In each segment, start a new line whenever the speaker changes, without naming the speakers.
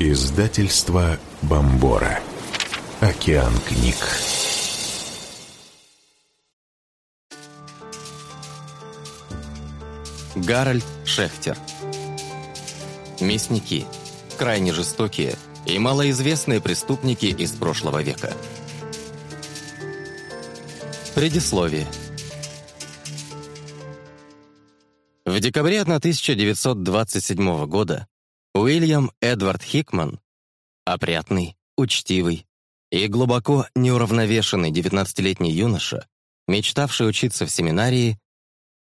Издательство Бомбора. Океан книг. Гарольд Шехтер. Мясники. Крайне жестокие и малоизвестные преступники из прошлого века. Предисловие. В декабре 1927 года Уильям Эдвард Хикман — опрятный, учтивый и глубоко неуравновешенный 19-летний юноша, мечтавший учиться в семинарии,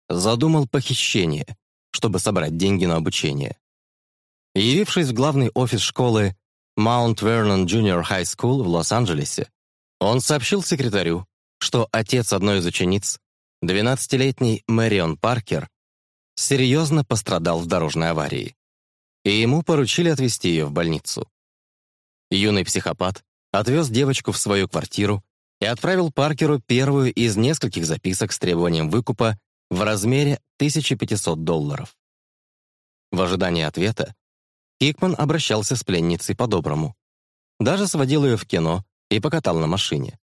задумал похищение, чтобы собрать деньги на обучение. Явившись в главный офис школы Mount Vernon Junior High School в Лос-Анджелесе, он сообщил секретарю, что отец одной из учениц, 12-летний Мэрион Паркер, серьезно пострадал в дорожной аварии и ему поручили отвезти ее в больницу. Юный психопат отвез девочку в свою квартиру и отправил Паркеру первую из нескольких записок с требованием выкупа в размере 1500 долларов. В ожидании ответа Хикман обращался с пленницей по-доброму. Даже сводил ее в кино и покатал на машине.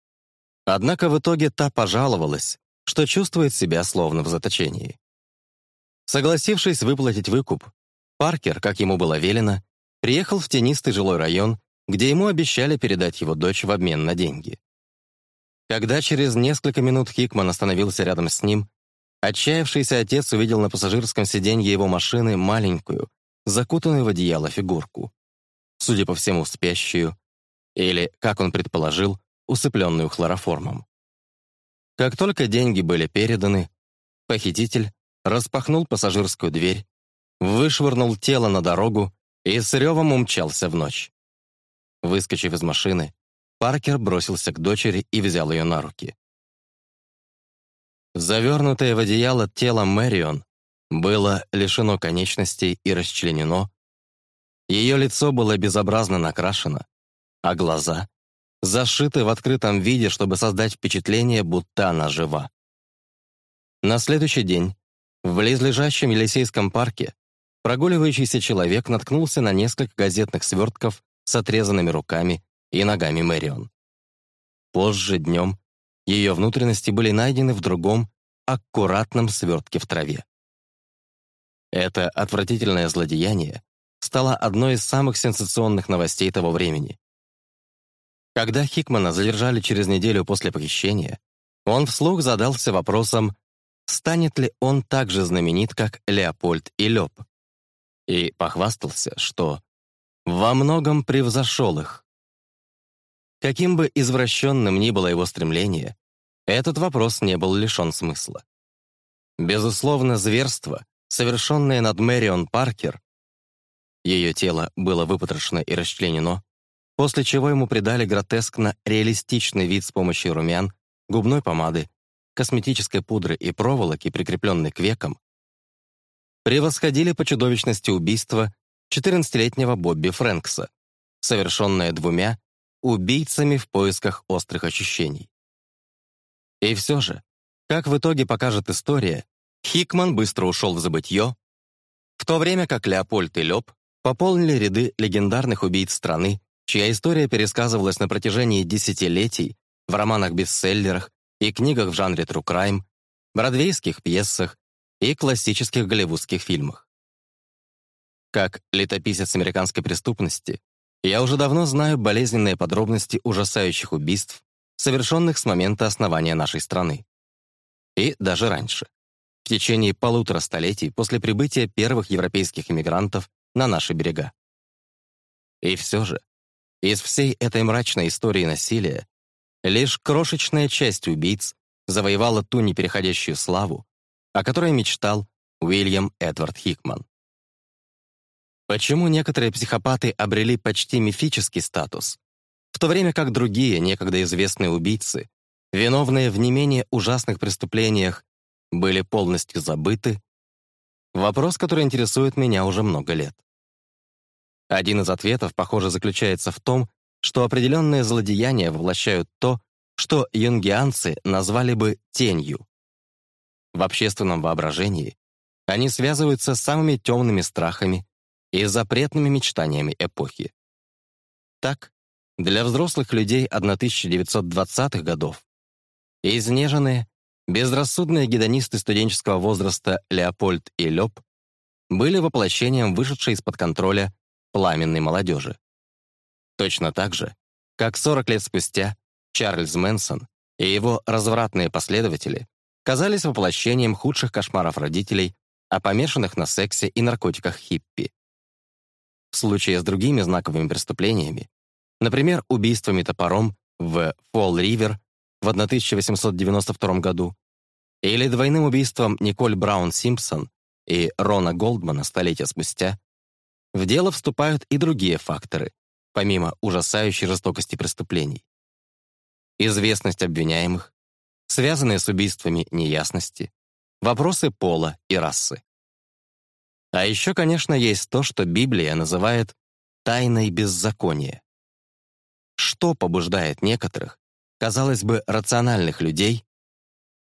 Однако в итоге та пожаловалась, что чувствует себя словно в заточении. Согласившись выплатить выкуп, Паркер, как ему было велено, приехал в тенистый жилой район, где ему обещали передать его дочь в обмен на деньги. Когда через несколько минут Хикман остановился рядом с ним, отчаявшийся отец увидел на пассажирском сиденье его машины маленькую, закутанную в одеяло фигурку. Судя по всему, спящую, или, как он предположил, усыпленную хлороформом. Как только деньги были переданы, похититель распахнул пассажирскую дверь вышвырнул тело на дорогу и с ревом умчался в ночь. Выскочив из машины, Паркер бросился к дочери и взял ее на руки. Завернутое в одеяло тело Мэрион было лишено конечностей и расчленено. Ее лицо было безобразно накрашено, а глаза зашиты в открытом виде, чтобы создать впечатление, будто она жива. На следующий день в близлежащем Елисейском парке Прогуливающийся человек наткнулся на несколько газетных свертков с отрезанными руками и ногами Мэрион. Позже днем ее внутренности были найдены в другом, аккуратном свертке в траве. Это отвратительное злодеяние стало одной из самых сенсационных новостей того времени. Когда Хикмана задержали через неделю после похищения, он вслух задался вопросом, станет ли он так же знаменит, как Леопольд и Лёб и похвастался, что во многом превзошел их. Каким бы извращенным ни было его стремление, этот вопрос не был лишен смысла. Безусловно, зверство, совершенное над Мэрион Паркер, ее тело было выпотрошено и расчленено, после чего ему придали гротескно реалистичный вид с помощью румян, губной помады, косметической пудры и проволоки, прикрепленной к векам, превосходили по чудовищности убийства 14-летнего Бобби Фрэнкса, совершенное двумя убийцами в поисках острых ощущений. И все же, как в итоге покажет история, Хикман быстро ушел в забытье, в то время как Леопольд и Леб пополнили ряды легендарных убийц страны, чья история пересказывалась на протяжении десятилетий в романах-бестселлерах и книгах в жанре true crime, бродвейских пьесах, и классических голливудских фильмах. Как летописец американской преступности, я уже давно знаю болезненные подробности ужасающих убийств, совершенных с момента основания нашей страны. И даже раньше, в течение полутора столетий после прибытия первых европейских иммигрантов на наши берега. И все же, из всей этой мрачной истории насилия лишь крошечная часть убийц завоевала ту непереходящую славу, о которой мечтал Уильям Эдвард Хикман. Почему некоторые психопаты обрели почти мифический статус, в то время как другие, некогда известные убийцы, виновные в не менее ужасных преступлениях, были полностью забыты? Вопрос, который интересует меня уже много лет. Один из ответов, похоже, заключается в том, что определенные злодеяния воплощают то, что юнгианцы назвали бы «тенью», в общественном воображении они связываются с самыми темными страхами и запретными мечтаниями эпохи. Так, для взрослых людей 1920-х годов изнеженные, безрассудные гедонисты студенческого возраста Леопольд и Лёб были воплощением вышедшей из-под контроля пламенной молодежи. Точно так же, как 40 лет спустя Чарльз Мэнсон и его развратные последователи казались воплощением худших кошмаров родителей а помешанных на сексе и наркотиках хиппи. В случае с другими знаковыми преступлениями, например, убийствами топором в Фолл-Ривер в 1892 году или двойным убийством Николь Браун-Симпсон и Рона Голдмана столетия спустя, в дело вступают и другие факторы, помимо ужасающей жестокости преступлений. Известность обвиняемых, связанные с убийствами неясности, вопросы пола и расы. А еще, конечно, есть то, что Библия называет «тайной беззакония». Что побуждает некоторых, казалось бы, рациональных людей,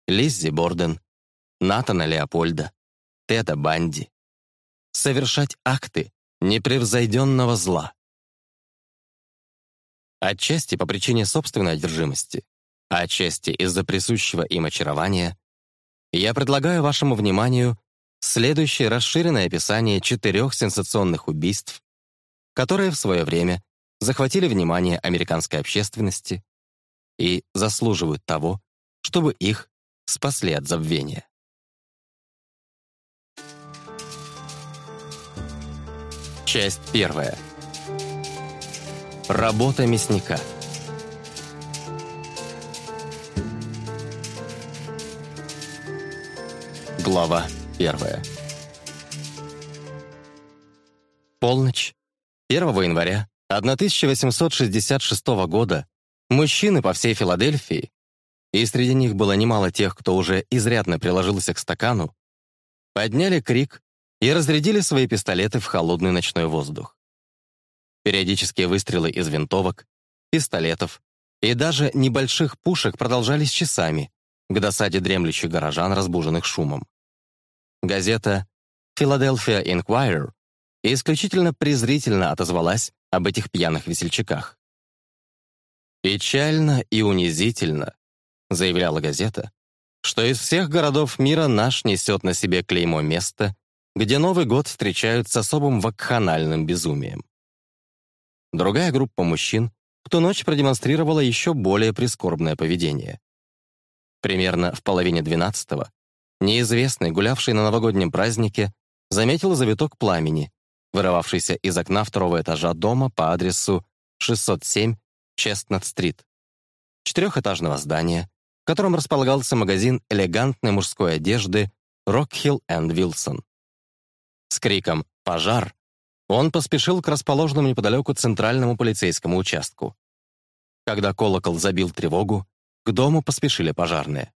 Лиззи Борден, Натана Леопольда, Теда Банди, совершать акты непревзойденного зла. Отчасти по причине собственной одержимости, а отчасти из-за присущего им очарования, я предлагаю вашему вниманию следующее расширенное описание четырех сенсационных убийств, которые в свое время захватили внимание американской общественности и заслуживают того, чтобы их спасли от забвения. Часть первая. Работа мясника. Глава первая. Полночь. 1 января 1866 года мужчины по всей Филадельфии, и среди них было немало тех, кто уже изрядно приложился к стакану, подняли крик и разрядили свои пистолеты в холодный ночной воздух. Периодические выстрелы из винтовок, пистолетов и даже небольших пушек продолжались часами, к досаде дремлющих горожан, разбуженных шумом газета Филадельфия Inquirer» исключительно презрительно отозвалась об этих пьяных весельчаках. «Печально и унизительно», — заявляла газета, «что из всех городов мира наш несет на себе клеймо места, где Новый год встречают с особым вакханальным безумием». Другая группа мужчин в ту ночь продемонстрировала еще более прискорбное поведение. Примерно в половине двенадцатого Неизвестный, гулявший на новогоднем празднике, заметил завиток пламени, вырывавшийся из окна второго этажа дома по адресу 607 Честнат-стрит. Четырехэтажного здания, в котором располагался магазин элегантной мужской одежды «Рокхилл энд Вилсон». С криком «Пожар!» он поспешил к расположенному неподалеку центральному полицейскому участку. Когда колокол забил тревогу, к дому поспешили пожарные.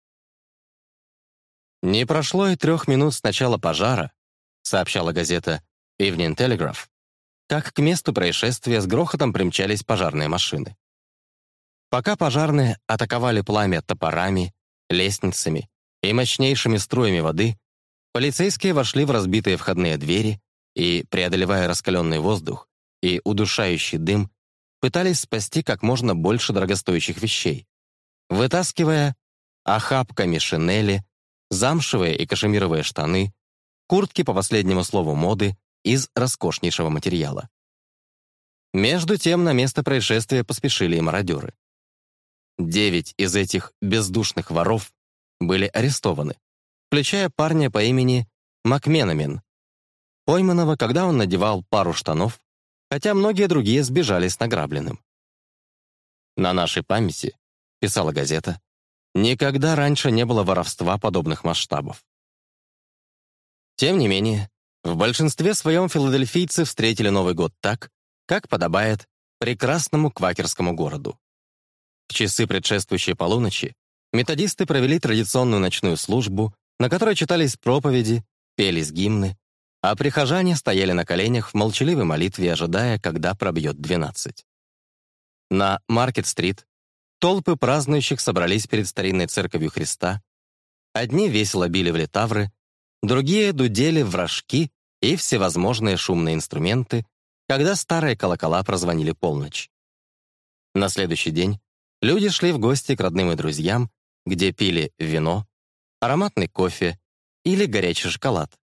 Не прошло и трех минут с начала пожара, сообщала газета Evening Telegraph, как к месту происшествия с грохотом примчались пожарные машины. Пока пожарные атаковали пламя топорами, лестницами и мощнейшими струями воды, полицейские вошли в разбитые входные двери и, преодолевая раскаленный воздух и удушающий дым, пытались спасти как можно больше дорогостоящих вещей, вытаскивая охапками шинели, замшевые и кашемировые штаны, куртки, по последнему слову моды, из роскошнейшего материала. Между тем на место происшествия поспешили и мародеры. Девять из этих бездушных воров были арестованы, включая парня по имени Макменамин, пойманного, когда он надевал пару штанов, хотя многие другие сбежали с награбленным. «На нашей памяти», — писала газета, Никогда раньше не было воровства подобных масштабов. Тем не менее, в большинстве своем филадельфийцы встретили Новый год так, как подобает прекрасному квакерскому городу. В часы предшествующей полуночи методисты провели традиционную ночную службу, на которой читались проповеди, пелись гимны, а прихожане стояли на коленях в молчаливой молитве, ожидая, когда пробьет 12. На Маркет-стрит Толпы празднующих собрались перед старинной церковью Христа. Одни весело били в литавры, другие дудели в рожки и всевозможные шумные инструменты, когда старые колокола прозвонили полночь. На следующий день люди шли в гости к родным и друзьям, где пили вино, ароматный кофе или горячий шоколад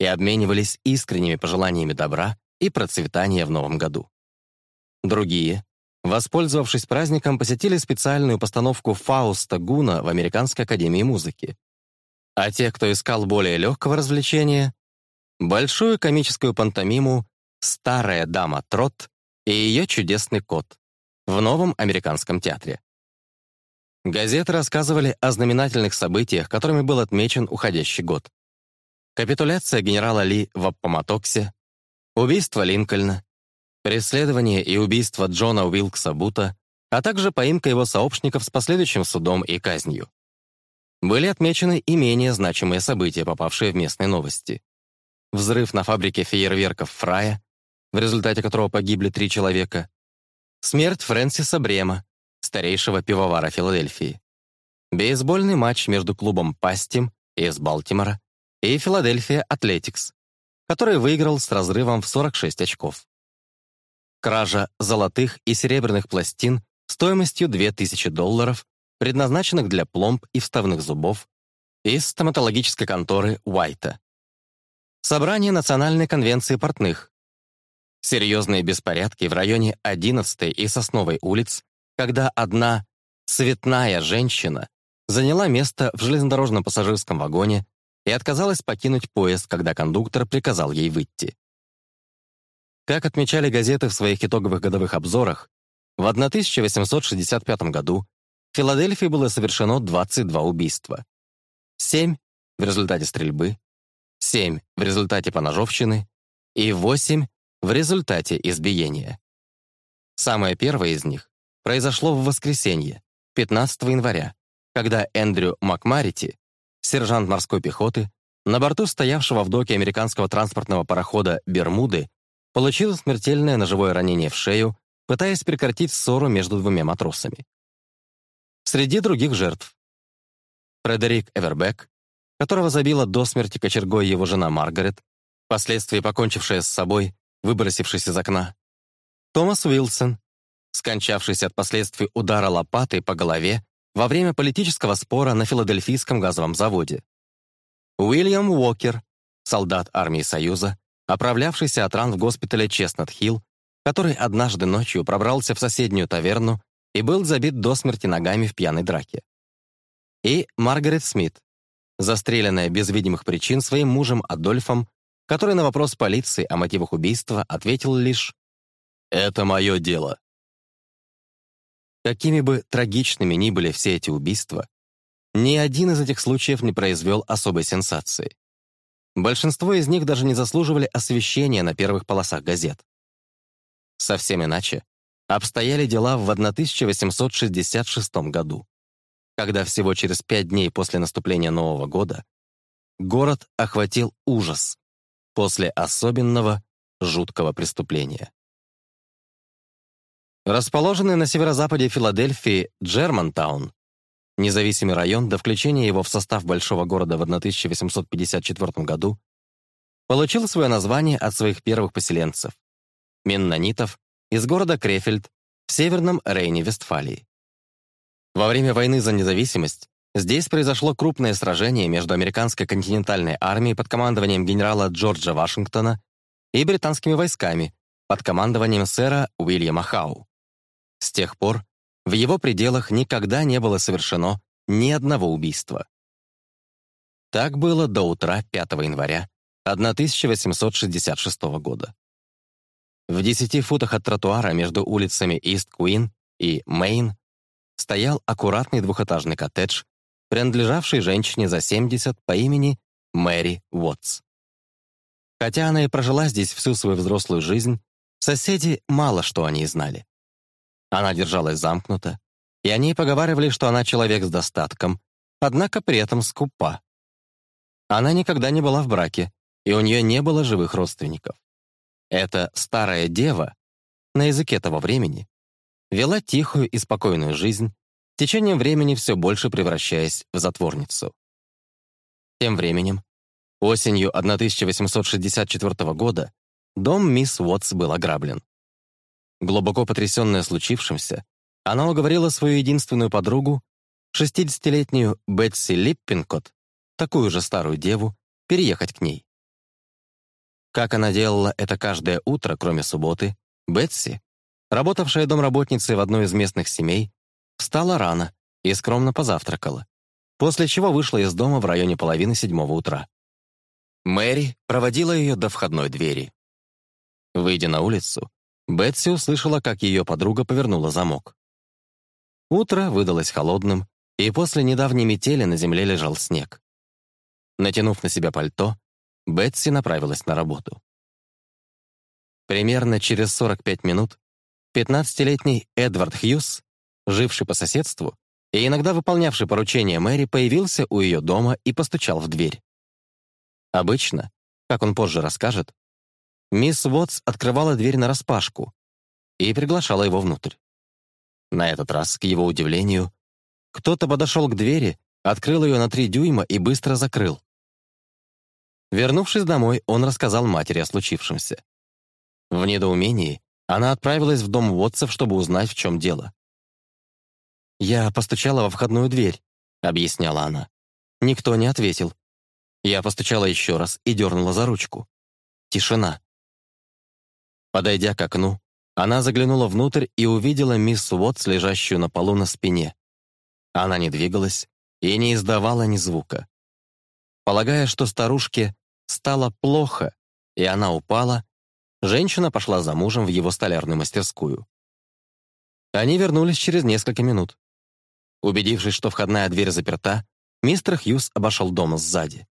и обменивались искренними пожеланиями добра и процветания в новом году. Другие Воспользовавшись праздником, посетили специальную постановку «Фауста Гуна» в Американской академии музыки. А те, кто искал более легкого развлечения, большую комическую пантомиму «Старая дама Трот» и ее чудесный кот в новом американском театре. Газеты рассказывали о знаменательных событиях, которыми был отмечен уходящий год. Капитуляция генерала Ли в Аппоматоксе, убийство Линкольна, Преследование и убийство Джона Уилкса Бута, а также поимка его сообщников с последующим судом и казнью. Были отмечены и менее значимые события, попавшие в местные новости. Взрыв на фабрике фейерверков Фрая, в результате которого погибли три человека, смерть Фрэнсиса Брема, старейшего пивовара Филадельфии, бейсбольный матч между клубом «Пастим» из Балтимора и «Филадельфия Атлетикс», который выиграл с разрывом в 46 очков. Кража золотых и серебряных пластин стоимостью 2000 долларов, предназначенных для пломб и вставных зубов, из стоматологической конторы Уайта. Собрание Национальной конвенции портных. Серьезные беспорядки в районе 11 и Сосновой улиц, когда одна «цветная женщина» заняла место в железнодорожном пассажирском вагоне и отказалась покинуть поезд, когда кондуктор приказал ей выйти. Как отмечали газеты в своих итоговых годовых обзорах, в 1865 году в Филадельфии было совершено 22 убийства. 7 в результате стрельбы, 7 в результате поножовщины и 8 в результате избиения. Самое первое из них произошло в воскресенье, 15 января, когда Эндрю Макмарити, сержант морской пехоты, на борту стоявшего в доке американского транспортного парохода «Бермуды» получил смертельное ножевое ранение в шею, пытаясь прекратить ссору между двумя матросами. Среди других жертв Фредерик Эвербек, которого забила до смерти кочергой его жена Маргарет, впоследствии покончившая с собой, выбросившись из окна. Томас Уилсон, скончавшийся от последствий удара лопатой по голове во время политического спора на Филадельфийском газовом заводе. Уильям Уокер, солдат армии Союза, оправлявшийся от ран в госпитале Честнат-Хилл, который однажды ночью пробрался в соседнюю таверну и был забит до смерти ногами в пьяной драке. И Маргарет Смит, застреленная без видимых причин своим мужем Адольфом, который на вопрос полиции о мотивах убийства ответил лишь «Это мое дело». Какими бы трагичными ни были все эти убийства, ни один из этих случаев не произвел особой сенсации. Большинство из них даже не заслуживали освещения на первых полосах газет. Совсем иначе обстояли дела в 1866 году, когда всего через пять дней после наступления Нового года город охватил ужас после особенного жуткого преступления. Расположенный на северо-западе Филадельфии Джермантаун Независимый район до включения его в состав большого города в 1854 году получил свое название от своих первых поселенцев – меннонитов из города Крефельд в северном Рейне-Вестфалии. Во время войны за независимость здесь произошло крупное сражение между американской континентальной армией под командованием генерала Джорджа Вашингтона и британскими войсками под командованием сэра Уильяма Хау. С тех пор в его пределах никогда не было совершено ни одного убийства. Так было до утра 5 января 1866 года. В десяти футах от тротуара между улицами Ист-Куин и Мейн стоял аккуратный двухэтажный коттедж, принадлежавший женщине за 70 по имени Мэри Уотс. Хотя она и прожила здесь всю свою взрослую жизнь, соседи мало что о ней знали. Она держалась замкнута, и они поговаривали, что она человек с достатком, однако при этом скупа. Она никогда не была в браке, и у нее не было живых родственников. Эта старая дева, на языке того времени, вела тихую и спокойную жизнь, течением времени все больше превращаясь в затворницу. Тем временем, осенью 1864 года, дом мисс Уотс был ограблен. Глубоко потрясённая случившимся, она уговорила свою единственную подругу, 60-летнюю Бетси Липпинкот, такую же старую деву, переехать к ней. Как она делала это каждое утро, кроме субботы, Бетси, работавшая домработницей в одной из местных семей, встала рано и скромно позавтракала, после чего вышла из дома в районе половины седьмого утра. Мэри проводила ее до входной двери. Выйдя на улицу, Бетси услышала, как ее подруга повернула замок. Утро выдалось холодным, и после недавней метели на земле лежал снег. Натянув на себя пальто, Бетси направилась на работу. Примерно через 45 минут 15-летний Эдвард Хьюз, живший по соседству и иногда выполнявший поручения Мэри, появился у ее дома и постучал в дверь. Обычно, как он позже расскажет, Мисс Уотс открывала дверь нараспашку и приглашала его внутрь. На этот раз, к его удивлению, кто-то подошел к двери, открыл ее на три дюйма и быстро закрыл. Вернувшись домой, он рассказал матери о случившемся. В недоумении она отправилась в дом Уотсов, чтобы узнать, в чем дело. «Я постучала во входную дверь», — объясняла она. Никто не ответил. Я постучала еще раз и дернула за ручку. Тишина. Подойдя к окну, она заглянула внутрь и увидела мисс Уотс, лежащую на полу на спине. Она не двигалась и не издавала ни звука. Полагая, что старушке стало плохо, и она упала, женщина пошла за мужем в его столярную мастерскую. Они вернулись через несколько минут. Убедившись, что входная дверь заперта, мистер Хьюз обошел дом сзади.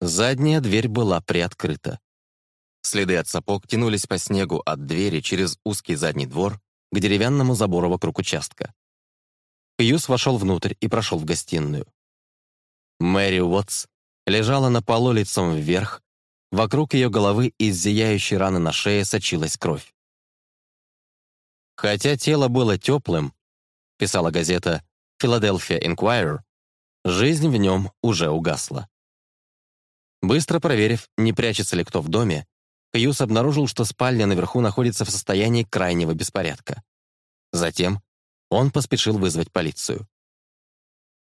Задняя дверь была приоткрыта. Следы от сапог тянулись по снегу от двери через узкий задний двор к деревянному забору вокруг участка. Хьюз вошел внутрь и прошел в гостиную. Мэри Уотс лежала на полу лицом вверх, вокруг ее головы из зияющей раны на шее сочилась кровь. Хотя тело было теплым, писала газета «Филадельфия Инквайр», жизнь в нем уже угасла. Быстро проверив, не прячется ли кто в доме, Хьюз обнаружил, что спальня наверху находится в состоянии крайнего беспорядка. Затем он поспешил вызвать полицию.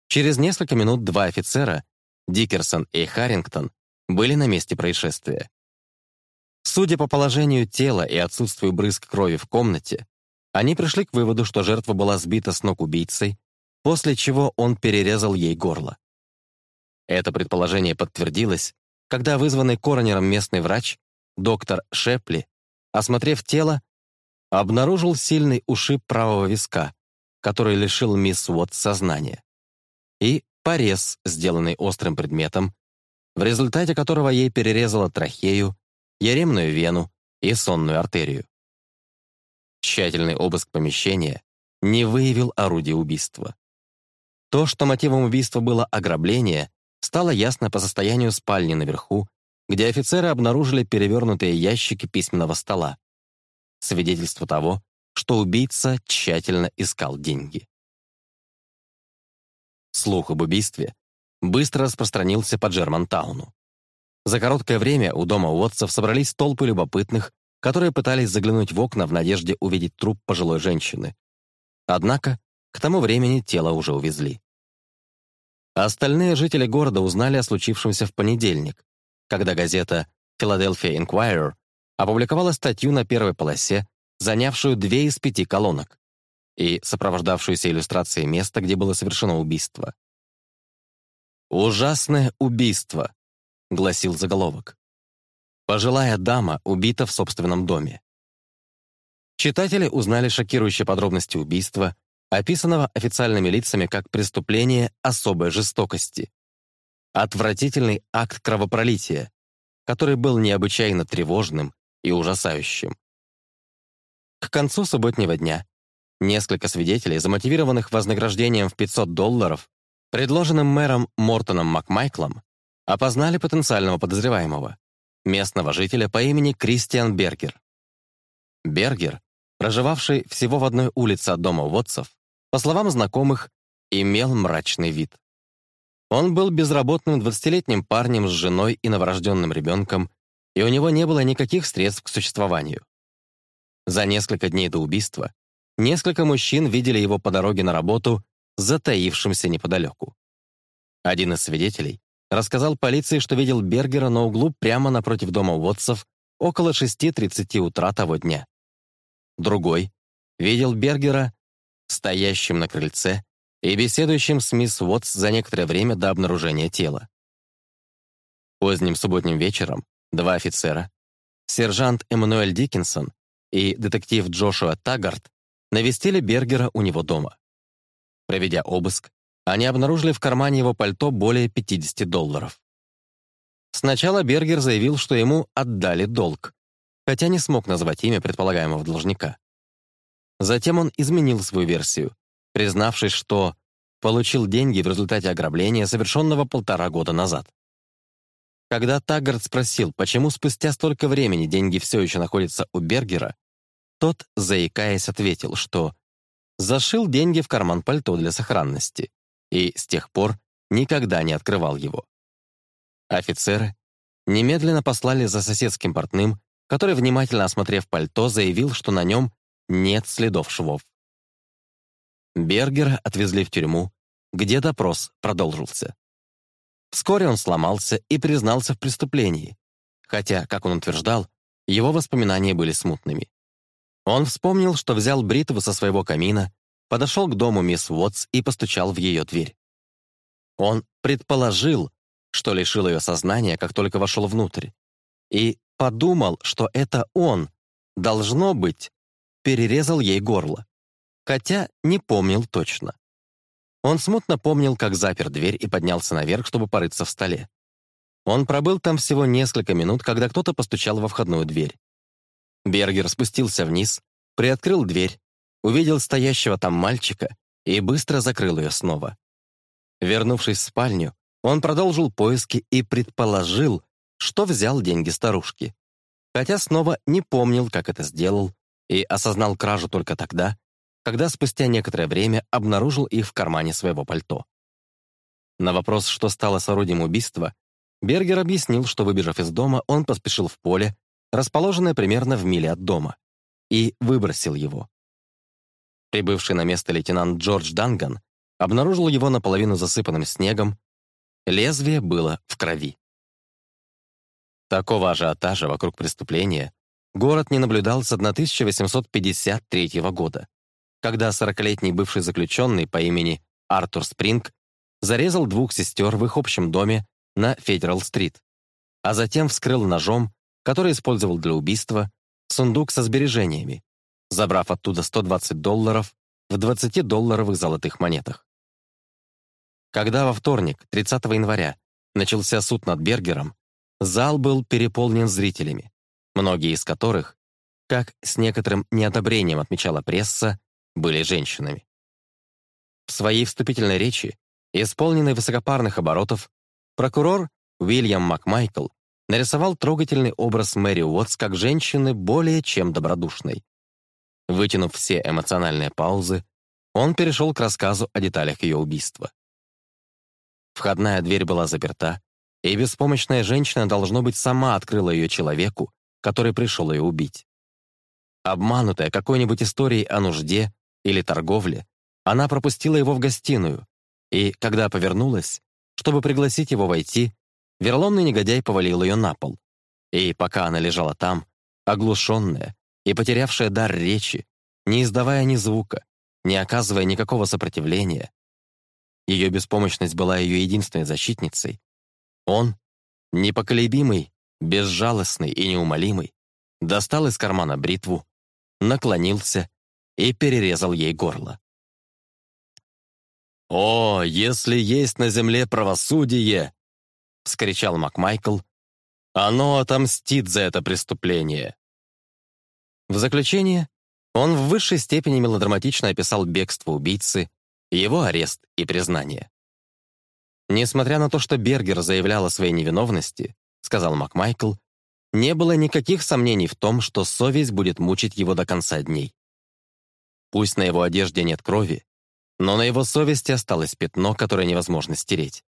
Через несколько минут два офицера, Дикерсон и Харрингтон, были на месте происшествия. Судя по положению тела и отсутствию брызг крови в комнате, они пришли к выводу, что жертва была сбита с ног убийцей, после чего он перерезал ей горло. Это предположение подтвердилось, когда вызванный коронером местный врач Доктор Шепли, осмотрев тело, обнаружил сильный ушиб правого виска, который лишил мисс Уотт сознания, и порез, сделанный острым предметом, в результате которого ей перерезала трахею, яремную вену и сонную артерию. Тщательный обыск помещения не выявил орудия убийства. То, что мотивом убийства было ограбление, стало ясно по состоянию спальни наверху где офицеры обнаружили перевернутые ящики письменного стола. Свидетельство того, что убийца тщательно искал деньги. Слух об убийстве быстро распространился по Джермантауну. За короткое время у дома Уотсов собрались толпы любопытных, которые пытались заглянуть в окна в надежде увидеть труп пожилой женщины. Однако к тому времени тело уже увезли. Остальные жители города узнали о случившемся в понедельник, когда газета «Philadelphia Inquirer» опубликовала статью на первой полосе, занявшую две из пяти колонок и сопровождавшуюся иллюстрацией места, где было совершено убийство. «Ужасное убийство», — гласил заголовок. «Пожилая дама убита в собственном доме». Читатели узнали шокирующие подробности убийства, описанного официальными лицами как преступление особой жестокости отвратительный акт кровопролития, который был необычайно тревожным и ужасающим. К концу субботнего дня несколько свидетелей, замотивированных вознаграждением в 500 долларов, предложенным мэром Мортоном Макмайклом, опознали потенциального подозреваемого, местного жителя по имени Кристиан Бергер. Бергер, проживавший всего в одной улице от дома Уотсов, по словам знакомых, имел мрачный вид. Он был безработным 20-летним парнем с женой и новорожденным ребенком, и у него не было никаких средств к существованию. За несколько дней до убийства несколько мужчин видели его по дороге на работу, затаившимся неподалеку. Один из свидетелей рассказал полиции, что видел Бергера на углу прямо напротив дома Уотсов около 6.30 утра того дня. Другой видел Бергера, стоящим на крыльце и беседующим с мисс Уотс за некоторое время до обнаружения тела. Поздним субботним вечером два офицера, сержант Эммануэль Диккенсон и детектив Джошуа Таггарт, навестили Бергера у него дома. Проведя обыск, они обнаружили в кармане его пальто более 50 долларов. Сначала Бергер заявил, что ему отдали долг, хотя не смог назвать имя предполагаемого должника. Затем он изменил свою версию признавшись, что получил деньги в результате ограбления, совершенного полтора года назад. Когда Таггарт спросил, почему спустя столько времени деньги все еще находятся у Бергера, тот, заикаясь, ответил, что зашил деньги в карман пальто для сохранности и с тех пор никогда не открывал его. Офицеры немедленно послали за соседским портным, который, внимательно осмотрев пальто, заявил, что на нем нет следов швов. Бергера отвезли в тюрьму, где допрос продолжился. Вскоре он сломался и признался в преступлении, хотя, как он утверждал, его воспоминания были смутными. Он вспомнил, что взял бритву со своего камина, подошел к дому мисс Уотс и постучал в ее дверь. Он предположил, что лишил ее сознания, как только вошел внутрь, и подумал, что это он, должно быть, перерезал ей горло хотя не помнил точно. Он смутно помнил, как запер дверь и поднялся наверх, чтобы порыться в столе. Он пробыл там всего несколько минут, когда кто-то постучал во входную дверь. Бергер спустился вниз, приоткрыл дверь, увидел стоящего там мальчика и быстро закрыл ее снова. Вернувшись в спальню, он продолжил поиски и предположил, что взял деньги старушки. Хотя снова не помнил, как это сделал, и осознал кражу только тогда, когда спустя некоторое время обнаружил их в кармане своего пальто. На вопрос, что стало с орудием убийства, Бергер объяснил, что, выбежав из дома, он поспешил в поле, расположенное примерно в миле от дома, и выбросил его. Прибывший на место лейтенант Джордж Данган обнаружил его наполовину засыпанным снегом, лезвие было в крови. Такого ажиотажа вокруг преступления город не наблюдал с 1853 года когда 40-летний бывший заключенный по имени Артур Спринг зарезал двух сестер в их общем доме на Федерал-стрит, а затем вскрыл ножом, который использовал для убийства, сундук со сбережениями, забрав оттуда 120 долларов в 20-долларовых золотых монетах. Когда во вторник, 30 января, начался суд над Бергером, зал был переполнен зрителями, многие из которых, как с некоторым неодобрением отмечала пресса, были женщинами. В своей вступительной речи, исполненной высокопарных оборотов, прокурор Уильям Макмайкл нарисовал трогательный образ Мэри Уотс как женщины более чем добродушной. Вытянув все эмоциональные паузы, он перешел к рассказу о деталях ее убийства. Входная дверь была заперта, и беспомощная женщина, должно быть, сама открыла ее человеку, который пришел ее убить. Обманутая какой-нибудь историей о нужде, или торговли, она пропустила его в гостиную, и, когда повернулась, чтобы пригласить его войти, вероломный негодяй повалил ее на пол. И пока она лежала там, оглушенная и потерявшая дар речи, не издавая ни звука, не оказывая никакого сопротивления, ее беспомощность была ее единственной защитницей, он, непоколебимый, безжалостный и неумолимый, достал из кармана бритву, наклонился и перерезал ей горло. «О, если есть на земле правосудие!» — вскричал МакМайкл. «Оно отомстит за это преступление!» В заключение он в высшей степени мелодраматично описал бегство убийцы, его арест и признание. Несмотря на то, что Бергер заявлял о своей невиновности, сказал МакМайкл, не было никаких сомнений в том, что совесть будет мучить его до конца дней. Пусть на его одежде нет крови, но на его совести осталось пятно, которое невозможно стереть.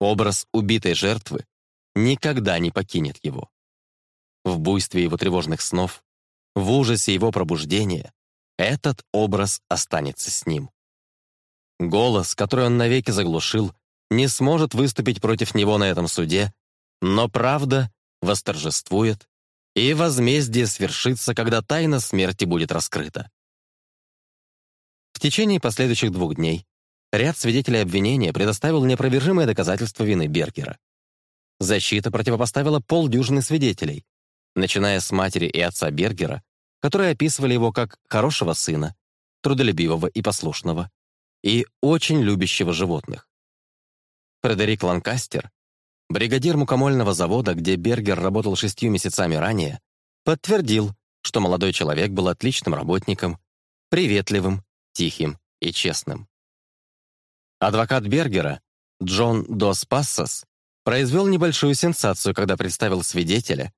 Образ убитой жертвы никогда не покинет его. В буйстве его тревожных снов, в ужасе его пробуждения, этот образ останется с ним. Голос, который он навеки заглушил, не сможет выступить против него на этом суде, но правда восторжествует, и возмездие свершится, когда тайна смерти будет раскрыта течение последующих двух дней ряд свидетелей обвинения предоставил неопровержимые доказательства вины Беркера. Защита противопоставила полдюжины свидетелей, начиная с матери и отца Бергера, которые описывали его как хорошего сына, трудолюбивого и послушного, и очень любящего животных. Фредерик Ланкастер, бригадир мукомольного завода, где Бергер работал шестью месяцами ранее, подтвердил, что молодой человек был отличным работником, приветливым, тихим и честным. Адвокат Бергера Джон Дос Пассас произвел небольшую сенсацию, когда представил свидетеля,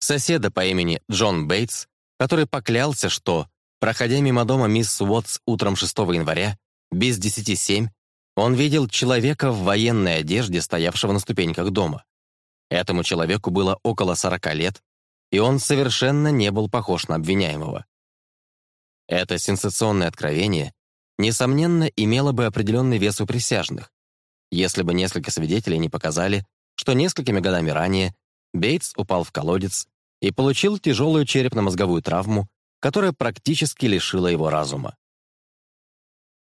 соседа по имени Джон Бейтс, который поклялся, что, проходя мимо дома мисс Уотс утром 6 января, без 10.07, он видел человека в военной одежде, стоявшего на ступеньках дома. Этому человеку было около 40 лет, и он совершенно не был похож на обвиняемого. Это сенсационное откровение, несомненно, имело бы определенный вес у присяжных, если бы несколько свидетелей не показали, что несколькими годами ранее Бейтс упал в колодец и получил тяжелую черепно-мозговую травму, которая практически лишила его разума.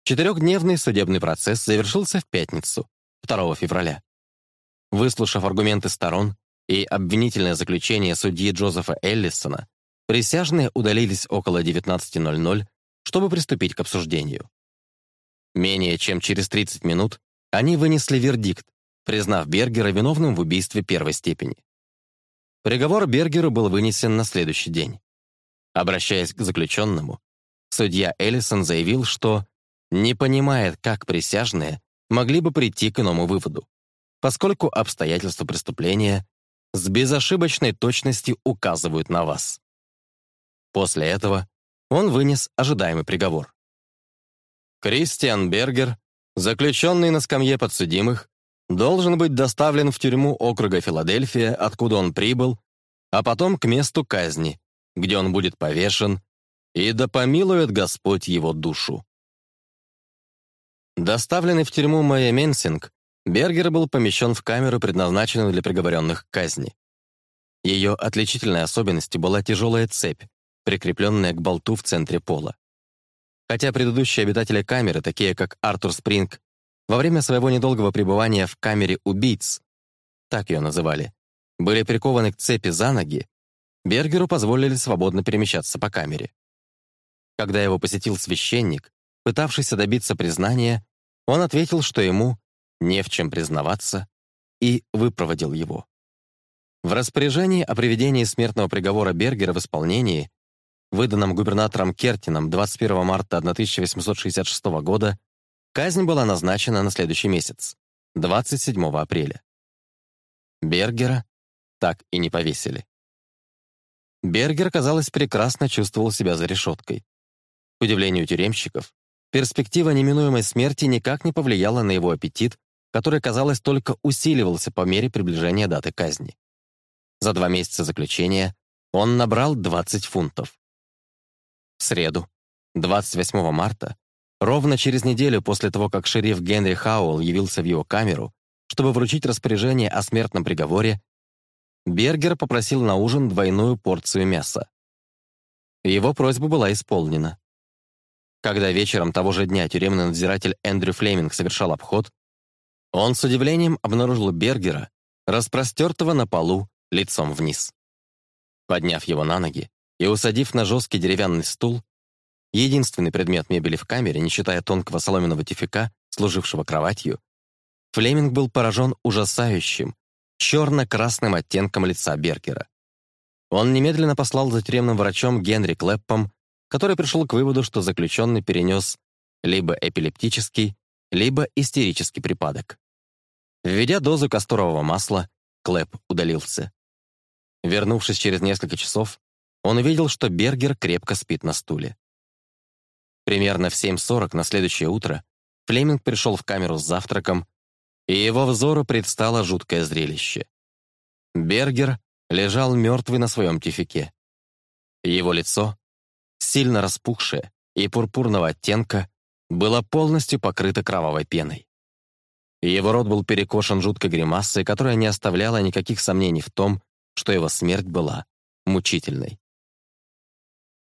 Четырехдневный судебный процесс завершился в пятницу, 2 февраля. Выслушав аргументы сторон и обвинительное заключение судьи Джозефа Эллисона, Присяжные удалились около 19.00, чтобы приступить к обсуждению. Менее чем через 30 минут они вынесли вердикт, признав Бергера виновным в убийстве первой степени. Приговор Бергеру был вынесен на следующий день. Обращаясь к заключенному, судья Эллисон заявил, что не понимает, как присяжные могли бы прийти к иному выводу, поскольку обстоятельства преступления с безошибочной точностью указывают на вас. После этого он вынес ожидаемый приговор. Кристиан Бергер, заключенный на скамье подсудимых, должен быть доставлен в тюрьму округа Филадельфия, откуда он прибыл, а потом к месту казни, где он будет повешен, и да помилует Господь его душу. Доставленный в тюрьму Майя Менсинг, Бергер был помещен в камеру, предназначенную для приговоренных к казни. Ее отличительной особенностью была тяжелая цепь, прикрепленная к болту в центре пола. Хотя предыдущие обитатели камеры, такие как Артур Спринг, во время своего недолгого пребывания в камере убийц, так ее называли, были прикованы к цепи за ноги, Бергеру позволили свободно перемещаться по камере. Когда его посетил священник, пытавшийся добиться признания, он ответил, что ему не в чем признаваться, и выпроводил его. В распоряжении о приведении смертного приговора Бергера в исполнении выданном губернатором Кертином 21 марта 1866 года, казнь была назначена на следующий месяц, 27 апреля. Бергера так и не повесили. Бергер, казалось, прекрасно чувствовал себя за решеткой. К удивлению тюремщиков, перспектива неминуемой смерти никак не повлияла на его аппетит, который, казалось, только усиливался по мере приближения даты казни. За два месяца заключения он набрал 20 фунтов. В среду, 28 марта, ровно через неделю после того, как шериф Генри Хауэлл явился в его камеру, чтобы вручить распоряжение о смертном приговоре, Бергер попросил на ужин двойную порцию мяса. Его просьба была исполнена. Когда вечером того же дня тюремный надзиратель Эндрю Флеминг совершал обход, он с удивлением обнаружил Бергера, распростертого на полу, лицом вниз. Подняв его на ноги, и, усадив на жесткий деревянный стул, единственный предмет мебели в камере, не считая тонкого соломенного тифика, служившего кроватью, Флеминг был поражен ужасающим, черно-красным оттенком лица Беркера. Он немедленно послал за тюремным врачом Генри Клэппом, который пришел к выводу, что заключенный перенес либо эпилептический, либо истерический припадок. Введя дозу касторового масла, Клэп удалился. Вернувшись через несколько часов, он увидел, что Бергер крепко спит на стуле. Примерно в 7.40 на следующее утро Флеминг пришел в камеру с завтраком, и его взору предстало жуткое зрелище. Бергер лежал мертвый на своем тифике. Его лицо, сильно распухшее и пурпурного оттенка, было полностью покрыто кровавой пеной. Его рот был перекошен жуткой гримасой, которая не оставляла никаких сомнений в том, что его смерть была мучительной.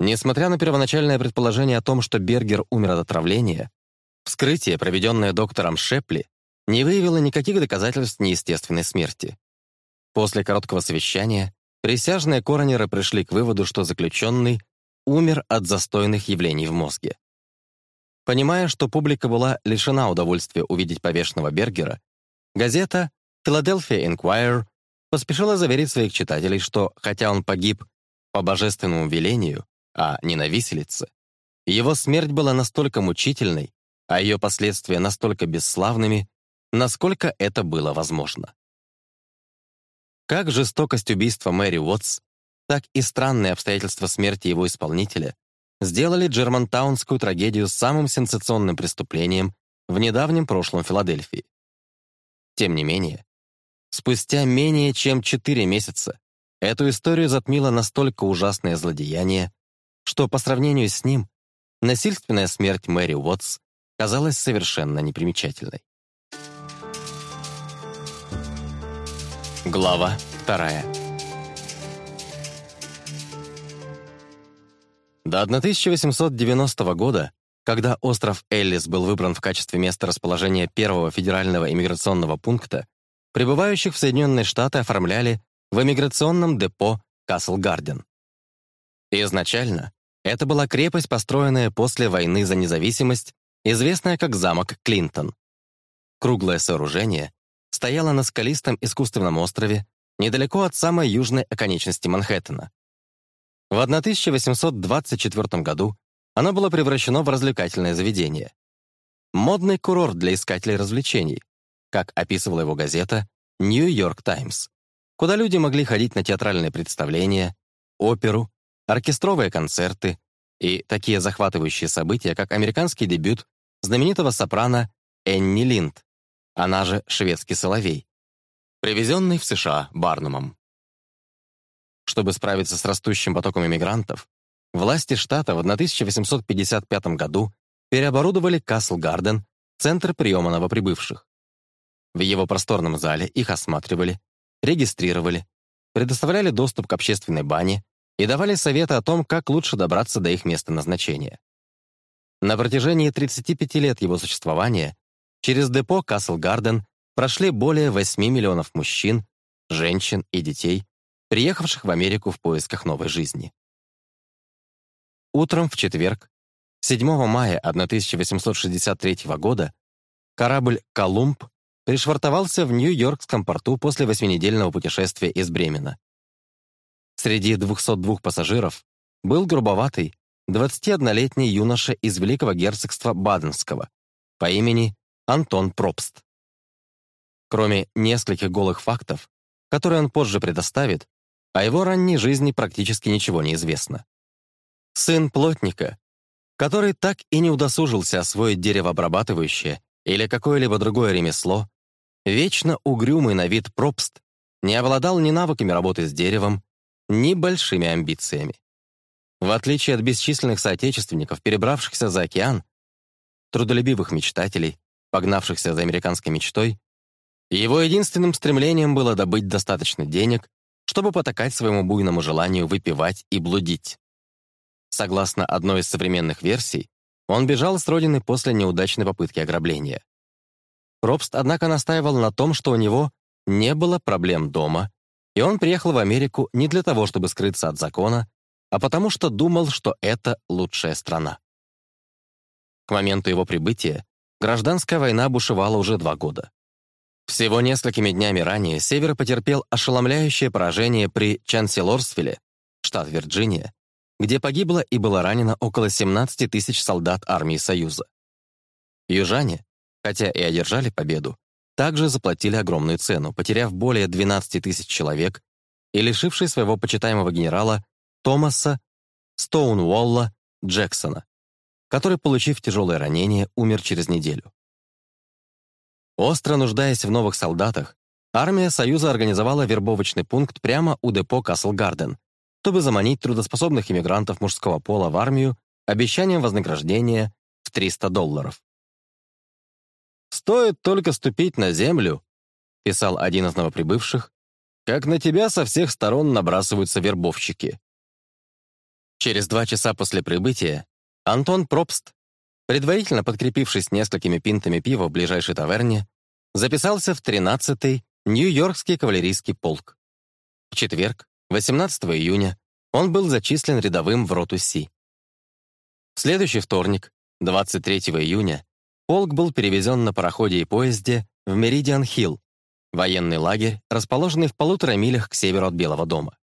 Несмотря на первоначальное предположение о том, что Бергер умер от отравления, вскрытие, проведенное доктором Шепли, не выявило никаких доказательств неестественной смерти. После короткого совещания присяжные коронеры пришли к выводу, что заключенный умер от застойных явлений в мозге. Понимая, что публика была лишена удовольствия увидеть повешенного Бергера, газета «Philadelphia Inquirer» поспешила заверить своих читателей, что, хотя он погиб по божественному велению, а не на виселице, его смерть была настолько мучительной, а ее последствия настолько бесславными, насколько это было возможно. Как жестокость убийства Мэри Уотс, так и странные обстоятельства смерти его исполнителя сделали Джермантаунскую трагедию самым сенсационным преступлением в недавнем прошлом Филадельфии. Тем не менее, спустя менее чем 4 месяца эту историю затмило настолько ужасное злодеяние, что по сравнению с ним насильственная смерть Мэри Уотс казалась совершенно непримечательной. Глава вторая. До 1890 года, когда остров Эллис был выбран в качестве места расположения первого федерального иммиграционного пункта, прибывающих в Соединенные Штаты оформляли в иммиграционном депо Касл Гарден. Изначально это была крепость, построенная после войны за независимость, известная как замок Клинтон. Круглое сооружение стояло на скалистом искусственном острове недалеко от самой южной оконечности Манхэттена. В 1824 году оно было превращено в развлекательное заведение. Модный курорт для искателей развлечений, как описывала его газета «Нью-Йорк Таймс», куда люди могли ходить на театральные представления, оперу, оркестровые концерты и такие захватывающие события, как американский дебют знаменитого сопрано Энни Линд, она же шведский соловей, привезенный в США Барнумом. Чтобы справиться с растущим потоком иммигрантов, власти штата в 1855 году переоборудовали Касл Гарден центр приема новоприбывших. В его просторном зале их осматривали, регистрировали, предоставляли доступ к общественной бане, и давали советы о том, как лучше добраться до их места назначения. На протяжении 35 лет его существования через депо Касл Гарден прошли более 8 миллионов мужчин, женщин и детей, приехавших в Америку в поисках новой жизни. Утром в четверг, 7 мая 1863 года, корабль «Колумб» пришвартовался в Нью-Йоркском порту после восьминедельного путешествия из Бремена. Среди 202 пассажиров был грубоватый 21-летний юноша из Великого герцогства Баденского по имени Антон Пробст. Кроме нескольких голых фактов, которые он позже предоставит, о его ранней жизни практически ничего не известно. Сын плотника, который так и не удосужился освоить деревообрабатывающее или какое-либо другое ремесло, вечно угрюмый на вид Пробст не обладал ни навыками работы с деревом, небольшими амбициями. В отличие от бесчисленных соотечественников, перебравшихся за океан, трудолюбивых мечтателей, погнавшихся за американской мечтой, его единственным стремлением было добыть достаточно денег, чтобы потакать своему буйному желанию выпивать и блудить. Согласно одной из современных версий, он бежал с родины после неудачной попытки ограбления. Пробст, однако, настаивал на том, что у него не было проблем дома и он приехал в Америку не для того, чтобы скрыться от закона, а потому что думал, что это лучшая страна. К моменту его прибытия гражданская война бушевала уже два года. Всего несколькими днями ранее Север потерпел ошеломляющее поражение при Чанселорсвилле, штат Вирджиния, где погибло и было ранено около 17 тысяч солдат армии Союза. Южане, хотя и одержали победу, также заплатили огромную цену, потеряв более 12 тысяч человек и лишивший своего почитаемого генерала Томаса Стоунволла Джексона, который, получив тяжелое ранение, умер через неделю. Остро нуждаясь в новых солдатах, армия Союза организовала вербовочный пункт прямо у депо Каслгарден, чтобы заманить трудоспособных иммигрантов мужского пола в армию обещанием вознаграждения в 300 долларов. «Стоит только ступить на землю», — писал один из новоприбывших, «как на тебя со всех сторон набрасываются вербовщики». Через два часа после прибытия Антон Пропст, предварительно подкрепившись несколькими пинтами пива в ближайшей таверне, записался в 13-й Нью-Йоркский кавалерийский полк. В четверг, 18 июня, он был зачислен рядовым в роту Си. В следующий вторник, 23 июня, Полк был перевезен на пароходе и поезде в Меридиан-Хилл, военный лагерь, расположенный в полутора милях к северу от Белого дома.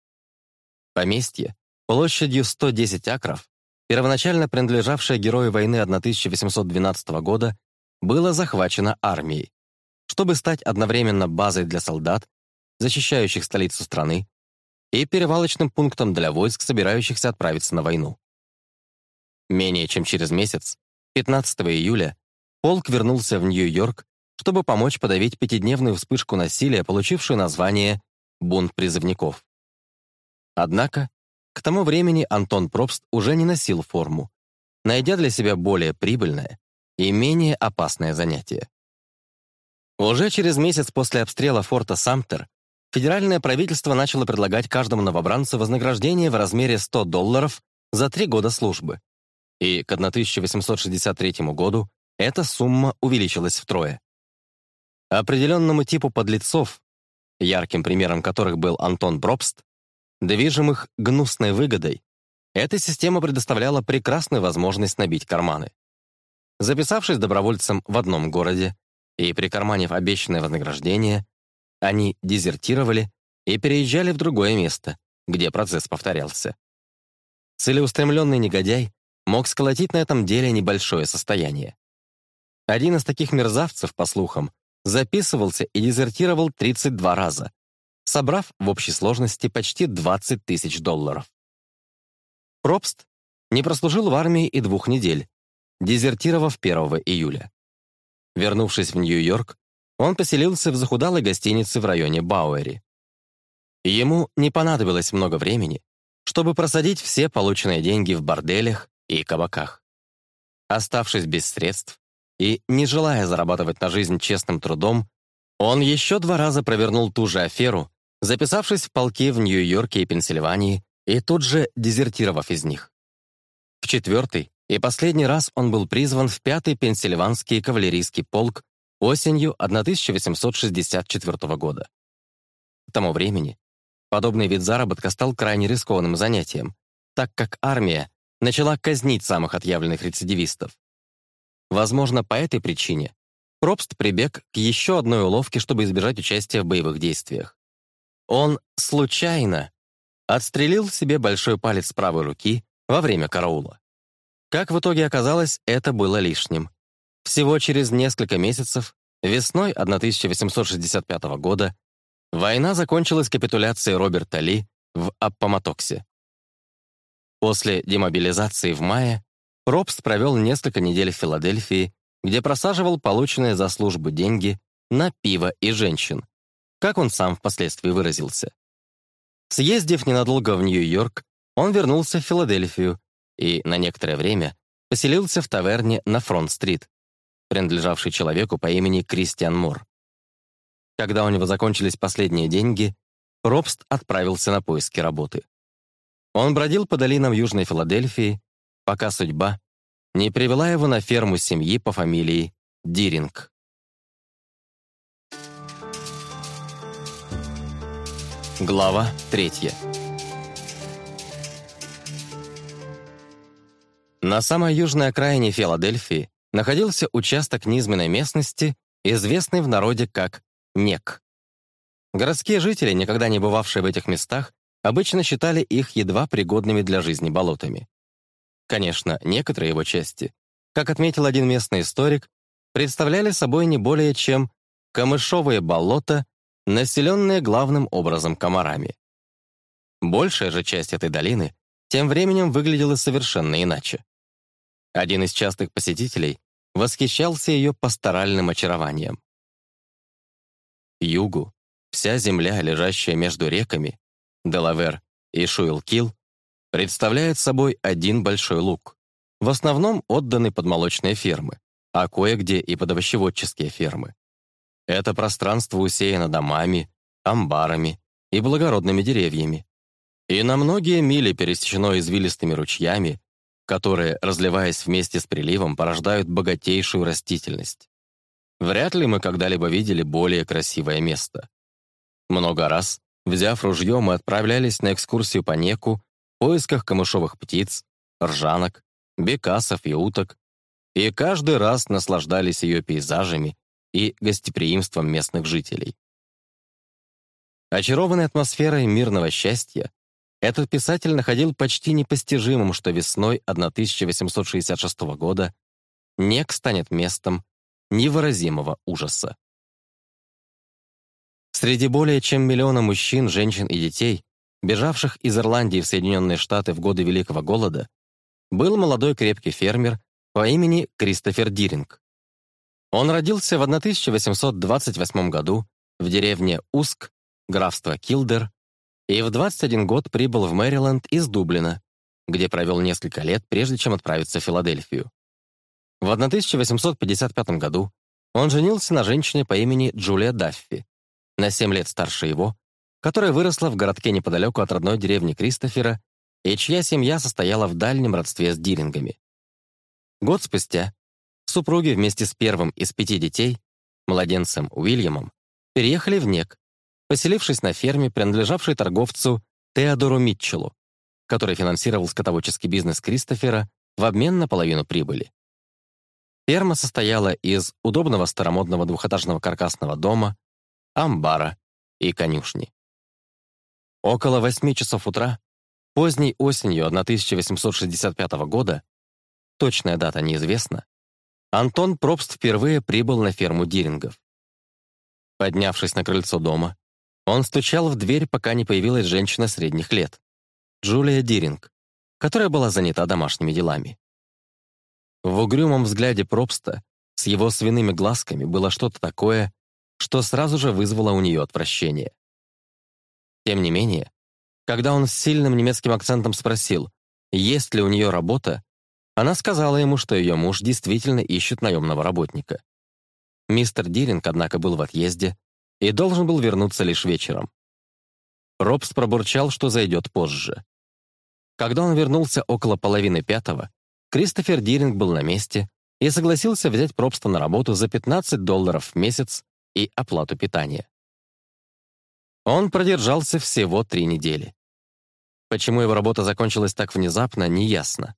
Поместье, площадью 110 акров, первоначально принадлежавшее герою войны 1812 года, было захвачено армией, чтобы стать одновременно базой для солдат, защищающих столицу страны, и перевалочным пунктом для войск, собирающихся отправиться на войну. Менее чем через месяц, 15 июля, Полк вернулся в Нью-Йорк, чтобы помочь подавить пятидневную вспышку насилия, получившую название «Бунт призывников». Однако, к тому времени Антон Пробст уже не носил форму, найдя для себя более прибыльное и менее опасное занятие. Уже через месяц после обстрела форта Самтер федеральное правительство начало предлагать каждому новобранцу вознаграждение в размере 100 долларов за три года службы. И к 1863 году эта сумма увеличилась втрое. Определенному типу подлецов, ярким примером которых был Антон Бробст, движимых гнусной выгодой, эта система предоставляла прекрасную возможность набить карманы. Записавшись добровольцем в одном городе и прикарманив обещанное вознаграждение, они дезертировали и переезжали в другое место, где процесс повторялся. Целеустремленный негодяй мог сколотить на этом деле небольшое состояние. Один из таких мерзавцев, по слухам, записывался и дезертировал 32 раза, собрав в общей сложности почти 20 тысяч долларов. Пробст не прослужил в армии и двух недель, дезертировав 1 июля. Вернувшись в Нью-Йорк, он поселился в захудалой гостинице в районе Бауэри. Ему не понадобилось много времени, чтобы просадить все полученные деньги в борделях и кабаках. Оставшись без средств, и, не желая зарабатывать на жизнь честным трудом, он еще два раза провернул ту же аферу, записавшись в полки в Нью-Йорке и Пенсильвании и тут же дезертировав из них. В четвертый и последний раз он был призван в пятый Пенсильванский кавалерийский полк осенью 1864 года. К тому времени подобный вид заработка стал крайне рискованным занятием, так как армия начала казнить самых отъявленных рецидивистов. Возможно, по этой причине Пробст прибег к еще одной уловке, чтобы избежать участия в боевых действиях. Он случайно отстрелил себе большой палец правой руки во время караула. Как в итоге оказалось, это было лишним. Всего через несколько месяцев, весной 1865 года, война закончилась капитуляцией Роберта Ли в Аппоматоксе. После демобилизации в мае Робст провел несколько недель в Филадельфии, где просаживал полученные за службу деньги на пиво и женщин, как он сам впоследствии выразился. Съездив ненадолго в Нью-Йорк, он вернулся в Филадельфию и на некоторое время поселился в таверне на Фронт-стрит, принадлежавшей человеку по имени Кристиан Мур. Когда у него закончились последние деньги, Робст отправился на поиски работы. Он бродил по долинам Южной Филадельфии, пока судьба не привела его на ферму семьи по фамилии Диринг. Глава третья. На самой южной окраине Филадельфии находился участок низменной местности, известный в народе как Нек. Городские жители, никогда не бывавшие в этих местах, обычно считали их едва пригодными для жизни болотами. Конечно, некоторые его части, как отметил один местный историк, представляли собой не более чем камышовые болота, населенные главным образом комарами. Большая же часть этой долины тем временем выглядела совершенно иначе. Один из частых посетителей восхищался ее пасторальным очарованием. Югу, вся земля, лежащая между реками, Делавер и Шуилкил, представляет собой один большой луг. В основном отданы под молочные фермы, а кое-где и под овощеводческие фермы. Это пространство усеяно домами, амбарами и благородными деревьями. И на многие мили пересечено извилистыми ручьями, которые, разливаясь вместе с приливом, порождают богатейшую растительность. Вряд ли мы когда-либо видели более красивое место. Много раз, взяв ружье, мы отправлялись на экскурсию по Неку поисках камышовых птиц, ржанок, бекасов и уток, и каждый раз наслаждались ее пейзажами и гостеприимством местных жителей. Очарованный атмосферой мирного счастья, этот писатель находил почти непостижимым, что весной 1866 года Нек станет местом невыразимого ужаса. Среди более чем миллиона мужчин, женщин и детей бежавших из Ирландии в Соединенные Штаты в годы Великого Голода, был молодой крепкий фермер по имени Кристофер Диринг. Он родился в 1828 году в деревне Уск, графство Килдер, и в 21 год прибыл в Мэриленд из Дублина, где провел несколько лет, прежде чем отправиться в Филадельфию. В 1855 году он женился на женщине по имени Джулия Даффи, на 7 лет старше его, которая выросла в городке неподалеку от родной деревни Кристофера и чья семья состояла в дальнем родстве с Диллингами. Год спустя супруги вместе с первым из пяти детей, младенцем Уильямом, переехали в Нек, поселившись на ферме, принадлежавшей торговцу Теодору Митчеллу, который финансировал скотоводческий бизнес Кристофера в обмен на половину прибыли. Ферма состояла из удобного старомодного двухэтажного каркасного дома, амбара и конюшни. Около восьми часов утра, поздней осенью 1865 года, точная дата неизвестна, Антон Пробст впервые прибыл на ферму Дирингов. Поднявшись на крыльцо дома, он стучал в дверь, пока не появилась женщина средних лет, Джулия Диринг, которая была занята домашними делами. В угрюмом взгляде Пробста с его свиными глазками было что-то такое, что сразу же вызвало у нее отвращение. Тем не менее, когда он с сильным немецким акцентом спросил, есть ли у нее работа, она сказала ему, что ее муж действительно ищет наемного работника. Мистер Диринг, однако, был в отъезде и должен был вернуться лишь вечером. Робс пробурчал, что зайдет позже. Когда он вернулся около половины пятого, Кристофер Диринг был на месте и согласился взять Пробста на работу за 15 долларов в месяц и оплату питания. Он продержался всего три недели. Почему его работа закончилась так внезапно, неясно.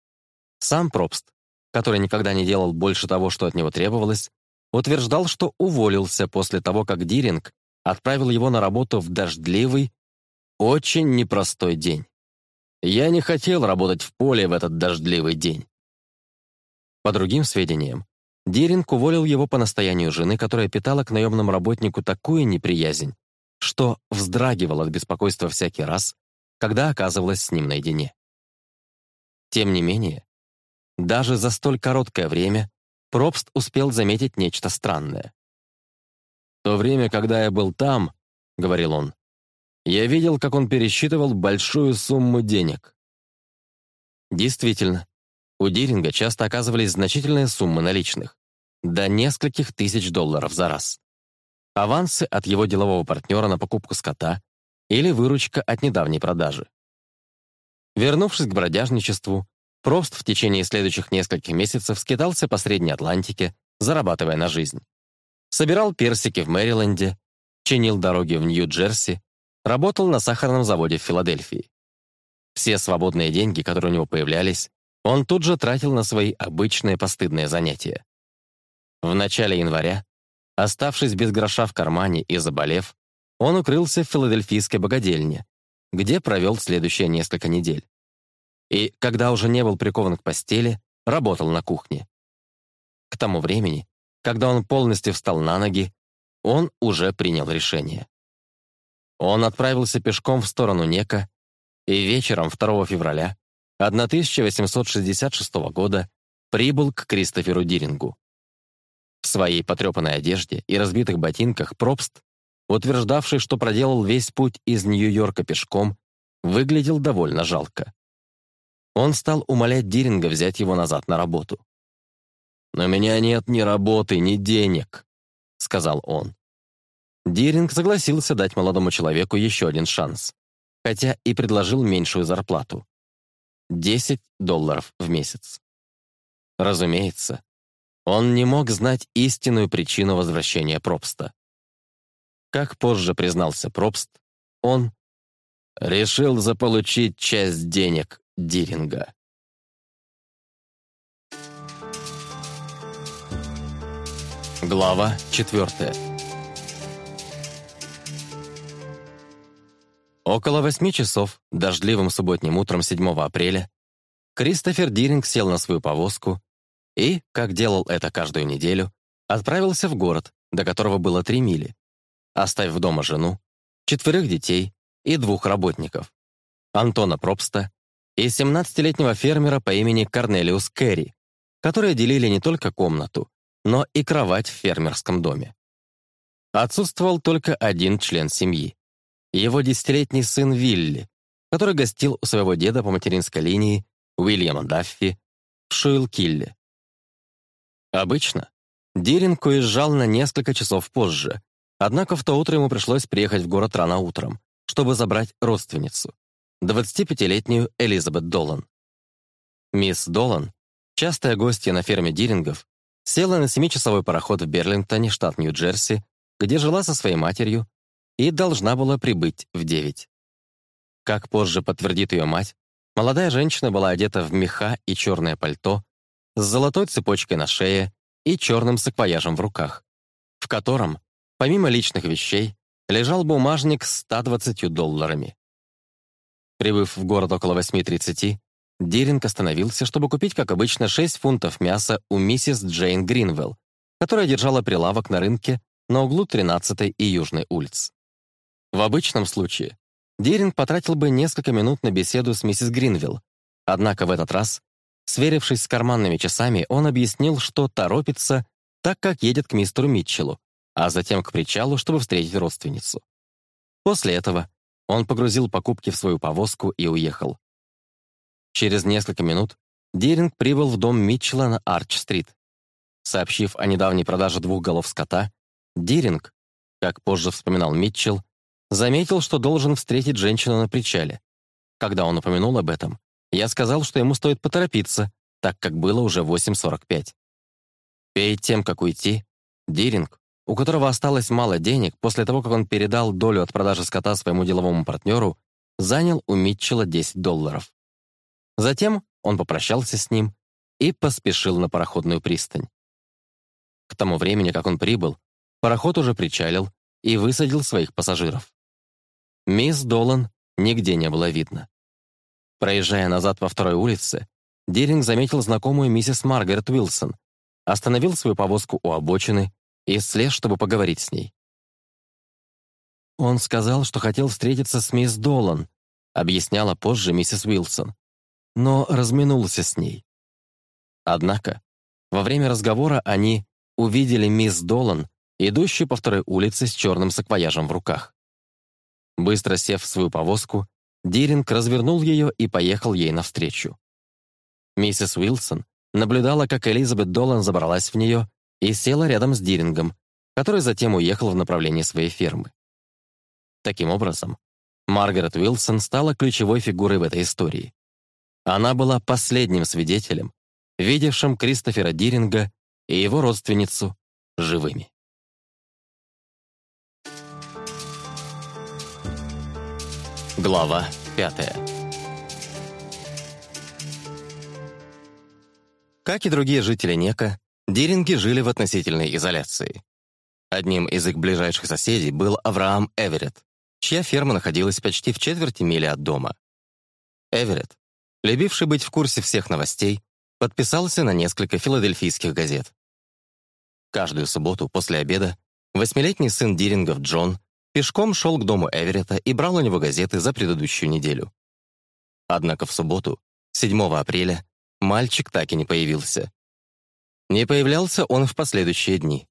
Сам Пробст, который никогда не делал больше того, что от него требовалось, утверждал, что уволился после того, как Диринг отправил его на работу в дождливый, очень непростой день. Я не хотел работать в поле в этот дождливый день. По другим сведениям, Диринг уволил его по настоянию жены, которая питала к наемному работнику такую неприязнь, что вздрагивал от беспокойства всякий раз, когда оказывалась с ним наедине. Тем не менее, даже за столь короткое время Пробст успел заметить нечто странное. В «То время, когда я был там, — говорил он, — я видел, как он пересчитывал большую сумму денег». Действительно, у Диринга часто оказывались значительные суммы наличных, до нескольких тысяч долларов за раз авансы от его делового партнера на покупку скота или выручка от недавней продажи. Вернувшись к бродяжничеству, Прост в течение следующих нескольких месяцев скитался по Средней Атлантике, зарабатывая на жизнь. Собирал персики в Мэриленде, чинил дороги в Нью-Джерси, работал на сахарном заводе в Филадельфии. Все свободные деньги, которые у него появлялись, он тут же тратил на свои обычные постыдные занятия. В начале января Оставшись без гроша в кармане и заболев, он укрылся в филадельфийской богадельне, где провел следующие несколько недель. И, когда уже не был прикован к постели, работал на кухне. К тому времени, когда он полностью встал на ноги, он уже принял решение. Он отправился пешком в сторону Нека, и вечером 2 февраля 1866 года прибыл к Кристоферу Дирингу. В своей потрепанной одежде и разбитых ботинках Пробст, утверждавший, что проделал весь путь из Нью-Йорка пешком, выглядел довольно жалко. Он стал умолять Диринга взять его назад на работу. «Но у меня нет ни работы, ни денег», — сказал он. Диринг согласился дать молодому человеку еще один шанс, хотя и предложил меньшую зарплату — 10 долларов в месяц. Разумеется, он не мог знать истинную причину возвращения Пробста. Как позже признался Пробст, он решил заполучить часть денег Диринга. Глава четвертая Около восьми часов, дождливым субботним утром 7 апреля, Кристофер Диринг сел на свою повозку и, как делал это каждую неделю, отправился в город, до которого было три мили, оставив дома жену, четверых детей и двух работников, Антона Пробста и 17-летнего фермера по имени Корнелиус Керри, которые делили не только комнату, но и кровать в фермерском доме. Отсутствовал только один член семьи. Его десятилетний сын Вилли, который гостил у своего деда по материнской линии Уильяма Даффи в Шуилкилле. Обычно Деринг уезжал на несколько часов позже, однако в то утро ему пришлось приехать в город рано утром, чтобы забрать родственницу, 25-летнюю Элизабет Долан. Мисс Долан, частая гостья на ферме Дирингов, села на семичасовой пароход в Берлингтоне, штат Нью-Джерси, где жила со своей матерью и должна была прибыть в 9. Как позже подтвердит ее мать, молодая женщина была одета в меха и черное пальто, с золотой цепочкой на шее и черным саквояжем в руках, в котором, помимо личных вещей, лежал бумажник с 120 долларами. Прибыв в город около 8.30, Диринг остановился, чтобы купить, как обычно, 6 фунтов мяса у миссис Джейн Гринвелл, которая держала прилавок на рынке на углу 13 й и Южной улиц. В обычном случае Диринг потратил бы несколько минут на беседу с миссис Гринвилл, однако в этот раз Сверившись с карманными часами, он объяснил, что торопится, так как едет к мистеру Митчеллу, а затем к причалу, чтобы встретить родственницу. После этого он погрузил покупки в свою повозку и уехал. Через несколько минут Деринг прибыл в дом Митчелла на Арч-стрит. Сообщив о недавней продаже двух голов скота, Деринг, как позже вспоминал Митчелл, заметил, что должен встретить женщину на причале. Когда он упомянул об этом, я сказал, что ему стоит поторопиться, так как было уже 8.45. Перед тем, как уйти, Диринг, у которого осталось мало денег после того, как он передал долю от продажи скота своему деловому партнеру, занял у Митчелла 10 долларов. Затем он попрощался с ним и поспешил на пароходную пристань. К тому времени, как он прибыл, пароход уже причалил и высадил своих пассажиров. Мисс Долан нигде не было видно. Проезжая назад во второй улице, Деринг заметил знакомую миссис Маргарет Уилсон, остановил свою повозку у обочины и слез, чтобы поговорить с ней. «Он сказал, что хотел встретиться с мисс Долан», объясняла позже миссис Уилсон, но разминулся с ней. Однако, во время разговора они увидели мисс Долан, идущую по второй улице с черным саквояжем в руках. Быстро сев в свою повозку, Диринг развернул ее и поехал ей навстречу. Миссис Уилсон наблюдала, как Элизабет Долан забралась в нее и села рядом с Дирингом, который затем уехал в направлении своей фермы. Таким образом, Маргарет Уилсон стала ключевой фигурой в этой истории. Она была последним свидетелем, видевшим Кристофера Диринга и его родственницу живыми. Глава 5. Как и другие жители Нека, диринги жили в относительной изоляции. Одним из их ближайших соседей был Авраам Эверетт, чья ферма находилась почти в четверти мили от дома. Эверетт, любивший быть в курсе всех новостей, подписался на несколько филадельфийских газет. Каждую субботу после обеда восьмилетний сын Дирингов Джон Пешком шел к дому Эверета и брал у него газеты за предыдущую неделю. Однако в субботу, 7 апреля, мальчик так и не появился. Не появлялся он в последующие дни.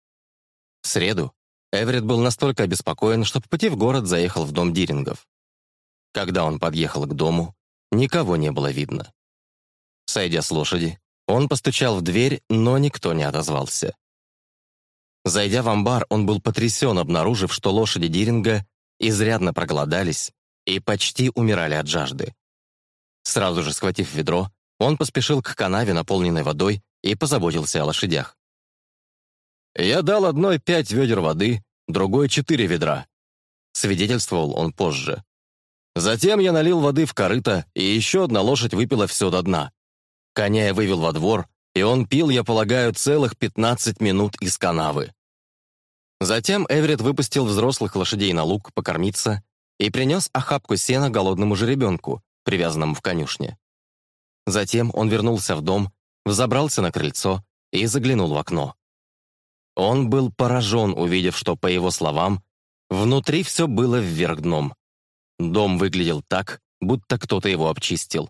В среду Эверет был настолько обеспокоен, что по пути в город заехал в дом Дирингов. Когда он подъехал к дому, никого не было видно. Сойдя с лошади, он постучал в дверь, но никто не отозвался. Зайдя в амбар, он был потрясен, обнаружив, что лошади Диринга изрядно проголодались и почти умирали от жажды. Сразу же схватив ведро, он поспешил к канаве, наполненной водой, и позаботился о лошадях. «Я дал одной пять ведер воды, другой четыре ведра», — свидетельствовал он позже. «Затем я налил воды в корыто, и еще одна лошадь выпила все до дна. Коня я вывел во двор, и он пил, я полагаю, целых пятнадцать минут из канавы. Затем Эверетт выпустил взрослых лошадей на луг покормиться и принес охапку сена голодному жеребенку, привязанному в конюшне. Затем он вернулся в дом, взобрался на крыльцо и заглянул в окно. Он был поражен, увидев, что, по его словам, внутри все было вверх дном. Дом выглядел так, будто кто-то его обчистил.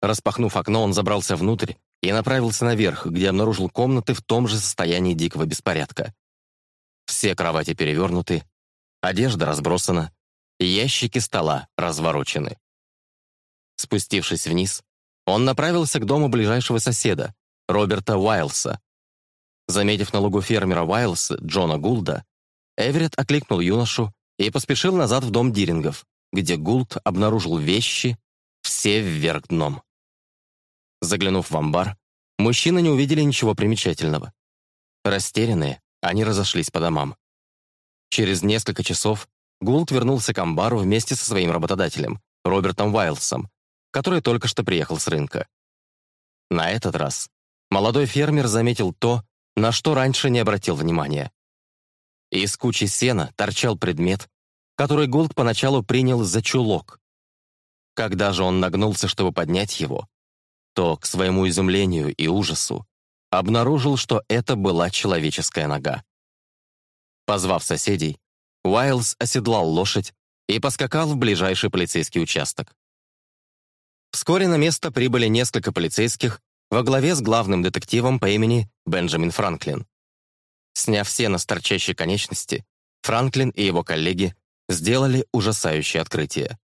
Распахнув окно, он забрался внутрь и направился наверх, где обнаружил комнаты в том же состоянии дикого беспорядка. Все кровати перевернуты, одежда разбросана, ящики стола разворочены. Спустившись вниз, он направился к дому ближайшего соседа, Роберта Уайлса. Заметив на лугу фермера Уайлса, Джона Гулда, Эверетт окликнул юношу и поспешил назад в дом Дирингов, где Гулд обнаружил вещи, все вверх дном. Заглянув в амбар, мужчины не увидели ничего примечательного. Растерянные, они разошлись по домам. Через несколько часов Гулт вернулся к амбару вместе со своим работодателем, Робертом Уайлсом, который только что приехал с рынка. На этот раз молодой фермер заметил то, на что раньше не обратил внимания. Из кучи сена торчал предмет, который Гулт поначалу принял за чулок. Когда же он нагнулся, чтобы поднять его, то, к своему изумлению и ужасу, обнаружил, что это была человеческая нога. Позвав соседей, Уайлз оседлал лошадь и поскакал в ближайший полицейский участок. Вскоре на место прибыли несколько полицейских во главе с главным детективом по имени Бенджамин Франклин. Сняв все с торчащей конечности, Франклин и его коллеги сделали ужасающее открытие.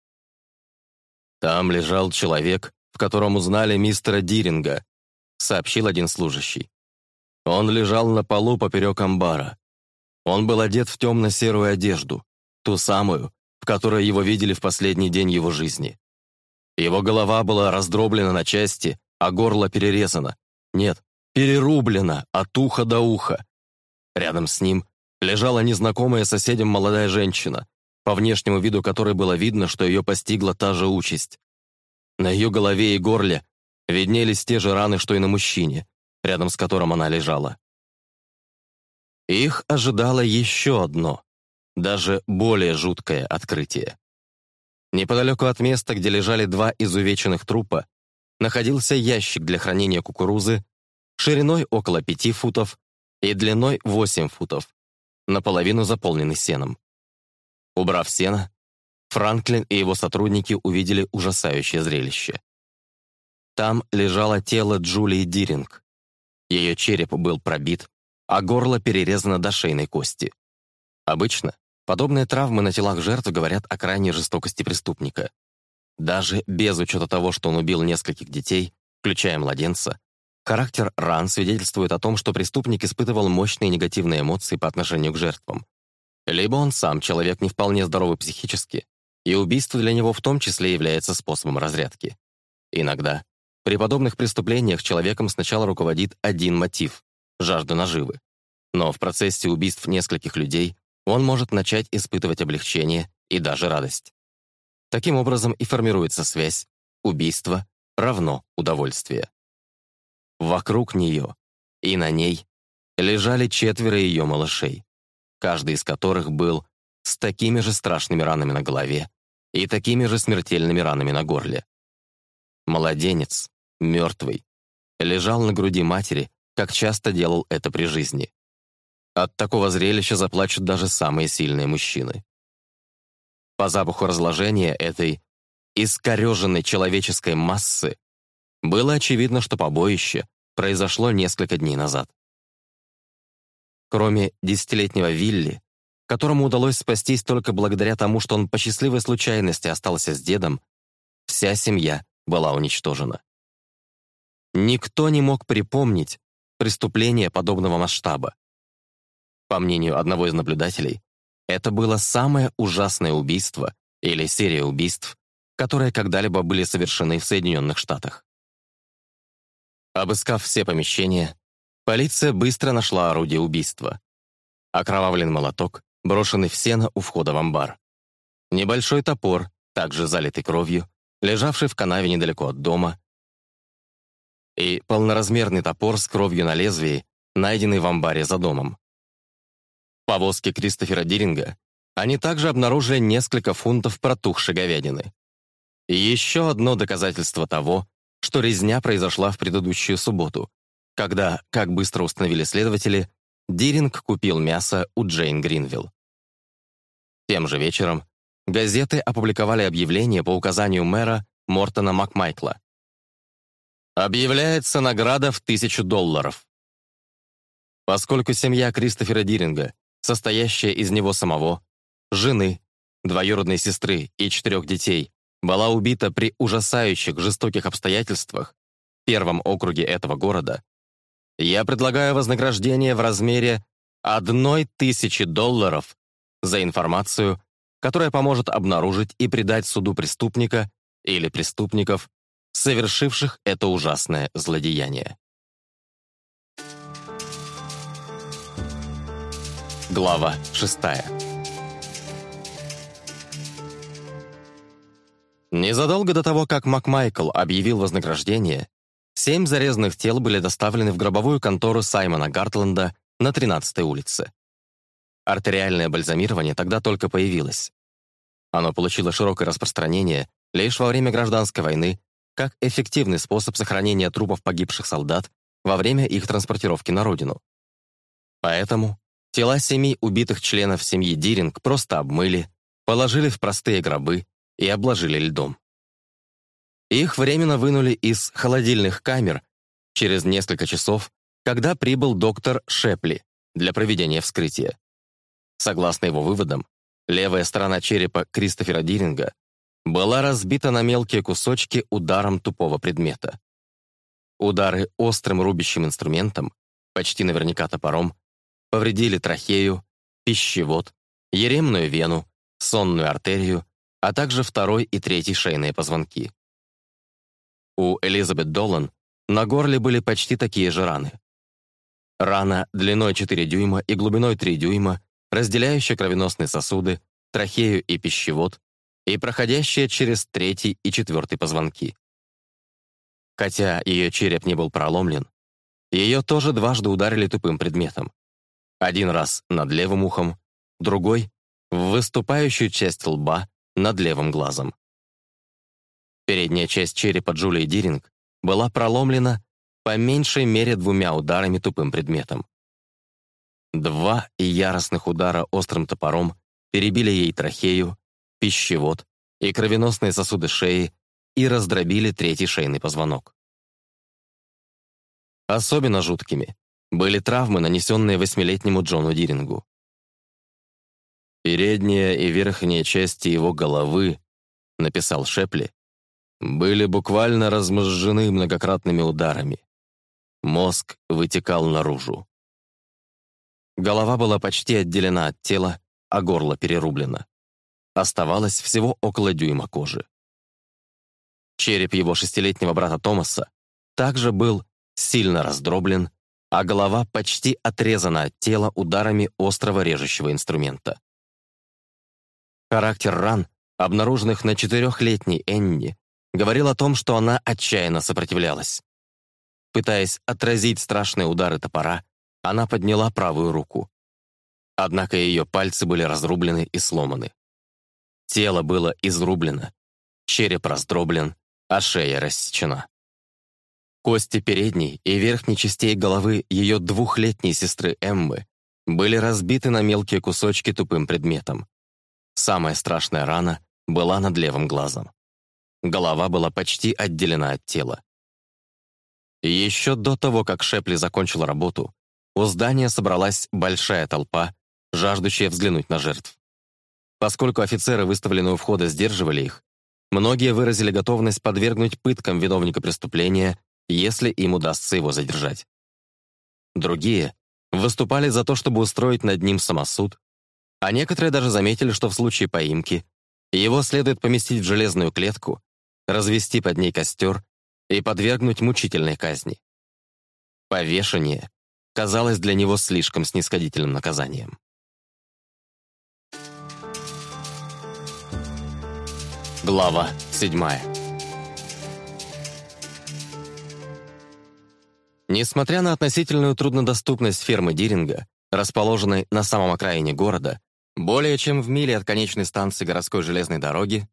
Там лежал человек, в котором узнали мистера Диринга, — сообщил один служащий. Он лежал на полу поперек амбара. Он был одет в темно-серую одежду, ту самую, в которой его видели в последний день его жизни. Его голова была раздроблена на части, а горло перерезано. Нет, перерублено от уха до уха. Рядом с ним лежала незнакомая соседям молодая женщина, по внешнему виду которой было видно, что ее постигла та же участь. На ее голове и горле Виднелись те же раны, что и на мужчине, рядом с которым она лежала. Их ожидало еще одно, даже более жуткое открытие. Неподалеку от места, где лежали два изувеченных трупа, находился ящик для хранения кукурузы шириной около пяти футов и длиной восемь футов, наполовину заполненный сеном. Убрав сено, Франклин и его сотрудники увидели ужасающее зрелище. Там лежало тело Джулии Диринг. Ее череп был пробит, а горло перерезано до шейной кости. Обычно подобные травмы на телах жертв говорят о крайней жестокости преступника. Даже без учета того, что он убил нескольких детей, включая младенца, характер ран свидетельствует о том, что преступник испытывал мощные негативные эмоции по отношению к жертвам. Либо он сам человек не вполне здоровый психически, и убийство для него в том числе является способом разрядки. Иногда при подобных преступлениях человеком сначала руководит один мотив — жажда наживы. Но в процессе убийств нескольких людей он может начать испытывать облегчение и даже радость. Таким образом и формируется связь «убийство равно удовольствие». Вокруг нее и на ней лежали четверо ее малышей, каждый из которых был с такими же страшными ранами на голове и такими же смертельными ранами на горле. Младенец мертвый, лежал на груди матери, как часто делал это при жизни. От такого зрелища заплачут даже самые сильные мужчины. По запаху разложения этой искореженной человеческой массы было очевидно, что побоище произошло несколько дней назад. Кроме десятилетнего Вилли, которому удалось спастись только благодаря тому, что он по счастливой случайности остался с дедом, вся семья была уничтожена. Никто не мог припомнить преступление подобного масштаба. По мнению одного из наблюдателей, это было самое ужасное убийство или серия убийств, которые когда-либо были совершены в Соединенных Штатах. Обыскав все помещения, полиция быстро нашла орудие убийства. Окровавлен молоток, брошенный в сено у входа в амбар. Небольшой топор, также залитый кровью, лежавший в канаве недалеко от дома, и полноразмерный топор с кровью на лезвии, найденный в амбаре за домом. В повозке Кристофера Диринга они также обнаружили несколько фунтов протухшей говядины. И еще одно доказательство того, что резня произошла в предыдущую субботу, когда, как быстро установили следователи, Диринг купил мясо у Джейн Гринвилл. Тем же вечером газеты опубликовали объявление по указанию мэра Мортона Макмайкла, Объявляется награда в тысячу долларов. Поскольку семья Кристофера Диринга, состоящая из него самого, жены, двоюродной сестры и четырех детей, была убита при ужасающих жестоких обстоятельствах в первом округе этого города, я предлагаю вознаграждение в размере одной тысячи долларов за информацию, которая поможет обнаружить и предать суду преступника или преступников, совершивших это ужасное злодеяние. Глава 6 Незадолго до того, как МакМайкл объявил вознаграждение, семь зарезанных тел были доставлены в гробовую контору Саймона Гартленда на 13-й улице. Артериальное бальзамирование тогда только появилось. Оно получило широкое распространение лишь во время гражданской войны как эффективный способ сохранения трупов погибших солдат во время их транспортировки на родину. Поэтому тела семи убитых членов семьи Диринг просто обмыли, положили в простые гробы и обложили льдом. Их временно вынули из холодильных камер через несколько часов, когда прибыл доктор Шепли для проведения вскрытия. Согласно его выводам, левая сторона черепа Кристофера Диринга была разбита на мелкие кусочки ударом тупого предмета. Удары острым рубящим инструментом, почти наверняка топором, повредили трахею, пищевод, еремную вену, сонную артерию, а также второй и третий шейные позвонки. У Элизабет Долан на горле были почти такие же раны. Рана длиной 4 дюйма и глубиной 3 дюйма, разделяющая кровеносные сосуды, трахею и пищевод, и проходящая через третий и четвертый позвонки. Хотя ее череп не был проломлен, ее тоже дважды ударили тупым предметом. Один раз над левым ухом, другой — в выступающую часть лба над левым глазом. Передняя часть черепа Джулии Диринг была проломлена по меньшей мере двумя ударами тупым предметом. Два яростных удара острым топором перебили ей трахею пищевод и кровеносные сосуды шеи и раздробили третий шейный позвонок. Особенно жуткими были травмы, нанесенные восьмилетнему Джону Дирингу. «Передняя и верхняя части его головы», — написал Шепли, «были буквально размозжены многократными ударами. Мозг вытекал наружу. Голова была почти отделена от тела, а горло перерублено. Оставалось всего около дюйма кожи. Череп его шестилетнего брата Томаса также был сильно раздроблен, а голова почти отрезана от тела ударами острого режущего инструмента. Характер ран, обнаруженных на четырехлетней Энни, говорил о том, что она отчаянно сопротивлялась. Пытаясь отразить страшные удары топора, она подняла правую руку. Однако ее пальцы были разрублены и сломаны. Тело было изрублено, череп раздроблен, а шея рассечена. Кости передней и верхней частей головы ее двухлетней сестры Эммы были разбиты на мелкие кусочки тупым предметом. Самая страшная рана была над левым глазом. Голова была почти отделена от тела. Еще до того, как Шепли закончил работу, у здания собралась большая толпа, жаждущая взглянуть на жертв. Поскольку офицеры, выставленные у входа, сдерживали их, многие выразили готовность подвергнуть пыткам виновника преступления, если им удастся его задержать. Другие выступали за то, чтобы устроить над ним самосуд, а некоторые даже заметили, что в случае поимки его следует поместить в железную клетку, развести под ней костер и подвергнуть мучительной казни. Повешение казалось для него слишком снисходительным наказанием. Глава 7 Несмотря на относительную труднодоступность фермы Диринга, расположенной на самом окраине города, более чем в миле от конечной станции городской железной дороги,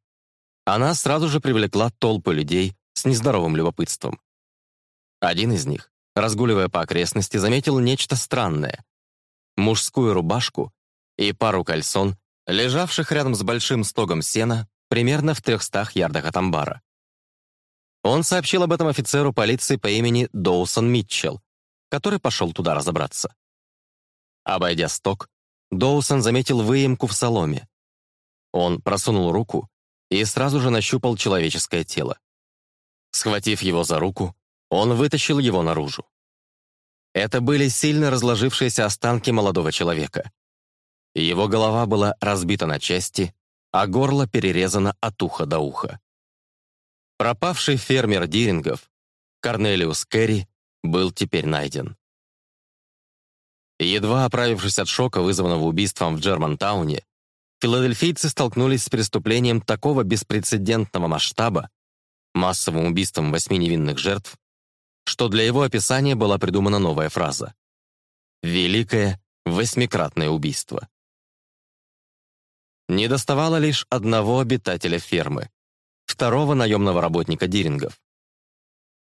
она сразу же привлекла толпы людей с нездоровым любопытством. Один из них, разгуливая по окрестности, заметил нечто странное. Мужскую рубашку и пару кальсон, лежавших рядом с большим стогом сена примерно в 300 ярдах от амбара. Он сообщил об этом офицеру полиции по имени Доусон Митчелл, который пошел туда разобраться. Обойдя сток, Доусон заметил выемку в соломе. Он просунул руку и сразу же нащупал человеческое тело. Схватив его за руку, он вытащил его наружу. Это были сильно разложившиеся останки молодого человека. Его голова была разбита на части, а горло перерезано от уха до уха. Пропавший фермер Дирингов, Корнелиус Керри, был теперь найден. Едва оправившись от шока, вызванного убийством в Джермантауне, филадельфийцы столкнулись с преступлением такого беспрецедентного масштаба, массовым убийством восьми невинных жертв, что для его описания была придумана новая фраза «Великое восьмикратное убийство». Не доставало лишь одного обитателя фермы, второго наемного работника Дирингов.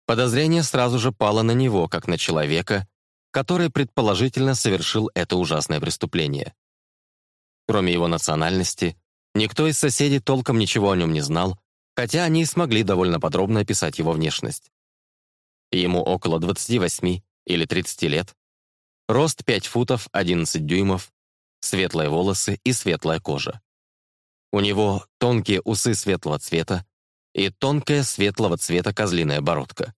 Подозрение сразу же пало на него, как на человека, который предположительно совершил это ужасное преступление. Кроме его национальности, никто из соседей толком ничего о нем не знал, хотя они и смогли довольно подробно описать его внешность. Ему около 28 или 30 лет, рост 5 футов 11 дюймов, светлые волосы и светлая кожа. У него тонкие усы светлого цвета и тонкая светлого цвета козлиная бородка.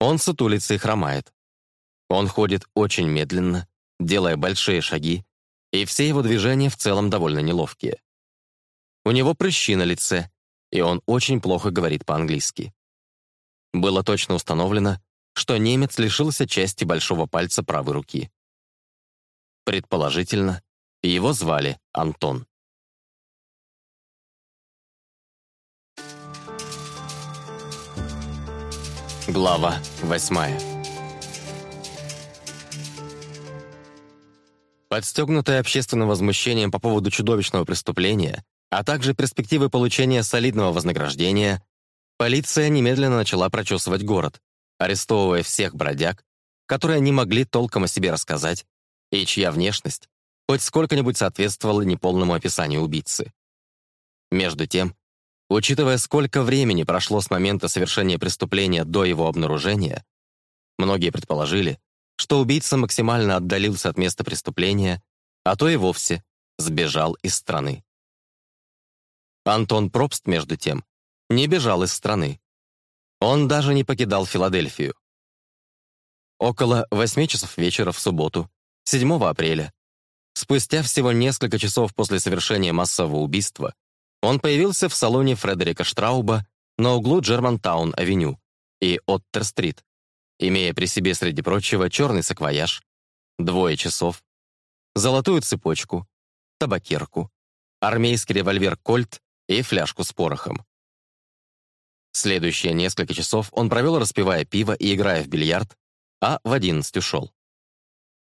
Он сутулится и хромает. Он ходит очень медленно, делая большие шаги, и все его движения в целом довольно неловкие. У него прыщи на лице, и он очень плохо говорит по-английски. Было точно установлено, что немец лишился части большого пальца правой руки. Предположительно,
его звали Антон.
Глава восьмая. Подстегнутая общественным возмущением по поводу чудовищного преступления, а также перспективы получения солидного вознаграждения, полиция немедленно начала прочесывать город, арестовывая всех бродяг, которые не могли толком о себе рассказать, и чья внешность хоть сколько-нибудь соответствовала неполному описанию убийцы. Между тем, Учитывая, сколько времени прошло с момента совершения преступления до его обнаружения, многие предположили, что убийца максимально отдалился от места преступления, а то и вовсе сбежал из страны. Антон Пробст, между тем, не бежал из страны. Он даже не покидал Филадельфию. Около восьми часов вечера в субботу, 7 апреля, спустя всего несколько часов после совершения массового убийства, он появился в салоне Фредерика Штрауба на углу Джермантаун-авеню и Оттер-стрит, имея при себе, среди прочего, черный саквояж, двое часов, золотую цепочку, табакерку, армейский револьвер «Кольт» и фляжку с порохом. Следующие несколько часов он провел, распивая пиво и играя в бильярд, а в одиннадцать ушел.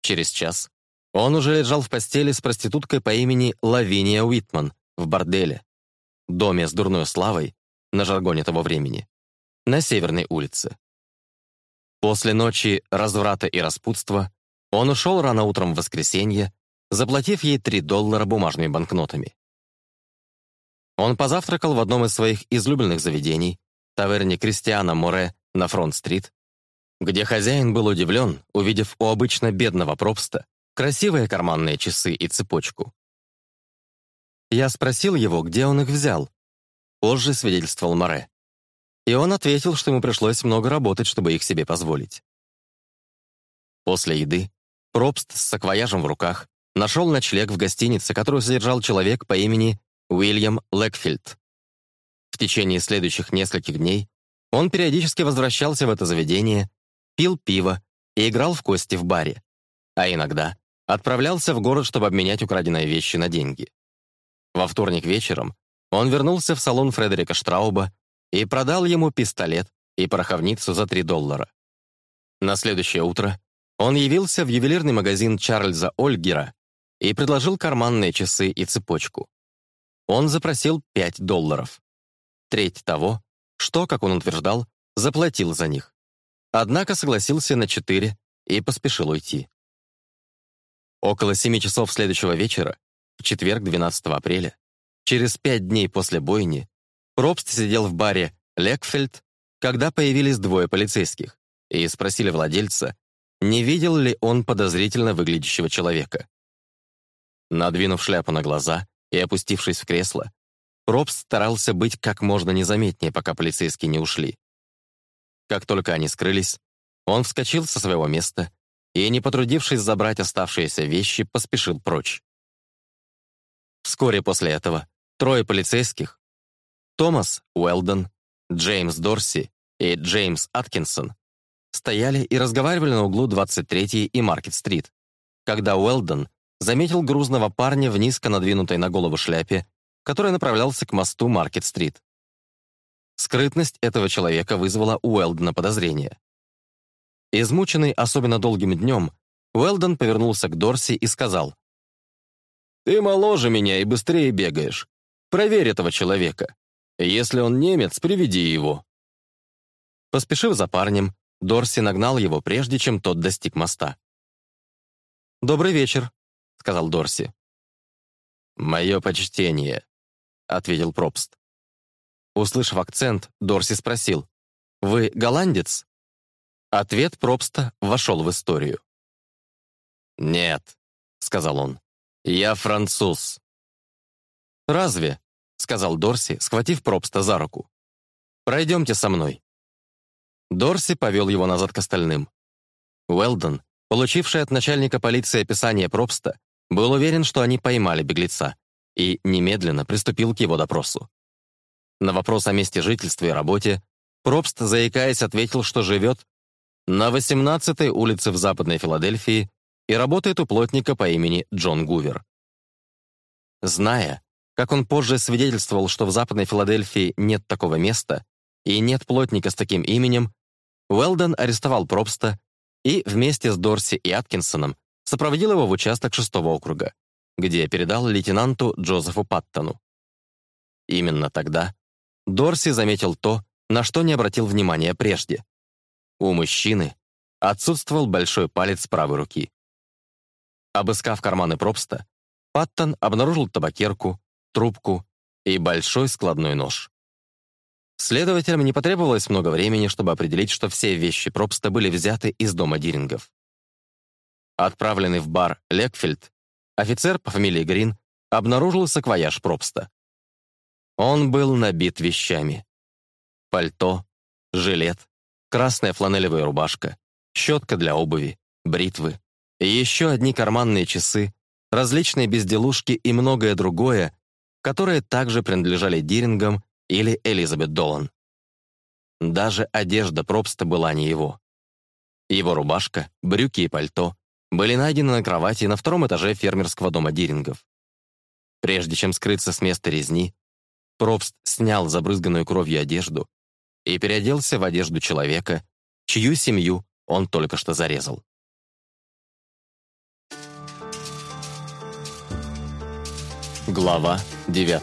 Через час он уже лежал в постели с проституткой по имени Лавиния Уитман в борделе, доме с дурной славой, на жаргоне того времени, на Северной улице. После ночи разврата и распутства он ушел рано утром в воскресенье, заплатив ей 3 доллара бумажными банкнотами. Он позавтракал в одном из своих излюбленных заведений, таверне Кристиана Море на Фронт-стрит, где хозяин был удивлен, увидев у обычно бедного пропста красивые карманные часы и цепочку. Я спросил его, где он их взял. Позже свидетельствовал Море. И он ответил, что ему пришлось много работать, чтобы их себе позволить. После еды Пробст с саквояжем в руках нашел ночлег в гостинице, которую содержал человек по имени Уильям Лекфилд. В течение следующих нескольких дней он периодически возвращался в это заведение, пил пиво и играл в кости в баре, а иногда отправлялся в город, чтобы обменять украденные вещи на деньги. Во вторник вечером он вернулся в салон Фредерика Штрауба и продал ему пистолет и пороховницу за 3 доллара. На следующее утро он явился в ювелирный магазин Чарльза Ольгера и предложил карманные часы и цепочку. Он запросил 5 долларов. Треть того, что, как он утверждал, заплатил за них. Однако согласился на 4 и поспешил уйти. Около 7 часов следующего вечера в четверг 12 апреля, через пять дней после бойни, Пробст сидел в баре «Лекфельд», когда появились двое полицейских и спросили владельца, не видел ли он подозрительно выглядящего человека. Надвинув шляпу на глаза и опустившись в кресло, Пробст старался быть как можно незаметнее, пока полицейские не ушли. Как только они скрылись, он вскочил со своего места и, не потрудившись забрать оставшиеся вещи, поспешил прочь. Вскоре после этого трое полицейских — Томас Уэлден, Джеймс Дорси и Джеймс Аткинсон — стояли и разговаривали на углу 23-й и Маркет-стрит, когда Уэлден заметил грузного парня в низко надвинутой на голову шляпе, который направлялся к мосту Маркет-стрит. Скрытность этого человека вызвала у Уэлдена подозрение. Измученный особенно долгим днем, Уэлден повернулся к Дорси и сказал — ты моложе меня и быстрее бегаешь. Проверь этого человека. Если он немец, приведи его». Поспешив за парнем, Дорси нагнал его, прежде чем тот достиг моста. «Добрый вечер», — сказал Дорси.
«Мое почтение», — ответил Пропст. Услышав
акцент, Дорси спросил, «Вы голландец?» Ответ Пропста вошел в историю. «Нет», — сказал он. «Я
француз». «Разве?» — сказал Дорси, схватив Пробста за руку.
«Пройдемте со мной». Дорси повел его назад к остальным. Уэлдон, получивший от начальника полиции описание Пробста, был уверен, что они поймали беглеца, и немедленно приступил к его допросу. На вопрос о месте жительства и работе Пробст, заикаясь, ответил, что живет на 18-й улице в Западной Филадельфии и работает у плотника по имени Джон Гувер. Зная, как он позже свидетельствовал, что в Западной Филадельфии нет такого места и нет плотника с таким именем, Уэлдон арестовал Пробста и вместе с Дорси и Аткинсоном сопроводил его в участок шестого округа, где передал лейтенанту Джозефу Паттону. Именно тогда Дорси заметил то, на что не обратил внимания прежде. У мужчины отсутствовал большой палец правой руки. Обыскав карманы Пробста, Паттон обнаружил табакерку, трубку и большой складной нож. Следователям не потребовалось много времени, чтобы определить, что все вещи Пробста были взяты из дома Дирингов. Отправленный в бар Лекфельд, офицер по фамилии Грин обнаружил саквояж Пробста. Он был набит вещами. Пальто, жилет, красная фланелевая рубашка, щетка для обуви, бритвы, еще одни карманные часы, различные безделушки и многое другое, которые также принадлежали Дирингам или Элизабет Долан. Даже одежда Пробста была не его. Его рубашка, брюки и пальто были найдены на кровати на втором этаже фермерского дома Дирингов. Прежде чем скрыться с места резни, Пробст снял забрызганную кровью одежду и переоделся в одежду человека, чью семью он только что зарезал. Глава 9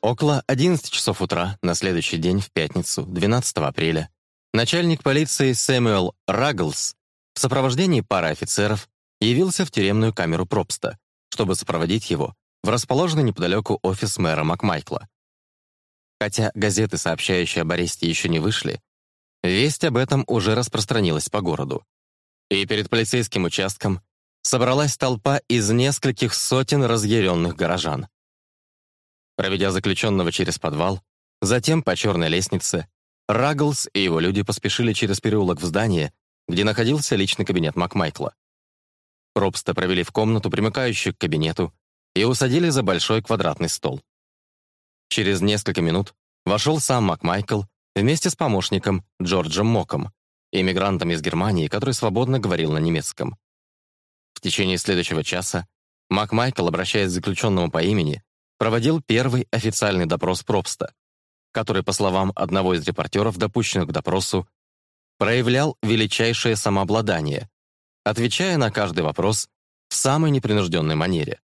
Около 11 часов утра на следующий день, в пятницу, 12 апреля, начальник полиции Сэмюэл Рагглс в сопровождении пары офицеров явился в тюремную камеру Пропста, чтобы сопроводить его в расположенный неподалеку офис мэра Макмайкла. Хотя газеты, сообщающие об аресте, еще не вышли, весть об этом уже распространилась по городу. И перед полицейским участком собралась толпа из нескольких сотен разъяренных горожан. Проведя заключенного через подвал, затем по черной лестнице, Рагглс и его люди поспешили через переулок в здание, где находился личный кабинет Макмайкла. Робста провели в комнату, примыкающую к кабинету, и усадили за большой квадратный стол. Через несколько минут вошел сам Макмайкл вместе с помощником Джорджем Моком, иммигрантом из Германии, который свободно говорил на немецком. В течение следующего часа Макмайкл обращаясь к заключенному по имени, проводил первый официальный допрос Пробста, который, по словам одного из репортеров, допущенных к допросу, проявлял величайшее самообладание, отвечая на каждый вопрос в самой непринужденной манере.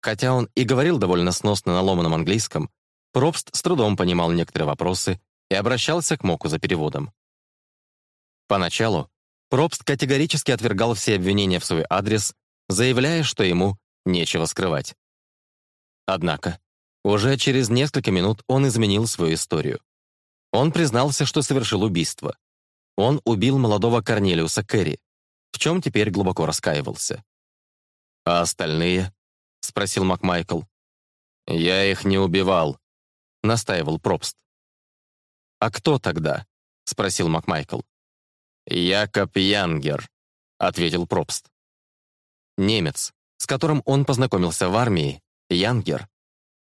Хотя он и говорил довольно сносно на ломаном английском, Пробст с трудом понимал некоторые вопросы и обращался к Моку за переводом. Поначалу Пробст категорически отвергал все обвинения в свой адрес, заявляя, что ему нечего скрывать. Однако, уже через несколько минут он изменил свою историю. Он признался, что совершил убийство. Он убил молодого Корнелиуса Керри, в чем теперь глубоко раскаивался. «А остальные?» — спросил МакМайкл.
«Я их не убивал», — настаивал Пробст. «А кто
тогда?» — спросил МакМайкл. «Якоб Янгер», — ответил Пробст. Немец, с которым он познакомился в армии, Янгер,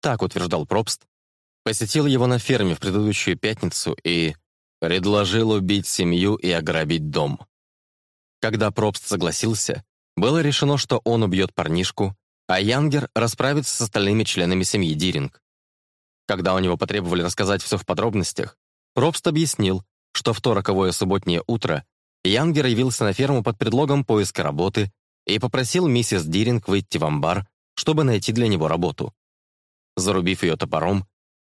так утверждал Пробст, посетил его на ферме в предыдущую пятницу и предложил убить семью и ограбить дом. Когда Пробст согласился, было решено, что он убьет парнишку, а Янгер расправится с остальными членами семьи Диринг. Когда у него потребовали рассказать все в подробностях, Пробст объяснил, что в то роковое субботнее утро Янгер явился на ферму под предлогом поиска работы и попросил миссис Диринг выйти в амбар, чтобы найти для него работу. Зарубив ее топором,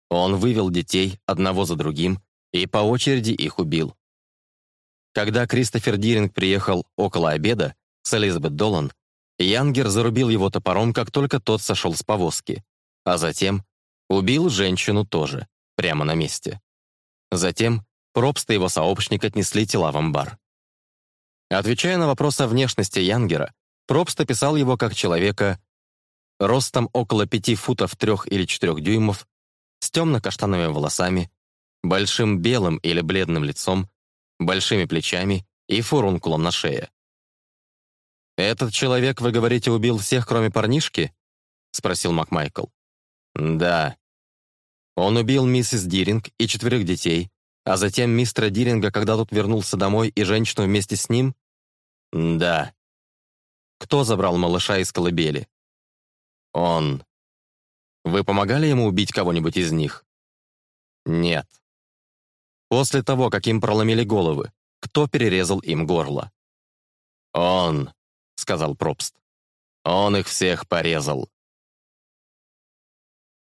он вывел детей одного за другим и по очереди их убил. Когда Кристофер Диринг приехал около обеда с Элизабет Долан, Янгер зарубил его топором, как только тот сошел с повозки, а затем убил женщину тоже, прямо на месте. Затем Пробст его сообщник отнесли тела в амбар. Отвечая на вопрос о внешности Янгера, Пробст описал его как человека ростом около 5 футов 3 или 4 дюймов, с темно-каштановыми волосами, большим белым или бледным лицом, большими плечами и фурункулом на шее. «Этот человек, вы говорите, убил всех, кроме парнишки?» — спросил МакМайкл. «Да». «Он убил миссис Диринг и четверых детей, а затем мистера Диринга, когда тот вернулся домой, и женщину вместе с ним? Да. Кто забрал малыша из колыбели? Он. Вы помогали ему убить кого-нибудь из них? Нет. После того, как им проломили головы, кто перерезал им горло? Он, сказал Пробст. Он их всех порезал.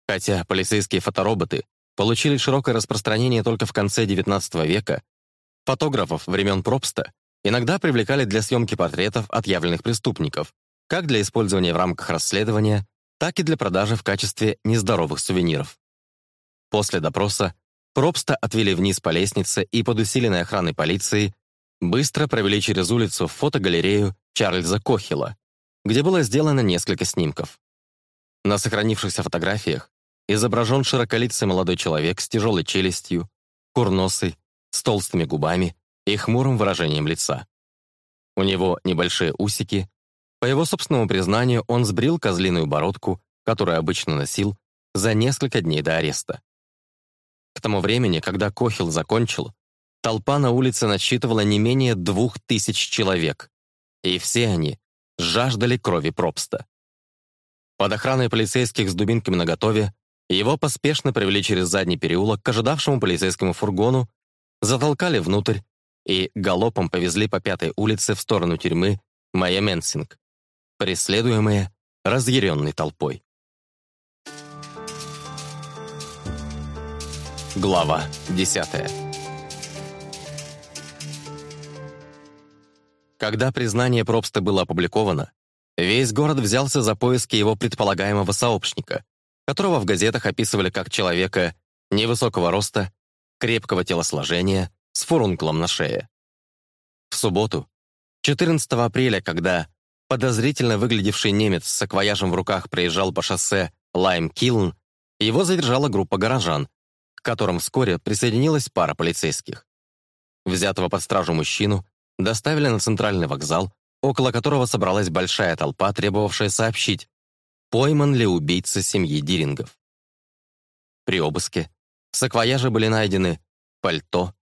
Хотя полицейские фотороботы получили широкое распространение только в конце XIX века, фотографов времен Пробста иногда привлекали для съемки портретов отъявленных преступников, как для использования в рамках расследования, так и для продажи в качестве нездоровых сувениров. После допроса Пробста отвели вниз по лестнице и под усиленной охраной полиции быстро провели через улицу в фотогалерею Чарльза Кохила, где было сделано несколько снимков. На сохранившихся фотографиях изображен широколицый молодой человек с тяжелой челюстью, курносый, с толстыми губами и хмурым выражением лица. У него небольшие усики. По его собственному признанию, он сбрил козлиную бородку, которую обычно носил, за несколько дней до ареста. К тому времени, когда Кохил закончил, толпа на улице насчитывала не менее двух тысяч человек, и все они жаждали крови Пробста. Под охраной полицейских с дубинками наготове его поспешно привели через задний переулок к ожидавшему полицейскому фургону, затолкали внутрь и галопом повезли по пятой улице в сторону тюрьмы Майя Менсинг, преследуемые разъяренной толпой. Глава 10 Когда признание Пробста было опубликовано, весь город взялся за поиски его предполагаемого сообщника — которого в газетах описывали как человека невысокого роста, крепкого телосложения, с фурунклом на шее. В субботу, 14 апреля, когда подозрительно выглядевший немец с саквояжем в руках проезжал по шоссе Лайм-Килн, его задержала группа горожан, к которым вскоре присоединилась пара полицейских. Взятого под стражу мужчину доставили на центральный вокзал, около которого собралась большая толпа, требовавшая сообщить, пойман ли убийца семьи Дирингов. При обыске в саквояже были найдены пальто,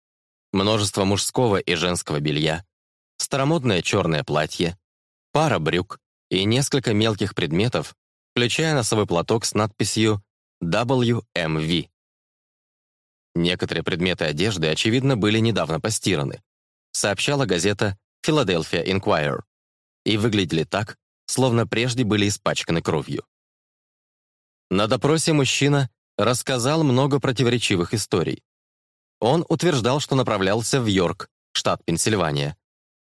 множество мужского и женского белья, старомодное черное платье, пара брюк и несколько мелких предметов, включая носовой платок с надписью WMV. Некоторые предметы одежды, очевидно, были недавно постираны, сообщала газета Philadelphia Inquirer, и выглядели так, словно прежде были испачканы кровью. На допросе мужчина рассказал много противоречивых историй. Он утверждал, что направлялся в Йорк, штат Пенсильвания,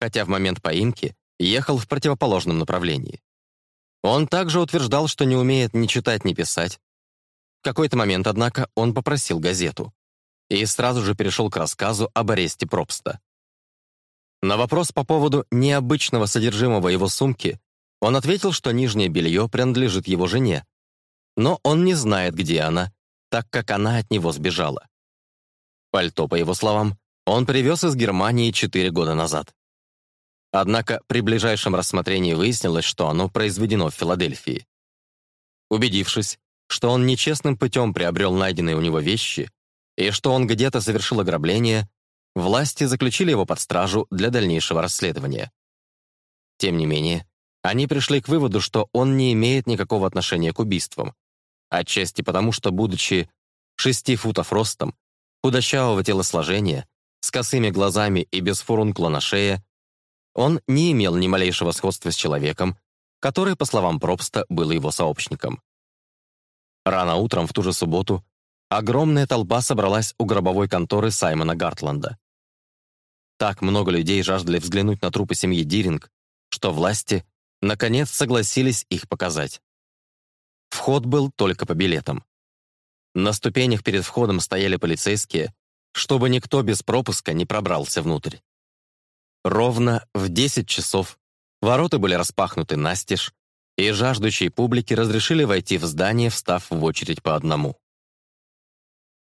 хотя в момент поимки ехал в противоположном направлении. Он также утверждал, что не умеет ни читать, ни писать. В какой-то момент, однако, он попросил газету и сразу же перешел к рассказу об аресте Пробста. На вопрос по поводу необычного содержимого его сумки он ответил, что нижнее белье принадлежит его жене. Но он не знает, где она, так как она от него сбежала. Пальто, по его словам, он привез из Германии 4 года назад. Однако при ближайшем рассмотрении выяснилось, что оно произведено в Филадельфии. Убедившись, что он нечестным путем приобрел найденные у него вещи и что он где-то совершил ограбление, власти заключили его под стражу для дальнейшего расследования. Тем не менее, они пришли к выводу, что он не имеет никакого отношения к убийствам. Отчасти потому, что, будучи шести футов ростом, худощавого телосложения, с косыми глазами и без фурункла на шее, он не имел ни малейшего сходства с человеком, который, по словам Пробста, был его сообщником. Рано утром в ту же субботу огромная толпа собралась у гробовой конторы Саймона Гартланда. Так много людей жаждали взглянуть на трупы семьи Диринг, что власти наконец согласились их показать. Вход был только по билетам. На ступенях перед входом стояли полицейские, чтобы никто без пропуска не пробрался внутрь. Ровно в 10 часов ворота были распахнуты настежь, и жаждущей публики разрешили войти в здание, встав в очередь по одному.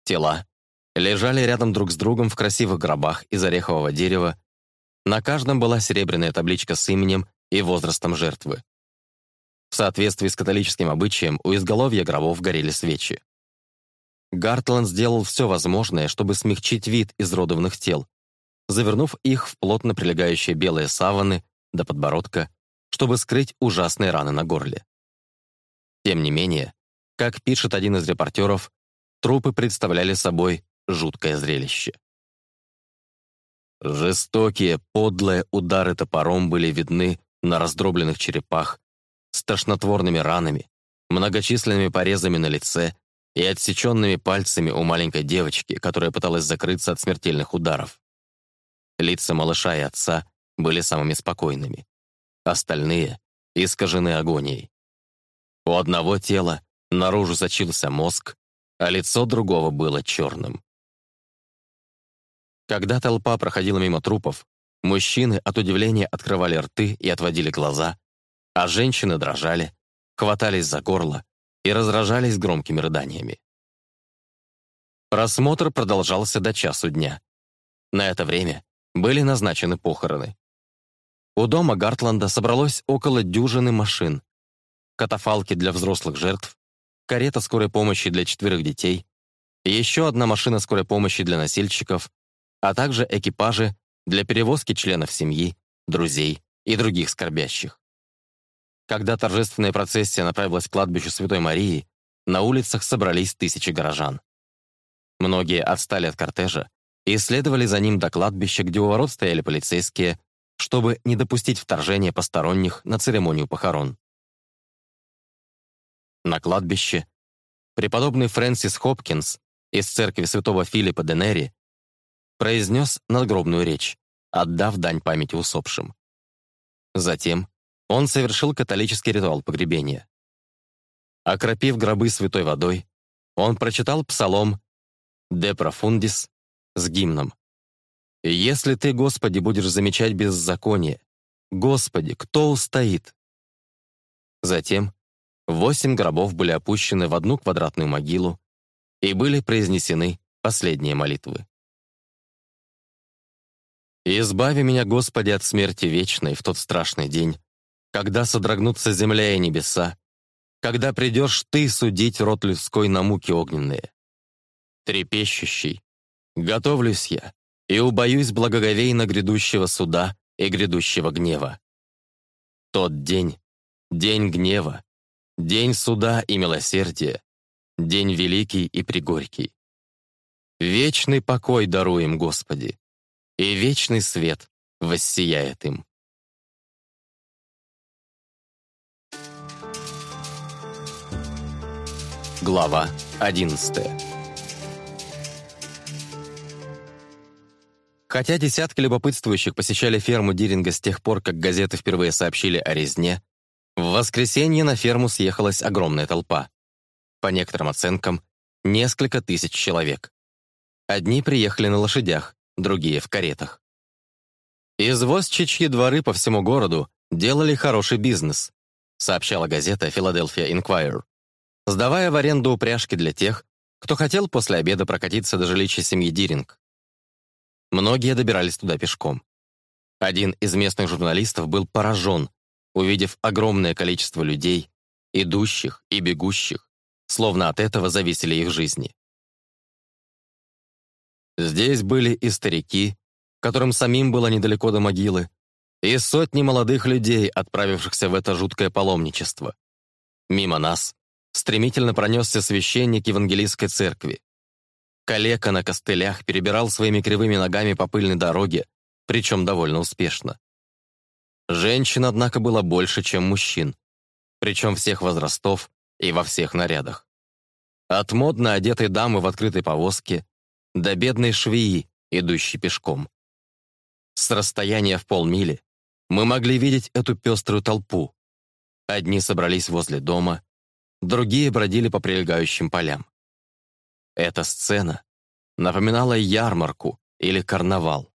Тела лежали рядом друг с другом в красивых гробах из орехового дерева. На каждом была серебряная табличка с именем и возрастом жертвы. В соответствии с католическим обычаем у изголовья гробов горели свечи. Гартланд сделал все возможное, чтобы смягчить вид изродованных тел, завернув их в плотно прилегающие белые саваны до подбородка, чтобы скрыть ужасные раны на горле. Тем не менее, как пишет один из репортеров, трупы представляли собой жуткое зрелище. Жестокие, подлые удары топором были видны на раздробленных черепах, с тошнотворными ранами, многочисленными порезами на лице и отсеченными пальцами у маленькой девочки, которая пыталась закрыться от смертельных ударов. Лица малыша и отца были самыми спокойными. Остальные искажены агонией. У одного тела наружу сочился мозг, а лицо другого было черным. Когда толпа проходила мимо трупов, Мужчины от удивления открывали рты и отводили глаза, а женщины дрожали, хватались за горло и разражались громкими рыданиями. Просмотр продолжался до часу дня. На это время были назначены похороны. У дома Гартланда собралось около дюжины машин, катафалки для взрослых жертв, карета скорой помощи для четверых детей, еще одна машина скорой помощи для носильщиков, а также экипажи для перевозки членов семьи, друзей и других скорбящих. Когда торжественная процессия направилась к кладбищу Святой Марии, на улицах собрались тысячи горожан. Многие отстали от кортежа и следовали за ним до кладбища, где у ворот стояли полицейские, чтобы не допустить вторжения посторонних на церемонию похорон. На кладбище преподобный Фрэнсис Хопкинс из церкви святого Филиппа Денери произнес надгробную речь, отдав дань памяти усопшим. Затем он совершил католический ритуал погребения. Окропив гробы святой водой, он прочитал псалом «De profundis» с гимном. «Если ты, Господи, будешь замечать беззаконие, Господи, кто устоит?» Затем восемь гробов были опущены в одну квадратную могилу и были произнесены последние молитвы. И избави меня, Господи, от смерти вечной в тот страшный день, когда содрогнутся земля и небеса, когда придешь ты судить род людской на муки огненные. Трепещущий, готовлюсь я и убоюсь благоговейно грядущего суда и грядущего гнева. Тот день, день гнева, день суда и милосердия, день великий и пригорький. Вечный покой даруем, Господи,
и вечный свет воссияет им.
Глава 11 Хотя десятки любопытствующих посещали ферму Диринга с тех пор, как газеты впервые сообщили о резне, в воскресенье на ферму съехалась огромная толпа. По некоторым оценкам, несколько тысяч человек. Одни приехали на лошадях, другие в каретах. «Извозчичьи дворы по всему городу делали хороший бизнес», сообщала газета «Филадельфия Инквайр», сдавая в аренду упряжки для тех, кто хотел после обеда прокатиться до жилища семьи Диринг. Многие добирались туда пешком. Один из местных журналистов был поражен, увидев огромное количество людей, идущих и бегущих, словно от этого зависели их жизни. Здесь были и старики, которым самим было недалеко до могилы, и сотни молодых людей, отправившихся в это жуткое паломничество. Мимо нас стремительно пронесся священник евангелийской церкви. Калека на костылях перебирал своими кривыми ногами по пыльной дороге, причем довольно успешно. Женщин, однако, было больше, чем мужчин, причем всех возрастов и во всех нарядах. От модно одетой дамы в открытой повозке до бедной швеи, идущей пешком. С расстояния в полмили мы могли видеть эту пеструю толпу. Одни собрались возле дома, другие бродили по прилегающим полям. Эта сцена напоминала ярмарку или
карнавал.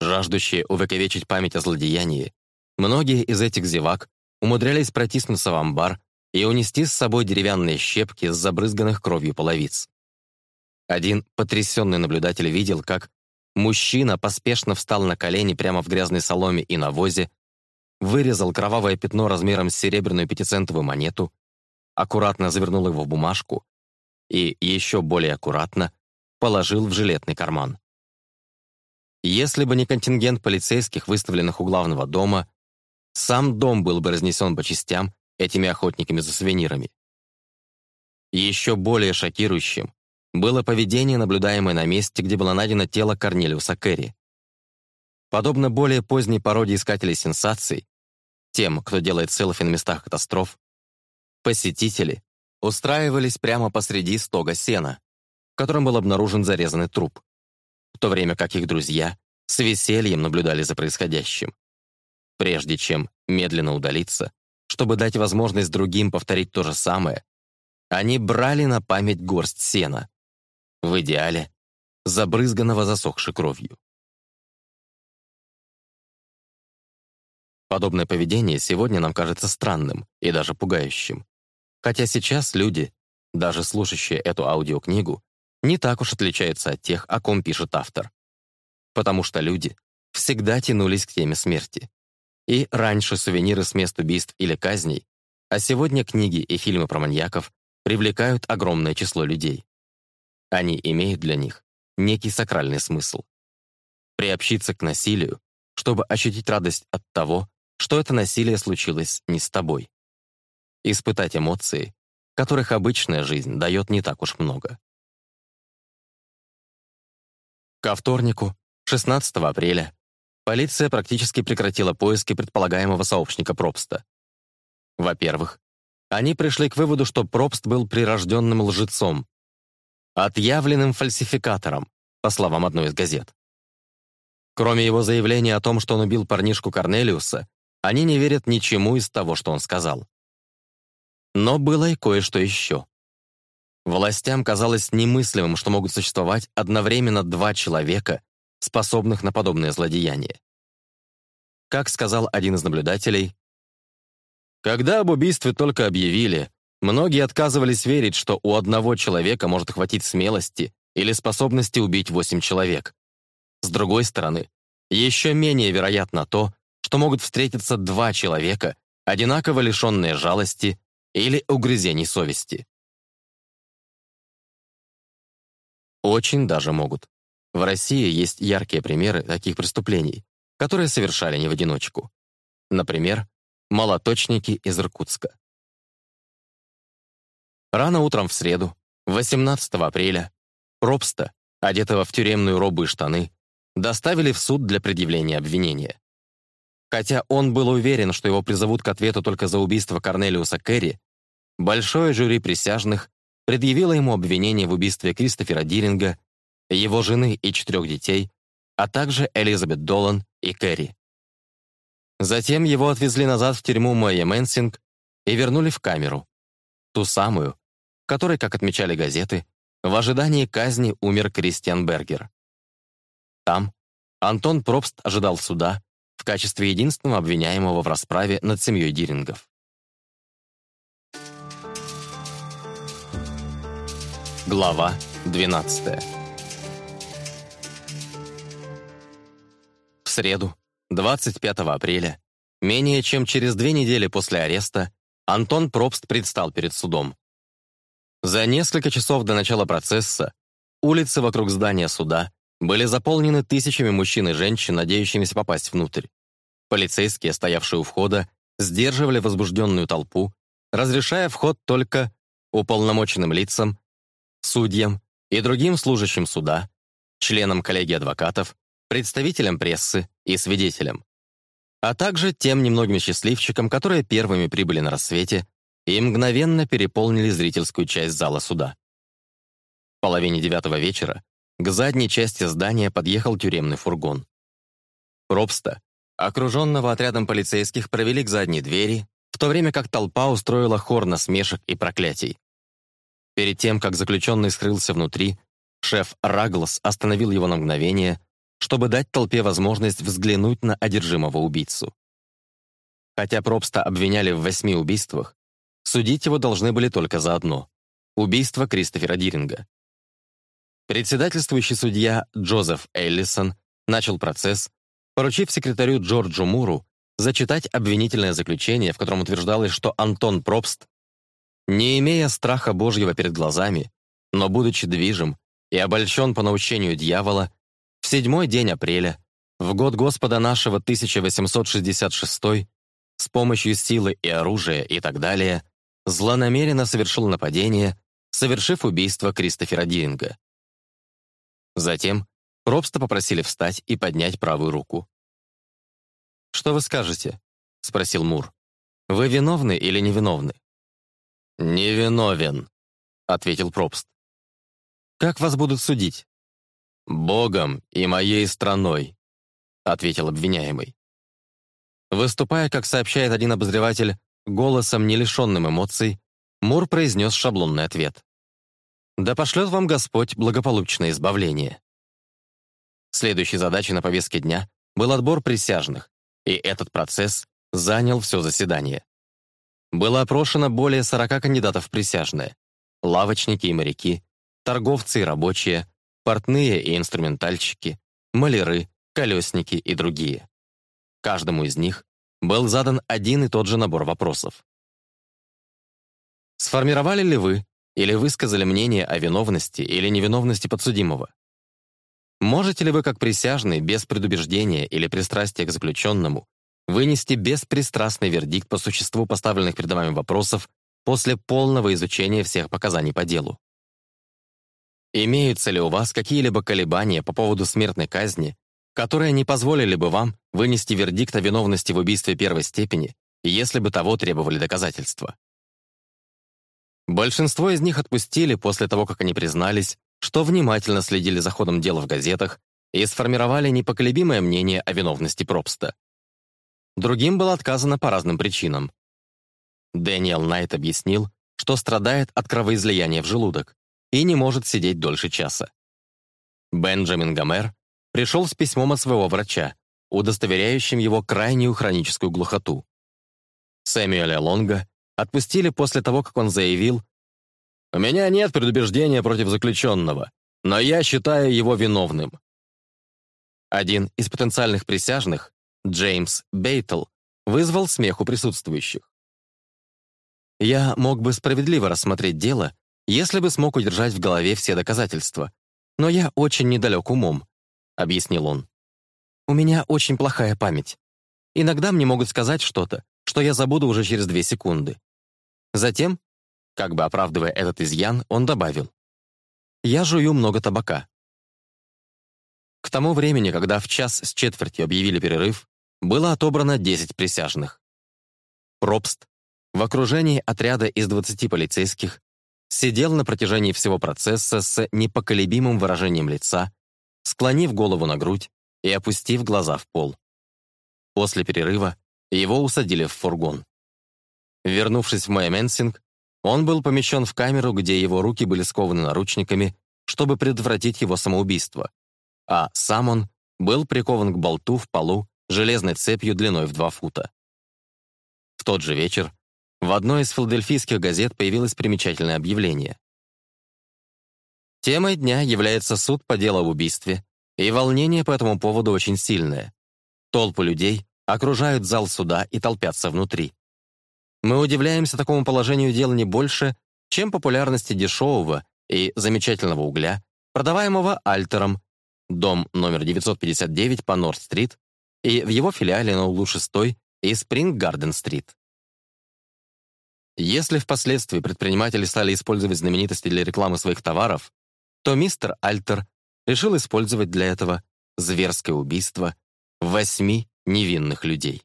Жаждущие увековечить память о
злодеянии, многие из этих зевак умудрялись протиснуться в амбар и унести с собой деревянные щепки с забрызганных кровью половиц. Один потрясенный наблюдатель видел, как мужчина поспешно встал на колени прямо в грязной соломе и навозе, вырезал кровавое пятно размером с серебряную пятицентовую монету, аккуратно завернул его в бумажку и, еще более аккуратно, положил в жилетный карман. Если бы не контингент полицейских, выставленных у главного дома, сам дом был бы разнесен по частям этими охотниками за сувенирами. Еще более шокирующим было поведение, наблюдаемое на месте, где было найдено тело Корнелиуса Керри. Подобно более поздней породе искателей сенсаций, тем, кто делает селфи на местах катастроф, посетители устраивались прямо посреди стога сена, в котором был обнаружен зарезанный труп, в то время как их друзья с весельем наблюдали за происходящим. Прежде чем медленно удалиться, чтобы дать возможность другим повторить то же самое, они брали на память горсть сена. В идеале
— забрызганного засохшей кровью.
Подобное поведение сегодня нам кажется странным и даже пугающим. Хотя сейчас люди, даже слушающие эту аудиокнигу, не так уж отличаются от тех, о ком пишет автор. Потому что люди всегда тянулись к теме смерти. И раньше сувениры с мест убийств или казней, а сегодня книги и фильмы про маньяков привлекают огромное число людей. Они имеют для них некий сакральный смысл. Приобщиться к насилию, чтобы ощутить радость от того, что это насилие случилось не с тобой. Испытать эмоции, которых обычная жизнь дает не так уж много. Ко вторнику, 16 апреля, Полиция практически прекратила поиски предполагаемого сообщника Пробста. Во-первых, они пришли к выводу, что Пробст был прирожденным лжецом, отъявленным фальсификатором, по словам одной из газет. Кроме его заявления о том, что он убил парнишку Корнелиуса, они не верят ничему из того, что он сказал. Но было и кое-что еще. Властям казалось немыслимым, что могут существовать одновременно два человека, способных на подобное злодеяние. Как сказал один из наблюдателей, «Когда об убийстве только объявили, многие отказывались верить, что у одного человека может хватить смелости или способности убить восемь человек. С другой стороны, еще менее вероятно то, что могут встретиться два человека, одинаково лишенные жалости или
угрызений совести. Очень даже
могут. В России есть яркие примеры таких преступлений, которые совершали не в одиночку. Например, молоточники из Иркутска. Рано утром в среду, 18 апреля, Робста, одетого в тюремную робу и штаны, доставили в суд для предъявления обвинения. Хотя он был уверен, что его призовут к ответу только за убийство Корнелиуса Керри, большое жюри присяжных предъявило ему обвинение в убийстве Кристофера Диринга его жены и четырех детей, а также Элизабет Долан и Кэрри. Затем его отвезли назад в тюрьму Мэйя Мэнсинг и вернули в камеру. Ту самую, в которой, как отмечали газеты, в ожидании казни умер Кристиан Бергер. Там Антон Пробст ожидал суда в качестве единственного обвиняемого в расправе над семьей Дирингов. Глава 12 в среду, 25 апреля, менее чем через две недели после ареста, Антон Пробст предстал перед судом. За несколько часов до начала процесса улицы вокруг здания суда были заполнены тысячами мужчин и женщин, надеющимися попасть внутрь. Полицейские, стоявшие у входа, сдерживали возбужденную толпу, разрешая вход только уполномоченным лицам, судьям и другим служащим суда, членам коллегии адвокатов, представителям прессы и свидетелям, а также тем немногим счастливчикам, которые первыми прибыли на рассвете и мгновенно переполнили зрительскую часть зала суда. В половине девятого вечера к задней части здания подъехал тюремный фургон. Робста, окруженного отрядом полицейских, провели к задней двери, в то время как толпа устроила хор насмешек и проклятий. Перед тем, как заключенный скрылся внутри, шеф Раглас остановил его на мгновение, чтобы дать толпе возможность взглянуть на одержимого убийцу. Хотя Пробста обвиняли в восьми убийствах, судить его должны были только за одно — убийство Кристофера Диринга. Председательствующий судья Джозеф Эллисон начал процесс, поручив секретарю Джорджу Муру зачитать обвинительное заключение, в котором утверждалось, что Антон Пробст, не имея страха Божьего перед глазами, но будучи движим и обольщен по научению дьявола, седьмой день апреля, в год Господа нашего 1866, с помощью силы и оружия и так далее, злонамеренно совершил нападение, совершив убийство Кристофера Диллинга. Затем Робста попросили встать и поднять правую руку.
«Что вы скажете?» — спросил Мур. «Вы виновны или невиновны?» «Невиновен», — ответил Пробст. «Как вас будут судить?»
«Богом и моей страной», — ответил обвиняемый. Выступая, как сообщает один обозреватель, голосом, не лишенным эмоций, Мур произнес шаблонный ответ. «Да пошлет вам Господь благополучное избавление». Следующей задачей на повестке дня был отбор присяжных, и этот процесс занял все заседание. Было опрошено более 40 кандидатов присяжные, лавочники и моряки, торговцы и рабочие, портные и инструментальщики, маляры, колесники и другие. Каждому из них был задан один и тот же набор вопросов. Сформировали ли вы или высказали мнение о виновности или невиновности подсудимого? Можете ли вы, как присяжный, без предубеждения или пристрастия к заключенному, вынести беспристрастный вердикт по существу поставленных перед вами вопросов после полного изучения всех показаний по делу? Имеются ли у вас какие-либо колебания по поводу смертной казни, которые не позволили бы вам вынести вердикт о виновности в убийстве первой степени, если бы того требовали доказательства? Большинство из них отпустили после того, как они признались, что внимательно следили за ходом дела в газетах и сформировали непоколебимое мнение о виновности Пробста. Другим было отказано по разным причинам. Дэниел Найт объяснил, что страдает от кровоизлияния в желудок и не может сидеть дольше часа. Бенджамин Гомер пришел с письмом от своего врача, удостоверяющим его крайнюю хроническую глухоту. Сэмюэля Лонга отпустили после того, как он заявил «У меня нет предубеждения против заключенного, но я считаю его виновным». Один из потенциальных присяжных, Джеймс Бейтл, вызвал смех у присутствующих. «Я мог бы справедливо рассмотреть дело, если бы смог удержать в голове все доказательства. Но я очень недалек умом», — объяснил он. «У меня очень плохая память. Иногда мне могут сказать что-то, что я забуду уже через две секунды». Затем, как бы оправдывая этот изъян, он добавил. «Я жую много табака». К тому времени, когда в час с четвертью объявили перерыв, было отобрано 10 присяжных. Пробст в окружении отряда из 20 полицейских сидел на протяжении всего процесса с непоколебимым выражением лица, склонив голову на грудь и опустив глаза в пол. После перерыва его усадили в фургон. Вернувшись в Майменсинг, он был помещен в камеру, где его руки были скованы наручниками, чтобы предотвратить его самоубийство, а сам он был прикован к болту в полу железной цепью длиной в два фута. В тот же вечер в одной из филадельфийских газет появилось примечательное объявление. Темой дня является суд по делу об убийстве, и волнение по этому поводу очень сильное. Толпы людей окружают зал суда и толпятся внутри. Мы удивляемся такому положению дел не больше, чем популярности дешевого и замечательного угля, продаваемого Альтером, дом номер 959 по Норд-стрит и в его филиале на углу 6 и Спринг-Гарден-стрит. Если впоследствии предприниматели стали использовать знаменитости для рекламы своих товаров, то мистер Альтер решил использовать для этого зверское убийство восьми невинных людей.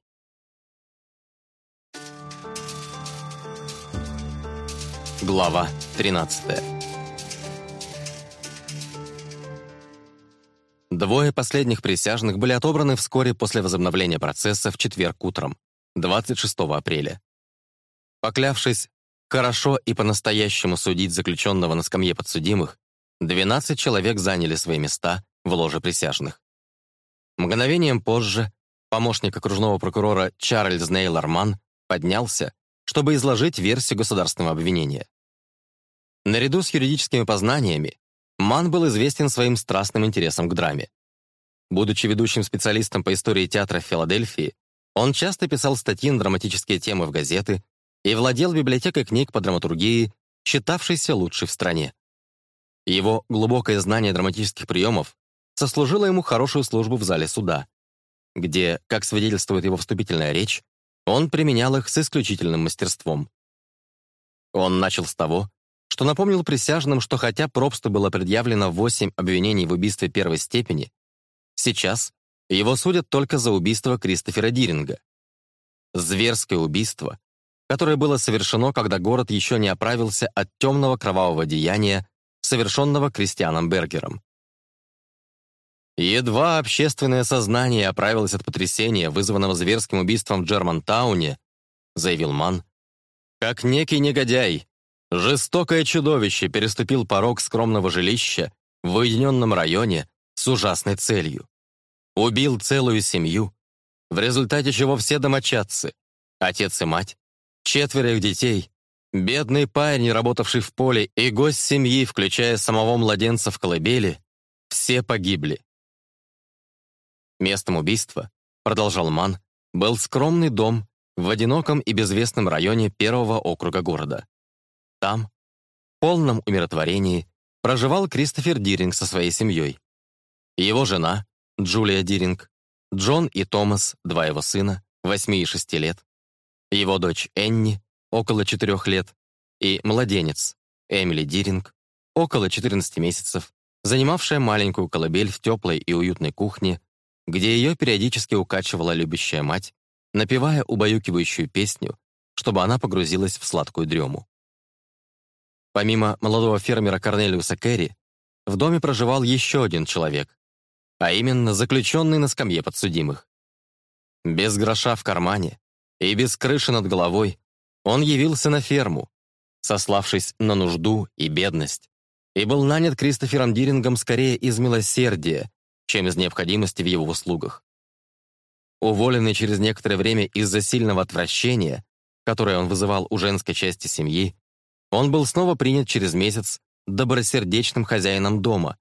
Глава 13 Двое последних присяжных были отобраны вскоре после возобновления процесса в четверг утром, 26 апреля, Поклявшись хорошо и по-настоящему судить заключенного на скамье подсудимых, 12 человек заняли свои места в ложе присяжных. Мгновением позже помощник окружного прокурора Чарльз Нейл Арман поднялся, чтобы изложить версию государственного обвинения. Наряду с юридическими познаниями Ман был известен своим страстным интересом к драме. Будучи ведущим специалистом по истории театра в Филадельфии, он часто писал статьи на драматические темы в газеты и владел библиотекой книг по драматургии, считавшейся лучшей в стране. Его глубокое знание драматических приемов сослужило ему хорошую службу в зале суда, где, как свидетельствует его вступительная речь, он применял их с исключительным мастерством. Он начал с того, что напомнил присяжным, что хотя Пробсту было предъявлено 8 обвинений в убийстве первой степени, сейчас его судят только за убийство Кристофера Диринга. Зверское убийство, которое было совершено, когда город еще не оправился от темного кровавого деяния, совершенного Кристианом Бергером. Едва общественное сознание оправилось от потрясения, вызванного зверским убийством в Джермантауне, заявил Ман, как некий негодяй, жестокое чудовище переступил порог скромного жилища в уединенном районе с ужасной целью. Убил целую семью, в результате чего все домочадцы, отец и мать, четверо их детей, бедный парень, работавший в поле, и гость семьи, включая самого младенца в колыбели, все погибли. Местом убийства, продолжал Ман, был скромный дом в одиноком и безвестном районе первого округа города. Там, в полном умиротворении, проживал Кристофер Диринг со своей семьей. Его жена, Джулия Диринг, Джон и Томас, два его сына, восьми и шести лет, его дочь Энни, около 4 лет, и младенец, Эмили Диринг, около 14 месяцев, занимавшая маленькую колыбель в теплой и уютной кухне, где ее периодически укачивала любящая мать, напевая убаюкивающую песню, чтобы она погрузилась в сладкую дрему. Помимо молодого фермера Корнелиуса Керри, в доме проживал еще один человек, а именно заключенный на скамье подсудимых. Без гроша в кармане, и без крыши над головой, он явился на ферму, сославшись на нужду и бедность, и был нанят Кристофером Дирингом скорее из милосердия, чем из необходимости в его услугах. Уволенный через некоторое время из-за сильного отвращения, которое он вызывал у женской части семьи, он был снова принят через месяц добросердечным хозяином дома,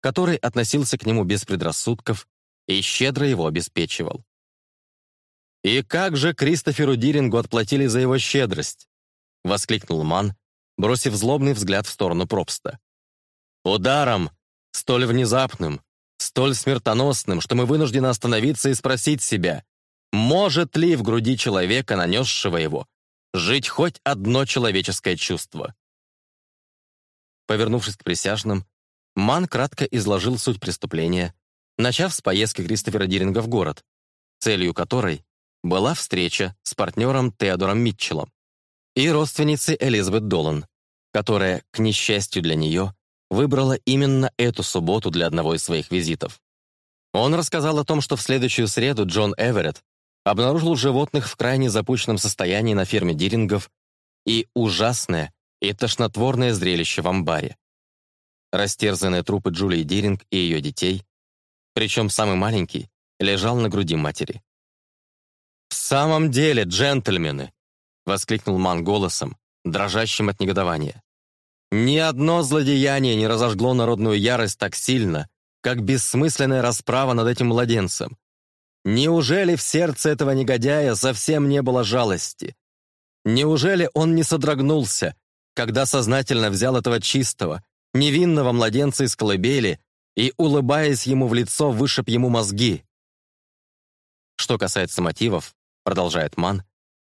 который относился к нему без предрассудков и щедро его обеспечивал. «И как же Кристоферу Дирингу отплатили за его щедрость?» — воскликнул Ман, бросив злобный взгляд в сторону Пробста. «Ударом, столь внезапным, столь смертоносным, что мы вынуждены остановиться и спросить себя, может ли в груди человека, нанесшего его, жить хоть одно человеческое чувство?» Повернувшись к присяжным, Ман кратко изложил суть преступления, начав с поездки Кристофера Диринга в город, целью которой была встреча с партнером Теодором Митчеллом и родственницей Элизабет Долан, которая, к несчастью для нее, выбрала именно эту субботу для одного из своих визитов. Он рассказал о том, что в следующую среду Джон Эверетт обнаружил животных в крайне запущенном состоянии на ферме Дирингов и ужасное и тошнотворное зрелище в амбаре. Растерзанные трупы Джулии Диринг и ее детей, причем самый маленький, лежал на груди матери. «В самом деле, джентльмены!» — воскликнул Ман голосом, дрожащим от негодования. «Ни одно злодеяние не разожгло народную ярость так сильно, как бессмысленная расправа над этим младенцем. Неужели в сердце этого негодяя совсем не было жалости? Неужели он не содрогнулся, когда сознательно взял этого чистого, невинного младенца из колыбели и, улыбаясь ему в лицо, вышиб ему мозги?» Что касается мотивов, продолжает Ман,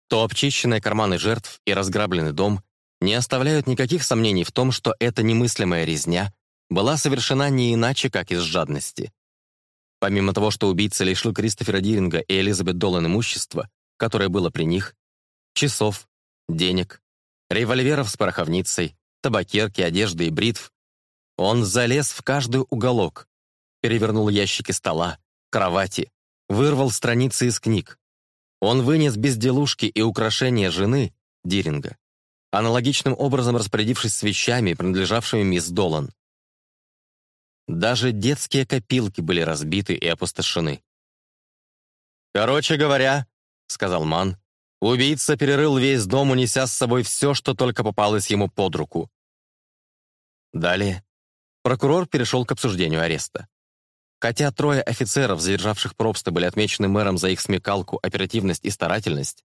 то обчищенные карманы жертв и разграбленный дом не оставляют никаких сомнений в том, что эта немыслимая резня была совершена не иначе, как из жадности. Помимо того, что убийца лишил Кристофера Диринга и Элизабет Долан имущества, которое было при них, часов, денег, револьверов с пороховницей, табакерки, одежды и бритв, он залез в каждый уголок, перевернул ящики стола, кровати, вырвал страницы из книг, он вынес безделушки и украшения жены, Диринга, аналогичным образом распорядившись свечами, принадлежавшими мисс Долан. Даже детские копилки были разбиты и опустошены. «Короче говоря», — сказал Ман, — «убийца перерыл весь дом, унеся с собой все, что только попалось ему под руку». Далее прокурор перешел к обсуждению ареста. Хотя трое офицеров, задержавших пробсты, были отмечены мэром за их смекалку, оперативность и старательность,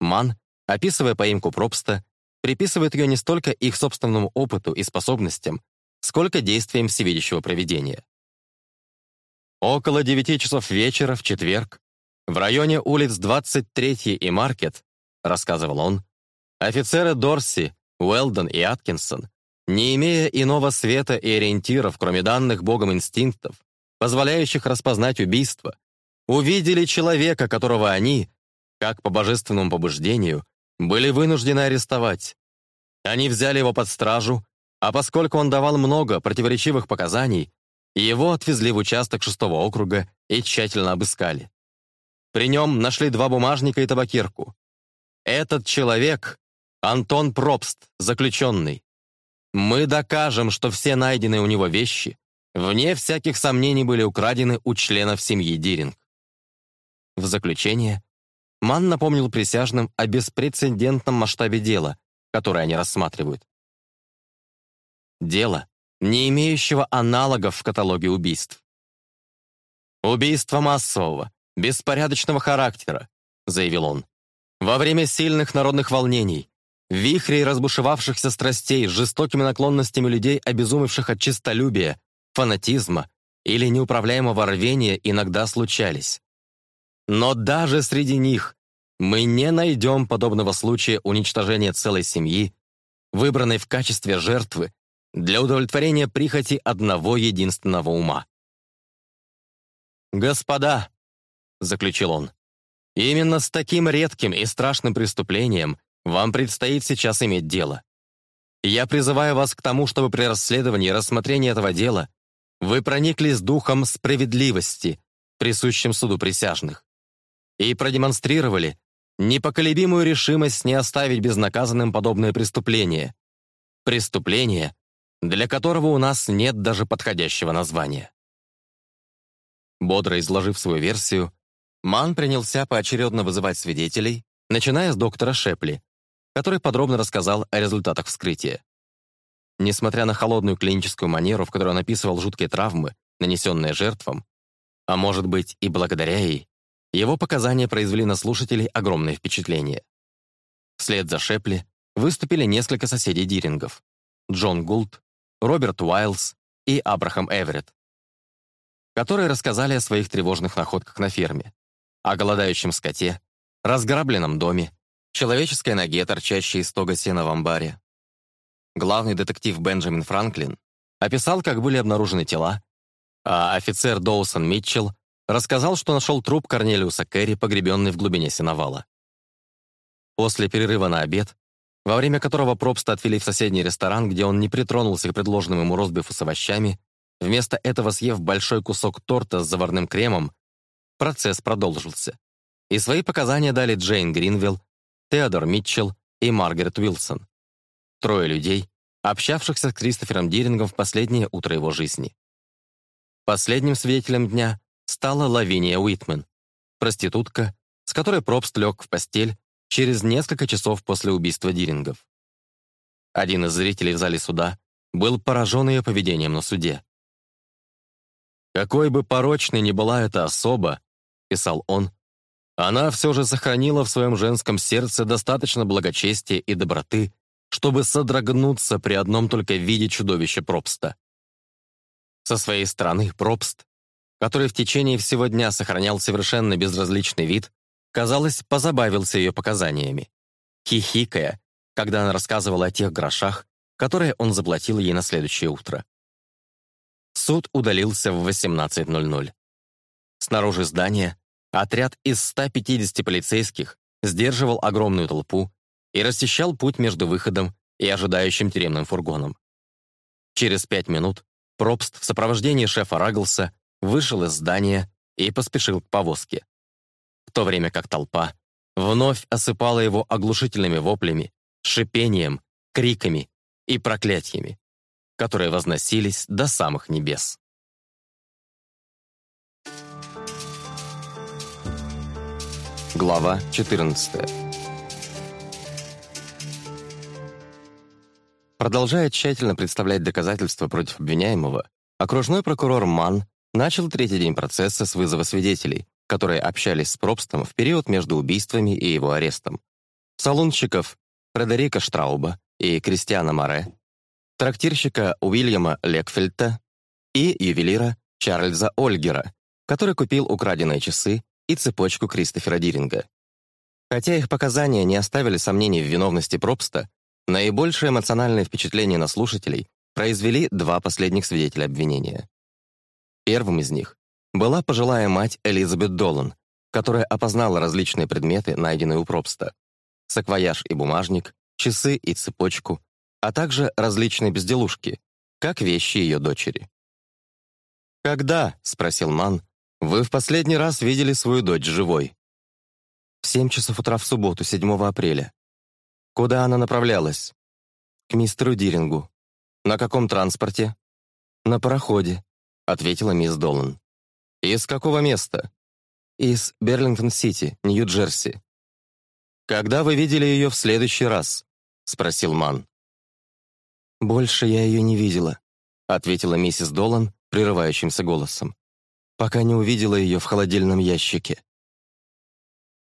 Ман, описывая поимку пробста, приписывает ее не столько их собственному опыту и способностям, сколько действиям всевидящего проведения. Около 9 часов вечера в четверг в районе улиц 23 и Маркет, рассказывал он, офицеры Дорси, Уэлдон и Аткинсон, не имея иного света и ориентиров, кроме данных Богом инстинктов, позволяющих распознать убийство, увидели человека, которого они, как по божественному побуждению, были вынуждены арестовать. Они взяли его под стражу, а поскольку он давал много противоречивых показаний, его отвезли в участок шестого округа и тщательно обыскали. При нем нашли два бумажника и табакирку. Этот человек — Антон Пробст, заключенный. Мы докажем, что все найденные у него вещи вне всяких сомнений были украдены у членов семьи Диринг. В заключение, Ман напомнил присяжным о беспрецедентном масштабе дела, которое они рассматривают. Дело, не имеющего аналогов в каталоге убийств. «Убийство массового, беспорядочного характера», — заявил он. «Во время сильных народных волнений, вихрей разбушевавшихся страстей жестокими наклонностями людей, обезумевших от чистолюбия, фанатизма или неуправляемого рвения иногда случались. Но даже среди них мы не найдем подобного случая уничтожения целой семьи, выбранной в качестве жертвы для удовлетворения прихоти одного единственного ума. «Господа», — заключил он, — «именно с таким редким и страшным преступлением вам предстоит сейчас иметь дело. Я призываю вас к тому, чтобы при расследовании и рассмотрении этого дела вы проникли с духом справедливости, присущим суду присяжных, и продемонстрировали непоколебимую решимость не оставить безнаказанным подобное преступление. Преступление, для которого у нас нет даже подходящего названия. Бодро изложив свою версию, Ман принялся поочередно вызывать свидетелей, начиная с доктора Шепли, который подробно рассказал о результатах вскрытия. Несмотря на холодную клиническую манеру, в которой он описывал жуткие травмы, нанесенные жертвам, а может быть и благодаря ей, его показания произвели на слушателей огромное впечатление. Вслед за Шепли выступили несколько соседей Дирингов — Джон Гулд, Роберт Уайлз и Абрахам Эверетт, которые рассказали о своих тревожных находках на ферме, о голодающем скоте, разграбленном доме, человеческой ноге, торчащей из тога сена в амбаре, главный детектив Бенджамин Франклин, описал, как были обнаружены тела, а офицер Доусон Митчелл рассказал, что нашел труп Корнелиуса Керри, погребенный в глубине сеновала. После перерыва на обед, во время которого Пробста отвели в соседний ресторан, где он не притронулся к предложенному ему розбифу с овощами, вместо этого съев большой кусок торта с заварным кремом, процесс продолжился. И свои показания дали Джейн Гринвилл, Теодор Митчелл и Маргарет Уилсон. Трое людей, общавшихся с Кристофером Дирингом в последнее утро его жизни. Последним свидетелем дня стала Лавиния Уитмен, проститутка, с которой Пробст лег в постель через несколько часов после убийства Дирингов. Один из зрителей в зале суда был поражен ее поведением на суде. «Какой бы порочной ни была эта особа», — писал он, — «она все же сохранила в своем женском сердце достаточно благочестия и доброты, чтобы содрогнуться при одном только виде чудовища Пробста. Со своей стороны Пробст, который в течение всего дня сохранял совершенно безразличный вид, казалось, позабавился ее показаниями. Хихикая, когда она рассказывала о тех грошах, которые он заплатил ей на следующее утро. Суд удалился в 18.00. Снаружи здания отряд из 150 полицейских сдерживал огромную толпу, и расчищал путь между выходом и ожидающим тюремным фургоном. Через пять минут Пробст в сопровождении шефа Рагглса вышел из здания и поспешил к повозке, в то время как толпа вновь осыпала его оглушительными воплями, шипением, криками и проклятиями, которые возносились до самых небес. Глава 14 Продолжая тщательно представлять доказательства против обвиняемого, окружной прокурор Ман начал третий день процесса с вызова свидетелей, которые общались с Пробстом в период между убийствами и его арестом. Салунщиков Фредерика Штрауба и Кристиана Море, трактирщика Уильяма Лекфельта и ювелира Чарльза Ольгера, который купил украденные часы и цепочку Кристофера Диринга. Хотя их показания не оставили сомнений в виновности Пробста, Наибольшее эмоциональное впечатление на слушателей произвели два последних свидетеля обвинения. Первым из них была пожилая мать Элизабет Долан, которая опознала различные предметы, найденные у Пробста. Саквояж и бумажник, часы и цепочку, а также различные безделушки, как вещи ее дочери. «Когда?» — спросил Ман. «Вы в последний раз видели свою дочь живой?» «В семь часов утра в субботу, 7 апреля», Куда она направлялась? К мистеру Дирингу. На каком транспорте? На пароходе, ответила мисс Долан. Из какого места? Из Берлингтон-Сити, Нью-Джерси. Когда вы видели ее в следующий раз? спросил Ман. Больше я ее не видела, ответила миссис Долан прерывающимся голосом, пока не увидела ее в холодильном ящике.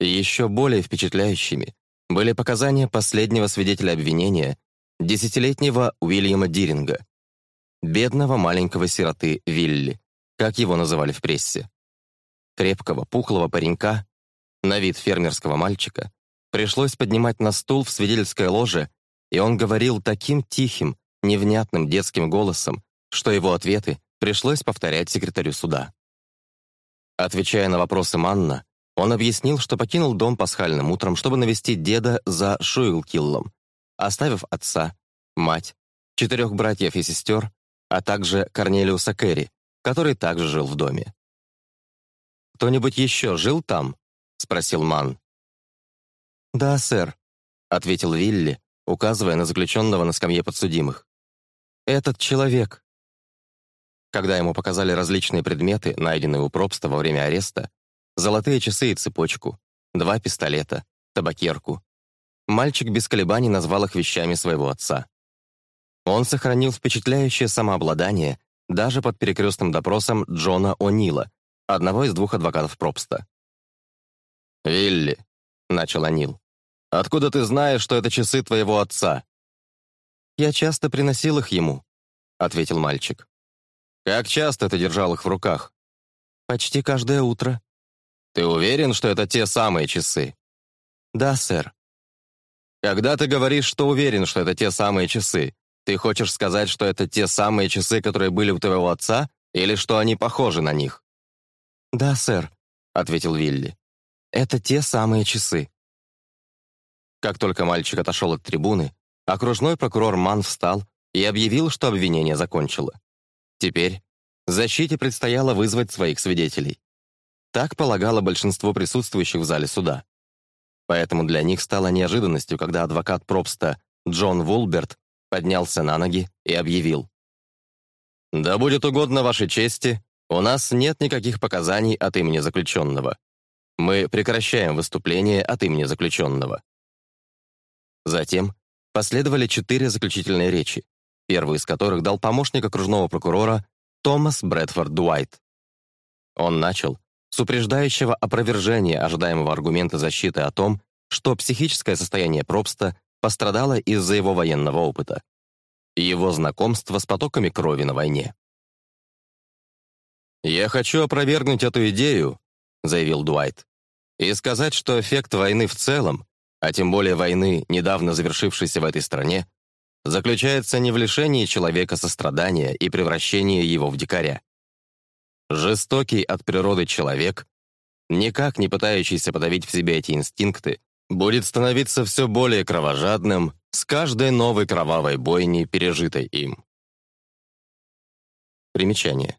Еще более впечатляющими были показания последнего свидетеля обвинения, десятилетнего Уильяма Диринга, бедного маленького сироты Вилли, как его называли в прессе. Крепкого, пухлого паренька, на вид фермерского мальчика, пришлось поднимать на стул в свидетельское ложе, и он говорил таким тихим, невнятным детским голосом, что его ответы пришлось повторять секретарю суда. Отвечая на вопросы Манна, он объяснил, что покинул дом пасхальным утром, чтобы навестить деда за Шуилкиллом, оставив отца, мать, четырех братьев и сестер, а также Корнелиуса Керри, который также жил в доме. «Кто-нибудь еще жил там?» — спросил Ман.
«Да, сэр», — ответил Вилли, указывая на заключенного на скамье
подсудимых. «Этот человек». Когда ему показали различные предметы, найденные у пробства во время ареста, золотые часы и цепочку, два пистолета, табакерку. Мальчик без колебаний назвал их вещами своего отца. Он сохранил впечатляющее самообладание даже под перекрестным допросом Джона О'Нила, одного из двух адвокатов Пропста. «Вилли», — начал О'Нил, — «откуда ты знаешь, что это часы твоего отца?» «Я часто приносил их ему», — ответил мальчик. «Как часто ты держал их в руках?» «Почти каждое утро», «Ты уверен, что это те самые часы?» «Да, сэр». «Когда ты говоришь, что уверен, что это те самые часы, ты хочешь сказать, что это те самые часы, которые были у твоего отца, или что они похожи на них?» «Да, сэр», — ответил Вилли. «Это те самые часы». Как только мальчик отошел от трибуны, окружной прокурор Ман встал и объявил, что обвинение закончило. Теперь защите предстояло вызвать своих свидетелей. Так полагало большинство присутствующих в зале суда. Поэтому для них стало неожиданностью, когда адвокат Пробста Джон Вулберт поднялся на ноги и объявил. «Да будет угодно вашей чести, у нас нет никаких показаний от имени заключенного. Мы прекращаем выступление от имени заключенного». Затем последовали четыре заключительные речи, первую из которых дал помощник окружного прокурора Томас Брэдфорд Дуайт. Он начал с упреждающего опровержения ожидаемого аргумента защиты о том, что психическое состояние Пробста пострадало из-за его военного опыта и его знакомства с потоками крови на войне. «Я хочу опровергнуть эту идею», — заявил Дуайт, «и сказать, что эффект войны в целом, а тем более войны, недавно завершившейся в этой стране, заключается не в лишении человека сострадания и превращении его в дикаря, Жестокий от природы человек, никак не пытающийся подавить в себе эти инстинкты, будет становиться все более кровожадным с каждой новой кровавой бойней, пережитой им. Примечание.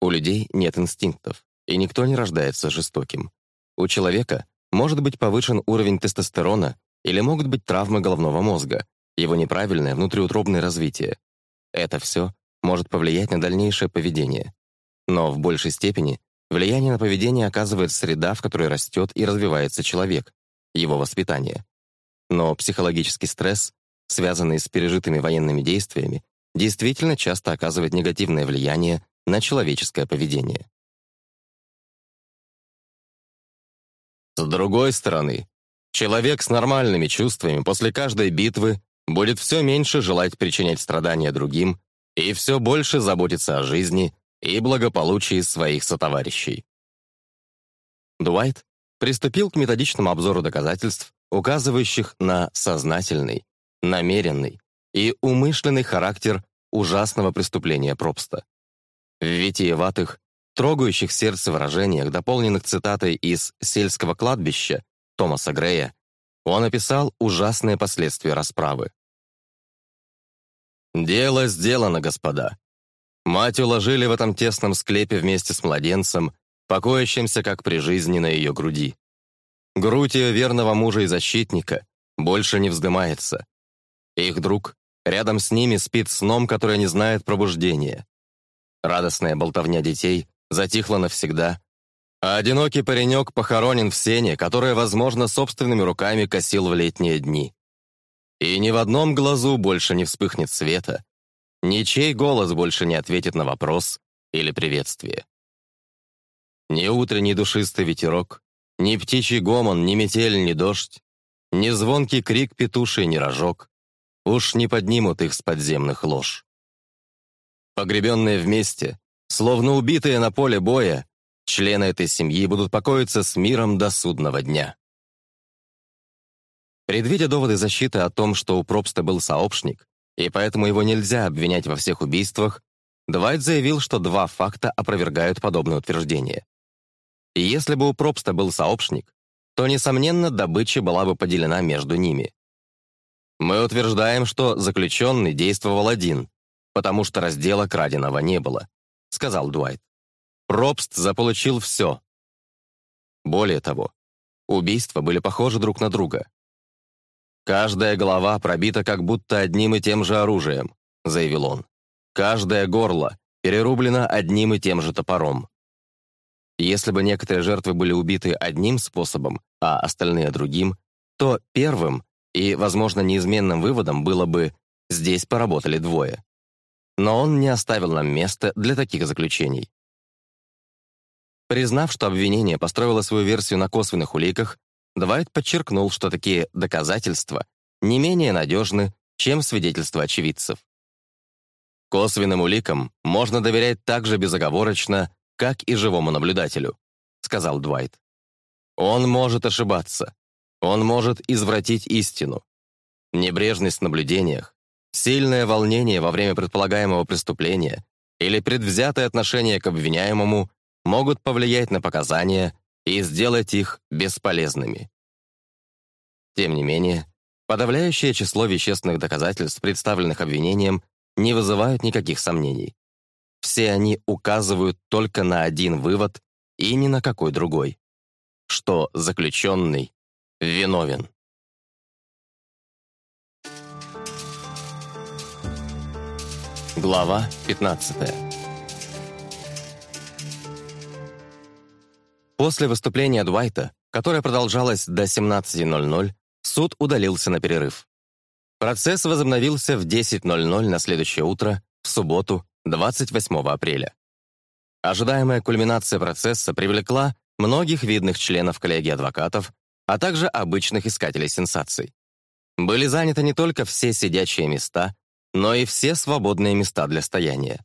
У людей нет инстинктов, и никто не рождается жестоким. У человека может быть повышен уровень тестостерона или могут быть травмы головного мозга, его неправильное внутриутробное развитие. Это все может повлиять на дальнейшее поведение. Но в большей степени влияние на поведение оказывает среда, в которой растет и развивается человек, его воспитание. Но психологический стресс, связанный с пережитыми военными действиями, действительно часто оказывает негативное влияние на человеческое поведение.
С другой стороны,
человек с нормальными чувствами после каждой битвы будет все меньше желать причинять страдания другим и все больше заботиться о жизни и благополучии своих сотоварищей. Дуайт приступил к методичному обзору доказательств, указывающих на сознательный, намеренный и умышленный характер ужасного преступления Пробста. В витиеватых, трогающих сердце выражениях, дополненных цитатой из «Сельского кладбища» Томаса Грея, он описал ужасные последствия расправы. «Дело сделано, господа. Мать уложили в этом тесном склепе вместе с младенцем, покоящимся как при жизни на ее груди. Грудь ее верного мужа и защитника больше не вздымается. Их друг рядом с ними спит сном, который не знает пробуждения. Радостная болтовня детей затихла навсегда, а одинокий паренек похоронен в сене, которое, возможно, собственными руками косил в летние дни. И ни в одном глазу больше не вспыхнет света, Ничей голос больше не ответит на вопрос или приветствие. Ни утренний душистый ветерок, ни птичий гомон, ни метель, ни дождь, ни звонкий крик петуши, ни рожок уж не поднимут их с подземных лож. Погребенные вместе, словно убитые на поле боя, члены этой семьи будут покоиться с миром до судного дня. Предвидя доводы защиты о том, что у Пробста был сообщник, и поэтому его нельзя обвинять во всех убийствах, Двайт заявил, что два факта опровергают подобное утверждение. И если бы у Пробста был сообщник, то, несомненно, добыча была бы поделена между ними. Мы утверждаем, что заключенный действовал один, потому что раздела краденого не было, сказал Дуайт. Пробст заполучил все. Более того, убийства были похожи друг на друга. «Каждая голова пробита как будто одним и тем же оружием», — заявил он. «Каждое горло перерублено одним и тем же топором». Если бы некоторые жертвы были убиты одним способом, а остальные другим, то первым и, возможно, неизменным выводом было бы «здесь поработали двое». Но он не оставил нам места для таких заключений. Признав, что обвинение построило свою версию на косвенных уликах, Двайт подчеркнул, что такие доказательства не менее надежны, чем свидетельства очевидцев. «Косвенным уликам можно доверять так же безоговорочно, как и живому наблюдателю», — сказал Двайт. «Он может ошибаться. Он может извратить истину. Небрежность в наблюдениях, сильное волнение во время предполагаемого преступления или предвзятое отношение к обвиняемому могут повлиять на показания, и сделать их бесполезными. Тем не менее, подавляющее число вещественных доказательств, представленных обвинением, не вызывают никаких сомнений. Все они указывают только на один вывод и ни на какой другой, что заключенный
виновен.
Глава 15 После выступления Дуайта, которое продолжалось до 17.00, суд удалился на перерыв. Процесс возобновился в 10.00 на следующее утро, в субботу, 28 апреля. Ожидаемая кульминация процесса привлекла многих видных членов коллегии адвокатов, а также обычных искателей сенсаций. Были заняты не только все сидячие места, но и все свободные места для стояния.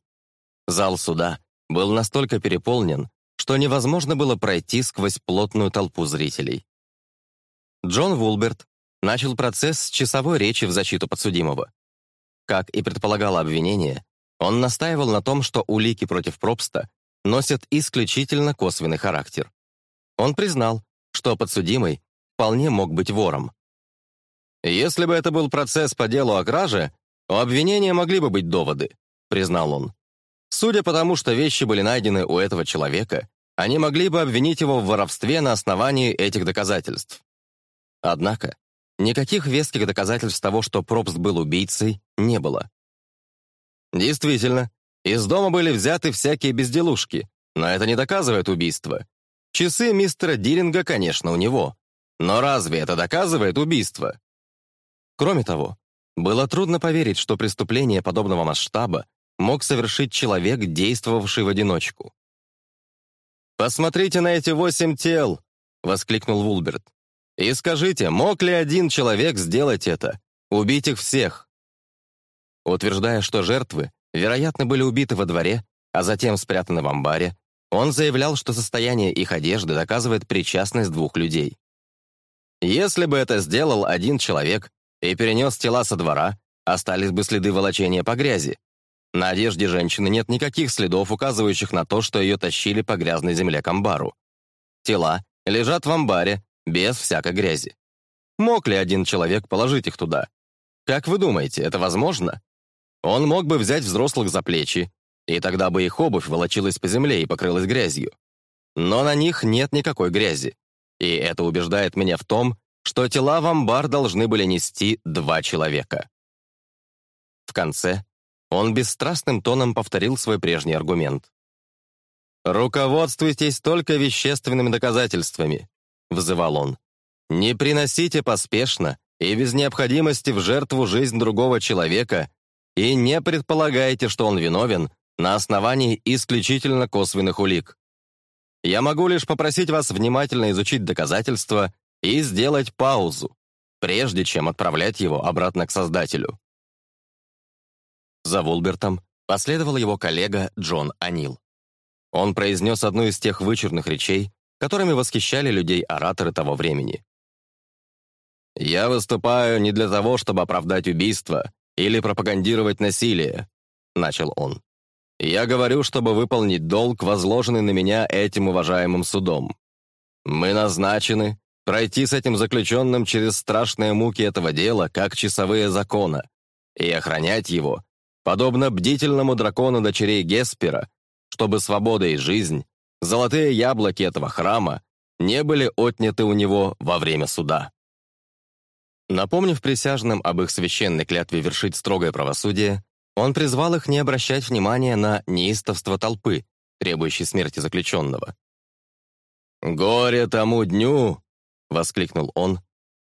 Зал суда был настолько переполнен, что невозможно было пройти сквозь плотную толпу зрителей. Джон Вулберт начал процесс с часовой речи в защиту подсудимого. Как и предполагало обвинение, он настаивал на том, что улики против Пробста носят исключительно косвенный характер. Он признал, что подсудимый вполне мог быть вором. «Если бы это был процесс по делу о краже, у обвинения могли бы быть доводы», — признал он. «Судя по тому, что вещи были найдены у этого человека, они могли бы обвинить его в воровстве на основании этих доказательств. Однако, никаких веских доказательств того, что Пропст был убийцей, не было. Действительно, из дома были взяты всякие безделушки, но это не доказывает убийство. Часы мистера Диринга, конечно, у него. Но разве это доказывает убийство? Кроме того, было трудно поверить, что преступление подобного масштаба мог совершить человек, действовавший в одиночку. «Посмотрите на эти восемь тел!» — воскликнул Вулберт. «И скажите, мог ли один человек сделать это? Убить их всех?» Утверждая, что жертвы, вероятно, были убиты во дворе, а затем спрятаны в амбаре, он заявлял, что состояние их одежды доказывает причастность двух людей. Если бы это сделал один человек и перенес тела со двора, остались бы следы волочения по грязи, на одежде женщины нет никаких следов, указывающих на то, что ее тащили по грязной земле к амбару. Тела лежат в амбаре, без всякой грязи. Мог ли один человек положить их туда? Как вы думаете, это возможно? Он мог бы взять взрослых за плечи, и тогда бы их обувь волочилась по земле и покрылась грязью. Но на них нет никакой грязи. И это убеждает меня в том, что тела в амбар должны были нести два человека. В конце он бесстрастным тоном повторил свой прежний аргумент. «Руководствуйтесь только вещественными доказательствами», — взывал он. «Не приносите поспешно и без необходимости в жертву жизнь другого человека и не предполагайте, что он виновен на основании исключительно косвенных улик. Я могу лишь попросить вас внимательно изучить доказательства и сделать паузу, прежде чем отправлять его обратно к Создателю. За Вулбертом последовал его коллега Джон Анил. Он произнес одну из тех вычурных речей, которыми восхищали людей ораторы того времени. «Я выступаю не для того, чтобы оправдать убийство или пропагандировать насилие», — начал он. «Я говорю, чтобы выполнить долг, возложенный на меня этим уважаемым судом. Мы назначены пройти с этим заключенным через страшные муки этого дела, как часовые закона, и охранять его, Подобно бдительному дракону дочерей Геспера, чтобы свобода и жизнь, золотые яблоки этого храма не были отняты у него во время суда. Напомнив присяжным об их священной клятве вершить строгое правосудие, он призвал их не обращать внимания на неистовство толпы, требующей смерти заключенного. «Горе тому дню!» — воскликнул он.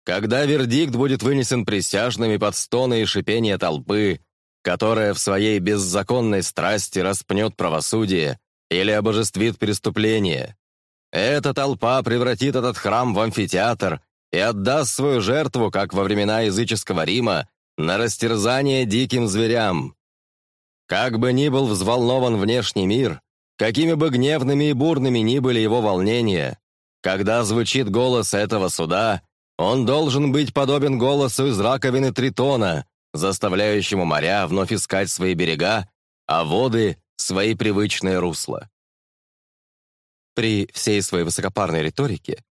«Когда вердикт будет вынесен присяжными под стоны и шипение толпы, которая в своей беззаконной страсти распнет правосудие или обожествит преступление. Эта толпа превратит этот храм в амфитеатр и отдаст свою жертву, как во времена языческого Рима, на растерзание диким зверям. Как бы ни был взволнован внешний мир, какими бы гневными и бурными ни были его волнения, когда звучит голос этого суда, он должен быть подобен голосу из раковины Тритона, заставляющему моря вновь искать свои берега, а воды — свои привычные русла. При всей своей высокопарной риторике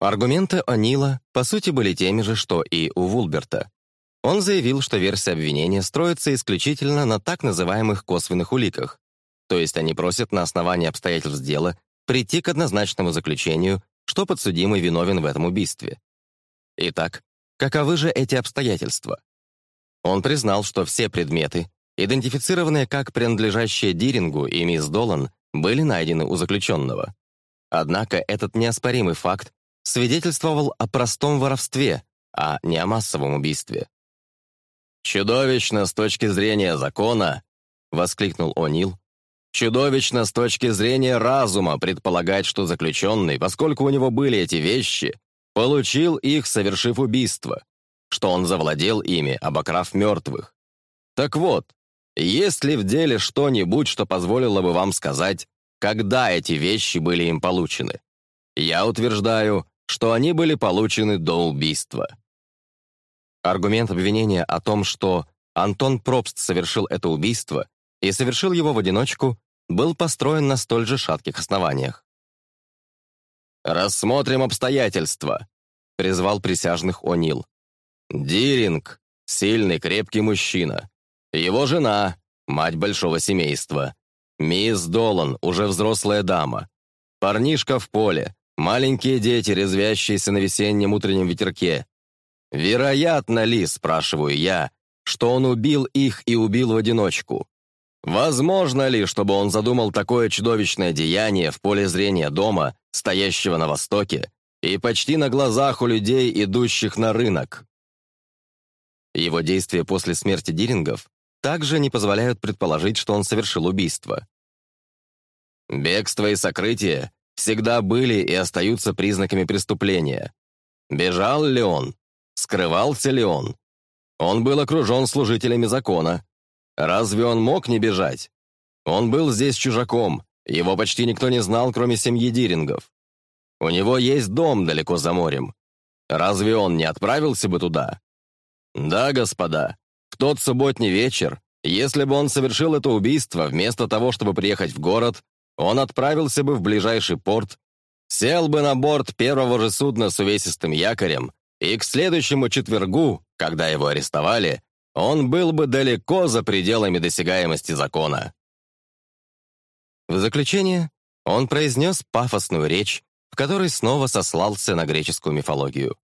аргументы О'Нила по сути были теми же, что и у Вулберта. Он заявил, что версия обвинения строится исключительно на так называемых косвенных уликах, то есть они просят на основании обстоятельств дела прийти к однозначному заключению, что подсудимый виновен в этом убийстве. Итак, каковы же эти обстоятельства? Он признал, что все предметы, идентифицированные как принадлежащие Дирингу и мисс Долан, были найдены у заключенного. Однако этот неоспоримый факт свидетельствовал о простом воровстве, а не о массовом убийстве. «Чудовищно с точки зрения закона!» — воскликнул О'Нил. «Чудовищно с точки зрения разума предполагать, что заключенный, поскольку у него были эти вещи, получил их, совершив убийство что он завладел ими, обокрав мертвых. Так вот, есть ли в деле что-нибудь, что позволило бы вам сказать, когда эти вещи были им получены? Я утверждаю, что они были получены до убийства. Аргумент обвинения о том, что Антон Пробст совершил это убийство и совершил его в одиночку, был построен на столь же шатких основаниях. «Рассмотрим обстоятельства», — призвал присяжных О'Нил. Диринг — сильный, крепкий мужчина. Его жена — мать большого семейства. Мисс Долан — уже взрослая дама. Парнишка в поле, маленькие дети, резвящиеся на весеннем утреннем ветерке. Вероятно ли, спрашиваю я, что он убил их и убил в одиночку? Возможно ли, чтобы он задумал такое чудовищное деяние в поле зрения дома, стоящего на востоке, и почти на глазах у людей, идущих на рынок? Его действия после смерти Дирингов также не позволяют предположить, что он совершил убийство. Бегство и сокрытие всегда были и остаются признаками преступления. Бежал ли он? Скрывался ли он? Он был окружен служителями закона. Разве он мог не бежать? Он был здесь чужаком, его почти никто не знал, кроме семьи Дирингов. У него есть дом далеко за морем. Разве он не отправился бы туда? Да, господа, в тот субботний вечер, если бы он совершил это убийство, вместо того, чтобы приехать в город, он отправился бы в ближайший порт, сел бы на борт первого же судна с увесистым якорем, и к следующему четвергу, когда его арестовали, он был бы далеко за пределами досягаемости закона. В заключение он произнес пафосную речь, в которой снова сослался на греческую мифологию.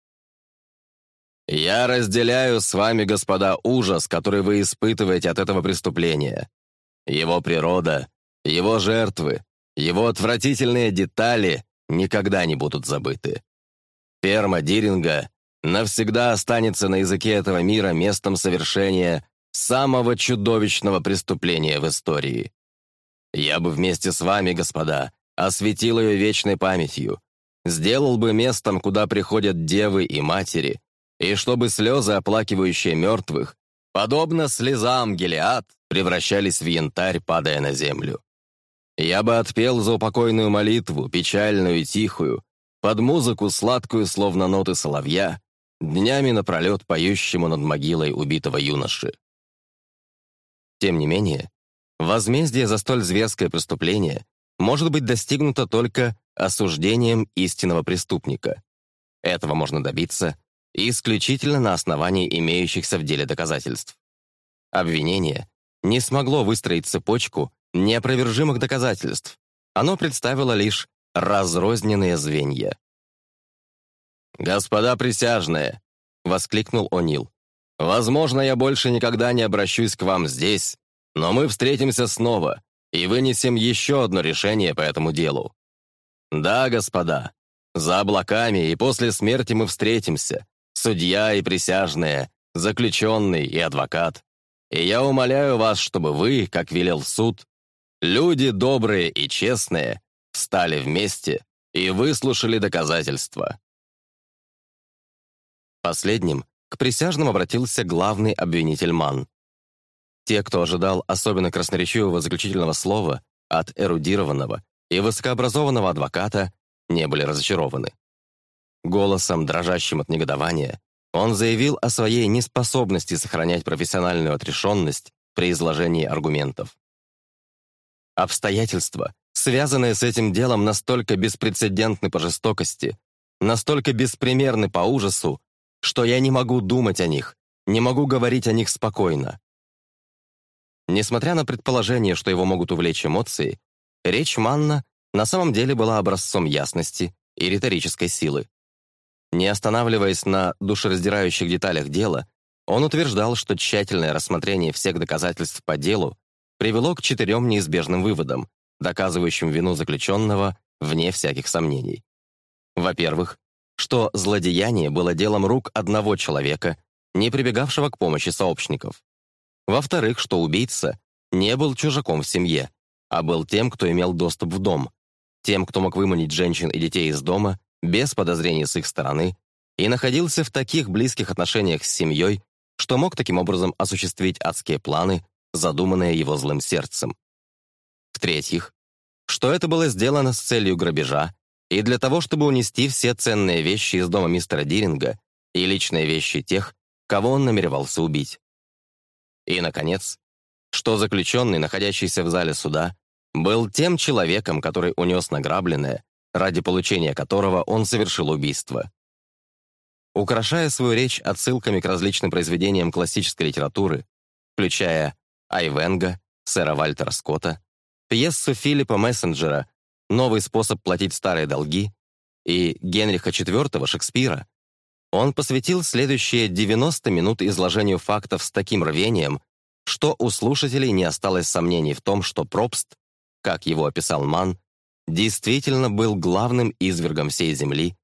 «Я разделяю с вами, господа, ужас, который вы испытываете от этого преступления. Его природа, его жертвы, его отвратительные детали никогда не будут забыты. Ферма Диринга навсегда останется на языке этого мира местом совершения самого чудовищного преступления в истории. Я бы вместе с вами, господа, осветил ее вечной памятью, сделал бы местом, куда приходят девы и матери, и чтобы слезы, оплакивающие мертвых, подобно слезам Гелиад, превращались в янтарь, падая на землю. Я бы отпел за упокойную молитву, печальную и тихую, под музыку сладкую, словно ноты соловья, днями напролет поющему над могилой убитого юноши. Тем не менее, возмездие за столь зверское преступление может быть достигнуто только осуждением истинного преступника. Этого можно добиться исключительно на основании имеющихся в деле доказательств. Обвинение не смогло выстроить цепочку неопровержимых доказательств. Оно представило лишь разрозненные звенья. «Господа присяжные!» — воскликнул О'Нил. «Возможно, я больше никогда не обращусь к вам здесь, но мы встретимся снова и вынесем еще одно решение по этому делу. Да, господа, за облаками и после смерти мы встретимся, судья и присяжные, заключенный и адвокат. И я умоляю вас, чтобы вы, как велел суд, люди добрые и честные, встали вместе и выслушали доказательства». Последним к присяжным обратился главный обвинитель Ман. Те, кто ожидал особенно красноречивого заключительного слова от эрудированного и высокообразованного адвоката, не были разочарованы. Голосом, дрожащим от негодования, он заявил о своей неспособности сохранять профессиональную отрешенность при изложении аргументов. Обстоятельства, связанные с этим делом, настолько беспрецедентны по жестокости, настолько беспримерны по ужасу, что я не могу думать о них, не могу говорить о них спокойно. Несмотря на предположение, что его могут увлечь эмоции, речь Манна на самом деле была образцом ясности и риторической силы. Не останавливаясь на душераздирающих деталях дела, он утверждал, что тщательное рассмотрение всех доказательств по делу привело к четырем неизбежным выводам, доказывающим вину заключенного вне всяких сомнений. Во-первых, что злодеяние было делом рук одного человека, не прибегавшего к помощи сообщников. Во-вторых, что убийца не был чужаком в семье, а был тем, кто имел доступ в дом, тем, кто мог выманить женщин и детей из дома без подозрений с их стороны, и находился в таких близких отношениях с семьей, что мог таким образом осуществить адские планы, задуманные его злым сердцем. В-третьих, что это было сделано с целью грабежа и для того, чтобы унести все ценные вещи из дома мистера Диринга и личные вещи тех, кого он намеревался убить. И, наконец, что заключенный, находящийся в зале суда, был тем человеком, который унес награбленное ради получения которого он совершил убийство. Украшая свою речь отсылками к различным произведениям классической литературы, включая Айвенга, сэра Вальтера Скотта, пьесу Филиппа Мессенджера «Новый способ платить старые долги» и Генриха IV Шекспира, он посвятил следующие 90 минут изложению фактов с таким рвением, что у слушателей не осталось сомнений в том, что Пробст, как его описал Ман, действительно был главным извергом всей Земли,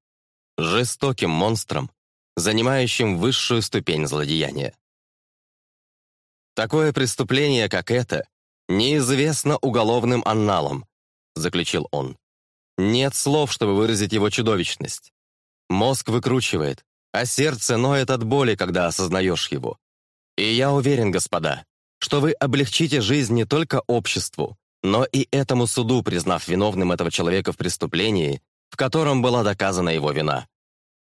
жестоким монстром, занимающим высшую ступень злодеяния. «Такое преступление, как это, неизвестно уголовным анналам», заключил он. «Нет слов, чтобы выразить его чудовищность. Мозг выкручивает, а сердце ноет от боли, когда осознаешь его. И я уверен, господа, что вы облегчите жизнь не только обществу, но и этому суду, признав виновным этого человека в преступлении, в котором была доказана его вина.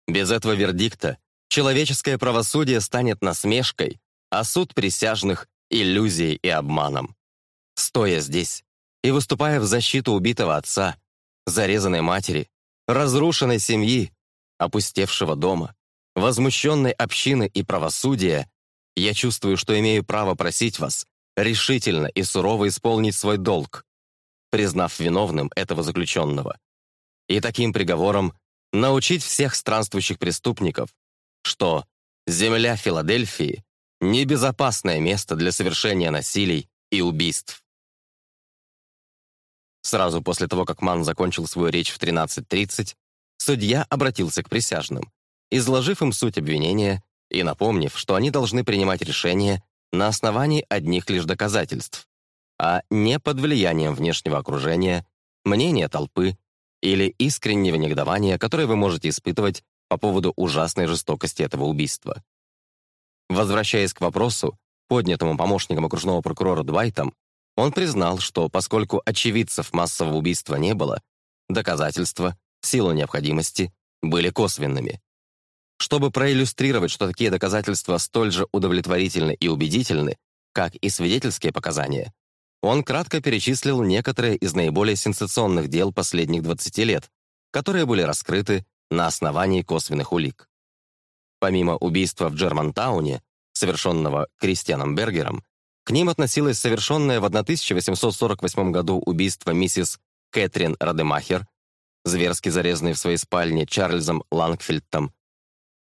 Без этого вердикта человеческое правосудие станет насмешкой, а суд присяжных — иллюзией и обманом. Стоя здесь и выступая в защиту убитого отца, зарезанной матери, разрушенной семьи, опустевшего дома, возмущенной общины и правосудия, я чувствую, что имею право просить вас решительно и сурово исполнить свой долг, признав виновным этого заключенного. И таким приговором научить всех странствующих преступников, что земля Филадельфии — небезопасное место для совершения насилий и убийств. Сразу после того, как Ман закончил свою речь в 13.30, судья обратился к присяжным, изложив им суть обвинения и напомнив, что они должны принимать решение на основании одних лишь доказательств, а не под влиянием внешнего окружения, мнения толпы или искреннего негодования, которое вы можете испытывать по поводу ужасной жестокости этого убийства. Возвращаясь к вопросу, поднятому помощником окружного прокурора Двайтом, он признал, что поскольку очевидцев массового убийства не было, доказательства, в силу необходимости были косвенными. Чтобы проиллюстрировать, что такие доказательства столь же удовлетворительны и убедительны, как и свидетельские показания, он кратко перечислил некоторые из наиболее сенсационных дел последних 20 лет, которые были раскрыты на основании косвенных улик. Помимо убийства в Джермантауне, совершенного Кристианом Бергером, к ним относилось совершенное в 1848 году убийство миссис Кэтрин Радемахер, зверски зарезанный в своей спальне Чарльзом Лангфельдтом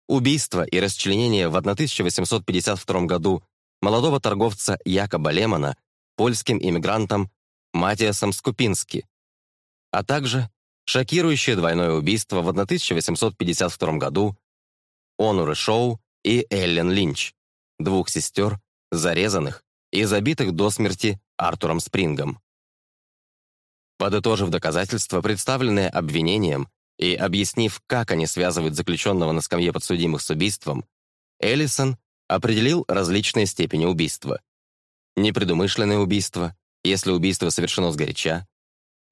Убийство и расчленение в 1852 году молодого торговца Якоба Лемона польским иммигрантом Матиасом Скупински, а также шокирующее двойное убийство в 1852 году Онуры Шоу и Эллен Линч, двух сестер, зарезанных и забитых до смерти Артуром Спрингом. Подытожив доказательства, представленные обвинением, и объяснив, как они связывают заключенного на скамье подсудимых с убийством, Эллисон определил различные степени убийства. Непредумышленное убийство, если убийство совершено сгоряча,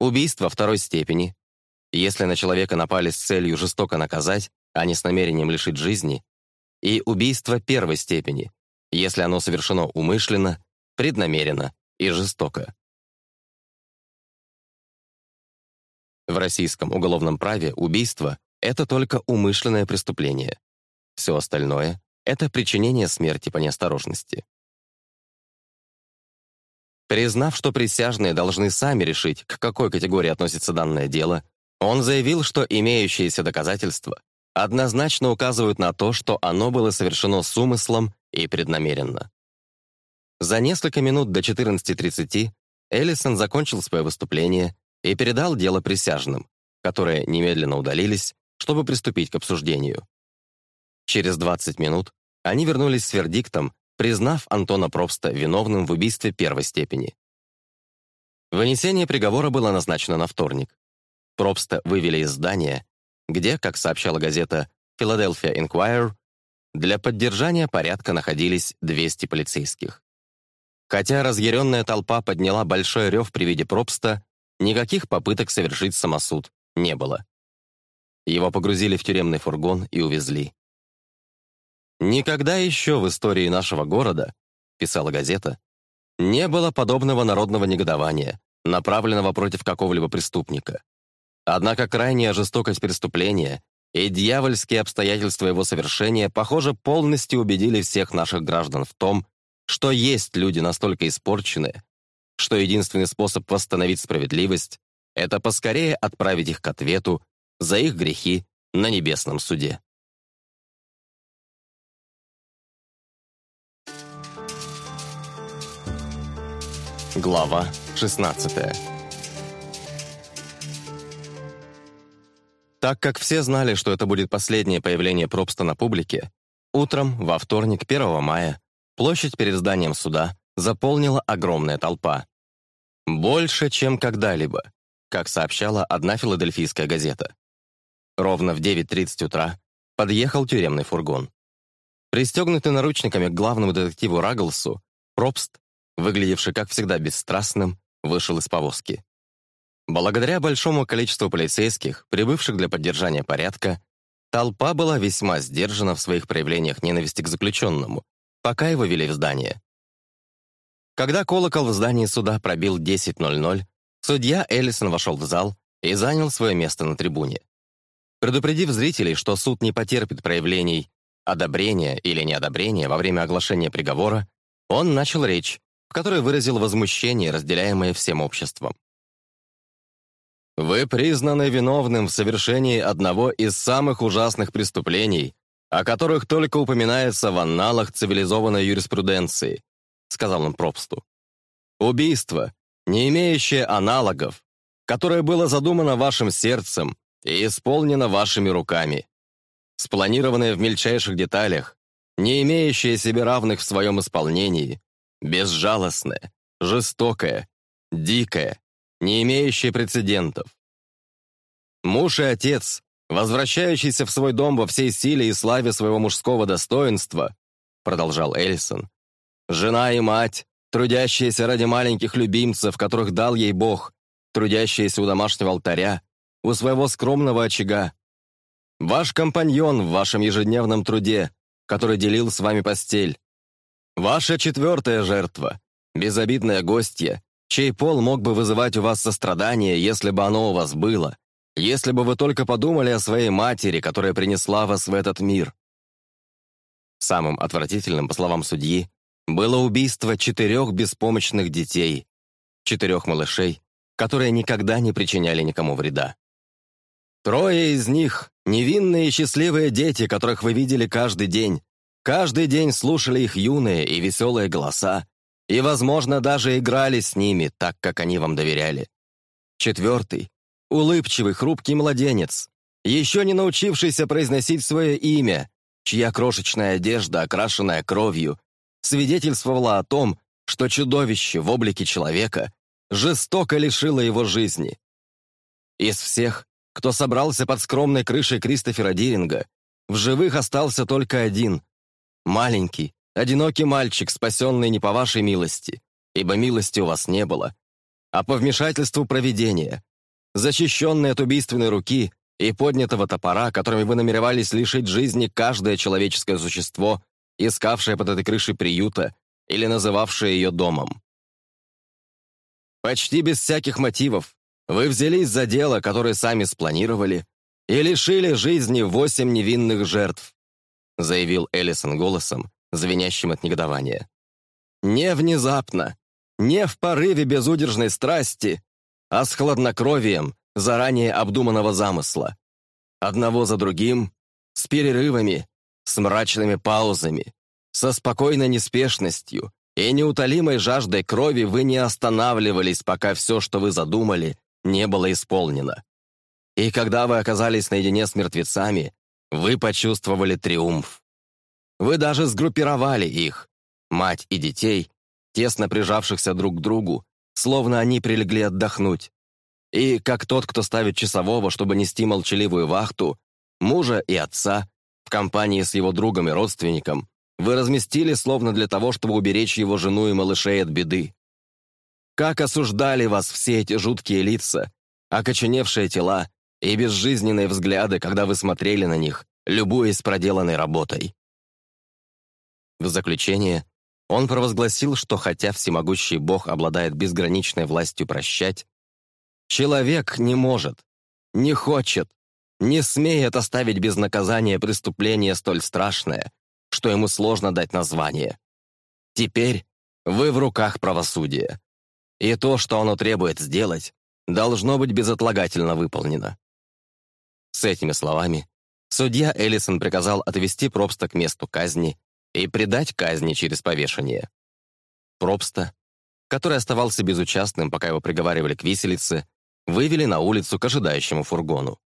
убийство второй степени, если на человека напали с целью жестоко наказать, а не с намерением лишить жизни, и убийство первой степени, если оно совершено умышленно, преднамеренно
и жестоко. В
российском уголовном праве убийство — это только умышленное преступление. Все остальное — это причинение смерти по неосторожности. Признав, что присяжные должны сами решить, к какой категории относится данное дело, он заявил, что имеющиеся доказательства однозначно указывают на то, что оно было совершено с умыслом и преднамеренно. За несколько минут до 14.30 Эллисон закончил свое выступление и передал дело присяжным, которые немедленно удалились, чтобы приступить к обсуждению. Через 20 минут они вернулись с вердиктом, признав Антона Пробста виновным в убийстве первой степени. Вынесение приговора было назначено на вторник. Пробста вывели из здания, где, как сообщала газета «Филадельфия Инквайр», для поддержания порядка находились 200 полицейских. Хотя разъяренная толпа подняла большой рев при виде Пробста, Никаких попыток совершить самосуд не было. Его погрузили в тюремный фургон и увезли. «Никогда еще в истории нашего города», — писала газета, «не было подобного народного негодования, направленного против какого-либо преступника. Однако крайняя жестокость преступления и дьявольские обстоятельства его совершения, похоже, полностью убедили всех наших граждан в том, что есть люди настолько испорченные, что единственный способ восстановить справедливость — это поскорее отправить их к ответу за их грехи на небесном суде. Глава 16 Так как все знали, что это будет последнее появление Пробста на публике, утром, во вторник, 1 мая, площадь перед зданием суда заполнила огромная толпа. Больше, чем когда-либо, как сообщала одна филадельфийская газета. Ровно в 9.30 утра подъехал тюремный фургон. Пристегнутый наручниками к главному детективу Рагглсу, Пробст, выглядевший, как всегда, бесстрастным, вышел из повозки. Благодаря большому количеству полицейских, прибывших для поддержания порядка, толпа была весьма сдержана в своих проявлениях ненависти к заключенному, пока его вели в здание. Когда колокол в здании суда пробил 10.00, судья Эллисон вошел в зал и занял свое место на трибуне. Предупредив зрителей, что суд не потерпит проявлений одобрения или неодобрения во время оглашения приговора, он начал речь, в которой выразил возмущение, разделяемое всем обществом. «Вы признаны виновным в совершении одного из самых ужасных преступлений, о которых только упоминается в анналах цивилизованной юриспруденции сказал он Пробсту. «Убийство, не имеющее аналогов, которое было задумано вашим сердцем и исполнено вашими руками, спланированное в мельчайших деталях, не имеющее себе равных в своем исполнении, безжалостное, жестокое, дикое, не имеющее прецедентов. Муж и отец, возвращающийся в свой дом во всей силе и славе своего мужского достоинства, продолжал Эльсон, Жена и мать, трудящиеся ради маленьких любимцев, которых дал ей Бог, трудящиеся у домашнего алтаря, у своего скромного очага. Ваш компаньон в вашем ежедневном труде, который делил с вами постель. Ваша четвертая жертва, безобидная гостья, чей пол мог бы вызывать у вас сострадание, если бы оно у вас было, если бы вы только подумали о своей матери, которая принесла вас в этот мир. Самым отвратительным, по словам судьи, было убийство четырех беспомощных детей, четырех малышей, которые никогда не причиняли никому вреда. Трое из них — невинные и счастливые дети, которых вы видели каждый день. Каждый день слушали их юные и веселые голоса, и, возможно, даже играли с ними, так как они вам доверяли. Четвертый — улыбчивый, хрупкий младенец, еще не научившийся произносить свое имя, чья крошечная одежда, окрашенная кровью, свидетельствовала о том, что чудовище в облике человека жестоко лишило его жизни. Из всех, кто собрался под скромной крышей Кристофера Диринга, в живых остался только один — маленький, одинокий мальчик, спасенный не по вашей милости, ибо милости у вас не было, а по вмешательству провидения, защищенный от убийственной руки и поднятого топора, которыми вы намеревались лишить жизни каждое человеческое существо искавшая под этой крышей приюта или называвшая ее домом. Почти без всяких мотивов вы взялись за дело, которое сами спланировали, и лишили жизни восемь невинных жертв, заявил Эллисон голосом, звенящим от негодования. Не внезапно, не в порыве безудержной страсти, а с хладнокровием заранее обдуманного замысла. Одного за другим, с перерывами с мрачными паузами, со спокойной неспешностью и неутолимой жаждой крови вы не останавливались, пока все, что вы задумали, не было исполнено. И когда вы оказались наедине с мертвецами, вы почувствовали триумф. Вы даже сгруппировали их, мать и детей, тесно прижавшихся друг к другу, словно они прилегли отдохнуть. И как тот, кто ставит часового, чтобы нести молчаливую вахту, мужа и отца, компании с его другом и родственником, вы разместили словно для того, чтобы уберечь его жену и малышей от беды. Как осуждали вас все эти жуткие лица, окоченевшие тела и безжизненные взгляды, когда вы смотрели на них, любуясь проделанной работой. В заключение он провозгласил, что хотя всемогущий Бог обладает безграничной властью прощать, человек не может, не хочет не смеет оставить без наказания преступление столь страшное, что ему сложно дать название. Теперь вы в руках правосудия. И то, что оно требует сделать, должно быть безотлагательно выполнено. С этими словами судья Эллисон приказал отвести Пробста к месту казни и предать казни через повешение. Пробста, который оставался безучастным, пока его приговаривали к виселице, вывели на улицу к ожидающему фургону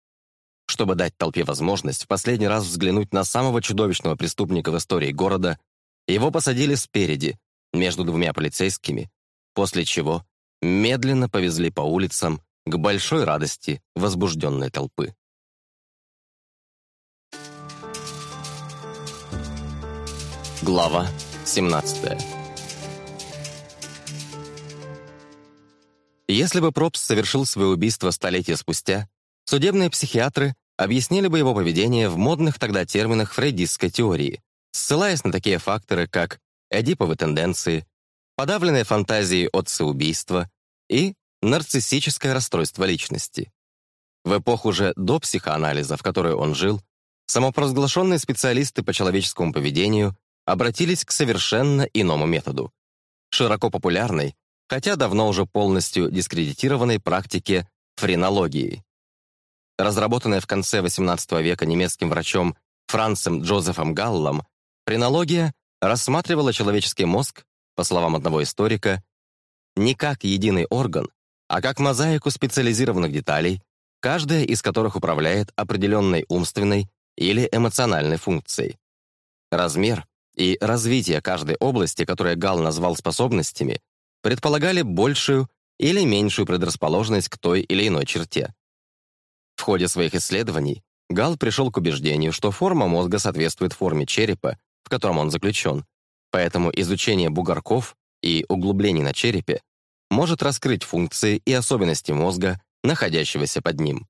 чтобы дать толпе возможность в последний раз взглянуть на самого чудовищного преступника в истории города, его посадили спереди, между двумя полицейскими, после чего медленно повезли по улицам к большой радости возбужденной толпы. Глава 17 Если бы Пропс совершил свое убийство столетия спустя, судебные психиатры объяснили бы его поведение в модных тогда терминах фрейдистской теории, ссылаясь на такие факторы, как эдиповые тенденции, подавленные фантазии отца убийства и нарциссическое расстройство личности. В эпоху же до психоанализа, в которой он жил, самопровозглашенные специалисты по человеческому поведению обратились к совершенно иному методу. Широко популярной, хотя давно уже полностью дискредитированной практике френологии разработанная в конце XVIII века немецким врачом Францем Джозефом Галлом, френология рассматривала человеческий мозг, по словам одного историка, не как единый орган, а как мозаику специализированных деталей, каждая из которых управляет определенной умственной или эмоциональной функцией. Размер и развитие каждой области, которую Гал назвал способностями, предполагали большую или меньшую предрасположенность к той или иной черте. В ходе своих исследований Гал пришел к убеждению, что форма мозга соответствует форме черепа, в котором он заключен, поэтому изучение бугорков и углублений на черепе может раскрыть функции и особенности мозга, находящегося под ним.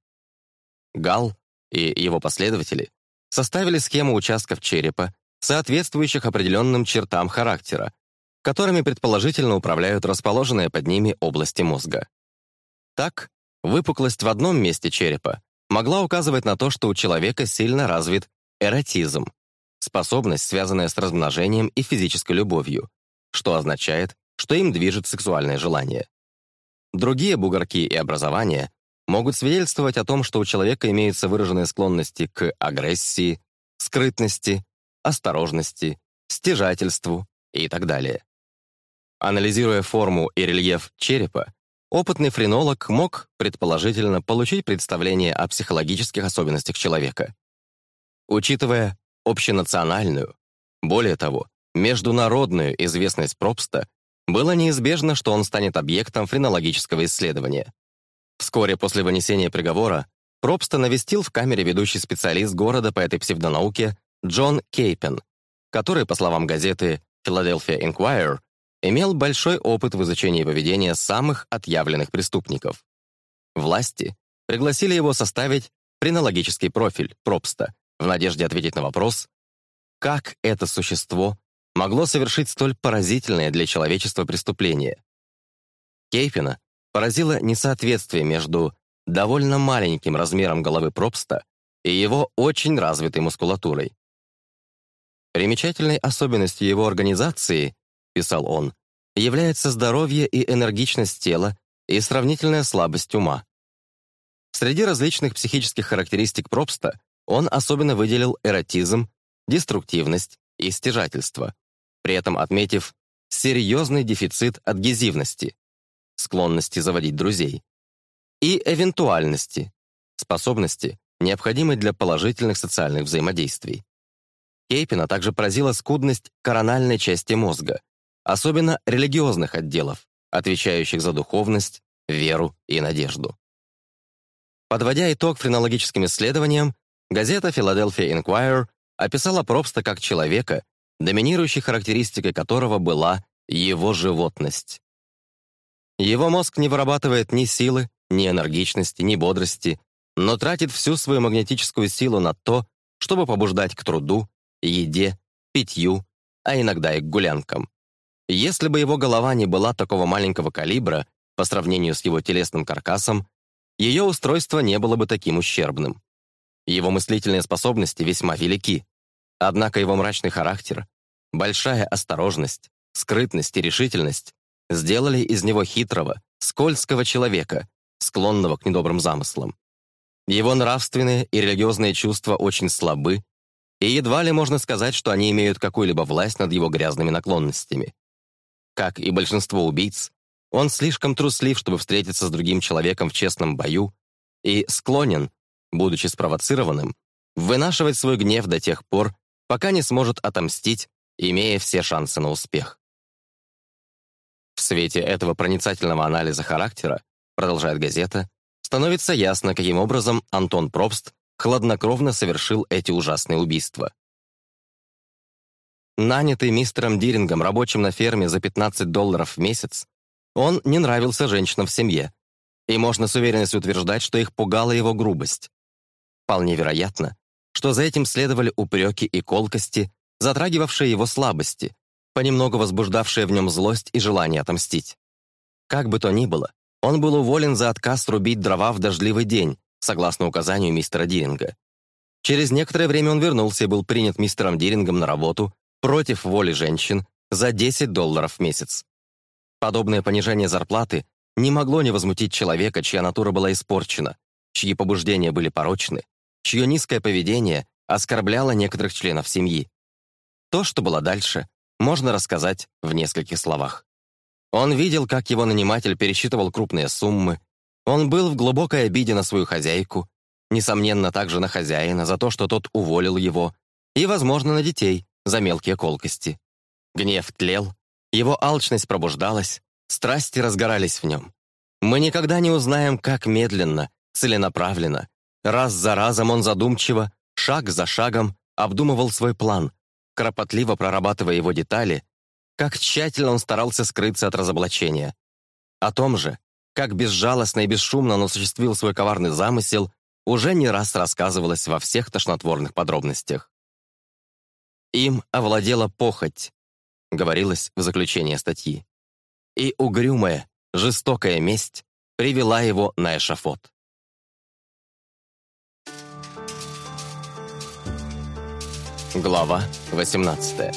Гал и его последователи составили схему участков черепа, соответствующих определенным чертам характера, которыми предположительно управляют расположенные под ними области мозга. Так, Выпуклость в одном месте черепа могла указывать на то, что у человека сильно развит эротизм, способность, связанная с размножением и физической любовью, что означает, что им движет сексуальное желание. Другие бугорки и образования могут свидетельствовать о том, что у человека имеются выраженные склонности к агрессии, скрытности, осторожности, стяжательству и так далее. Анализируя форму и рельеф черепа, опытный френолог мог, предположительно, получить представление о психологических особенностях человека. Учитывая общенациональную, более того, международную известность Пробста, было неизбежно, что он станет объектом френологического исследования. Вскоре после вынесения приговора Пробста навестил в камере ведущий специалист города по этой псевдонауке Джон Кейпен, который, по словам газеты Philadelphia Inquirer, имел большой опыт в изучении поведения самых отъявленных преступников. Власти пригласили его составить принологический профиль Пробста в надежде ответить на вопрос, как это существо могло совершить столь поразительное для человечества преступление. Кейпина поразило несоответствие между довольно маленьким размером головы Пробста и его очень развитой мускулатурой. Примечательной особенностью его организации писал он, является здоровье и энергичность тела и сравнительная слабость ума. Среди различных психических характеристик Пробста он особенно выделил эротизм, деструктивность и стяжательство, при этом отметив серьезный дефицит адгезивности, склонности заводить друзей, и эвентуальности, способности, необходимой для положительных социальных взаимодействий. Кейпина также поразила скудность корональной части мозга, особенно религиозных отделов, отвечающих за духовность, веру и надежду. Подводя итог френологическим исследованиям, газета Philadelphia Inquirer описала Пробста как человека, доминирующей характеристикой которого была его животность. Его мозг не вырабатывает ни силы, ни энергичности, ни бодрости, но тратит всю свою магнетическую силу на то, чтобы побуждать к труду, еде, питью, а иногда и к гулянкам. Если бы его голова не была такого маленького калибра по сравнению с его телесным каркасом, ее устройство не было бы таким ущербным. Его мыслительные способности весьма велики. Однако его мрачный характер, большая осторожность, скрытность и решительность сделали из него хитрого, скользкого человека, склонного к недобрым замыслам. Его нравственные и религиозные чувства очень слабы, и едва ли можно сказать, что они имеют какую-либо власть над его грязными наклонностями. Как и большинство убийц, он слишком труслив, чтобы встретиться с другим человеком в честном бою и склонен, будучи спровоцированным, вынашивать свой гнев до тех пор, пока не сможет отомстить, имея все шансы на успех. В свете этого проницательного анализа характера, продолжает газета, становится ясно, каким образом Антон Пробст хладнокровно совершил эти ужасные убийства. Нанятый мистером Дирингом, рабочим на ферме за 15 долларов в месяц, он не нравился женщинам в семье, и можно с уверенностью утверждать, что их пугала его грубость. Вполне вероятно, что за этим следовали упреки и колкости, затрагивавшие его слабости, понемногу возбуждавшие в нем злость и желание отомстить. Как бы то ни было, он был уволен за отказ рубить дрова в дождливый день, согласно указанию мистера Диринга. Через некоторое время он вернулся и был принят мистером Дирингом на работу против воли женщин за 10 долларов в месяц. Подобное понижение зарплаты не могло не возмутить человека, чья натура была испорчена, чьи побуждения были порочны, чье низкое поведение оскорбляло некоторых членов семьи. То, что было дальше, можно рассказать в нескольких словах. Он видел, как его наниматель пересчитывал крупные суммы, он был в глубокой обиде на свою хозяйку, несомненно, также на хозяина за то, что тот уволил его, и, возможно, на детей, за мелкие колкости. Гнев тлел, его алчность пробуждалась, страсти разгорались в нем. Мы никогда не узнаем, как медленно, целенаправленно, раз за разом он задумчиво, шаг за шагом обдумывал свой план, кропотливо прорабатывая его детали, как тщательно он старался скрыться от разоблачения. О том же, как безжалостно и бесшумно он осуществил свой коварный замысел, уже не раз рассказывалось во всех тошнотворных подробностях. Им овладела похоть, говорилось в заключении статьи. И угрюмая, жестокая месть привела его на эшафот. Глава 18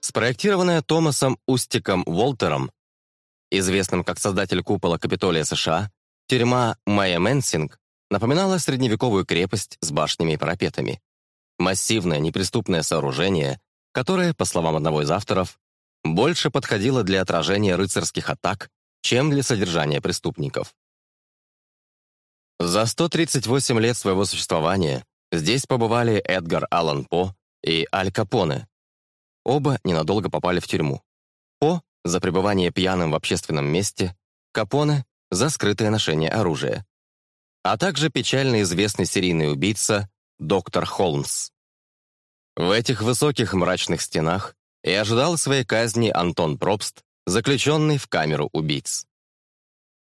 Спроектированная Томасом Устиком Уолтером, известным как создатель купола Капитолия США, тюрьма Майя Мэнсинг напоминала средневековую крепость с башнями и парапетами. Массивное неприступное сооружение, которое, по словам одного из авторов, больше подходило для отражения рыцарских атак, чем для содержания преступников. За 138 лет своего существования здесь побывали Эдгар Аллан По и Аль Капоне. Оба ненадолго попали в тюрьму. По — за пребывание пьяным в общественном месте, Капоне — за скрытое ношение оружия а также печально известный серийный убийца доктор Холмс. В этих высоких мрачных стенах и ожидал своей казни Антон Пробст, заключенный в камеру убийц.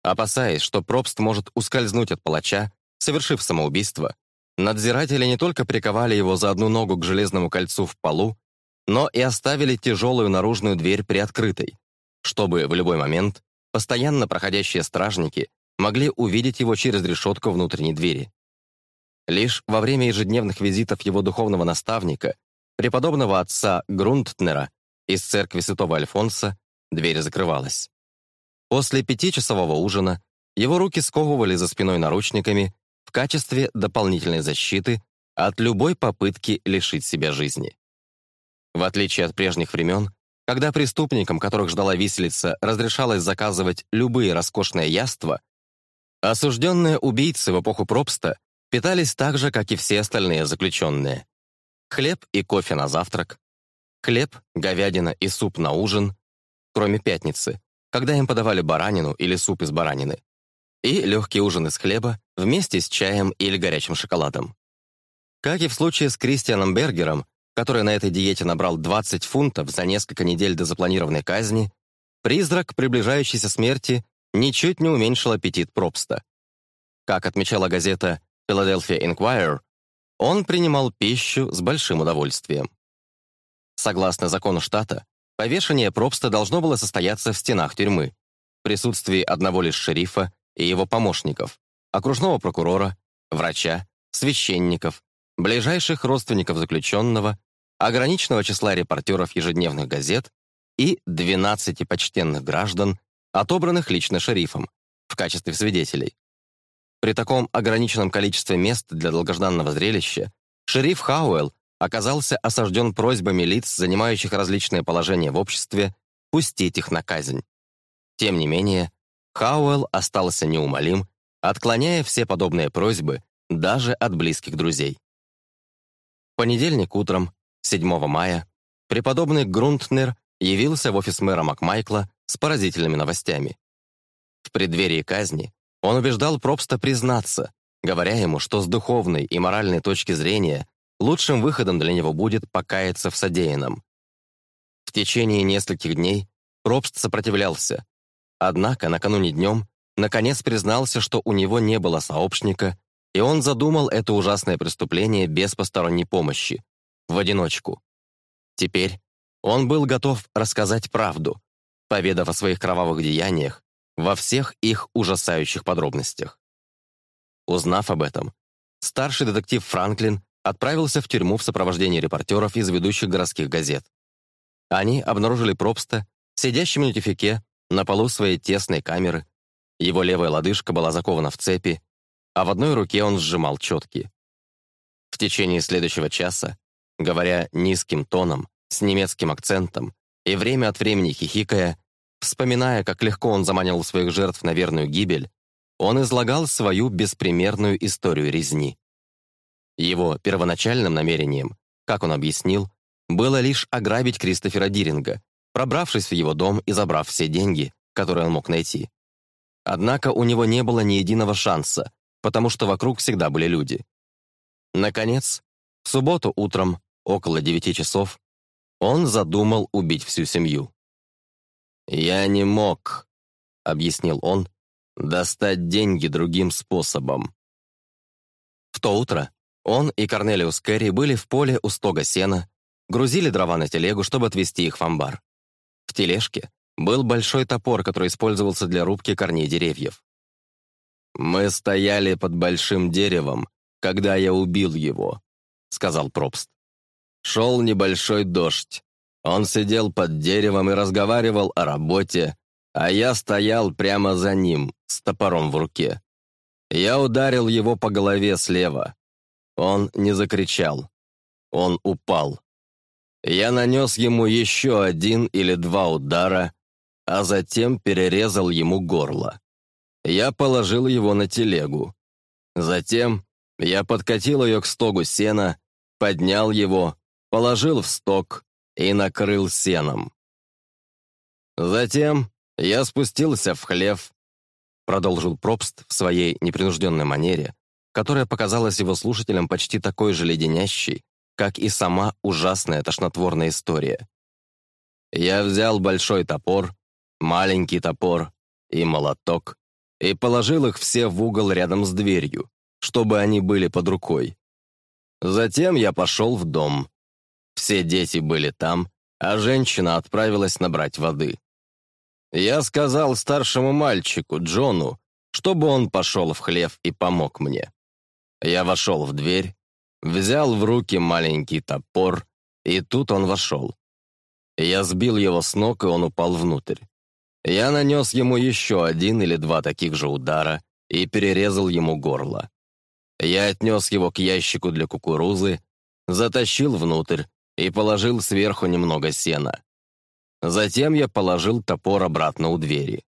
Опасаясь, что Пробст может ускользнуть от палача, совершив самоубийство, надзиратели не только приковали его за одну ногу к железному кольцу в полу, но и оставили тяжелую наружную дверь приоткрытой, чтобы в любой момент постоянно проходящие стражники могли увидеть его через решетку внутренней двери. Лишь во время ежедневных визитов его духовного наставника, преподобного отца Грунтнера, из церкви святого Альфонса, дверь закрывалась. После пятичасового ужина его руки сковывали за спиной наручниками в качестве дополнительной защиты от любой попытки лишить себя жизни. В отличие от прежних времен, когда преступникам, которых ждала виселица, разрешалось заказывать любые роскошные яства, Осужденные убийцы в эпоху Пробста питались так же, как и все остальные заключенные. Хлеб и кофе на завтрак, хлеб, говядина и суп на ужин, кроме пятницы, когда им подавали баранину или суп из баранины, и легкий ужин из хлеба вместе с чаем или горячим шоколадом. Как и в случае с Кристианом Бергером, который на этой диете набрал 20 фунтов за несколько недель до запланированной казни, призрак приближающейся смерти ничуть не уменьшил аппетит Пробста. Как отмечала газета «Philadelphia Inquirer», он принимал пищу с большим удовольствием. Согласно закону штата, повешение Пробста должно было состояться в стенах тюрьмы, в присутствии одного лишь шерифа и его помощников, окружного прокурора, врача, священников, ближайших родственников заключенного, ограниченного числа репортеров ежедневных газет и 12 почтенных граждан отобранных лично шерифом, в качестве свидетелей. При таком ограниченном количестве мест для долгожданного зрелища шериф Хауэлл оказался осажден просьбами лиц, занимающих различные положения в обществе, пустить их на казнь. Тем не менее, Хауэлл остался неумолим, отклоняя все подобные просьбы даже от близких друзей. В понедельник утром, 7 мая, преподобный Грунтнер явился в офис мэра Макмайкла с поразительными новостями. В преддверии казни он убеждал Пробста признаться, говоря ему, что с духовной и моральной точки зрения лучшим выходом для него будет покаяться в содеянном. В течение нескольких дней Пробст сопротивлялся, однако накануне днем наконец признался, что у него не было сообщника, и он задумал это ужасное преступление без посторонней помощи, в одиночку. Теперь он был готов рассказать правду, поведав о своих кровавых деяниях во всех их ужасающих подробностях. Узнав об этом, старший детектив Франклин отправился в тюрьму в сопровождении репортеров из ведущих городских газет. Они обнаружили Пробста, сидящим на тюфике, на полу своей тесной камеры. Его левая лодыжка была закована в цепи, а в одной руке он сжимал четки. В течение следующего часа, говоря низким тоном, с немецким акцентом и время от времени хихикая, Вспоминая, как легко он заманивал своих жертв на верную гибель, он излагал свою беспримерную историю резни. Его первоначальным намерением, как он объяснил, было лишь ограбить Кристофера Диринга, пробравшись в его дом и забрав все деньги, которые он мог найти. Однако у него не было ни единого шанса, потому что вокруг всегда были люди. Наконец, в субботу утром, около девяти часов, он задумал убить всю семью. «Я не мог», — объяснил он, — «достать деньги другим способом». В то утро он и Корнелиус Керри были в поле у стога сена, грузили дрова на телегу, чтобы отвезти их в амбар. В тележке был большой топор, который использовался для рубки корней деревьев. «Мы стояли под большим деревом, когда я убил его», — сказал Пробст. «Шел небольшой дождь. Он сидел под деревом и разговаривал о работе, а я стоял прямо за ним, с топором в руке. Я ударил его по голове слева. Он не закричал. Он упал. Я нанес ему еще один или два удара, а затем перерезал ему горло. Я положил его на телегу. Затем я подкатил ее к стогу сена, поднял его, положил в стог, и накрыл сеном. Затем я спустился в хлев, продолжил Пробст в своей непринужденной манере, которая показалась его слушателям почти такой же леденящей, как и сама ужасная тошнотворная история. Я взял большой топор, маленький топор и молоток и положил их все в угол рядом с дверью, чтобы они были под рукой. Затем я пошел в дом. Все дети были там, а женщина отправилась набрать воды. Я сказал старшему мальчику, Джону, чтобы он пошел в хлев и помог мне. Я вошел в дверь, взял в руки маленький топор, и тут он вошел. Я сбил его с ног, и он упал внутрь. Я нанес ему еще один или два таких же удара и перерезал ему горло. Я отнес его к ящику для кукурузы, затащил внутрь и положил сверху немного сена. Затем я положил топор обратно у двери.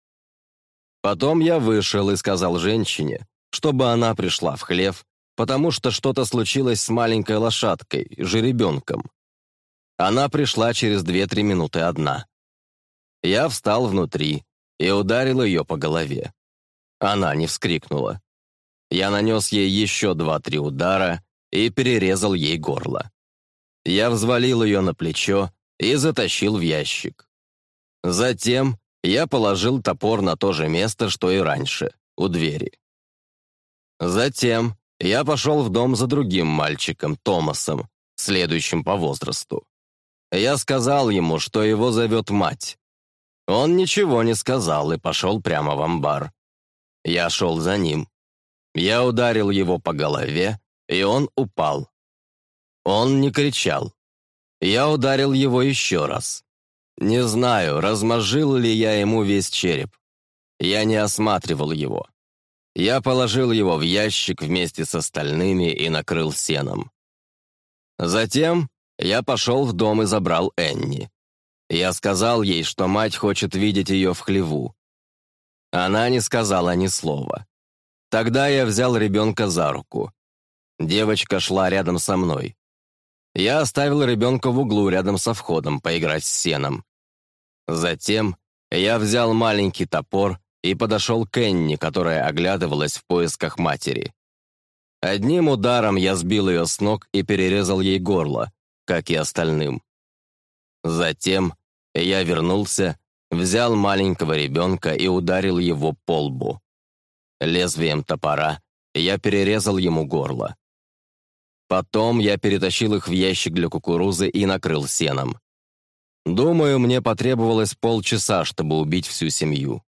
Потом я вышел и сказал женщине, чтобы она пришла в хлев, потому что что-то случилось с маленькой лошадкой, жеребенком. Она пришла через 2-3 минуты одна. Я встал внутри и ударил ее по голове. Она не вскрикнула. Я нанес ей еще два-три удара и перерезал ей горло. Я взвалил ее на плечо и затащил в ящик. Затем я положил топор на то же место, что и раньше, у двери. Затем я пошел в дом за другим мальчиком, Томасом, следующим по возрасту. Я сказал ему, что его зовет мать. Он ничего не сказал и пошел прямо в амбар. Я шел за ним. Я ударил его по голове, и он упал. Он не кричал. Я ударил его еще раз. Не знаю, размозжил ли я ему весь череп. Я не осматривал его. Я положил его в ящик вместе с остальными и накрыл сеном. Затем я пошел в дом и забрал Энни. Я сказал ей, что мать хочет видеть ее в хлеву. Она не сказала ни слова. Тогда я взял ребенка за руку. Девочка шла рядом со мной. Я оставил ребенка в углу рядом со входом поиграть с сеном. Затем я взял маленький топор и подошел к Энни, которая оглядывалась в поисках матери. Одним ударом я сбил ее с ног и перерезал ей горло, как и остальным. Затем я вернулся, взял маленького ребенка и ударил его по лбу. Лезвием топора я перерезал ему горло. Потом я перетащил их в ящик для кукурузы и накрыл сеном. Думаю, мне потребовалось полчаса, чтобы убить всю семью.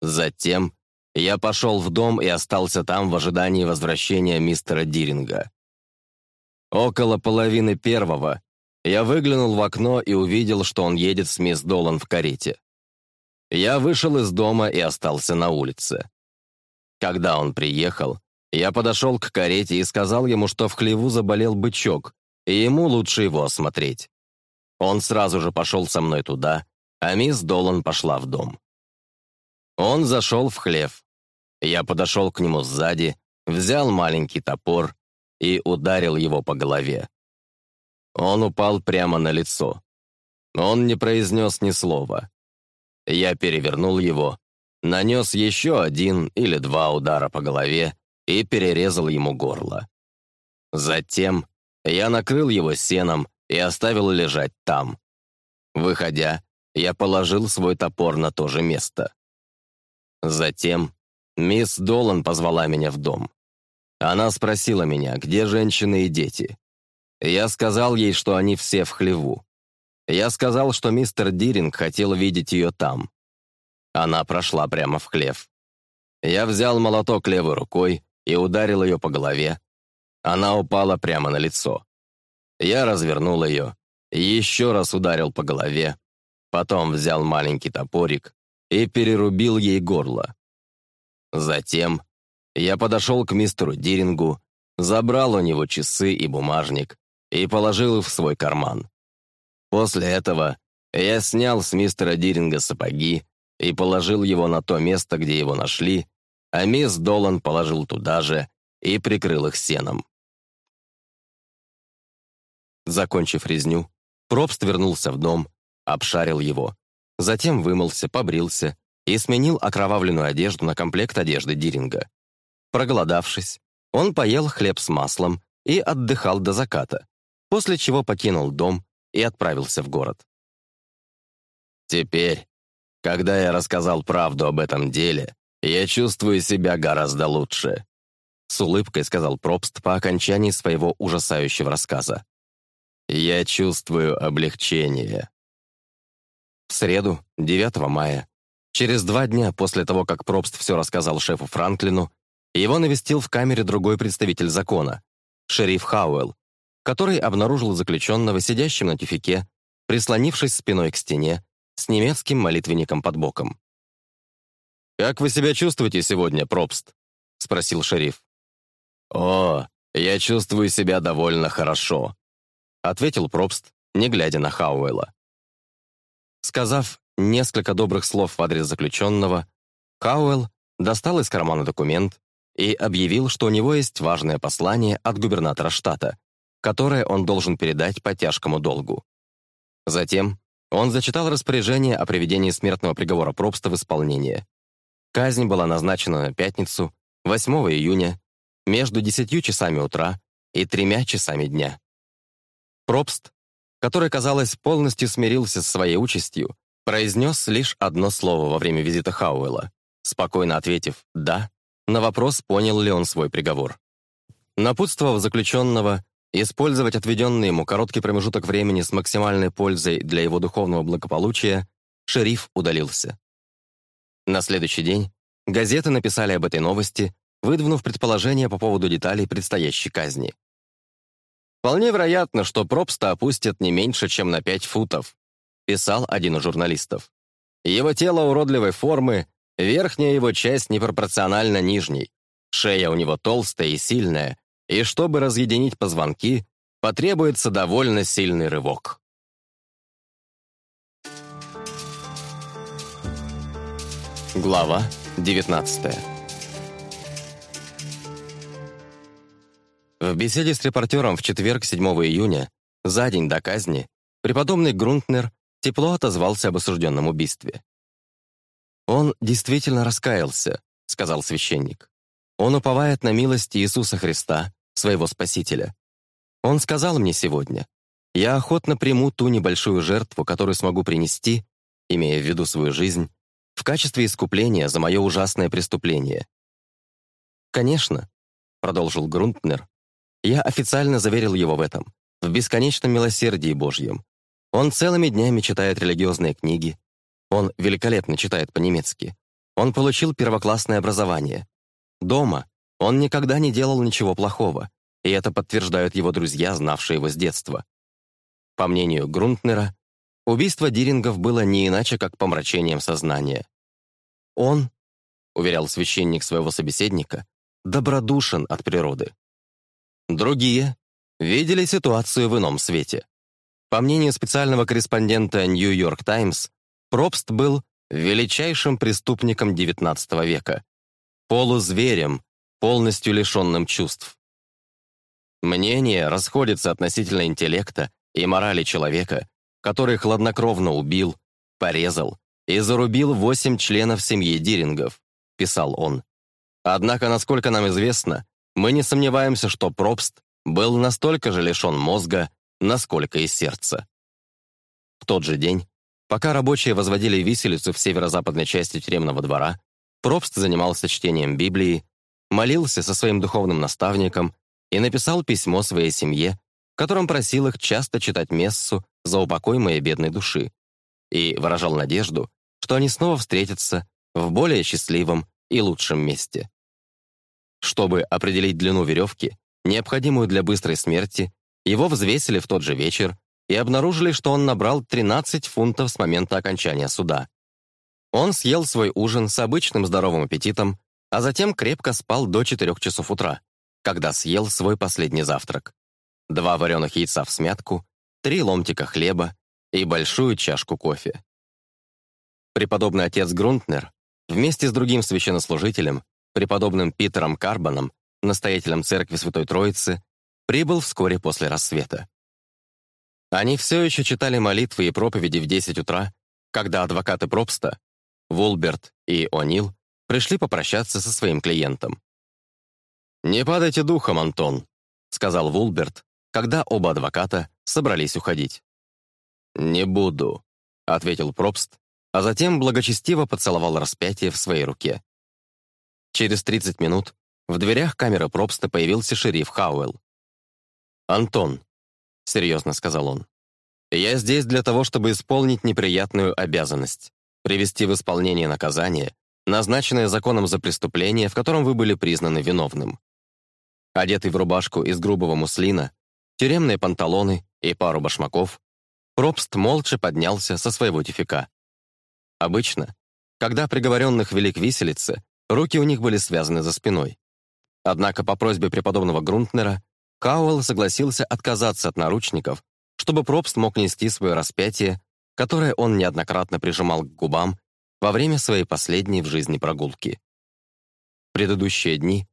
Затем я пошел в дом и остался там в ожидании возвращения мистера Диринга. Около половины первого я выглянул в окно и увидел, что он едет с мисс Долан в карете. Я вышел из дома и остался на улице. Когда он приехал, я подошел к карете и сказал ему, что в хлеву заболел бычок, и ему лучше его осмотреть. Он сразу же пошел со мной туда, а мисс Долан пошла в дом. Он зашел в хлев. Я подошел к нему сзади, взял маленький топор и ударил его по голове. Он упал прямо на лицо. Он не произнес ни слова. Я перевернул его, нанес еще один или два удара по голове и перерезал ему горло. Затем я накрыл его сеном и оставил лежать там. Выходя, я положил свой топор на то же место. Затем мисс Долан позвала меня в дом. Она спросила меня, где женщины и дети. Я сказал ей, что они все в хлеву. Я сказал, что мистер Диринг хотел видеть ее там. Она прошла прямо в хлев. Я взял молоток левой рукой, и ударил ее по голове. Она упала прямо на лицо. Я развернул ее, еще раз ударил по голове, потом взял маленький топорик и перерубил ей горло. Затем я подошел к мистеру Дирингу, забрал у него часы и бумажник и положил их в свой карман. После этого я снял с мистера Диринга сапоги и положил его на то место, где его нашли, а мисс Долан положил туда же и прикрыл их сеном. Закончив резню, Пробст вернулся в дом, обшарил его, затем вымылся, побрился и сменил окровавленную одежду на комплект одежды Диринга. Проголодавшись, он поел хлеб с маслом и отдыхал до заката, после чего покинул дом и отправился в город. «Теперь, когда я рассказал правду об этом деле, «Я чувствую себя гораздо лучше», — с улыбкой сказал Пробст по окончании своего ужасающего рассказа. «Я чувствую облегчение». В среду, 9 мая, через два дня после того, как Пробст все рассказал шефу Франклину, его навестил в камере другой представитель закона, шериф Хауэлл, который обнаружил заключенного сидящим на тюфике, прислонившись спиной к стене, с немецким молитвенником под боком. «Как вы себя чувствуете сегодня, Пробст?» — спросил шериф. «О, я чувствую себя довольно хорошо», — ответил Пробст, не глядя на Хауэлла. Сказав несколько добрых слов в адрес заключенного, Хауэлл достал из кармана документ и объявил, что у него есть важное послание от губернатора штата, которое он должен передать по тяжкому долгу. Затем он зачитал распоряжение о приведении смертного приговора Пробста в исполнение. Казнь была назначена на пятницу, 8 июня, между 10 часами утра и тремя часами дня. Пробст, который, казалось, полностью смирился с своей участью, произнес лишь одно слово во время визита Хауэлла, спокойно ответив «да» на вопрос, понял ли он свой приговор. Напутствовав заключенного использовать отведенный ему короткий промежуток времени с максимальной пользой для его духовного благополучия, шериф удалился. На следующий день газеты написали об этой новости, выдвинув предположения по поводу деталей предстоящей казни. «Вполне вероятно, что Пробста опустят не меньше, чем на пять футов», писал один из журналистов. «Его тело уродливой формы, верхняя его часть непропорционально нижней, шея у него толстая и сильная, и чтобы разъединить позвонки, потребуется довольно сильный рывок». Глава 19 В беседе с репортером в четверг, 7 июня, за день до казни, преподобный Грунтнер тепло отозвался об осужденном убийстве. «Он действительно раскаялся», — сказал священник. «Он уповает на милость Иисуса Христа, своего Спасителя. Он сказал мне сегодня, я охотно приму ту небольшую жертву, которую смогу принести, имея в виду свою жизнь, в качестве искупления за мое ужасное преступление. «Конечно», — продолжил Грунтнер, — «я официально заверил его в этом, в бесконечном милосердии Божьем. Он целыми днями читает религиозные книги. Он великолепно читает по-немецки. Он получил первоклассное образование. Дома он никогда не делал ничего плохого, и это подтверждают его друзья, знавшие его с детства. По мнению Грунтнера, Убийство Дирингов было не иначе, как помрачением сознания. «Он», — уверял священник своего собеседника, «добродушен от природы». Другие видели ситуацию в ином свете. По мнению специального корреспондента New York Times, Пробст был величайшим преступником XIX века, полузверем, полностью лишенным чувств. Мнения расходятся относительно интеллекта и морали человека, который хладнокровно убил, порезал и зарубил восемь членов семьи Дирингов, писал он. Однако, насколько нам известно, мы не сомневаемся, что Пробст был настолько же лишен мозга, насколько и сердца. В тот же день, пока рабочие возводили виселицу в северо-западной части тюремного двора, Пробст занимался чтением Библии, молился со своим духовным наставником и написал письмо своей семье котором просил их часто читать мессу за упокой моей бедной души и выражал надежду, что они снова встретятся в более счастливом и лучшем месте. Чтобы определить длину веревки, необходимую для быстрой смерти, его взвесили в тот же вечер и обнаружили, что он набрал 13 фунтов с момента окончания суда. Он съел свой ужин с обычным здоровым аппетитом, а затем крепко спал до 4 часов утра, когда съел свой последний завтрак два вареных яйца в смятку, три ломтика хлеба и большую чашку кофе. Преподобный отец Грунтнер вместе с другим священнослужителем, преподобным Питером Карбоном, настоятелем церкви Святой Троицы, прибыл вскоре после рассвета. Они все еще читали молитвы и проповеди в 10 утра, когда адвокаты Пробста, Вулберт и О'Нил, пришли попрощаться со своим клиентом. «Не падайте духом, Антон», — сказал Вулберт, когда оба адвоката собрались уходить. «Не буду», — ответил Пробст, а затем благочестиво поцеловал распятие в своей руке. Через 30 минут в дверях камеры Пробста появился шериф Хауэлл. «Антон», — серьезно сказал он, — «я здесь для того, чтобы исполнить неприятную обязанность, привести в исполнение наказание, назначенное законом за преступление, в котором вы были признаны виновным». Одетый в рубашку из грубого муслина, тюремные панталоны и пару башмаков, Пробст молча поднялся со своего тифика. Обычно, когда приговоренных вели к виселице, руки у них были связаны за спиной. Однако по просьбе преподобного Грунтнера Кауэлл согласился отказаться от наручников, чтобы Пробст мог нести свое распятие, которое он неоднократно прижимал к губам во время своей последней в жизни прогулки. В предыдущие дни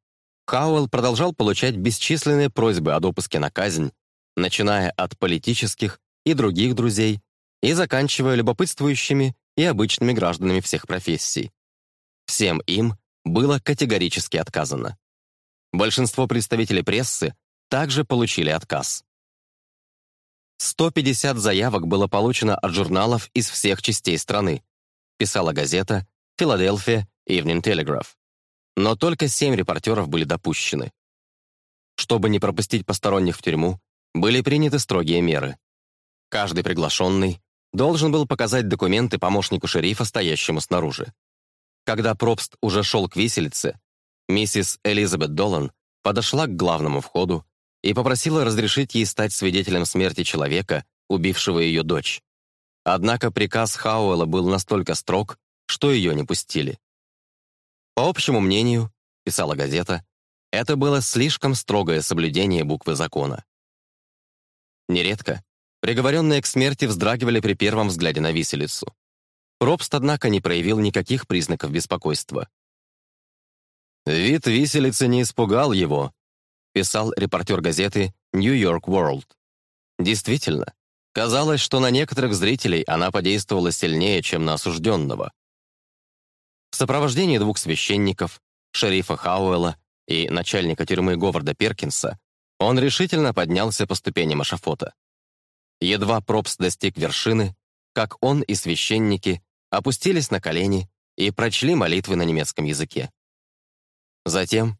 Хауэлл продолжал получать бесчисленные просьбы о допуске на казнь, начиная от политических и других друзей и заканчивая любопытствующими и обычными гражданами всех профессий. Всем им было категорически отказано. Большинство представителей прессы также получили отказ. 150 заявок было получено от журналов из всех частей страны, писала газета «Филадельфия Evening Telegraph». Но только семь репортеров были допущены. Чтобы не пропустить посторонних в тюрьму, были приняты строгие меры. Каждый приглашенный должен был показать документы помощнику шерифа, стоящему снаружи. Когда Пробст уже шел к виселице, миссис Элизабет Долан подошла к главному входу и попросила разрешить ей стать свидетелем смерти человека, убившего ее дочь. Однако приказ Хауэлла был настолько строг, что ее не пустили. По общему мнению, писала газета, это было слишком строгое соблюдение буквы закона. Нередко приговоренные к смерти вздрагивали при первом взгляде на виселицу. Робст, однако, не проявил никаких признаков беспокойства. «Вид виселицы не испугал его», — писал репортер газеты New York World. Действительно, казалось, что на некоторых зрителей она подействовала сильнее, чем на осужденного в сопровождении двух священников, шерифа Хауэлла и начальника тюрьмы Говарда Перкинса, он решительно поднялся по ступеням ашафота. Едва Пропс достиг вершины, как он и священники опустились на колени и прочли молитвы на немецком языке. Затем,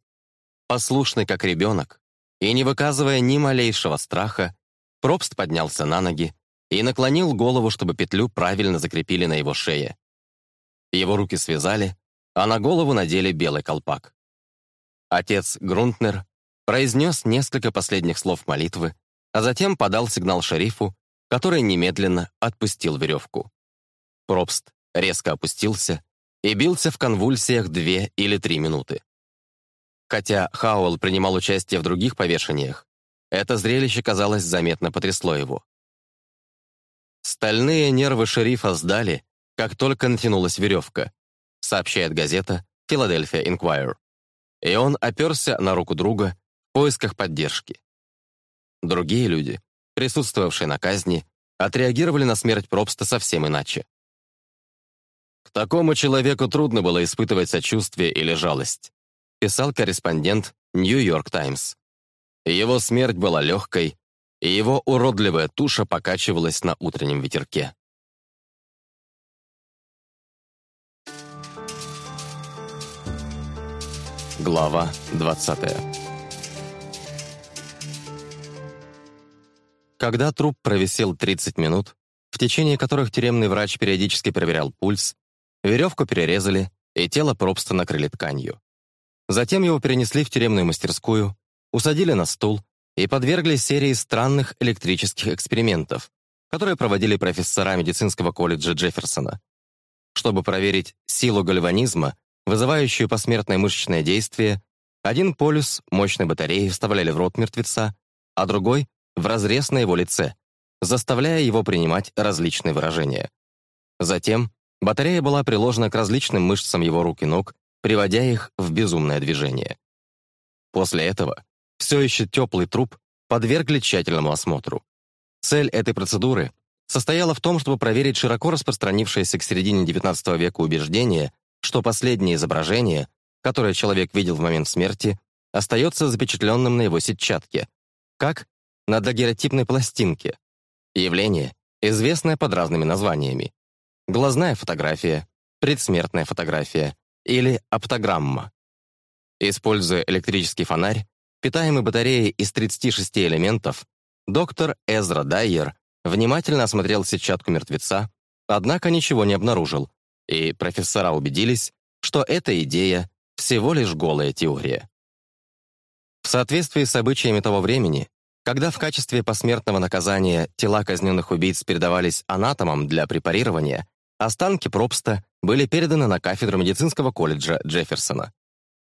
послушный как ребенок и не выказывая ни малейшего страха, Пробст поднялся на ноги и наклонил голову, чтобы петлю правильно закрепили на его шее. Его руки связали, а на голову надели белый колпак. Отец Грунтнер произнес несколько последних слов молитвы, а затем подал сигнал шерифу, который немедленно отпустил веревку. Пробст резко опустился и бился в конвульсиях две или три минуты. Хотя Хауэлл принимал участие в других повешениях, это зрелище, казалось, заметно потрясло его. Стальные нервы шерифа сдали, как только натянулась веревка, сообщает газета «Филадельфия Инквайр». И он оперся на руку друга в поисках поддержки. Другие люди, присутствовавшие на казни, отреагировали на смерть Пробста совсем иначе. «К такому человеку трудно было испытывать сочувствие или жалость», писал корреспондент «Нью-Йорк Таймс». Его смерть была легкой, и его уродливая туша покачивалась на утреннем ветерке. Глава 20 Когда труп провисел 30 минут, в течение которых тюремный врач периодически проверял пульс, веревку перерезали, и тело пробста накрыли тканью. Затем его перенесли в тюремную мастерскую, усадили на стул и подвергли серии странных электрических экспериментов, которые проводили профессора медицинского колледжа Джефферсона. Чтобы проверить силу гальванизма вызывающую посмертное мышечное действие, один полюс мощной батареи вставляли в рот мертвеца, а другой — в разрез на его лице, заставляя его принимать различные выражения. Затем батарея была приложена к различным мышцам его рук и ног, приводя их в безумное движение. После этого все еще теплый труп подвергли тщательному осмотру. Цель этой процедуры состояла в том, чтобы проверить широко распространившееся к середине XIX века убеждение, что последнее изображение, которое человек видел в момент смерти, остается запечатленным на его сетчатке, как на дагеротипной пластинке. Явление, известное под разными названиями. Глазная фотография, предсмертная фотография или оптограмма. Используя электрический фонарь, питаемый батареей из 36 элементов, доктор Эзра Дайер внимательно осмотрел сетчатку мертвеца, однако ничего не обнаружил, и профессора убедились, что эта идея всего лишь голая теория. В соответствии с обычаями того времени, когда в качестве посмертного наказания тела казненных убийц передавались анатомам для препарирования, останки Пробста были переданы на кафедру медицинского колледжа Джефферсона.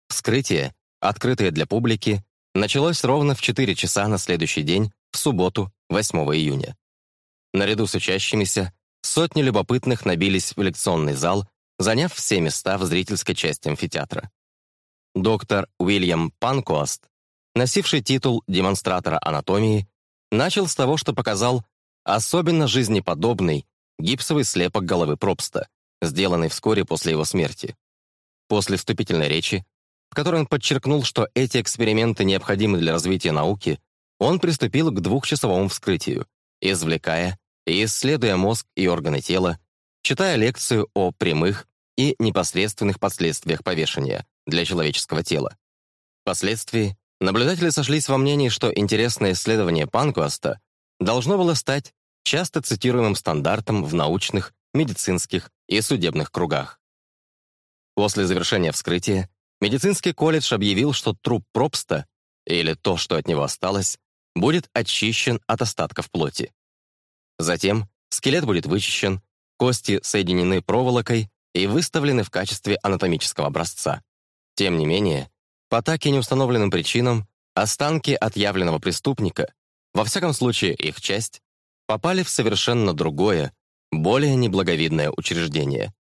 Вскрытие, открытое для публики, началось ровно в 4 часа на следующий день, в субботу, 8 июня. Наряду с учащимися Сотни любопытных набились в лекционный зал, заняв все места в зрительской части амфитеатра. Доктор Уильям Панкуаст, носивший титул демонстратора анатомии, начал с того, что показал особенно жизнеподобный гипсовый слепок головы Пробста, сделанный вскоре после его смерти. После вступительной речи, в которой он подчеркнул, что эти эксперименты необходимы для развития науки, он приступил к двухчасовому вскрытию, извлекая исследуя мозг и органы тела, читая лекцию о прямых и непосредственных последствиях повешения для человеческого тела. Впоследствии наблюдатели сошлись во мнении, что интересное исследование Панкуаста должно было стать часто цитируемым стандартом в научных, медицинских и судебных кругах. После завершения вскрытия медицинский колледж объявил, что труп Пробста, или то, что от него осталось, будет очищен от остатков плоти. Затем скелет будет вычищен, кости соединены проволокой и выставлены в качестве анатомического образца. Тем не менее, по так и неустановленным причинам останки отъявленного преступника, во всяком случае их часть, попали в совершенно другое, более неблаговидное учреждение.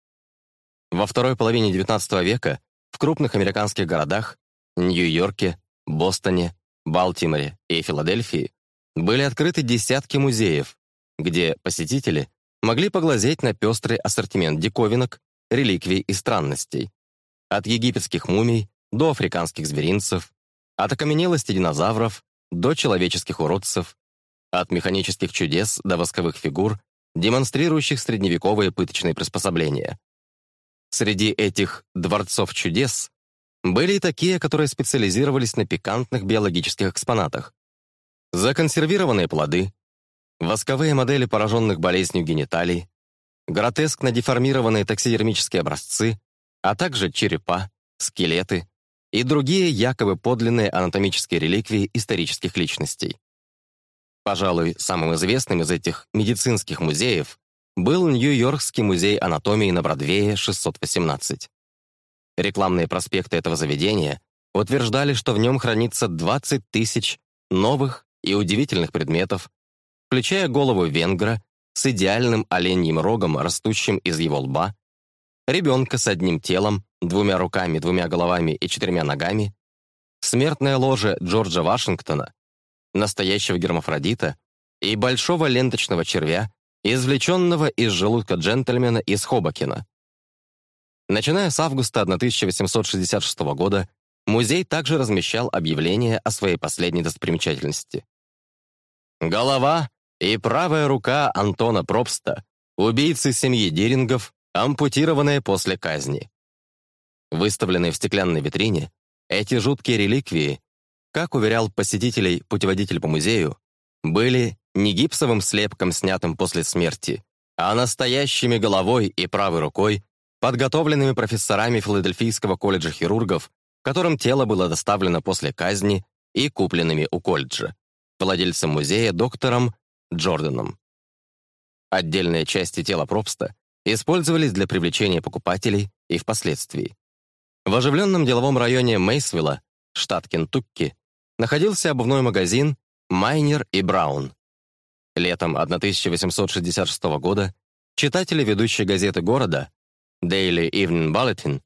Во второй половине XIX века в крупных американских городах Нью-Йорке, Бостоне, Балтиморе и Филадельфии были открыты десятки музеев, где посетители могли поглазеть на пестрый ассортимент диковинок, реликвий и странностей. От египетских мумий до африканских зверинцев, от окаменелости динозавров до человеческих уродцев, от механических чудес до восковых фигур, демонстрирующих средневековые пыточные приспособления. Среди этих «дворцов чудес» были и такие, которые специализировались на пикантных биологических экспонатах. Законсервированные плоды, восковые модели пораженных болезнью гениталий, гротескно деформированные таксидермические образцы, а также черепа, скелеты и другие якобы подлинные анатомические реликвии исторических личностей. Пожалуй, самым известным из этих медицинских музеев был Нью-Йоркский музей анатомии на Бродвее 618. Рекламные проспекты этого заведения утверждали, что в нем хранится 20 тысяч новых и удивительных предметов, включая голову венгра с идеальным оленьим рогом, растущим из его лба, ребенка с одним телом, двумя руками, двумя головами и четырьмя ногами, смертное ложе Джорджа Вашингтона, настоящего гермафродита и большого ленточного червя, извлеченного из желудка джентльмена из Хобокина. Начиная с августа 1866 года, музей также размещал объявление о своей последней достопримечательности. Голова и правая рука Антона Пробста, убийцы семьи Дирингов, ампутированная после казни. Выставленные в стеклянной витрине, эти жуткие реликвии, как уверял посетителей путеводитель по музею, были не гипсовым слепком, снятым после смерти, а настоящими головой и правой рукой, подготовленными профессорами Филадельфийского колледжа хирургов, которым тело было доставлено после казни и купленными у колледжа, владельцем музея доктором Джорданом. Отдельные части тела Пропста использовались для привлечения покупателей и впоследствии. В оживленном деловом районе Мейсвилла, штат Кентукки, находился обувной магазин «Майнер и Браун». Летом 1866 года читатели ведущей газеты города Daily Evening Bulletin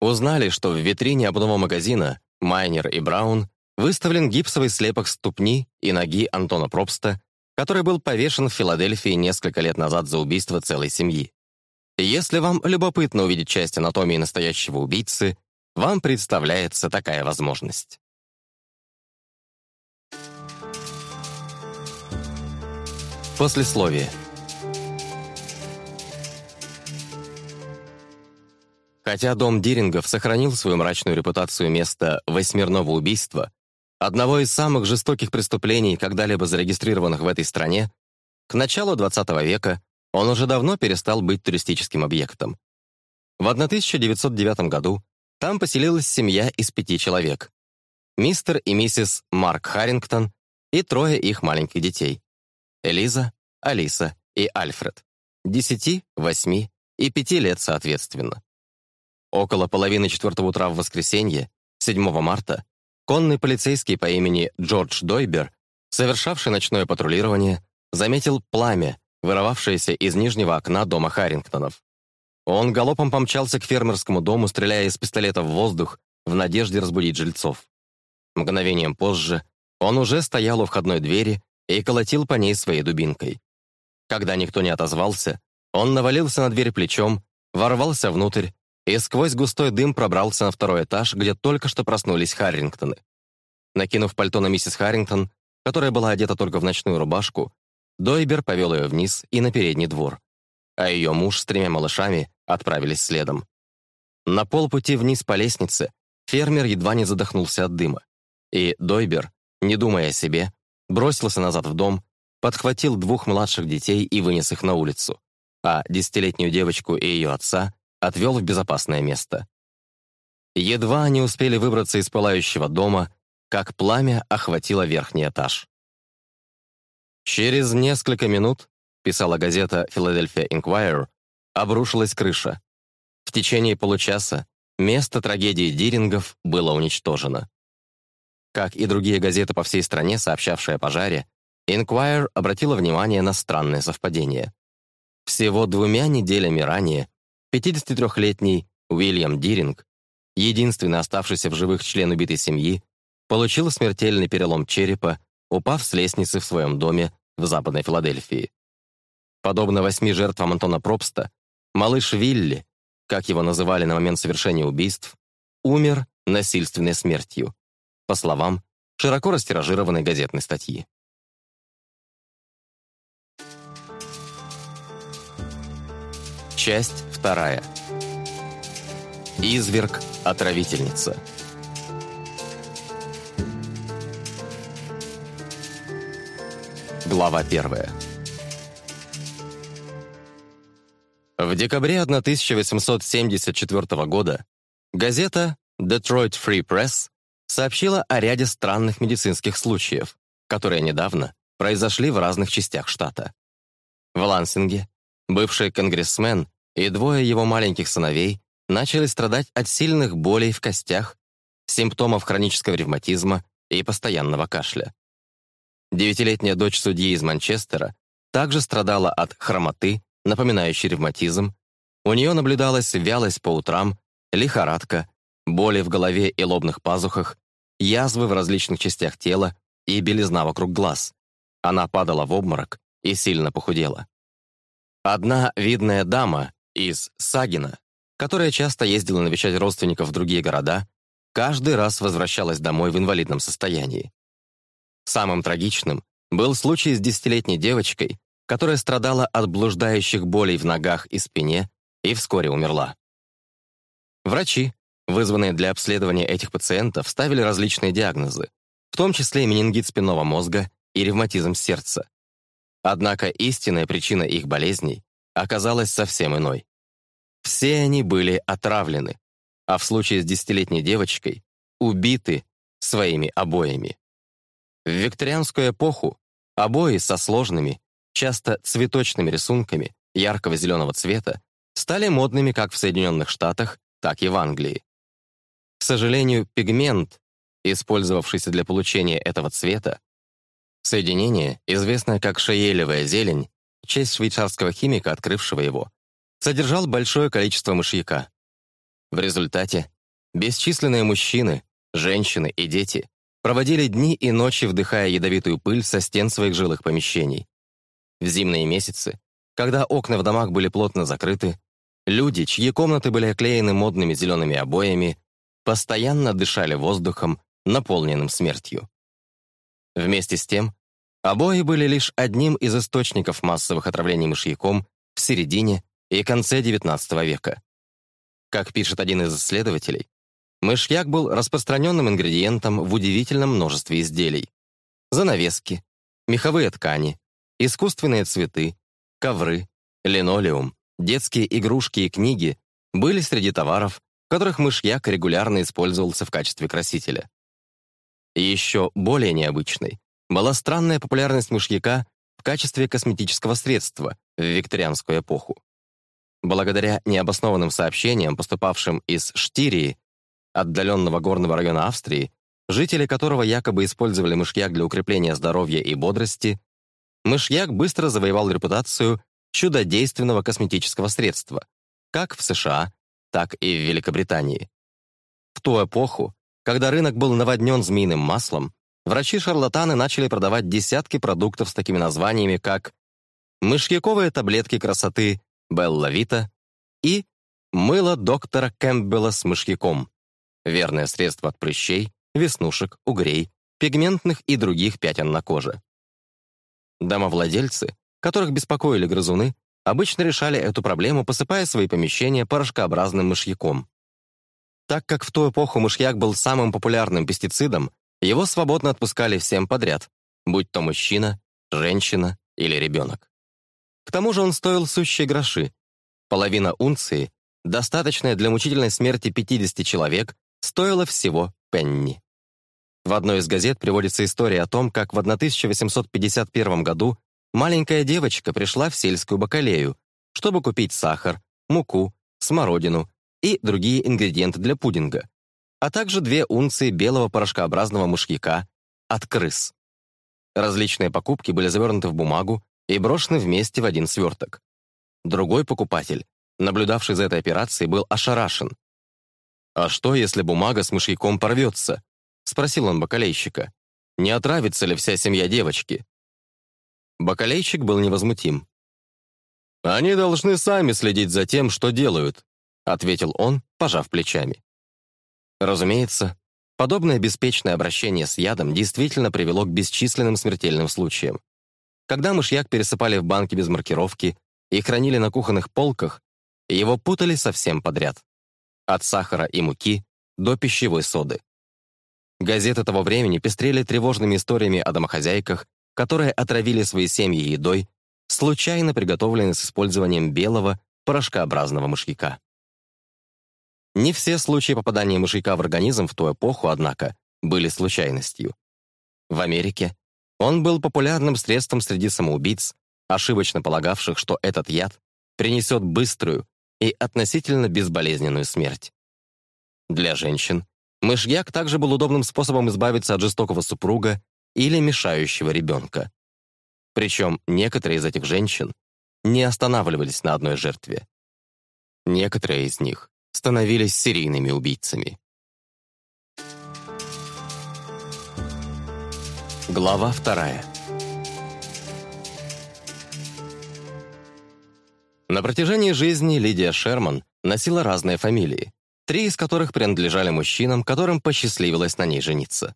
узнали, что в витрине обувного магазина «Майнер и Браун» выставлен гипсовый слепок ступни и ноги Антона Пробста который был повешен в Филадельфии несколько лет назад за убийство целой семьи. Если вам любопытно увидеть часть анатомии настоящего убийцы, вам представляется такая возможность. Послесловие. Хотя дом Дирингов сохранил свою мрачную репутацию места восьмерного убийства, одного из самых жестоких преступлений, когда-либо зарегистрированных в этой стране, к началу XX века он уже давно перестал быть туристическим объектом. В 1909 году там поселилась семья из пяти человек. Мистер и миссис Марк Харрингтон и трое их маленьких детей. Элиза, Алиса и Альфред. Десяти, восьми и пяти лет соответственно. Около половины четвертого утра в воскресенье, 7 марта, Конный полицейский по имени Джордж Дойбер, совершавший ночное патрулирование, заметил пламя, вырывавшееся из нижнего окна дома Харрингтонов. Он галопом помчался к фермерскому дому, стреляя из пистолета в воздух, в надежде разбудить жильцов. Мгновением позже он уже стоял у входной двери и колотил по ней своей дубинкой. Когда никто не отозвался, он навалился на дверь плечом, ворвался внутрь и сквозь густой дым пробрался на второй этаж, где только что проснулись Харрингтоны. Накинув пальто на миссис Харрингтон, которая была одета только в ночную рубашку, Дойбер повел ее вниз и на передний двор, а ее муж с тремя малышами отправились следом. На полпути вниз по лестнице фермер едва не задохнулся от дыма, и Дойбер, не думая о себе, бросился назад в дом, подхватил двух младших детей и вынес их на улицу, а десятилетнюю девочку и ее отца отвел в безопасное место. Едва они успели выбраться из пылающего дома, как пламя охватило верхний этаж. Через несколько минут, писала газета «Филадельфия Инквайр», обрушилась крыша. В течение получаса место трагедии Дирингов было уничтожено. Как и другие газеты по всей стране, сообщавшие о пожаре, Inquirer обратила внимание на странное совпадение. Всего двумя неделями ранее 53-летний Уильям Диринг, единственный оставшийся в живых член убитой семьи, получил смертельный перелом черепа, упав с лестницы в своем доме в Западной Филадельфии. Подобно восьми жертвам Антона Пробста, малыш Вилли, как его называли на момент совершения убийств, умер насильственной смертью, по словам широко растиражированной газетной статьи. Часть вторая. Изверг-отравительница. Глава первая. В декабре 1874 года газета Detroit Free Press сообщила о ряде странных медицинских случаев, которые недавно произошли в разных частях штата. В Лансинге бывший конгрессмен и двое его маленьких сыновей начали страдать от сильных болей в костях, симптомов хронического ревматизма и постоянного кашля. Девятилетняя дочь судьи из Манчестера также страдала от хромоты, напоминающей ревматизм. У нее наблюдалась вялость по утрам, лихорадка, боли в голове и лобных пазухах, язвы в различных частях тела и белизна вокруг глаз. Она падала в обморок и сильно похудела. Одна видная дама, из Сагина, которая часто ездила навещать родственников в другие города, каждый раз возвращалась домой в инвалидном состоянии. Самым трагичным был случай с десятилетней девочкой, которая страдала от блуждающих болей в ногах и спине и вскоре умерла. Врачи, вызванные для обследования этих пациентов, ставили различные диагнозы, в том числе менингит спинного мозга и ревматизм сердца. Однако истинная причина их болезней оказалась совсем иной. Все они были отравлены, а в случае с десятилетней девочкой убиты своими обоями. В викторианскую эпоху обои со сложными, часто цветочными рисунками яркого зеленого цвета стали модными как в Соединенных Штатах, так и в Англии. К сожалению, пигмент, использовавшийся для получения этого цвета, соединение, известное как шеелевая зелень, в честь швейцарского химика, открывшего его, содержал большое количество мышьяка. В результате бесчисленные мужчины, женщины и дети проводили дни и ночи, вдыхая ядовитую пыль со стен своих жилых помещений. В зимние месяцы, когда окна в домах были плотно закрыты, люди, чьи комнаты были оклеены модными зелеными обоями, постоянно дышали воздухом, наполненным смертью. Вместе с тем, Обои были лишь одним из источников массовых отравлений мышьяком в середине и конце XIX века. Как пишет один из исследователей, мышьяк был распространенным ингредиентом в удивительном множестве изделий. Занавески, меховые ткани, искусственные цветы, ковры, линолеум, детские игрушки и книги были среди товаров, в которых мышьяк регулярно использовался в качестве красителя. Еще более необычной была странная популярность мышьяка в качестве косметического средства в викторианскую эпоху. Благодаря необоснованным сообщениям, поступавшим из Штирии, отдаленного горного района Австрии, жители которого якобы использовали мышьяк для укрепления здоровья и бодрости, мышьяк быстро завоевал репутацию чудодейственного косметического средства, как в США, так и в Великобритании. В ту эпоху, когда рынок был наводнен змеиным маслом, врачи-шарлатаны начали продавать десятки продуктов с такими названиями, как мышьяковые таблетки красоты Белла Вита и мыло доктора Кэмпбелла с мышьяком, верное средство от прыщей, веснушек, угрей, пигментных и других пятен на коже. Домовладельцы, которых беспокоили грызуны, обычно решали эту проблему, посыпая свои помещения порошкообразным мышьяком. Так как в ту эпоху мышьяк был самым популярным пестицидом, его свободно отпускали всем подряд, будь то мужчина, женщина или ребенок. К тому же он стоил сущие гроши. Половина унции, достаточная для мучительной смерти 50 человек, стоила всего пенни. В одной из газет приводится история о том, как в 1851 году маленькая девочка пришла в сельскую бакалею, чтобы купить сахар, муку, смородину и другие ингредиенты для пудинга, а также две унции белого порошкообразного мышьяка от крыс. Различные покупки были завернуты в бумагу и брошены вместе в один сверток. Другой покупатель, наблюдавший за этой операцией, был ошарашен. «А что, если бумага с мышьяком порвется?» — спросил он бакалейщика. «Не отравится ли вся семья девочки?» Бакалейщик был невозмутим. «Они должны сами следить за тем, что делают», — ответил он, пожав плечами. Разумеется, подобное беспечное обращение с ядом действительно привело к бесчисленным смертельным случаям. Когда мышьяк пересыпали в банки без маркировки и хранили на кухонных полках, его путали совсем подряд. От сахара и муки до пищевой соды. Газеты того времени пестрели тревожными историями о домохозяйках, которые отравили свои семьи едой, случайно приготовленной с использованием белого порошкообразного мышьяка. Не все случаи попадания мышьяка в организм в ту эпоху, однако, были случайностью. В Америке он был популярным средством среди самоубийц, ошибочно полагавших, что этот яд принесет быструю и относительно безболезненную смерть. Для женщин мышьяк также был удобным способом избавиться от жестокого супруга или мешающего ребенка. Причем некоторые из этих женщин не останавливались на одной жертве. Некоторые из них становились серийными убийцами. Глава вторая. На протяжении жизни Лидия Шерман носила разные фамилии, три из которых принадлежали мужчинам, которым посчастливилось на ней жениться.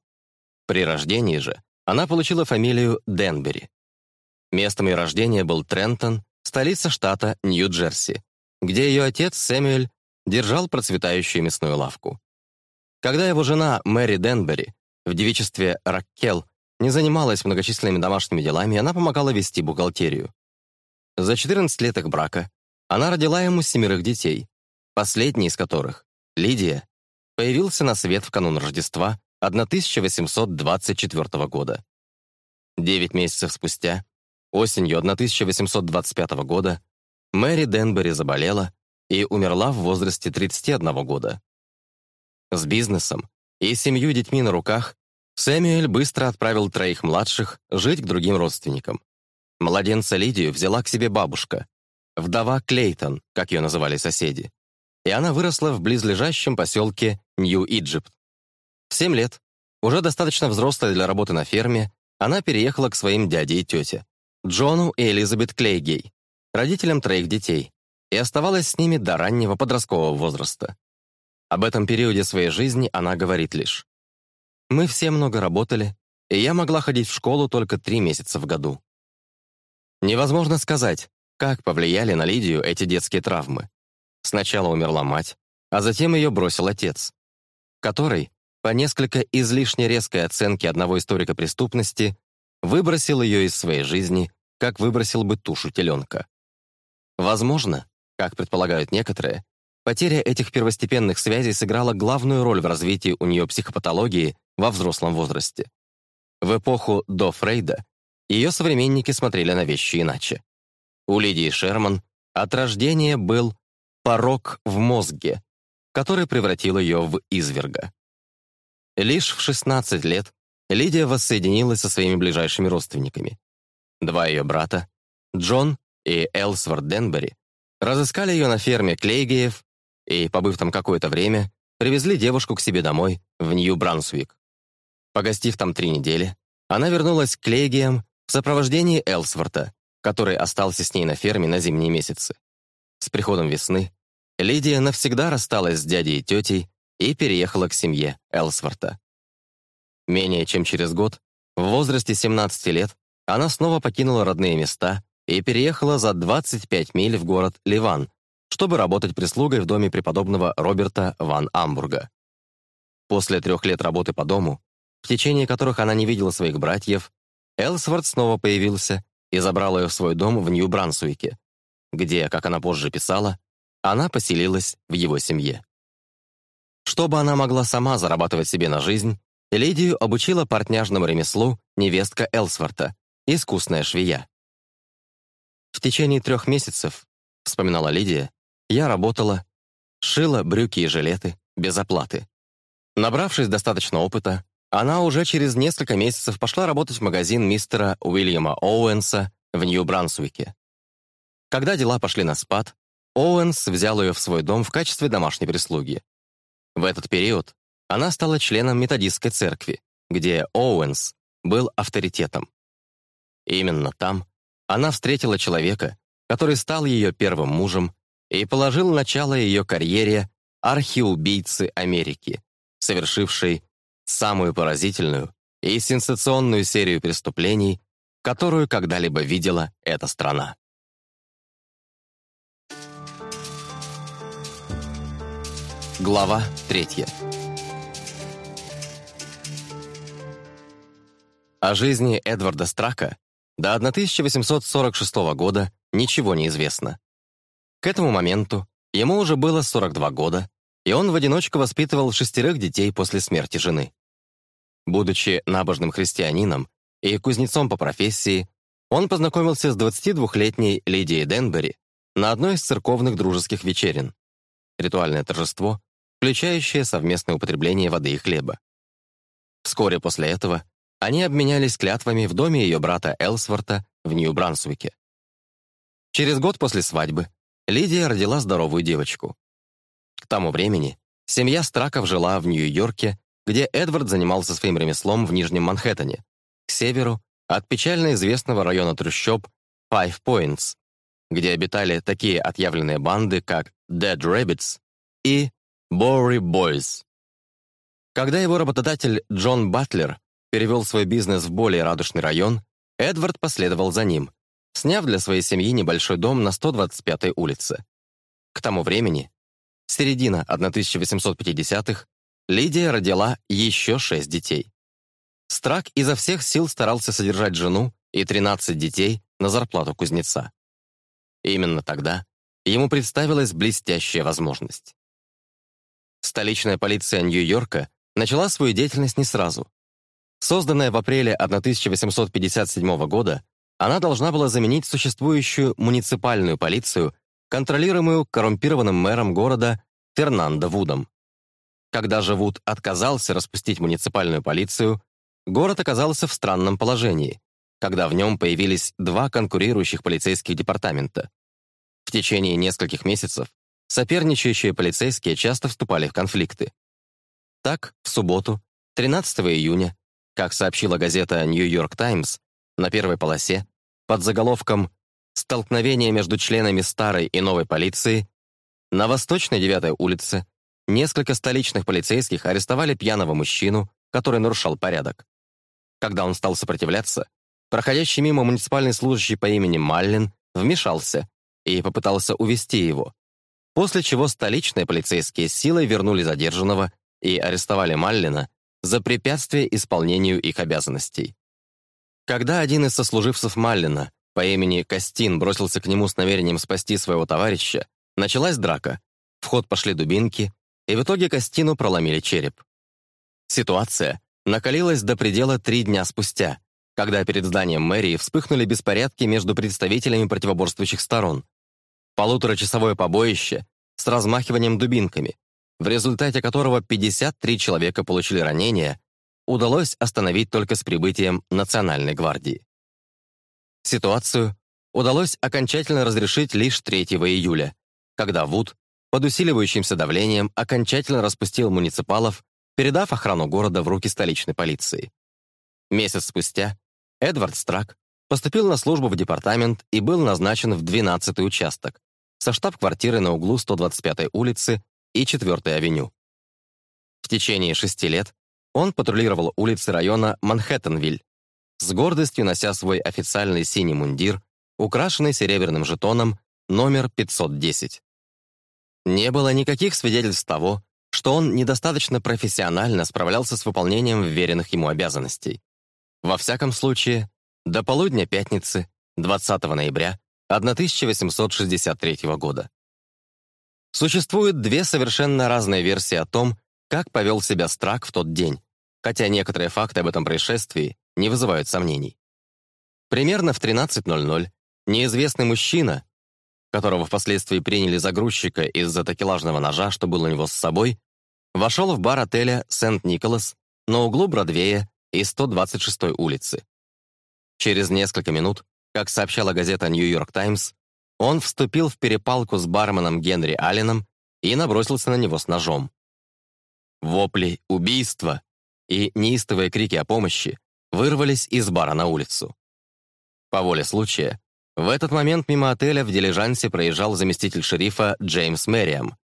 При рождении же она получила фамилию Денбери. Местом ее рождения был Трентон, столица штата Нью-Джерси, где ее отец Сэмюэль держал процветающую мясную лавку. Когда его жена Мэри Денбери в девичестве Раккел не занималась многочисленными домашними делами, она помогала вести бухгалтерию. За 14 лет их брака она родила ему семерых детей, последний из которых, Лидия, появился на свет в канун Рождества 1824 года. Девять месяцев спустя, осенью 1825 года, Мэри Денбери заболела и умерла в возрасте 31 года. С бизнесом и семью детьми на руках Сэмюэль быстро отправил троих младших жить к другим родственникам. Младенца Лидию взяла к себе бабушка, вдова Клейтон, как ее называли соседи, и она выросла в близлежащем поселке Нью-Иджипт. В 7 лет, уже достаточно взрослая для работы на ферме, она переехала к своим дяде и тете, Джону и Элизабет Клейгей, родителям троих детей, и оставалась с ними до раннего подросткового возраста. Об этом периоде своей жизни она говорит лишь. «Мы все много работали, и я могла ходить в школу только три месяца в году». Невозможно сказать, как повлияли на Лидию эти детские травмы. Сначала умерла мать, а затем ее бросил отец, который, по несколько излишне резкой оценке одного историка преступности, выбросил ее из своей жизни, как выбросил бы тушу теленка. Возможно, как предполагают некоторые, потеря этих первостепенных связей сыграла главную роль в развитии у нее психопатологии во взрослом возрасте. В эпоху до Фрейда ее современники смотрели на вещи иначе. У Лидии Шерман от рождения был «порог в мозге», который превратил ее в изверга. Лишь в 16 лет Лидия воссоединилась со своими ближайшими родственниками. Два ее брата, Джон и Элсворт Денбери, Разыскали ее на ферме Клейгеев и, побыв там какое-то время, привезли девушку к себе домой, в Нью-Брансуик. Погостив там три недели, она вернулась к Клейгеям в сопровождении Элсворта, который остался с ней на ферме на зимние месяцы. С приходом весны Лидия навсегда рассталась с дядей и тетей и переехала к семье Элсворта. Менее чем через год, в возрасте 17 лет, она снова покинула родные места и переехала за 25 миль в город Ливан, чтобы работать прислугой в доме преподобного Роберта ван Амбурга. После трех лет работы по дому, в течение которых она не видела своих братьев, Элсворт снова появился и забрал ее в свой дом в Нью-Брансуике, где, как она позже писала, она поселилась в его семье. Чтобы она могла сама зарабатывать себе на жизнь, Лидию обучила портняжному ремеслу невестка Элсворта, искусная швея. В течение трех месяцев, вспоминала Лидия, я работала, шила брюки и жилеты без оплаты. Набравшись достаточно опыта, она уже через несколько месяцев пошла работать в магазин мистера Уильяма Оуэнса в Нью-Брансуике. Когда дела пошли на спад, Оуэнс взял ее в свой дом в качестве домашней прислуги. В этот период она стала членом методистской церкви, где Оуэнс был авторитетом. Именно там она встретила человека, который стал ее первым мужем и положил начало ее карьере архиубийцы Америки, совершившей самую поразительную и сенсационную серию преступлений, которую когда-либо видела эта страна. Глава третья. О жизни Эдварда Страка до 1846 года ничего не известно. К этому моменту ему уже было 42 года, и он в одиночку воспитывал шестерых детей после смерти жены. Будучи набожным христианином и кузнецом по профессии, он познакомился с 22-летней Лидией Денбери на одной из церковных дружеских вечерин. Ритуальное торжество, включающее совместное употребление воды и хлеба. Вскоре после этого они обменялись клятвами в доме ее брата Элсворта в Нью-Брансуике. Через год после свадьбы Лидия родила здоровую девочку. К тому времени семья Страков жила в Нью-Йорке, где Эдвард занимался своим ремеслом в Нижнем Манхэттене, к северу от печально известного района трущоб Five Points, где обитали такие отъявленные банды, как Dead Rabbits и Bowery Boys. Когда его работодатель Джон Батлер перевел свой бизнес в более радужный район, Эдвард последовал за ним, сняв для своей семьи небольшой дом на 125-й улице. К тому времени, середина 1850-х, Лидия родила еще шесть детей. Страк изо всех сил старался содержать жену и 13 детей на зарплату кузнеца. Именно тогда ему представилась блестящая возможность. Столичная полиция Нью-Йорка начала свою деятельность не сразу, Созданная в апреле 1857 года, она должна была заменить существующую муниципальную полицию, контролируемую коррумпированным мэром города Фернандо Вудом. Когда же Вуд отказался распустить муниципальную полицию, город оказался в странном положении, когда в нем появились два конкурирующих полицейских департамента. В течение нескольких месяцев соперничающие полицейские часто вступали в конфликты. Так, в субботу, 13 июня как сообщила газета New York Times, на первой полосе, под заголовком «Столкновение между членами старой и новой полиции», на Восточной 9-й улице несколько столичных полицейских арестовали пьяного мужчину, который нарушал порядок. Когда он стал сопротивляться, проходящий мимо муниципальный служащий по имени Маллин вмешался и попытался увести его, после чего столичные полицейские силой вернули задержанного и арестовали Маллина за препятствие исполнению их обязанностей. Когда один из сослуживцев Маллина по имени Костин бросился к нему с намерением спасти своего товарища, началась драка, в ход пошли дубинки, и в итоге Костину проломили череп. Ситуация накалилась до предела три дня спустя, когда перед зданием мэрии вспыхнули беспорядки между представителями противоборствующих сторон. Полуторачасовое побоище с размахиванием дубинками, в результате которого 53 человека получили ранения, удалось остановить только с прибытием Национальной гвардии. Ситуацию удалось окончательно разрешить лишь 3 июля, когда Вуд под усиливающимся давлением окончательно распустил муниципалов, передав охрану города в руки столичной полиции. Месяц спустя Эдвард Страк поступил на службу в департамент и был назначен в 12-й участок со штаб-квартиры на углу 125-й улицы и 4-й авеню. В течение шести лет он патрулировал улицы района Манхэттенвиль, с гордостью нося свой официальный синий мундир, украшенный серебряным жетоном номер 510. Не было никаких свидетельств того, что он недостаточно профессионально справлялся с выполнением вверенных ему обязанностей. Во всяком случае, до полудня пятницы, 20 ноября 1863 года. Существует две совершенно разные версии о том, как повел себя Страк в тот день, хотя некоторые факты об этом происшествии не вызывают сомнений. Примерно в 13.00 неизвестный мужчина, которого впоследствии приняли за грузчика из-за такелажного ножа, что был у него с собой, вошел в бар отеля «Сент-Николас» на углу Бродвея и 126-й улицы. Через несколько минут, как сообщала газета «Нью-Йорк Таймс», он вступил в перепалку с барменом Генри Алленом и набросился на него с ножом. Вопли убийства и неистовые крики о помощи вырвались из бара на улицу. По воле случая, в этот момент мимо отеля в дилижансе проезжал заместитель шерифа Джеймс Мэриам.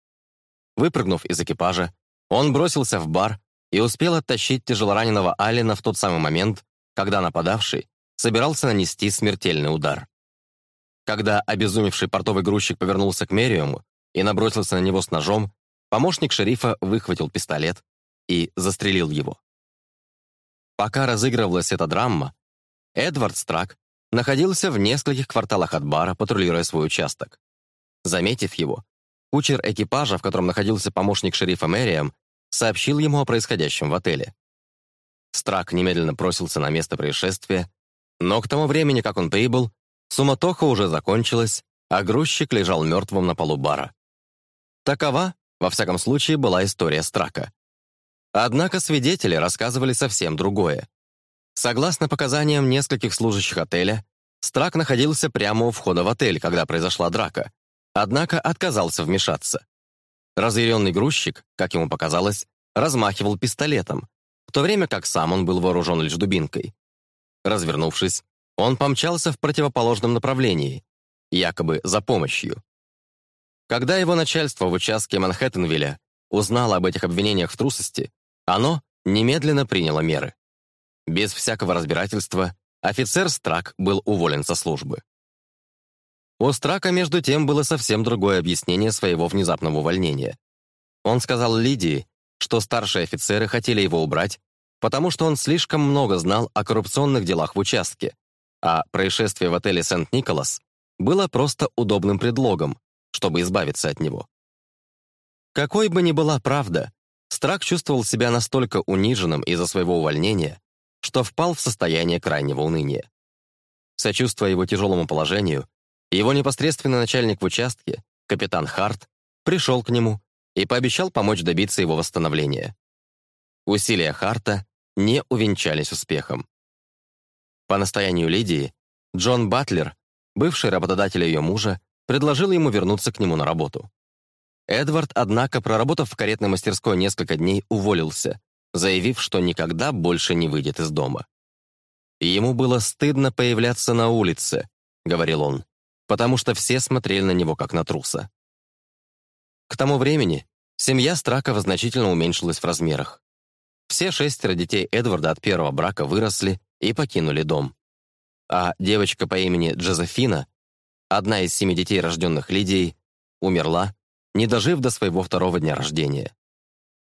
Выпрыгнув из экипажа, он бросился в бар и успел оттащить тяжелораненого Аллена в тот самый момент, когда нападавший собирался нанести смертельный удар. Когда обезумевший портовый грузчик повернулся к Мериуму и набросился на него с ножом, помощник шерифа выхватил пистолет и застрелил его. Пока разыгрывалась эта драма, Эдвард Страк находился в нескольких кварталах от бара, патрулируя свой участок. Заметив его, кучер экипажа, в котором находился помощник шерифа Мэриам, сообщил ему о происходящем в отеле. Страк немедленно бросился на место происшествия, но к тому времени, как он прибыл, Суматоха уже закончилась, а грузчик лежал мертвым на полу бара. Такова, во всяком случае, была история Страка. Однако свидетели рассказывали совсем другое. Согласно показаниям нескольких служащих отеля, Страк находился прямо у входа в отель, когда произошла драка, однако отказался вмешаться. Разъяренный грузчик, как ему показалось, размахивал пистолетом, в то время как сам он был вооружен лишь дубинкой. Развернувшись, он помчался в противоположном направлении, якобы за помощью. Когда его начальство в участке Манхэттенвилля узнало об этих обвинениях в трусости, оно немедленно приняло меры. Без всякого разбирательства офицер Страк был уволен со службы. У Страка, между тем, было совсем другое объяснение своего внезапного увольнения. Он сказал Лидии, что старшие офицеры хотели его убрать, потому что он слишком много знал о коррупционных делах в участке, а происшествие в отеле Сент-Николас было просто удобным предлогом, чтобы избавиться от него. Какой бы ни была правда, Страх чувствовал себя настолько униженным из-за своего увольнения, что впал в состояние крайнего уныния. Сочувствуя его тяжелому положению, его непосредственный начальник в участке, капитан Харт, пришел к нему и пообещал помочь добиться его восстановления. Усилия Харта не увенчались успехом. По настоянию Лидии, Джон Батлер, бывший работодатель ее мужа, предложил ему вернуться к нему на работу. Эдвард, однако, проработав в каретной мастерской несколько дней, уволился, заявив, что никогда больше не выйдет из дома. «Ему было стыдно появляться на улице», — говорил он, «потому что все смотрели на него как на труса». К тому времени семья Страков значительно уменьшилась в размерах. Все шестеро детей Эдварда от первого брака выросли и покинули дом. А девочка по имени Джозефина, одна из семи детей, рожденных Лидией, умерла, не дожив до своего второго дня рождения.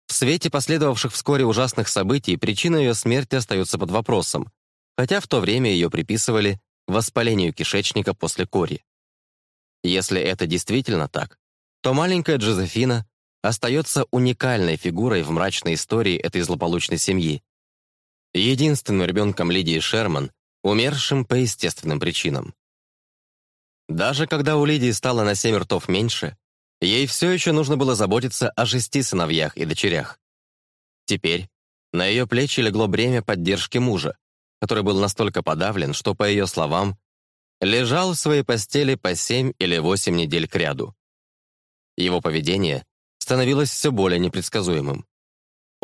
В свете последовавших вскоре ужасных событий причина ее смерти остается под вопросом, хотя в то время ее приписывали воспалению кишечника после кори. Если это действительно так, то маленькая Джозефина остается уникальной фигурой в мрачной истории этой злополучной семьи, единственным ребенком Лидии Шерман, умершим по естественным причинам. Даже когда у Лидии стало на семь ртов меньше, ей все еще нужно было заботиться о шести сыновьях и дочерях. Теперь на ее плечи легло бремя поддержки мужа, который был настолько подавлен, что, по ее словам, лежал в своей постели по семь или восемь недель кряду. Его поведение становилось все более непредсказуемым.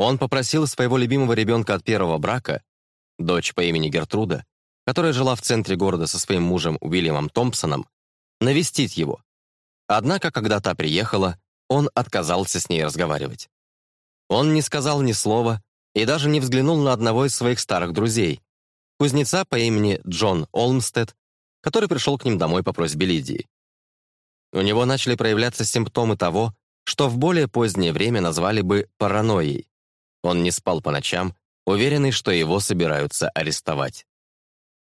Он попросил своего любимого ребенка от первого брака, дочь по имени Гертруда, которая жила в центре города со своим мужем Уильямом Томпсоном, навестить его. Однако, когда та приехала, он отказался с ней разговаривать. Он не сказал ни слова и даже не взглянул на одного из своих старых друзей, кузнеца по имени Джон Олмстед, который пришел к ним домой по просьбе Лидии. У него начали проявляться симптомы того, что в более позднее время назвали бы паранойей. Он не спал по ночам, уверенный, что его собираются арестовать.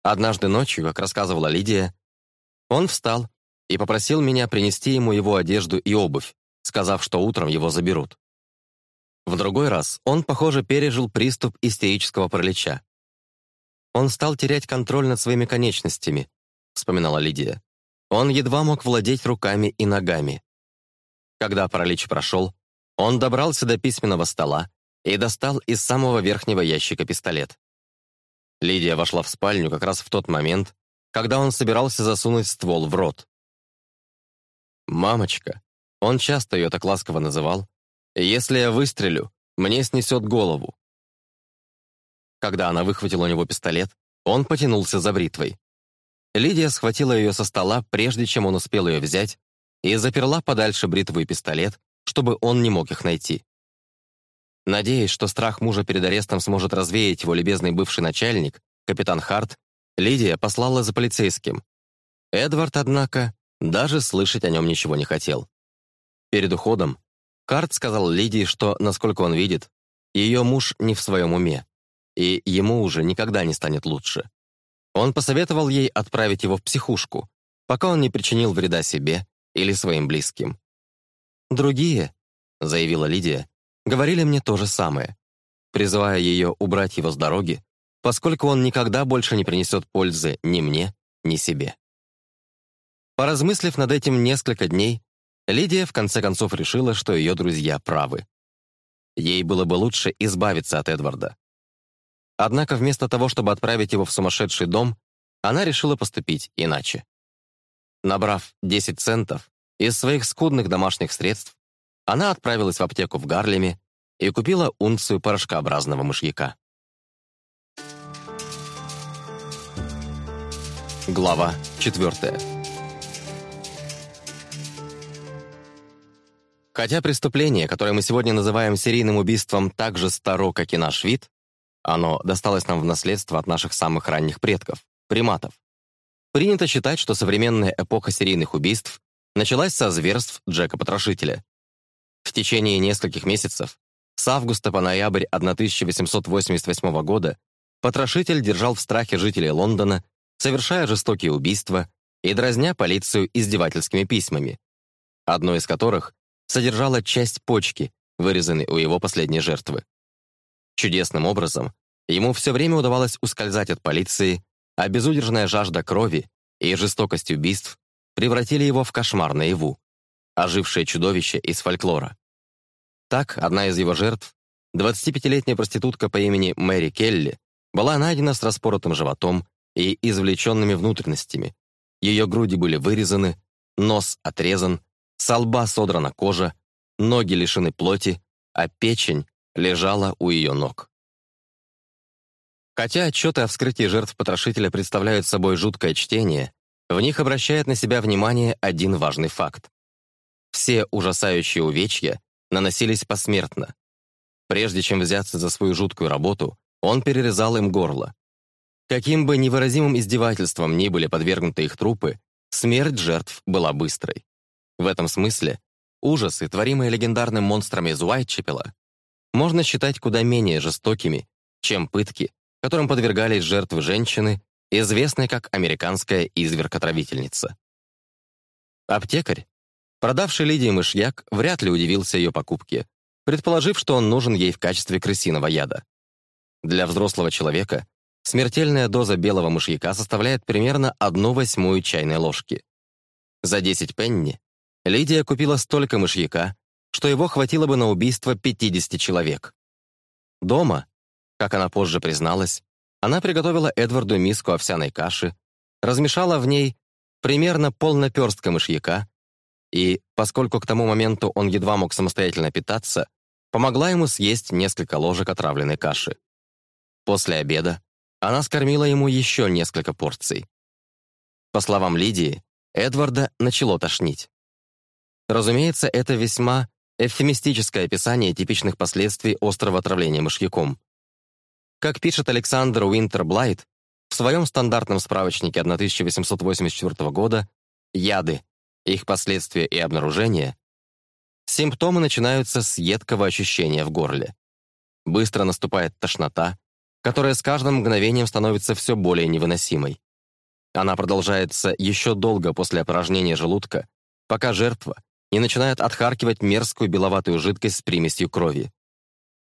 Однажды ночью, как рассказывала Лидия, он встал и попросил меня принести ему его одежду и обувь, сказав, что утром его заберут. В другой раз он, похоже, пережил приступ истерического паралича. «Он стал терять контроль над своими конечностями», — вспоминала Лидия. «Он едва мог владеть руками и ногами». Когда паралич прошел, он добрался до письменного стола, и достал из самого верхнего ящика пистолет. Лидия вошла в спальню как раз в тот момент, когда он собирался засунуть ствол в рот. «Мамочка», он часто ее так ласково называл, «если я выстрелю, мне снесет голову». Когда она выхватила у него пистолет, он потянулся за бритвой. Лидия схватила ее со стола, прежде чем он успел ее взять, и заперла подальше бритву и пистолет, чтобы он не мог их найти. Надеясь, что страх мужа перед арестом сможет развеять его любезный бывший начальник, капитан Харт, Лидия послала за полицейским. Эдвард, однако, даже слышать о нем ничего не хотел. Перед уходом Харт сказал Лидии, что, насколько он видит, ее муж не в своем уме, и ему уже никогда не станет лучше. Он посоветовал ей отправить его в психушку, пока он не причинил вреда себе или своим близким. «Другие», — заявила Лидия, говорили мне то же самое, призывая ее убрать его с дороги, поскольку он никогда больше не принесет пользы ни мне, ни себе. Поразмыслив над этим несколько дней, Лидия в конце концов решила, что ее друзья правы. Ей было бы лучше избавиться от Эдварда. Однако вместо того, чтобы отправить его в сумасшедший дом, она решила поступить иначе. Набрав 10 центов из своих скудных домашних средств, она отправилась в аптеку в Гарлеме и купила унцию порошкообразного мышьяка. Глава 4. Хотя преступление, которое мы сегодня называем серийным убийством, так же старо, как и наш вид, оно досталось нам в наследство от наших самых ранних предков — приматов. Принято считать, что современная эпоха серийных убийств началась со зверств Джека Потрошителя, в течение нескольких месяцев, с августа по ноябрь 1888 года, потрошитель держал в страхе жителей Лондона, совершая жестокие убийства и дразня полицию издевательскими письмами, одно из которых содержало часть почки, вырезанной у его последней жертвы. Чудесным образом, ему все время удавалось ускользать от полиции, а безудержная жажда крови и жестокость убийств превратили его в кошмар наяву ожившее чудовище из фольклора. Так, одна из его жертв, 25-летняя проститутка по имени Мэри Келли, была найдена с распоротым животом и извлеченными внутренностями. Ее груди были вырезаны, нос отрезан, со лба содрана кожа, ноги лишены плоти, а печень лежала у ее ног. Хотя отчеты о вскрытии жертв потрошителя представляют собой жуткое чтение, в них обращает на себя внимание один важный факт. Все ужасающие увечья наносились посмертно. Прежде чем взяться за свою жуткую работу, он перерезал им горло. Каким бы невыразимым издевательством ни были подвергнуты их трупы, смерть жертв была быстрой. В этом смысле ужасы, творимые легендарным монстрами из Уайтчепела, можно считать куда менее жестокими, чем пытки, которым подвергались жертвы женщины, известной как американская изверготравительница. Аптекарь, Продавший Лидии мышьяк вряд ли удивился ее покупке, предположив, что он нужен ей в качестве крысиного яда. Для взрослого человека смертельная доза белого мышьяка составляет примерно одну восьмую чайной ложки. За 10 пенни Лидия купила столько мышьяка, что его хватило бы на убийство 50 человек. Дома, как она позже призналась, она приготовила Эдварду миску овсяной каши, размешала в ней примерно полнаперстка мышьяка и, поскольку к тому моменту он едва мог самостоятельно питаться, помогла ему съесть несколько ложек отравленной каши. После обеда она скормила ему еще несколько порций. По словам Лидии, Эдварда начало тошнить. Разумеется, это весьма эвфемистическое описание типичных последствий острого отравления мышьяком. Как пишет Александр Уинтер Блайт, в своем стандартном справочнике 1884 года «Яды их последствия и обнаружение, симптомы начинаются с едкого ощущения в горле. Быстро наступает тошнота, которая с каждым мгновением становится все более невыносимой. Она продолжается еще долго после опорожнения желудка, пока жертва не начинает отхаркивать мерзкую беловатую жидкость с примесью крови.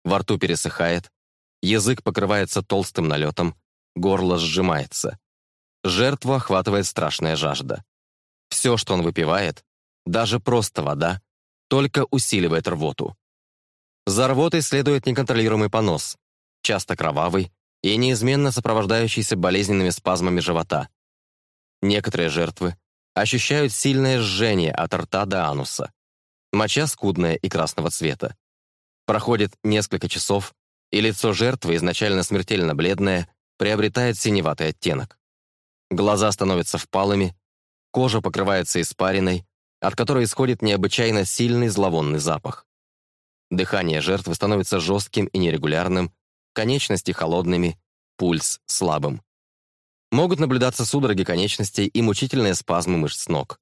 Во рту пересыхает, язык покрывается толстым налетом, горло сжимается. Жертву охватывает страшная жажда. Все, что он выпивает, даже просто вода, только усиливает рвоту. За рвотой следует неконтролируемый понос, часто кровавый и неизменно сопровождающийся болезненными спазмами живота. Некоторые жертвы ощущают сильное жжение от рта до ануса. Моча скудная и красного цвета. Проходит несколько часов, и лицо жертвы, изначально смертельно бледное, приобретает синеватый оттенок. Глаза становятся впалыми, Кожа покрывается испариной, от которой исходит необычайно сильный зловонный запах. Дыхание жертвы становится жестким и нерегулярным, конечности холодными, пульс слабым. Могут наблюдаться судороги конечностей и мучительные спазмы мышц ног.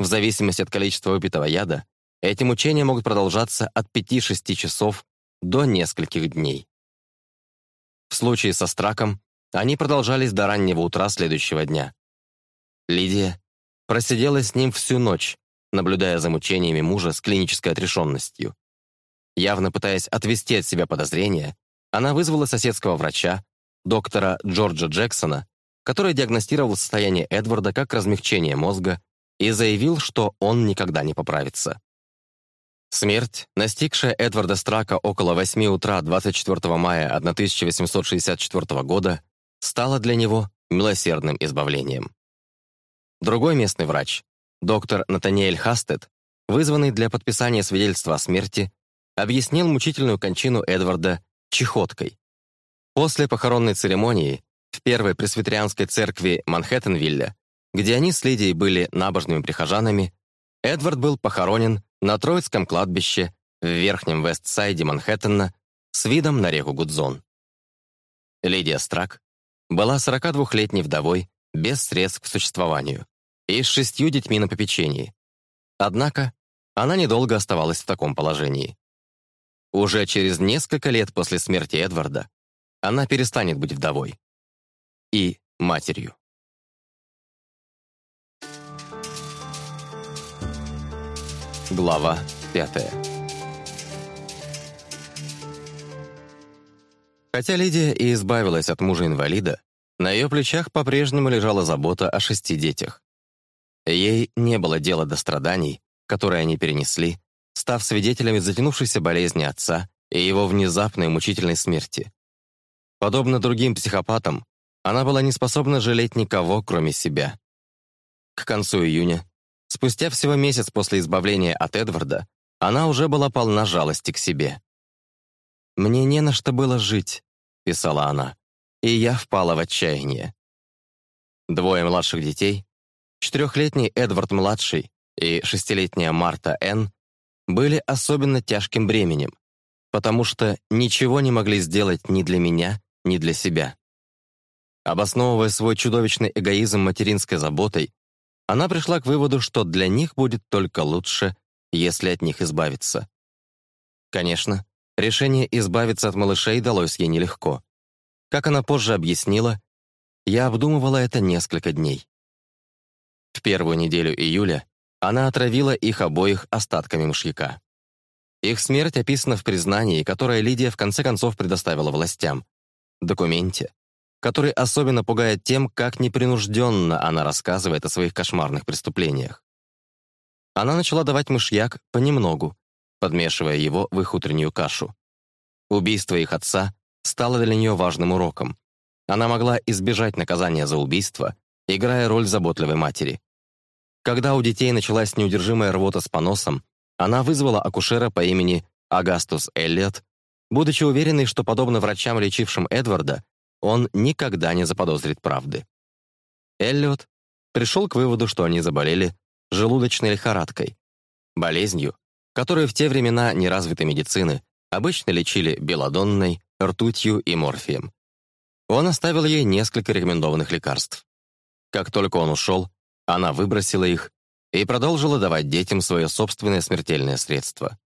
В зависимости от количества выпитого яда, эти мучения могут продолжаться от 5-6 часов до нескольких дней. В случае со страком они продолжались до раннего утра следующего дня. Лидия просидела с ним всю ночь, наблюдая за мучениями мужа с клинической отрешенностью. Явно пытаясь отвести от себя подозрения, она вызвала соседского врача, доктора Джорджа Джексона, который диагностировал состояние Эдварда как размягчение мозга и заявил, что он никогда не поправится. Смерть, настигшая Эдварда Страка около 8 утра 24 мая 1864 года, стала для него милосердным избавлением. Другой местный врач, доктор Натаниэль Хастед, вызванный для подписания свидетельства о смерти, объяснил мучительную кончину Эдварда чехоткой. После похоронной церемонии в Первой Пресвитерианской церкви Манхэттенвилля, где они с Лидией были набожными прихожанами, Эдвард был похоронен на Троицком кладбище в Верхнем Вестсайде Манхэттена с видом на реку Гудзон. Лидия Страк была 42-летней вдовой без средств к существованию и с шестью детьми на попечении. Однако она недолго оставалась в таком положении. Уже через несколько лет после смерти Эдварда она
перестанет быть вдовой и матерью.
Глава пятая. Хотя Лидия и избавилась от мужа-инвалида, на ее плечах по-прежнему лежала забота о шести детях. Ей не было дела до страданий, которые они перенесли, став свидетелями затянувшейся болезни отца и его внезапной мучительной смерти. Подобно другим психопатам, она была не способна жалеть никого, кроме себя. К концу июня, спустя всего месяц после избавления от Эдварда, она уже была полна жалости к себе. «Мне не на что было жить», — писала она и я впала в отчаяние. Двое младших детей, четырехлетний Эдвард-младший и шестилетняя Марта Н, были особенно тяжким бременем, потому что ничего не могли сделать ни для меня, ни для себя. Обосновывая свой чудовищный эгоизм материнской заботой, она пришла к выводу, что для них будет только лучше, если от них избавиться. Конечно, решение избавиться от малышей далось ей нелегко. Как она позже объяснила, я обдумывала это несколько дней. В первую неделю июля она отравила их обоих остатками мышьяка. Их смерть описана в признании, которое Лидия в конце концов предоставила властям. Документе, который особенно пугает тем, как непринужденно она рассказывает о своих кошмарных преступлениях. Она начала давать мышьяк понемногу, подмешивая его в их утреннюю кашу. Убийство их отца стало для нее важным уроком. Она могла избежать наказания за убийство, играя роль заботливой матери. Когда у детей началась неудержимая рвота с поносом, она вызвала акушера по имени Агастус Эллиот, будучи уверенной, что, подобно врачам, лечившим Эдварда, он никогда не заподозрит правды. Эллиот пришел к выводу, что они заболели желудочной лихорадкой, болезнью, которую в те времена неразвитой медицины обычно лечили белодонной ртутью и морфием. Он оставил ей несколько рекомендованных лекарств. Как только он ушел, она выбросила их и продолжила давать детям свое собственное смертельное средство.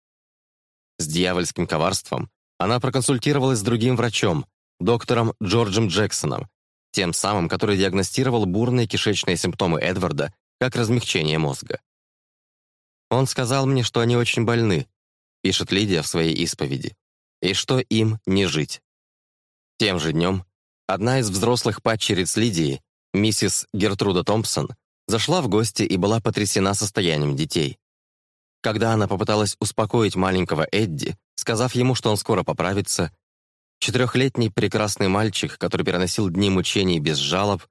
С дьявольским коварством она проконсультировалась с другим врачом, доктором Джорджем Джексоном, тем самым, который диагностировал бурные кишечные симптомы Эдварда как размягчение мозга. «Он сказал мне, что они очень больны», — пишет Лидия в своей исповеди и что им не жить. Тем же днем одна из взрослых падчериц Лидии, миссис Гертруда Томпсон, зашла в гости и была потрясена состоянием детей. Когда она попыталась успокоить маленького Эдди, сказав ему, что он скоро поправится, четырехлетний прекрасный мальчик, который переносил дни мучений без жалоб,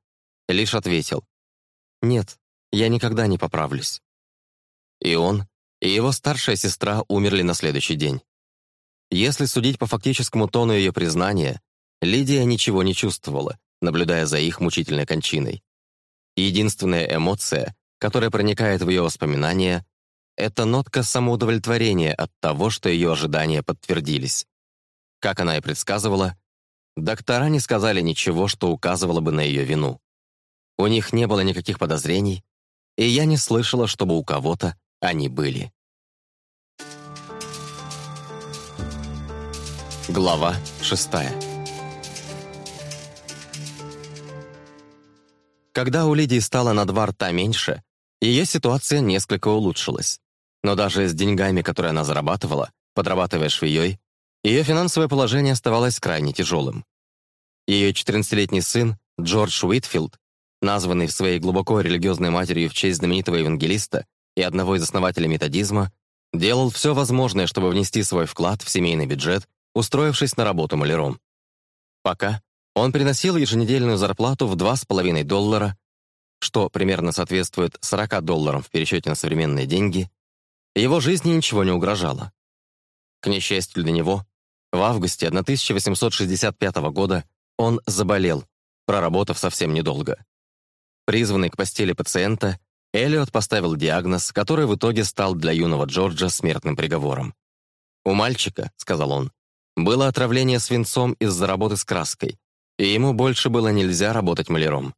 лишь ответил «Нет, я никогда не поправлюсь». И он, и его старшая сестра умерли на следующий день. Если судить по фактическому тону ее признания, Лидия ничего не чувствовала, наблюдая за их мучительной кончиной. Единственная эмоция, которая проникает в ее воспоминания, это нотка самоудовлетворения от того, что ее ожидания подтвердились. Как она и предсказывала, доктора не сказали ничего, что указывало бы на ее вину. У них не было никаких подозрений, и я не слышала, чтобы у кого-то они были. Глава 6 Когда у Лидии стало на два рта меньше, ее ситуация несколько улучшилась. Но даже с деньгами, которые она зарабатывала, подрабатывая швеей, ее финансовое положение оставалось крайне тяжелым. Ее 14-летний сын, Джордж Уитфилд, названный в своей глубоко религиозной матерью в честь знаменитого евангелиста и одного из основателей методизма, делал все возможное, чтобы внести свой вклад в семейный бюджет устроившись на работу маляром. Пока он приносил еженедельную зарплату в 2,5 доллара, что примерно соответствует 40 долларам в пересчете на современные деньги, его жизни ничего не угрожало. К несчастью для него, в августе 1865 года он заболел, проработав совсем недолго. Призванный к постели пациента, Эллиот поставил диагноз, который в итоге стал для юного Джорджа смертным приговором. «У мальчика», — сказал он, было отравление свинцом из-за работы с краской, и ему больше было нельзя работать маляром.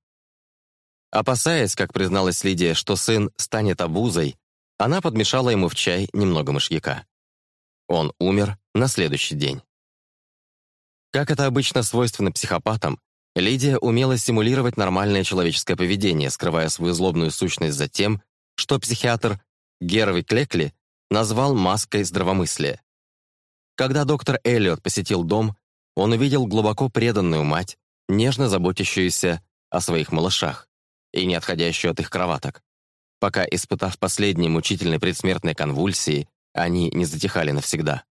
Опасаясь, как призналась Лидия, что сын станет обузой, она подмешала ему в чай немного мышьяка. Он умер на следующий день. Как это обычно свойственно психопатам, Лидия умела симулировать нормальное человеческое поведение, скрывая свою злобную сущность за тем, что психиатр Герви Клекли назвал маской здравомыслия. Когда доктор Эллиот посетил дом, он увидел глубоко преданную мать, нежно заботящуюся о своих малышах и не отходящую от их кроваток. Пока, испытав последние мучительные предсмертные конвульсии, они не затихали навсегда.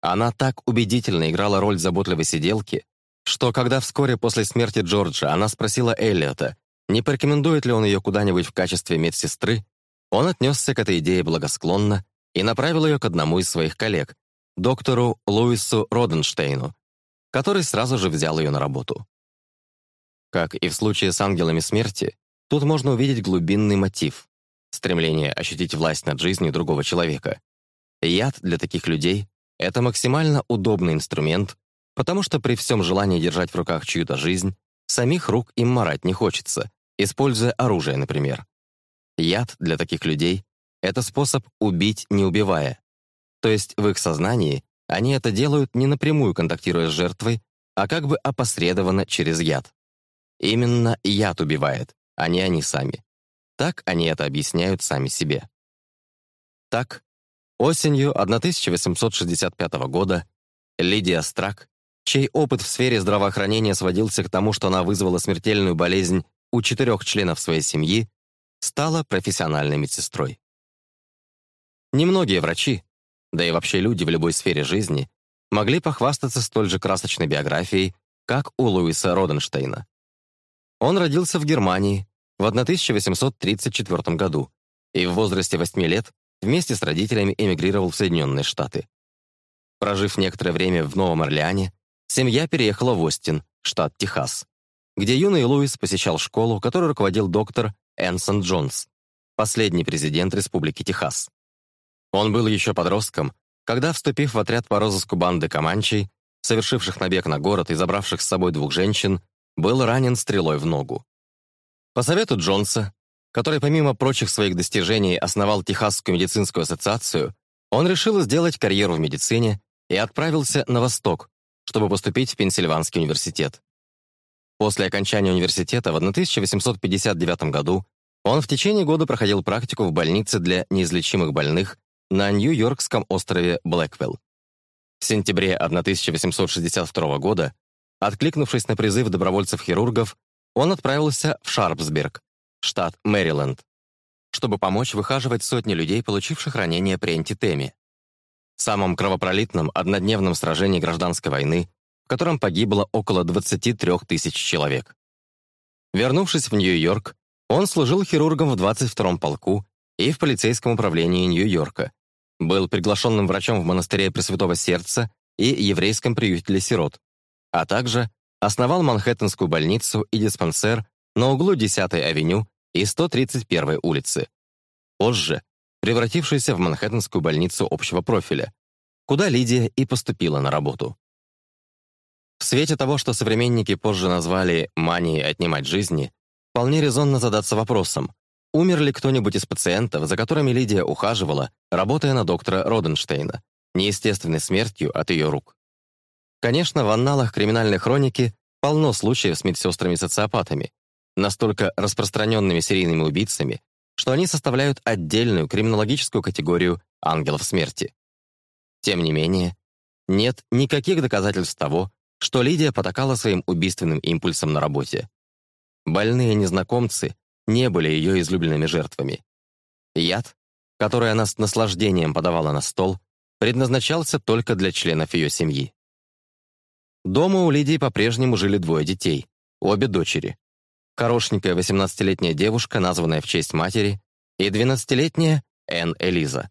Она так убедительно играла роль заботливой сиделки, что когда вскоре после смерти Джорджа она спросила Эллиота, не порекомендует ли он ее куда-нибудь в качестве медсестры, он отнесся к этой идее благосклонно и направил ее к одному из своих коллег, доктору Луису Роденштейну, который сразу же взял ее на работу. Как и в случае с ангелами смерти, тут можно увидеть глубинный мотив — стремление ощутить власть над жизнью другого человека. Яд для таких людей — это максимально удобный инструмент, потому что при всем желании держать в руках чью-то жизнь, самих рук им марать не хочется, используя оружие, например. Яд для таких людей — это способ убить, не убивая, то есть в их сознании они это делают не напрямую контактируя с жертвой, а как бы опосредованно через яд. Именно яд убивает, а не они сами. Так они это объясняют сами себе. Так, осенью 1865 года Лидия Страк, чей опыт в сфере здравоохранения сводился к тому, что она вызвала смертельную болезнь у четырех членов своей семьи, стала профессиональной медсестрой. Немногие врачи, да и вообще люди в любой сфере жизни, могли похвастаться столь же красочной биографией, как у Луиса Роденштейна. Он родился в Германии в 1834 году и в возрасте 8 лет вместе с родителями эмигрировал в Соединенные Штаты. Прожив некоторое время в Новом Орлеане, семья переехала в Остин, штат Техас, где юный Луис посещал школу, которую руководил доктор Энсон Джонс, последний президент Республики Техас. Он был еще подростком, когда, вступив в отряд по розыску банды Каманчей, совершивших набег на город и забравших с собой двух женщин, был ранен стрелой в ногу. По совету Джонса, который помимо прочих своих достижений основал Техасскую медицинскую ассоциацию, он решил сделать карьеру в медицине и отправился на восток, чтобы поступить в Пенсильванский университет. После окончания университета в 1859 году он в течение года проходил практику в больнице для неизлечимых больных на Нью-Йоркском острове Блэквелл. В сентябре 1862 года, откликнувшись на призыв добровольцев-хирургов, он отправился в Шарпсберг, штат Мэриленд, чтобы помочь выхаживать сотни людей, получивших ранения при антитеме. Самом кровопролитном однодневном сражении гражданской войны, в котором погибло около 23 тысяч человек. Вернувшись в Нью-Йорк, он служил хирургом в 22-м полку и в полицейском управлении Нью-Йорка, был приглашенным врачом в монастыре Пресвятого Сердца и еврейском приюте для сирот, а также основал Манхэттенскую больницу и диспансер на углу 10-й авеню и 131-й улицы. Позже превратившийся в Манхэттенскую больницу общего профиля, куда Лидия и поступила на работу. В свете того, что современники позже назвали «манией отнимать жизни», вполне резонно задаться вопросом, Умер ли кто-нибудь из пациентов, за которыми Лидия ухаживала, работая на доктора Роденштейна, неестественной смертью от ее рук? Конечно, в анналах криминальной хроники полно случаев с медсестрами-социопатами, настолько распространенными серийными убийцами, что они составляют отдельную криминологическую категорию ангелов смерти. Тем не менее, нет никаких доказательств того, что Лидия потакала своим убийственным импульсом на работе. Больные незнакомцы не были ее излюбленными жертвами. Яд, который она с наслаждением подавала на стол, предназначался только для членов ее семьи. Дома у Лидии по-прежнему жили двое детей, обе дочери. Хорошенькая 18-летняя девушка, названная в честь матери, и 12-летняя Энн Элиза.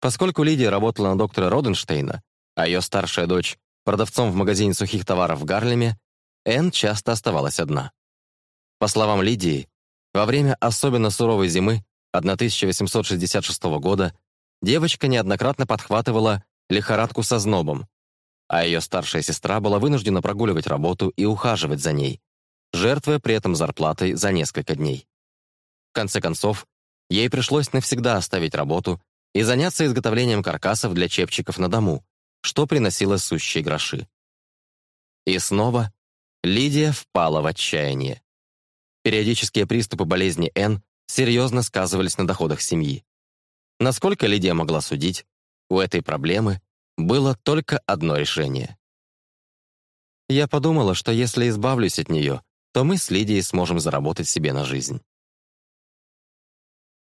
Поскольку Лидия работала на доктора Роденштейна, а ее старшая дочь — продавцом в магазине сухих товаров в Гарлеме, Энн часто оставалась одна. По словам Лидии, во время особенно суровой зимы 1866 года девочка неоднократно подхватывала лихорадку со знобом, а ее старшая сестра была вынуждена прогуливать работу и ухаживать за ней, жертвуя при этом зарплатой за несколько дней. В конце концов, ей пришлось навсегда оставить работу и заняться изготовлением каркасов для чепчиков на дому, что приносило сущие гроши. И снова Лидия впала в отчаяние. Периодические приступы болезни Н серьезно сказывались на доходах семьи. Насколько Лидия могла судить, у этой проблемы было только одно решение. Я подумала, что если избавлюсь от нее, то мы с Лидией сможем заработать себе на жизнь.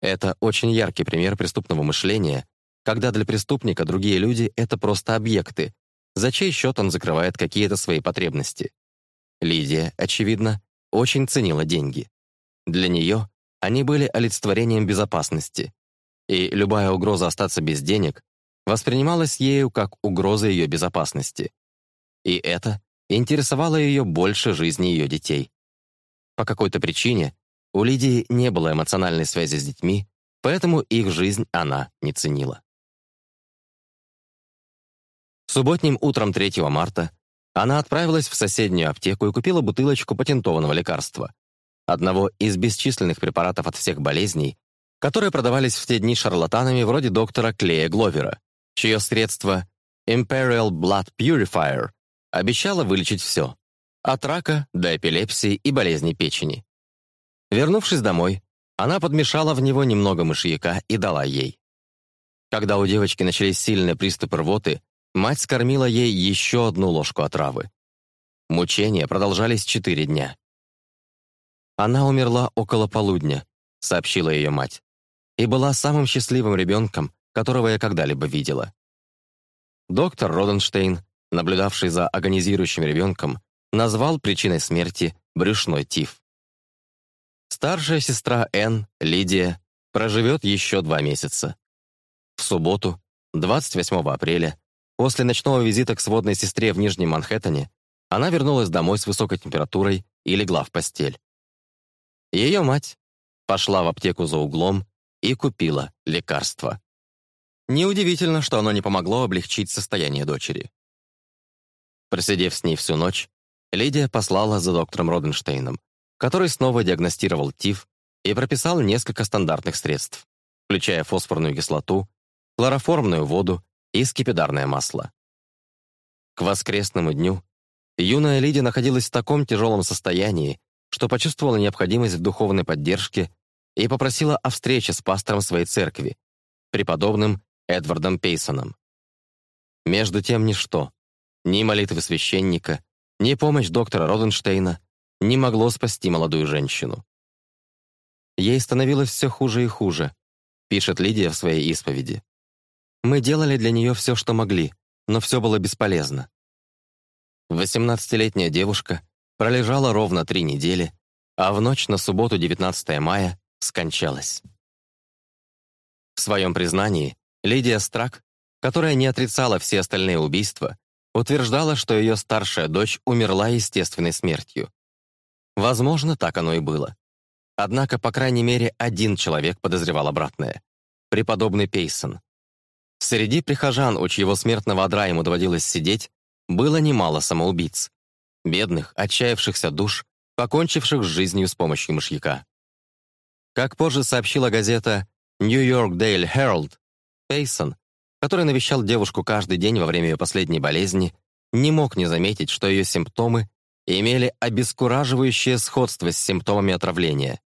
Это очень яркий пример преступного мышления, когда для преступника другие люди — это просто объекты, за чей счет он закрывает какие-то свои потребности. Лидия, очевидно, очень ценила деньги. Для нее они были олицетворением безопасности, и любая угроза остаться без денег воспринималась ею как угроза ее безопасности. И это интересовало ее больше жизни ее детей. По какой-то причине у Лидии не было эмоциональной связи с детьми, поэтому их жизнь она не ценила. Субботним утром 3 марта она отправилась в соседнюю аптеку и купила бутылочку патентованного лекарства, одного из бесчисленных препаратов от всех болезней, которые продавались в те дни шарлатанами вроде доктора Клея Гловера, чье средство Imperial Blood Purifier обещало вылечить все, от рака до эпилепсии и болезней печени. Вернувшись домой, она подмешала в него немного мышьяка и дала ей. Когда у девочки начались сильные приступы рвоты, Мать скормила ей еще одну ложку отравы. Мучения продолжались четыре дня. «Она умерла около полудня», — сообщила ее мать, «и была самым счастливым ребенком, которого я когда-либо видела». Доктор Роденштейн, наблюдавший за агонизирующим ребенком, назвал причиной смерти брюшной тиф. Старшая сестра Энн, Лидия, проживет еще два месяца. В субботу, 28 апреля, После ночного визита к сводной сестре в Нижнем Манхэттене она вернулась домой с высокой температурой и легла в постель. Ее мать пошла в аптеку за углом и купила лекарство. Неудивительно, что оно не помогло облегчить состояние дочери. Просидев с ней всю ночь, Лидия послала за доктором Роденштейном, который снова диагностировал ТИФ и прописал несколько стандартных средств, включая фосфорную кислоту, хлороформную воду и скипидарное масло. К воскресному дню юная Лидия находилась в таком тяжелом состоянии, что почувствовала необходимость в духовной поддержке и попросила о встрече с пастором своей церкви, преподобным Эдвардом Пейсоном. Между тем ничто, ни молитвы священника, ни помощь доктора Роденштейна не могло спасти молодую женщину. Ей становилось все хуже и хуже, пишет Лидия в своей исповеди. Мы делали для нее все, что могли, но все было бесполезно. 18-летняя девушка пролежала ровно три недели, а в ночь на субботу 19 мая скончалась. В своем признании Лидия Страк, которая не отрицала все остальные убийства, утверждала, что ее старшая дочь умерла естественной смертью. Возможно, так оно и было. Однако, по крайней мере, один человек подозревал обратное — преподобный Пейсон, Среди прихожан, у чьего смертного одра ему доводилось сидеть, было немало самоубийц. Бедных, отчаявшихся душ, покончивших с жизнью с помощью мышьяка. Как позже сообщила газета New York Daily Herald, Пейсон, который навещал девушку каждый день во время ее последней болезни, не мог не заметить, что ее симптомы имели обескураживающее сходство с симптомами отравления.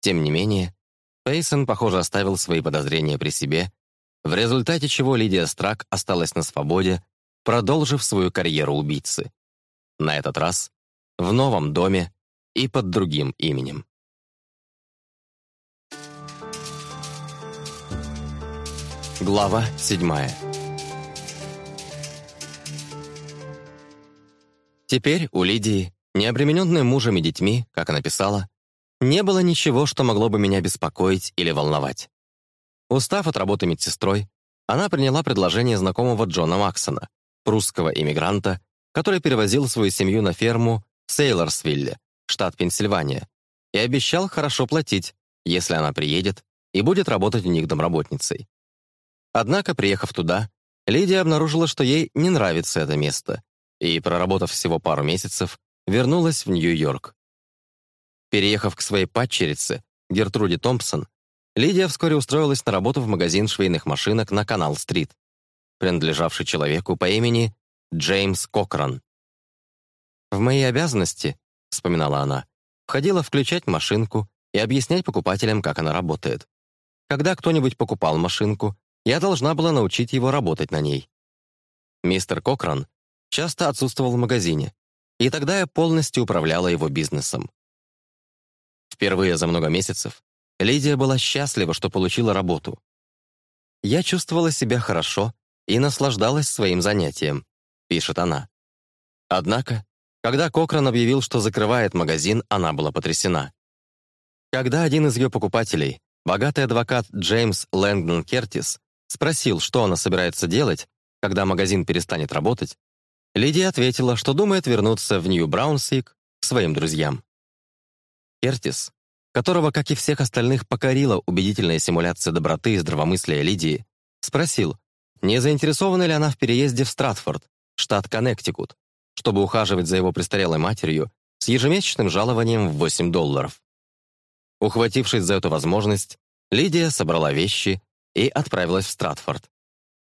Тем не менее, Пейсон, похоже, оставил свои подозрения при себе в результате чего Лидия Страк осталась на свободе, продолжив свою карьеру убийцы. На этот раз в новом доме и под другим именем. Глава седьмая. Теперь у Лидии, необремененной мужем и детьми, как она писала, не было ничего, что могло бы меня беспокоить или волновать. Устав от работы медсестрой, она приняла предложение знакомого Джона Максона, прусского иммигранта, который перевозил свою семью на ферму в Сейлорсвилле, штат Пенсильвания, и обещал хорошо платить, если она приедет и будет работать у них домработницей. Однако, приехав туда, Лидия обнаружила, что ей не нравится это место, и, проработав всего пару месяцев, вернулась в Нью-Йорк. Переехав к своей падчерице, Гертруде Томпсон, Лидия вскоре устроилась на работу в магазин швейных машинок на Канал-стрит, принадлежавший человеку по имени Джеймс Кокран. «В мои обязанности», — вспоминала она, входила включать машинку и объяснять покупателям, как она работает. Когда кто-нибудь покупал машинку, я должна была научить его работать на ней. Мистер Кокран часто отсутствовал в магазине, и тогда я полностью управляла его бизнесом. Впервые за много месяцев Лидия была счастлива, что получила работу. «Я чувствовала себя хорошо и наслаждалась своим занятием», — пишет она. Однако, когда Кокран объявил, что закрывает магазин, она была потрясена. Когда один из ее покупателей, богатый адвокат Джеймс Лэнгдон Кертис, спросил, что она собирается делать, когда магазин перестанет работать, Лидия ответила, что думает вернуться в нью браунсик к своим друзьям. Кертис которого, как и всех остальных, покорила убедительная симуляция доброты и здравомыслия Лидии, спросил, не заинтересована ли она в переезде в Стратфорд, штат Коннектикут, чтобы ухаживать за его престарелой матерью с ежемесячным жалованием в 8 долларов. Ухватившись за эту возможность, Лидия собрала вещи и отправилась в Стратфорд,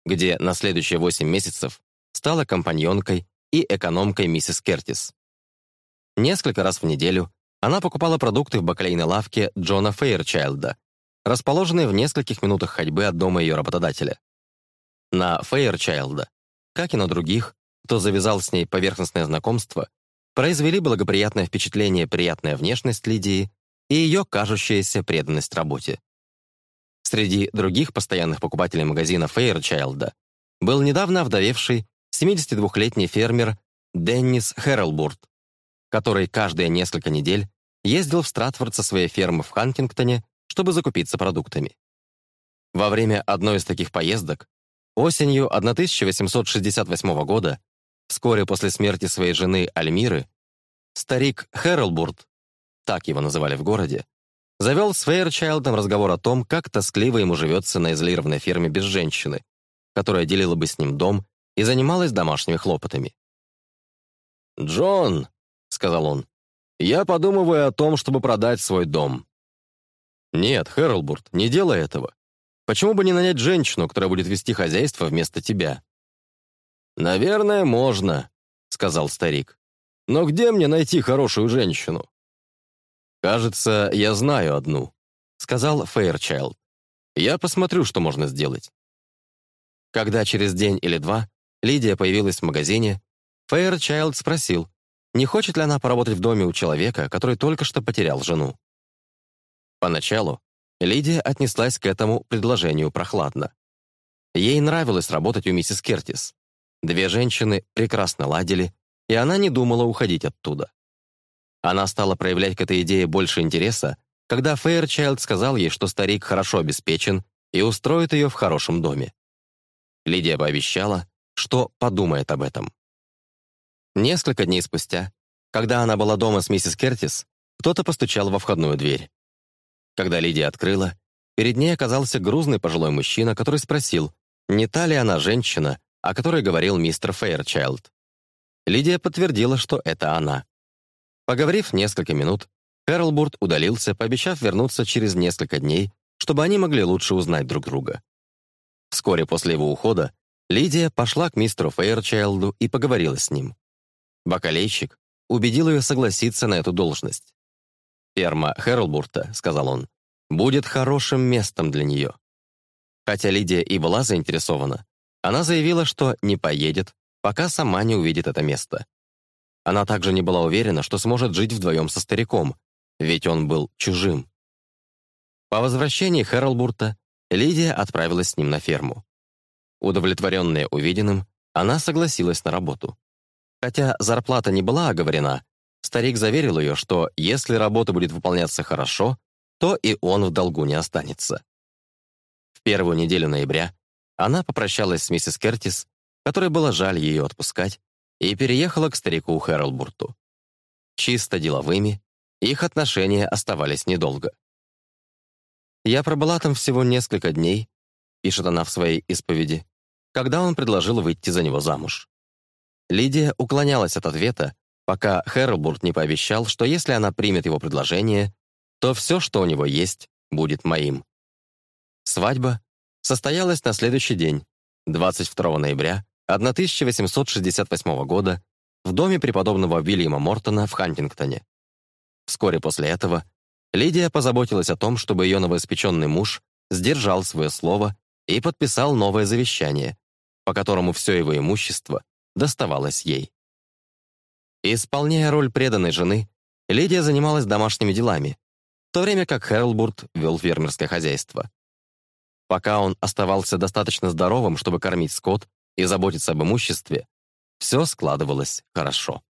где на следующие 8 месяцев стала компаньонкой и экономкой миссис Кертис. Несколько раз в неделю она покупала продукты в бакалейной лавке Джона Фейерчайлда, расположенной в нескольких минутах ходьбы от дома ее работодателя. На Фейерчайлда, как и на других, кто завязал с ней поверхностное знакомство, произвели благоприятное впечатление приятная внешность Лидии и ее кажущаяся преданность работе. Среди других постоянных покупателей магазина Фейерчайлда был недавно овдовевший 72-летний фермер Деннис Хэррелбурд, который каждые несколько недель ездил в Стратфорд со своей фермы в Хантингтоне, чтобы закупиться продуктами. Во время одной из таких поездок, осенью 1868 года, вскоре после смерти своей жены Альмиры, старик Хэролбурд, так его называли в городе, завел с Фейерчайлдом разговор о том, как тоскливо ему живется на изолированной ферме без женщины, которая делила бы с ним дом и занималась домашними хлопотами. «Джон», — сказал он. «Я подумываю о том, чтобы продать свой дом». «Нет, Хэролбурд, не делай этого. Почему бы не нанять женщину, которая будет вести хозяйство вместо тебя?» «Наверное, можно», — сказал старик. «Но где мне найти хорошую женщину?» «Кажется, я знаю одну», — сказал Фэйрчайлд. «Я посмотрю, что можно сделать». Когда через день или два Лидия появилась в магазине, Фэйрчайлд спросил, не хочет ли она поработать в доме у человека, который только что потерял жену? Поначалу Лидия отнеслась к этому предложению прохладно. Ей нравилось работать у миссис Кертис. Две женщины прекрасно ладили, и она не думала уходить оттуда. Она стала проявлять к этой идее больше интереса, когда Фэйрчайлд сказал ей, что старик хорошо обеспечен и устроит ее в хорошем доме. Лидия пообещала, что подумает об этом. Несколько дней спустя, когда она была дома с миссис Кертис, кто-то постучал во входную дверь. Когда Лидия открыла, перед ней оказался грузный пожилой мужчина, который спросил, не та ли она женщина, о которой говорил мистер Фейерчайлд. Лидия подтвердила, что это она. Поговорив несколько минут, Кэрлбурд удалился, пообещав вернуться через несколько дней, чтобы они могли лучше узнать друг друга. Вскоре после его ухода Лидия пошла к мистеру Фейерчайлду и поговорила с ним. Бакалейщик убедил ее согласиться на эту должность. «Ферма Хэролбурта», — сказал он, — «будет хорошим местом для нее». Хотя Лидия и была заинтересована, она заявила, что не поедет, пока сама не увидит это место. Она также не была уверена, что сможет жить вдвоем со стариком, ведь он был чужим. По возвращении Хэролбурта Лидия отправилась с ним на ферму. Удовлетворенная увиденным, она согласилась на работу. Хотя зарплата не была оговорена, старик заверил ее, что если работа будет выполняться хорошо, то и он в долгу не останется. В первую неделю ноября она попрощалась с миссис Кертис, которой было жаль ее отпускать, и переехала к старику Хэролбурту. Чисто деловыми, их отношения оставались недолго. «Я пробыла там всего несколько дней», — пишет она в своей исповеди, когда он предложил выйти за него замуж. Лидия уклонялась от ответа, пока Хэрлбурт не пообещал, что если она примет его предложение, то все, что у него есть, будет моим. Свадьба состоялась на следующий день, 22 ноября 1868 года, в доме преподобного Вильяма Мортона в Хантингтоне. Вскоре после этого Лидия позаботилась о том, чтобы ее новоиспеченный муж сдержал свое слово и подписал новое завещание, по которому все его имущество доставалось ей. Исполняя роль преданной жены, Лидия занималась домашними делами, в то время как Херлбурт вел фермерское хозяйство. Пока он оставался достаточно здоровым, чтобы кормить скот и заботиться об имуществе, все складывалось хорошо.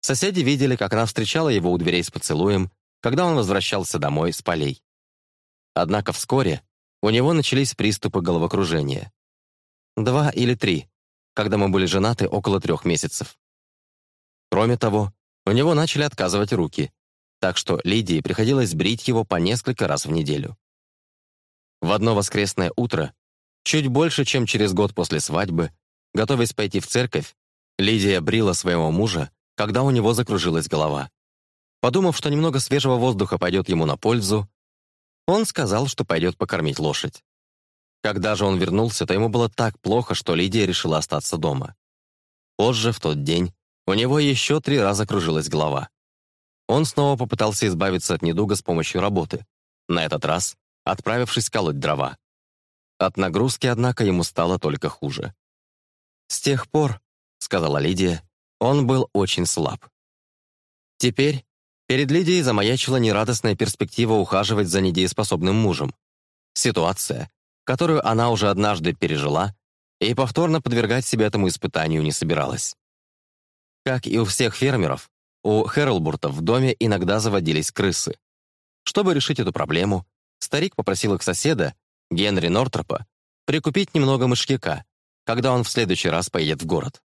Соседи видели, как она встречала его у дверей с поцелуем, когда он возвращался домой с полей. Однако вскоре у него начались приступы головокружения. Два или три, когда мы были женаты около трех месяцев. Кроме того, у него начали отказывать руки, так что Лидии приходилось брить его по несколько раз в неделю. В одно воскресное утро, чуть больше, чем через год после свадьбы, готовясь пойти в церковь, Лидия брила своего мужа, когда у него закружилась голова. Подумав, что немного свежего воздуха пойдет ему на пользу, он сказал, что пойдет покормить лошадь. Когда же он вернулся, то ему было так плохо, что Лидия решила остаться дома. Позже, в тот день, у него еще три раза кружилась голова. Он снова попытался избавиться от недуга с помощью работы, на этот раз отправившись колоть дрова. От нагрузки, однако, ему стало только хуже. «С тех пор», — сказала Лидия, — «он был очень слаб». Теперь перед Лидией замаячила нерадостная перспектива ухаживать за недееспособным мужем. Ситуация, которую она уже однажды пережила, и повторно подвергать себя этому испытанию не собиралась. Как и у всех фермеров, у Херлбурта в доме иногда заводились крысы. Чтобы решить эту проблему, старик попросил их соседа, Генри Нортропа, прикупить немного мышьяка, когда он в следующий раз поедет в город.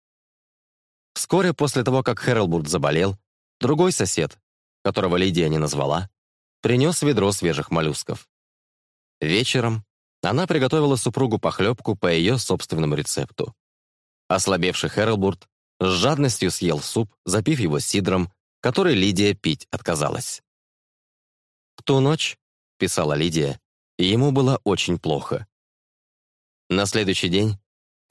Вскоре после того, как Херлбурт заболел, другой сосед, которого Лидия не назвала, принес ведро свежих моллюсков. Вечером она приготовила супругу похлебку по ее собственному рецепту. Ослабевший Херлбурт с жадностью съел суп, запив его сидром, который Лидия пить отказалась. «В ту ночь», — писала Лидия, — ему было очень плохо. На следующий день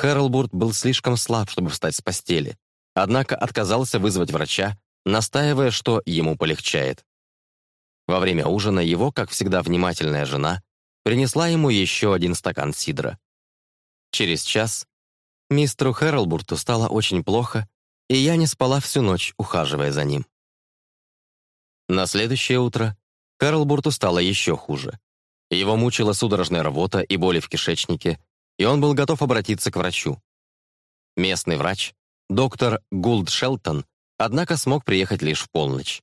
Херлбурт был слишком слаб, чтобы встать с постели, однако отказался вызвать врача, настаивая, что ему полегчает. Во время ужина его, как всегда внимательная жена, принесла ему еще один стакан сидра. Через час мистеру Хэролбурту стало очень плохо, и я не спала всю ночь, ухаживая за ним. На следующее утро Карлбурту стало еще хуже. Его мучила судорожная рвота и боли в кишечнике, и он был готов обратиться к врачу. Местный врач, доктор Гулд Шелтон, однако смог приехать лишь в полночь.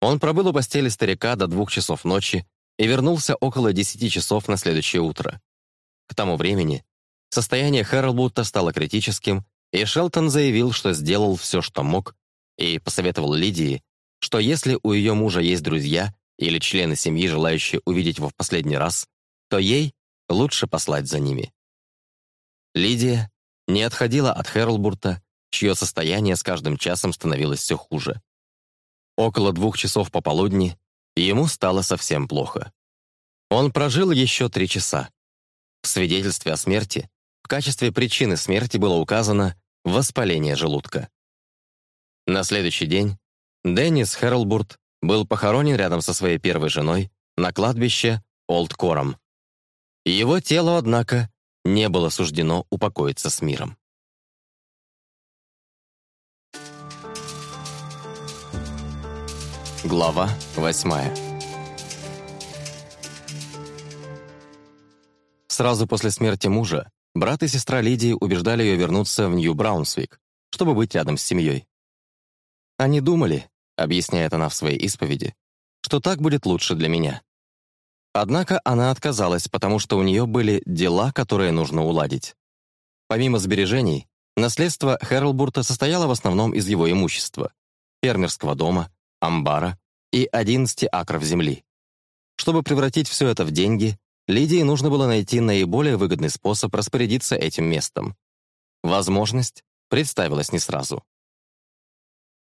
Он пробыл у постели старика до двух часов ночи и вернулся около 10 часов на следующее утро. К тому времени состояние Хэрлбута стало критическим, и Шелтон заявил, что сделал все, что мог, и посоветовал Лидии, что если у ее мужа есть друзья или члены семьи, желающие увидеть его в последний раз, то ей лучше послать за ними. Лидия не отходила от Хэрлбурта, чье состояние с каждым часом становилось все хуже. Около двух часов пополудни Ему стало совсем плохо. Он прожил еще три часа. В свидетельстве о смерти в качестве причины смерти было указано воспаление желудка. На следующий день Деннис Херлбурт был похоронен рядом со своей первой женой на кладбище Олдкором. Его тело, однако, не было суждено упокоиться с миром. Глава восьмая. Сразу после смерти мужа брат и сестра Лидии убеждали ее вернуться в Нью-Браунсвик, чтобы быть рядом с семьей. «Они думали», — объясняет она в своей исповеди, «что так будет лучше для меня». Однако она отказалась, потому что у нее были дела, которые нужно уладить. Помимо сбережений, наследство Херлбурта состояло в основном из его имущества — фермерского дома, амбара и 11 акров земли. Чтобы превратить все это в деньги, Лидии нужно было найти наиболее выгодный способ распорядиться этим местом. Возможность представилась не сразу.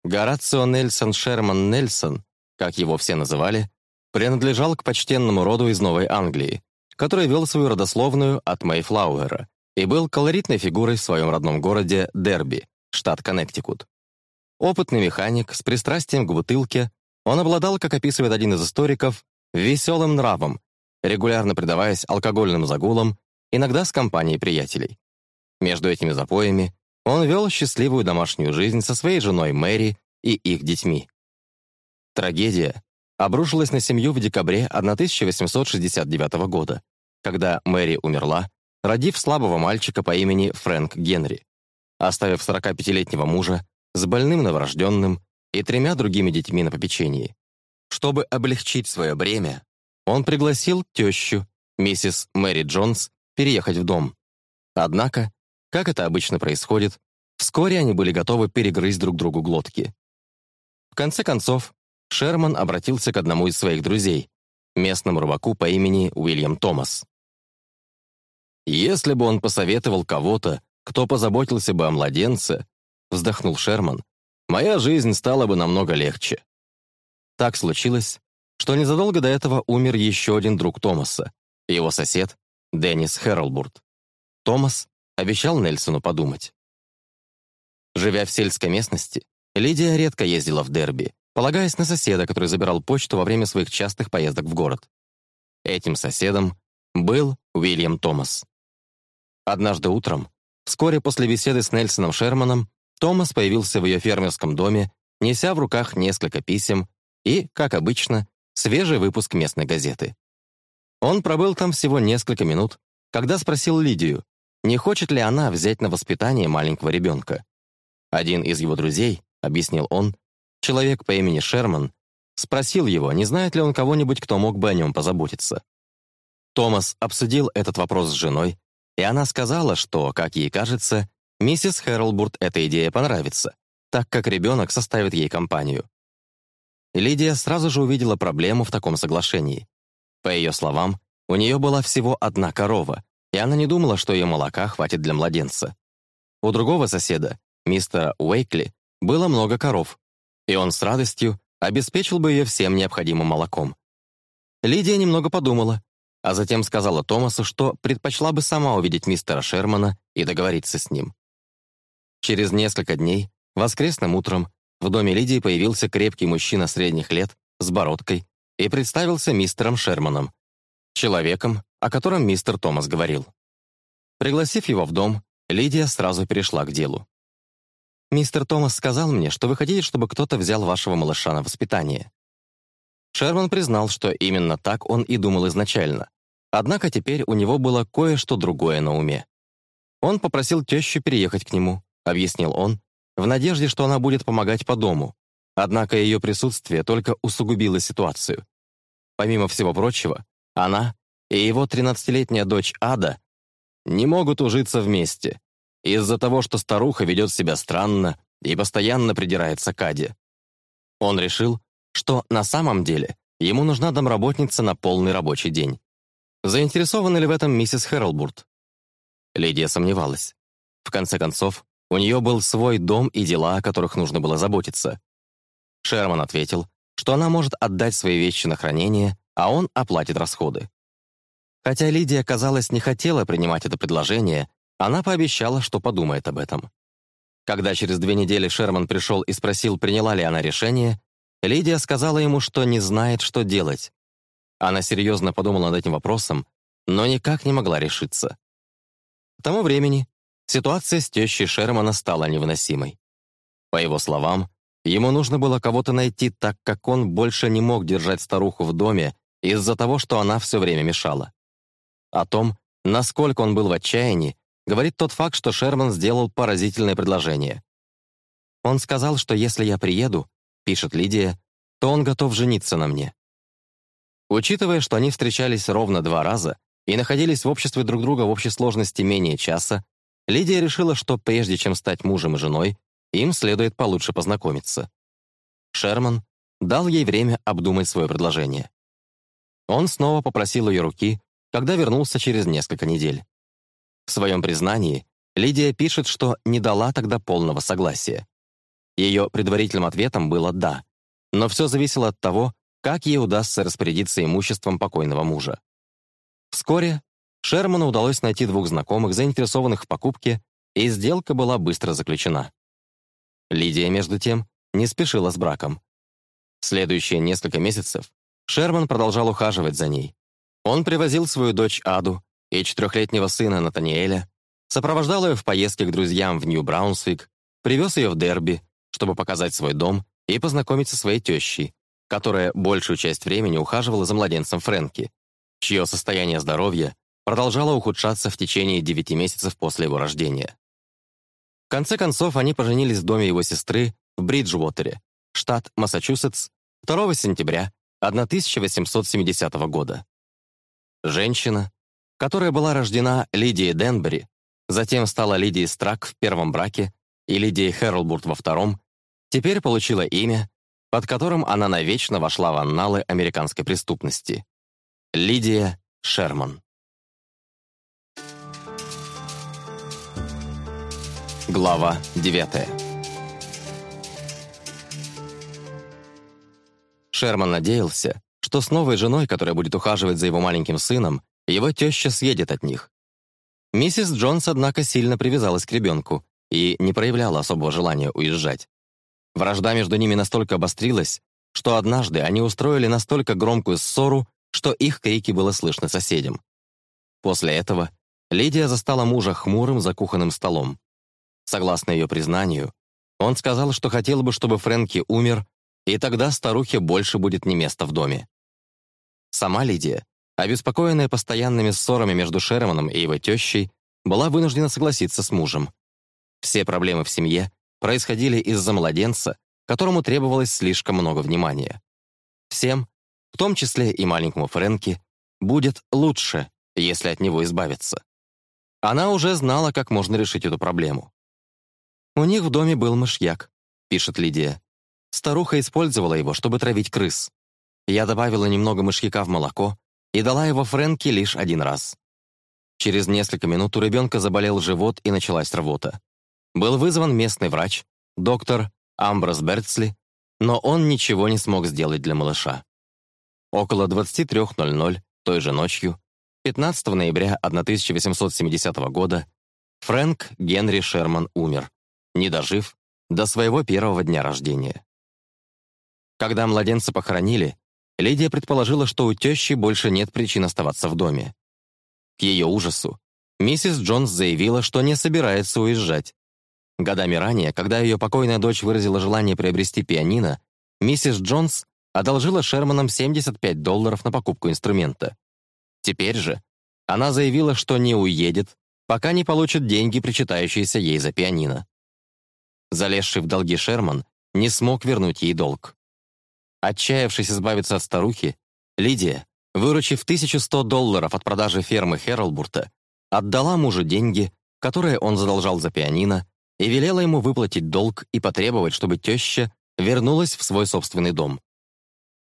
Горацио Нельсон Шерман Нельсон, как его все называли, принадлежал к почтенному роду из Новой Англии, который вел свою родословную от Мэйфлауэра и был колоритной фигурой в своем родном городе Дерби, штат Коннектикут. Опытный механик, с пристрастием к бутылке, он обладал, как описывает один из историков, веселым нравом, регулярно предаваясь алкогольным загулам, иногда с компанией приятелей. Между этими запоями он вел счастливую домашнюю жизнь со своей женой Мэри и их детьми. Трагедия обрушилась на семью в декабре 1869 года, когда Мэри умерла, родив слабого мальчика по имени Фрэнк Генри, оставив 45-летнего мужа с больным новорожденным и тремя другими детьми на попечении. Чтобы облегчить свое бремя, он пригласил тещу, миссис Мэри Джонс, переехать в дом. Однако, как это обычно происходит, вскоре они были готовы перегрызть друг другу глотки. В конце концов, Шерман обратился к одному из своих друзей, местному рыбаку по имени Уильям Томас. Если бы он посоветовал кого-то, кто позаботился бы о младенце, вздохнул Шерман, моя жизнь стала бы намного легче. Так случилось, что незадолго до этого умер еще один друг Томаса, его сосед Деннис Хэролбурд. Томас обещал Нельсону подумать. Живя в сельской местности, Лидия редко ездила в дерби, полагаясь на соседа, который забирал почту во время своих частых поездок в город. Этим соседом был Уильям Томас. Однажды утром, вскоре после беседы с Нельсоном Шерманом, Томас появился в ее фермерском доме, неся в руках несколько писем и, как обычно, свежий выпуск местной газеты. Он пробыл там всего несколько минут, когда спросил Лидию, не хочет ли она взять на воспитание маленького ребенка. Один из его друзей, объяснил он, человек по имени Шерман, спросил его, не знает ли он кого-нибудь, кто мог бы о нем позаботиться. Томас обсудил этот вопрос с женой, и она сказала, что, как ей кажется, Миссис Хэролбурд эта идея понравится, так как ребенок составит ей компанию. Лидия сразу же увидела проблему в таком соглашении. По ее словам, у нее была всего одна корова, и она не думала, что ее молока хватит для младенца. У другого соседа, мистера Уэйкли, было много коров, и он с радостью обеспечил бы ее всем необходимым молоком. Лидия немного подумала, а затем сказала Томасу, что предпочла бы сама увидеть мистера Шермана и договориться с ним. Через несколько дней, воскресным утром, в доме Лидии появился крепкий мужчина средних лет с бородкой и представился мистером Шерманом, человеком, о котором мистер Томас говорил. Пригласив его в дом, Лидия сразу перешла к делу. «Мистер Томас сказал мне, что вы хотите, чтобы кто-то взял вашего малыша на воспитание». Шерман признал, что именно так он и думал изначально. Однако теперь у него было кое-что другое на уме. Он попросил тещу переехать к нему, — объяснил он, в надежде, что она будет помогать по дому. Однако ее присутствие только усугубило ситуацию. Помимо всего прочего, она и его 13-летняя дочь Ада не могут ужиться вместе из-за того, что старуха ведет себя странно и постоянно придирается к Аде. Он решил, что на самом деле ему нужна домработница на полный рабочий день. Заинтересована ли в этом миссис Хэролбурд? Лидия сомневалась. В конце концов, у нее был свой дом и дела, о которых нужно было заботиться. Шерман ответил, что она может отдать свои вещи на хранение, а он оплатит расходы. Хотя Лидия, казалось, не хотела принимать это предложение, она пообещала, что подумает об этом. Когда через две недели Шерман пришел и спросил, приняла ли она решение, Лидия сказала ему, что не знает, что делать. Она серьезно подумала над этим вопросом, но никак не могла решиться. К тому времени Ситуация с тещей Шермана стала невыносимой. По его словам, ему нужно было кого-то найти, так как он больше не мог держать старуху в доме из-за того, что она все время мешала. О том, насколько он был в отчаянии, говорит тот факт, что Шерман сделал поразительное предложение. «Он сказал, что если я приеду, — пишет Лидия, — то он готов жениться на мне». Учитывая, что они встречались ровно два раза и находились в обществе друг друга в общей сложности менее часа, Лидия решила, что прежде чем стать мужем и женой, им следует получше познакомиться. Шерман дал ей время обдумать свое предложение. Он снова попросил ее руки, когда вернулся через несколько недель. В своем признании Лидия пишет, что не дала тогда полного согласия. Ее предварительным ответом было «да», но все зависело от того, как ей удастся распорядиться имуществом покойного мужа. Вскоре Шерману удалось найти двух знакомых, заинтересованных в покупке, и сделка была быстро заключена. Лидия, между тем, не спешила с браком. Следующие несколько месяцев Шерман продолжал ухаживать за ней. Он привозил свою дочь Аду и четырехлетнего сына Натаниэля, сопровождал ее в поездке к друзьям в Нью-Браунсвик, привез ее в Дерби, чтобы показать свой дом и познакомиться со своей тещей, которая большую часть времени ухаживала за младенцем Фрэнки, чье состояние здоровья продолжала ухудшаться в течение 9 месяцев после его рождения. В конце концов, они поженились в доме его сестры в Бриджвотере, штат Массачусетс, 2 сентября 1870 года. Женщина, которая была рождена Лидией Денбери, затем стала Лидией Страк в первом браке и Лидией Херлбурт во втором, теперь получила имя, под которым она навечно вошла в анналы американской преступности — Лидия Шерман. Глава 9. Шерман надеялся, что с новой женой, которая будет ухаживать за его маленьким сыном, его теща съедет от них. Миссис Джонс, однако, сильно привязалась к ребенку и не проявляла особого желания уезжать. Вражда между ними настолько обострилась, что однажды они устроили настолько громкую ссору, что их крики было слышно соседям. После этого Лидия застала мужа хмурым за кухонным столом. Согласно ее признанию, он сказал, что хотел бы, чтобы Фрэнки умер, и тогда старухе больше будет не место в доме. Сама Лидия, обеспокоенная постоянными ссорами между Шерманом и его тещей, была вынуждена согласиться с мужем. Все проблемы в семье происходили из-за младенца, которому требовалось слишком много внимания. Всем, в том числе и маленькому Фрэнки, будет лучше, если от него избавиться. Она уже знала, как можно решить эту проблему. «У них в доме был мышьяк», — пишет Лидия. «Старуха использовала его, чтобы травить крыс. Я добавила немного мышьяка в молоко и дала его Фрэнке лишь один раз. Через несколько минут у ребенка заболел живот и началась рвота. Был вызван местный врач, доктор Амброс Берцли, но он ничего не смог сделать для малыша. Около 23.00 той же ночью, 15 ноября 1870 года, Фрэнк Генри Шерман умер, не дожив до своего первого дня рождения. Когда младенца похоронили, Лидия предположила, что у тещи больше нет причин оставаться в доме. К ее ужасу, миссис Джонс заявила, что не собирается уезжать. Годами ранее, когда ее покойная дочь выразила желание приобрести пианино, миссис Джонс одолжила Шерманам 75 долларов на покупку инструмента. Теперь же она заявила, что не уедет, пока не получит деньги, причитающиеся ей за пианино. Залезший в долги Шерман не смог вернуть ей долг. Отчаявшись избавиться от старухи, Лидия, выручив 1100 долларов от продажи фермы Херлбурта, отдала мужу деньги, которые он задолжал за пианино, и велела ему выплатить долг и потребовать, чтобы теща вернулась в свой собственный дом.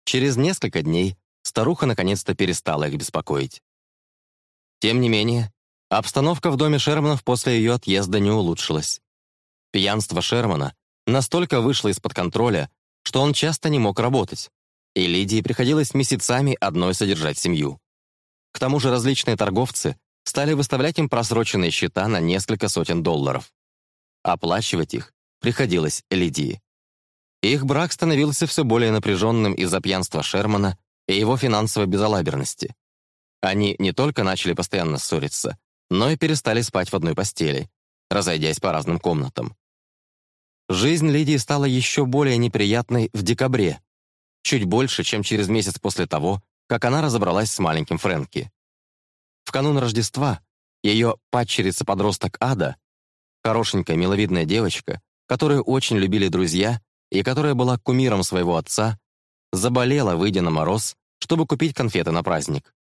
Через несколько дней старуха наконец-то перестала их беспокоить. Тем не менее, обстановка в доме Шерманов после ее отъезда не улучшилась. Пьянство Шермана настолько вышло из-под контроля, что он часто не мог работать, и Лидии приходилось месяцами одной содержать семью. К тому же различные торговцы стали выставлять им просроченные счета на несколько сотен долларов. Оплачивать их приходилось Лидии. Их брак становился все более напряженным из-за пьянства Шермана и его финансовой безалаберности. Они не только начали постоянно ссориться, но и перестали спать в одной постели, разойдясь по разным комнатам. Жизнь Лидии стала еще более неприятной в декабре, чуть больше, чем через месяц после того, как она разобралась с маленьким Фрэнки. В канун Рождества ее падчерица-подросток Ада, хорошенькая миловидная девочка, которую очень любили друзья и которая была кумиром своего отца, заболела, выйдя на мороз, чтобы купить конфеты на праздник.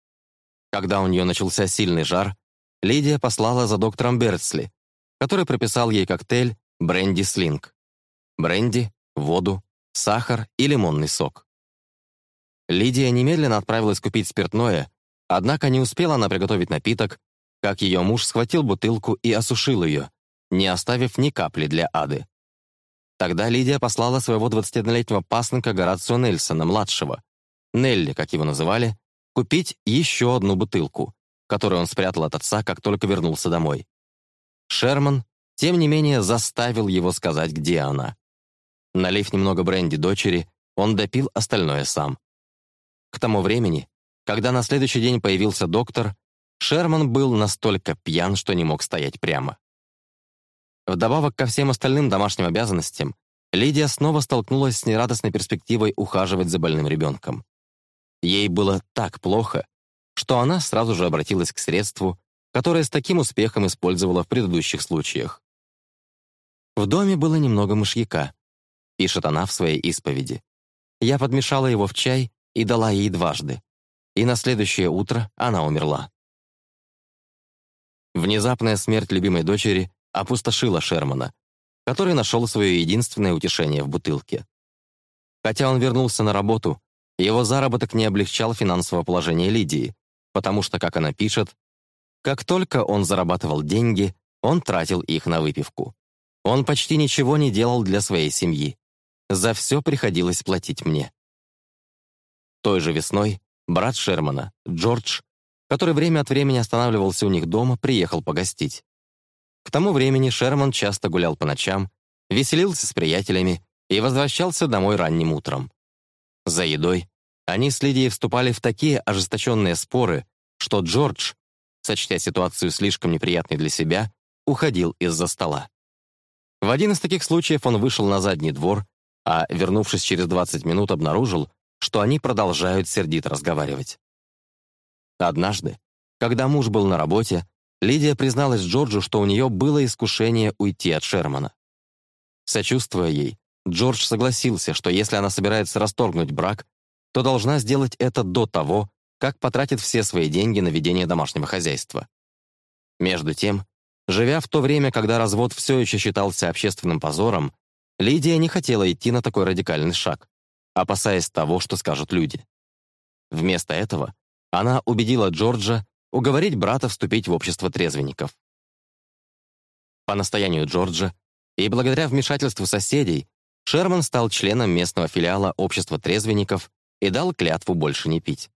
Когда у нее начался сильный жар, Лидия послала за доктором Берцли, который прописал ей коктейль Бренди Слинг. Бренди, воду, сахар и лимонный сок. Лидия немедленно отправилась купить спиртное, однако не успела она приготовить напиток, как ее муж схватил бутылку и осушил ее, не оставив ни капли для ады. Тогда Лидия послала своего 21-летнего пасынка Горацио Нельсона-младшего, Нелли, как его называли, купить еще одну бутылку, которую он спрятал от отца, как только вернулся домой. Шерман, тем не менее заставил его сказать, где она. Налив немного бренди дочери, он допил остальное сам. К тому времени, когда на следующий день появился доктор, Шерман был настолько пьян, что не мог стоять прямо. Вдобавок ко всем остальным домашним обязанностям, Лидия снова столкнулась с нерадостной перспективой ухаживать за больным ребенком. Ей было так плохо, что она сразу же обратилась к средству, которое с таким успехом использовала в предыдущих случаях. В доме было немного мышьяка, пишет она в своей исповеди. Я подмешала его в чай и дала ей дважды. И на следующее утро она умерла. Внезапная смерть любимой дочери опустошила Шермана, который нашел свое единственное утешение в бутылке. Хотя он вернулся на работу, его заработок не облегчал финансовое положение Лидии, потому что, как она пишет, как только он зарабатывал деньги, он тратил их на выпивку. Он почти ничего не делал для своей семьи. За все приходилось платить мне. Той же весной брат Шермана, Джордж, который время от времени останавливался у них дома, приехал погостить. К тому времени Шерман часто гулял по ночам, веселился с приятелями и возвращался домой ранним утром. За едой они с Лидией вступали в такие ожесточенные споры, что Джордж, сочтя ситуацию слишком неприятной для себя, уходил из-за стола. В один из таких случаев он вышел на задний двор, а, вернувшись через 20 минут, обнаружил, что они продолжают сердито разговаривать. Однажды, когда муж был на работе, Лидия призналась Джорджу, что у нее было искушение уйти от Шермана. Сочувствуя ей, Джордж согласился, что если она собирается расторгнуть брак, то должна сделать это до того, как потратит все свои деньги на ведение домашнего хозяйства. Между тем, Живя в то время, когда развод все еще считался общественным позором, Лидия не хотела идти на такой радикальный шаг, опасаясь того, что скажут люди. Вместо этого она убедила Джорджа уговорить брата вступить в общество трезвенников. По настоянию Джорджа и благодаря вмешательству соседей Шерман стал членом местного филиала общества трезвенников и дал клятву больше не пить.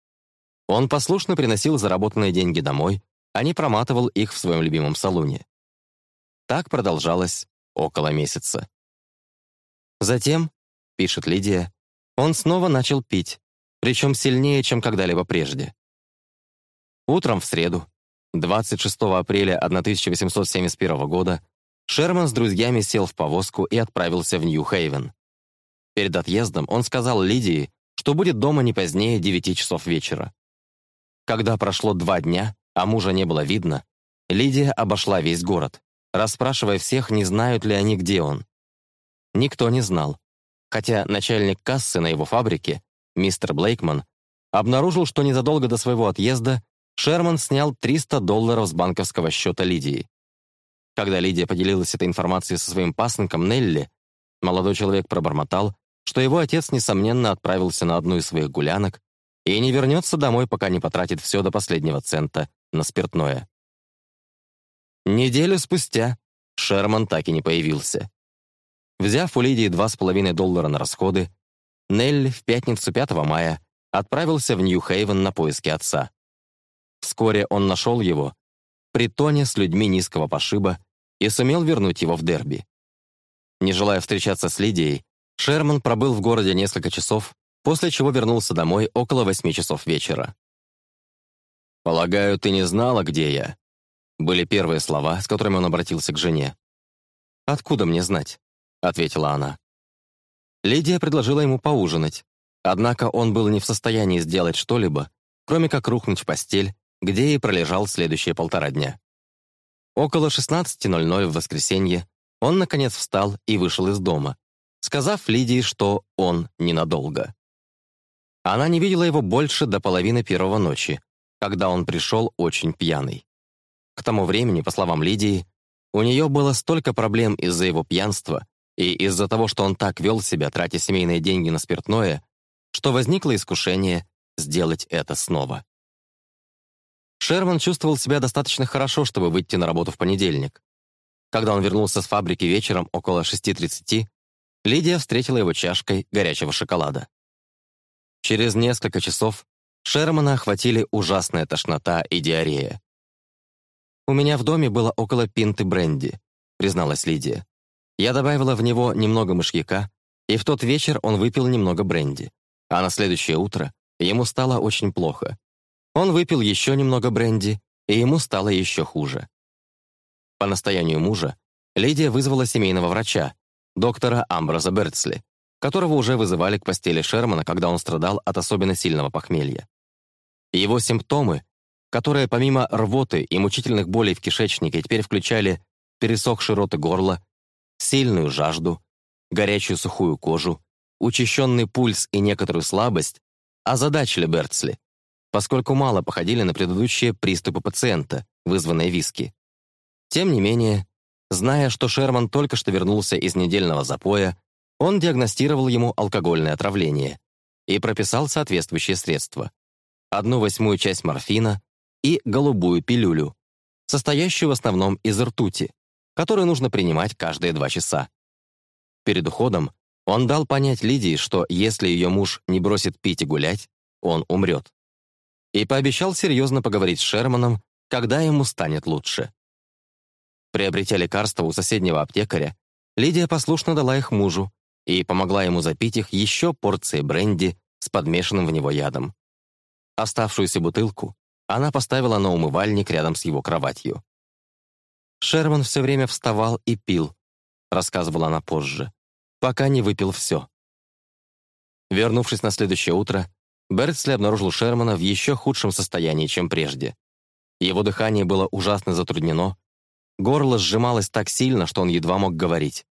Он послушно приносил заработанные деньги домой а не проматывал их в своем любимом салоне. Так продолжалось
около месяца. Затем, пишет Лидия, он снова
начал пить, причем сильнее, чем когда-либо прежде. Утром в среду, 26 апреля 1871 года, Шерман с друзьями сел в повозку и отправился в Нью-Хейвен. Перед отъездом он сказал Лидии, что будет дома не позднее 9 часов вечера. Когда прошло два дня, а мужа не было видно, Лидия обошла весь город, расспрашивая всех, не знают ли они, где он. Никто не знал, хотя начальник кассы на его фабрике, мистер Блейкман, обнаружил, что незадолго до своего отъезда Шерман снял 300 долларов с банковского счета Лидии. Когда Лидия поделилась этой информацией со своим пасынком Нелли, молодой человек пробормотал, что его отец, несомненно, отправился на одну из своих гулянок и не вернется домой, пока не потратит все до последнего цента на спиртное. Неделю спустя Шерман так и не появился. Взяв у Лидии 2,5 доллара на расходы, Нелли в пятницу 5 мая отправился в Нью-Хейвен на поиски отца. Вскоре он нашел его, при Тоне с людьми низкого пошиба, и сумел вернуть его в дерби. Не желая встречаться с Лидией, Шерман пробыл в городе несколько часов, после чего вернулся домой около 8 часов вечера. «Полагаю, ты не знала, где я?» Были первые слова, с которыми он обратился к жене. «Откуда мне знать?» — ответила она. Лидия предложила ему поужинать, однако он был не в состоянии сделать что-либо, кроме как рухнуть в постель, где и пролежал следующие полтора дня. Около 16.00 в воскресенье он, наконец, встал и вышел из дома, сказав Лидии, что он ненадолго. Она не видела его больше до половины первого ночи, когда он пришел очень пьяный. К тому времени, по словам Лидии, у нее было столько проблем из-за его пьянства и из-за того, что он так вел себя, тратя семейные деньги на спиртное, что возникло искушение сделать это снова. Шерман чувствовал себя достаточно хорошо, чтобы выйти на работу в понедельник. Когда он вернулся с фабрики вечером около 6.30, Лидия встретила его чашкой горячего шоколада. Через несколько часов Шермана охватили ужасная тошнота и диарея. «У меня в доме было около пинты бренди», — призналась Лидия. «Я добавила в него немного мышьяка, и в тот вечер он выпил немного бренди. А на следующее утро ему стало очень плохо. Он выпил еще немного бренди, и ему стало еще хуже». По настоянию мужа Лидия вызвала семейного врача, доктора Амбраза Бертсли, которого уже вызывали к постели Шермана, когда он страдал от особенно сильного похмелья. Его симптомы, которые помимо рвоты и мучительных болей в кишечнике теперь включали пересохший рот и горло, сильную жажду, горячую сухую кожу, учащенный пульс и некоторую слабость, а озадачили Берцли, поскольку мало походили на предыдущие приступы пациента, вызванные виски. Тем не менее, зная, что Шерман только что вернулся из недельного запоя, он диагностировал ему алкогольное отравление и прописал соответствующие средства одну восьмую часть морфина и голубую пилюлю, состоящую в основном из ртути, которую нужно принимать каждые два часа. Перед уходом он дал понять Лидии, что если ее муж не бросит пить и гулять, он умрет. И пообещал серьезно поговорить с Шерманом, когда ему станет лучше. Приобретя лекарства у соседнего аптекаря, Лидия послушно дала их мужу и помогла ему запить их еще порцией бренди с подмешанным в него ядом. Оставшуюся бутылку она поставила на умывальник рядом с его кроватью. Шерман все время вставал и пил, рассказывала она позже, пока не выпил все. Вернувшись на следующее утро, Бертсли обнаружил Шермана в еще худшем состоянии, чем прежде. Его дыхание было ужасно затруднено, горло сжималось так сильно, что он едва мог говорить.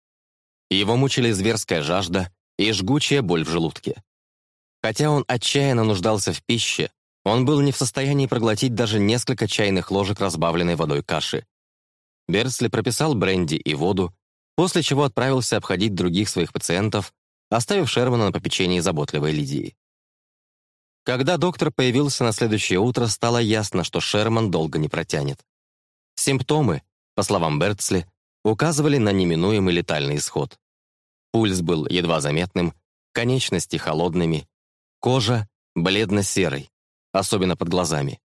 Его мучили зверская жажда и жгучая боль в желудке. Хотя он отчаянно нуждался в пище, он был не в состоянии проглотить даже несколько чайных ложек разбавленной водой каши. Берсли прописал бренди и воду, после чего отправился обходить других своих пациентов, оставив Шермана на попечении заботливой Лидии. Когда доктор появился на следующее утро, стало ясно, что Шерман долго не протянет. Симптомы, по словам Берцли, указывали на неминуемый летальный исход. Пульс был едва заметным, конечности холодными, Кожа бледно-серой, особенно под глазами.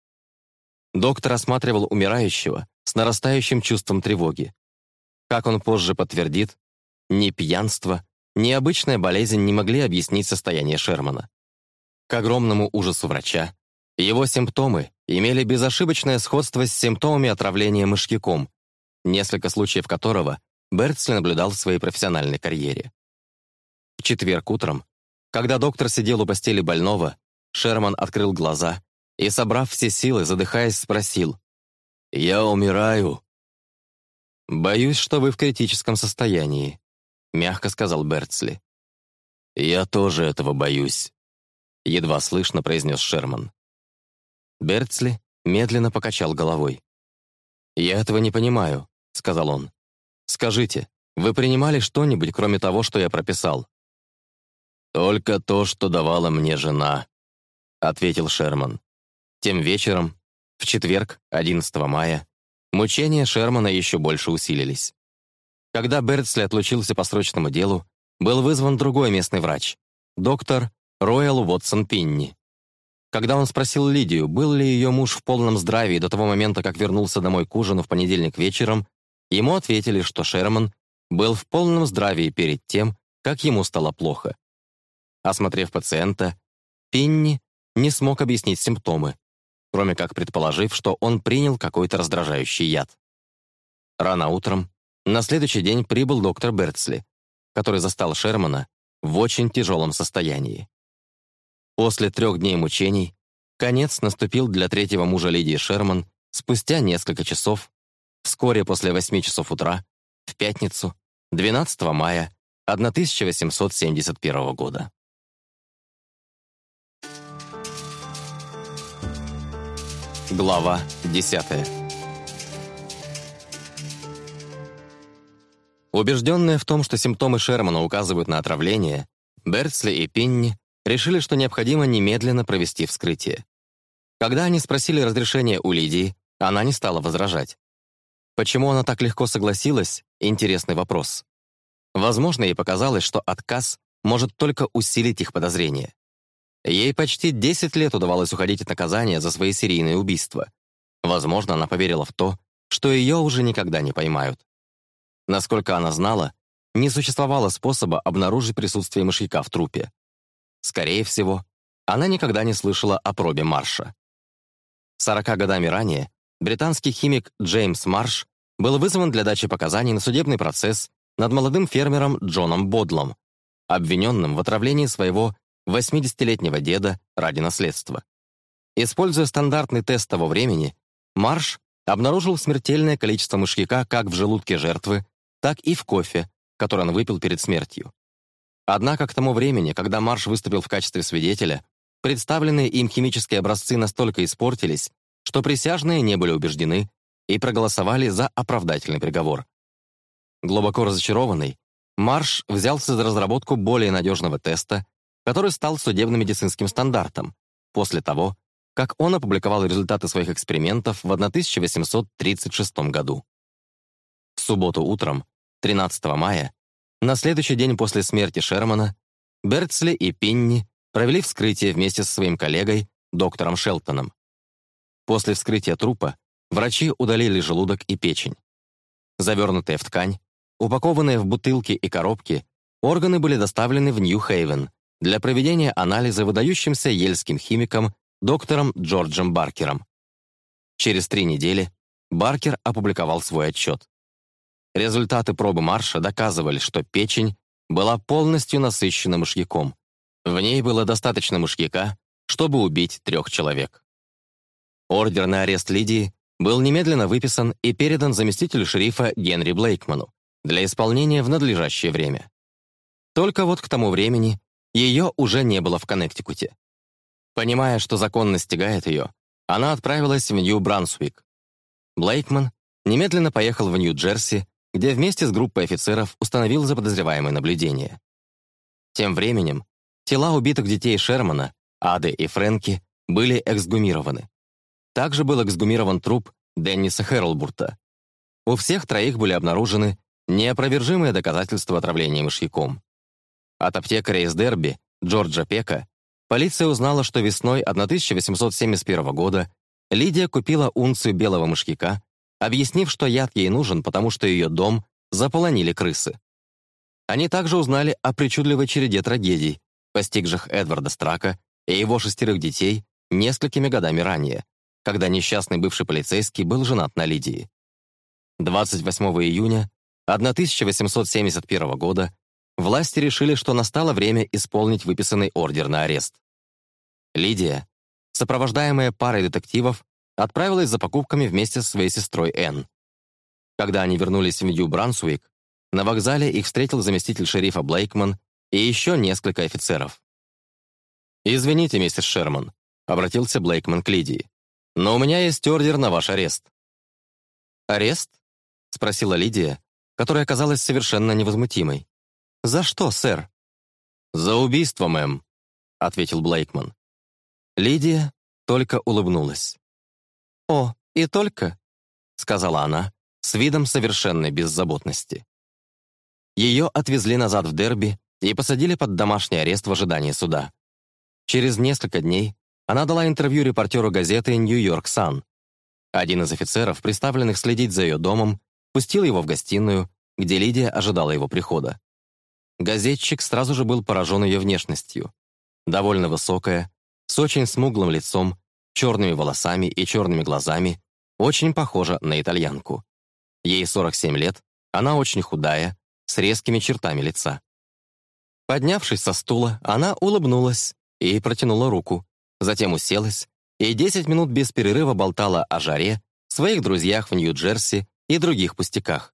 Доктор осматривал умирающего с нарастающим чувством тревоги. Как он позже подтвердит, ни пьянство, ни обычная болезнь не могли объяснить состояние Шермана. К огромному ужасу врача, его симптомы имели безошибочное сходство с симптомами отравления мышьяком, несколько случаев которого Бертсли наблюдал в своей профессиональной карьере. В четверг утром когда доктор сидел у постели больного, Шерман открыл глаза и, собрав все силы, задыхаясь, спросил. «Я умираю». «Боюсь, что вы в критическом состоянии», — мягко сказал Берцли. «Я тоже этого боюсь», — едва слышно произнес Шерман. Берцли медленно покачал головой. «Я этого не понимаю», — сказал он. «Скажите, вы принимали что-нибудь, кроме того, что я прописал?» «Только то, что давала мне жена», — ответил Шерман. Тем вечером, в четверг, 11 мая, мучения Шермана еще больше усилились. Когда Бердсли отлучился по срочному делу, был вызван другой местный врач, доктор Роял Уотсон Пинни. Когда он спросил Лидию, был ли ее муж в полном здравии до того момента, как вернулся домой к ужину в понедельник вечером, ему ответили, что Шерман был в полном здравии перед тем, как ему стало плохо. Осмотрев пациента, Пенни не смог объяснить симптомы, кроме как предположив, что он принял какой-то раздражающий яд. Рано утром на следующий день прибыл доктор Бертсли, который застал Шермана в очень тяжелом состоянии. После трех дней мучений конец наступил для третьего мужа Лидии Шерман спустя несколько часов, вскоре после 8 часов утра, в пятницу, 12 мая 1871 года. Глава 10. Убежденные в том, что симптомы Шермана указывают на отравление, Бертсли и Пинни решили, что необходимо немедленно провести вскрытие. Когда они спросили разрешения у Лидии, она не стала возражать. Почему она так легко согласилась — интересный вопрос. Возможно, ей показалось, что отказ может только усилить их подозрения. Ей почти 10 лет удавалось уходить от наказания за свои серийные убийства. Возможно, она поверила в то, что ее уже никогда не поймают. Насколько она знала, не существовало способа обнаружить присутствие мышьяка в трупе. Скорее всего, она никогда не слышала о пробе Марша. 40 годами ранее британский химик Джеймс Марш был вызван для дачи показаний на судебный процесс над молодым фермером Джоном Бодлом, обвиненным в отравлении своего 80-летнего деда ради наследства. Используя стандартный тест того времени, Марш обнаружил смертельное количество мышьяка как в желудке жертвы, так и в кофе, который он выпил перед смертью. Однако к тому времени, когда Марш выступил в качестве свидетеля, представленные им химические образцы настолько испортились, что присяжные не были убеждены и проголосовали за оправдательный приговор. Глубоко разочарованный, Марш взялся за разработку более надежного теста, который стал судебно-медицинским стандартом после того, как он опубликовал результаты своих экспериментов в 1836 году. В субботу утром, 13 мая, на следующий день после смерти Шермана, Берцли и Пинни провели вскрытие вместе со своим коллегой, доктором Шелтоном. После вскрытия трупа врачи удалили желудок и печень. Завернутые в ткань, упакованные в бутылки и коробки, органы были доставлены в Нью-Хейвен, для проведения анализа выдающимся ельским химиком доктором Джорджем Баркером. Через три недели Баркер опубликовал свой отчет. Результаты пробы Марша доказывали, что печень была полностью насыщена мышьяком. В ней было достаточно мышьяка, чтобы убить трех человек. Ордер на арест Лидии был немедленно выписан и передан заместителю шерифа Генри Блейкману для исполнения в надлежащее время. Только вот к тому времени ее уже не было в Коннектикуте. Понимая, что закон настигает ее, она отправилась в Нью-Брансуик. Блейкман немедленно поехал в Нью-Джерси, где вместе с группой офицеров установил за подозреваемое наблюдение. Тем временем тела убитых детей Шермана, Ады и Фрэнки были эксгумированы. Также был эксгумирован труп Денниса Хэролбурта. У всех троих были обнаружены неопровержимые доказательства отравления мышьяком. От аптекаря из Дерби, Джорджа Пека, полиция узнала, что весной 1871 года Лидия купила унцию белого мышьяка, объяснив, что яд ей нужен, потому что ее дом заполонили крысы. Они также узнали о причудливой череде трагедий, постигших Эдварда Страка и его шестерых детей несколькими годами ранее, когда несчастный бывший полицейский был женат на Лидии. 28 июня 1871 года власти решили, что настало время исполнить выписанный ордер на арест. Лидия, сопровождаемая парой детективов, отправилась за покупками вместе со своей сестрой Энн. Когда они вернулись в семью брансуик на вокзале их встретил заместитель шерифа Блейкман и еще несколько офицеров. «Извините, мистер Шерман», — обратился Блейкман к Лидии, «но у меня есть ордер на ваш арест». «Арест?» — спросила Лидия, которая казалась совершенно
невозмутимой. «За что, сэр?» «За убийство, мэм», — ответил Блейкман. Лидия только улыбнулась. «О, и только?»
— сказала она с видом совершенной беззаботности. Ее отвезли назад в Дерби и посадили под домашний арест в ожидании суда. Через несколько дней она дала интервью репортеру газеты «Нью-Йорк Сан». Один из офицеров, представленных следить за ее домом, пустил его в гостиную, где Лидия ожидала его прихода. Газетчик сразу же был поражен ее внешностью. Довольно высокая, с очень смуглым лицом, черными волосами и черными глазами, очень похожа на итальянку. Ей 47 лет, она очень худая, с резкими чертами лица. Поднявшись со стула, она улыбнулась и протянула руку, затем уселась и 10 минут без перерыва болтала о жаре, своих друзьях в Нью-Джерси и других пустяках.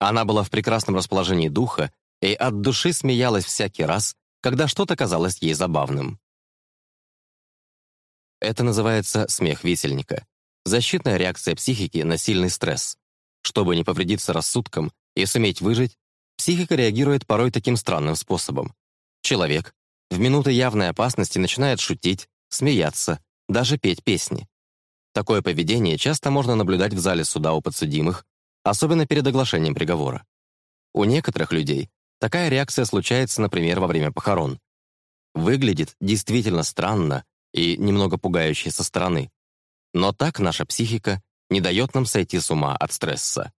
Она была в прекрасном расположении духа и от души смеялась всякий раз, когда что-то казалось ей забавным. Это называется смех висельника. Защитная реакция психики на сильный стресс. Чтобы не повредиться рассудком и суметь выжить, психика реагирует порой таким странным способом. Человек в минуты явной опасности начинает шутить, смеяться, даже петь песни. Такое поведение часто можно наблюдать в зале суда у подсудимых, особенно перед оглашением приговора. У некоторых людей Такая реакция случается, например, во время похорон. Выглядит действительно странно и немного пугающе со стороны. Но так наша психика не дает нам сойти с ума от стресса.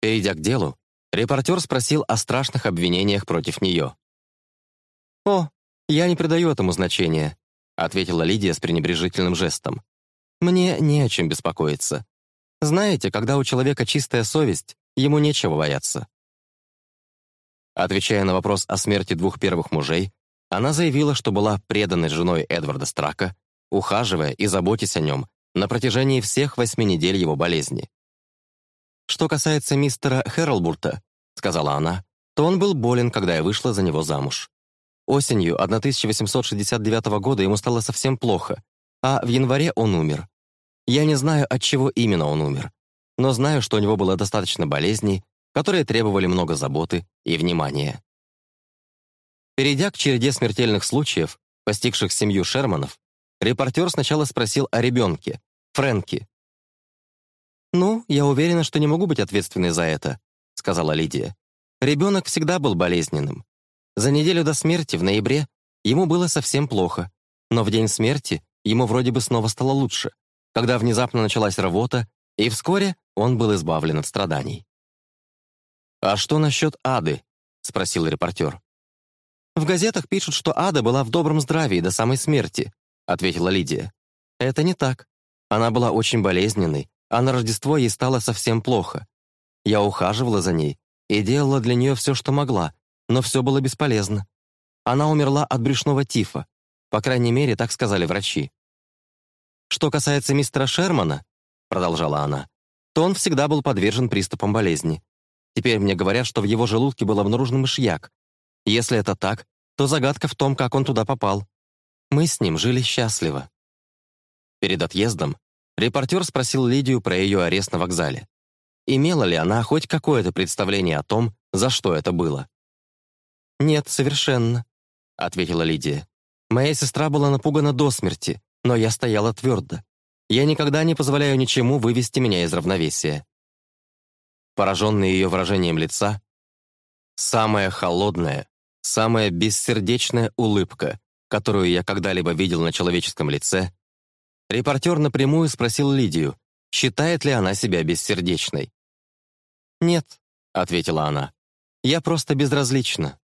Перейдя к делу, репортер спросил о страшных обвинениях против нее. «О, я не придаю этому значения», — ответила Лидия с пренебрежительным жестом. «Мне не о чем беспокоиться. Знаете, когда у человека чистая совесть, Ему нечего бояться. Отвечая на вопрос о смерти двух первых мужей, она заявила, что была преданной женой Эдварда Страка, ухаживая и заботясь о нем на протяжении всех восьми недель его болезни. «Что касается мистера Хэролбурта», — сказала она, то он был болен, когда я вышла за него замуж. Осенью 1869 года ему стало совсем плохо, а в январе он умер. Я не знаю, от чего именно он умер но знаю, что у него было достаточно болезней, которые требовали много заботы и внимания. Перейдя к череде смертельных случаев, постигших семью Шерманов, репортер сначала спросил о ребенке, Фрэнке. «Ну, я уверена, что не могу быть ответственной за это», — сказала Лидия. «Ребенок всегда был болезненным. За неделю до смерти, в ноябре, ему было совсем плохо, но в день смерти ему вроде бы снова стало лучше, когда внезапно началась работа. И вскоре он был избавлен от страданий. «А что насчет Ады?» — спросил репортер. «В газетах пишут, что Ада была в добром здравии до самой смерти», — ответила Лидия. «Это не так. Она была очень болезненной, а на Рождество ей стало совсем плохо. Я ухаживала за ней и делала для нее все, что могла, но все было бесполезно. Она умерла от брюшного тифа. По крайней мере, так сказали врачи. Что касается мистера Шермана, продолжала она, то он всегда был подвержен приступам болезни. Теперь мне говорят, что в его желудке был обнаружен мышьяк. Если это так, то загадка в том, как он туда попал. Мы с ним жили счастливо. Перед отъездом репортер спросил Лидию про ее арест на вокзале. Имела ли она хоть какое-то представление о том, за что это было? «Нет, совершенно», — ответила Лидия. «Моя сестра была напугана до смерти, но я стояла твердо. Я никогда не позволяю ничему вывести меня из равновесия. Пораженный ее выражением лица, самая холодная, самая бессердечная улыбка, которую я когда-либо видел на человеческом лице, репортер напрямую спросил Лидию, считает ли она себя бессердечной. «Нет», — ответила она, — «я просто безразлична».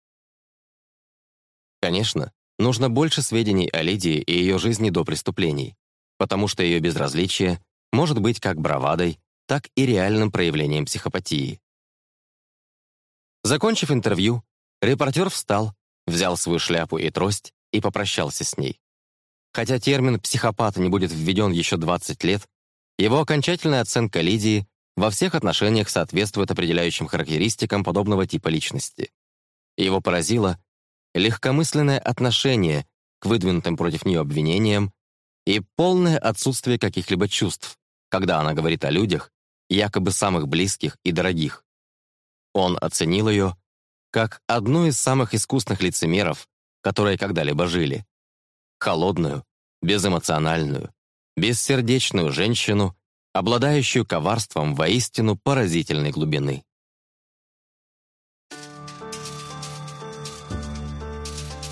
Конечно, нужно больше сведений о Лидии и ее жизни до преступлений потому что ее безразличие может быть как бравадой, так и реальным проявлением психопатии. Закончив интервью, репортер встал, взял свою шляпу и трость и попрощался с ней. Хотя термин «психопат» не будет введен еще 20 лет, его окончательная оценка Лидии во всех отношениях соответствует определяющим характеристикам подобного типа личности. Его поразило легкомысленное отношение к выдвинутым против нее обвинениям и полное отсутствие каких-либо чувств, когда она говорит о людях, якобы самых близких и дорогих. Он оценил ее как одну из самых искусных лицемеров, которые когда-либо жили. Холодную, безэмоциональную, бессердечную женщину, обладающую коварством воистину поразительной глубины.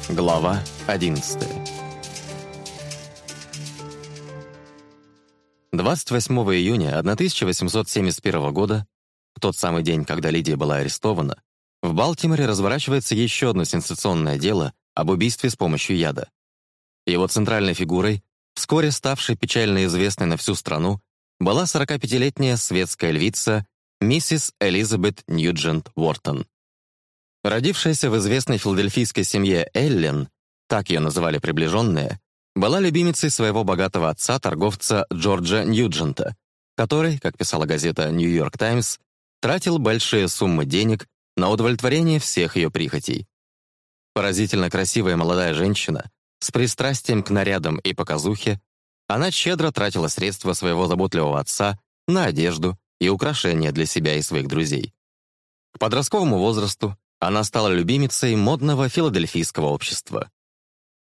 Глава одиннадцатая. 28 июня 1871 года, в тот самый день, когда Лидия была арестована, в Балтиморе разворачивается еще одно сенсационное дело об убийстве с помощью яда. Его центральной фигурой, вскоре ставшей печально известной на всю страну, была 45-летняя светская львица миссис Элизабет Ньюджент Уортон. Родившаяся в известной филадельфийской семье Эллен, так ее называли приближенные, была любимицей своего богатого отца, торговца Джорджа Ньюджента, который, как писала газета «Нью-Йорк Таймс», тратил большие суммы денег на удовлетворение всех ее прихотей. Поразительно красивая молодая женщина, с пристрастием к нарядам и показухе, она щедро тратила средства своего заботливого отца на одежду и украшения для себя и своих друзей. К подростковому возрасту она стала любимицей модного филадельфийского общества.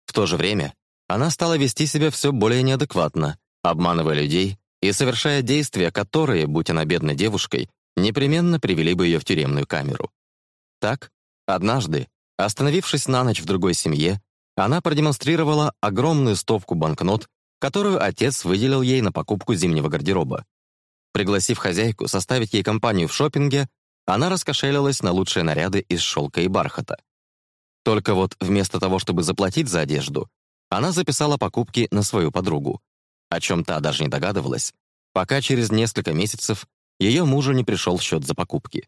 В то же время она стала вести себя все более неадекватно, обманывая людей и совершая действия, которые, будь она бедной девушкой, непременно привели бы ее в тюремную камеру. Так, однажды, остановившись на ночь в другой семье, она продемонстрировала огромную стопку банкнот, которую отец выделил ей на покупку зимнего гардероба. Пригласив хозяйку составить ей компанию в шопинге, она раскошелилась на лучшие наряды из шелка и бархата. Только вот вместо того, чтобы заплатить за одежду, она записала покупки на свою подругу, о чем та даже не догадывалась, пока через несколько месяцев ее мужу не пришел счет за покупки.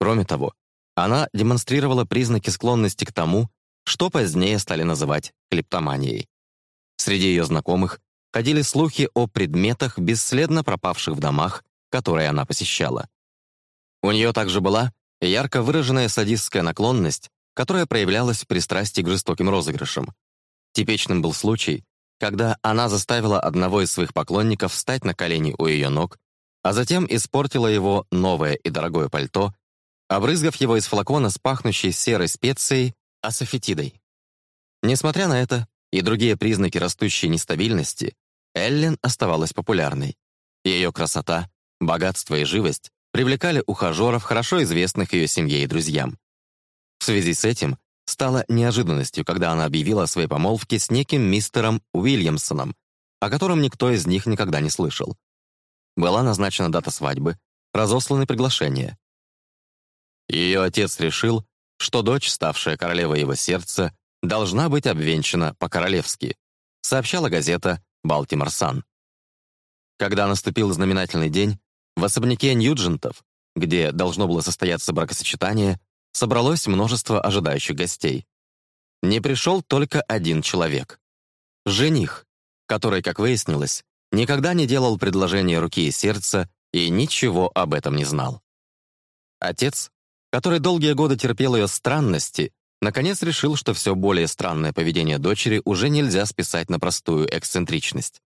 Кроме того, она демонстрировала признаки склонности к тому, что позднее стали называть клептоманией. Среди ее знакомых ходили слухи о предметах, бесследно пропавших в домах, которые она посещала. У нее также была ярко выраженная садистская наклонность, которая проявлялась при страсти к жестоким розыгрышам, Типичным был случай, когда она заставила одного из своих поклонников встать на колени у ее ног, а затем испортила его новое и дорогое пальто, обрызгав его из флакона с пахнущей серой специей асофетидой. Несмотря на это и другие признаки растущей нестабильности, Эллен оставалась популярной. Ее красота, богатство и живость привлекали ухажеров, хорошо известных ее семье и друзьям. В связи с этим стало неожиданностью, когда она объявила о своей помолвке с неким мистером Уильямсоном, о котором никто из них никогда не слышал. Была назначена дата свадьбы, разосланы приглашения. Ее отец решил, что дочь, ставшая королевой его сердца, должна быть обвенчана по-королевски, сообщала газета «Балтимор Сан». Когда наступил знаменательный день, в особняке Ньюджентов, где должно было состояться бракосочетание, собралось множество ожидающих гостей. Не пришел только один человек. Жених, который, как выяснилось, никогда не делал предложение руки и сердца и ничего об этом не знал. Отец, который долгие годы терпел ее странности, наконец решил, что все более странное поведение дочери уже нельзя списать на простую эксцентричность.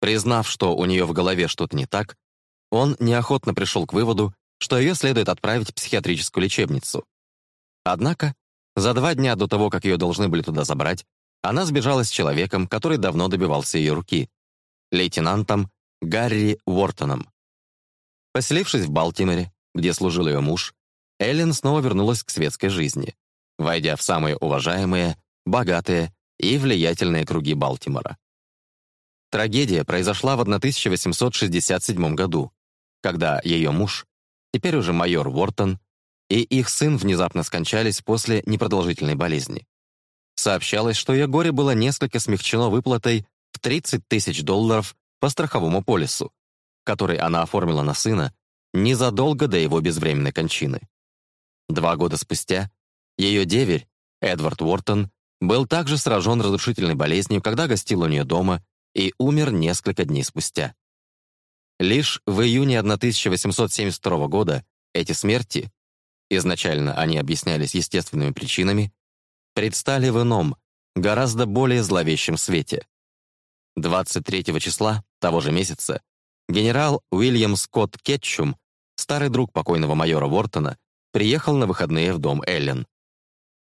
Признав, что у нее в голове что-то не так, он неохотно пришел к выводу, что ее следует отправить в психиатрическую лечебницу, Однако, за два дня до того, как ее должны были туда забрать, она сбежала с человеком, который давно добивался ее руки, лейтенантом Гарри Уортоном. Поселившись в Балтиморе, где служил ее муж, Эллен снова вернулась к светской жизни, войдя в самые уважаемые, богатые и влиятельные круги Балтимора. Трагедия произошла в 1867 году, когда ее муж, теперь уже майор Уортон, и их сын внезапно скончались после непродолжительной болезни. Сообщалось, что ее горе было несколько смягчено выплатой в 30 тысяч долларов по страховому полису, который она оформила на сына незадолго до его безвременной кончины. Два года спустя ее деверь, Эдвард Уортон, был также сражен разрушительной болезнью, когда гостил у нее дома и умер несколько дней спустя. Лишь в июне 1872 года эти смерти, изначально они объяснялись естественными причинами, предстали в ином, гораздо более зловещем свете. 23 числа того же месяца генерал Уильям Скотт Кетчум, старый друг покойного майора Уортона, приехал на выходные в дом Эллен.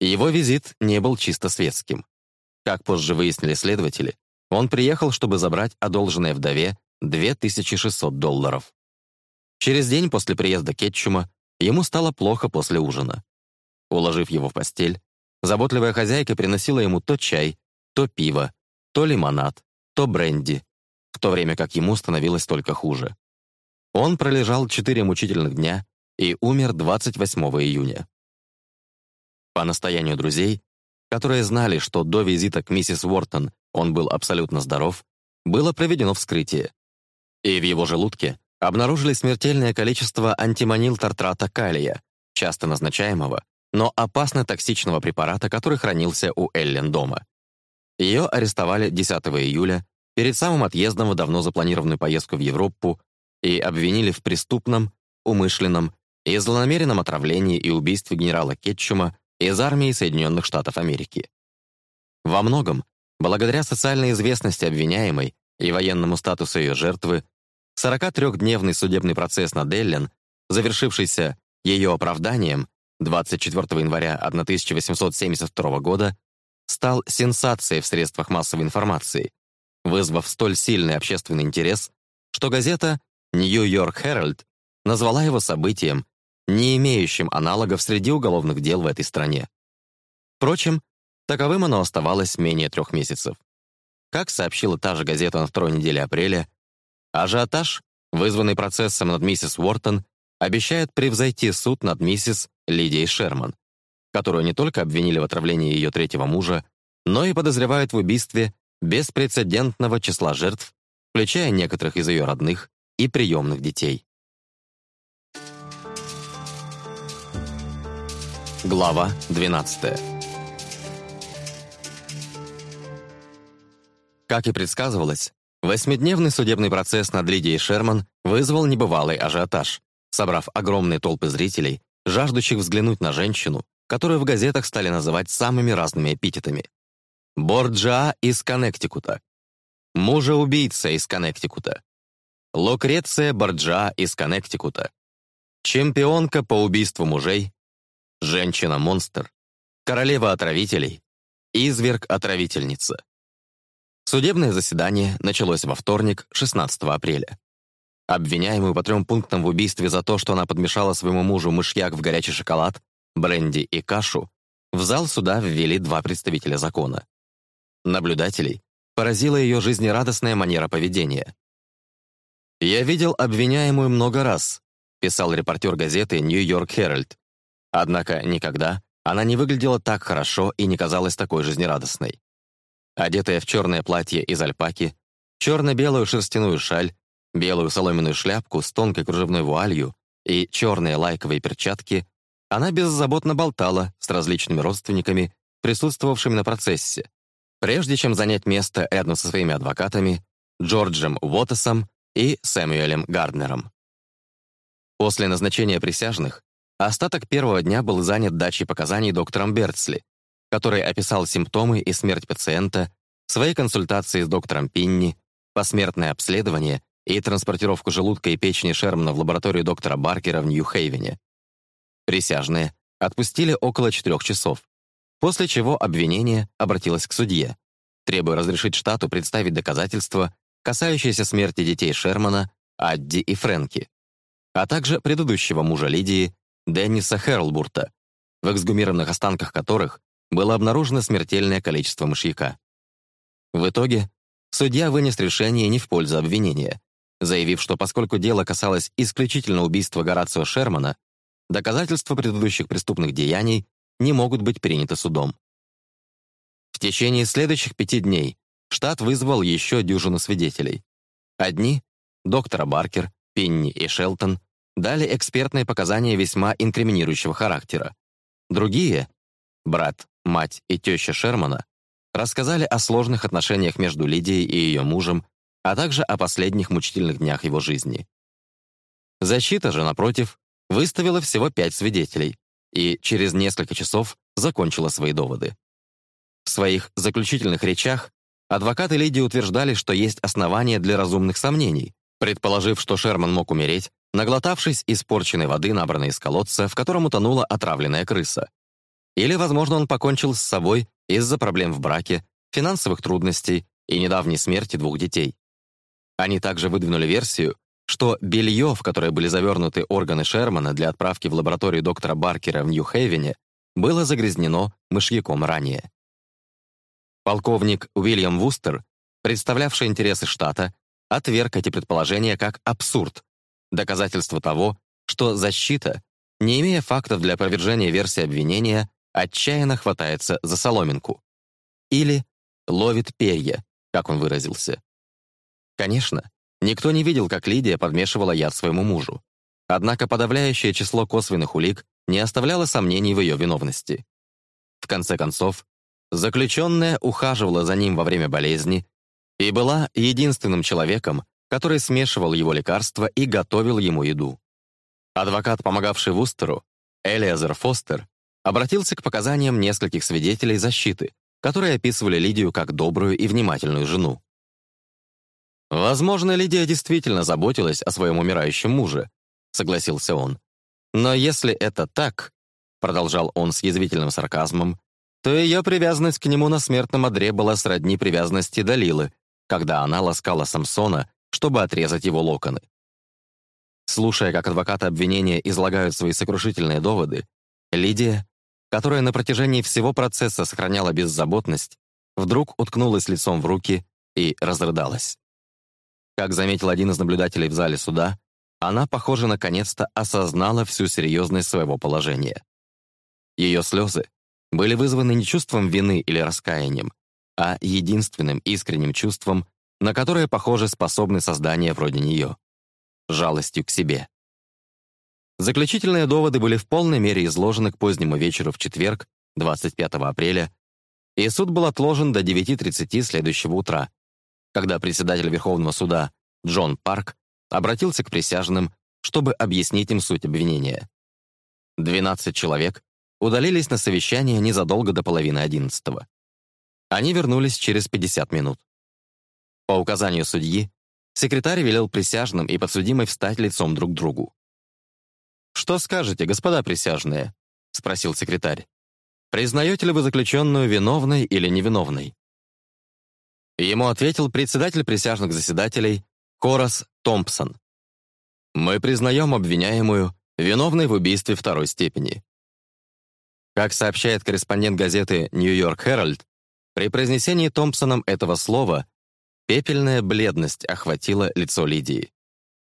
Его визит не был чисто светским. Как позже выяснили следователи, он приехал, чтобы забрать одолженное вдове 2600 долларов. Через день после приезда Кетчума Ему стало плохо после ужина. Уложив его в постель, заботливая хозяйка приносила ему то чай, то пиво, то лимонад, то бренди, в то время как ему становилось только хуже. Он пролежал четыре мучительных дня и умер 28 июня. По настоянию друзей, которые знали, что до визита к миссис Уортон он был абсолютно здоров, было проведено вскрытие. И в его желудке обнаружили смертельное количество антимонил тартрата калия, часто назначаемого, но опасно токсичного препарата, который хранился у Эллен дома. Ее арестовали 10 июля, перед самым отъездом в давно запланированную поездку в Европу, и обвинили в преступном, умышленном и злонамеренном отравлении и убийстве генерала Кетчума из армии Соединенных Штатов Америки. Во многом, благодаря социальной известности обвиняемой и военному статусу ее жертвы, 43-дневный судебный процесс над Эллен, завершившийся ее оправданием 24 января 1872 года, стал сенсацией в средствах массовой информации, вызвав столь сильный общественный интерес, что газета New York Herald назвала его событием, не имеющим аналогов среди уголовных дел в этой стране. Впрочем, таковым оно оставалось менее трех месяцев. Как сообщила та же газета на второй неделе апреля, Ажиотаж, вызванный процессом над миссис Уортон, обещает превзойти суд над миссис Лидией Шерман, которую не только обвинили в отравлении ее третьего мужа, но и подозревают в убийстве беспрецедентного числа жертв, включая некоторых из ее родных и приемных детей. Глава 12. Как и предсказывалось, Восьмидневный судебный процесс над Лидией Шерман вызвал небывалый ажиотаж, собрав огромные толпы зрителей, жаждущих взглянуть на женщину, которую в газетах стали называть самыми разными эпитетами. Борджа из Коннектикута. Мужа-убийца из Коннектикута. Локреция Борджа из Коннектикута. Чемпионка по убийству мужей. Женщина-монстр. Королева отравителей. Изверг-отравительница. Судебное заседание началось во вторник, 16 апреля. Обвиняемую по трем пунктам в убийстве за то, что она подмешала своему мужу мышьяк в горячий шоколад, бренди и кашу, в зал суда ввели два представителя закона. Наблюдателей поразила ее жизнерадостная манера поведения. «Я видел обвиняемую много раз», — писал репортер газеты «Нью-Йорк Herald. Однако никогда она не выглядела так хорошо и не казалась такой жизнерадостной одетая в черное платье из альпаки, черно-белую шерстяную шаль, белую соломенную шляпку с тонкой кружевной вуалью и черные лайковые перчатки, она беззаботно болтала с различными родственниками, присутствовавшими на процессе. Прежде чем занять место рядом со своими адвокатами, Джорджем Уоттесом и Сэмюэлем Гарднером. После назначения присяжных остаток первого дня был занят дачей показаний доктором Бертсли, который описал симптомы и смерть пациента, свои консультации с доктором Пинни, посмертное обследование и транспортировку желудка и печени Шермана в лабораторию доктора Баркера в Нью-Хейвене. Присяжные отпустили около четырех часов, после чего обвинение обратилось к судье, требуя разрешить штату представить доказательства, касающиеся смерти детей Шермана, Адди и Фрэнки, а также предыдущего мужа Лидии, Денниса Херлбурта, в эксгумированных останках которых было обнаружено смертельное количество мышьяка. В итоге судья вынес решение не в пользу обвинения, заявив, что поскольку дело касалось исключительно убийства Горацио Шермана, доказательства предыдущих преступных деяний не могут быть приняты судом. В течение следующих пяти дней штат вызвал еще дюжину свидетелей. Одни — доктора Баркер, Пенни и Шелтон — дали экспертные показания весьма инкриминирующего характера. Другие — брат мать и теща Шермана, рассказали о сложных отношениях между Лидией и ее мужем, а также о последних мучительных днях его жизни. Защита же, напротив, выставила всего пять свидетелей и через несколько часов закончила свои доводы. В своих заключительных речах адвокаты Лидии утверждали, что есть основания для разумных сомнений, предположив, что Шерман мог умереть, наглотавшись испорченной воды, набранной из колодца, в котором утонула отравленная крыса. Или, возможно, он покончил с собой из-за проблем в браке, финансовых трудностей и недавней смерти двух детей. Они также выдвинули версию, что белье, в которое были завернуты органы Шермана для отправки в лабораторию доктора Баркера в Нью-Хейвене, было загрязнено мышьяком ранее. Полковник Уильям Вустер, представлявший интересы штата, отверг эти предположения как абсурд, доказательство того, что защита, не имея фактов для опровержения версии обвинения, отчаянно хватается за соломинку. Или ловит перья, как он выразился. Конечно, никто не видел, как Лидия подмешивала яд своему мужу. Однако подавляющее число косвенных улик не оставляло сомнений в ее виновности. В конце концов, заключенная ухаживала за ним во время болезни и была единственным человеком, который смешивал его лекарства и готовил ему еду. Адвокат, помогавший Вустеру, Элиазер Фостер, обратился к показаниям нескольких свидетелей защиты, которые описывали Лидию как добрую и внимательную жену. «Возможно, Лидия действительно заботилась о своем умирающем муже», — согласился он. «Но если это так», — продолжал он с язвительным сарказмом, то ее привязанность к нему на смертном одре была сродни привязанности Далилы, когда она ласкала Самсона, чтобы отрезать его локоны. Слушая, как адвокаты обвинения излагают свои сокрушительные доводы, Лидия, которая на протяжении всего процесса сохраняла беззаботность, вдруг уткнулась лицом в руки и разрыдалась. Как заметил один из наблюдателей в зале суда, она, похоже, наконец-то осознала всю серьезность своего положения. Ее слезы были вызваны не чувством вины или раскаянием, а единственным искренним чувством, на которое, похоже, способны создания вроде нее — жалостью к себе. Заключительные доводы были в полной мере изложены к позднему вечеру в четверг, 25 апреля, и суд был отложен до 9.30 следующего утра, когда председатель Верховного суда Джон Парк обратился к присяжным, чтобы объяснить им суть обвинения. 12 человек удалились на совещание незадолго до половины 11 -го. Они вернулись через 50 минут. По указанию судьи, секретарь велел присяжным и подсудимой встать лицом друг к другу. «Что скажете, господа присяжные?» — спросил секретарь. «Признаете ли вы заключенную виновной или невиновной?» Ему ответил председатель присяжных заседателей Корас Томпсон. «Мы признаем обвиняемую виновной в убийстве второй степени». Как сообщает корреспондент газеты «Нью-Йорк Herald, при произнесении Томпсоном этого слова пепельная бледность охватила лицо Лидии.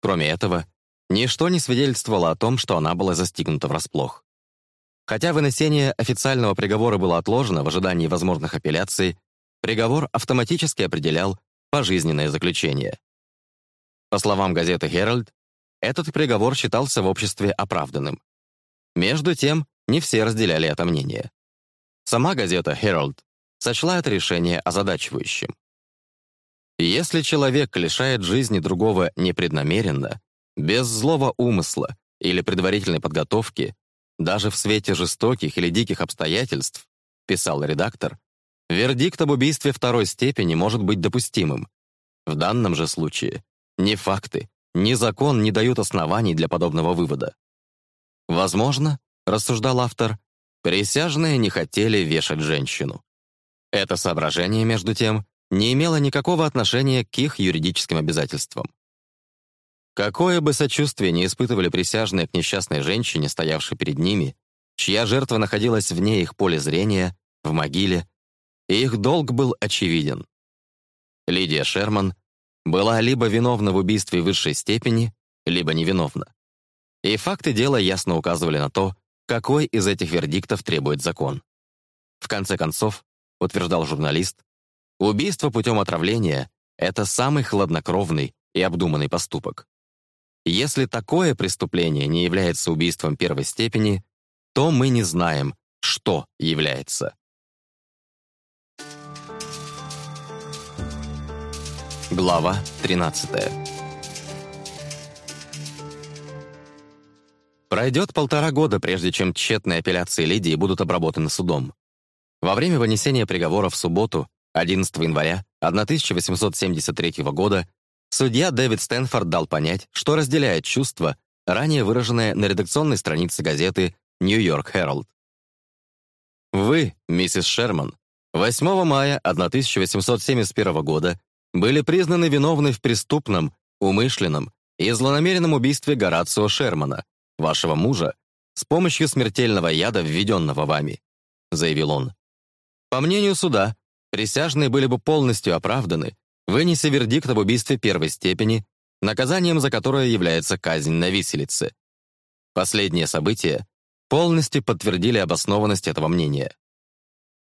Кроме этого, Ничто не свидетельствовало о том, что она была застигнута врасплох. Хотя вынесение официального приговора было отложено в ожидании возможных апелляций, приговор автоматически определял пожизненное заключение. По словам газеты «Херальд», этот приговор считался в обществе оправданным. Между тем, не все разделяли это мнение. Сама газета «Херальд» сочла это решение озадачивающим. Если человек лишает жизни другого непреднамеренно, без злого умысла или предварительной подготовки, даже в свете жестоких или диких обстоятельств, писал редактор, вердикт об убийстве второй степени может быть допустимым. В данном же случае ни факты, ни закон не дают оснований для подобного вывода. Возможно, рассуждал автор, присяжные не хотели вешать женщину. Это соображение, между тем, не имело никакого отношения к их юридическим обязательствам. Какое бы сочувствие не испытывали присяжные к несчастной женщине, стоявшей перед ними, чья жертва находилась вне их поля зрения, в могиле, и их долг был очевиден. Лидия Шерман была либо виновна в убийстве высшей степени, либо невиновна. И факты дела ясно указывали на то, какой из этих вердиктов требует закон. В конце концов, утверждал журналист, убийство путем отравления — это самый хладнокровный и обдуманный поступок. Если такое преступление не является убийством первой степени, то мы не знаем, что является. Глава 13. Пройдет полтора года, прежде чем тщетные апелляции Лидии будут обработаны судом. Во время вынесения приговора в субботу, 11 января 1873 года, Судья Дэвид Стэнфорд дал понять, что разделяет чувства, ранее выраженное на редакционной странице газеты «Нью-Йорк Herald. Вы, миссис Шерман, 8 мая 1871 года были признаны виновны в преступном, умышленном и злонамеренном убийстве Горацио Шермана, вашего мужа, с помощью смертельного яда, введенного вами», — заявил он. «По мнению суда, присяжные были бы полностью оправданы, вынеся вердикт об убийстве первой степени, наказанием за которое является казнь на виселице. Последние события полностью подтвердили обоснованность этого мнения.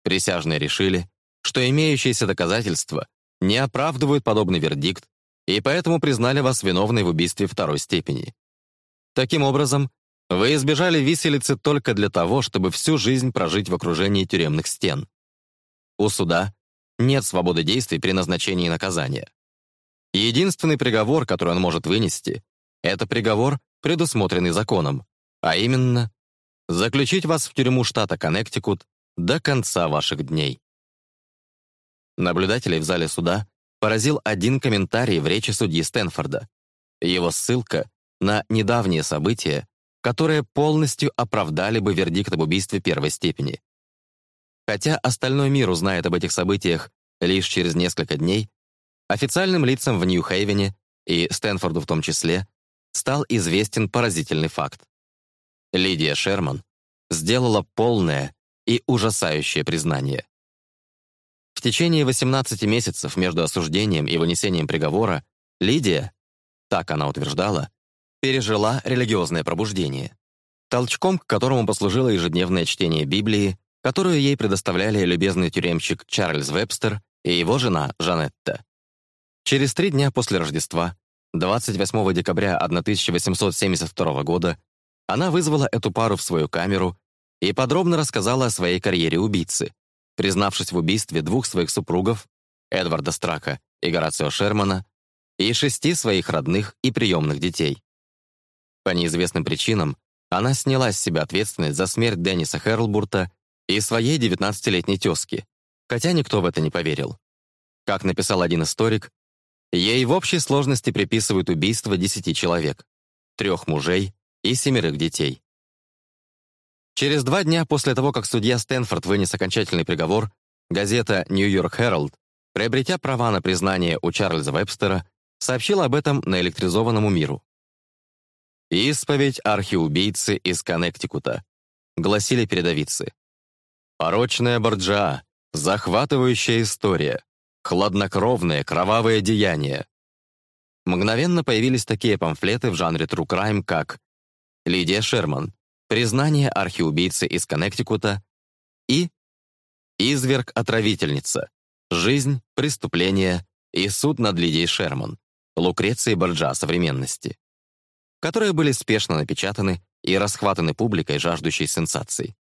Присяжные решили, что имеющиеся доказательства не оправдывают подобный вердикт и поэтому признали вас виновной в убийстве второй степени. Таким образом, вы избежали виселицы только для того, чтобы всю жизнь прожить в окружении тюремных стен. У суда нет свободы действий при назначении наказания. Единственный приговор, который он может вынести, это приговор, предусмотренный законом, а именно заключить вас в тюрьму штата Коннектикут до конца ваших дней. Наблюдателей в зале суда поразил один комментарий в речи судьи Стэнфорда. Его ссылка на недавние события, которые полностью оправдали бы вердикт об убийстве первой степени. Хотя остальной мир узнает об этих событиях лишь через несколько дней, официальным лицам в Нью-Хейвене и Стэнфорду в том числе стал известен поразительный факт. Лидия Шерман сделала полное и ужасающее признание. В течение 18 месяцев между осуждением и вынесением приговора Лидия, так она утверждала, пережила религиозное пробуждение, толчком к которому послужило ежедневное чтение Библии которую ей предоставляли любезный тюремщик Чарльз Вебстер и его жена Жанетта. Через три дня после Рождества, 28 декабря 1872 года, она вызвала эту пару в свою камеру и подробно рассказала о своей карьере убийцы, признавшись в убийстве двух своих супругов, Эдварда Страха и Горацио Шермана, и шести своих родных и приемных детей. По неизвестным причинам она сняла с себя ответственность за смерть Денниса Херлбурта и своей 19-летней тезки, хотя никто в это не поверил. Как написал один историк, ей в общей сложности приписывают убийство 10 человек, трех мужей и семерых детей. Через два дня после того, как судья Стэнфорд вынес окончательный приговор, газета «Нью-Йорк Herald, приобретя права на признание у Чарльза Вебстера, сообщила об этом на электризованному миру. «Исповедь архиубийцы из Коннектикута», — гласили передовицы. Порочная Борджа, захватывающая история, хладнокровные кровавые деяния. Мгновенно появились такие памфлеты в жанре true crime, как «Лидия Шерман», «Признание архиубийцы из Коннектикута» и «Изверг-отравительница», «Жизнь, преступление и суд над Лидией Шерман», Лукреции Борджа современности, которые были спешно напечатаны и расхватаны публикой, жаждущей сенсаций.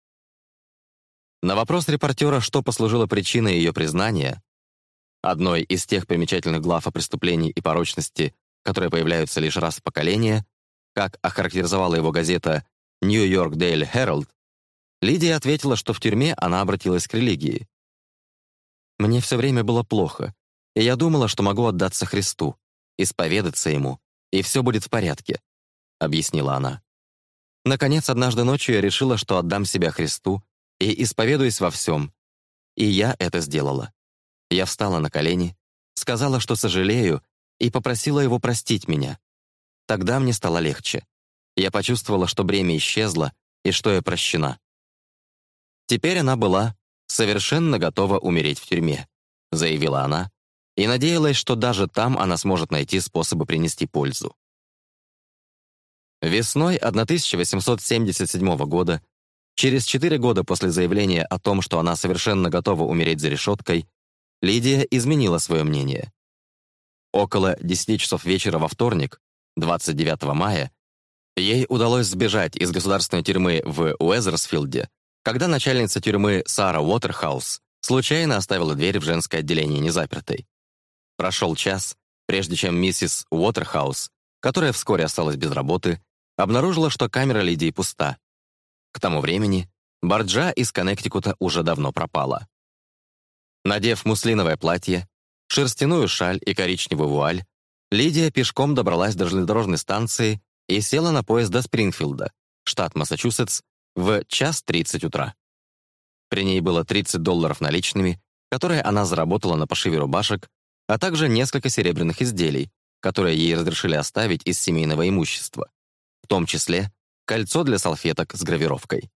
На вопрос репортера, что послужило причиной ее признания, одной из тех примечательных глав о преступлении и порочности, которые появляются лишь раз в поколение, как охарактеризовала его газета «Нью-Йорк Дейл Herald, Лидия ответила, что в тюрьме она обратилась к религии. «Мне все время было плохо, и я думала, что могу отдаться Христу, исповедаться Ему, и все будет в порядке», — объяснила она. Наконец, однажды ночью я решила, что отдам себя Христу и исповедуясь во всем. И я это сделала. Я встала на колени, сказала, что сожалею, и попросила его простить меня. Тогда мне стало легче. Я почувствовала, что бремя исчезло и что я прощена. Теперь она была совершенно готова умереть в тюрьме, заявила она, и надеялась, что даже там она сможет найти способы принести пользу. Весной 1877 года Через четыре года после заявления о том, что она совершенно готова умереть за решеткой, Лидия изменила свое мнение. Около 10 часов вечера во вторник, 29 мая, ей удалось сбежать из государственной тюрьмы в Уэзерсфилде, когда начальница тюрьмы Сара Уотерхаус случайно оставила дверь в женское отделение незапертой. Прошел час, прежде чем миссис Уотерхаус, которая вскоре осталась без работы, обнаружила, что камера Лидии пуста, к тому времени Борджа из Коннектикута уже давно пропала. Надев муслиновое платье, шерстяную шаль и коричневую вуаль, Лидия пешком добралась до железнодорожной станции и села на поезд до Спрингфилда, штат Массачусетс, в час 30 утра. При ней было 30 долларов наличными, которые она заработала на пошиве рубашек, а также несколько серебряных изделий, которые ей разрешили оставить из семейного имущества, в том числе кольцо для салфеток с гравировкой.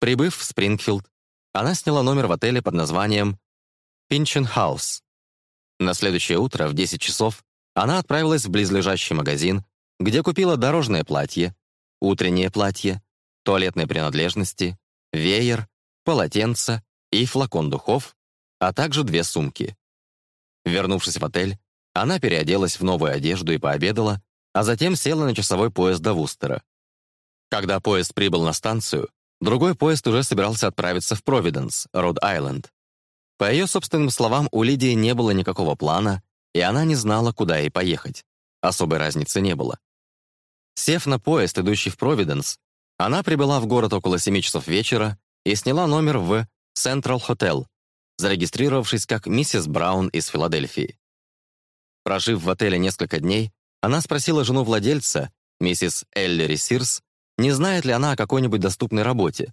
Прибыв в Спрингфилд, она сняла номер в отеле под названием «Пинчен Хаус». На следующее утро в 10 часов она отправилась в близлежащий магазин, где купила дорожное платье, утреннее платье, туалетные принадлежности, веер, полотенце и флакон духов, а также две сумки. Вернувшись в отель, она переоделась в новую одежду и пообедала, а затем села на часовой поезд до Вустера. Когда поезд прибыл на станцию, другой поезд уже собирался отправиться в Провиденс, Род-Айленд. По ее собственным словам, у Лидии не было никакого плана, и она не знала, куда ей поехать. Особой разницы не было. Сев на поезд, идущий в Провиденс, она прибыла в город около 7 часов вечера и сняла номер в Central Hotel, зарегистрировавшись как миссис Браун из Филадельфии. Прожив в отеле несколько дней, она спросила жену владельца, миссис Эллири Сирс, не знает ли она о какой-нибудь доступной работе.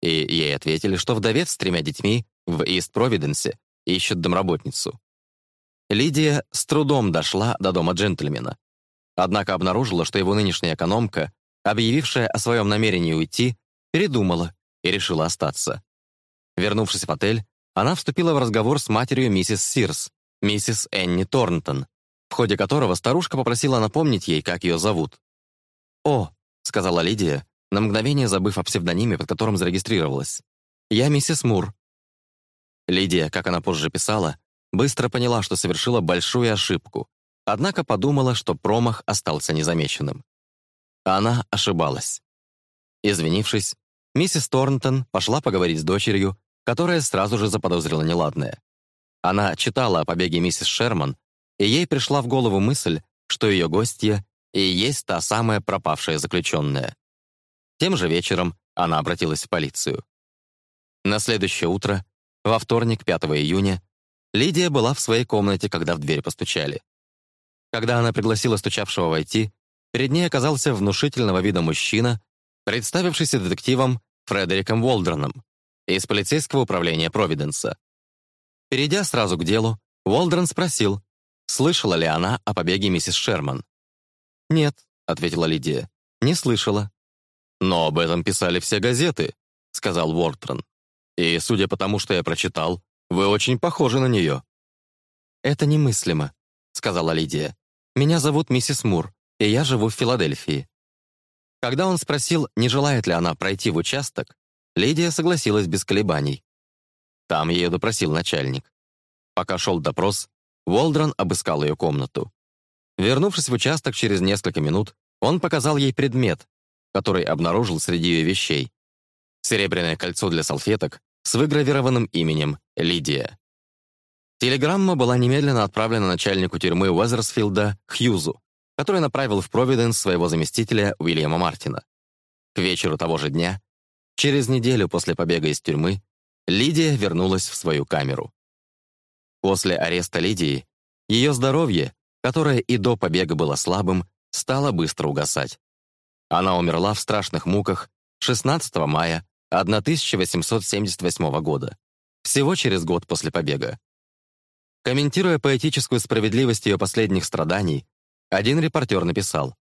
И ей ответили, что вдовец с тремя детьми в Ист-Провиденсе ищет домработницу. Лидия с трудом дошла до дома джентльмена. Однако обнаружила, что его нынешняя экономка, объявившая о своем намерении уйти, передумала и решила остаться. Вернувшись в отель, она вступила в разговор с матерью миссис Сирс, миссис Энни Торнтон, в ходе которого старушка попросила напомнить ей, как ее зовут. «О, — сказала Лидия, на мгновение забыв о псевдониме, под которым зарегистрировалась. «Я миссис Мур». Лидия, как она позже писала, быстро поняла, что совершила большую ошибку, однако подумала, что промах остался незамеченным. Она ошибалась. Извинившись, миссис Торнтон пошла поговорить с дочерью, которая сразу же заподозрила неладное. Она читала о побеге миссис Шерман, и ей пришла в голову мысль, что ее гостья и есть та самая пропавшая заключенная. Тем же вечером она обратилась в полицию. На следующее утро, во вторник, 5 июня, Лидия была в своей комнате, когда в дверь постучали. Когда она пригласила стучавшего войти, перед ней оказался внушительного вида мужчина, представившийся детективом Фредериком Уолдерном из полицейского управления Провиденса. Перейдя сразу к делу, Уолдерн спросил, слышала ли она о побеге миссис Шерман. «Нет», — ответила Лидия, — «не слышала». «Но об этом писали все газеты», — сказал Уортрон. «И, судя по тому, что я прочитал, вы очень похожи на нее». «Это немыслимо», — сказала Лидия. «Меня зовут миссис Мур, и я живу в Филадельфии». Когда он спросил, не желает ли она пройти в участок, Лидия согласилась без колебаний. Там ее допросил начальник. Пока шел допрос, Уолдрон обыскал ее комнату. Вернувшись в участок через несколько минут, он показал ей предмет, который обнаружил среди ее вещей. Серебряное кольцо для салфеток с выгравированным именем Лидия. Телеграмма была немедленно отправлена начальнику тюрьмы Уэзерсфилда Хьюзу, который направил в Провиденс своего заместителя Уильяма Мартина. К вечеру того же дня, через неделю после побега из тюрьмы, Лидия вернулась в свою камеру. После ареста Лидии ее здоровье, которое и до побега было слабым, стало быстро угасать. Она умерла в страшных муках 16 мая 1878 года, всего через год после побега. Комментируя поэтическую справедливость ее последних страданий, один репортер написал,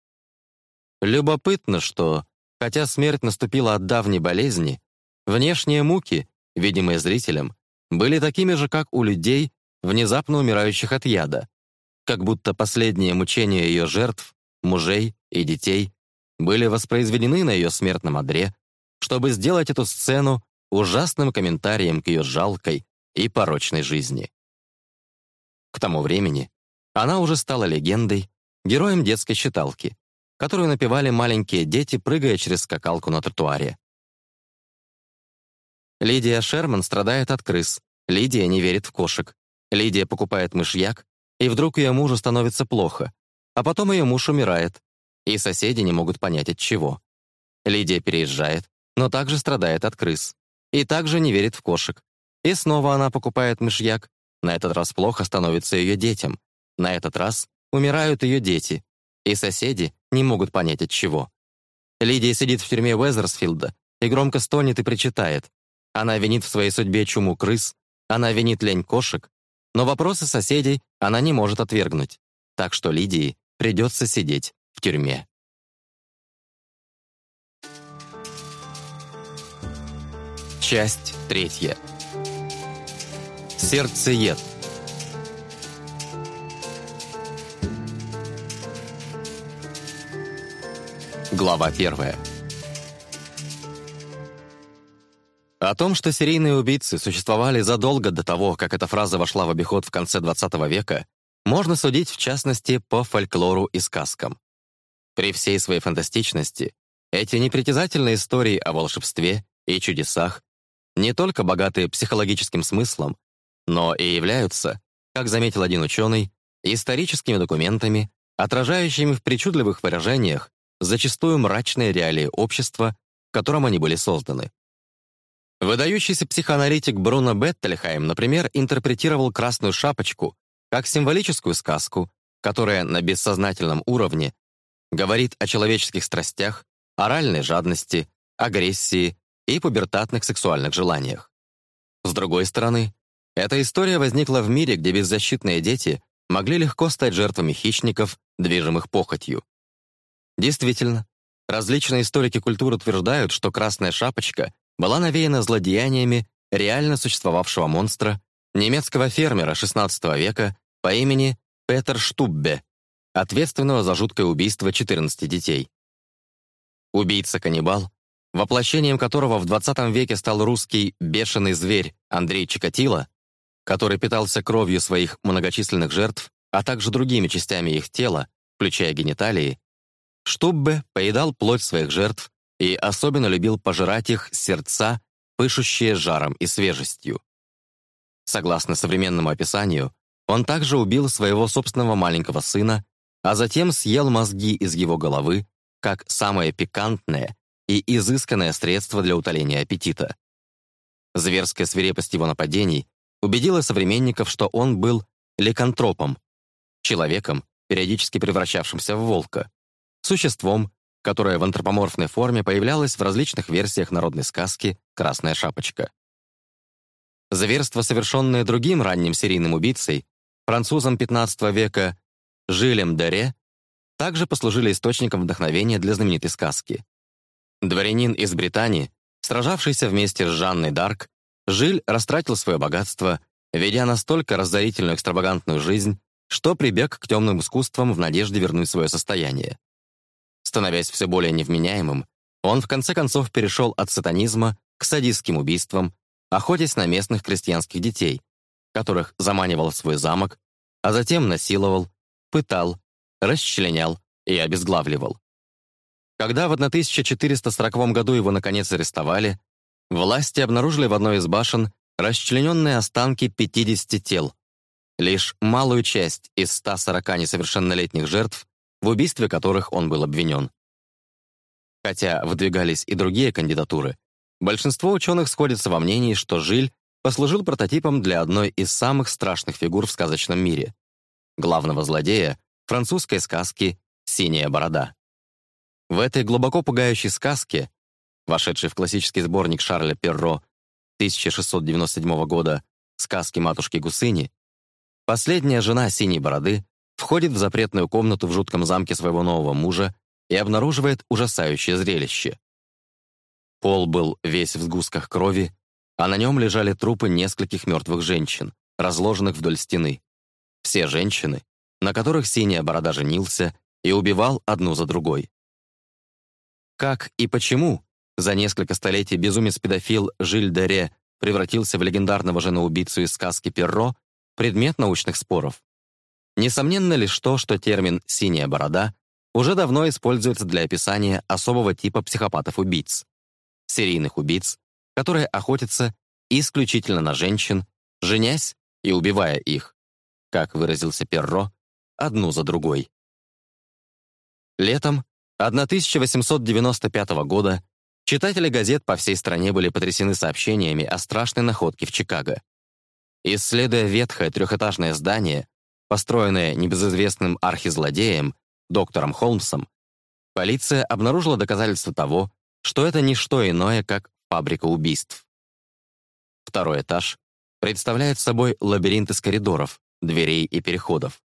«Любопытно, что, хотя смерть наступила от давней болезни, внешние муки, видимые зрителям, были такими же, как у людей, внезапно умирающих от яда, как будто последние мучения ее жертв, мужей и детей, были воспроизведены на ее смертном одре, чтобы сделать эту сцену ужасным комментарием к ее жалкой и порочной жизни. К тому времени она уже стала легендой, героем детской считалки, которую напевали маленькие дети, прыгая через скакалку на тротуаре. Лидия Шерман страдает от крыс, Лидия не верит в кошек, Лидия покупает мышьяк, и вдруг ее мужу становится плохо, а потом ее муж умирает, и соседи не могут понять от чего. Лидия переезжает, но также страдает от крыс, и также не верит в кошек. И снова она покупает мышьяк, на этот раз плохо становится ее детям, на этот раз умирают ее дети, и соседи не могут понять от чего. Лидия сидит в тюрьме Уэзерсфилда и громко стонет и причитает. Она винит в своей судьбе чуму крыс, она винит лень кошек, но вопросы соседей она не может отвергнуть, так что Лидии придется сидеть в тюрьме. Часть третья. Сердцеед. Глава первая. О том, что серийные убийцы существовали задолго до того, как эта фраза вошла в обиход в конце XX века, можно судить, в частности, по фольклору и сказкам. При всей своей фантастичности эти непритязательные истории о волшебстве и чудесах не только богаты психологическим смыслом, но и являются, как заметил один ученый, историческими документами, отражающими в причудливых выражениях зачастую мрачные реалии общества, в котором они были созданы. Выдающийся психоаналитик Бруно Беттельхайм, например, интерпретировал «Красную шапочку» как символическую сказку, которая на бессознательном уровне говорит о человеческих страстях, оральной жадности, агрессии и пубертатных сексуальных желаниях. С другой стороны, эта история возникла в мире, где беззащитные дети могли легко стать жертвами хищников, движимых похотью. Действительно, различные историки культуры утверждают, что «Красная шапочка» была навеяна злодеяниями реально существовавшего монстра, немецкого фермера XVI века по имени Петер Штуббе, ответственного за жуткое убийство 14 детей. Убийца-каннибал, воплощением которого в 20 веке стал русский «бешеный зверь» Андрей Чикатило, который питался кровью своих многочисленных жертв, а также другими частями их тела, включая гениталии, Штуббе поедал плоть своих жертв и особенно любил пожирать их сердца, пышущие жаром и свежестью. Согласно современному описанию, он также убил своего собственного маленького сына, а затем съел мозги из его головы как самое пикантное и изысканное средство для утоления аппетита. Зверская свирепость его нападений убедила современников, что он был ликантропом, человеком, периодически превращавшимся в волка, существом, которая в антропоморфной форме появлялась в различных версиях народной сказки «Красная шапочка». Зверства, совершенные другим ранним серийным убийцей, французом XV века Жилем Дере, также послужили источником вдохновения для знаменитой сказки. Дворянин из Британии, сражавшийся вместе с Жанной Дарк, Жиль растратил свое богатство, ведя настолько разорительную экстравагантную жизнь, что прибег к темным искусствам в надежде вернуть свое состояние. Становясь все более невменяемым, он в конце концов перешел от сатанизма к садистским убийствам, охотясь на местных крестьянских детей, которых заманивал в свой замок, а затем насиловал, пытал, расчленял и обезглавливал. Когда в 1440 году его наконец арестовали, власти обнаружили в одной из башен расчлененные останки 50 тел. Лишь малую часть из 140 несовершеннолетних жертв в убийстве которых он был обвинен. Хотя выдвигались и другие кандидатуры, большинство ученых сходятся во мнении, что Жиль послужил прототипом для одной из самых страшных фигур в сказочном мире — главного злодея французской сказки «Синяя борода». В этой глубоко пугающей сказке, вошедшей в классический сборник Шарля Перро 1697 года «Сказки матушки Гусыни», последняя жена Синей Бороды входит в запретную комнату в жутком замке своего нового мужа и обнаруживает ужасающее зрелище. Пол был весь в сгустках крови, а на нем лежали трупы нескольких мертвых женщин, разложенных вдоль стены. Все женщины, на которых синяя борода женился и убивал одну за другой. Как и почему за несколько столетий безумец-педофил Жиль Дере превратился в легендарного женоубийцу из сказки Перро, предмет научных споров. Несомненно лишь то, что термин «синяя борода» уже давно используется для описания особого типа психопатов-убийц — серийных убийц, которые охотятся исключительно на женщин, женясь и убивая их, как выразился Перро, одну за другой. Летом 1895 года читатели газет по всей стране были потрясены сообщениями о страшной находке в Чикаго. Исследуя ветхое трехэтажное здание, построенное небезызвестным архизлодеем, доктором Холмсом, полиция обнаружила доказательства того, что это не что иное, как фабрика убийств. Второй этаж представляет собой лабиринт из коридоров, дверей и переходов.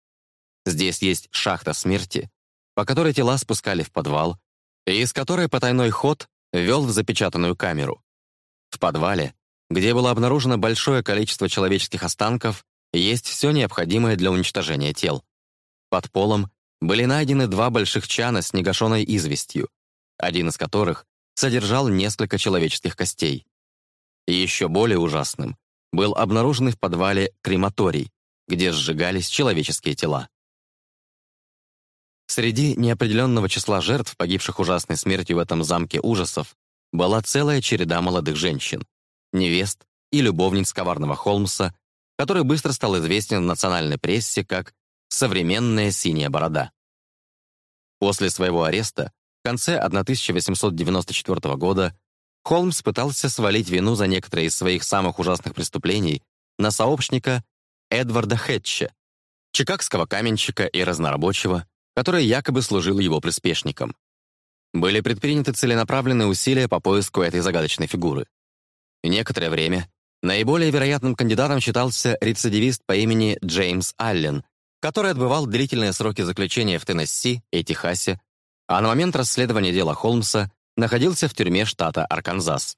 Здесь есть шахта смерти, по которой тела спускали в подвал, и из которой потайной ход вел в запечатанную камеру. В подвале, где было обнаружено большое количество человеческих останков, есть все необходимое для уничтожения тел. Под полом были найдены два больших чана с негашенной известью, один из которых содержал несколько человеческих костей. Еще более ужасным был обнаруженный в подвале крематорий, где сжигались человеческие тела. Среди неопределенного числа жертв, погибших ужасной смертью в этом замке ужасов, была целая череда молодых женщин, невест и любовниц коварного Холмса который быстро стал известен в национальной прессе как «современная синяя борода». После своего ареста в конце 1894 года Холмс пытался свалить вину за некоторые из своих самых ужасных преступлений на сообщника Эдварда Хэтча, чикагского каменщика и разнорабочего, который якобы служил его приспешником. Были предприняты целенаправленные усилия по поиску этой загадочной фигуры. Некоторое время Наиболее вероятным кандидатом считался рецидивист по имени Джеймс Аллен, который отбывал длительные сроки заключения в Теннесси и Техасе, а на момент расследования дела Холмса находился в тюрьме штата Арканзас.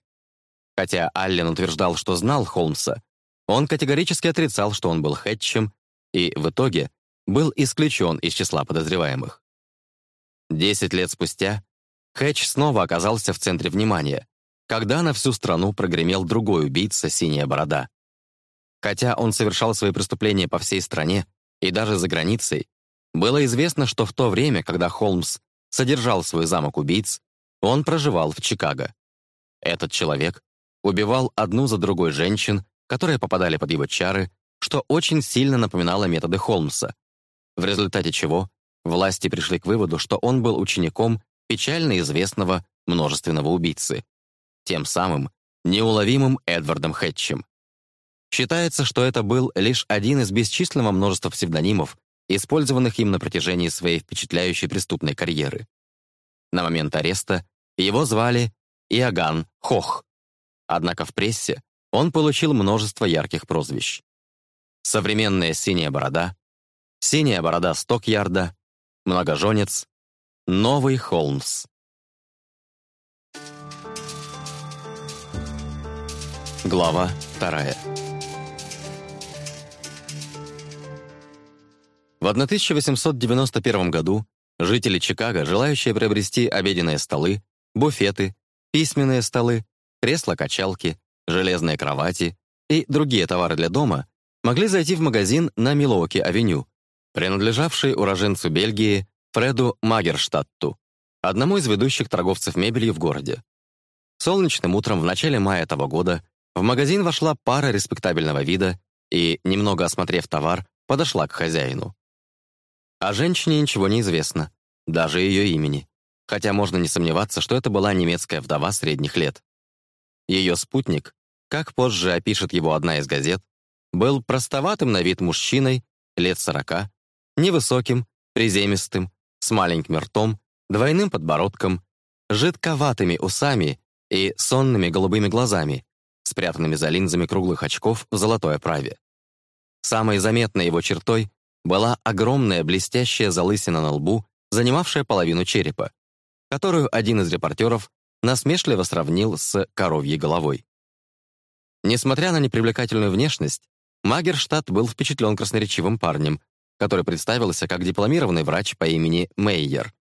Хотя Аллен утверждал, что знал Холмса, он категорически отрицал, что он был Хэтчем, и в итоге был исключен из числа подозреваемых. Десять лет спустя Хэтч снова оказался в центре внимания, когда на всю страну прогремел другой убийца «Синяя борода». Хотя он совершал свои преступления по всей стране и даже за границей, было известно, что в то время, когда Холмс содержал свой замок убийц, он проживал в Чикаго. Этот человек убивал одну за другой женщин, которые попадали под его чары, что очень сильно напоминало методы Холмса, в результате чего власти пришли к выводу, что он был учеником печально известного множественного убийцы тем самым неуловимым Эдвардом Хэтчем. Считается, что это был лишь один из бесчисленного множества псевдонимов, использованных им на протяжении своей впечатляющей преступной карьеры. На момент ареста его звали Иоганн Хох. Однако в прессе он получил множество ярких прозвищ. Современная «Синяя борода», «Синяя борода Стокьярда», «Многоженец», «Новый Холмс». Глава вторая. В 1891 году жители Чикаго, желающие приобрести обеденные столы, буфеты, письменные столы, кресла-качалки, железные кровати и другие товары для дома, могли зайти в магазин на Милуоки-авеню, принадлежавший уроженцу Бельгии Фреду Магерштадту, одному из ведущих торговцев мебелью в городе. Солнечным утром в начале мая этого года в магазин вошла пара респектабельного вида и, немного осмотрев товар, подошла к хозяину. О женщине ничего не известно, даже ее имени, хотя можно не сомневаться, что это была немецкая вдова средних лет. Ее спутник, как позже опишет его одна из газет, был простоватым на вид мужчиной, лет сорока, невысоким, приземистым, с маленьким ртом, двойным подбородком, жидковатыми усами и сонными голубыми глазами, спрятанными за линзами круглых очков в золотой оправе. Самой заметной его чертой была огромная блестящая залысина на лбу, занимавшая половину черепа, которую один из репортеров насмешливо сравнил с коровьей головой. Несмотря на непривлекательную внешность, Магерштадт был впечатлен красноречивым парнем, который представился как дипломированный врач по имени Мейер,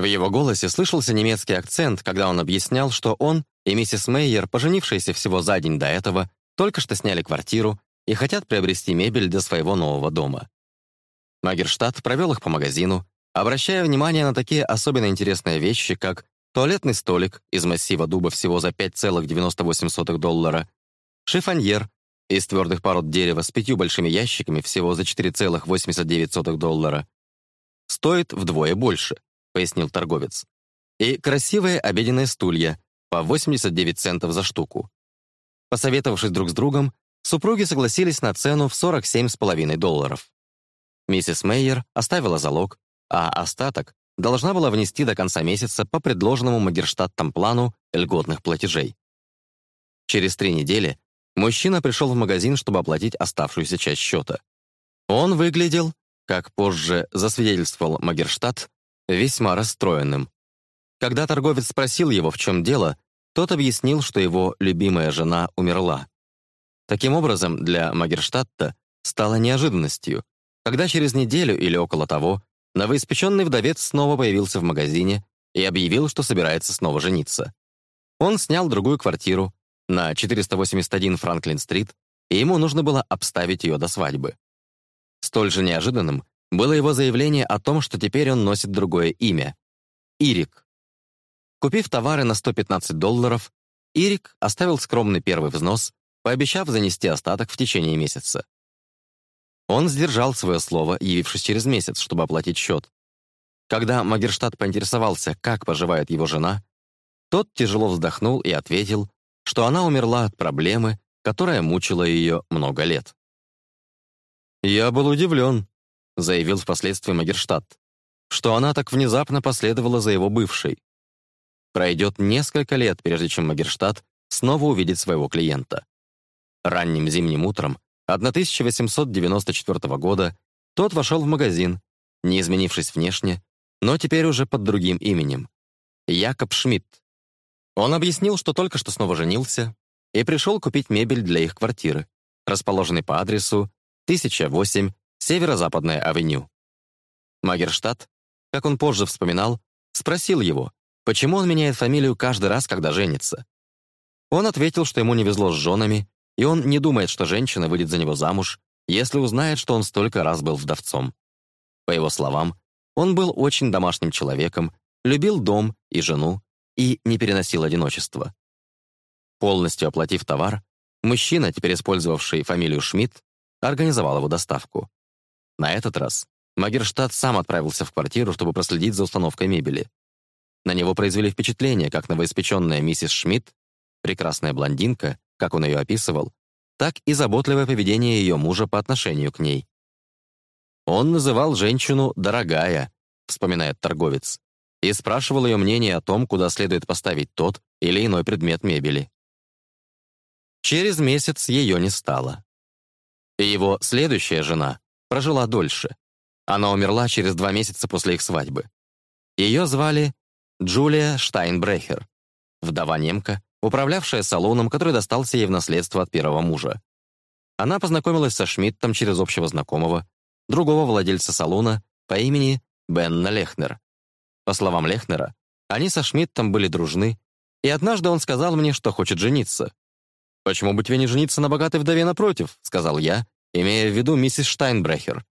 в его голосе слышался немецкий акцент, когда он объяснял, что он и миссис Мейер, поженившиеся всего за день до этого, только что сняли квартиру и хотят приобрести мебель для своего нового дома. Магерштадт провел их по магазину, обращая внимание на такие особенно интересные вещи, как туалетный столик из массива дуба всего за 5,98 доллара, шифоньер из твердых пород дерева с пятью большими ящиками всего за 4,89 доллара. Стоит вдвое больше —— пояснил торговец. «И красивые обеденные стулья по 89 центов за штуку». Посоветовавшись друг с другом, супруги согласились на цену в 47,5 долларов. Миссис Мейер оставила залог, а остаток должна была внести до конца месяца по предложенному Магерштадтом плану льготных платежей. Через три недели мужчина пришел в магазин, чтобы оплатить оставшуюся часть счета. Он выглядел, как позже засвидетельствовал Магерштадт, весьма расстроенным. Когда торговец спросил его, в чем дело, тот объяснил, что его любимая жена умерла. Таким образом, для Магерштадта стало неожиданностью, когда через неделю или около того новоиспеченный вдовец снова появился в магазине и объявил, что собирается снова жениться. Он снял другую квартиру на 481 Франклин-стрит, и ему нужно было обставить ее до свадьбы. Столь же неожиданным было его заявление о том, что теперь он носит другое имя — Ирик. Купив товары на 115 долларов, Ирик оставил скромный первый взнос, пообещав занести остаток в течение месяца. Он сдержал свое слово, явившись через месяц, чтобы оплатить счет. Когда Магерштадт поинтересовался, как поживает его жена, тот тяжело вздохнул и ответил, что она умерла от проблемы, которая мучила ее много лет. «Я был удивлен, заявил впоследствии Магерштадт, что она так внезапно последовала за его бывшей. Пройдет несколько лет, прежде чем Магерштадт снова увидит своего клиента. Ранним зимним утром 1894 года тот вошел в магазин, не изменившись внешне, но теперь уже под другим именем — Якоб Шмидт. Он объяснил, что только что снова женился и пришел купить мебель для их квартиры, расположенной по адресу 1008 Северо-Западная авеню. Магерштадт, как он позже вспоминал, спросил его, почему он меняет фамилию каждый раз, когда женится. Он ответил, что ему не везло с женами, и он не думает, что женщина выйдет за него замуж, если узнает, что он столько раз был вдовцом. По его словам, он был очень домашним человеком, любил дом и жену и не переносил одиночества. Полностью оплатив товар, мужчина, теперь использовавший фамилию Шмидт, организовал его доставку. На этот раз Магерштадт сам отправился в квартиру, чтобы проследить за установкой мебели. На него произвели впечатление как новоиспеченная миссис Шмидт, прекрасная блондинка, как он ее описывал, так и заботливое поведение ее мужа по отношению к ней. «Он называл женщину «дорогая», — вспоминает торговец, и спрашивал ее мнение о том, куда следует поставить тот или иной предмет мебели. Через месяц ее не стало. и Его следующая жена, прожила дольше. Она умерла через два месяца после их свадьбы. Ее звали Джулия Штайнбрехер, вдова немка, управлявшая салоном, который достался ей в наследство от первого мужа. Она познакомилась со Шмидтом через общего знакомого, другого владельца салона по имени Бенна Лехнер. По словам Лехнера, они со Шмидтом были дружны, и однажды он сказал мне, что хочет жениться. «Почему бы тебе не жениться на богатой вдове напротив?» — сказал я, имея в виду миссис Штайнбрехер.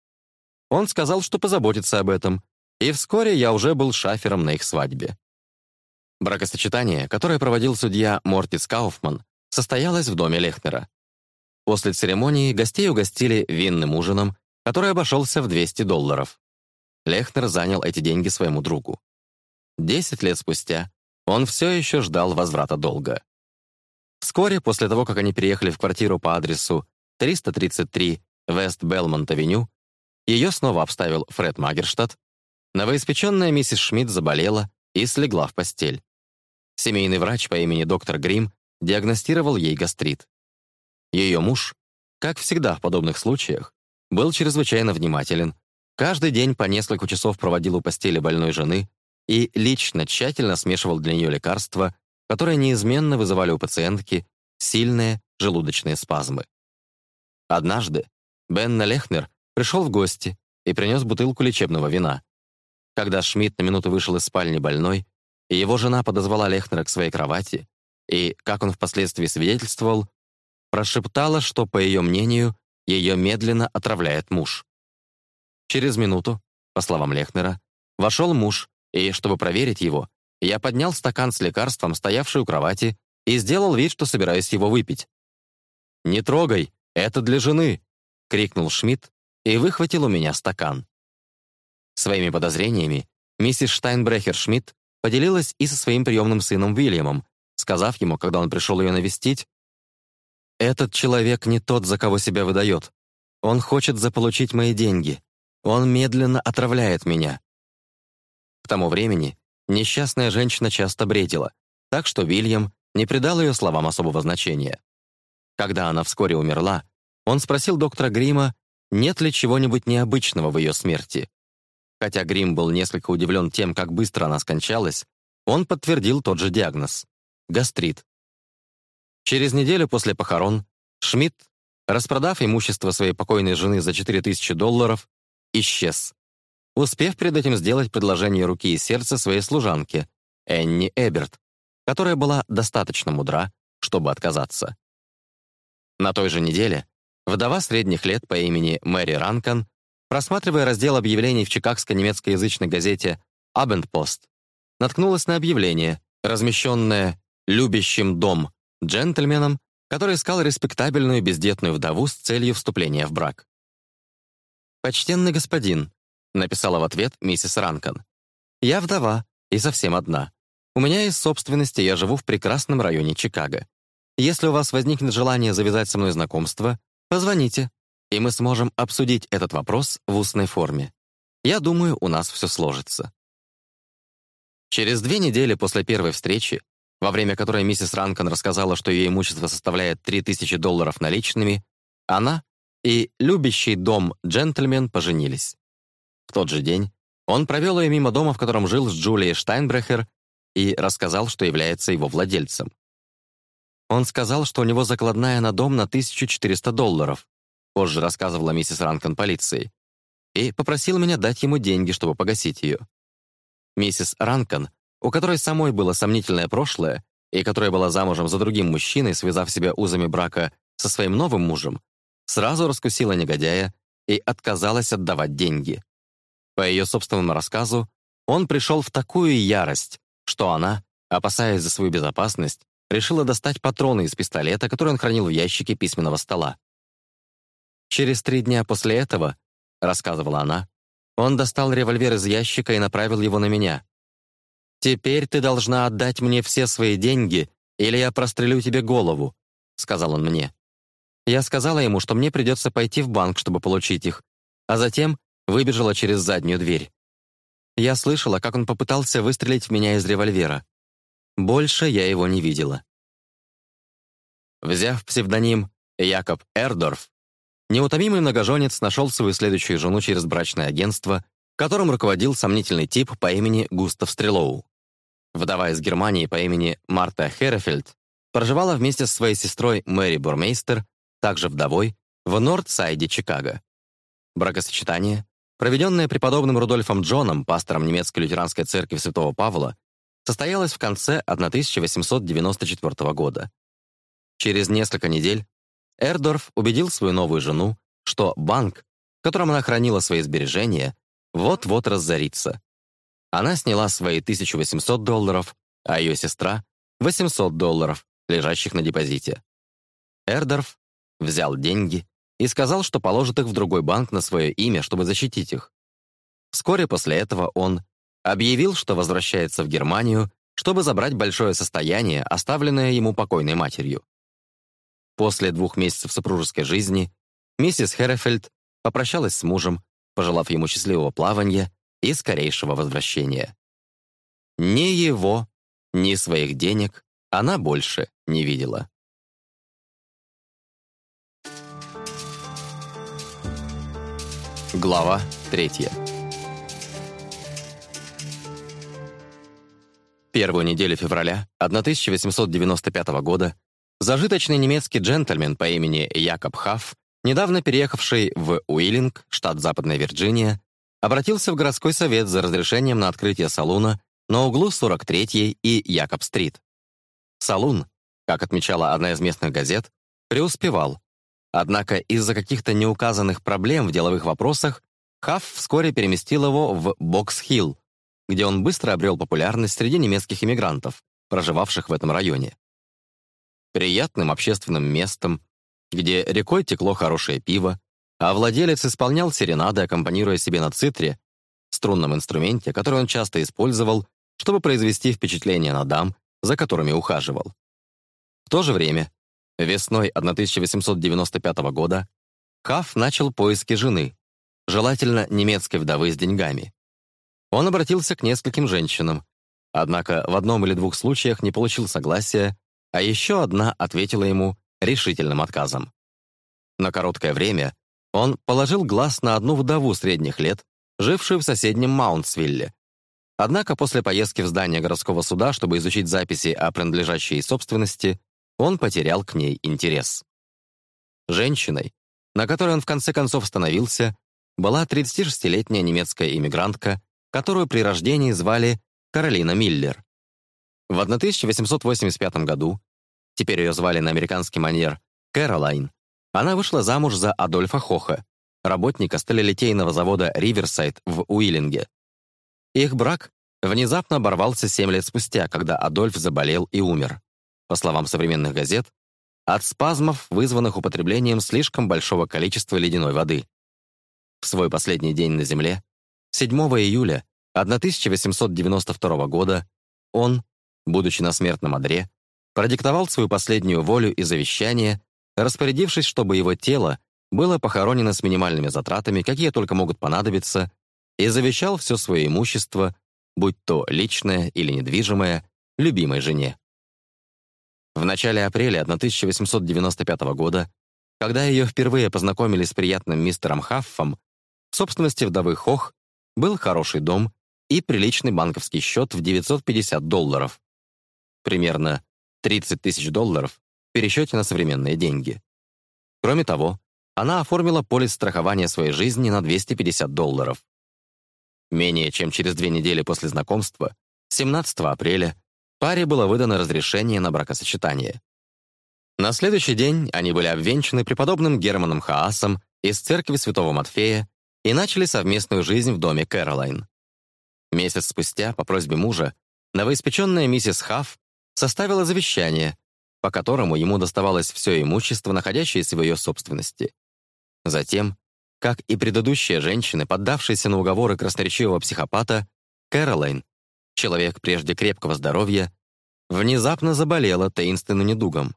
Он сказал, что позаботится об этом, и вскоре я уже был шафером на их свадьбе. Бракосочетание, которое проводил судья Мортис Кауфман, состоялось в доме Лехнера. После церемонии гостей угостили винным ужином, который обошелся в 200 долларов. Лехнер занял эти деньги своему другу. Десять лет спустя он все еще ждал возврата долга. Вскоре после того, как они переехали в квартиру по адресу 333 Вест-Белмонт-авеню, ее снова обставил Фред Магерштадт, новоиспеченная миссис Шмидт заболела и слегла в постель. Семейный врач по имени доктор Грим диагностировал ей гастрит. Ее муж, как всегда в подобных случаях, был чрезвычайно внимателен, каждый день по несколько часов проводил у постели больной жены и лично тщательно смешивал для нее лекарства, которые неизменно вызывали у пациентки сильные желудочные спазмы. Однажды Бенна Лехнер пришел в гости и принес бутылку лечебного вина. Когда Шмидт на минуту вышел из спальни больной, его жена подозвала Лехнера к своей кровати и, как он впоследствии свидетельствовал, прошептала, что, по ее мнению, ее медленно отравляет муж. Через минуту, по словам Лехнера, вошел муж, и, чтобы проверить его, я поднял стакан с лекарством, стоявший у кровати, и сделал вид, что собираюсь его выпить. «Не трогай!» «Это для жены!» — крикнул Шмидт и выхватил у меня стакан. Своими подозрениями миссис Штайнбрехер Шмидт поделилась и со своим приемным сыном Уильямом, сказав ему, когда он пришел ее навестить, «Этот человек не тот, за кого себя выдает. Он хочет заполучить мои деньги. Он медленно отравляет меня». К тому времени несчастная женщина часто бредила, так что Вильям не придал ее словам особого значения. Когда она вскоре умерла, он спросил доктора Грима, нет ли чего-нибудь необычного в ее смерти. Хотя Грим был несколько удивлен тем, как быстро она скончалась, он подтвердил тот же диагноз — гастрит. Через неделю после похорон Шмидт, распродав имущество своей покойной жены за 4000 долларов, исчез, успев перед этим сделать предложение руки и сердца своей служанке, Энни Эберт, которая была достаточно мудра, чтобы отказаться. На той же неделе Вдова средних лет по имени Мэри Ранкан, просматривая раздел объявлений в чикагской немецкоязычной газете «Абендпост», наткнулась на объявление, размещенное «любящим дом» джентльменом, который искал респектабельную бездетную вдову с целью вступления в брак. «Почтенный господин», — написала в ответ миссис Ранкан, «я вдова и совсем одна. У меня есть собственности, я живу в прекрасном районе Чикаго. Если у вас возникнет желание завязать со мной знакомство, Позвоните, и мы сможем обсудить этот вопрос в устной форме. Я думаю, у нас все сложится. Через две недели после первой встречи, во время которой миссис Ранкон рассказала, что ее имущество составляет 3000 долларов наличными, она и любящий дом джентльмен поженились. В тот же день он провел ее мимо дома, в котором жил с Джулией Штайнбрехер, и рассказал, что является его владельцем. Он сказал, что у него закладная на дом на 1400 долларов, позже рассказывала миссис Ранкон полиции, и попросил меня дать ему деньги, чтобы погасить ее. Миссис Ранкон, у которой самой было сомнительное прошлое и которая была замужем за другим мужчиной, связав себя узами брака со своим новым мужем, сразу раскусила негодяя и отказалась отдавать деньги. По ее собственному рассказу, он пришел в такую ярость, что она, опасаясь за свою безопасность, решила достать патроны из пистолета, который он хранил в ящике письменного стола. Через три дня после этого, рассказывала она, он достал револьвер из ящика и направил его на меня. «Теперь ты должна отдать мне все свои деньги, или я прострелю тебе голову», — сказал он мне. Я сказала ему, что мне придется пойти в банк, чтобы получить их, а затем выбежала через заднюю дверь. Я слышала, как он попытался выстрелить в меня из револьвера. Больше я его не видела. Взяв псевдоним Якоб Эрдорф, неутомимый многоженец нашел свою следующую жену через брачное агентство, которым руководил сомнительный тип по имени Густав Стрелоу. Вдова из Германии по имени Марта Херефельд проживала вместе со своей сестрой Мэри Бурмейстер, также вдовой, в Норт-Сайде Чикаго. Бракосочетание, проведенное преподобным Рудольфом Джоном, пастором немецкой лютеранской церкви Святого Павла, состоялась в конце 1894 года. Через несколько недель Эрдорф убедил свою новую жену, что банк, в котором она хранила свои сбережения, вот-вот разорится. Она сняла свои 1800 долларов, а ее сестра — 800 долларов, лежащих на депозите. Эрдорф взял деньги и сказал, что положит их в другой банк на свое имя, чтобы защитить их. Вскоре после этого он Объявил, что возвращается в Германию, чтобы забрать большое состояние, оставленное ему покойной матерью. После двух месяцев супружеской жизни миссис Херефельд попрощалась с мужем, пожелав ему счастливого плавания и скорейшего возвращения. Ни его, ни своих денег она больше не видела. Глава третья. Первую неделю февраля 1895 года зажиточный немецкий джентльмен по имени Якоб Хафф, недавно переехавший в Уиллинг, штат Западная Вирджиния, обратился в городской совет за разрешением на открытие салуна на углу 43-й и Якоб-стрит. Салун, как отмечала одна из местных газет, преуспевал. Однако из-за каких-то неуказанных проблем в деловых вопросах Хафф вскоре переместил его в Бокс-Хилл, где он быстро обрел популярность среди немецких иммигрантов, проживавших в этом районе. Приятным общественным местом, где рекой текло хорошее пиво, а владелец исполнял серенады, аккомпанируя себе на цитре, струнном инструменте, который он часто использовал, чтобы произвести впечатление на дам, за которыми ухаживал. В то же время, весной 1895 года, Каф начал поиски жены, желательно немецкой вдовы с деньгами. Он обратился к нескольким женщинам. Однако в одном или двух случаях не получил согласия, а еще одна ответила ему решительным отказом. На короткое время он положил глаз на одну вдову средних лет, жившую в соседнем Маунтсвилле. Однако после поездки в здание городского суда, чтобы изучить записи о принадлежащей собственности, он потерял к ней интерес. Женщиной, на которой он в конце концов становился, была 36-летняя немецкая иммигрантка, которую при рождении звали Каролина Миллер. В 1885 году, теперь ее звали на американский манер Кэролайн, она вышла замуж за Адольфа Хоха, работника сталелитейного завода «Риверсайд» в Уиллинге. Их брак внезапно оборвался 7 лет спустя, когда Адольф заболел и умер. По словам современных газет, от спазмов, вызванных употреблением слишком большого количества ледяной воды. В свой последний день на Земле 7 июля 1892 года он, будучи на смертном одре, продиктовал свою последнюю волю и завещание, распорядившись, чтобы его тело было похоронено с минимальными затратами, какие только могут понадобиться, и завещал все свое имущество, будь то личное или недвижимое, любимой жене. В начале апреля 1895 года, когда ее впервые познакомили с приятным мистером Хаффом, в собственности вдовы Хох был хороший дом и приличный банковский счет в 950 долларов. Примерно 30 тысяч долларов в пересчете на современные деньги. Кроме того, она оформила полис страхования своей жизни на 250 долларов. Менее чем через две недели после знакомства, 17 апреля, паре было выдано разрешение на бракосочетание. На следующий день они были обвенчаны преподобным Германом Хаасом из церкви Святого Матфея и начали совместную жизнь в доме Кэролайн. Месяц спустя, по просьбе мужа, новоиспеченная миссис Хафф составила завещание, по которому ему доставалось все имущество, находящееся в ее собственности. Затем, как и предыдущие женщины, поддавшиеся на уговоры красноречивого психопата, Кэролайн, человек прежде крепкого здоровья, внезапно заболела таинственным недугом.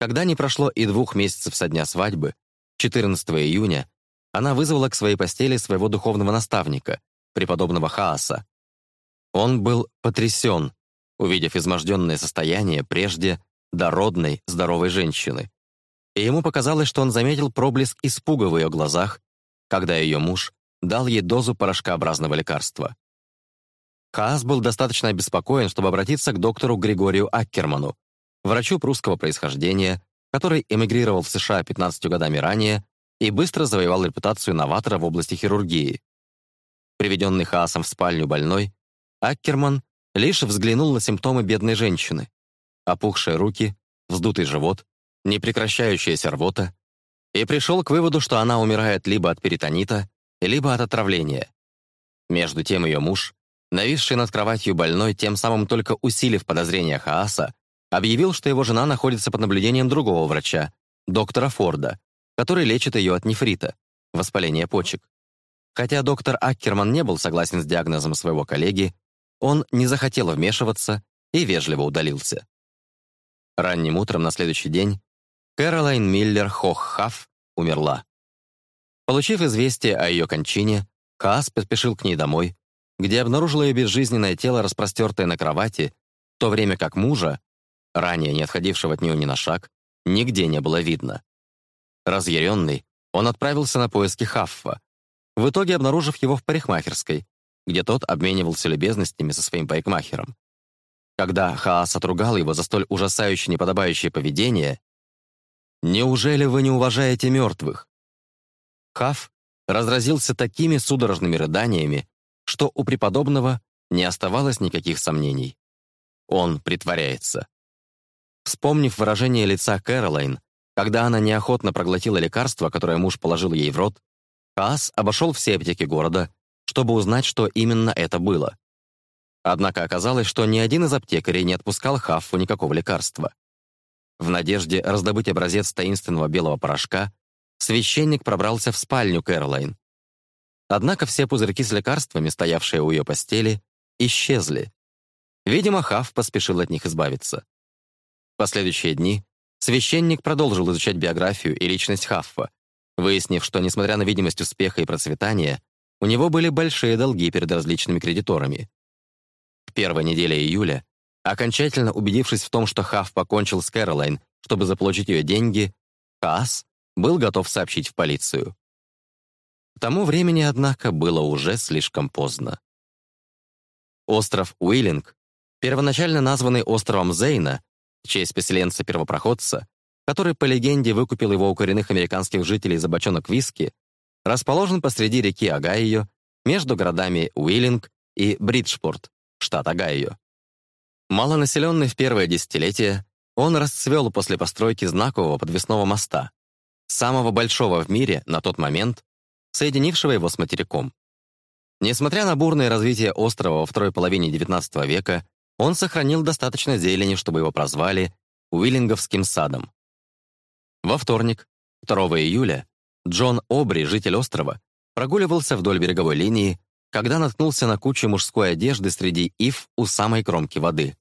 Когда не прошло и двух месяцев со дня свадьбы, 14 июня она вызвала к своей постели своего духовного наставника, преподобного Хааса. Он был потрясен, увидев изможденное состояние прежде дородной, здоровой женщины. И ему показалось, что он заметил проблеск испуга в ее глазах, когда ее муж дал ей дозу порошкообразного лекарства. Хаас был достаточно обеспокоен, чтобы обратиться к доктору Григорию Аккерману, врачу прусского происхождения, который эмигрировал в США 15 годами ранее и быстро завоевал репутацию новатора в области хирургии. Приведенный Хаасом в спальню больной, Аккерман лишь взглянул на симптомы бедной женщины. Опухшие руки, вздутый живот, непрекращающаяся рвота, и пришел к выводу, что она умирает либо от перитонита, либо от отравления. Между тем ее муж, нависший над кроватью больной, тем самым только усилив подозрения Хааса, объявил, что его жена находится под наблюдением другого врача, доктора Форда, который лечит ее от нефрита, воспаления почек. Хотя доктор Аккерман не был согласен с диагнозом своего коллеги, он не захотел вмешиваться и вежливо удалился. Ранним утром на следующий день Кэролайн Миллер Хоххаф умерла. Получив известие о ее кончине, Хаас поспешил к ней домой, где обнаружил ее безжизненное тело, распростертое на кровати, в то время как мужа, ранее не отходившего от нее ни на шаг, нигде не было видно. Разъяренный, он отправился на поиски Хаффа, в итоге обнаружив его в парикмахерской, где тот обменивался любезностями со своим парикмахером. Когда Хаас отругал его за столь ужасающе неподобающее поведение, «Неужели вы не уважаете мертвых?» Хаф разразился такими судорожными рыданиями, что у преподобного не оставалось никаких сомнений. Он притворяется. Вспомнив выражение лица Кэролайн, когда она неохотно проглотила лекарство, которое муж положил ей в рот, Хаас обошел все аптеки города, чтобы узнать, что именно это было. Однако оказалось, что ни один из аптекарей не отпускал Хаффу никакого лекарства. В надежде раздобыть образец таинственного белого порошка, священник пробрался в спальню Кэролайн. Однако все пузырьки с лекарствами, стоявшие у ее постели, исчезли. Видимо, Хафф поспешил от них избавиться. В последующие дни Священник продолжил изучать биографию и личность Хаффа, выяснив, что, несмотря на видимость успеха и процветания, у него были большие долги перед различными кредиторами. В первой неделе июля, окончательно убедившись в том, что Хафф покончил с Кэролайн, чтобы заполучить ее деньги, Хаас был готов сообщить в полицию. К тому времени, однако, было уже слишком поздно. Остров Уиллинг, первоначально названный островом Зейна, честь поселенца-первопроходца, который, по легенде, выкупил его у коренных американских жителей за бочонок виски, расположен посреди реки Огайо между городами Уиллинг и Бриджпорт, штат Огайо. Малонаселенный в первое десятилетие, он расцвел после постройки знакового подвесного моста, самого большого в мире на тот момент, соединившего его с материком. Несмотря на бурное развитие острова во второй половине XIX века он сохранил достаточно зелени, чтобы его прозвали Уиллинговским садом. Во вторник, 2 июля, Джон Обри, житель острова, прогуливался вдоль береговой линии, когда наткнулся на кучу мужской одежды среди ив у самой кромки воды.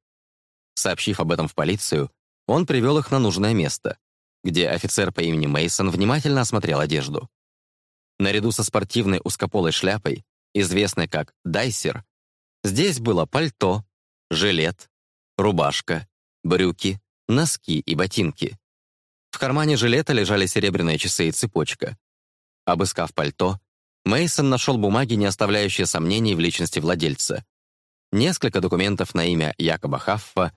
Сообщив об этом в полицию, он привел их на нужное место, где офицер по имени Мейсон внимательно осмотрел одежду. Наряду со спортивной узкополой шляпой, известной как «дайсер», здесь было пальто, жилет, рубашка, брюки, носки и ботинки. В кармане жилета лежали серебряные часы и цепочка. Обыскав пальто, Мейсон нашел бумаги, не оставляющие сомнений в личности владельца. Несколько документов на имя Якоба Хаффа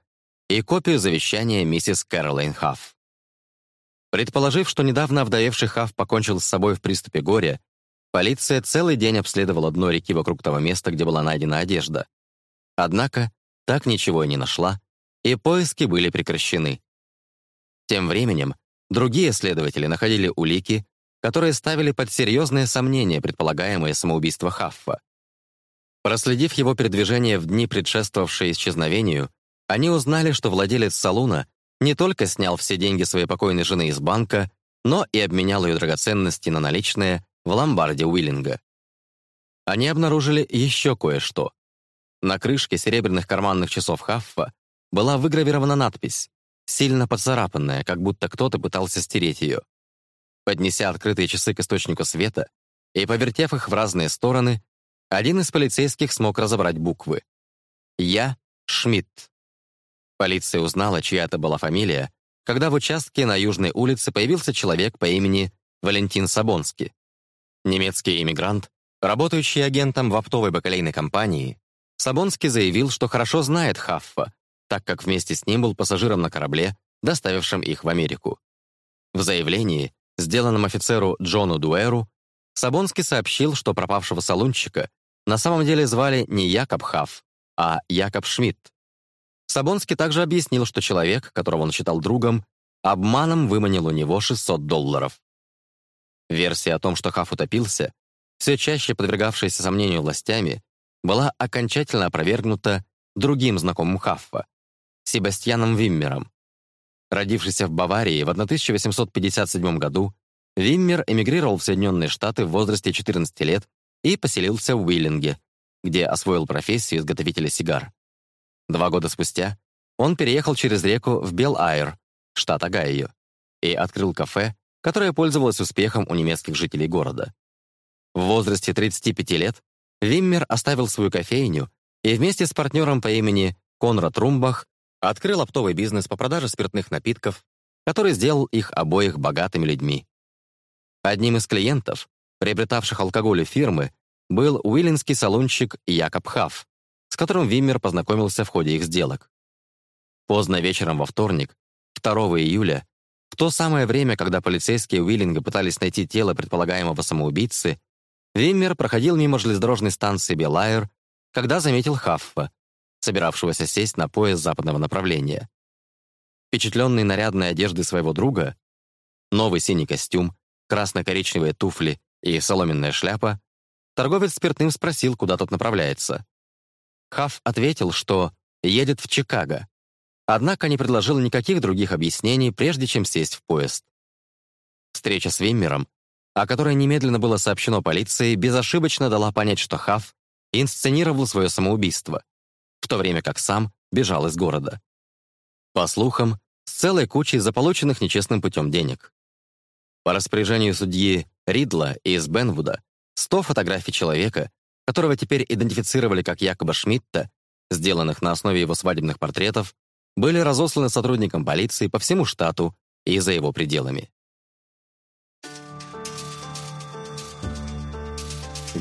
и копию завещания миссис Кэролайн Хафф. Предположив, что недавно овдовевший Хафф покончил с собой в приступе горя, полиция целый день обследовала дно реки вокруг того места, где была найдена одежда. Однако так ничего и не нашла, и поиски были прекращены. Тем временем другие следователи находили улики, которые ставили под серьезные сомнения предполагаемое самоубийство Хаффа. Проследив его передвижение в дни, предшествовавшие исчезновению, они узнали, что владелец салуна не только снял все деньги своей покойной жены из банка, но и обменял ее драгоценности на наличные в ломбарде Уиллинга. Они обнаружили еще кое-что. На крышке серебряных карманных часов Хаффа была выгравирована надпись, сильно поцарапанная, как будто кто-то пытался стереть ее. Поднеся открытые часы к источнику света и повертев их в разные стороны, один из полицейских смог разобрать буквы. «Я Шмидт». Полиция узнала, чья это была фамилия, когда в участке на Южной улице появился человек по имени Валентин Сабонский. Немецкий иммигрант, работающий агентом в оптовой бакалейной компании, Сабонский заявил, что хорошо знает Хаффа, так как вместе с ним был пассажиром на корабле, доставившем их в Америку. В заявлении, сделанном офицеру Джону Дуэру, Сабонский сообщил, что пропавшего салунщика на самом деле звали не Якоб Хафф, а Якоб Шмидт. Сабонский также объяснил, что человек, которого он считал другом, обманом выманил у него 600 долларов. Версия о том, что Хафф утопился, все чаще подвергавшаяся сомнению властями, была окончательно опровергнута другим знакомым Хаффа — Себастьяном Виммером. Родившийся в Баварии в 1857 году, Виммер эмигрировал в Соединенные Штаты в возрасте 14 лет и поселился в Уиллинге, где освоил профессию изготовителя сигар. Два года спустя он переехал через реку в Бел-Айр, штат Огайо, и открыл кафе, которое пользовалось успехом у немецких жителей города. В возрасте 35 лет Виммер оставил свою кофейню и вместе с партнером по имени Конрад Румбах открыл оптовый бизнес по продаже спиртных напитков, который сделал их обоих богатыми людьми. Одним из клиентов, приобретавших алкоголь у фирмы, был уиленский салонщик Якоб Хафф, с которым Виммер познакомился в ходе их сделок. Поздно вечером во вторник, 2 июля, в то самое время, когда полицейские Уиллинга пытались найти тело предполагаемого самоубийцы, Виммер проходил мимо железнодорожной станции Белайер, когда заметил Хаффа, собиравшегося сесть на поезд западного направления. Впечатленный нарядной одеждой своего друга, новый синий костюм, красно-коричневые туфли и соломенная шляпа, торговец спиртным спросил, куда тот направляется. Хафф ответил, что едет в Чикаго, однако не предложил никаких других объяснений, прежде чем сесть в поезд. Встреча с Виммером о которой немедленно было сообщено полиции, безошибочно дала понять, что Хафф инсценировал свое самоубийство, в то время как сам бежал из города. По слухам, с целой кучей заполученных нечестным путем денег. По распоряжению судьи Ридла из Бенвуда 100 фотографий человека, которого теперь идентифицировали как Якоба Шмидта, сделанных на основе его свадебных портретов, были разосланы сотрудникам полиции по всему штату и за его пределами.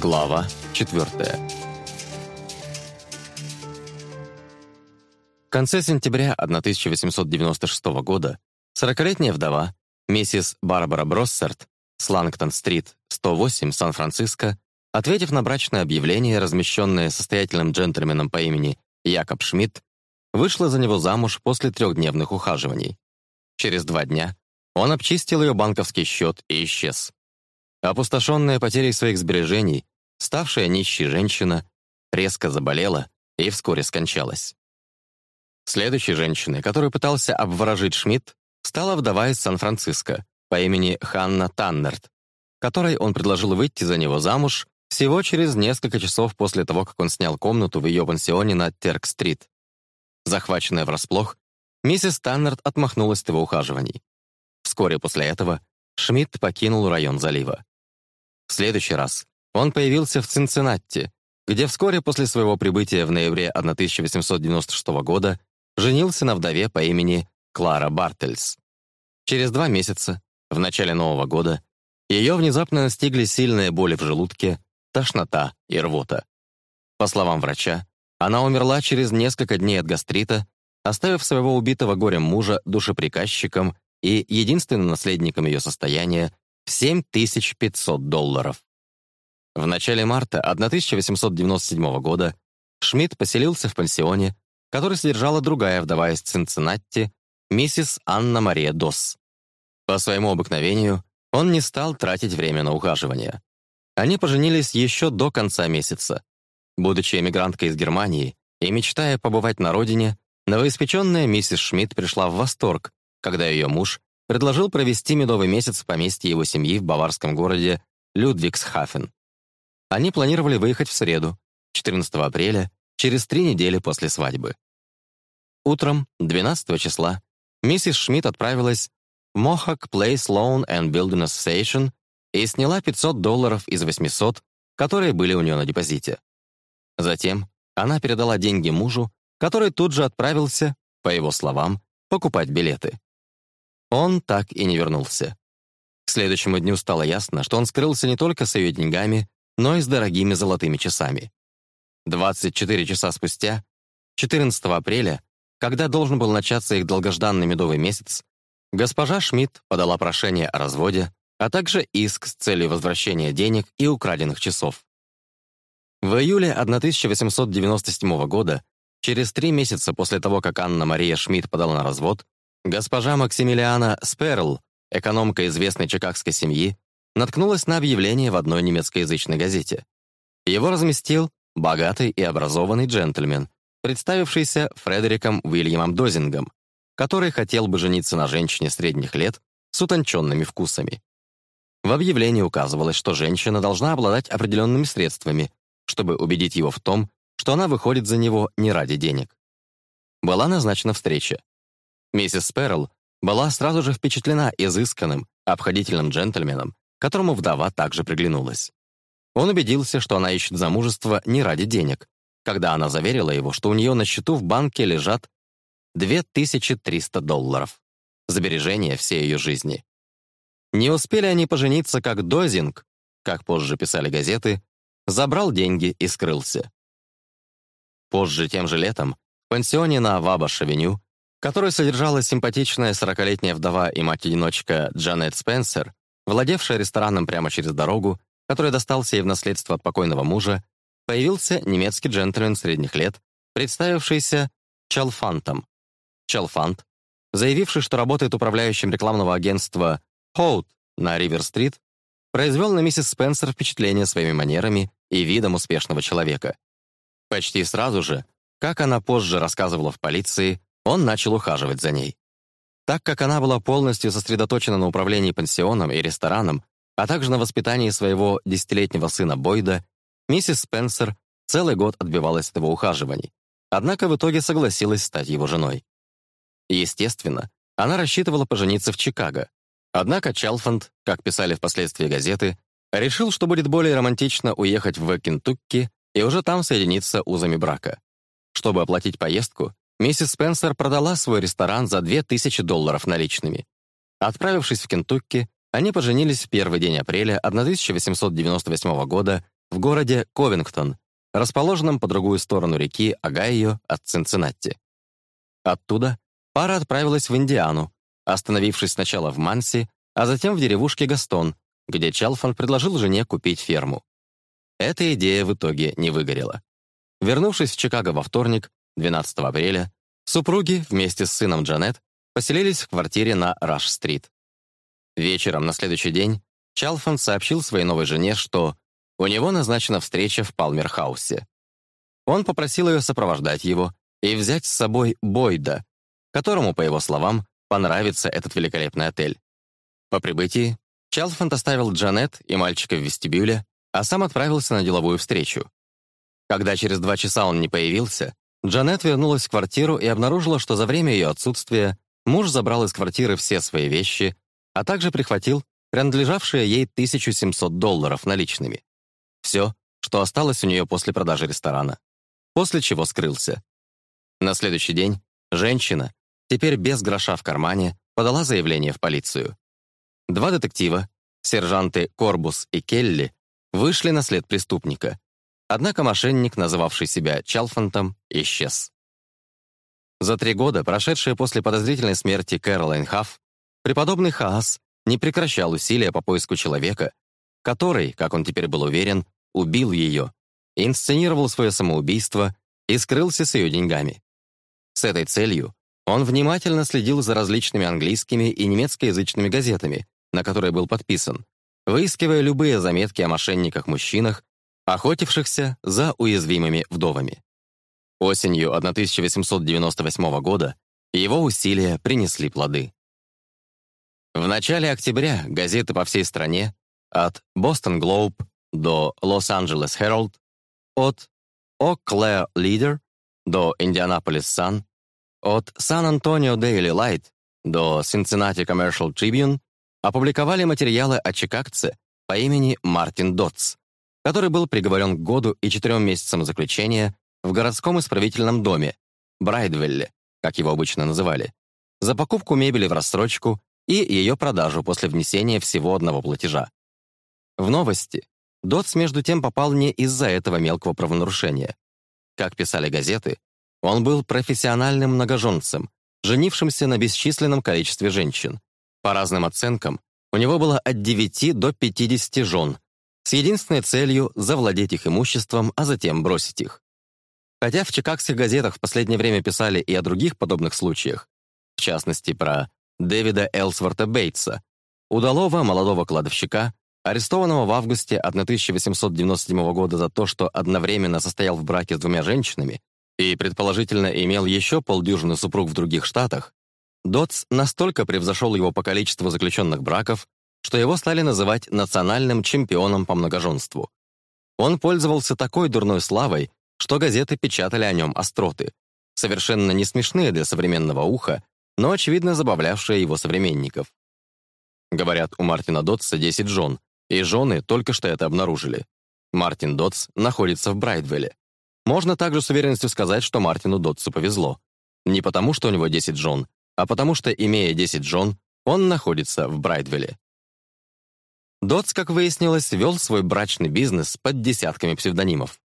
Глава 4. В конце сентября 1896 года 40-летняя вдова, миссис Барбара Броссерт, Сланктон стрит 108, Сан-Франциско, ответив на брачное объявление, размещенное состоятельным джентльменом по имени Якоб Шмидт, вышла за него замуж после трехдневных ухаживаний. Через два дня он обчистил ее банковский счет и исчез. Опустошенная потерей своих сбережений, ставшая нищей женщина, резко заболела и вскоре скончалась. Следующей женщиной, которую пытался обворожить Шмидт, стала вдова из Сан-Франциско по имени Ханна Таннерт, которой он предложил выйти за него замуж всего через несколько часов после того, как он снял комнату в ее пансионе на Терк-стрит. Захваченная врасплох, миссис Таннерт отмахнулась от его ухаживаний. Вскоре после этого Шмидт покинул район залива. В следующий раз он появился в Цинциннати, где вскоре после своего прибытия в ноябре 1896 года женился на вдове по имени Клара Бартельс. Через два месяца, в начале Нового года, ее внезапно настигли сильные боли в желудке, тошнота и рвота. По словам врача, она умерла через несколько дней от гастрита, оставив своего убитого горем мужа душеприказчиком и единственным наследником ее состояния в 7500 долларов. В начале марта 1897 года Шмидт поселился в пансионе, который содержала другая вдова из Цинциннати, миссис Анна-Мария Дос. По своему обыкновению, он не стал тратить время на ухаживание. Они поженились еще до конца месяца. Будучи эмигранткой из Германии и мечтая побывать на родине, новоиспеченная миссис Шмидт пришла в восторг, когда ее муж предложил провести медовый месяц в поместье его семьи в баварском городе Людвигсхафен. Они планировали выехать в среду, 14 апреля, через три недели после свадьбы. Утром, 12 числа, миссис Шмидт отправилась в Mohawk Place Loan and Building Association и сняла 500 долларов из 800, которые были у нее на депозите. Затем она передала деньги мужу, который тут же отправился, по его словам, покупать билеты. Он так и не вернулся. К следующему дню стало ясно, что он скрылся не только с ее деньгами, но и с дорогими золотыми часами. 24 часа спустя, 14 апреля, когда должен был начаться их долгожданный медовый месяц, госпожа Шмидт подала прошение о разводе, а также иск с целью возвращения денег и украденных часов. В июле 1897 года, через три месяца после того, как Анна-Мария Шмидт подала на развод, госпожа Максимилиана Сперл, экономка известной чикагской семьи, наткнулась на объявление в одной немецкоязычной газете. Его разместил богатый и образованный джентльмен, представившийся Фредериком Уильямом Дозингом, который хотел бы жениться на женщине средних лет с утонченными вкусами. В объявлении указывалось, что женщина должна обладать определенными средствами, чтобы убедить его в том, что она выходит за него не ради денег. Была назначена встреча. Миссис Перл была сразу же впечатлена изысканным, обходительным джентльменом, которому вдова также приглянулась. Он убедился, что она ищет замужество не ради денег, когда она заверила его, что у нее на счету в банке лежат 2300 долларов. Сбережения всей ее жизни. Не успели они пожениться, как Дозинг, как позже писали газеты, забрал деньги и скрылся. Позже тем же летом в пансионе на Аваба-Шавеню, который содержала симпатичная 40-летняя вдова и мать-одиночка Джанет Спенсер, владевшая рестораном прямо через дорогу, который достался ей в наследство от покойного мужа, появился немецкий джентльмен средних лет, представившийся Чалфантом. Чалфант, заявивший, что работает управляющим рекламного агентства «Хоут» на Ривер-стрит, произвел на миссис Спенсер впечатление своими манерами и видом успешного человека. Почти сразу же, как она позже рассказывала в полиции, он начал ухаживать за ней. Так как она была полностью сосредоточена на управлении пансионом и рестораном, а также на воспитании своего десятилетнего сына Бойда, миссис Спенсер целый год отбивалась от его ухаживаний, однако в итоге согласилась стать его женой. Естественно, она рассчитывала пожениться в Чикаго, однако Чалфанд, как писали впоследствии газеты, решил, что будет более романтично уехать в Кентукки и уже там соединиться узами брака. Чтобы оплатить поездку, Миссис Спенсер продала свой ресторан за 2000 долларов наличными. Отправившись в Кентукки, они поженились в первый день апреля 1898 года в городе Ковингтон, расположенном по другую сторону реки Огайо от Цинциннати. Оттуда пара отправилась в Индиану, остановившись сначала в Манси, а затем в деревушке Гастон, где Чалфан предложил жене купить ферму. Эта идея в итоге не выгорела. Вернувшись в Чикаго во вторник, 12 апреля, супруги вместе с сыном Джанет поселились в квартире на Раш-стрит. Вечером на следующий день Чалфон сообщил своей новой жене, что у него назначена встреча в Палмерхаусе. Он попросил ее сопровождать его и взять с собой Бойда, которому, по его словам, понравится этот великолепный отель. По прибытии Чалфанд оставил Джанет и мальчика в вестибюле, а сам отправился на деловую встречу. Когда через два часа он не появился, Джанет вернулась в квартиру и обнаружила, что за время ее отсутствия муж забрал из квартиры все свои вещи, а также прихватил принадлежавшие ей 1700 долларов наличными. Все, что осталось у нее после продажи ресторана. После чего скрылся. На следующий день женщина, теперь без гроша в кармане, подала заявление в полицию. Два детектива, сержанты Корбус и Келли, вышли на след преступника, Однако мошенник, называвший себя Чалфантом, исчез. За три года, прошедшие после подозрительной смерти Кэролайн Хафф, преподобный Хаас не прекращал усилия по поиску человека, который, как он теперь был уверен, убил ее, инсценировал свое самоубийство и скрылся с ее деньгами. С этой целью он внимательно следил за различными английскими и немецкоязычными газетами, на которые был подписан, выискивая любые заметки о мошенниках-мужчинах охотившихся за уязвимыми вдовами. Осенью 1898 года его усилия принесли плоды. В начале октября газеты по всей стране от Boston Globe до Los Angeles Herald, от «О'Клэр Leader до Indianapolis Sun, от San Antonio Daily Light до «Cincinnati Commercial Tribune» опубликовали материалы о чикагце по имени Мартин Дотс, который был приговорен к году и четырем месяцам заключения в городском исправительном доме, Брайдвелле, как его обычно называли, за покупку мебели в рассрочку и ее продажу после внесения всего одного платежа. В новости Дотс, между тем, попал не из-за этого мелкого правонарушения. Как писали газеты, он был профессиональным многоженцем, женившимся на бесчисленном количестве женщин. По разным оценкам, у него было от 9 до 50 жен, с единственной целью завладеть их имуществом, а затем бросить их. Хотя в чикагских газетах в последнее время писали и о других подобных случаях, в частности, про Дэвида Элсворта Бейтса, удалого молодого кладовщика, арестованного в августе 1897 года за то, что одновременно состоял в браке с двумя женщинами и, предположительно, имел еще полдюжины супруг в других штатах, Дотс настолько превзошел его по количеству заключенных браков, что его стали называть национальным чемпионом по многоженству. Он пользовался такой дурной славой, что газеты печатали о нем остроты, совершенно не смешные для современного уха, но, очевидно, забавлявшие его современников. Говорят, у Мартина Дотса 10 жен, и жены только что это обнаружили. Мартин Дотс находится в Брайдвелле. Можно также с уверенностью сказать, что Мартину Дотсу повезло. Не потому, что у него 10 жен, а потому что, имея 10 жен, он находится в Брайдвелле. Доц, как выяснилось, вел свой брачный бизнес под десятками псевдонимов.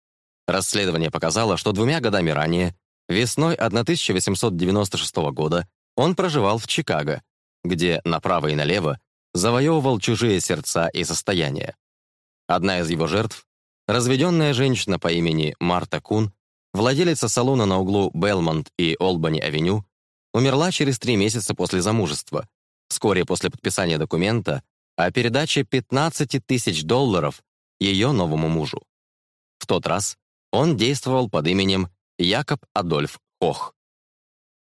Расследование показало, что двумя годами ранее, весной 1896 года, он проживал в Чикаго, где направо и налево завоевывал чужие сердца и состояния. Одна из его жертв — разведенная женщина по имени Марта Кун, владелица салона на углу Белмонт и Олбани-авеню, умерла через три месяца после замужества, вскоре после подписания документа, о передаче 15 тысяч долларов ее новому мужу. В тот раз он действовал под именем Якоб Адольф Хох.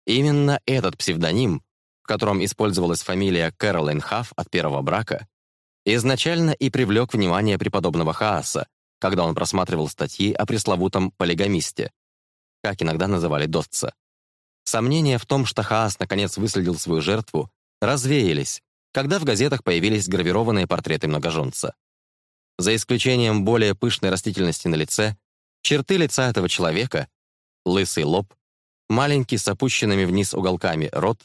Именно этот псевдоним, в котором использовалась фамилия Кэролайн Хафф от первого брака, изначально и привлек внимание преподобного Хааса, когда он просматривал статьи о пресловутом полигамисте, как иногда называли Дотца. Сомнения в том, что Хаас наконец выследил свою жертву, развеялись, когда в газетах появились гравированные портреты многоженца. За исключением более пышной растительности на лице, черты лица этого человека — лысый лоб, маленький с опущенными вниз уголками рот,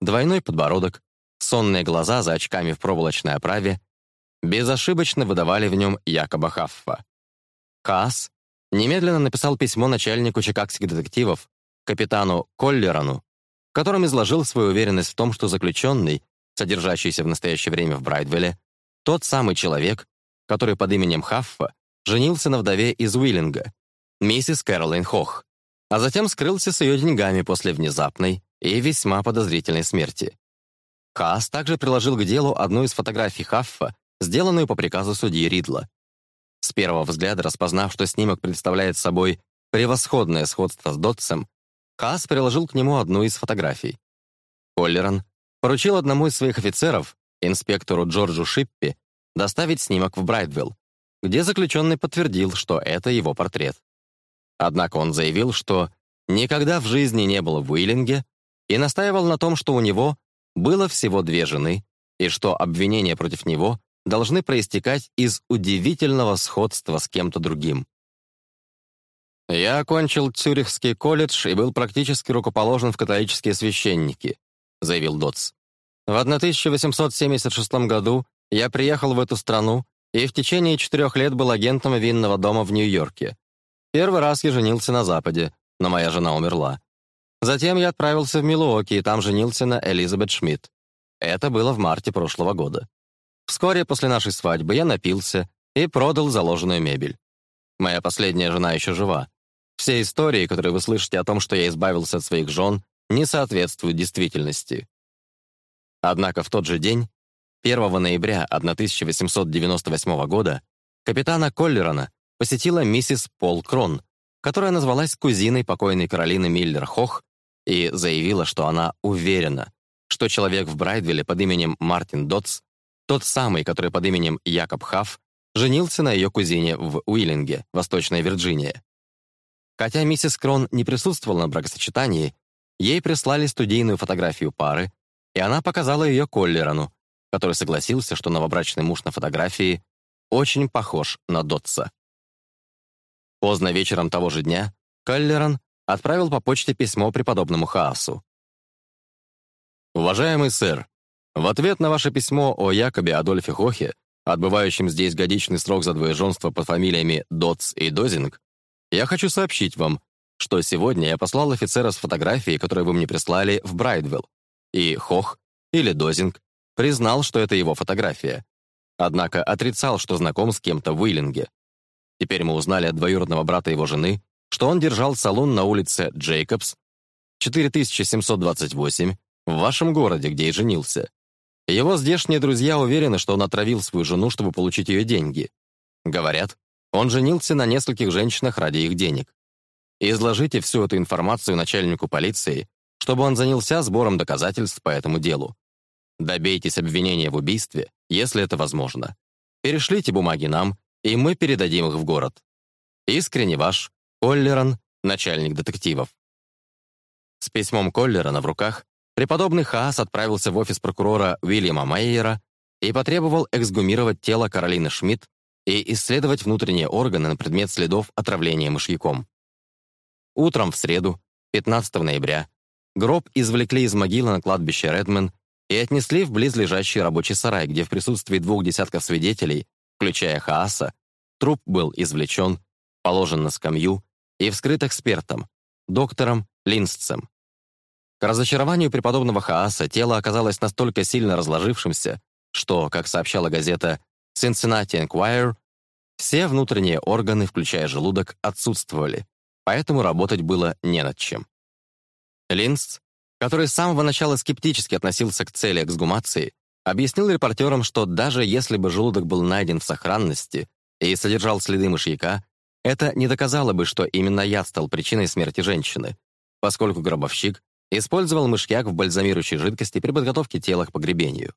двойной подбородок, сонные глаза за очками в проволочной оправе — безошибочно выдавали в нем Якоба Хаффа. Каас немедленно написал письмо начальнику чикагских детективов, капитану Коллерану, которым изложил свою уверенность в том, что заключенный, содержащийся в настоящее время в Брайдвилле, тот самый человек, который под именем Хаффа женился на вдове из Уиллинга, миссис Кэролайн Хох, а затем скрылся с ее деньгами после внезапной и весьма подозрительной смерти. Хаас также приложил к делу одну из фотографий Хаффа, сделанную по приказу судьи Ридла. С первого взгляда, распознав, что снимок представляет собой превосходное сходство с Дотсом, Хаас приложил к нему одну из фотографий. Коллерон поручил одному из своих офицеров, инспектору Джорджу Шиппи, доставить снимок в Брайтвилл, где заключенный подтвердил, что это его портрет. Однако он заявил, что никогда в жизни не был в Уиллинге и настаивал на том, что у него было всего две жены и что обвинения против него должны проистекать из удивительного сходства с кем-то другим. «Я окончил Цюрихский колледж и был практически рукоположен в католические священники. — заявил Дотс. «В 1876 году я приехал в эту страну и в течение четырех лет был агентом винного дома в Нью-Йорке. Первый раз я женился на Западе, но моя жена умерла. Затем я отправился в Милуоки и там женился на Элизабет Шмидт. Это было в марте прошлого года. Вскоре после нашей свадьбы я напился и продал заложенную мебель. Моя последняя жена еще жива. Все истории, которые вы слышите о том, что я избавился от своих жен, не соответствуют действительности. Однако в тот же день, 1 ноября 1898 года, капитана Коллерона посетила миссис Пол Крон, которая назвалась кузиной покойной Каролины Миллер-Хох и заявила, что она уверена, что человек в Брайдвилле под именем Мартин Дотс, тот самый, который под именем Якоб Хафф, женился на ее кузине в Уиллинге, Восточная Вирджиния. Хотя миссис Крон не присутствовала на бракосочетании, Ей прислали студийную фотографию пары, и она показала ее Коллерану, который согласился, что новобрачный муж на фотографии очень похож на Дотса. Поздно вечером того же дня Коллеран отправил по почте письмо преподобному Хаасу. «Уважаемый сэр, в ответ на ваше письмо о Якобе Адольфе Хохе, отбывающем здесь годичный срок за двоеженство под фамилиями Дотс и Дозинг, я хочу сообщить вам, что сегодня я послал офицера с фотографией, которую вы мне прислали, в Брайдвелл. И Хох, или Дозинг, признал, что это его фотография. Однако отрицал, что знаком с кем-то в Уиллинге. Теперь мы узнали от двоюродного брата его жены, что он держал салон на улице Джейкобс, 4728, в вашем городе, где и женился. Его здешние друзья уверены, что он отравил свою жену, чтобы получить ее деньги. Говорят, он женился на нескольких женщинах ради их денег изложите всю эту информацию начальнику полиции, чтобы он занялся сбором доказательств по этому делу. Добейтесь обвинения в убийстве, если это возможно. Перешлите бумаги нам, и мы передадим их в город. Искренне ваш, Коллеран, начальник детективов. С письмом Коллерона в руках преподобный Хаас отправился в офис прокурора Уильяма Майера и потребовал эксгумировать тело Каролины Шмидт и исследовать внутренние органы на предмет следов отравления мышьяком. Утром в среду, 15 ноября, гроб извлекли из могилы на кладбище Редмен и отнесли в близлежащий рабочий сарай, где в присутствии двух десятков свидетелей, включая Хааса, труп был извлечен, положен на скамью и вскрыт экспертом, доктором Линстцем. К разочарованию преподобного Хааса тело оказалось настолько сильно разложившимся, что, как сообщала газета Cincinnati Enquirer, все внутренние органы, включая желудок, отсутствовали поэтому работать было не над чем. Линц, который с самого начала скептически относился к цели эксгумации, объяснил репортерам, что даже если бы желудок был найден в сохранности и содержал следы мышьяка, это не доказало бы, что именно яд стал причиной смерти женщины, поскольку гробовщик использовал мышьяк в бальзамирующей жидкости при подготовке тела к погребению.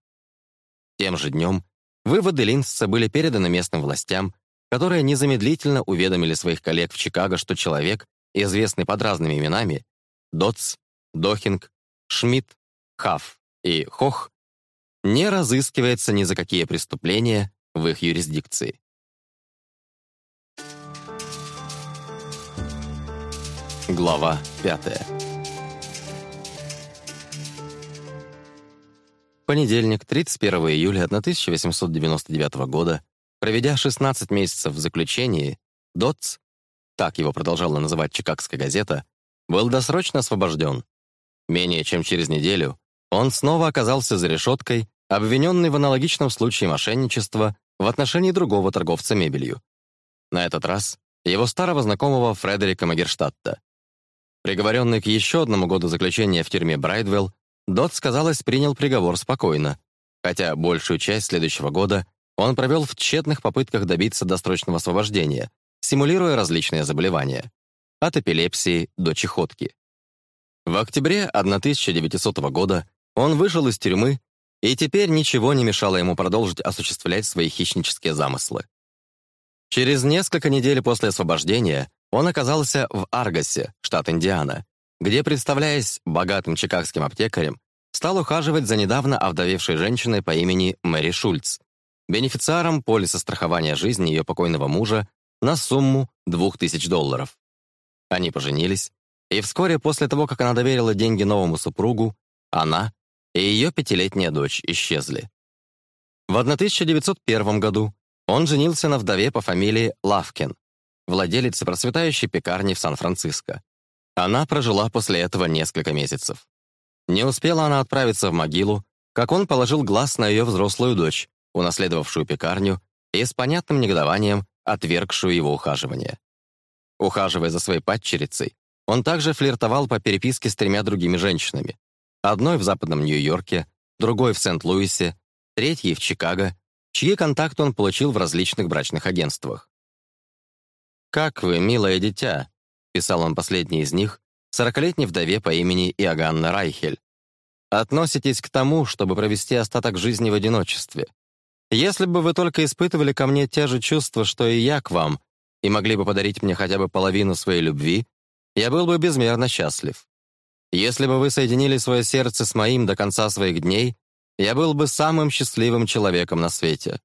Тем же днем выводы Линца были переданы местным властям, которые незамедлительно уведомили своих коллег в Чикаго, что человек, известный под разными именами Дотс, Дохинг, Шмидт, Хафф и Хох, не разыскивается ни за какие преступления в их юрисдикции. Глава пятая. Понедельник, 31 июля 1899 года, Проведя 16 месяцев в заключении, Дотс, так его продолжала называть «Чикагская газета», был досрочно освобожден. Менее чем через неделю он снова оказался за решеткой, обвиненный в аналогичном случае мошенничества в отношении другого торговца мебелью. На этот раз его старого знакомого Фредерика Магерштадта. Приговоренный к еще одному году заключения в тюрьме Брайдвелл, Дотс, казалось, принял приговор спокойно, хотя большую часть следующего года он провел в тщетных попытках добиться досрочного освобождения, симулируя различные заболевания. От эпилепсии до чехотки. В октябре 1900 года он вышел из тюрьмы, и теперь ничего не мешало ему продолжить осуществлять свои хищнические замыслы. Через несколько недель после освобождения он оказался в Аргасе, штат Индиана, где, представляясь богатым чикагским аптекарем, стал ухаживать за недавно овдовевшей женщиной по имени Мэри Шульц, бенефициаром полиса страхования жизни ее покойного мужа на сумму 2000 долларов. Они поженились, и вскоре после того, как она доверила деньги новому супругу, она и ее пятилетняя дочь исчезли. В 1901 году он женился на вдове по фамилии Лавкин, владелице процветающей пекарни в Сан-Франциско. Она прожила после этого несколько месяцев. Не успела она отправиться в могилу, как он положил глаз на ее взрослую дочь, унаследовавшую пекарню и с понятным негодованием отвергшую его ухаживание. Ухаживая за своей падчерицей, он также флиртовал по переписке с тремя другими женщинами. Одной в западном Нью-Йорке, другой в Сент-Луисе, третьей в Чикаго, чьи контакты он получил в различных брачных агентствах. «Как вы, милое дитя», — писал он последний из них, сорокалетней вдове по имени Иоганна Райхель. «Относитесь к тому, чтобы провести остаток жизни в одиночестве. Если бы вы только испытывали ко мне те же чувства, что и я к вам, и могли бы подарить мне хотя бы половину своей любви, я был бы безмерно счастлив. Если бы вы соединили свое сердце с моим до конца своих дней, я был бы самым счастливым человеком на свете».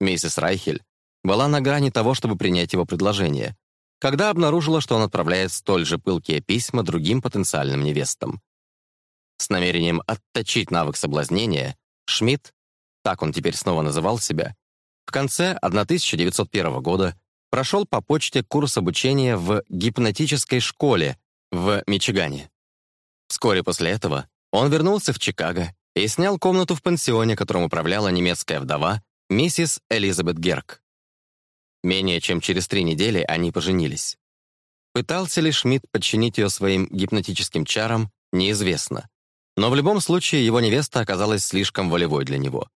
Миссис Райхель была на грани того, чтобы принять его предложение, когда обнаружила, что он отправляет столь же пылкие письма другим потенциальным невестам. С намерением отточить навык соблазнения, Шмидт так он теперь снова называл себя, в конце 1901 года прошел по почте курс обучения в гипнотической школе в Мичигане. Вскоре после этого он вернулся в Чикаго и снял комнату в пансионе, которым управляла немецкая вдова, миссис Элизабет Герк. Менее чем через три недели они поженились. Пытался ли Шмидт подчинить ее своим гипнотическим чарам, неизвестно. Но в любом случае его невеста оказалась слишком волевой для него.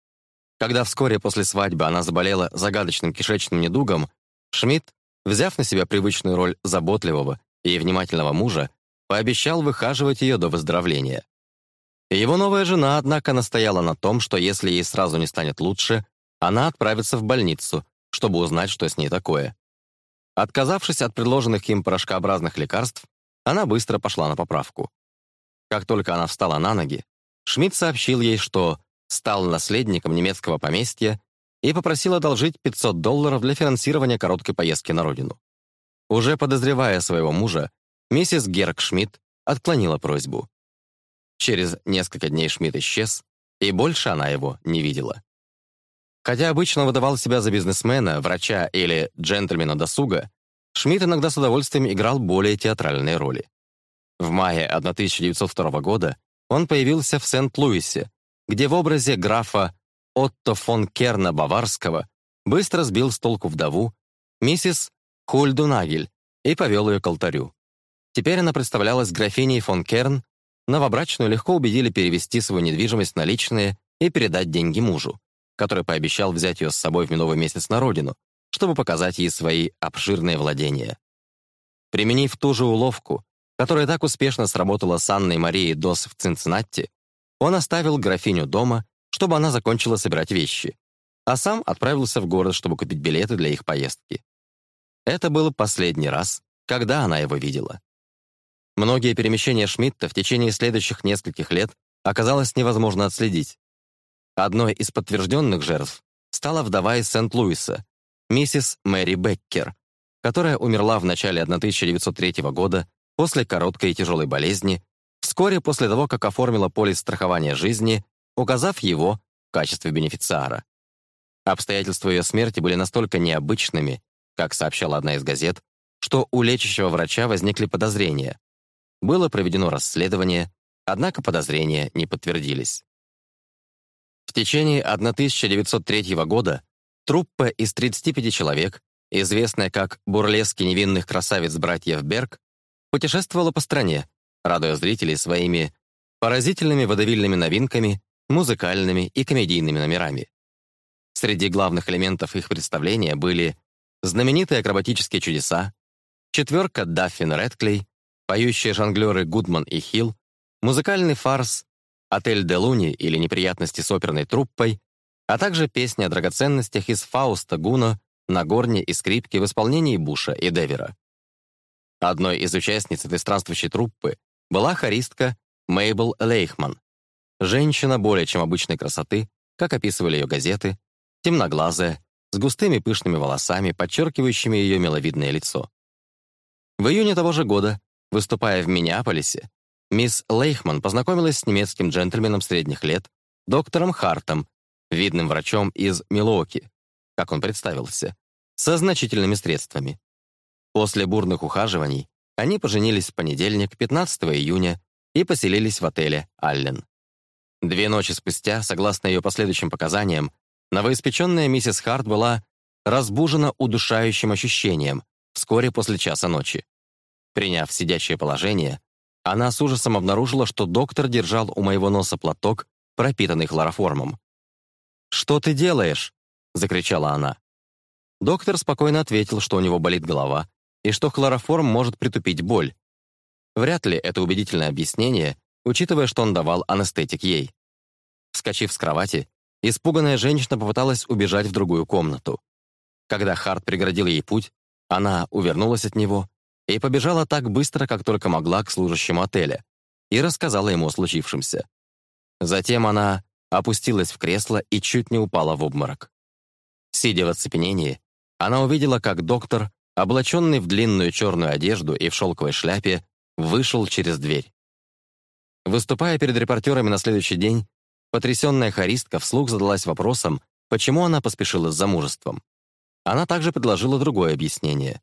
Когда вскоре после свадьбы она заболела загадочным кишечным недугом, Шмидт, взяв на себя привычную роль заботливого и внимательного мужа, пообещал выхаживать ее до выздоровления. Его новая жена, однако, настояла на том, что если ей сразу не станет лучше, она отправится в больницу, чтобы узнать, что с ней такое. Отказавшись от предложенных им порошкообразных лекарств, она быстро пошла на поправку. Как только она встала на ноги, Шмидт сообщил ей, что стал наследником немецкого поместья и попросил одолжить 500 долларов для финансирования короткой поездки на родину. Уже подозревая своего мужа, миссис Герк Шмидт отклонила просьбу. Через несколько дней Шмидт исчез, и больше она его не видела. Хотя обычно выдавал себя за бизнесмена, врача или джентльмена досуга, Шмидт иногда с удовольствием играл более театральные роли. В мае 1902 года он появился в Сент-Луисе где в образе графа Отто фон Керна Баварского быстро сбил с толку вдову, миссис Хульдунагель, и повел ее к алтарю. Теперь она представлялась графиней фон Керн, новобрачную легко убедили перевести свою недвижимость на личные и передать деньги мужу, который пообещал взять ее с собой в медовый месяц на родину, чтобы показать ей свои обширные владения. Применив ту же уловку, которая так успешно сработала с Анной Марией Дос в Цинциннати, он оставил графиню дома, чтобы она закончила собирать вещи, а сам отправился в город, чтобы купить билеты для их поездки. Это было последний раз, когда она его видела. Многие перемещения Шмидта в течение следующих нескольких лет оказалось невозможно отследить. Одной из подтвержденных жертв стала вдова из Сент-Луиса, миссис Мэри Беккер, которая умерла в начале 1903 года после короткой и тяжелой болезни, вскоре после того, как оформила полис страхования жизни, указав его в качестве бенефициара. Обстоятельства ее смерти были настолько необычными, как сообщала одна из газет, что у лечащего врача возникли подозрения. Было проведено расследование, однако подозрения не подтвердились. В течение 1903 года труппа из 35 человек, известная как «Бурлески невинных красавиц братьев Берг», путешествовала по стране, радуя зрителей своими поразительными водовильными новинками, музыкальными и комедийными номерами. Среди главных элементов их представления были знаменитые акробатические чудеса, четверка Даффин Редклей, поющие жонглеры Гудман и Хилл, музыкальный фарс «Отель де Луни» или «Неприятности с оперной труппой», а также песни о драгоценностях из Фауста Гуна, Нагорни и скрипки в исполнении Буша и Девера. Одной из участниц этой странствующей труппы, была хористка Мейбл Лейхман. Женщина более чем обычной красоты, как описывали ее газеты, темноглазая, с густыми пышными волосами, подчеркивающими ее миловидное лицо. В июне того же года, выступая в Миннеаполисе, мисс Лейхман познакомилась с немецким джентльменом средних лет, доктором Хартом, видным врачом из Милуоки, как он представился, со значительными средствами. После бурных ухаживаний они поженились в понедельник, 15 июня, и поселились в отеле «Аллен». Две ночи спустя, согласно ее последующим показаниям, новоиспеченная миссис Харт была разбужена удушающим ощущением вскоре после часа ночи. Приняв сидячее положение, она с ужасом обнаружила, что доктор держал у моего носа платок, пропитанный хлороформом. «Что ты делаешь?» — закричала она. Доктор спокойно ответил, что у него болит голова, и что хлороформ может притупить боль. Вряд ли это убедительное объяснение, учитывая, что он давал анестетик ей. Вскочив с кровати, испуганная женщина попыталась убежать в другую комнату. Когда Харт преградил ей путь, она увернулась от него и побежала так быстро, как только могла, к служащему отеля и рассказала ему о случившемся. Затем она опустилась в кресло и чуть не упала в обморок. Сидя в оцепенении, она увидела, как доктор облаченный в длинную черную одежду и в шелковой шляпе, вышел через дверь. Выступая перед репортерами на следующий день, потрясенная хористка вслух задалась вопросом, почему она поспешила с замужеством. Она также предложила другое объяснение.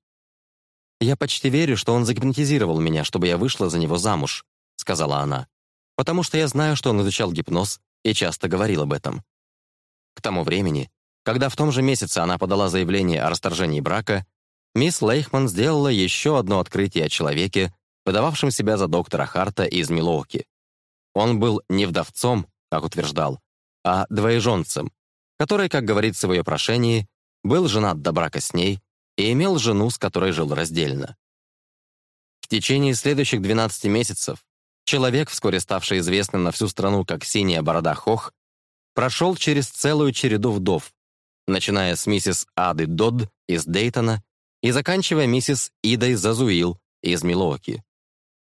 «Я почти верю, что он загипнотизировал меня, чтобы я вышла за него замуж», — сказала она, «потому что я знаю, что он изучал гипноз и часто говорил об этом». К тому времени, когда в том же месяце она подала заявление о расторжении брака, мисс Лейхман сделала еще одно открытие о человеке, выдававшем себя за доктора Харта из Милуоки. Он был не вдовцом, как утверждал, а двоеженцем, который, как говорится в ее прошении, был женат до брака с ней и имел жену, с которой жил раздельно. В течение следующих 12 месяцев человек, вскоре ставший известным на всю страну как «Синяя борода Хох», прошел через целую череду вдов, начиная с миссис Ады Додд из Дейтона и заканчивая миссис Идой Зазуил из Милуоки.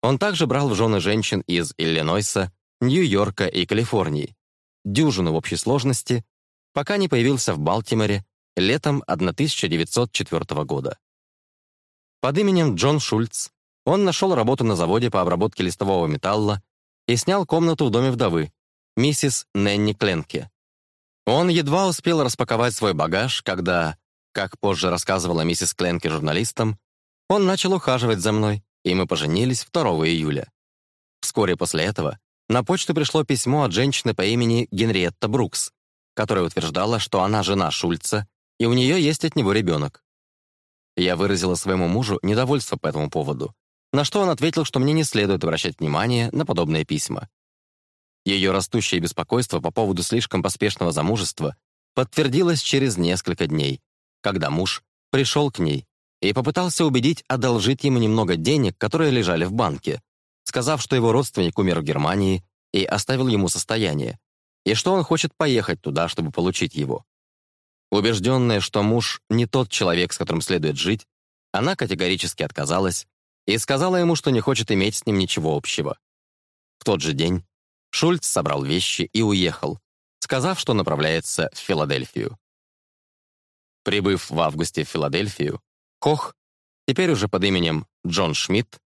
Он также брал в жены женщин из Иллинойса, Нью-Йорка и Калифорнии, дюжину в общей сложности, пока не появился в Балтиморе летом 1904 года. Под именем Джон Шульц он нашел работу на заводе по обработке листового металла и снял комнату в доме вдовы, миссис Ненни Кленке. Он едва успел распаковать свой багаж, когда как позже рассказывала миссис Кленки журналистам, он начал ухаживать за мной, и мы поженились 2 июля. Вскоре после этого на почту пришло письмо от женщины по имени Генриетта Брукс, которая утверждала, что она жена Шульца, и у нее есть от него ребенок. Я выразила своему мужу недовольство по этому поводу, на что он ответил, что мне не следует обращать внимание на подобные письма. Ее растущее беспокойство по поводу слишком поспешного замужества подтвердилось через несколько дней, когда муж пришел к ней и попытался убедить одолжить ему немного денег, которые лежали в банке, сказав, что его родственник умер в Германии и оставил ему состояние, и что он хочет поехать туда, чтобы получить его. Убежденная, что муж не тот человек, с которым следует жить, она категорически отказалась и сказала ему, что не хочет иметь с ним ничего общего. В тот же день Шульц собрал вещи и уехал, сказав, что направляется в Филадельфию. Прибыв в августе в Филадельфию, Кох, теперь уже под именем Джон Шмидт,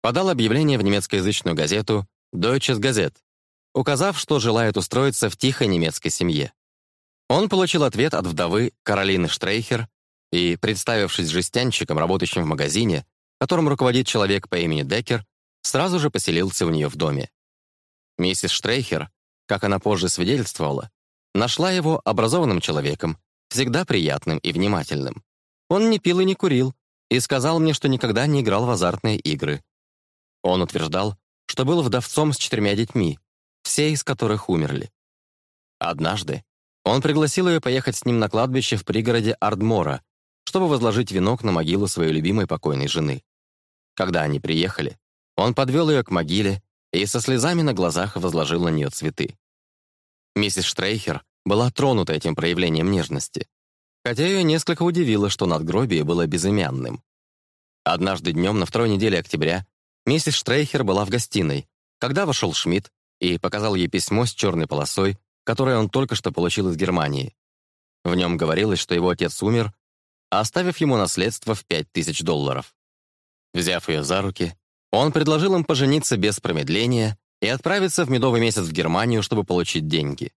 подал объявление в немецкоязычную газету Deutsches Gazette, указав, что желает устроиться в тихой немецкой семье. Он получил ответ от вдовы Каролины Штрейхер и, представившись жестянщиком, работающим в магазине, которым руководит человек по имени Деккер, сразу же поселился у нее в доме. Миссис Штрейхер, как она позже свидетельствовала, нашла его образованным человеком, всегда приятным и внимательным. Он не пил и не курил, и сказал мне, что никогда не играл в азартные игры. Он утверждал, что был вдовцом с четырьмя детьми, все из которых умерли. Однажды он пригласил ее поехать с ним на кладбище в пригороде Ардмора, чтобы возложить венок на могилу своей любимой покойной жены. Когда они приехали, он подвел ее к могиле и со слезами на глазах возложил на нее цветы. Миссис Штрейхер была тронута этим проявлением нежности, хотя ее несколько удивило, что надгробие было безымянным. Однажды днем на второй неделе октября миссис Штрейхер была в гостиной, когда вошел Шмидт и показал ей письмо с черной полосой, которое он только что получил из Германии. В нем говорилось, что его отец умер, оставив ему наследство в 5000 долларов. Взяв ее за руки, он предложил им пожениться без промедления и отправиться в медовый месяц в Германию, чтобы получить деньги.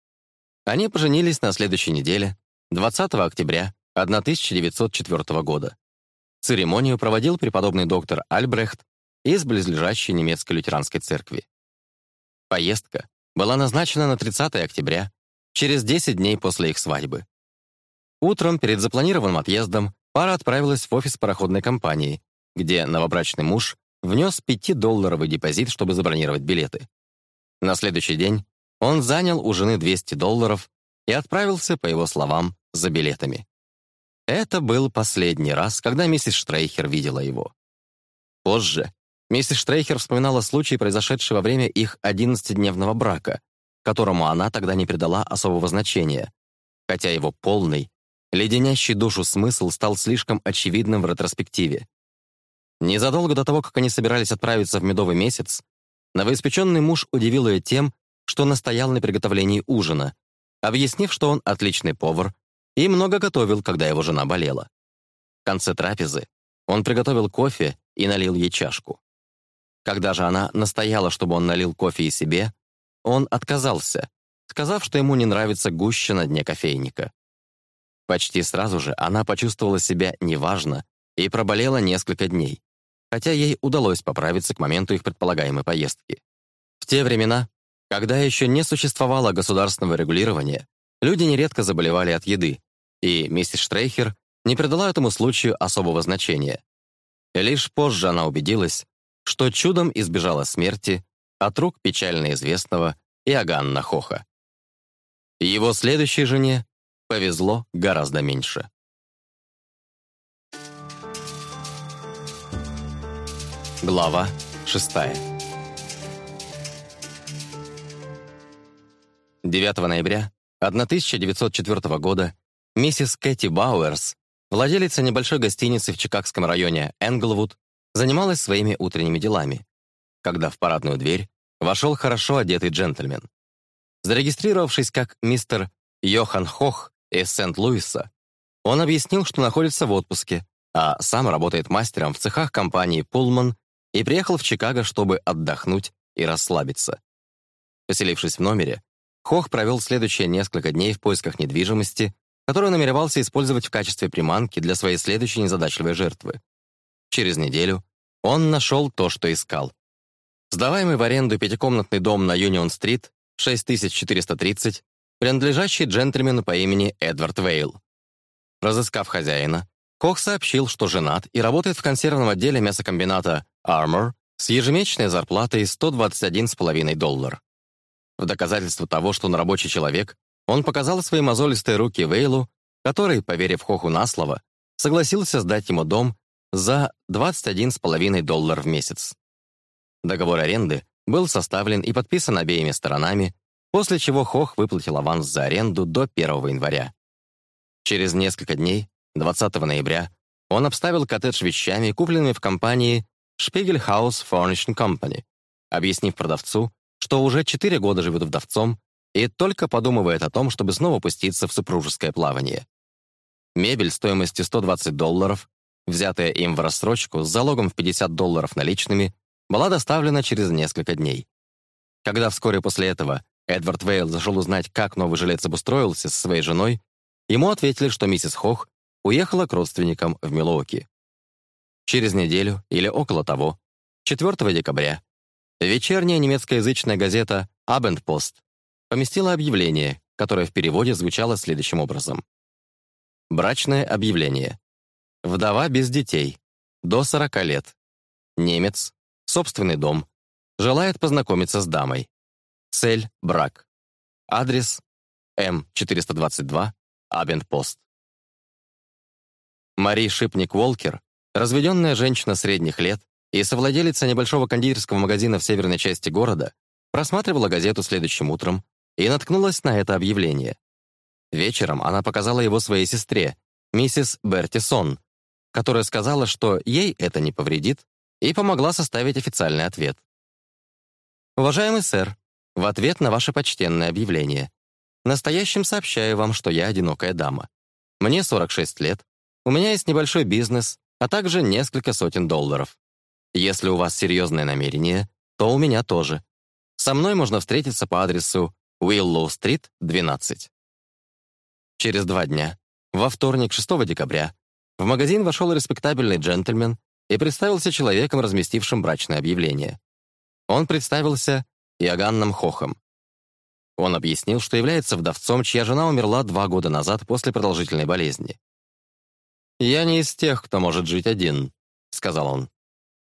Они поженились на следующей неделе, 20 октября 1904 года. Церемонию проводил преподобный доктор Альбрехт из близлежащей немецкой лютеранской церкви. Поездка была назначена на 30 октября, через 10 дней после их свадьбы. Утром перед запланированным отъездом пара отправилась в офис пароходной компании, где новобрачный муж внес 5-долларовый депозит, чтобы забронировать билеты. На следующий день он занял у жены 200 долларов и отправился, по его словам, за билетами. Это был последний раз, когда миссис Штрейхер видела его. Позже миссис Штрейхер вспоминала случай, произошедший во время их 11-дневного брака, которому она тогда не придала особого значения, хотя его полный, леденящий душу смысл стал слишком очевидным в ретроспективе. Незадолго до того, как они собирались отправиться в медовый месяц, новоиспеченный муж удивил ее тем, что настоял на приготовлении ужина, объяснив, что он отличный повар и много готовил, когда его жена болела. В конце трапезы он приготовил кофе и налил ей чашку. Когда же она настояла, чтобы он налил кофе и себе, он отказался, сказав, что ему не нравится гуще на дне кофейника. Почти сразу же она почувствовала себя неважно и проболела несколько дней, хотя ей удалось поправиться к моменту их предполагаемой поездки. В те времена когда еще не существовало государственного регулирования, люди нередко заболевали от еды, и миссис Штрейхер не придала этому случаю особого значения. Лишь позже она убедилась, что чудом избежала смерти от рук печально известного Иоганна Хоха. Его следующей жене повезло гораздо меньше. Глава шестая. 9 ноября 1904 года миссис Кэти Бауэрс, владелица небольшой гостиницы в чикагском районе Энглвуд, занималась своими утренними делами, когда в парадную дверь вошел хорошо одетый джентльмен. Зарегистрировавшись как мистер Йохан Хох из Сент-Луиса, он объяснил, что находится в отпуске, а сам работает мастером в цехах компании «Пулман» и приехал в Чикаго, чтобы отдохнуть и расслабиться. Поселившись в номере, Хох провел следующие несколько дней в поисках недвижимости, которую намеревался использовать в качестве приманки для своей следующей незадачливой жертвы. Через неделю он нашел то, что искал. Сдаваемый в аренду пятикомнатный дом на Юнион-стрит, 6430, принадлежащий джентльмену по имени Эдвард Вейл. Разыскав хозяина, Хох сообщил, что женат и работает в консервном отделе мясокомбината Armor с ежемесячной зарплатой 121,5 доллар. В доказательство того, что он рабочий человек, он показал свои мозолистые руки Вейлу, который, поверив Хоху на слово, согласился сдать ему дом за 21,5 доллар в месяц. Договор аренды был составлен и подписан обеими сторонами, после чего Хох выплатил аванс за аренду до 1 января. Через несколько дней, 20 ноября, он обставил коттедж вещами, купленными в компании Spiegelhaus Furnishing Company, объяснив продавцу, что уже четыре года живет вдовцом и только подумывает о том, чтобы снова пуститься в супружеское плавание. Мебель стоимостью 120 долларов, взятая им в рассрочку с залогом в 50 долларов наличными, была доставлена через несколько дней. Когда вскоре после этого Эдвард Вейл зашел узнать, как новый жилец обустроился со своей женой, ему ответили, что миссис Хох уехала к родственникам в Милуоки. Через неделю или около того, 4 декабря, Вечерняя немецкоязычная газета «Абендпост» поместила объявление, которое в переводе звучало следующим образом. Брачное объявление. Вдова без детей. До 40 лет. Немец. Собственный дом. Желает
познакомиться с дамой. Цель – брак. Адрес – М422,
Абендпост. Мария Шипник-Волкер, разведенная женщина средних лет, и совладелица небольшого кондитерского магазина в северной части города просматривала газету следующим утром и наткнулась на это объявление. Вечером она показала его своей сестре, миссис Бертисон, которая сказала, что ей это не повредит, и помогла составить официальный ответ. «Уважаемый сэр, в ответ на ваше почтенное объявление. Настоящим сообщаю вам, что я одинокая дама. Мне 46 лет, у меня есть небольшой бизнес, а также несколько сотен долларов. Если у вас серьезное намерение, то у меня тоже. Со мной можно встретиться по адресу Уиллоу-стрит, 12. Через два дня, во вторник, 6 декабря, в магазин вошел респектабельный джентльмен и представился человеком, разместившим брачное объявление. Он представился Иоганном Хохом. Он объяснил, что является вдовцом, чья жена умерла два года назад после продолжительной болезни. «Я не из тех, кто может жить один», — сказал он.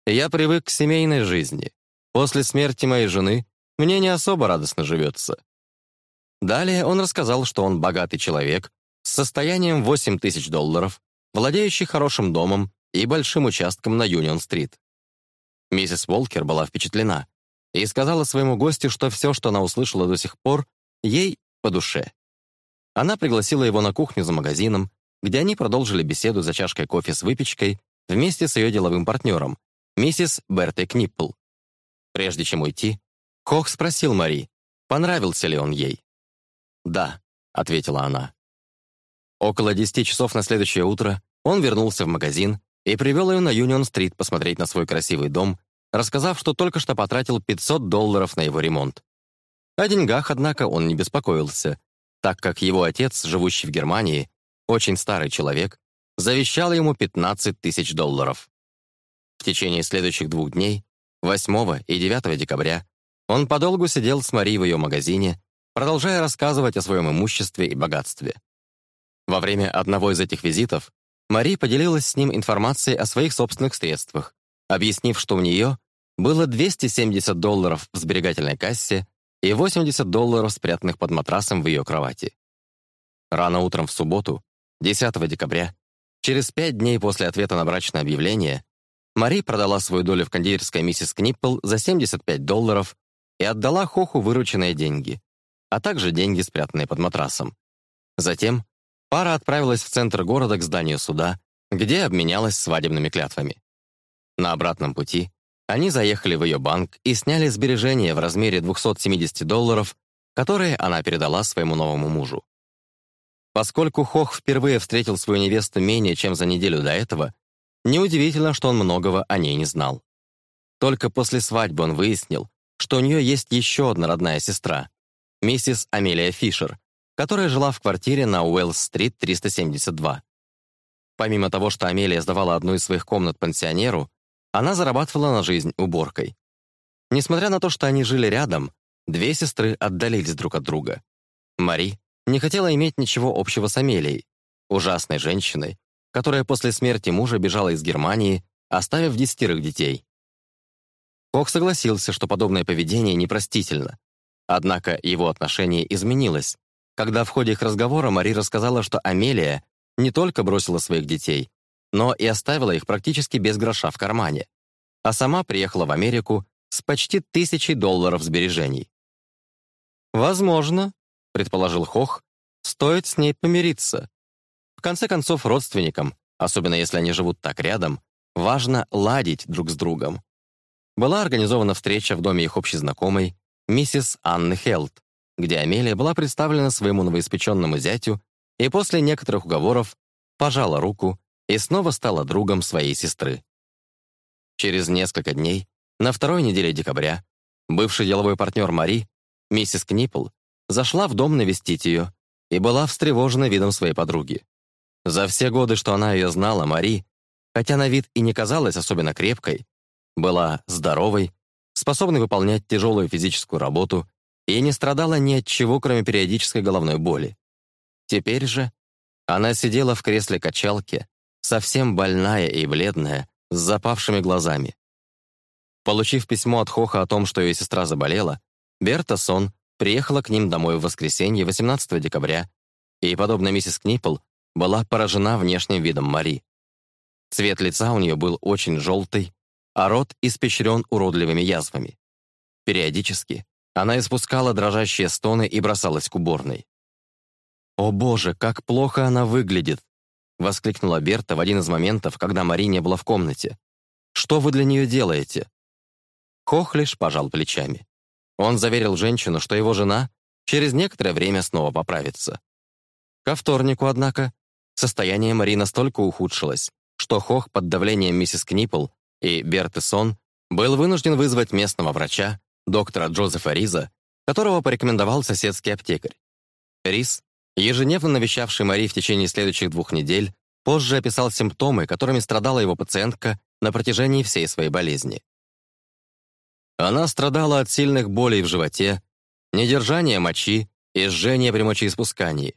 Я привык к семейной жизни. После смерти моей жены мне не особо радостно живется. Далее он рассказал, что он богатый человек, с состоянием 8 тысяч долларов, владеющий хорошим домом и большим участком на Юнион-стрит. Миссис Волкер была впечатлена и сказала своему гостю, что все, что она услышала до сих пор, ей по душе. Она пригласила его на кухню за магазином, где они продолжили беседу за чашкой кофе с выпечкой вместе с ее деловым партнером, миссис Берты Книппл. Прежде чем уйти, Кох спросил Мари, понравился ли он ей. «Да», — ответила она. Около десяти часов на следующее утро он вернулся в магазин и привел ее на Юнион-стрит посмотреть на свой красивый дом, рассказав, что только что потратил 500 долларов на его ремонт. О деньгах, однако, он не беспокоился, так как его отец, живущий в Германии, очень старый человек, завещал ему 15 тысяч долларов. В течение следующих двух дней, 8 и 9 декабря, он подолгу сидел с Мари в ее магазине, продолжая рассказывать о своем имуществе и богатстве. Во время одного из этих визитов Мари поделилась с ним информацией о своих собственных средствах, объяснив, что у нее было 270 долларов в сберегательной кассе и 80 долларов, спрятанных под матрасом в ее кровати. Рано утром в субботу, 10 декабря, через пять дней после ответа на брачное объявление, Мари продала свою долю в кондитерской миссис Книппл за 75 долларов и отдала Хоху вырученные деньги, а также деньги, спрятанные под матрасом. Затем пара отправилась в центр города к зданию суда, где обменялась свадебными клятвами. На обратном пути они заехали в ее банк и сняли сбережения в размере 270 долларов, которые она передала своему новому мужу. Поскольку Хох впервые встретил свою невесту менее чем за неделю до этого, Неудивительно, что он многого о ней не знал. Только после свадьбы он выяснил, что у нее есть еще одна родная сестра, миссис Амелия Фишер, которая жила в квартире на Уэллс-стрит 372. Помимо того, что Амелия сдавала одну из своих комнат пансионеру, она зарабатывала на жизнь уборкой. Несмотря на то, что они жили рядом, две сестры отдалились друг от друга. Мари не хотела иметь ничего общего с Амелией, ужасной женщиной, которая после смерти мужа бежала из Германии, оставив десятерых детей. Кох согласился, что подобное поведение непростительно. Однако его отношение изменилось, когда в ходе их разговора Мари рассказала, что Амелия не только бросила своих детей, но и оставила их практически без гроша в кармане, а сама приехала в Америку с почти тысячей долларов сбережений. «Возможно», — предположил Хох, — «стоит с ней помириться. В конце концов, родственникам, особенно если они живут так рядом, важно ладить друг с другом. Была организована встреча в доме их общей знакомой, миссис Анны Хелт, где Амелия была представлена своему новоиспеченному зятю и после некоторых уговоров пожала руку и снова стала другом своей сестры. Через несколько дней, на второй неделе декабря, бывший деловой партнер Мари, миссис Книпл, зашла в дом навестить ее и была встревожена видом своей подруги. За все годы, что она ее знала, Мари, хотя на вид и не казалась особенно крепкой, была здоровой, способной выполнять тяжелую физическую работу и не страдала ни от чего, кроме периодической головной боли. Теперь же она сидела в кресле качалки, совсем больная и бледная, с запавшими глазами. Получив письмо от Хоха о том, что ее сестра заболела, Берта Сон приехала к ним домой в воскресенье 18 декабря и, подобно миссис Книпл, была поражена внешним видом Мари. Цвет лица у нее был очень желтый, а рот испещрен уродливыми язвами. Периодически она испускала дрожащие стоны и бросалась к уборной. «О боже, как плохо она выглядит!» — воскликнула Берта в один из моментов, когда Мари не была в комнате. «Что вы для нее делаете?» Кох лишь пожал плечами. Он заверил женщину, что его жена через некоторое время снова поправится. Ко вторнику, однако, Состояние Мари настолько ухудшилось, что Хох под давлением миссис Книпл и Берты Сон был вынужден вызвать местного врача, доктора Джозефа Риза, которого порекомендовал соседский аптекарь. Риз, ежедневно навещавший Мари в течение следующих двух недель, позже описал симптомы, которыми страдала его пациентка на протяжении всей своей болезни. Она страдала от сильных болей в животе, недержания мочи и жжения при мочеиспускании.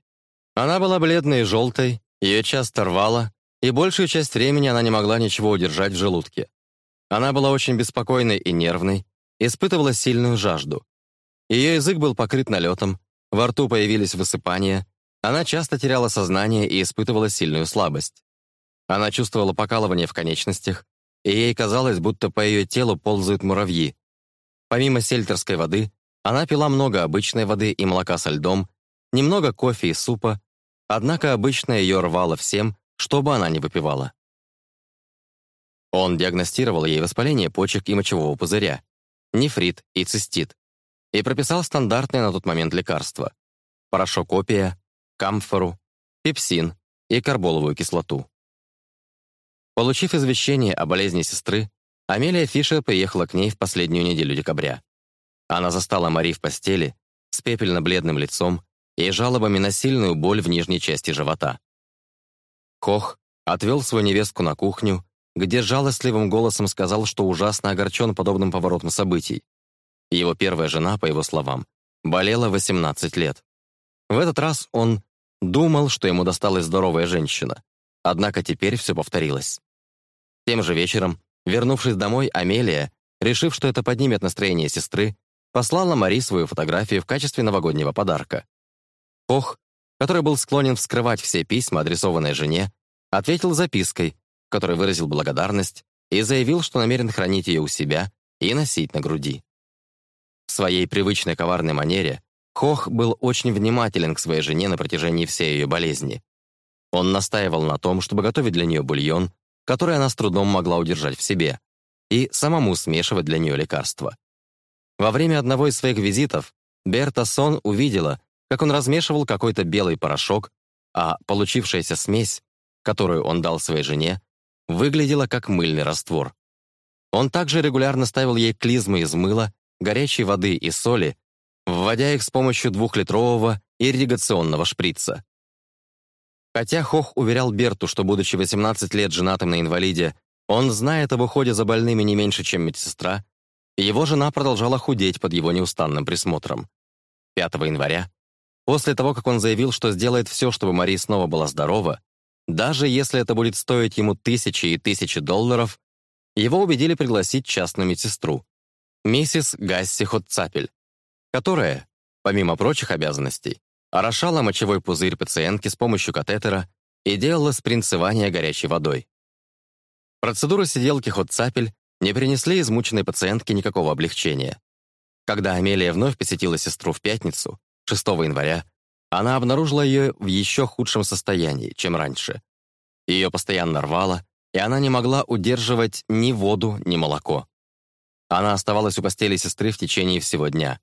Она была бледной и желтой, ее часто рвало, и большую часть времени она не могла ничего удержать в желудке. Она была очень беспокойной и нервной, испытывала сильную жажду. Ее язык был покрыт налетом, во рту появились высыпания, она часто теряла сознание и испытывала сильную слабость. Она чувствовала покалывание в конечностях, и ей казалось, будто по ее телу ползают муравьи. Помимо сельтерской воды, она пила много обычной воды и молока со льдом, немного кофе и супа, Однако обычно ее рвало всем, чтобы она не выпивала. Он диагностировал ей воспаление почек и мочевого пузыря, нефрит и цистит, и прописал стандартные на тот момент лекарства – порошок опия, камфору, пепсин и карболовую кислоту. Получив извещение о болезни сестры, Амелия Фишер поехала к ней в последнюю неделю декабря. Она застала Мари в постели, с пепельно-бледным лицом и жалобами на сильную боль в нижней части живота. Кох отвел свою невестку на кухню, где жалостливым голосом сказал, что ужасно огорчен подобным поворотом событий. Его первая жена, по его словам, болела 18 лет. В этот раз он думал, что ему досталась здоровая женщина, однако теперь все повторилось. Тем же вечером, вернувшись домой, Амелия, решив, что это поднимет настроение сестры, послала Мари свою фотографию в качестве новогоднего подарка. Кох, который был склонен вскрывать все письма, адресованные жене, ответил запиской, в которой выразил благодарность и заявил, что намерен хранить ее у себя и носить на груди. В своей привычной коварной манере Хох был очень внимателен к своей жене на протяжении всей ее болезни. Он настаивал на том, чтобы готовить для нее бульон, который она с трудом могла удержать в себе, и самому смешивать для нее лекарства. Во время одного из своих визитов Берта Сон увидела, как он размешивал какой-то белый порошок, а получившаяся смесь, которую он дал своей жене, выглядела как мыльный раствор. Он также регулярно ставил ей клизмы из мыла, горячей воды и соли, вводя их с помощью двухлитрового ирригационного шприца. Хотя Хох уверял Берту, что, будучи 18 лет женатым на инвалиде, он знает об уходе за больными не меньше, чем медсестра, его жена продолжала худеть под его неустанным присмотром. 5 января После того, как он заявил, что сделает все, чтобы Мария снова была здорова, даже если это будет стоить ему тысячи и тысячи долларов, его убедили пригласить частную медсестру, миссис Гасси Хотцапель, которая, помимо прочих обязанностей, орошала мочевой пузырь пациентки с помощью катетера и делала спринцевание горячей водой. Процедуры сиделки Хотцапель не принесли измученной пациентке никакого облегчения. Когда Амелия вновь посетила сестру в пятницу, 6 января, она обнаружила ее в еще худшем состоянии, чем раньше. Ее постоянно рвало, и она не могла удерживать ни воду, ни молоко. Она оставалась у постели сестры в течение всего дня.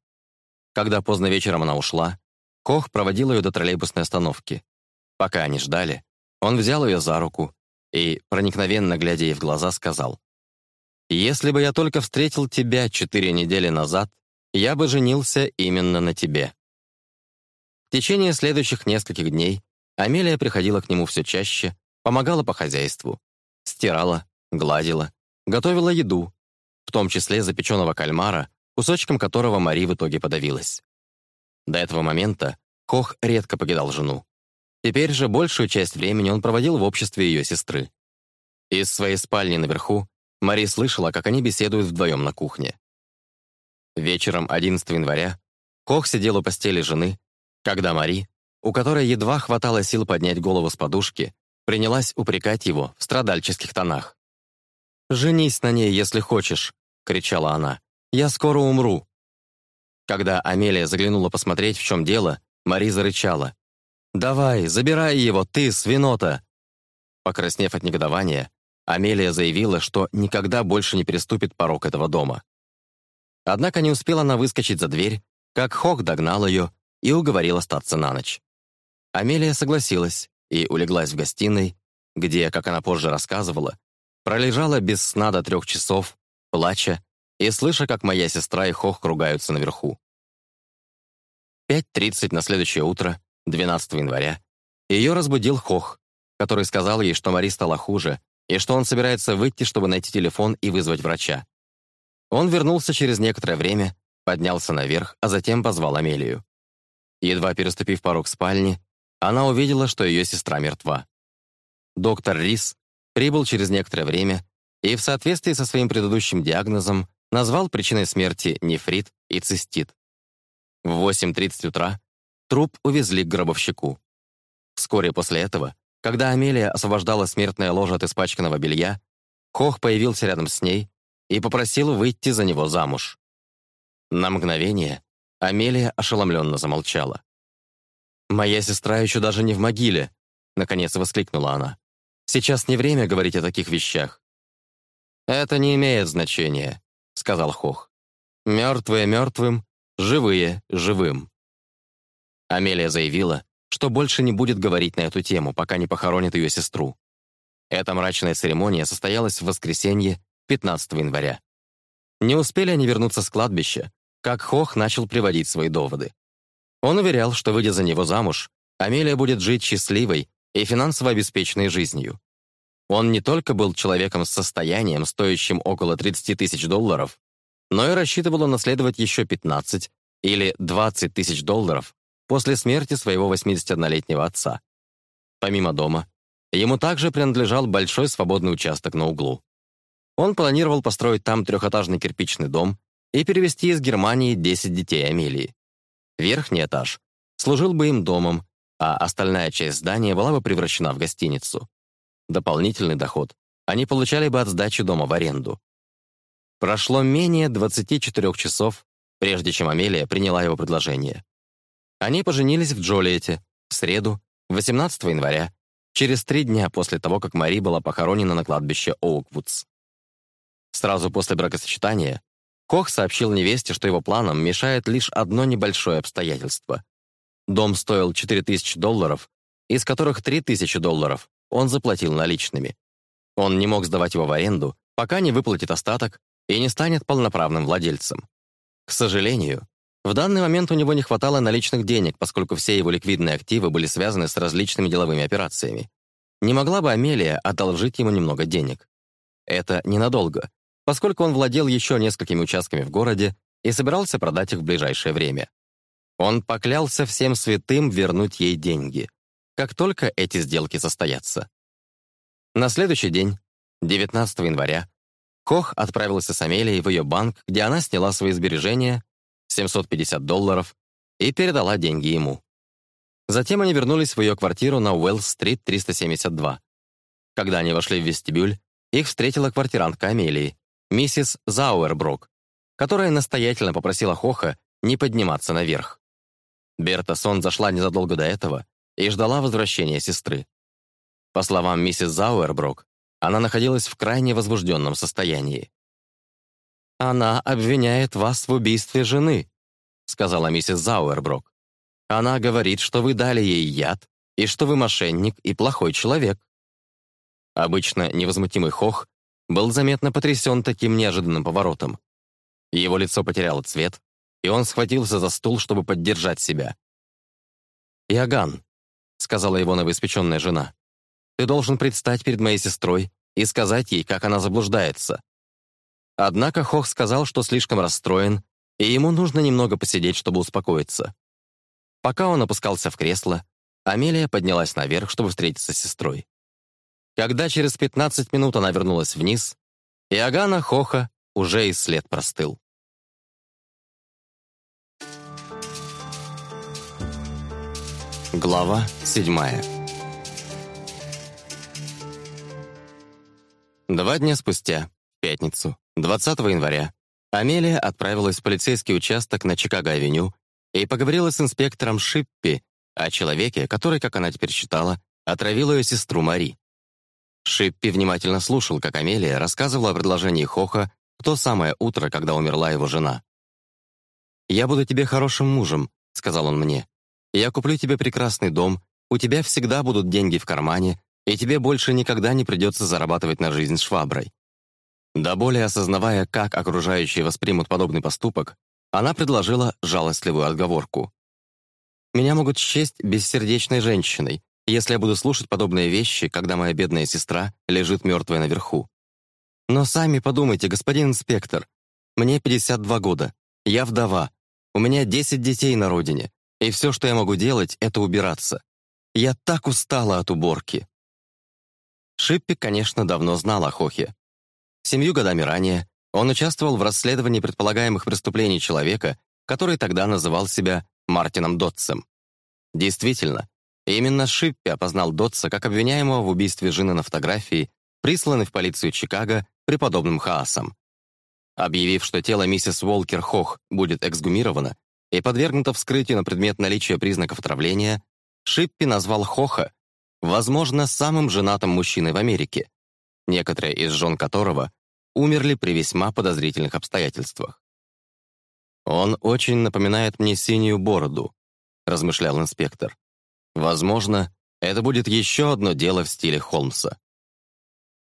Когда поздно вечером она ушла, Кох проводил ее до троллейбусной остановки. Пока они ждали, он взял ее за руку и, проникновенно глядя ей в глаза, сказал, «Если бы я только встретил тебя четыре недели назад, я бы женился именно на тебе». В течение следующих нескольких дней Амелия приходила к нему все чаще, помогала по хозяйству, стирала, гладила, готовила еду, в том числе запеченного кальмара, кусочком которого Мари в итоге подавилась. До этого момента Кох редко покидал жену. Теперь же большую часть времени он проводил в обществе ее сестры. Из своей спальни наверху Мари слышала, как они беседуют вдвоем на кухне. Вечером 11 января Кох сидел у постели жены когда Мари, у которой едва хватало сил поднять голову с подушки, принялась упрекать его в страдальческих тонах. «Женись на ней, если хочешь», — кричала она. «Я скоро умру». Когда Амелия заглянула посмотреть, в чем дело, Мари зарычала. «Давай, забирай его, ты, свинота!» Покраснев от негодования, Амелия заявила, что никогда больше не переступит порог этого дома. Однако не успела она выскочить за дверь, как Хок догнал ее и уговорил остаться на ночь. Амелия согласилась и улеглась в гостиной, где, как она позже рассказывала, пролежала без сна до трех часов, плача и слыша, как моя сестра и Хох ругаются наверху. 5.30 на следующее утро, 12 января, ее разбудил Хох, который сказал ей, что Мари стала хуже, и что он собирается выйти, чтобы найти телефон и вызвать врача. Он вернулся через некоторое время, поднялся наверх, а затем позвал Амелию. Едва переступив порог спальни, она увидела, что ее сестра мертва. Доктор Рис прибыл через некоторое время и в соответствии со своим предыдущим диагнозом назвал причиной смерти нефрит и цистит. В 8.30 утра труп увезли к гробовщику. Вскоре после этого, когда Амелия освобождала смертное ложе от испачканного белья, Хох появился рядом с ней и попросил выйти за него замуж. На мгновение Амелия ошеломленно замолчала. «Моя сестра еще даже не в могиле», — наконец воскликнула она. «Сейчас не время говорить о таких вещах». «Это не имеет значения», — сказал Хох. «Мертвые мертвым, живые живым». Амелия заявила, что больше не будет говорить на эту тему, пока не похоронит ее сестру. Эта мрачная церемония состоялась в воскресенье, 15 января. Не успели они вернуться с кладбища, как Хох начал приводить свои доводы. Он уверял, что, выйдя за него замуж, Амелия будет жить счастливой и финансово обеспеченной жизнью. Он не только был человеком с состоянием, стоящим около 30 тысяч долларов, но и рассчитывал наследовать еще 15 или 20 тысяч долларов после смерти своего 81-летнего отца. Помимо дома, ему также принадлежал большой свободный участок на углу. Он планировал построить там трехэтажный кирпичный дом и перевести из Германии 10 детей Амелии. Верхний этаж служил бы им домом, а остальная часть здания была бы превращена в гостиницу. Дополнительный доход они получали бы от сдачи дома в аренду. Прошло менее 24 часов, прежде чем Амелия приняла его предложение. Они поженились в Джолиете в среду, 18 января, через три дня после того, как Мари была похоронена на кладбище Оуквудс. Сразу после бракосочетания Кох сообщил невесте, что его планам мешает лишь одно небольшое обстоятельство. Дом стоил 4000 долларов, из которых 3000 долларов он заплатил наличными. Он не мог сдавать его в аренду, пока не выплатит остаток и не станет полноправным владельцем. К сожалению, в данный момент у него не хватало наличных денег, поскольку все его ликвидные активы были связаны с различными деловыми операциями. Не могла бы Амелия одолжить ему немного денег. Это ненадолго поскольку он владел еще несколькими участками в городе и собирался продать их в ближайшее время. Он поклялся всем святым вернуть ей деньги, как только эти сделки состоятся. На следующий день, 19 января, Кох отправился с Амелией в ее банк, где она сняла свои сбережения, 750 долларов, и передала деньги ему. Затем они вернулись в ее квартиру на Уэллс-стрит 372. Когда они вошли в вестибюль, их встретила квартирантка Амелии, миссис Зауэрброк, которая настоятельно попросила Хоха не подниматься наверх. Берта Сон зашла незадолго до этого и ждала возвращения сестры. По словам миссис Зауэрброк, она находилась в крайне возбужденном состоянии. «Она обвиняет вас в убийстве жены», — сказала миссис Зауэрброк. «Она говорит, что вы дали ей яд и что вы мошенник и плохой человек». Обычно невозмутимый Хох был заметно потрясен таким неожиданным поворотом. Его лицо потеряло цвет, и он схватился за стул, чтобы поддержать себя. «Иоганн», — сказала его новоиспеченная жена, «ты должен предстать перед моей сестрой и сказать ей, как она заблуждается». Однако Хох сказал, что слишком расстроен, и ему нужно немного посидеть, чтобы успокоиться. Пока он опускался в кресло, Амелия поднялась наверх, чтобы встретиться с сестрой. Когда через 15 минут она вернулась вниз,
Иоганна Хоха
уже и след простыл. Глава седьмая Два дня спустя, в пятницу, 20 января, Амелия отправилась в полицейский участок на Чикаго-авеню и поговорила с инспектором Шиппи о человеке, который, как она теперь считала, отравил ее сестру Мари. Шиппи внимательно слушал, как Амелия рассказывала о предложении Хоха в то самое утро, когда умерла его жена. «Я буду тебе хорошим мужем», — сказал он мне. «Я куплю тебе прекрасный дом, у тебя всегда будут деньги в кармане, и тебе больше никогда не придется зарабатывать на жизнь шваброй». Да более осознавая, как окружающие воспримут подобный поступок, она предложила жалостливую отговорку. «Меня могут счесть бессердечной женщиной, если я буду слушать подобные вещи, когда моя бедная сестра лежит мертвая наверху. Но сами подумайте, господин инспектор. Мне 52 года, я вдова, у меня 10 детей на родине, и все, что я могу делать, это убираться. Я так устала от уборки. Шиппи, конечно, давно знал о Хохе. Семью годами ранее он участвовал в расследовании предполагаемых преступлений человека, который тогда называл себя Мартином Дотсом. Действительно, и именно Шиппи опознал Дотса как обвиняемого в убийстве жены на фотографии, присланный в полицию Чикаго при подобном хаосом. Объявив, что тело миссис Уолкер Хох будет эксгумировано и подвергнуто вскрытию на предмет наличия признаков отравления, Шиппи назвал Хоха, возможно, самым женатым мужчиной в Америке, некоторые из жен которого умерли при весьма подозрительных обстоятельствах. «Он очень напоминает мне синюю бороду», — размышлял инспектор. Возможно, это будет еще одно дело в стиле Холмса.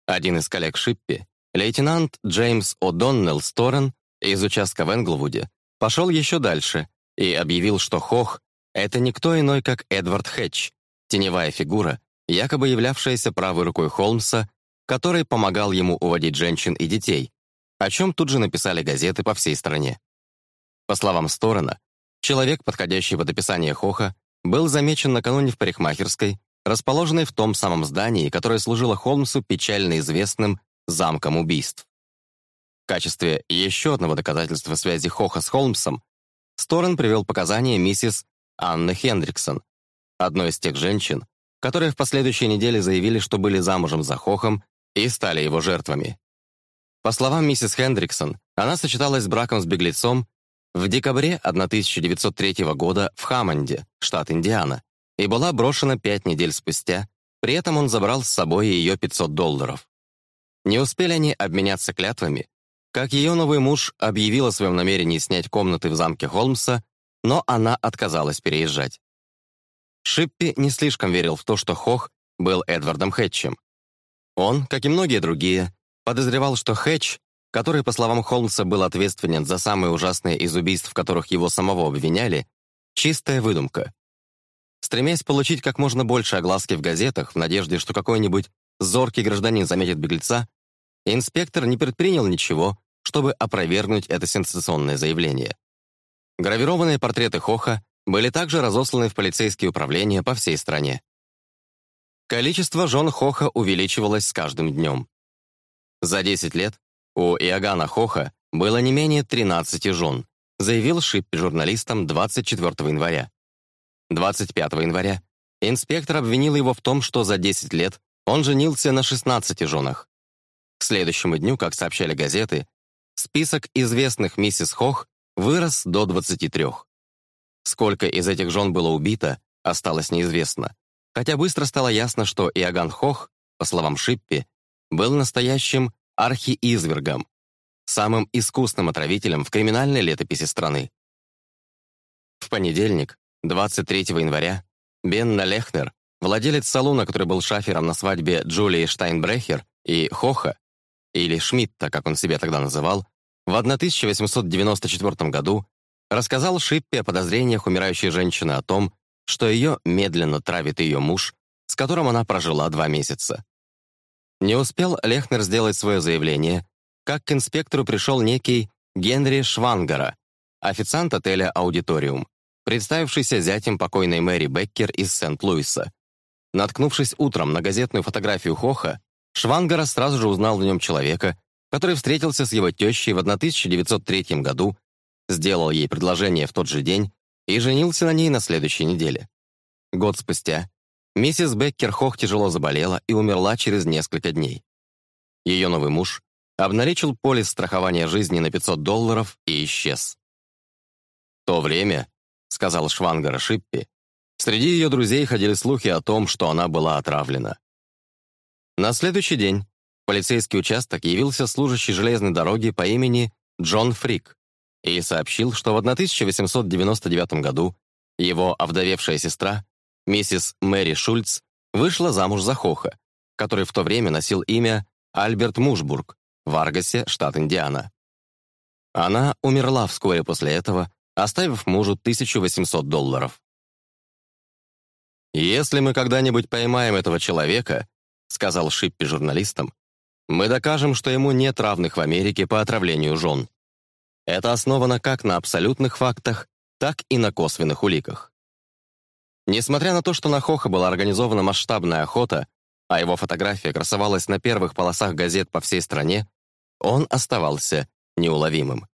Один из коллег Шиппи, лейтенант Джеймс О'Доннелл Сторен из участка в Энглвуде, пошел еще дальше и объявил, что Хох — это никто иной, как Эдвард Хэтч, теневая фигура, якобы являвшаяся правой рукой Холмса, который помогал ему уводить женщин и детей, о чем тут же написали газеты по всей стране. По словам Сторена, человек, подходящий под описание Хоха, был замечен накануне в парикмахерской, расположенной в том самом здании, которое служило Холмсу печально известным «замком убийств». В качестве еще одного доказательства связи Хоха с Холмсом Сторон привел показания миссис Анны Хендриксон, одной из тех женщин, которые в последующие недели заявили, что были замужем за Хохом и стали его жертвами. По словам миссис Хендриксон, она сочеталась с браком с беглецом в декабре 1903 года в Хаммонде, штат Индиана, и была брошена пять недель спустя, при этом он забрал с собой ее 500 долларов. Не успели они обменяться клятвами, как ее новый муж объявил о своем намерении снять комнаты в замке Холмса, но она отказалась переезжать. Шиппи не слишком верил в то, что Хох был Эдвардом Хэтчем. Он, как и многие другие, подозревал, что Хэтч который, по словам Холмса, был ответственен за самые ужасные из убийств, в которых его самого обвиняли, чистая выдумка. Стремясь получить как можно больше огласки в газетах в надежде, что какой-нибудь зоркий гражданин заметит беглеца, инспектор не предпринял ничего, чтобы опровергнуть это сенсационное заявление. Гравированные портреты Хоха были также разосланы в полицейские управления по всей стране. Количество жен Хоха увеличивалось с каждым днем. За 10 лет у Иоганна Хоха было не менее 13 жен, заявил Шип журналистам 24 января. 25 января инспектор обвинил его в том, что за 10 лет он женился на 16 женах. К следующему дню, как сообщали газеты, список известных миссис Хох вырос до 23. Сколько из этих жен было убито, осталось неизвестно, хотя быстро стало ясно, что Иоганн Хох, по словам Шиппи, был настоящим архиизвергом, самым искусным отравителем в криминальной летописи страны. В понедельник, 23 января, Бенна Лехнер, владелец салона, который был шафером на свадьбе Джулии Штайнбрехер и Хоха, или Шмидта, как он себя тогда называл, в 1894 году рассказал Шиппе о подозрениях умирающей женщины о том, что ее медленно травит ее муж, с которым она прожила два месяца. Не успел Лехнер сделать свое заявление, как к инспектору пришел некий Генри Швангара, официант отеля «Аудиториум», представившийся зятем покойной Мэри Беккер из Сент-Луиса. Наткнувшись утром на газетную фотографию Хоха, Швангара сразу же узнал в нем человека, который встретился с его тещей в 1903 году, сделал ей предложение в тот же день и женился на ней на следующей неделе. Год спустя Миссис Беккерхох тяжело заболела и умерла через несколько дней. Ее новый муж обналичил полис страхования жизни на 500 долларов и исчез. «В то время», — сказал Швангара Шиппи, среди ее друзей ходили слухи о том, что она была отравлена. На следующий день в полицейский участок явился служащий железной дороги по имени Джон Фрик и сообщил, что в 1899 году его овдовевшая сестра Миссис Мэри Шульц вышла замуж за Хоха, который в то время носил имя Альберт Мушбург в Аргасе, штат Индиана. Она умерла вскоре после этого, оставив мужу 1800 долларов. «Если мы когда-нибудь поймаем этого человека», сказал Шиппи журналистам, «мы докажем, что ему нет равных в Америке по отравлению жен. Это основано как на абсолютных фактах, так и на косвенных уликах. Несмотря на то, что на Хоха была организована масштабная охота, а его фотография красовалась на первых полосах газет по всей стране, он оставался неуловимым.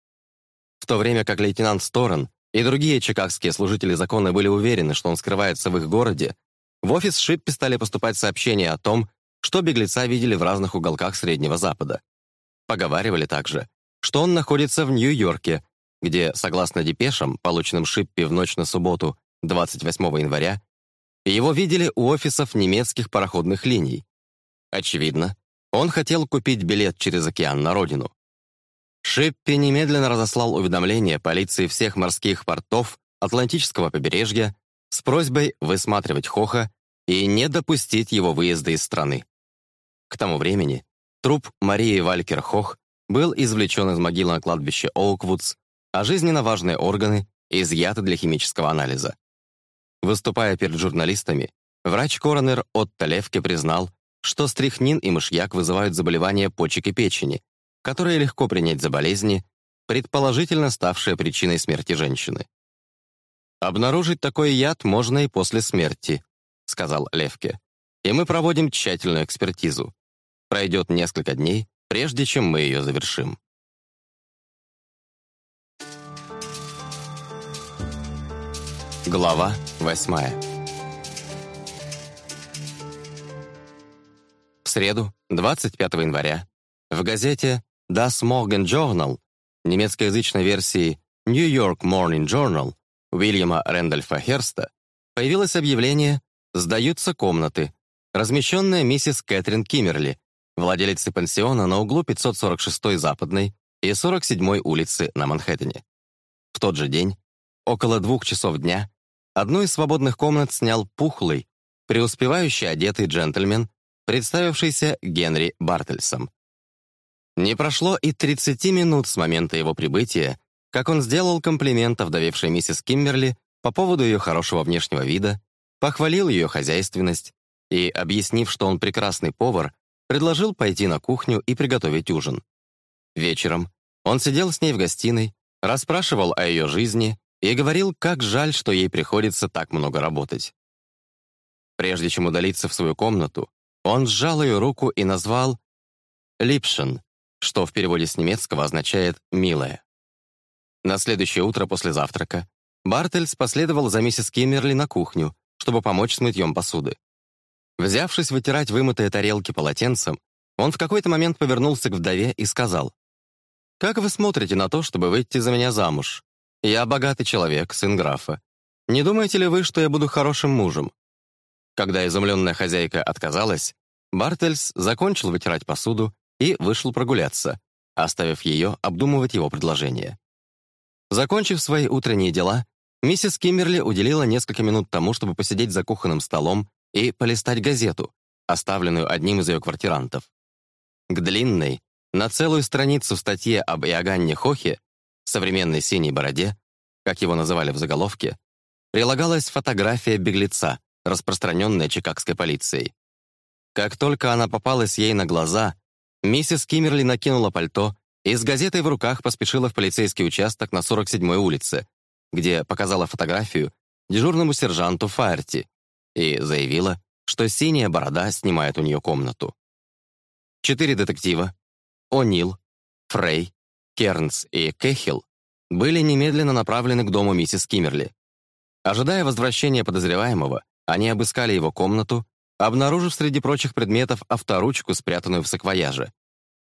В то время как лейтенант Сторон и другие чикагские служители закона были уверены, что он скрывается в их городе, в офис Шиппи стали поступать сообщения о том, что беглеца видели в разных уголках Среднего Запада. Поговаривали также, что он находится в Нью-Йорке, где, согласно депешам, полученным Шиппи в ночь на субботу, 28 января, его видели у офисов немецких пароходных линий. Очевидно, он хотел купить билет через океан на родину. Шиппи немедленно разослал уведомление полиции всех морских портов Атлантического побережья с просьбой высматривать Хоха и не допустить его выезда из страны. К тому времени труп Марии Валькер Хох был извлечен из могилы на кладбище Оуквудс, а жизненно важные органы изъяты для химического анализа. Выступая перед журналистами, врач-коронер Отто Левке признал, что стрихнин и мышьяк вызывают заболевания почек и печени, которые легко принять за болезни, предположительно ставшие причиной смерти женщины. «Обнаружить такой яд можно и после смерти», — сказал Левке. «И мы проводим тщательную экспертизу. Пройдет несколько дней, прежде чем мы ее завершим». Глава восьмая. В среду, 25 января, в газете Das Morgen Journal, немецкоязычной версии New York Morning Journal Уильяма Рэндольфа Херста, появилось объявление «Сдаются комнаты», размещенная миссис Кэтрин Киммерли, владелицы пансиона на углу 546-й Западной и 47-й улицы на Манхэттене. В тот же день, около двух часов дня, Одну из свободных комнат снял пухлый, преуспевающий одетый джентльмен, представившийся Генри Бартельсом. Не прошло и 30 минут с момента его прибытия, как он сделал комплимент овдовевшей миссис Киммерли по поводу ее хорошего внешнего вида, похвалил ее хозяйственность и, объяснив, что он прекрасный повар, предложил пойти на кухню и приготовить ужин. Вечером он сидел с ней в гостиной, расспрашивал о ее жизни, и говорил, как жаль, что ей приходится так много работать. Прежде чем удалиться в свою комнату, он сжал ее руку и назвал «Липшен», что в переводе с немецкого означает «милая». На следующее утро после завтрака Бартельс последовал за миссис Киммерли на кухню, чтобы помочь с мытьем посуды. Взявшись вытирать вымытые тарелки полотенцем, он в какой-то момент повернулся к вдове и сказал, «Как вы смотрите на то, чтобы выйти за меня замуж? Я богатый человек, сын графа. Не думаете ли вы, что я буду хорошим мужем?» Когда изумленная хозяйка отказалась, Бартельс закончил вытирать посуду и вышел прогуляться, оставив ее обдумывать его предложение. Закончив свои утренние дела, миссис Киммерли уделила несколько минут тому, чтобы посидеть за кухонным столом и полистать газету, оставленную одним из ее квартирантов. К длинной, на целую страницу статье об Иоганне Хохе современной синей бороде, как его называли в заголовке, прилагалась фотография беглеца, распространенная чикагской полицией. Как только она попалась ей на глаза, миссис Киммерли накинула пальто и с газетой в руках поспешила в полицейский участок на 47-й улице, где показала фотографию дежурному сержанту Фаерти и заявила, что синяя борода снимает у нее комнату. Четыре детектива — О'Нил, Фрей, Кернс и Кэхилл, были немедленно направлены к дому миссис Киммерли. Ожидая возвращения подозреваемого, они обыскали его комнату, обнаружив среди прочих предметов авторучку, спрятанную в саквояже.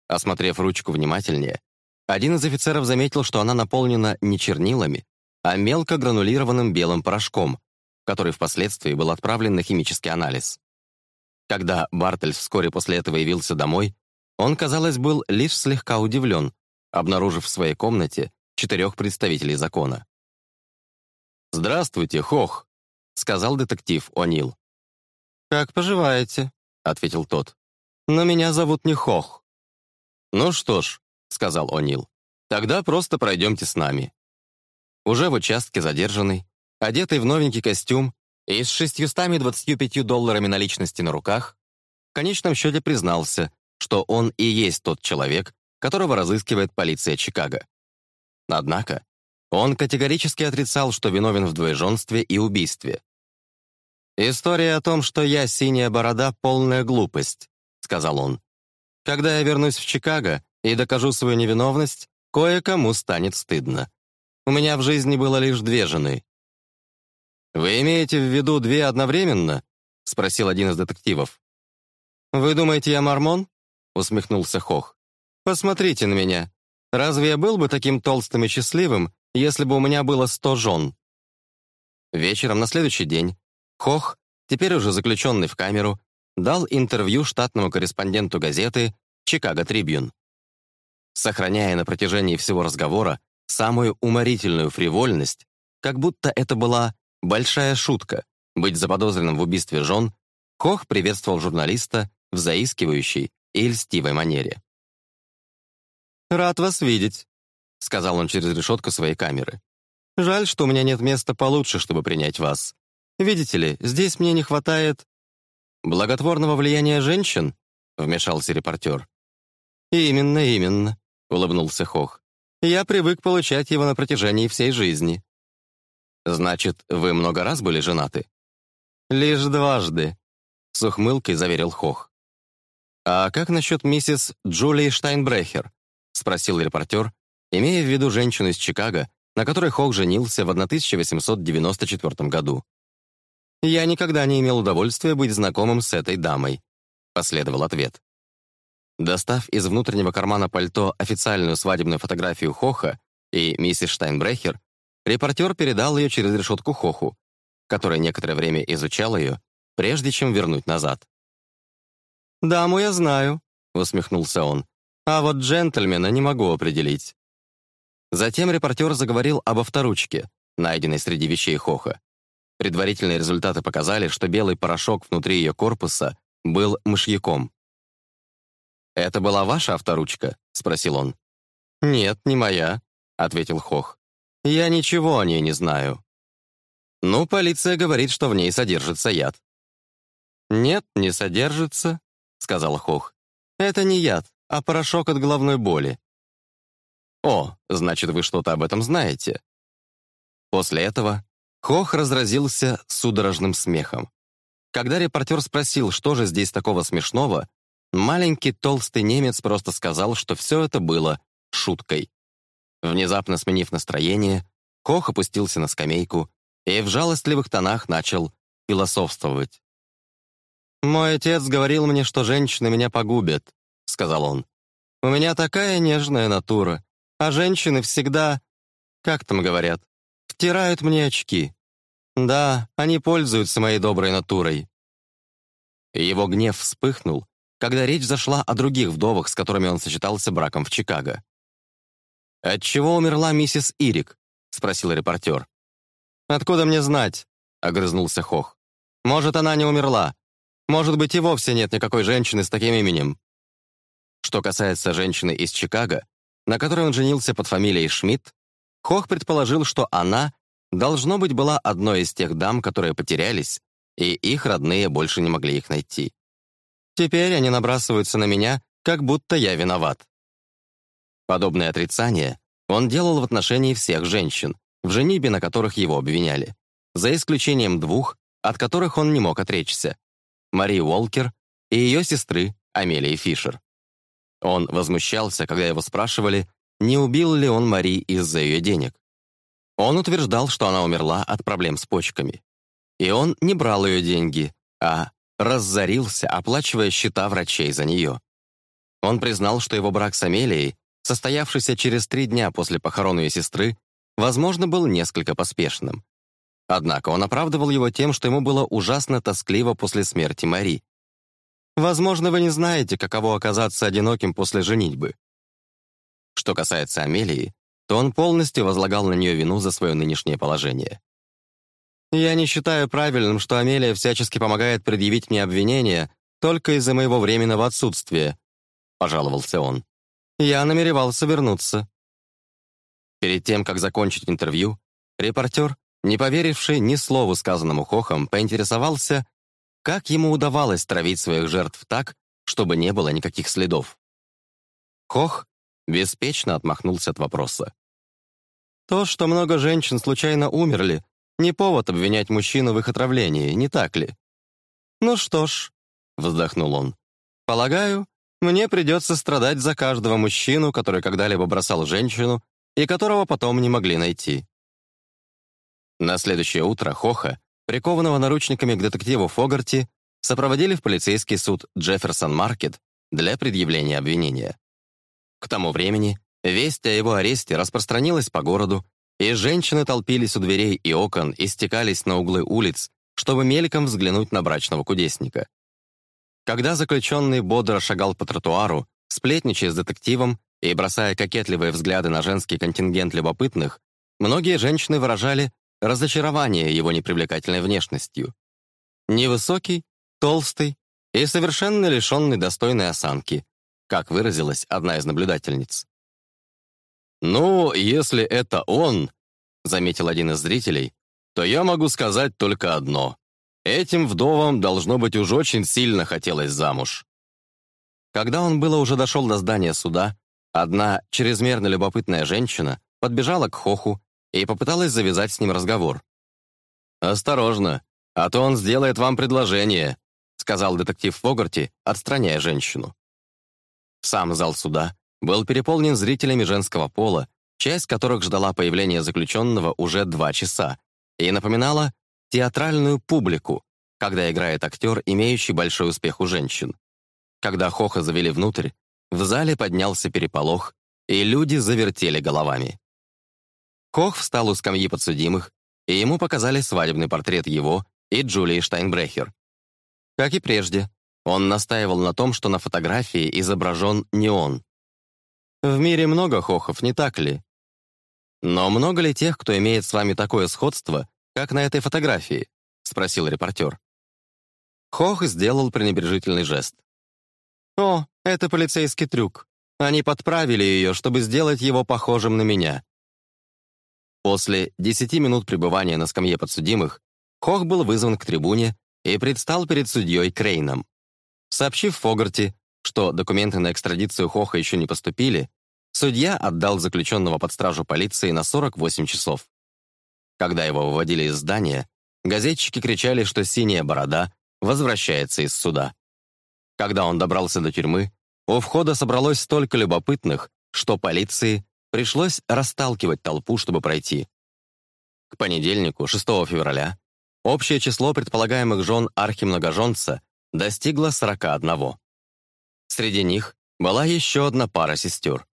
Осмотрев ручку внимательнее, один из офицеров заметил, что она наполнена не чернилами, а мелко гранулированным белым порошком, который впоследствии был отправлен на химический анализ. Когда Бартельс вскоре после этого явился домой, он, казалось, был лишь слегка удивлен, обнаружив в своей комнате четырех представителей закона. «Здравствуйте, Хох», — сказал детектив О'Нил. «Как поживаете?» — ответил тот. «Но меня зовут не Хох». «Ну что ж», — сказал О'Нил, — «тогда просто пройдемте с нами». Уже в участке задержанный, одетый в новенький костюм и с 625 долларами наличности на руках, в конечном счете признался, что он и есть тот человек, которого разыскивает полиция Чикаго. Однако он категорически отрицал, что виновен в двоеженстве и убийстве. «История о том, что я синяя борода — полная глупость», — сказал он. «Когда я вернусь в Чикаго и докажу свою невиновность, кое-кому станет стыдно. У меня в жизни было лишь две жены». «Вы имеете в виду две одновременно?» — спросил один из детективов. «Вы думаете, я мормон?» — усмехнулся Хох. Посмотрите на меня. Разве я был бы таким толстым и счастливым, если бы у меня было сто жен? Вечером на следующий день Хох, теперь уже заключенный в камеру, дал интервью штатному корреспонденту газеты «Чикаго Трибьюн». Сохраняя на протяжении всего разговора самую уморительную фривольность, как будто это была большая шутка быть заподозренным в убийстве жен, Хох приветствовал журналиста в заискивающей и льстивой манере. «Рад вас видеть», — сказал он через решетку своей камеры. «Жаль, что у меня нет места получше, чтобы принять вас. Видите ли, здесь мне не хватает...» «Благотворного влияния женщин?» — вмешался репортер. «Именно, именно», — улыбнулся Хох. «Я привык получать его на протяжении всей жизни». «Значит, вы много раз были женаты?» «Лишь дважды», — с ухмылкой заверил Хох. «А как насчет миссис Джулии Штайнбрехер? — спросил репортер, имея в виду женщину из Чикаго, на которой Холл женился в 1894 году. «Я никогда не имел удовольствия быть знакомым с этой дамой», — последовал ответ. Достав из внутреннего кармана пальто официальную свадебную фотографию Хоха и миссис Штайнбрехер, репортер передал ее через решетку Хоху, который некоторое время изучал ее, прежде чем вернуть назад. «Даму я знаю», — усмехнулся он. А вот джентльмена не могу определить. Затем репортер заговорил об авторучке, найденной среди вещей Хоха. Предварительные результаты показали, что белый порошок внутри ее корпуса был мышьяком. «Это была ваша авторучка?» — спросил он. «Нет, не моя», — ответил Хох. «Я ничего о ней не знаю». «Ну, полиция говорит, что в ней содержится яд». «Нет, не содержится», — сказал Хох. «Это не яд а порошок от головной боли. «О, значит, вы что-то об этом знаете». После этого Хох разразился судорожным смехом. Когда репортер спросил, что же здесь такого смешного, маленький толстый немец просто сказал, что все это было шуткой. Внезапно сменив настроение, Хох опустился на скамейку и в жалостливых тонах начал философствовать. «Мой отец говорил мне, что женщины меня погубят сказал он. «У меня такая нежная натура, а женщины всегда, как там говорят, втирают мне очки. Да, они пользуются моей доброй натурой». Его гнев вспыхнул, когда речь зашла о других вдовах, с которыми он сочетался браком в Чикаго. Отчего умерла миссис Ирик?» — спросил репортер. «Откуда мне знать?» — огрызнулся Хох. «Может, она не умерла. Может быть, и вовсе нет никакой женщины с таким именем. Что касается женщины из Чикаго, на которой он женился под фамилией Шмидт, Хох предположил, что она, должно быть, была одной из тех дам, которые потерялись, и их родные больше не могли их найти. Теперь они набрасываются на меня, как будто я виноват. Подобное отрицание он делал в отношении всех женщин, в женибе на которых его обвиняли, за исключением двух, от которых он не мог отречься — Мари Уолкер и ее сестры Амелии Фишер. Он возмущался, когда его спрашивали, не убил ли он Мари из-за ее денег. Он утверждал, что она умерла от проблем с почками. И он не брал ее деньги, а разорился, оплачивая счета врачей за нее. Он признал, что его брак с Амелией, состоявшийся через три дня после похорон ее сестры, возможно, был несколько поспешным. Однако он оправдывал его тем, что ему было ужасно тоскливо после смерти Мари, Возможно, вы не знаете, каково оказаться одиноким после женитьбы. Что касается Амелии, то он полностью возлагал на нее вину за свое нынешнее положение. Я не считаю правильным, что Амелия всячески помогает предъявить мне обвинения только из-за моего временного отсутствия, пожаловался он. Я намеревался вернуться. Перед тем, как закончить интервью, репортер, не поверивший ни слову сказанному Хохом, поинтересовался, как ему удавалось травить своих жертв так, чтобы не было никаких следов? Хох беспечно отмахнулся от вопроса. То, что много женщин случайно умерли, не повод обвинять мужчину в их отравлении, не так ли? «Ну что ж», — вздохнул он, — «полагаю, мне придется страдать за каждого мужчину, который когда-либо бросал женщину и которого потом не могли найти». На следующее утро Хоха Прикованного наручниками к детективу Фогарти сопроводили в полицейский суд Джефферсон-Маркет для предъявления обвинения. К тому времени весть о его аресте распространилась по городу, и женщины толпились у дверей и окон и стекались на углы улиц, чтобы мельком взглянуть на брачного кудесника. Когда заключенный бодро шагал по тротуару, сплетничая с детективом и бросая кокетливые взгляды на женский контингент любопытных, многие женщины выражали разочарование его непривлекательной внешностью. Невысокий, толстый и совершенно лишенный достойной осанки, как выразилась одна из наблюдательниц. «Ну, если это он», — заметил один из зрителей, «то я могу сказать только одно. Этим вдовам, должно быть, уж очень сильно хотелось замуж». Когда он было уже дошел до здания суда, одна чрезмерно любопытная женщина подбежала к Хоху и попыталась завязать с ним разговор. «Осторожно, а то он сделает вам предложение», сказал детектив Фогарти, отстраняя женщину. Сам зал суда был переполнен зрителями женского пола, часть которых ждала появления заключенного уже два часа, и напоминала театральную публику, когда играет актер, имеющий большой успех у женщин. Когда Хоха завели внутрь, в зале поднялся переполох, и люди завертели головами. Кох встал у скамьи подсудимых, и ему показали свадебный портрет его и Джулии Штайнбрехер. Как и прежде, он настаивал на том, что на фотографии изображен не он. В мире много хохов, не так ли? Но много ли тех, кто имеет с вами такое сходство, как на этой фотографии? Спросил репортер. Хох сделал пренебрежительный жест. «О, это полицейский трюк. Они подправили ее, чтобы сделать его похожим на меня. После 10 минут пребывания на скамье подсудимых Хох был вызван к трибуне и предстал перед судьей Крейном. Сообщив Фогарти, что документы на экстрадицию Хоха еще не поступили, судья отдал заключенного под стражу полиции на 48 часов. Когда его выводили из здания, газетчики кричали, что «Синяя борода» возвращается из суда. Когда он добрался до тюрьмы, у входа собралось столько любопытных, что полиции Пришлось расталкивать толпу, чтобы пройти. К понедельнику, 6 февраля, общее число предполагаемых жен архимногоженца достигло 41. Среди них была еще одна пара сестер.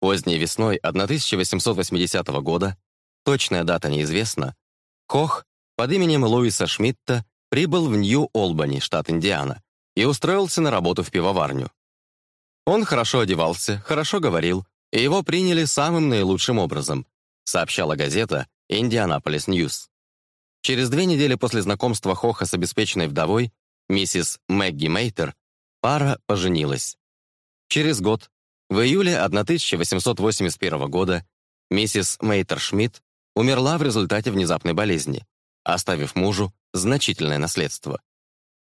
Поздней весной 1880 года, точная дата неизвестна, Кох под именем Луиса Шмидта прибыл в Нью-Олбани, штат Индиана, и устроился на работу в пивоварню. Он хорошо одевался, хорошо говорил, его приняли самым наилучшим образом, сообщала газета «Индианаполис Ньюс». Через две недели после знакомства Хоха с обеспеченной вдовой, миссис Мэгги Мейтер, пара поженилась. Через год, в июле 1881 года, миссис Мейтер Шмидт умерла в результате внезапной болезни, оставив мужу значительное наследство.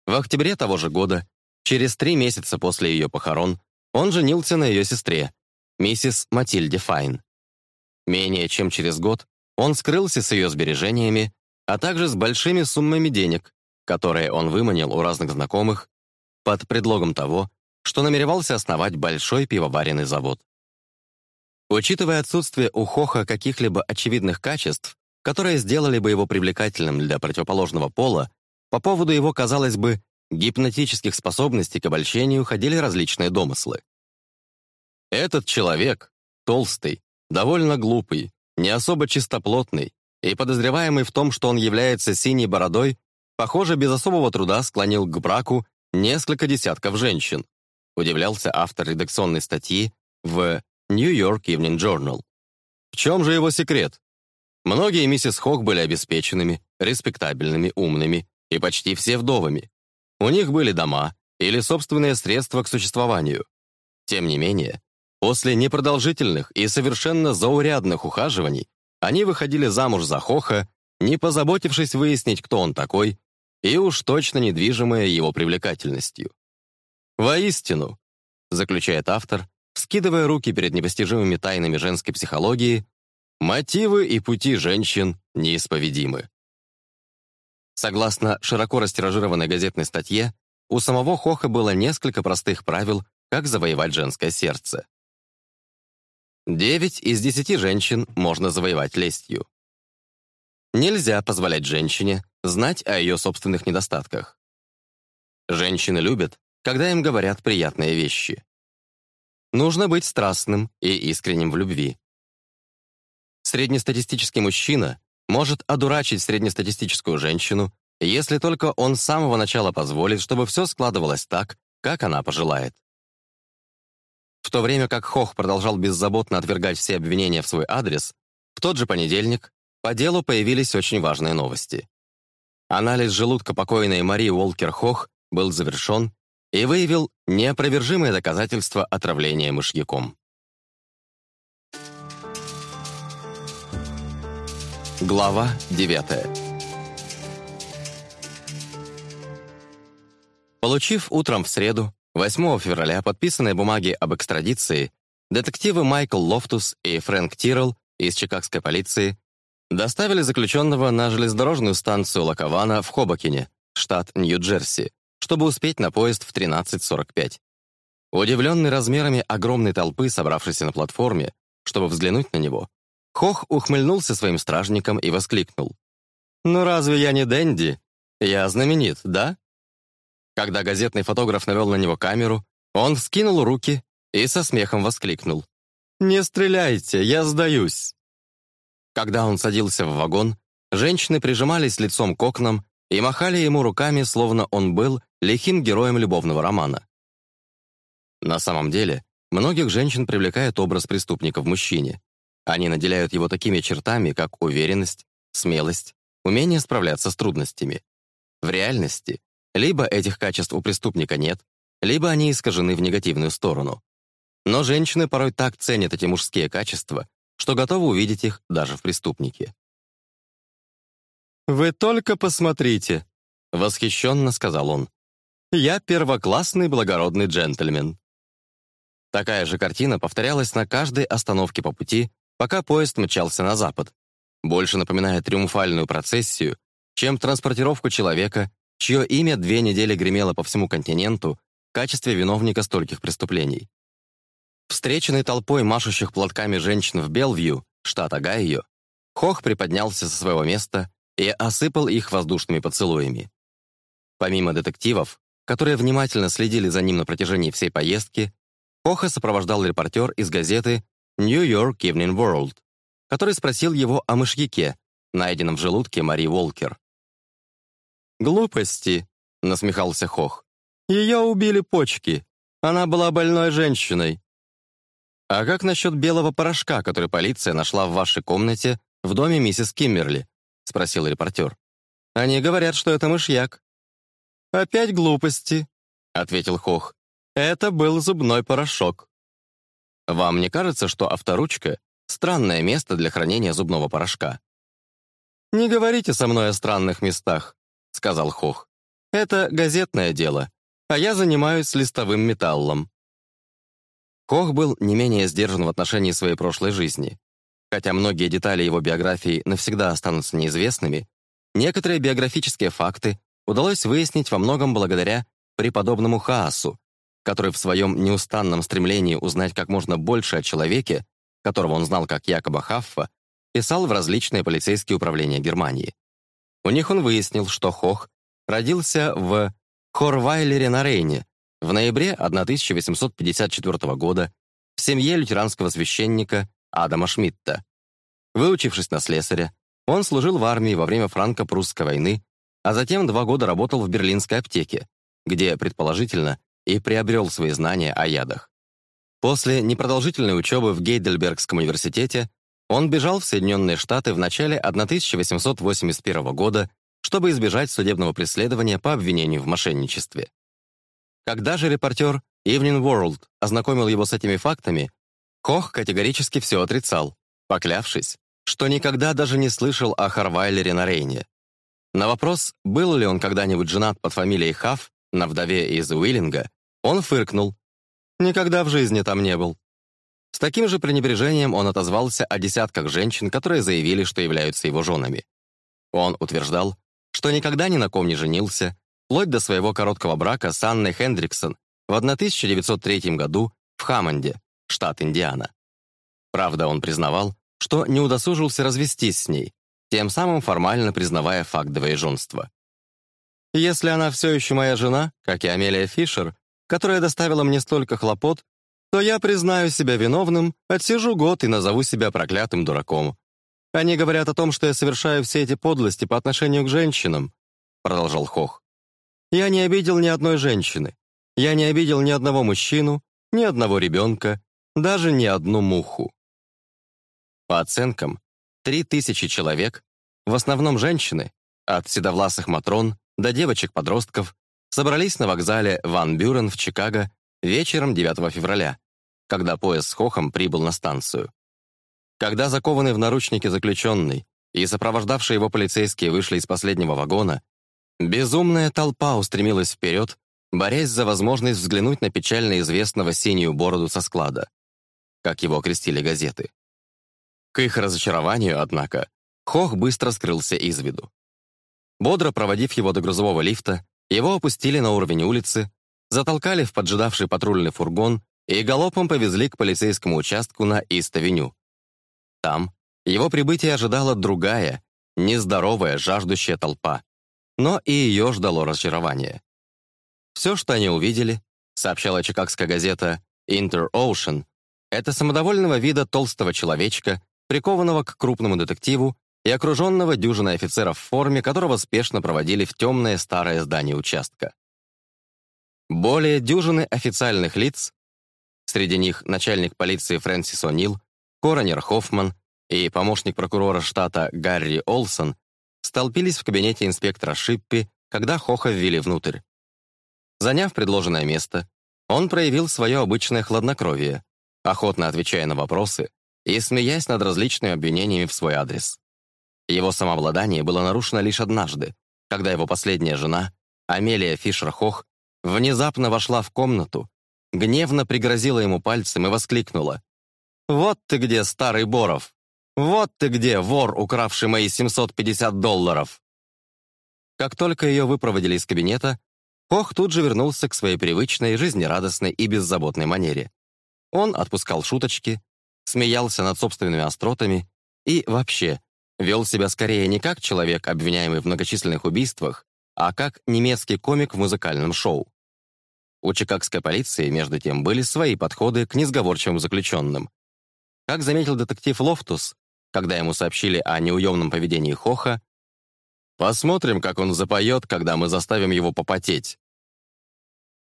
В октябре того же года, через три месяца после ее похорон, он женился на ее сестре, миссис Матильде Файн. Менее чем через год он скрылся с ее сбережениями, а также с большими суммами денег, которые он выманил у разных знакомых под предлогом того, что намеревался основать большой пивоваренный завод. Учитывая отсутствие у Хоха каких-либо очевидных качеств, которые сделали бы его привлекательным для противоположного пола, по поводу его, казалось бы, гипнотических способностей к обольщению ходили различные домыслы. Этот человек, толстый, довольно глупый, не особо чистоплотный и подозреваемый в том, что он является синей бородой, похоже, без особого труда склонил к браку несколько десятков женщин, удивлялся автор редакционной статьи в New York Evening Journal. В чем же его секрет? Многие миссис Хок были обеспеченными, респектабельными, умными и почти все вдовами. У них были дома или собственные средства к существованию. Тем не менее, После непродолжительных и совершенно заурядных ухаживаний они выходили замуж за Хоха, не позаботившись выяснить, кто он такой, и уж точно недвижимая его привлекательностью. «Воистину», — заключает автор, скидывая руки перед непостижимыми тайнами женской психологии, «мотивы и пути женщин неисповедимы». Согласно широко растиражированной газетной статье, у самого Хоха было несколько простых правил, как завоевать женское сердце. Девять из десяти женщин можно завоевать лестью. Нельзя позволять женщине знать о ее собственных недостатках. Женщины любят, когда им говорят приятные вещи. Нужно быть страстным и искренним в любви. Среднестатистический мужчина может одурачить среднестатистическую женщину, если только он с самого начала позволит, чтобы все складывалось так, как она пожелает. В то время как Хох продолжал беззаботно отвергать все обвинения в свой адрес, в тот же понедельник по делу появились очень важные новости. Анализ желудка покойной Марии Уолкер-Хох был завершен и выявил неопровержимое доказательство отравления мышьяком. Глава 9 Получив утром в среду 8 февраля подписанные бумаги об экстрадиции детективы Майкл Лофтус и Фрэнк Тирл из чикагской полиции доставили заключенного на железнодорожную станцию Лакована в Хобокине, штат Нью-Джерси, чтобы успеть на поезд в 13.45. Удивленный размерами огромной толпы, собравшейся на платформе, чтобы взглянуть на него, Хох ухмыльнулся своим стражником и воскликнул. «Ну разве я не Дэнди? Я знаменит, да?» Когда газетный фотограф навел на него камеру, он вскинул руки и со смехом воскликнул. «Не стреляйте, я сдаюсь!» Когда он садился в вагон, женщины прижимались лицом к окнам и махали ему руками, словно он был лихим героем любовного романа. На самом деле, многих женщин привлекает образ преступника в мужчине. Они наделяют его такими чертами, как уверенность, смелость, умение справляться с трудностями. В реальности либо этих качеств у преступника нет, либо они искажены в негативную сторону. Но женщины порой так ценят эти мужские качества, что готовы увидеть их даже в преступнике. «Вы только посмотрите», — восхищенно сказал он. «Я первоклассный благородный джентльмен». Такая же картина повторялась на каждой остановке по пути, пока поезд мчался на запад, больше напоминая триумфальную процессию, чем транспортировку человека чье имя две недели гремело по всему континенту в качестве виновника стольких преступлений. Встреченный толпой машущих платками женщин в Белвью, штат Огайо, Хох приподнялся со своего места и осыпал их воздушными поцелуями. Помимо детективов, которые внимательно следили за ним на протяжении всей поездки, Хоха сопровождал репортер из газеты New York Evening World, который спросил его о мышьяке, найденном в желудке Мари Волкер. «Глупости», — насмехался Хох. «Ее убили почки. Она была больной женщиной». «А как насчет белого порошка, который полиция нашла в вашей комнате в доме миссис Киммерли?» — спросил репортер. «Они говорят, что это мышьяк». «Опять глупости», — ответил Хох. «Это был зубной порошок». «Вам не кажется, что авторучка — странное место для хранения зубного порошка?» «Не говорите со мной о странных местах», — сказал Хох. «Это газетное дело, а я занимаюсь листовым металлом». Хох был не менее сдержан в отношении своей прошлой жизни. Хотя многие детали его биографии навсегда останутся неизвестными, некоторые биографические факты удалось выяснить во многом благодаря преподобному Хаасу, который в своем неустанном стремлении узнать как можно больше о человеке, которого он знал как Якоба Хаффа, писал в различные полицейские управления Германии. У них он выяснил, что Хох родился в Хорвайлере на Рейне в ноябре 1854 года в семье лютеранского священника Адама Шмидта. Выучившись на слесаря, он служил в армии во время франко-прусской войны, а затем два года работал в берлинской аптеке, где, предположительно, и приобрел свои знания о ядах. После непродолжительной учебы в Гейдельбергском университете он бежал в Соединенные Штаты в начале 1881 года, чтобы избежать судебного преследования по обвинению в мошенничестве. Когда же репортер Evening World ознакомил его с этими фактами, Кох категорически все отрицал, поклявшись, что никогда даже не слышал о Харвайлере на Рейне. На вопрос, был ли он когда-нибудь женат под фамилией Хафф на вдове из Уиллинга, он фыркнул. «Никогда в жизни там не был». С таким же пренебрежением он отозвался о десятках женщин, которые заявили, что являются его женами. Он утверждал, что никогда ни на ком не женился, вплоть до своего короткого брака с Анной Хендриксон в 1903 году в Хаммонде, штат Индиана. Правда, он признавал, что не удосужился развестись с ней, тем самым формально признавая факт двоеженства. «Если она все еще моя жена, как и Амелия Фишер, которая доставила мне столько хлопот, то я признаю себя виновным, отсижу год и назову себя проклятым дураком. Они говорят о том, что я совершаю все эти подлости по отношению к женщинам», — продолжал Хох. «Я не обидел ни одной женщины. Я не обидел ни одного мужчину, ни одного ребенка, даже ни одну муху». По оценкам, три тысячи человек, в основном женщины, от седовласых матрон до девочек-подростков, собрались на вокзале Ван Бюрен в Чикаго вечером 9 февраля, когда поезд с хохом прибыл на станцию. Когда закованный в наручники заключенный и сопровождавшие его полицейские вышли из последнего вагона, безумная толпа устремилась вперед, борясь за возможность взглянуть на печально известного синюю бороду со склада, как его окрестили газеты. К их разочарованию, однако, Хох быстро скрылся из виду. Бодро проводив его до грузового лифта, его опустили на уровень улицы, затолкали в поджидавший патрульный фургон и галопом повезли к полицейскому участку на Ист-авеню. Там его прибытие ожидала другая, нездоровая, жаждущая толпа. Но и ее ждало разочарование. Все, что они увидели, сообщала чикагская газета «Интер-Оушен», это самодовольного вида толстого человечка, прикованного к крупному детективу и окруженного дюжиной офицеров в форме, которого спешно проводили в темное старое здание участка. Более дюжины официальных лиц, среди них начальник полиции Фрэнсис О'Нил, коронер Хоффман и помощник прокурора штата Гарри Олсон, столпились в кабинете инспектора Шиппи, когда Хоха ввели внутрь. Заняв предложенное место, он проявил свое обычное хладнокровие, охотно отвечая на вопросы и смеясь над различными обвинениями в свой адрес. Его самообладание было нарушено лишь однажды, когда его последняя жена, Амелия Фишер-Хох, внезапно вошла в комнату, гневно пригрозила ему пальцем и воскликнула. «Вот ты где, старый Боров! Вот ты где, вор, укравший мои 750 долларов!» Как только ее выпроводили из кабинета, Кох тут же вернулся к своей привычной, жизнерадостной и беззаботной манере. Он отпускал шуточки, смеялся над собственными остротами и, вообще, вел себя скорее не как человек, обвиняемый в многочисленных убийствах, а как немецкий комик в музыкальном шоу. У чикагской полиции, между тем, были свои подходы к несговорчивым заключенным. Как заметил детектив Лофтус, когда ему сообщили о неуемном поведении Хоха, «Посмотрим, как он запоет, когда мы заставим его попотеть».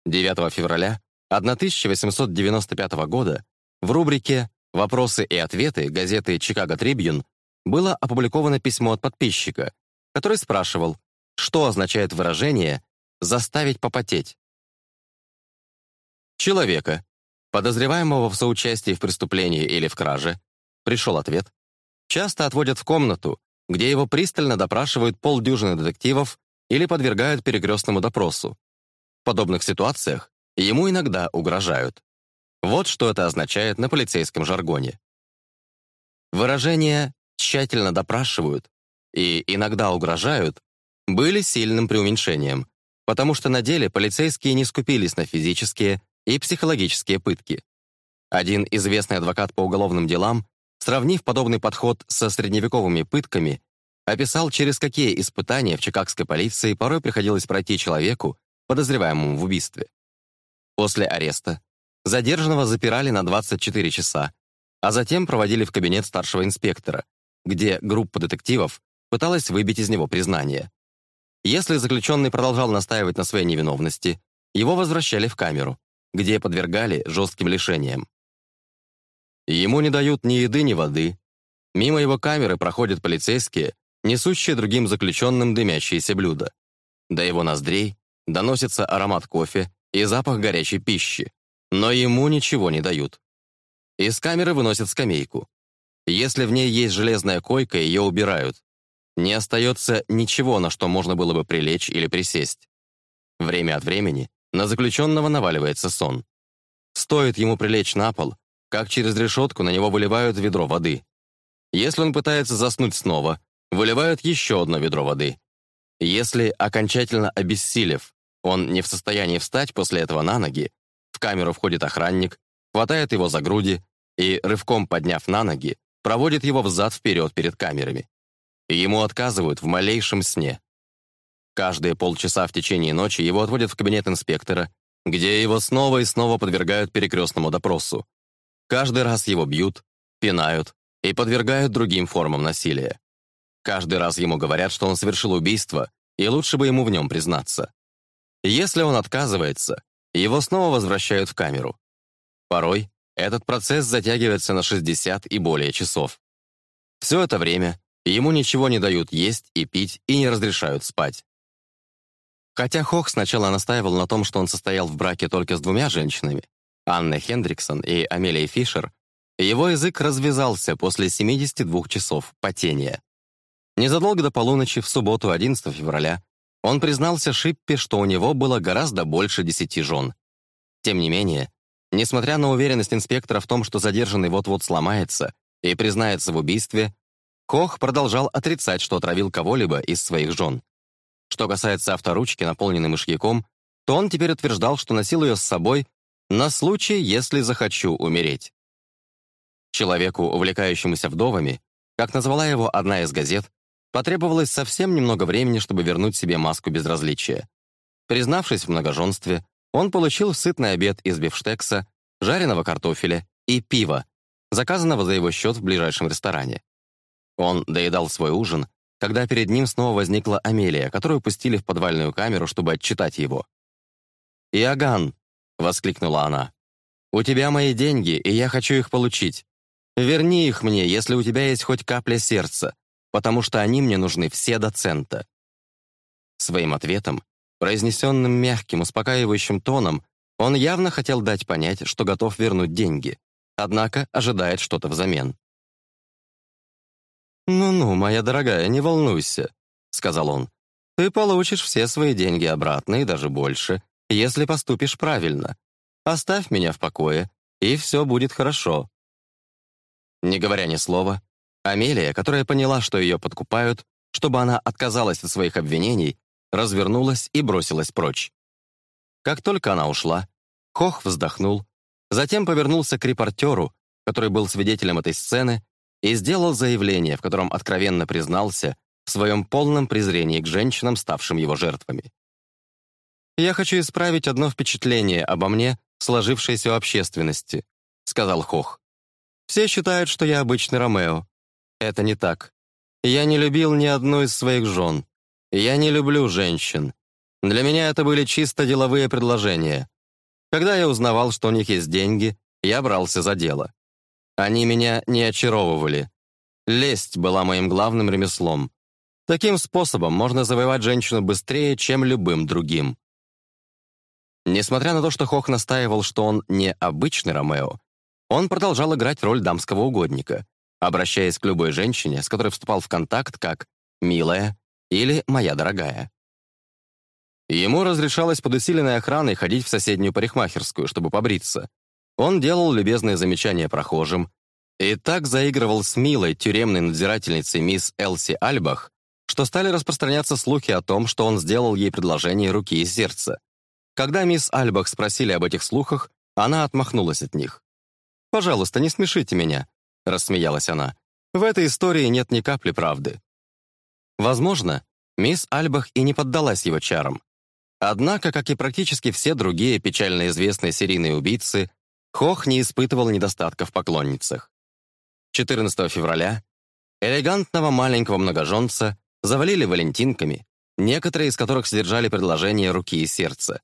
9 февраля 1895 года в рубрике «Вопросы и ответы» газеты «Чикаго Трибьюн» было опубликовано письмо от подписчика, который спрашивал, что означает выражение «заставить попотеть»? Человека, подозреваемого в соучастии в преступлении или в краже, пришел ответ, часто отводят в комнату, где его пристально допрашивают полдюжины детективов или подвергают перекрестному допросу. В подобных ситуациях ему иногда угрожают. Вот что это означает на полицейском жаргоне. Выражение «тщательно допрашивают» и «иногда угрожают» были сильным преуменьшением, потому что на деле полицейские не скупились на физические и психологические пытки. Один известный адвокат по уголовным делам, сравнив подобный подход со средневековыми пытками, описал, через какие испытания в чикагской полиции порой приходилось пройти человеку, подозреваемому в убийстве. После ареста задержанного запирали на 24 часа, а затем проводили в кабинет старшего инспектора, где группа детективов пыталась выбить из него признание. Если заключенный продолжал настаивать на своей невиновности, его возвращали в камеру, где подвергали жестким лишениям. Ему не дают ни еды, ни воды. Мимо его камеры проходят полицейские, несущие другим заключенным дымящиеся блюда. До его ноздрей доносится аромат кофе и запах горячей пищи, но ему ничего не дают. Из камеры выносят скамейку. Если в ней есть железная койка, ее убирают. Не остается ничего, на что можно было бы прилечь или присесть. Время от времени на заключенного наваливается сон. Стоит ему прилечь на пол, как через решетку на него выливают ведро воды. Если он пытается заснуть снова, выливают еще одно ведро воды. Если, окончательно обессилев, он не в состоянии встать после этого на ноги, в камеру входит охранник, хватает его за груди и, рывком подняв на ноги, проводит его взад-вперед перед камерами и ему отказывают в малейшем сне. Каждые полчаса в течение ночи его отводят в кабинет инспектора, где его снова и снова подвергают перекрестному допросу. Каждый раз его бьют, пинают и подвергают другим формам насилия. Каждый раз ему говорят, что он совершил убийство, и лучше бы ему в нем признаться. Если он отказывается, его снова возвращают в камеру. Порой этот процесс затягивается на 60 и более часов. Все это время Ему ничего не дают есть и пить и не разрешают спать. Хотя Хох сначала настаивал на том, что он состоял в браке только с двумя женщинами, Анной Хендриксон и Амелией Фишер, его язык развязался после 72 часов потения. Незадолго до полуночи в субботу 11 февраля он признался Шиппе, что у него было гораздо больше десяти жен. Тем не менее, несмотря на уверенность инспектора в том, что задержанный вот-вот сломается и признается в убийстве, Кох продолжал отрицать, что отравил кого-либо из своих жен. Что касается авторучки, наполненной мышьяком, то он теперь утверждал, что носил ее с собой на случай, если захочу умереть. Человеку, увлекающемуся вдовами, как назвала его одна из газет, потребовалось совсем немного времени, чтобы вернуть себе маску безразличия. Признавшись в многоженстве, он получил сытный обед из бифштекса, жареного картофеля и пива, заказанного за его счет в ближайшем ресторане. Он доедал свой ужин, когда перед ним снова возникла Амелия, которую пустили в подвальную камеру, чтобы отчитать его. «Иоганн!» — воскликнула она. «У тебя мои деньги, и я хочу их получить. Верни их мне, если у тебя есть хоть капля сердца, потому что они мне нужны все до цента». Своим ответом, произнесенным мягким, успокаивающим тоном, он явно хотел дать понять, что готов вернуть деньги, однако ожидает что-то взамен. «Ну-ну, моя дорогая, не волнуйся», — сказал он. «Ты получишь все свои деньги обратно и даже больше, если поступишь правильно. Оставь меня в покое, и все будет хорошо». Не говоря ни слова, Амелия, которая поняла, что ее подкупают, чтобы она отказалась от своих обвинений, развернулась и бросилась прочь. Как только она ушла, Хох вздохнул, затем повернулся к репортеру, который был свидетелем этой сцены, и сделал заявление, в котором откровенно признался в своем полном презрении к женщинам, ставшим его жертвами. «Я хочу исправить одно впечатление обо мне, сложившееся у общественности», — сказал Хох. «Все считают, что я обычный Ромео. Это не так. Я не любил ни одну из своих жен. Я не люблю женщин. Для меня это были чисто деловые предложения. Когда я узнавал, что у них есть деньги, я брался за дело. Они меня не очаровывали. Лесть была моим главным ремеслом. Таким способом можно завоевать женщину быстрее, чем любым другим. Несмотря на то, что Хох настаивал, что он не обычный Ромео, он продолжал играть роль дамского угодника, обращаясь к любой женщине, с которой вступал в контакт как «милая» или «моя дорогая». Ему разрешалось под усиленной охраной ходить в соседнюю парикмахерскую, чтобы побриться, он делал любезные замечания прохожим и так заигрывал с милой тюремной надзирательницей мисс Элси Альбах, что стали распространяться слухи о том, что он сделал ей предложение руки и сердца. Когда мисс Альбах спросили об этих слухах, она отмахнулась от них. «Пожалуйста, не смешите меня», — рассмеялась она. «В этой истории нет ни капли правды». Возможно, мисс Альбах и не поддалась его чарам. Однако, как и практически все другие печально известные серийные убийцы, Хох не испытывал недостатка в поклонницах. 14 февраля элегантного маленького многоженца завалили валентинками, некоторые из которых содержали предложение руки и сердца.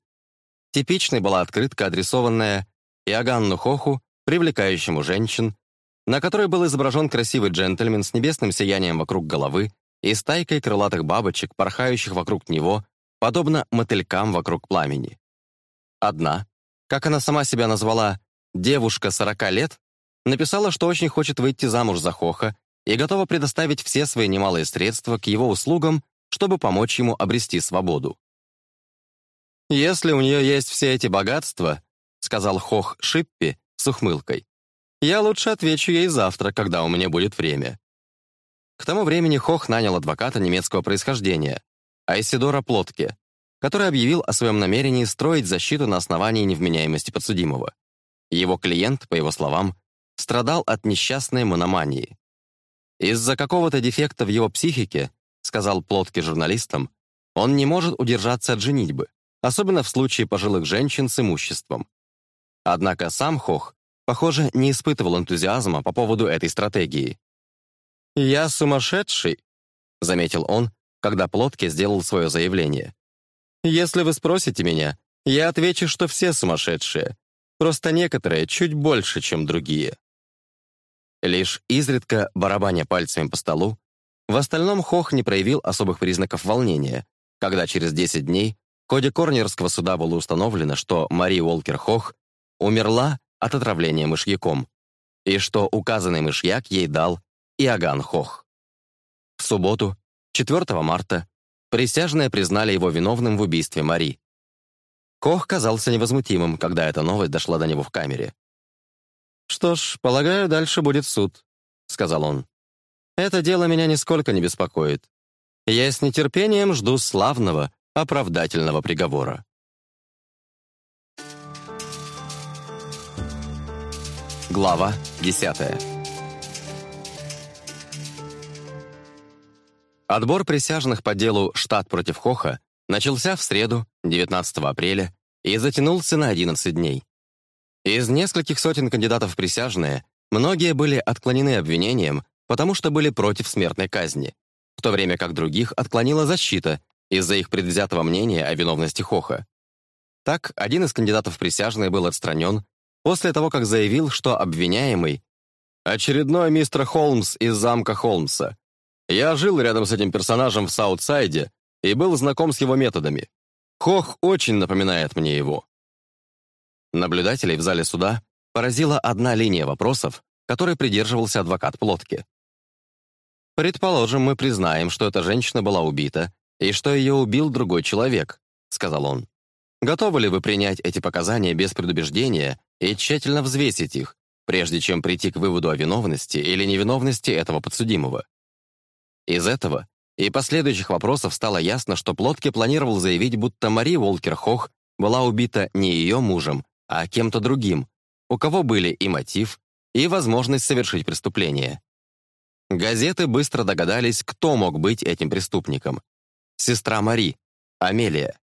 Типичной была открытка, адресованная Иоганну Хоху, привлекающему женщин, на которой был изображен красивый джентльмен с небесным сиянием вокруг головы и стайкой крылатых бабочек, порхающих вокруг него, подобно мотылькам вокруг пламени. Одна, как она сама себя назвала, Девушка 40 лет написала, что очень хочет выйти замуж за Хоха и готова предоставить все свои немалые средства к его услугам, чтобы помочь ему обрести свободу. «Если у нее есть все эти богатства», — сказал Хох Шиппи с ухмылкой, «я лучше отвечу ей завтра, когда у меня будет время». К тому времени Хох нанял адвоката немецкого происхождения, Айсидора Плотке, который объявил о своем намерении строить защиту на основании невменяемости подсудимого. Его клиент, по его словам, страдал от несчастной мономании. «Из-за какого-то дефекта в его психике, — сказал Плотки журналистам, — он не может удержаться от женитьбы, особенно в случае пожилых женщин с имуществом. Однако сам Хох, похоже, не испытывал энтузиазма по поводу этой стратегии. «Я сумасшедший», — заметил он, когда Плотки сделал свое заявление. «Если вы спросите меня, я отвечу, что все сумасшедшие, Просто некоторые чуть больше, чем другие. Лишь изредка, барабаня пальцами по столу, в остальном Хох не проявил особых признаков волнения, когда через 10 дней в ходе Корнерского суда было установлено, что Мари Уолкер Хох умерла от отравления мышьяком, и что указанный мышьяк ей дал Иоганн Хох. В субботу, 4 марта, присяжные признали его виновным в убийстве Мари, Кох казался невозмутимым, когда эта новость дошла до него в камере. «Что ж, полагаю, дальше будет суд», — сказал он. «Это дело меня нисколько не беспокоит. Я с нетерпением жду славного, оправдательного приговора». Глава десятая. Отбор присяжных по делу «Штат против Хоха» Начался в среду, 19 апреля, и затянулся на 11 дней. Из нескольких сотен кандидатов в присяжные многие были отклонены обвинением, потому что были против смертной казни, в то время как других отклонила защита из-за их предвзятого мнения о виновности Хоха. Так, один из кандидатов в присяжные был отстранен после того, как заявил, что обвиняемый «Очередной мистер Холмс из замка Холмса. Я жил рядом с этим персонажем в Саутсайде, и был знаком с его методами. Хох очень напоминает мне его. Наблюдателей в зале суда поразила одна линия вопросов, которой придерживался адвокат Плотки. «Предположим, мы признаем, что эта женщина была убита и что ее убил другой человек», — сказал он. «Готовы ли вы принять эти показания без предубеждения и тщательно взвесить их, прежде чем прийти к выводу о виновности или невиновности этого подсудимого?» Из этого и последующих вопросов стало ясно, что Плотке планировал заявить, будто Мари Волкер-Хох была убита не ее мужем, а кем-то другим, у кого были и мотив, и возможность совершить преступление. Газеты быстро догадались, кто мог быть этим преступником. Сестра Мари, Амелия.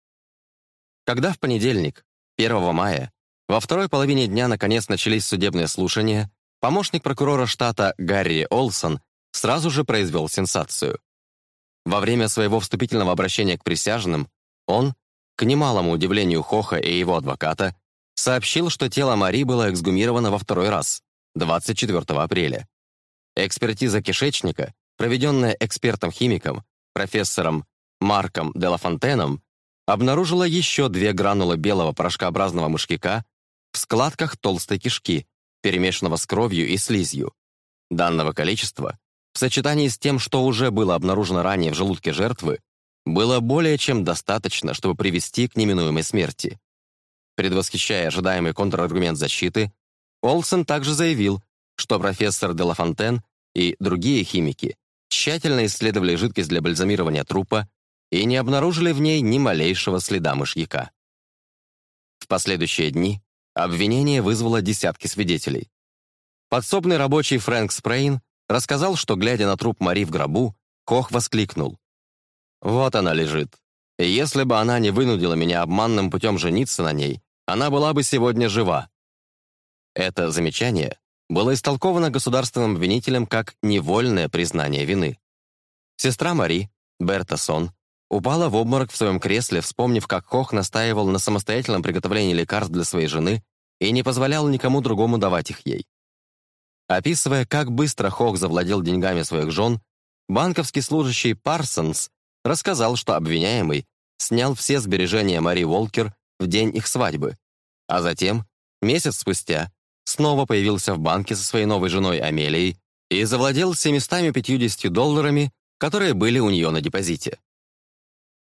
Когда в понедельник, 1 мая, во второй половине дня наконец начались судебные слушания, помощник прокурора штата Гарри Олсон сразу же произвел сенсацию. Во время своего вступительного обращения к присяжным он, к немалому удивлению Хоха и его адвоката, сообщил, что тело Мари было эксгумировано во второй раз, 24 апреля. Экспертиза кишечника, проведенная экспертом-химиком, профессором Марком де обнаружила еще две гранулы белого порошкообразного мышкика в складках толстой кишки, перемешанного с кровью и слизью. Данного количества в сочетании с тем, что уже было обнаружено ранее в желудке жертвы, было более чем достаточно, чтобы привести к неминуемой смерти. Предвосхищая ожидаемый контраргумент защиты, Олсен также заявил, что профессор де Фонтен и другие химики тщательно исследовали жидкость для бальзамирования трупа и не обнаружили в ней ни малейшего следа мышьяка. В последующие дни обвинение вызвало десятки свидетелей. Подсобный рабочий Фрэнк Спрейн Рассказал, что, глядя на труп Мари в гробу, Кох воскликнул. «Вот она лежит. И если бы она не вынудила меня обманным путем жениться на ней, она была бы сегодня жива». Это замечание было истолковано государственным обвинителем как невольное признание вины. Сестра Мари, Берта Сон, упала в обморок в своем кресле, вспомнив, как Кох настаивал на самостоятельном приготовлении лекарств для своей жены и не позволял никому другому давать их ей. Описывая, как быстро Хог завладел деньгами своих жен, банковский служащий Парсонс рассказал, что обвиняемый снял все сбережения Мари Уолкер в день их свадьбы, а затем, месяц спустя, снова появился в банке со своей новой женой Амелией и завладел 750 долларами, которые были у нее на депозите.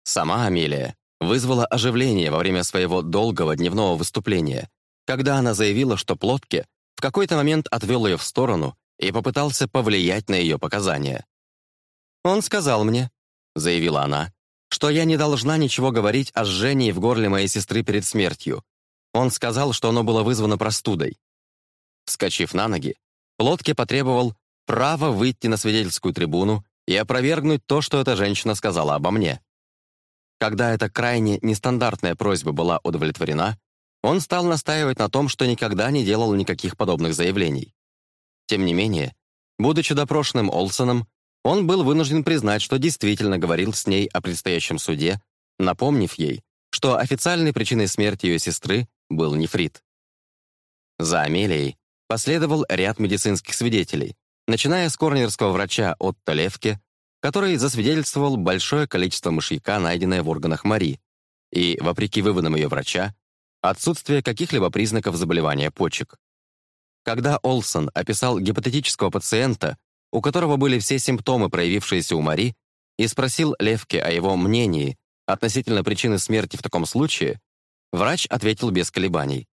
Сама Амелия вызвала оживление во время своего долгого дневного выступления, когда она заявила, что Плотке какой-то момент отвел ее в сторону и попытался повлиять на ее показания. «Он сказал мне», — заявила она, «что я не должна ничего говорить о жжении в горле моей сестры перед смертью. Он сказал, что оно было вызвано простудой». Вскочив на ноги, Лодке потребовал право выйти на свидетельскую трибуну и опровергнуть то, что эта женщина сказала обо мне. Когда эта крайне нестандартная просьба была удовлетворена, он стал настаивать на том, что никогда не делал никаких подобных заявлений. Тем не менее, будучи допрошенным Олсоном, он был вынужден признать, что действительно говорил с ней о предстоящем суде, напомнив ей, что официальной причиной смерти ее сестры был нефрит. За Амелией последовал ряд медицинских свидетелей, начиная с корнерского врача Отто Левке, который засвидетельствовал большое количество мышьяка, найденное в органах Мари, и, вопреки выводам ее врача, Отсутствие каких-либо признаков заболевания почек. Когда Олсон описал гипотетического пациента, у которого были все симптомы, проявившиеся у Мари, и спросил Левке о его мнении относительно причины смерти в таком случае, врач ответил без колебаний.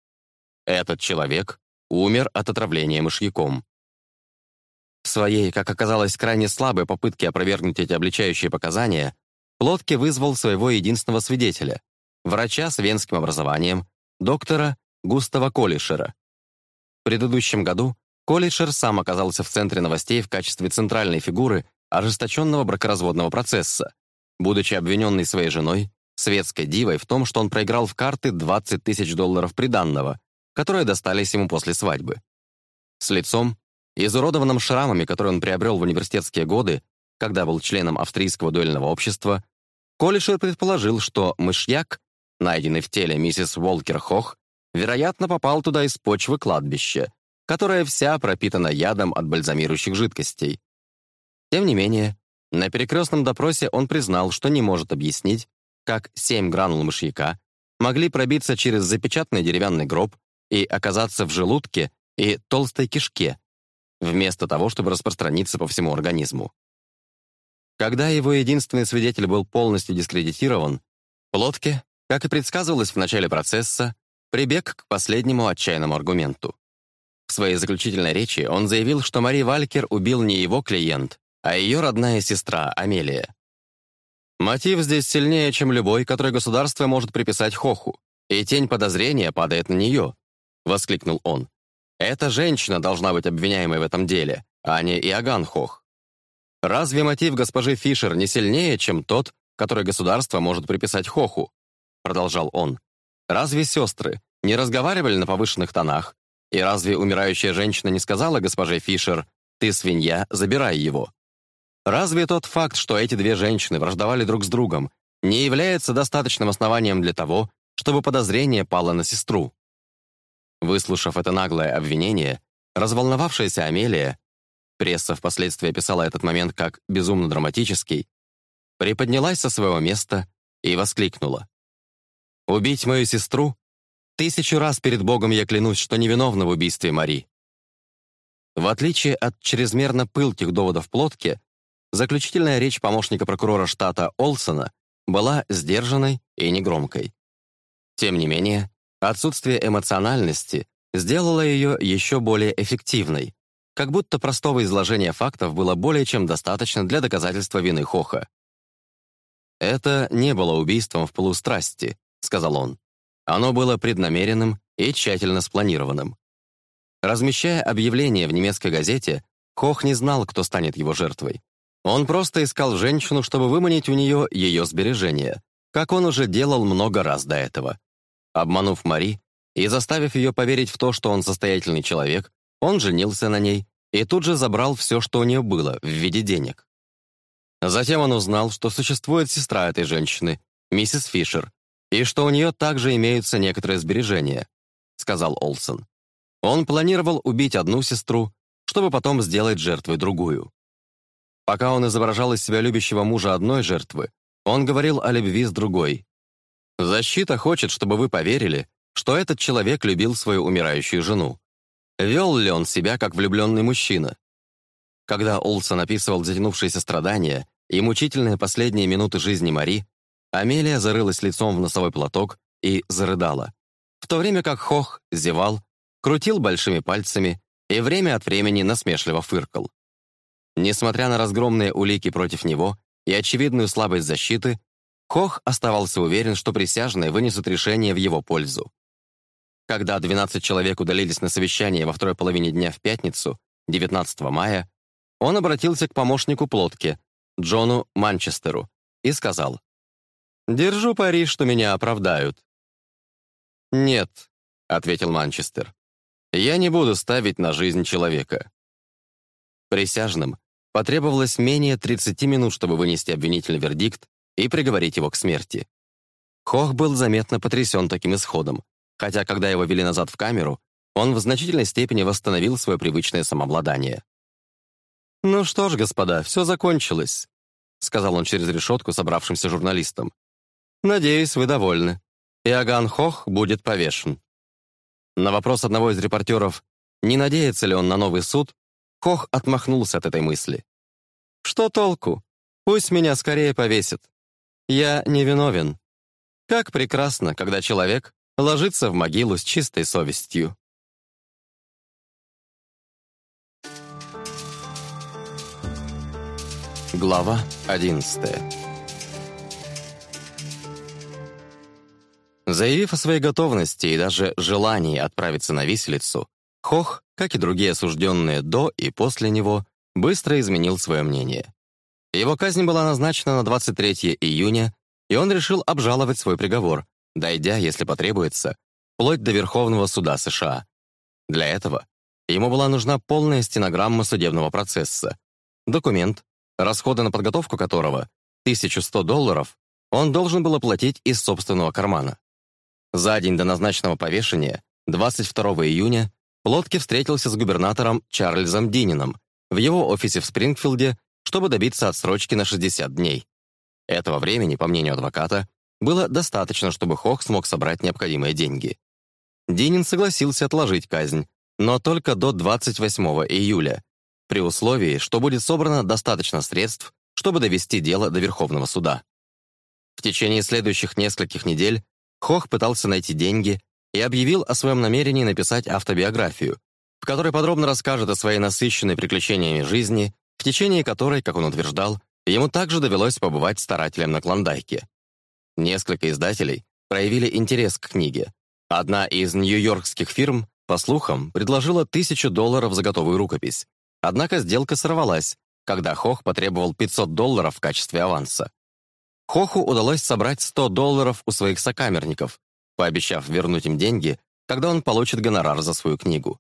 «Этот человек умер от отравления мышьяком». В своей, как оказалось, крайне слабой попытке опровергнуть эти обличающие показания, Плотки вызвал своего единственного свидетеля, врача с венским образованием, доктора Густава Коллишера. В предыдущем году Коллишер сам оказался в центре новостей в качестве центральной фигуры ожесточенного бракоразводного процесса, будучи обвиненный своей женой, светской дивой, в том, что он проиграл в карты 20 тысяч долларов приданного, которые достались ему после свадьбы. С лицом, изуродованным шрамами, которые он приобрел в университетские годы, когда был членом австрийского дуэльного общества, Коллишер предположил, что мышьяк найденный в теле миссис Уолкер Хох, вероятно, попал туда из почвы кладбища, которая вся пропитана ядом от бальзамирующих жидкостей. Тем не менее, на перекрестном допросе он признал, что не может объяснить, как семь гранул мышьяка могли пробиться через запечатанный деревянный гроб и оказаться в желудке и толстой кишке, вместо того, чтобы распространиться по всему организму. Когда его единственный свидетель был полностью дискредитирован, Плотке как и предсказывалось в начале процесса, прибег к последнему отчаянному аргументу. В своей заключительной речи он заявил, что Мари Валькер убил не его клиент, а ее родная сестра Амелия. Мотив здесь сильнее, чем любой, который государство может приписать Хоху, и тень подозрения падает на нее, — воскликнул он. Эта женщина должна быть обвиняемой в этом деле, а не Иоганн Хох. Разве мотив госпожи Фишер не сильнее, чем тот, который государство может приписать Хоху? продолжал он, «разве сестры не разговаривали на повышенных тонах? И разве умирающая женщина не сказала госпоже Фишер, «Ты свинья, забирай его»? Разве тот факт, что эти две женщины враждовали друг с другом, не является достаточным основанием для того, чтобы подозрение пало на сестру? Выслушав это наглое обвинение, разволновавшаяся Амелия, пресса впоследствии описала этот момент как безумно драматический, приподнялась со своего места и воскликнула. Убить мою сестру? Тысячу раз перед Богом я клянусь, что невиновна в убийстве Мари. В отличие от чрезмерно пылких доводов плотки, заключительная речь помощника прокурора штата Олсона была сдержанной и негромкой. Тем не менее, отсутствие эмоциональности сделало ее еще более эффективной, как будто простого изложения фактов было более чем достаточно для доказательства вины Хоха. Это не было убийством в полустрасти, — сказал он. Оно было преднамеренным и тщательно спланированным. Размещая объявление в немецкой газете, Кох не знал, кто станет его жертвой. Он просто искал женщину, чтобы выманить у нее ее сбережения, как он уже делал много раз до этого. Обманув Мари и заставив ее поверить в то, что он состоятельный человек, он женился на ней и тут же забрал все, что у нее было, в виде денег. Затем он узнал, что существует сестра этой женщины, миссис Фишер, и что у нее также имеются некоторые сбережения», — сказал Олсон. Он планировал убить одну сестру, чтобы потом сделать жертвой другую. Пока он изображал из себя любящего мужа одной жертвы, он говорил о любви с другой. «Защита хочет, чтобы вы поверили, что этот человек любил свою умирающую жену. Вел ли он себя как влюбленный мужчина?» Когда Олсон описывал затянувшиеся страдания и мучительные последние минуты жизни Мари, Амелия зарылась лицом в носовой платок и зарыдала, в то время как Хох зевал, крутил большими пальцами и время от времени насмешливо фыркал. Несмотря на разгромные улики против него и очевидную слабость защиты, Хох оставался уверен, что присяжные вынесут решение в его пользу. Когда 12 человек удалились на совещание во второй половине дня в пятницу, 19 мая, он обратился к помощнику Плотки, Джону Манчестеру, и сказал, Держу пари, что меня оправдают». «Нет», — ответил Манчестер. «Я не буду ставить на жизнь человека». Присяжным потребовалось менее 30 минут, чтобы вынести обвинительный вердикт и приговорить его к смерти. Хох был заметно потрясен таким исходом, хотя, когда его вели назад в камеру, он в значительной степени восстановил свое привычное самообладание. «Ну что ж, господа, все закончилось», — сказал он через решетку собравшимся журналистам. Надеюсь, вы довольны. Иоганн Хох будет повешен». На вопрос одного из репортеров, не надеется ли он на новый суд, Хох отмахнулся от этой мысли. «Что толку? Пусть меня скорее повесят. Я невиновен. Как прекрасно, когда человек ложится в могилу с чистой совестью». Глава одиннадцатая. Заявив о своей готовности и даже желании отправиться на виселицу, Хох, как и другие осужденные до и после него, быстро изменил свое мнение. Его казнь была назначена на 23 июня, и он решил обжаловать свой приговор, дойдя, если потребуется, вплоть до Верховного суда США. Для этого ему была нужна полная стенограмма судебного процесса, документ, расходы на подготовку которого, 1100 долларов, он должен был оплатить из собственного кармана. За день до назначенного повешения, 22 июня, Лодки встретился с губернатором Чарльзом Динином в его офисе в Спрингфилде, чтобы добиться отсрочки на 60 дней. Этого времени, по мнению адвоката, было достаточно, чтобы Хох смог собрать необходимые деньги. Динин согласился отложить казнь, но только до 28 июля, при условии, что будет собрано достаточно средств, чтобы довести дело до Верховного суда. В течение следующих нескольких недель Хох пытался найти деньги и объявил о своем намерении написать автобиографию, в которой подробно расскажет о своей насыщенной приключениями жизни, в течение которой, как он утверждал, ему также довелось побывать старателем на Клондайке. Несколько издателей проявили интерес к книге. Одна из нью-йоркских фирм, по слухам, предложила тысячу долларов за готовую рукопись. Однако сделка сорвалась, когда Хох потребовал 500 долларов в качестве аванса. Хоху удалось собрать 100 долларов у своих сокамерников, пообещав вернуть им деньги, когда он получит гонорар за свою книгу.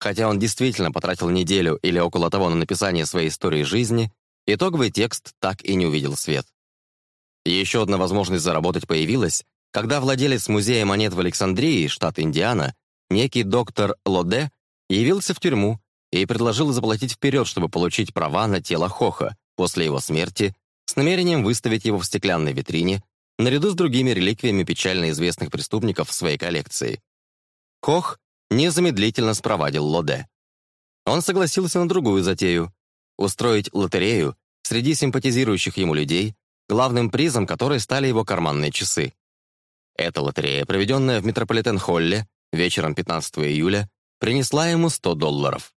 Хотя он действительно потратил неделю или около того на написание своей истории жизни, итоговый текст так и не увидел свет. Еще одна возможность заработать появилась, когда владелец музея монет в Александрии, штат Индиана, некий доктор Лоде, явился в тюрьму и предложил заплатить вперед, чтобы получить права на тело Хоха после его смерти с намерением выставить его в стеклянной витрине наряду с другими реликвиями печально известных преступников в своей коллекции. Кох незамедлительно спровадил Лоде. Он согласился на другую затею — устроить лотерею среди симпатизирующих ему людей, главным призом которой стали его карманные часы. Эта лотерея, проведенная в Метрополитен-Холле вечером 15 июля, принесла ему 100 долларов.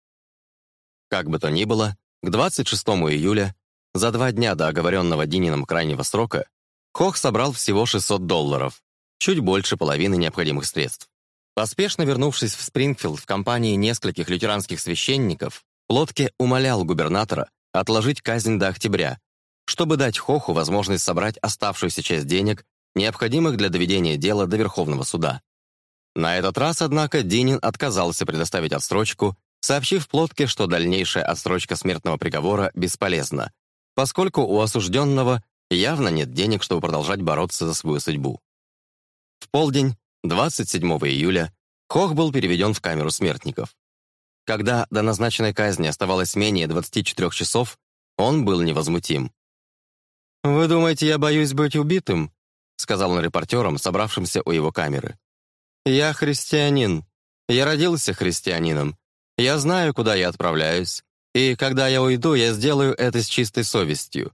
Как бы то ни было, к 26 июля за два дня до оговоренного Динином крайнего срока Хох собрал всего 600 долларов, чуть больше половины необходимых средств. Поспешно вернувшись в Спрингфилд в компании нескольких лютеранских священников, Лодке умолял губернатора отложить казнь до октября, чтобы дать Хоху возможность собрать оставшуюся часть денег, необходимых для доведения дела до Верховного суда. На этот раз, однако, Динин отказался предоставить отсрочку, сообщив Плотке, что дальнейшая отсрочка смертного приговора бесполезна, поскольку у осужденного явно нет денег, чтобы продолжать бороться за свою судьбу. В полдень, 27 июля, Хох был переведен в камеру смертников. Когда до назначенной казни оставалось менее 24 часов, он был невозмутим. «Вы думаете, я боюсь быть убитым?» — сказал он репортерам, собравшимся у его камеры. «Я христианин. Я родился христианином. Я знаю, куда я отправляюсь. И когда я уйду, я сделаю это с чистой совестью.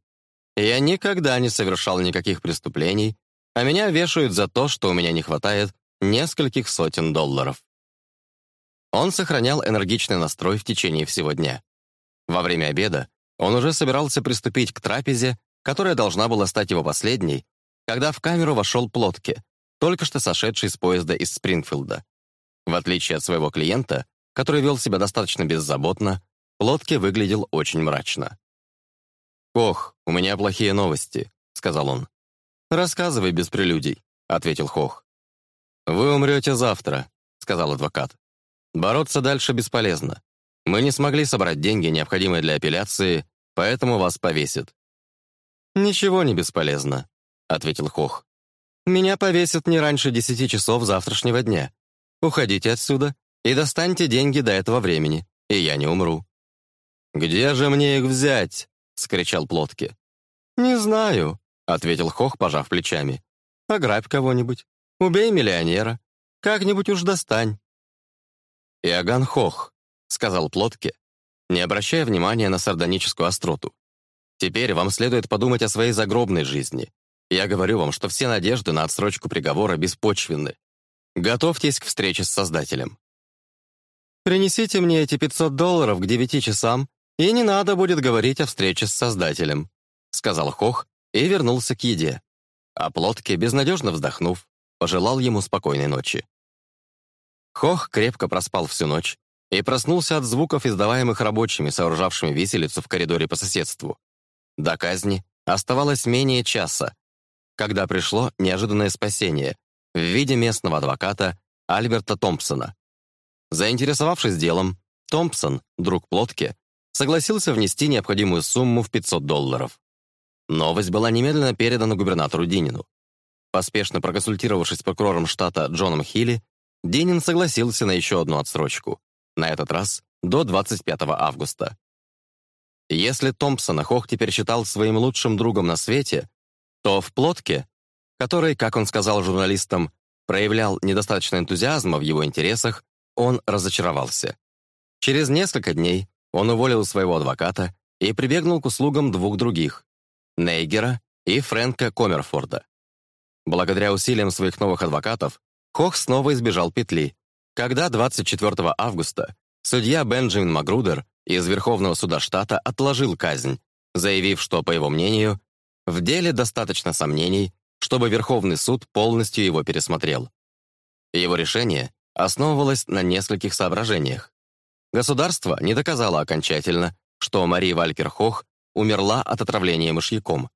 Я никогда не совершал никаких преступлений, а меня вешают за то, что у меня не хватает нескольких сотен долларов. Он сохранял энергичный настрой в течение всего дня. Во время обеда он уже собирался приступить к трапезе, которая должна была стать его последней, когда в камеру вошел Плотки, только что сошедший с поезда из Спрингфилда. В отличие от своего клиента, который вел себя достаточно беззаботно, Лодке выглядел очень мрачно. Хох, у меня плохие новости», — сказал он. «Рассказывай без прелюдий», — ответил Хох. «Вы умрете завтра», — сказал адвокат. «Бороться дальше бесполезно. Мы не смогли собрать деньги, необходимые для апелляции, поэтому вас повесят». «Ничего не бесполезно», — ответил Хох. «Меня повесят не раньше десяти часов завтрашнего дня. Уходите отсюда и достаньте деньги до этого времени, и я не умру». «Где же мне их взять?» — скричал Плотки. «Не знаю», — ответил Хох, пожав плечами. «Ограбь кого-нибудь. Убей миллионера. Как-нибудь уж достань». «Иоганн Хох», — сказал Плотки, не обращая внимания на сардоническую остроту. «Теперь вам следует подумать о своей загробной жизни. Я говорю вам, что все надежды на отсрочку приговора беспочвенны. Готовьтесь к встрече с Создателем». «Принесите мне эти 500 долларов к 9 часам, и не надо будет говорить о встрече с Создателем», — сказал Хох и вернулся к еде. А Плотке, безнадежно вздохнув, пожелал ему спокойной ночи. Хох крепко проспал всю ночь и проснулся от звуков, издаваемых рабочими, сооружавшими виселицу в коридоре по соседству. До казни оставалось менее часа, когда пришло неожиданное спасение в виде местного адвоката Альберта Томпсона. Заинтересовавшись делом, Томпсон, друг Плотке согласился внести необходимую сумму в 500 долларов. Новость была немедленно передана губернатору Динину. Поспешно проконсультировавшись с прокурором штата Джоном Хилли, Денин согласился на еще одну отсрочку, на этот раз до 25 августа. Если Томпсона Хох теперь считал своим лучшим другом на свете, то в плотке, который, как он сказал журналистам, проявлял недостаточно энтузиазма в его интересах, он разочаровался. Через несколько дней он уволил своего адвоката и прибегнул к услугам двух других — Нейгера и Фрэнка Коммерфорда. Благодаря усилиям своих новых адвокатов, Хох снова избежал петли, когда 24 августа судья Бенджамин Магрудер из Верховного суда штата отложил казнь, заявив, что, по его мнению, в деле достаточно сомнений, чтобы Верховный суд полностью его пересмотрел. Его решение основывалось на нескольких соображениях. Государство не доказало окончательно, что Мари Валькерхох умерла от отравления мышьяком.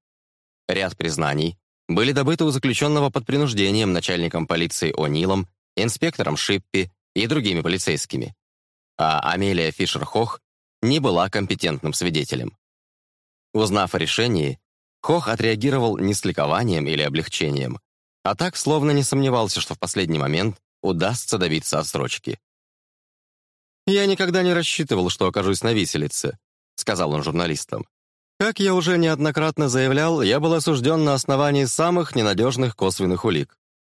Ряд признаний были добыты у заключенного под принуждением начальником полиции О'Нилом, инспектором Шиппи и другими полицейскими. А Амелия Фишер-Хох не была компетентным свидетелем. Узнав о решении, Хох отреагировал не с ликованием или облегчением, а так, словно не сомневался, что в последний момент удастся добиться отсрочки. «Я никогда не рассчитывал, что окажусь на виселице», — сказал он журналистам. «Как я уже неоднократно заявлял, я был осужден на основании самых ненадежных косвенных улик.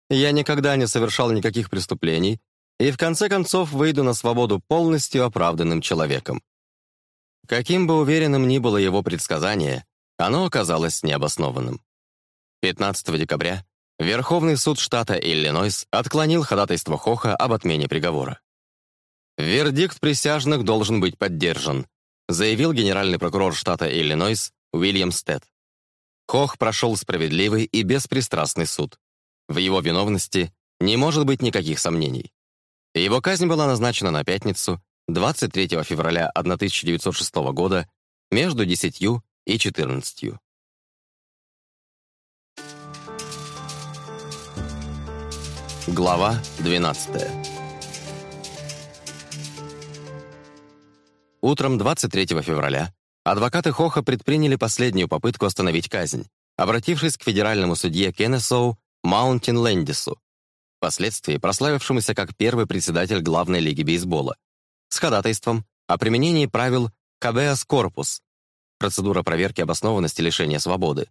Я никогда не совершал никаких преступлений и, в конце концов, выйду на свободу полностью оправданным человеком». Каким бы уверенным ни было его предсказание, оно оказалось необоснованным. 15 декабря Верховный суд штата Иллинойс отклонил ходатайство Хоха об отмене приговора. Вердикт присяжных должен быть поддержан, заявил генеральный прокурор штата Иллинойс Уильям Стед. Кох прошел справедливый и беспристрастный суд. В его виновности не может быть никаких сомнений. Его казнь была назначена на пятницу, 23 февраля 1906 года, между 10 и 14. Глава 12. Утром 23 февраля адвокаты Хоха предприняли последнюю попытку остановить казнь, обратившись к федеральному судье Кеннесоу Маунтин Лэндису, впоследствии прославившемуся как первый председатель главной лиги бейсбола, с ходатайством о применении правил «кабеас корпус» — процедура проверки обоснованности лишения свободы.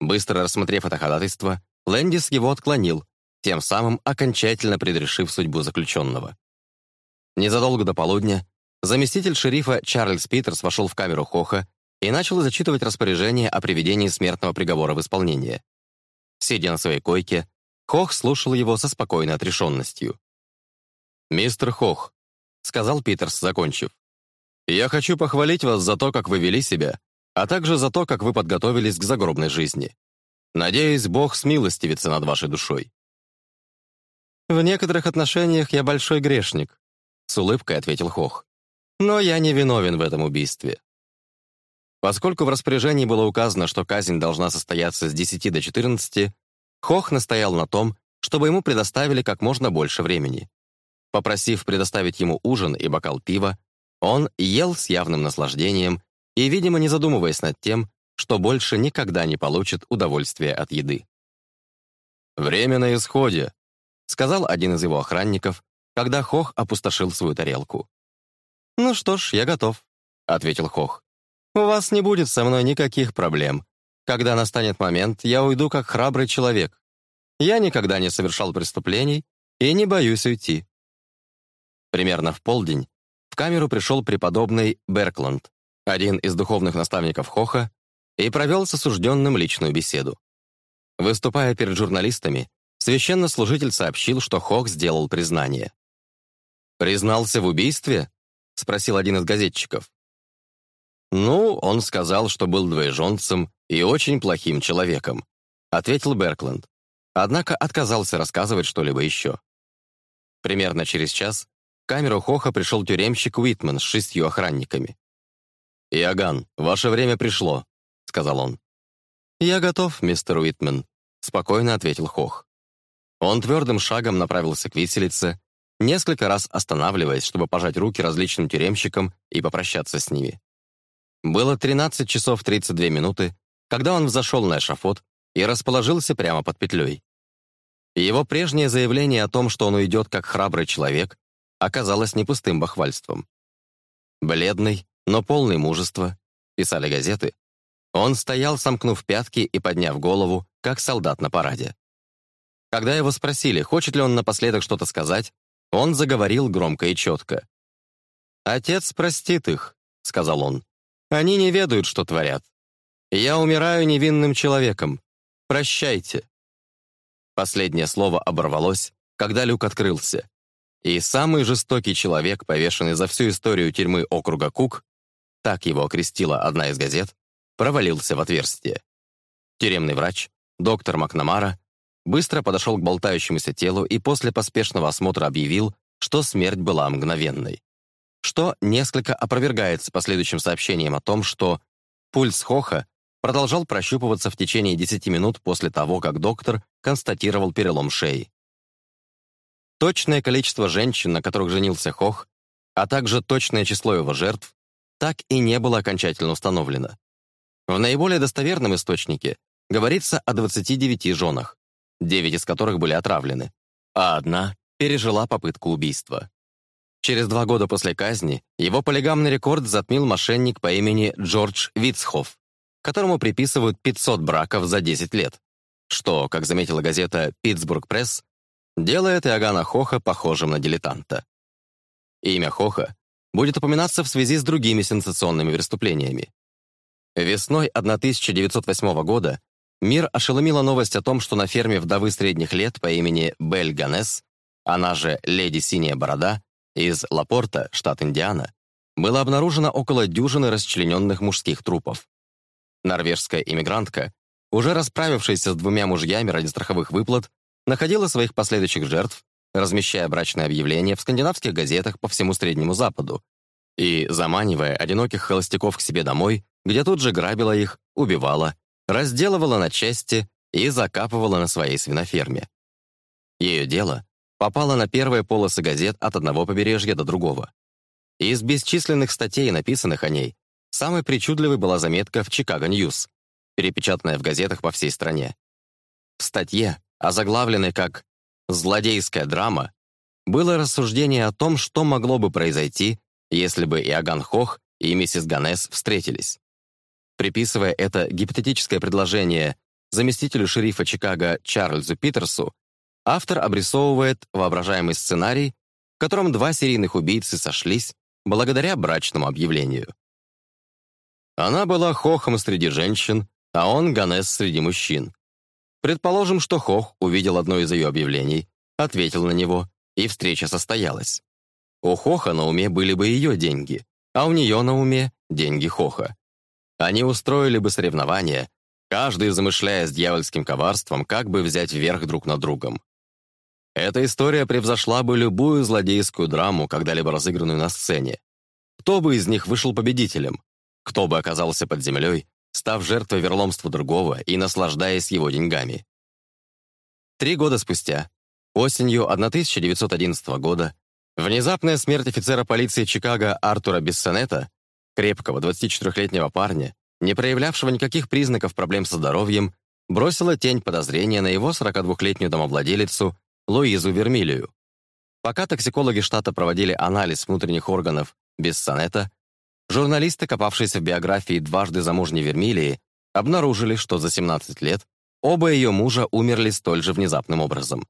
Быстро рассмотрев это ходатайство, Лэндис его отклонил, тем самым окончательно предрешив судьбу заключенного. Незадолго до полудня Заместитель шерифа Чарльз Питерс вошел в камеру Хоха и начал зачитывать распоряжение о приведении смертного приговора в исполнение. Сидя на своей койке, Хох слушал его со спокойной отрешенностью. «Мистер Хох», — сказал Питерс, закончив, «я хочу похвалить вас за то, как вы вели себя, а также за то, как вы подготовились к загробной жизни. Надеюсь, Бог смилостивится над вашей душой». «В некоторых отношениях я большой грешник», — с улыбкой ответил Хох. Но я не виновен в этом убийстве. Поскольку в распоряжении было указано, что казнь должна состояться с 10 до 14, Хох настоял на том, чтобы ему предоставили как можно больше времени. Попросив предоставить ему ужин и бокал пива, он ел с явным наслаждением и, видимо, не задумываясь над тем, что больше никогда не получит удовольствия от еды. «Время на исходе», — сказал один из его охранников, когда Хох опустошил свою тарелку. «Ну что ж, я готов», — ответил Хох. «У вас не будет со мной никаких проблем. Когда настанет момент, я уйду как храбрый человек. Я никогда не совершал преступлений и не боюсь уйти». Примерно в полдень в камеру пришел преподобный Беркланд, один из духовных наставников Хоха, и провел с осужденным личную беседу. Выступая перед журналистами, священнослужитель сообщил, что Хох сделал признание. «Признался в убийстве?» — спросил один из газетчиков. «Ну, он сказал, что был двоеженцем и очень плохим человеком», — ответил Беркленд, однако отказался рассказывать что-либо еще. Примерно через час в камеру Хоха пришел тюремщик Уитман с шестью охранниками. «Иоганн, ваше время пришло», — сказал он. «Я готов, мистер Уитмен», — спокойно ответил Хох. Он твердым шагом направился к виселице, несколько раз останавливаясь, чтобы пожать руки различным тюремщикам и попрощаться с ними. Было 13 часов 32 минуты, когда он взошел на эшафот и расположился прямо под петлей. Его прежнее заявление о том, что он уйдет как храбрый человек, оказалось не пустым бахвальством. Бледный, но полный мужества, писали газеты, он стоял, сомкнув пятки и подняв голову, как солдат на параде. Когда его спросили, хочет ли он напоследок что-то сказать, он заговорил громко и четко. «Отец простит их», — сказал он. «Они не ведают, что творят. Я умираю невинным человеком. Прощайте». Последнее слово оборвалось, когда люк открылся. И самый жестокий человек, повешенный за всю историю тюрьмы округа Кук, так его окрестила одна из газет, провалился в отверстие. Тюремный врач, доктор Макнамара, Быстро подошел к болтающемуся телу и после поспешного осмотра объявил, что смерть была мгновенной. Что несколько опровергается последующим сообщением о том, что пульс Хоха продолжал прощупываться в течение 10 минут после того, как доктор констатировал перелом шеи. Точное количество женщин, на которых женился Хох, а также точное число его жертв, так и не было окончательно установлено. В наиболее достоверном источнике говорится о 29 женах, девять из которых были отравлены, а одна пережила попытку убийства. Через два года после казни его полигамный рекорд затмил мошенник по имени Джордж Вицхоф, которому приписывают 500 браков за 10 лет, что, как заметила газета «Питтсбург Пресс», делает Иоганна Хоха похожим на дилетанта. Имя Хоха будет упоминаться в связи с другими сенсационными преступлениями. Весной 1908 года Мир ошеломила новость о том, что на ферме вдовы средних лет по имени Бель Ганес, она же Леди Синяя Борода, из Лапорта, штат Индиана, было обнаружено около дюжины расчлененных мужских трупов. Норвежская иммигрантка, уже расправившаяся с двумя мужьями ради страховых выплат, находила своих последующих жертв, размещая брачное объявление в скандинавских газетах по всему Среднему Западу и заманивая одиноких холостяков к себе домой, где тут же грабила их, убивала разделывала на части и закапывала на своей свиноферме. Ее дело попало на первые полосы газет от одного побережья до другого. Из бесчисленных статей, написанных о ней, самой причудливой была заметка в «Чикаго Ньюс», перепечатанная в газетах по всей стране. В статье, озаглавленной как «Злодейская драма», было рассуждение о том, что могло бы произойти, если бы Иоганн Хох и миссис Ганес встретились приписывая это гипотетическое предложение заместителю шерифа Чикаго Чарльзу Питерсу, автор обрисовывает воображаемый сценарий, в котором два серийных убийцы сошлись благодаря брачному объявлению. Она была хохом среди женщин, а он Ганес среди мужчин. Предположим, что Хох увидел одно из ее объявлений, ответил на него, и встреча состоялась. У Хоха на уме были бы ее деньги, а у нее на уме — деньги Хоха. Они устроили бы соревнования, каждый замышляя с дьявольским коварством, как бы взять верх друг над другом. Эта история превзошла бы любую злодейскую драму, когда-либо разыгранную на сцене. Кто бы из них вышел победителем? Кто бы оказался под землей, став жертвой верломства другого и наслаждаясь его деньгами? Три года спустя, осенью 1911 года, внезапная смерть офицера полиции Чикаго Артура Бессонета крепкого 24-летнего парня, не проявлявшего никаких признаков проблем со здоровьем, бросила тень подозрения на его 42-летнюю домовладелицу Луизу Вермилию. Пока токсикологи штата проводили анализ внутренних органов без сонета, журналисты, копавшиеся в биографии дважды замужней Вермилии, обнаружили, что за 17 лет оба ее мужа умерли столь же внезапным образом.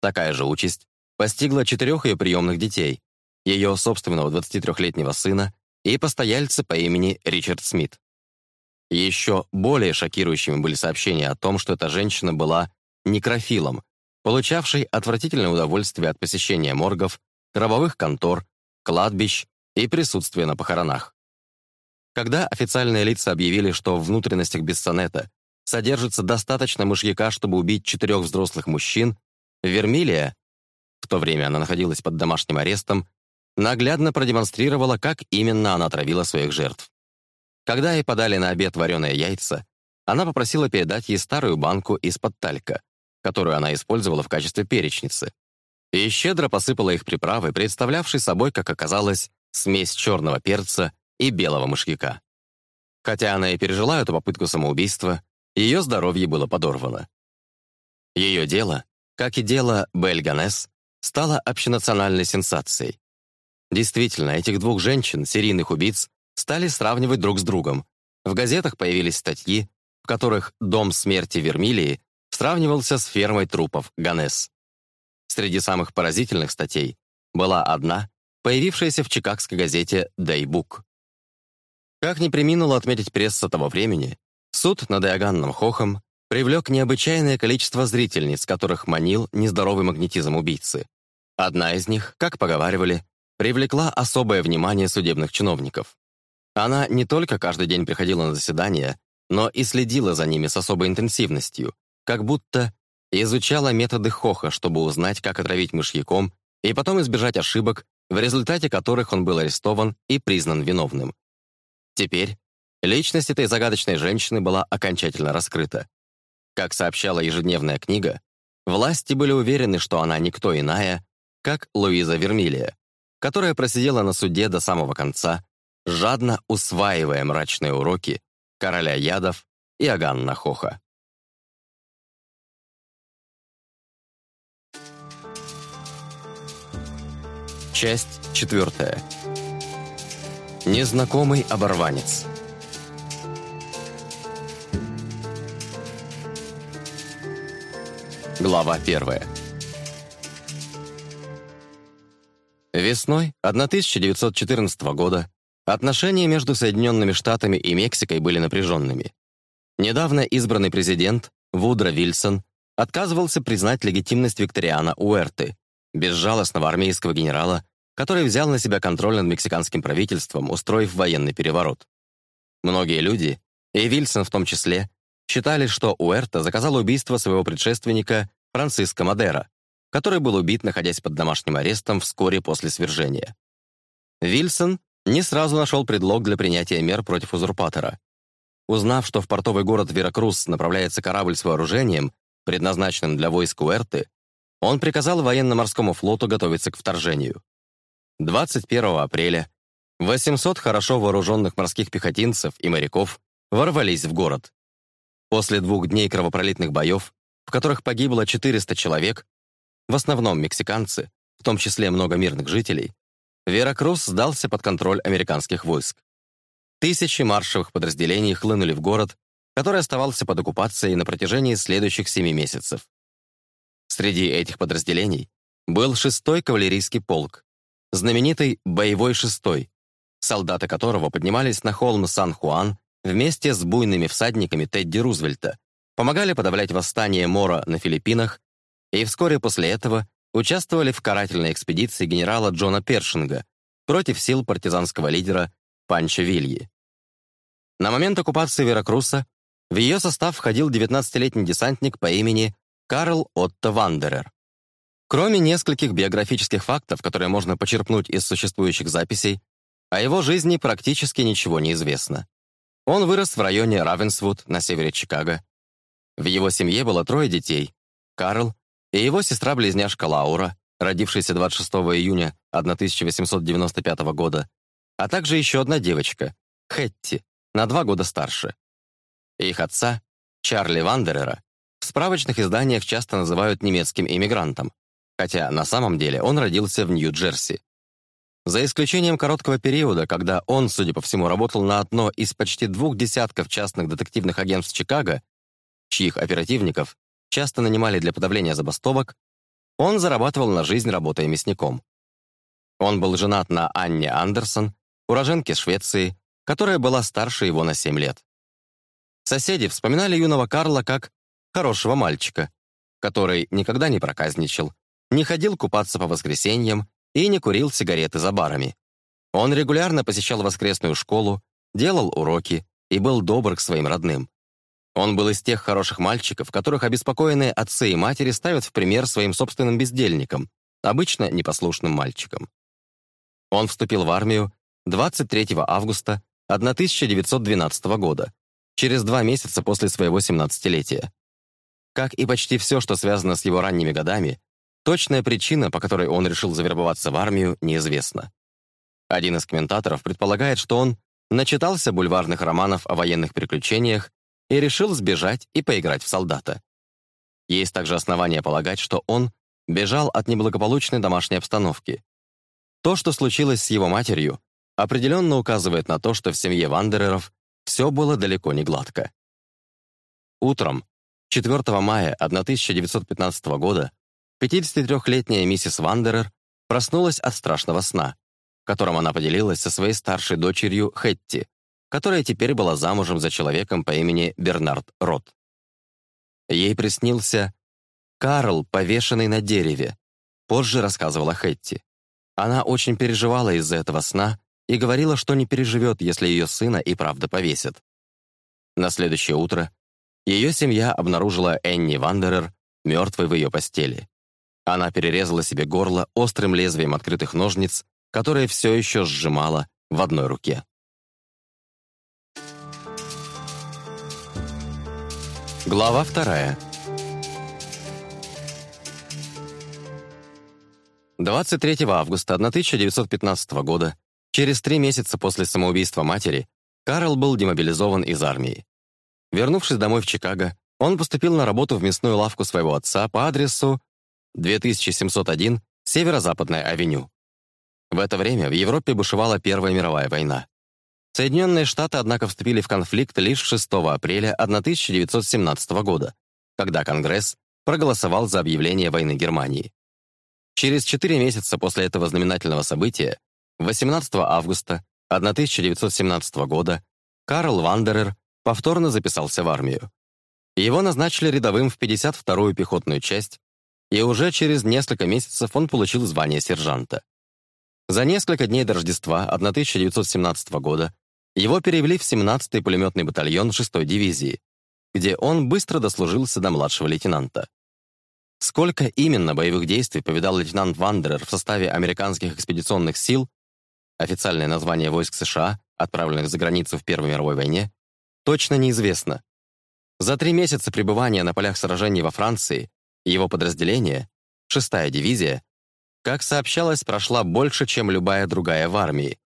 Такая же участь постигла четырех ее приемных детей, ее собственного 23-летнего сына и постояльца по имени Ричард Смит. Еще более шокирующими были сообщения о том, что эта женщина была некрофилом, получавшей отвратительное удовольствие от посещения моргов, гробовых контор, кладбищ и присутствия на похоронах. Когда официальные лица объявили, что в внутренностях Бессонета содержится достаточно мышьяка, чтобы убить четырех взрослых мужчин, Вермилия, в то время она находилась под домашним арестом, наглядно продемонстрировала, как именно она отравила своих жертв. Когда ей подали на обед вареные яйца, она попросила передать ей старую банку из-под талька, которую она использовала в качестве перечницы, и щедро посыпала их приправой, представлявшей собой, как оказалось, смесь черного перца и белого мышьяка. Хотя она и пережила эту попытку самоубийства, ее здоровье было подорвано. Ее дело, как и дело Бель Ганес, стало общенациональной сенсацией. Действительно, этих двух женщин, серийных убийц, стали сравнивать друг с другом. В газетах появились статьи, в которых «Дом смерти Вермилии» сравнивался с фермой трупов Ганес. Среди самых поразительных статей была одна, появившаяся в чикагской газете «Дайбук». Как не приминуло отметить пресса того времени, суд над Иоганном Хохом привлек необычайное количество зрительниц, которых манил нездоровый магнетизм убийцы. Одна из них, как поговаривали, привлекла особое внимание судебных чиновников. Она не только каждый день приходила на заседания, но и следила за ними с особой интенсивностью, как будто изучала методы Хоха, чтобы узнать, как отравить мышьяком, и потом избежать ошибок, в результате которых он был арестован и признан виновным. Теперь личность этой загадочной женщины была окончательно раскрыта. Как сообщала ежедневная книга, власти были уверены, что она никто иная, как Луиза Вермилия, которая просидела на суде до самого конца, жадно усваивая мрачные уроки короля ядов и Аганна Хоха. Часть четвертая. Незнакомый оборванец. Глава первая. Весной 1914 года отношения между Соединенными Штатами и Мексикой были напряженными. Недавно избранный президент Вудро Вильсон отказывался признать легитимность Викториана Уэрты, безжалостного армейского генерала, который взял на себя контроль над мексиканским правительством, устроив военный переворот. Многие люди, и Вильсон в том числе, считали, что Уэрта заказал убийство своего предшественника Франциско Мадера, который был убит, находясь под домашним арестом вскоре после свержения. Вильсон не сразу нашел предлог для принятия мер против узурпатора. Узнав, что в портовый город Веракрус направляется корабль с вооружением, предназначенным для войск Уэрты, он приказал военно-морскому флоту готовиться к вторжению. 21 апреля 800 хорошо вооруженных морских пехотинцев и моряков ворвались в город. После двух дней кровопролитных боев, в которых погибло 400 человек, в основном мексиканцы, в том числе много мирных жителей, Веракрус сдался под контроль американских войск. Тысячи маршевых подразделений хлынули в город, который оставался под оккупацией на протяжении следующих семи месяцев. Среди этих подразделений был 6-й кавалерийский полк, знаменитый «Боевой шестой», солдаты которого поднимались на холм Сан-Хуан вместе с буйными всадниками Тедди Рузвельта, помогали подавлять восстание Мора на Филиппинах и вскоре после этого участвовали в карательной экспедиции генерала Джона Першинга против сил партизанского лидера Панчо Вильи. На момент оккупации Веракруса в ее состав входил 19-летний десантник по имени Карл Отто Вандерер. Кроме нескольких биографических фактов, которые можно почерпнуть из существующих записей, о его жизни практически ничего не известно. Он вырос в районе Равенсвуд на севере Чикаго. В его семье было трое детей — Карл, и его сестра-близняшка Лаура, родившаяся 26 июня 1895 года, а также еще одна девочка, Хэтти, на два года старше. Их отца, Чарли Вандерера, в справочных изданиях часто называют немецким иммигрантом, хотя на самом деле он родился в Нью-Джерси. За исключением короткого периода, когда он, судя по всему, работал на одно из почти двух десятков частных детективных агентств Чикаго, чьих оперативников часто нанимали для подавления забастовок, он зарабатывал на жизнь, работая мясником. Он был женат на Анне Андерсон, уроженке Швеции, которая была старше его на 7 лет. Соседи вспоминали юного Карла как «хорошего мальчика», который никогда не проказничал, не ходил купаться по воскресеньям и не курил сигареты за барами. Он регулярно посещал воскресную школу, делал уроки и был добр к своим родным. Он был из тех хороших мальчиков, которых обеспокоенные отцы и матери ставят в пример своим собственным бездельникам, обычно непослушным мальчикам. Он вступил в армию 23 августа 1912 года, через два месяца после своего 17-летия. Как и почти все, что связано с его ранними годами, точная причина, по которой он решил завербоваться в армию, неизвестна. Один из комментаторов предполагает, что он начитался бульварных романов о военных приключениях и решил сбежать и поиграть в солдата. Есть также основания полагать, что он бежал от неблагополучной домашней обстановки. То, что случилось с его матерью, определенно указывает на то, что в семье Вандереров все было далеко не гладко. Утром, 4 мая 1915 года, 53-летняя миссис Вандерер проснулась от страшного сна, которым она поделилась со своей старшей дочерью Хетти, которая теперь была замужем за человеком по имени Бернард Рот. Ей приснился Карл, повешенный на дереве, позже рассказывала Хэтти. Она очень переживала из-за этого сна и говорила, что не переживет, если ее сына и правда повесят. На следующее утро ее семья обнаружила Энни Вандерер мертвой в ее постели. Она перерезала себе горло острым лезвием открытых ножниц, которые все еще сжимала в одной руке. Глава вторая. 23 августа 1915 года, через три месяца после самоубийства матери, Карл был демобилизован из армии. Вернувшись домой в Чикаго, он поступил на работу в мясную лавку своего отца по адресу 2701 Северо-Западная авеню. В это время в Европе бушевала Первая мировая война. Соединенные Штаты, однако, вступили в конфликт лишь 6 апреля 1917 года, когда Конгресс проголосовал за объявление войны Германии. Через 4 месяца после этого знаменательного события, 18 августа 1917 года, Карл Вандерер повторно записался в армию. Его назначили рядовым в 52-ю пехотную часть, и уже через несколько месяцев он получил звание сержанта. За несколько дней до Рождества 1917 года его перевели в 17-й пулеметный батальон 6-й дивизии, где он быстро дослужился до младшего лейтенанта. Сколько именно боевых действий повидал лейтенант Вандерер в составе американских экспедиционных сил, официальное название войск США, отправленных за границу в Первой мировой войне, точно неизвестно. За три месяца пребывания на полях сражений во Франции его подразделение, 6-я дивизия, как сообщалось, прошла больше, чем любая другая в армии,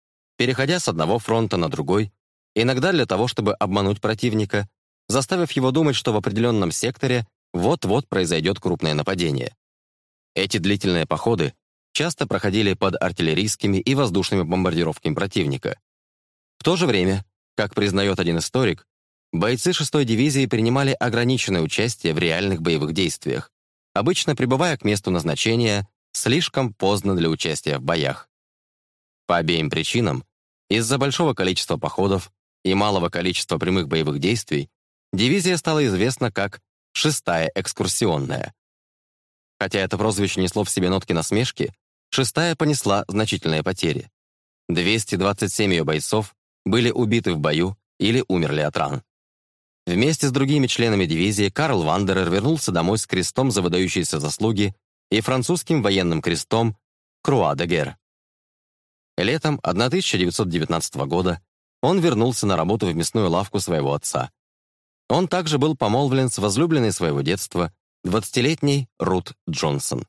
переходя с одного фронта на другой, иногда для того, чтобы обмануть противника, заставив его думать, что в определенном секторе вот-вот произойдет крупное нападение. Эти длительные походы часто проходили под артиллерийскими и воздушными бомбардировками противника. В то же время, как признает один историк, бойцы 6-й дивизии принимали ограниченное участие в реальных боевых действиях, обычно прибывая к месту назначения слишком поздно для участия в боях. По обеим причинам из-за большого количества походов и малого количества прямых боевых действий дивизия стала известна как «шестая экскурсионная». Хотя это прозвище несло в себе нотки насмешки, шестая понесла значительные потери. 227 ее бойцов были убиты в бою или умерли от ран. Вместе с другими членами дивизии Карл Вандерер вернулся домой с крестом за выдающиеся заслуги и французским военным крестом Круа де Гер. Летом 1919 года он вернулся на работу в мясную лавку своего отца. Он также был помолвлен с возлюбленной своего детства, 20-летней Рут Джонсон.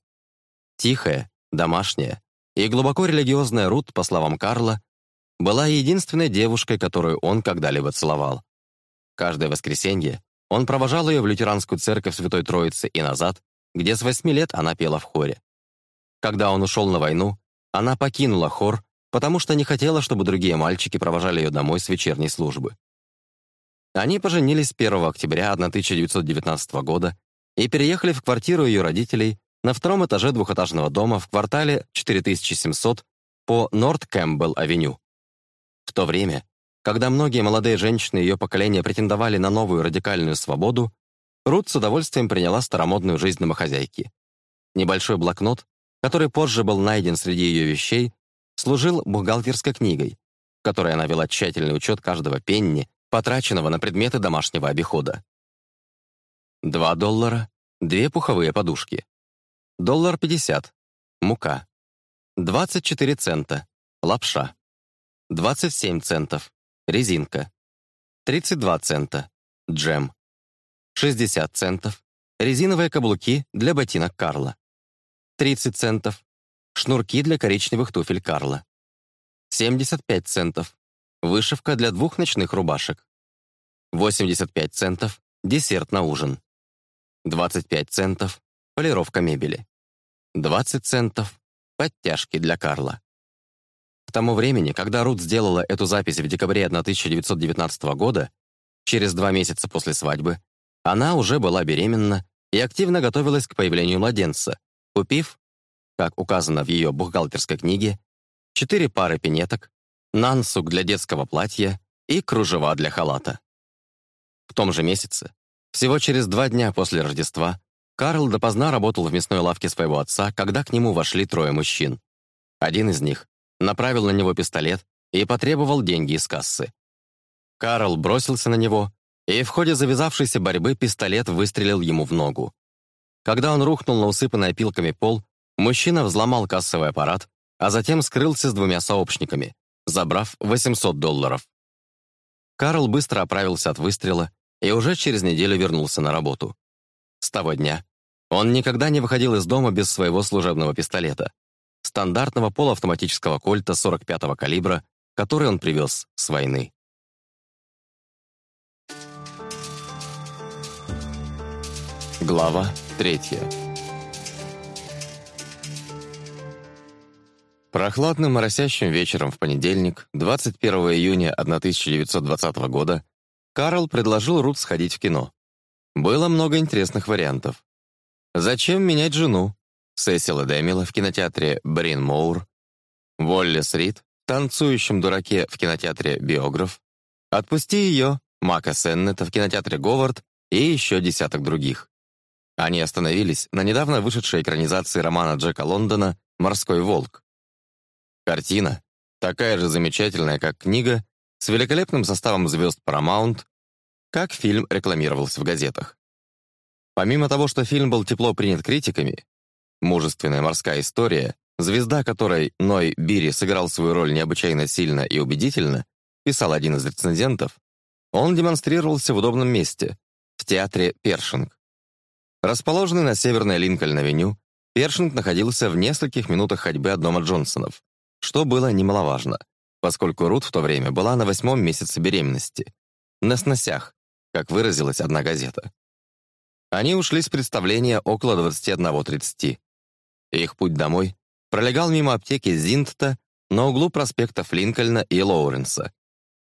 Тихая, домашняя и глубоко религиозная Рут, по словам Карла, была единственной девушкой, которую он когда-либо целовал. Каждое воскресенье он провожал ее в лютеранскую церковь Святой Троицы и назад, где с восьми лет она пела в хоре. Когда он ушел на войну, она покинула хор потому что не хотела, чтобы другие мальчики провожали ее домой с вечерней службы. Они поженились 1 октября 1919 года и переехали в квартиру ее родителей на втором этаже двухэтажного дома в квартале 4700 по Норт-Кэмпбелл-авеню. В то время, когда многие молодые женщины ее поколения претендовали на новую радикальную свободу, Рут с удовольствием приняла старомодную жизнь домохозяйки. Небольшой блокнот, который позже был найден среди ее вещей, служил бухгалтерской книгой, в которой она вела тщательный учет каждого пенни, потраченного на предметы домашнего обихода. Два доллара, две пуховые подушки. Доллар пятьдесят мука. Двадцать четыре цента, лапша. Двадцать семь центов, резинка. Тридцать два цента, джем. Шестьдесят центов, резиновые каблуки для ботинок Карла. Тридцать центов, шнурки для коричневых туфель Карла. 75 центов. Вышивка для двух ночных рубашек. 85 центов. Десерт на ужин. 25 центов. Полировка мебели. 20 центов. Подтяжки для Карла. К тому времени, когда Рут сделала эту запись в декабре 1919 года, через два месяца после свадьбы, она уже была беременна и активно готовилась к появлению младенца, купив как указано в ее бухгалтерской книге, четыре пары пинеток, нансук для детского платья и кружева для халата. В том же месяце, всего через два дня после Рождества, Карл допоздна работал в мясной лавке своего отца, когда к нему вошли трое мужчин. Один из них направил на него пистолет и потребовал деньги из кассы. Карл бросился на него, и в ходе завязавшейся борьбы пистолет выстрелил ему в ногу. Когда он рухнул на усыпанный опилками пол, Мужчина взломал кассовый аппарат, а затем скрылся с двумя сообщниками, забрав 800 долларов. Карл быстро оправился от выстрела и уже через неделю вернулся на работу. С того дня он никогда не выходил из дома без своего служебного пистолета, стандартного полуавтоматического кольта 45-го калибра, который он привез с войны. Глава третья. Прохладным моросящим вечером в понедельник, 21 июня 1920 года, Карл предложил Рут сходить в кино. Было много интересных вариантов. «Зачем менять жену?» Сесил и Дэмила в кинотеатре «Брин Моур», «Воллес Срид, в «Танцующем дураке» в кинотеатре «Биограф», «Отпусти ее» Мака Сеннета в кинотеатре «Говард» и еще десяток других. Они остановились на недавно вышедшей экранизации романа Джека Лондона «Морской волк». Картина, такая же замечательная, как книга, с великолепным составом звезд Paramount, как фильм рекламировался в газетах. Помимо того, что фильм был тепло принят критиками, мужественная морская история, звезда которой Ной Бири сыграл свою роль необычайно сильно и убедительно, писал один из рецензентов, он демонстрировался в удобном месте, в театре Першинг. Расположенный на северной Линкольн-авеню, Першинг находился в нескольких минутах ходьбы от дома Джонсонов, что было немаловажно, поскольку Рут в то время была на восьмом месяце беременности. На сносях, как выразилась одна газета. Они ушли с представления около 21.30. Их путь домой пролегал мимо аптеки Зинтта на углу проспектов Линкольна и Лоуренса.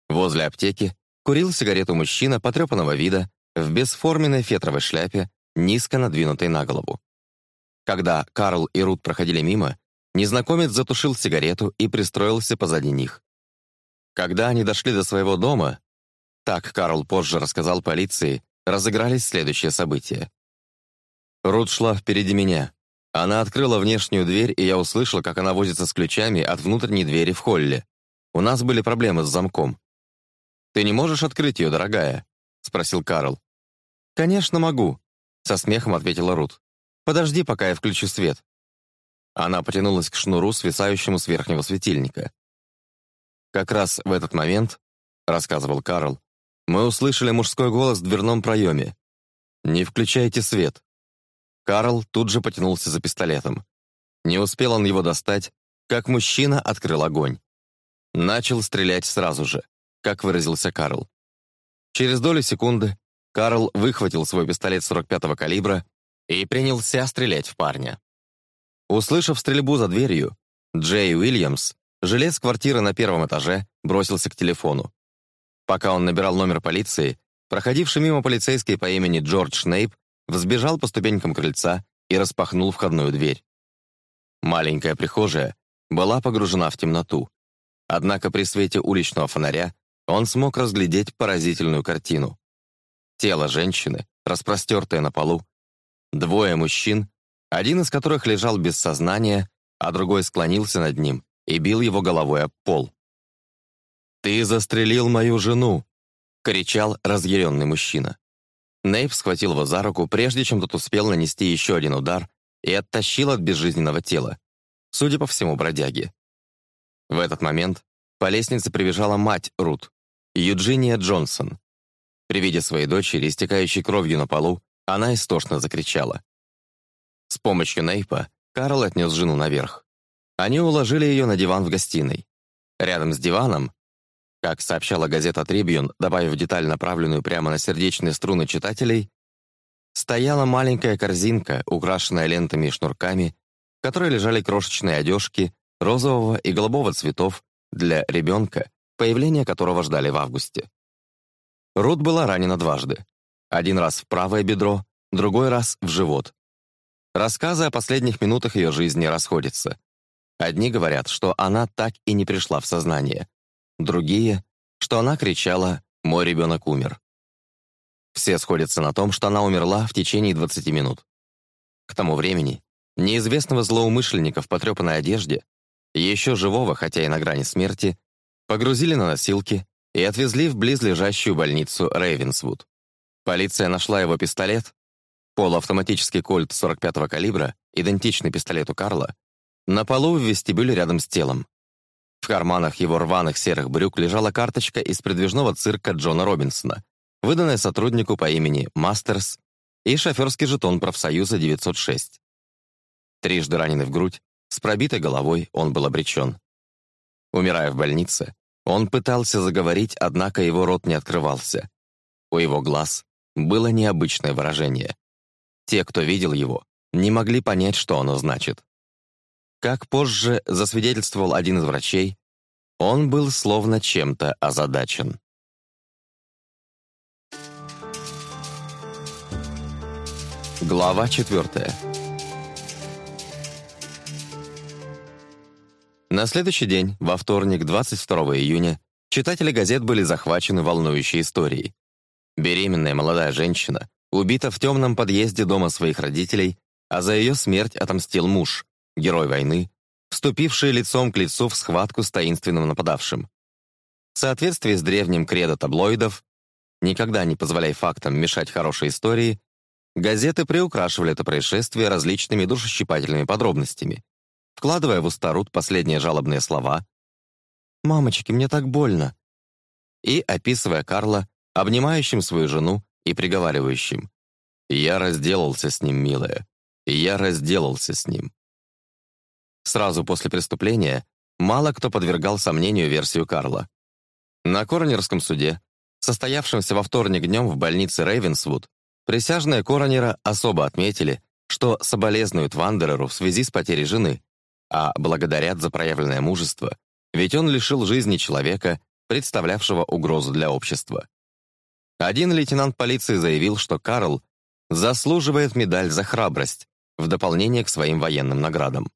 Возле аптеки курил сигарету мужчина потрепанного вида в бесформенной фетровой шляпе, низко надвинутой на голову. Когда Карл и Рут проходили мимо, Незнакомец затушил сигарету и пристроился позади них. Когда они дошли до своего дома, так Карл позже рассказал полиции, разыгрались следующие события. Рут шла впереди меня. Она открыла внешнюю дверь, и я услышал, как она возится с ключами от внутренней двери в холле. У нас были проблемы с замком. «Ты не можешь открыть ее, дорогая?» — спросил Карл. «Конечно могу», — со смехом ответила Рут. «Подожди, пока я включу свет». Она потянулась к шнуру, свисающему с верхнего светильника. «Как раз в этот момент», — рассказывал Карл, «мы услышали мужской голос в дверном проеме. Не включайте свет». Карл тут же потянулся за пистолетом. Не успел он его достать, как мужчина открыл огонь. Начал стрелять сразу же, как выразился Карл. Через долю секунды Карл выхватил свой пистолет 45-го калибра и принялся стрелять в парня. Услышав стрельбу за дверью, Джей Уильямс, жилец квартиры на первом этаже, бросился к телефону. Пока он набирал номер полиции, проходивший мимо полицейский по имени Джордж Снейп взбежал по ступенькам крыльца и распахнул входную дверь. Маленькая прихожая была погружена в темноту, однако при свете уличного фонаря он смог разглядеть поразительную картину. Тело женщины, распростертое на полу, двое мужчин, один из которых лежал без сознания, а другой склонился над ним и бил его головой об пол. «Ты застрелил мою жену!» — кричал разъяренный мужчина. Нейп схватил его за руку, прежде чем тот успел нанести еще один удар, и оттащил от безжизненного тела, судя по всему, бродяги. В этот момент по лестнице прибежала мать Рут, Юджиния Джонсон. При виде своей дочери, истекающей кровью на полу, она истошно закричала. С помощью Нейпа Карл отнес жену наверх. Они уложили ее на диван в гостиной. Рядом с диваном, как сообщала газета «Трибьюн», добавив деталь, направленную прямо на сердечные струны читателей, стояла маленькая корзинка, украшенная лентами и шнурками, в которой лежали крошечные одежки розового и голубого цветов для ребенка, появление которого ждали в августе. Рут была ранена дважды. Один раз в правое бедро, другой раз в живот, Рассказы о последних минутах ее жизни расходятся. Одни говорят, что она так и не пришла в сознание. Другие, что она кричала «Мой ребенок умер». Все сходятся на том, что она умерла в течение 20 минут. К тому времени неизвестного злоумышленника в потрепанной одежде, еще живого, хотя и на грани смерти, погрузили на носилки и отвезли в близлежащую больницу Рейвенсвуд. Полиция нашла его пистолет Полуавтоматический кольт 45-го калибра, идентичный пистолету Карла, на полу в вестибюле рядом с телом. В карманах его рваных серых брюк лежала карточка из предвижного цирка Джона Робинсона, выданная сотруднику по имени Мастерс и шоферский жетон профсоюза 906. Трижды раненый в грудь, с пробитой головой он был обречен. Умирая в больнице, он пытался заговорить, однако его рот не открывался. У его глаз было необычное выражение. Те, кто видел его, не могли понять, что оно значит. Как позже засвидетельствовал один из врачей, он был словно чем-то озадачен. Глава четвертая. На следующий день, во вторник, 22 июня, читатели газет были захвачены волнующей историей. Беременная молодая женщина убита в темном подъезде дома своих родителей, а за ее смерть отомстил муж, герой войны, вступивший лицом к лицу в схватку с таинственным нападавшим. В соответствии с древним кредо таблоидов «Никогда не позволяй фактам мешать хорошей истории», газеты приукрашивали это происшествие различными душещипательными подробностями, вкладывая в уста Рут последние жалобные слова «Мамочки, мне так больно!» и описывая Карла, обнимающим свою жену и приговаривающим. «Я разделался с ним, милая. Я разделался с ним». Сразу после преступления мало кто подвергал сомнению версию Карла. На коронерском суде, состоявшемся во вторник днем в больнице Рейвенсвуд, присяжные коронера особо отметили, что соболезнуют Вандереру в связи с потерей жены, а благодарят за проявленное мужество, ведь он лишил жизни человека, представлявшего угрозу для общества. Один лейтенант полиции заявил, что Карл заслуживает медаль за храбрость в дополнение к своим военным наградам.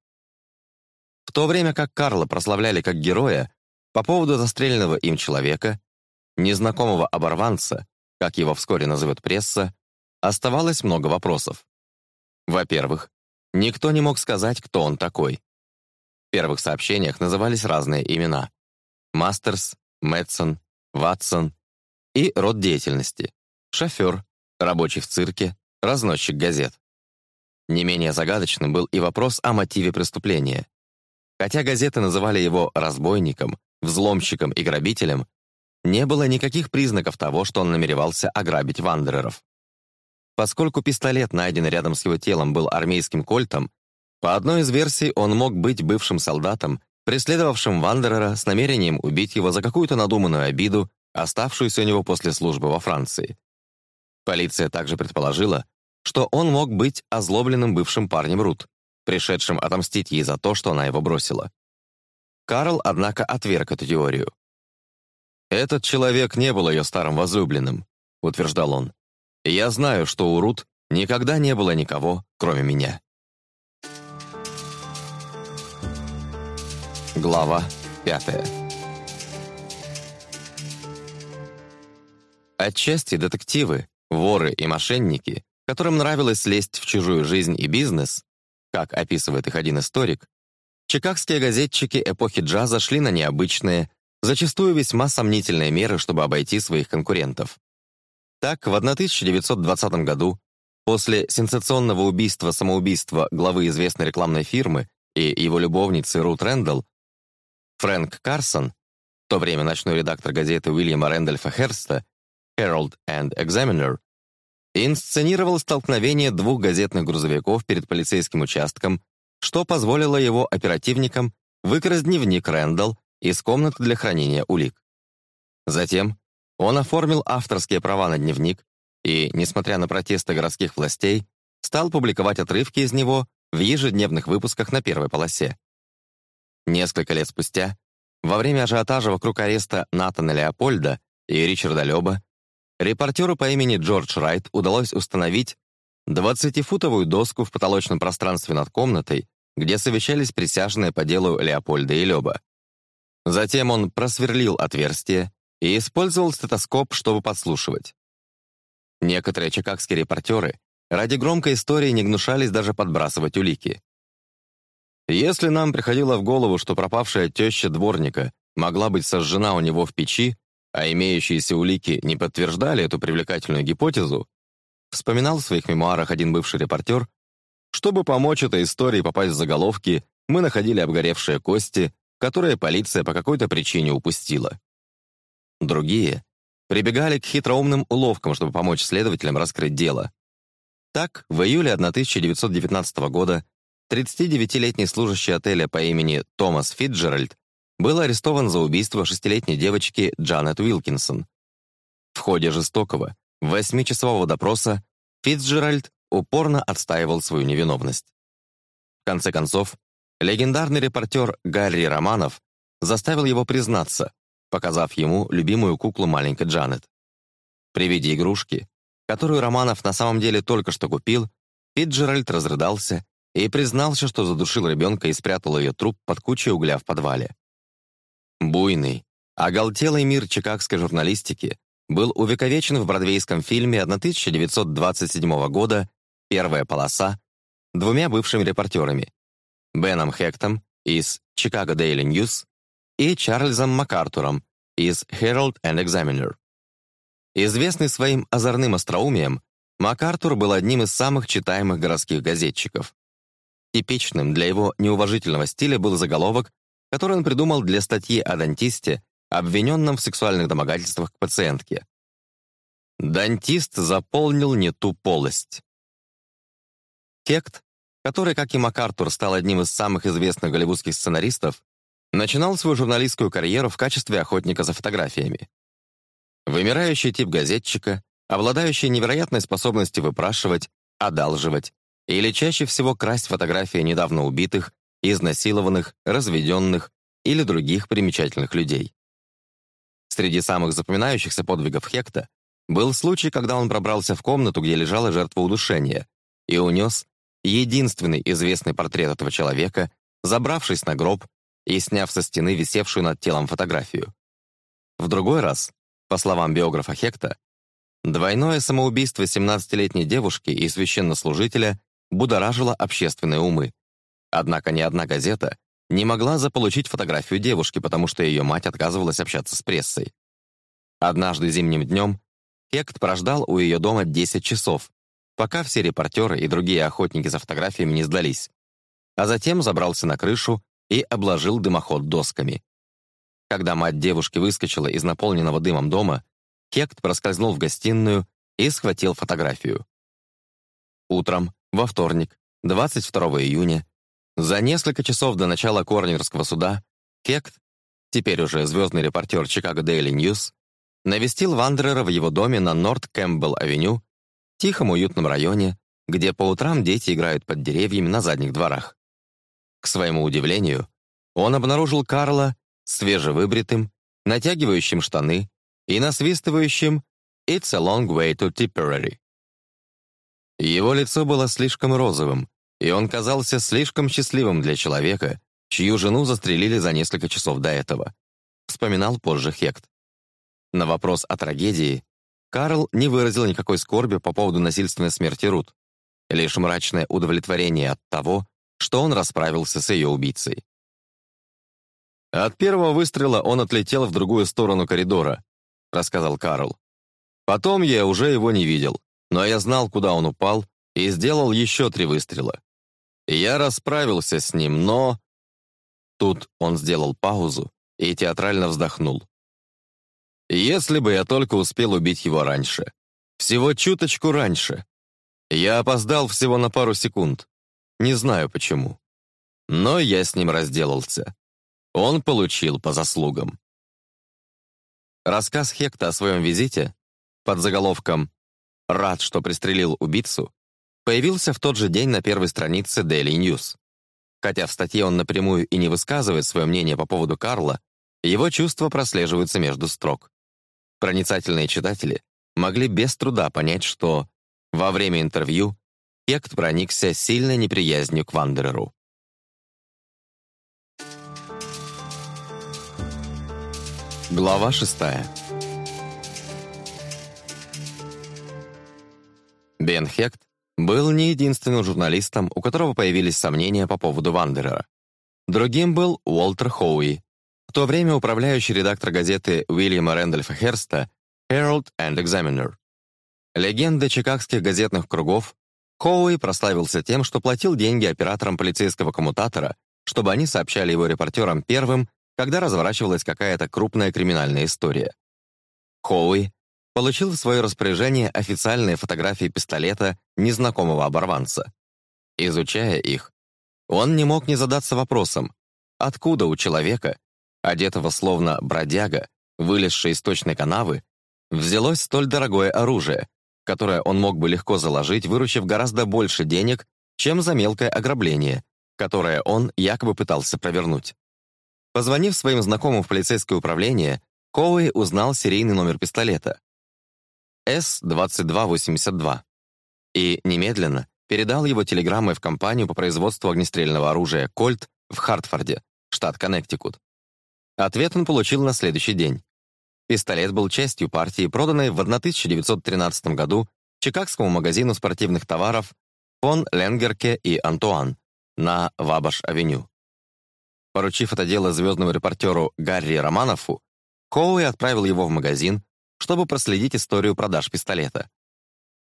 В то время как Карла прославляли как героя, по поводу застреленного им человека, незнакомого оборванца, как его вскоре назовет пресса, оставалось много вопросов. Во-первых, никто не мог сказать, кто он такой. В первых сообщениях назывались разные имена. Мастерс, Мэтсон, Ватсон и род деятельности — шофер, рабочий в цирке, разносчик газет. Не менее загадочным был и вопрос о мотиве преступления. Хотя газеты называли его разбойником, взломщиком и грабителем, не было никаких признаков того, что он намеревался ограбить вандереров. Поскольку пистолет, найденный рядом с его телом, был армейским кольтом, по одной из версий он мог быть бывшим солдатом, преследовавшим Вандерера с намерением убить его за какую-то надуманную обиду оставшуюся у него после службы во Франции. Полиция также предположила, что он мог быть озлобленным бывшим парнем Рут, пришедшим отомстить ей за то, что она его бросила. Карл, однако, отверг эту теорию. «Этот человек не был ее старым возлюбленным», — утверждал он. «Я знаю, что у Рут никогда не было никого, кроме меня». Глава пятая. Отчасти детективы, воры и мошенники, которым нравилось лезть в чужую жизнь и бизнес, как описывает их один историк, чикагские газетчики эпохи джаза шли на необычные, зачастую весьма сомнительные меры, чтобы обойти своих конкурентов. Так, в 1920 году, после сенсационного убийства-самоубийства главы известной рекламной фирмы и его любовницы Рут Рэндалл, Фрэнк Карсон, в то время ночной редактор газеты Уильяма Рэндольфа Херста, Herald and Examiner инсценировал столкновение двух газетных грузовиков перед полицейским участком, что позволило его оперативникам выкрасть дневник Рэндалл из комнаты для хранения улик. Затем он оформил авторские права на дневник и, несмотря на протесты городских властей, стал публиковать отрывки из него в ежедневных выпусках на первой полосе. Несколько лет спустя, во время ажиотажа вокруг ареста Натана Леопольда и Ричарда Лёба, Репортеру по имени Джордж Райт удалось установить 20-футовую доску в потолочном пространстве над комнатой, где совещались присяжные по делу Леопольда и Лёба. Затем он просверлил отверстие и использовал стетоскоп, чтобы подслушивать. Некоторые чикагские репортеры ради громкой истории не гнушались даже подбрасывать улики. Если нам приходило в голову, что пропавшая теща дворника могла быть сожжена у него в печи, а имеющиеся улики не подтверждали эту привлекательную гипотезу, вспоминал в своих мемуарах один бывший репортер, чтобы помочь этой истории попасть в заголовки, мы находили обгоревшие кости, которые полиция по какой-то причине упустила. Другие прибегали к хитроумным уловкам, чтобы помочь следователям раскрыть дело. Так, в июле 1919 года 39-летний служащий отеля по имени Томас Фитджеральд был арестован за убийство шестилетней девочки Джанет Уилкинсон. В ходе жестокого, восьмичасового допроса Фитцджеральд упорно отстаивал свою невиновность. В конце концов, легендарный репортер Гарри Романов заставил его признаться, показав ему любимую куклу маленькой Джанет. При виде игрушки, которую Романов на самом деле только что купил, Фитджеральд разрыдался и признался, что задушил ребенка и спрятал ее труп под кучей угля в подвале. Буйный, оголтелый мир чикагской журналистики был увековечен в бродвейском фильме 1927 года «Первая полоса» двумя бывшими репортерами — Беном Хектом из «Чикаго Daily News» и Чарльзом МакАртуром из «Herald and Examiner». Известный своим озорным остроумием, МакАртур был одним из самых читаемых городских газетчиков. Типичным для его неуважительного стиля был заголовок который он придумал для статьи о дантисте, обвиненном в сексуальных домогательствах к пациентке. Дантист заполнил не ту полость. Кект, который, как и МакАртур, стал одним из самых известных голливудских сценаристов, начинал свою журналистскую карьеру в качестве охотника за фотографиями. Вымирающий тип газетчика, обладающий невероятной способностью выпрашивать, одалживать или чаще всего красть фотографии недавно убитых изнасилованных, разведенных или других примечательных людей. Среди самых запоминающихся подвигов Хекта был случай, когда он пробрался в комнату, где лежала жертва удушения, и унес единственный известный портрет этого человека, забравшись на гроб и сняв со стены висевшую над телом фотографию. В другой раз, по словам биографа Хекта, двойное самоубийство 17-летней девушки и священнослужителя будоражило общественные умы. Однако ни одна газета не могла заполучить фотографию девушки, потому что ее мать отказывалась общаться с прессой. Однажды зимним днем Хект прождал у ее дома 10 часов, пока все репортеры и другие охотники за фотографиями не сдались, а затем забрался на крышу и обложил дымоход досками. Когда мать девушки выскочила из наполненного дымом дома, Хект проскользнул в гостиную и схватил фотографию. Утром, во вторник, 22 июня, за несколько часов до начала Корнерского суда Кект, теперь уже звездный репортер Чикаго Дейли Ньюс, навестил Вандерера в его доме на Норт-Кэмпбелл-авеню, тихом уютном районе, где по утрам дети играют под деревьями на задних дворах. К своему удивлению, он обнаружил Карла свежевыбритым, натягивающим штаны и насвистывающим «It's a long way to Tipperary». Его лицо было слишком розовым, и он казался слишком счастливым для человека, чью жену застрелили за несколько часов до этого, вспоминал позже Хект. На вопрос о трагедии Карл не выразил никакой скорби по поводу насильственной смерти Рут, лишь мрачное удовлетворение от того, что он расправился с ее убийцей. «От первого выстрела он отлетел в другую сторону коридора», — рассказал Карл. «Потом я уже его не видел, но я знал, куда он упал, и сделал еще три выстрела. Я расправился с ним, но...» Тут он сделал паузу и театрально вздохнул. «Если бы я только успел убить его раньше. Всего чуточку раньше. Я опоздал всего на пару секунд. Не знаю почему. Но я с ним разделался. Он получил по заслугам». Рассказ Хекта о своем визите под заголовком «Рад, что пристрелил убийцу» появился в тот же день на первой странице Daily News. Хотя в статье он напрямую и не высказывает свое мнение по поводу Карла, его чувства прослеживаются между строк. Проницательные читатели могли без труда понять, что во время интервью Пект проникся сильной неприязнью к Вандереру. Глава шестая. Бен Хект был не единственным журналистом, у которого появились сомнения по поводу Вандерера. Другим был Уолтер Хоуи, в то время управляющий редактор газеты Уильяма Рэндольфа Херста «Herald and Examiner». Легенда чикагских газетных кругов, Хоуи прославился тем, что платил деньги операторам полицейского коммутатора, чтобы они сообщали его репортерам первым, когда разворачивалась какая-то крупная криминальная история. Хоуи получил в свое распоряжение официальные фотографии пистолета незнакомого оборванца. Изучая их, он не мог не задаться вопросом, откуда у человека, одетого словно бродяга, вылезший из точной канавы, взялось столь дорогое оружие, которое он мог бы легко заложить, выручив гораздо больше денег, чем за мелкое ограбление, которое он якобы пытался провернуть. Позвонив своим знакомым в полицейское управление, Коуэй узнал серийный номер пистолета. С-2282 и немедленно передал его телеграммой в компанию по производству огнестрельного оружия «Кольт» в Хартфорде, штат Коннектикут. Ответ он получил на следующий день. Пистолет был частью партии, проданной в 1913 году чикагскому магазину спортивных товаров фон Ленгерке и Антуан на Вабаш-авеню. Поручив это дело звездному репортеру Гарри Романову, Коуи отправил его в магазин, чтобы проследить историю продаж пистолета.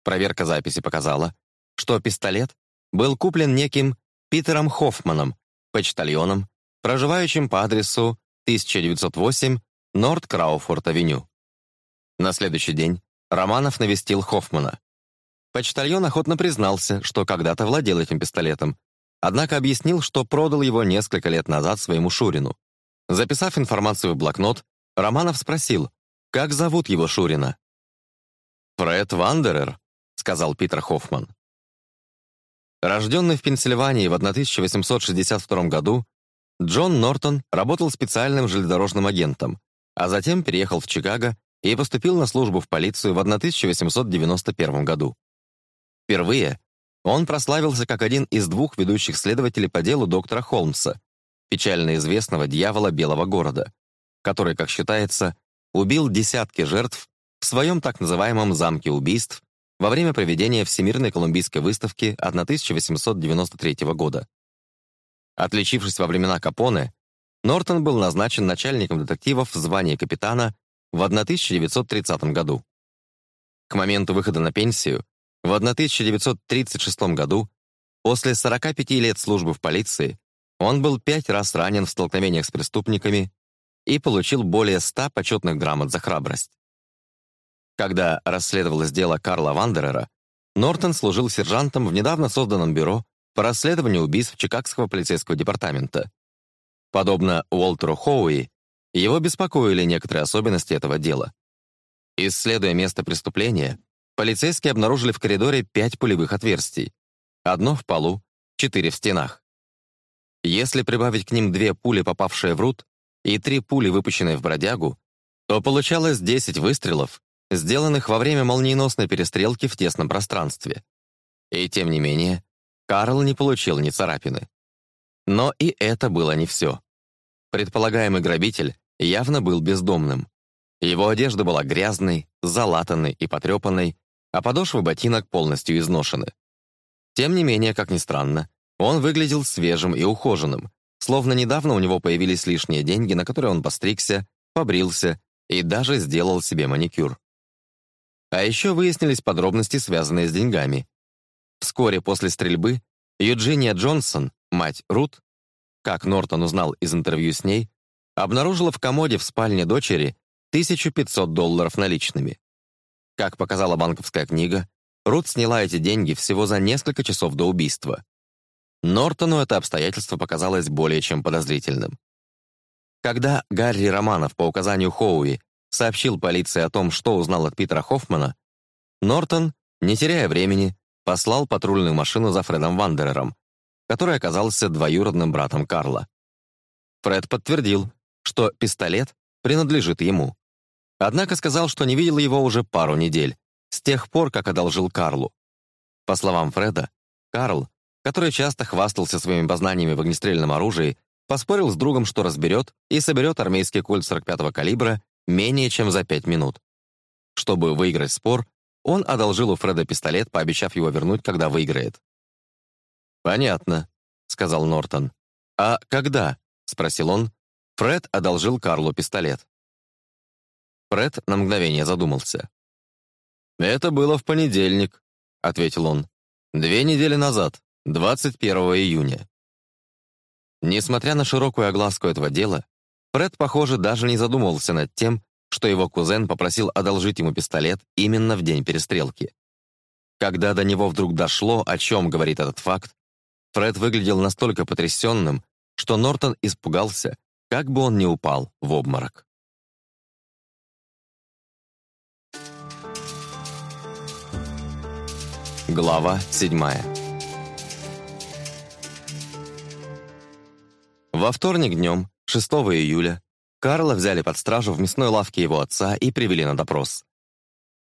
Проверка записи показала, что пистолет был куплен неким Питером Хоффманом, почтальоном, проживающим по адресу 1908 Норт Крауфорд-авеню. На следующий день Романов навестил Хоффмана. Почтальон охотно признался, что когда-то владел этим пистолетом, однако объяснил, что продал его несколько лет назад своему Шурину. Записав информацию в блокнот, Романов спросил, как зовут его Шурина?» «Фред Вандерер», — сказал Питер Хоффман. Рожденный в Пенсильвании в 1862 году, Джон Нортон работал специальным железнодорожным агентом, а затем переехал в Чикаго и поступил на службу в полицию в 1891 году. Впервые он прославился как один из двух ведущих следователей по делу доктора Холмса, печально известного дьявола Белого города, который, как считается, убил десятки жертв в своем так называемом «замке убийств» во время проведения Всемирной колумбийской выставки 1893 года. Отличившись во времена Капоне, Нортон был назначен начальником детективов в звании капитана в 1930 году. К моменту выхода на пенсию в 1936 году, после 45 лет службы в полиции, он был пять раз ранен в столкновениях с преступниками и получил более 100 почетных грамот за храбрость. Когда расследовалось дело Карла Вандерера, Нортон служил сержантом в недавно созданном бюро по расследованию убийств Чикагского полицейского департамента. Подобно Уолтеру Хоуи, его беспокоили некоторые особенности этого дела. Исследуя место преступления, полицейские обнаружили в коридоре пять пулевых отверстий. Одно в полу, четыре в стенах. Если прибавить к ним две пули, попавшие в рут, и три пули, выпущенные в бродягу, то получалось 10 выстрелов, сделанных во время молниеносной перестрелки в тесном пространстве. И тем не менее, Карл не получил ни царапины. Но и это было не все. Предполагаемый грабитель явно был бездомным. Его одежда была грязной, залатанной и потрепанной, а подошвы ботинок полностью изношены. Тем не менее, как ни странно, он выглядел свежим и ухоженным, Словно недавно у него появились лишние деньги, на которые он постригся, побрился и даже сделал себе маникюр. А еще выяснились подробности, связанные с деньгами. Вскоре после стрельбы Юджиния Джонсон, мать Рут, как Нортон узнал из интервью с ней, обнаружила в комоде в спальне дочери 1500 долларов наличными. Как показала банковская книга, Рут сняла эти деньги всего за несколько часов до убийства. Нортону это обстоятельство показалось более чем подозрительным. Когда Гарри Романов по указанию Хоуи сообщил полиции о том, что узнал от Питера Хоффмана, Нортон, не теряя времени, послал патрульную машину за Фредом Вандерером, который оказался двоюродным братом Карла. Фред подтвердил, что пистолет принадлежит ему. Однако сказал, что не видел его уже пару недель, с тех пор, как одолжил Карлу. По словам Фреда, Карл который часто хвастался своими познаниями в огнестрельном оружии, поспорил с другом, что разберет и соберет армейский кольт 45-го калибра менее чем за 5 минут. Чтобы выиграть спор, он одолжил у Фреда пистолет, пообещав его вернуть, когда выиграет. «Понятно», — сказал Нортон. «А когда?» — спросил он. Фред одолжил Карлу пистолет. Фред на мгновение задумался. «Это было в понедельник», — ответил он. «Две недели назад». 21 июня. Несмотря на широкую огласку этого дела, Фред, похоже, даже не задумывался над тем, что его кузен попросил одолжить ему пистолет именно в день перестрелки. Когда до него вдруг дошло, о чем говорит этот факт, Фред выглядел настолько потрясенным, что Нортон испугался, как бы он не упал в обморок. Глава седьмая. Во вторник днем, 6 июля, Карла взяли под стражу в мясной лавке его отца и привели на допрос.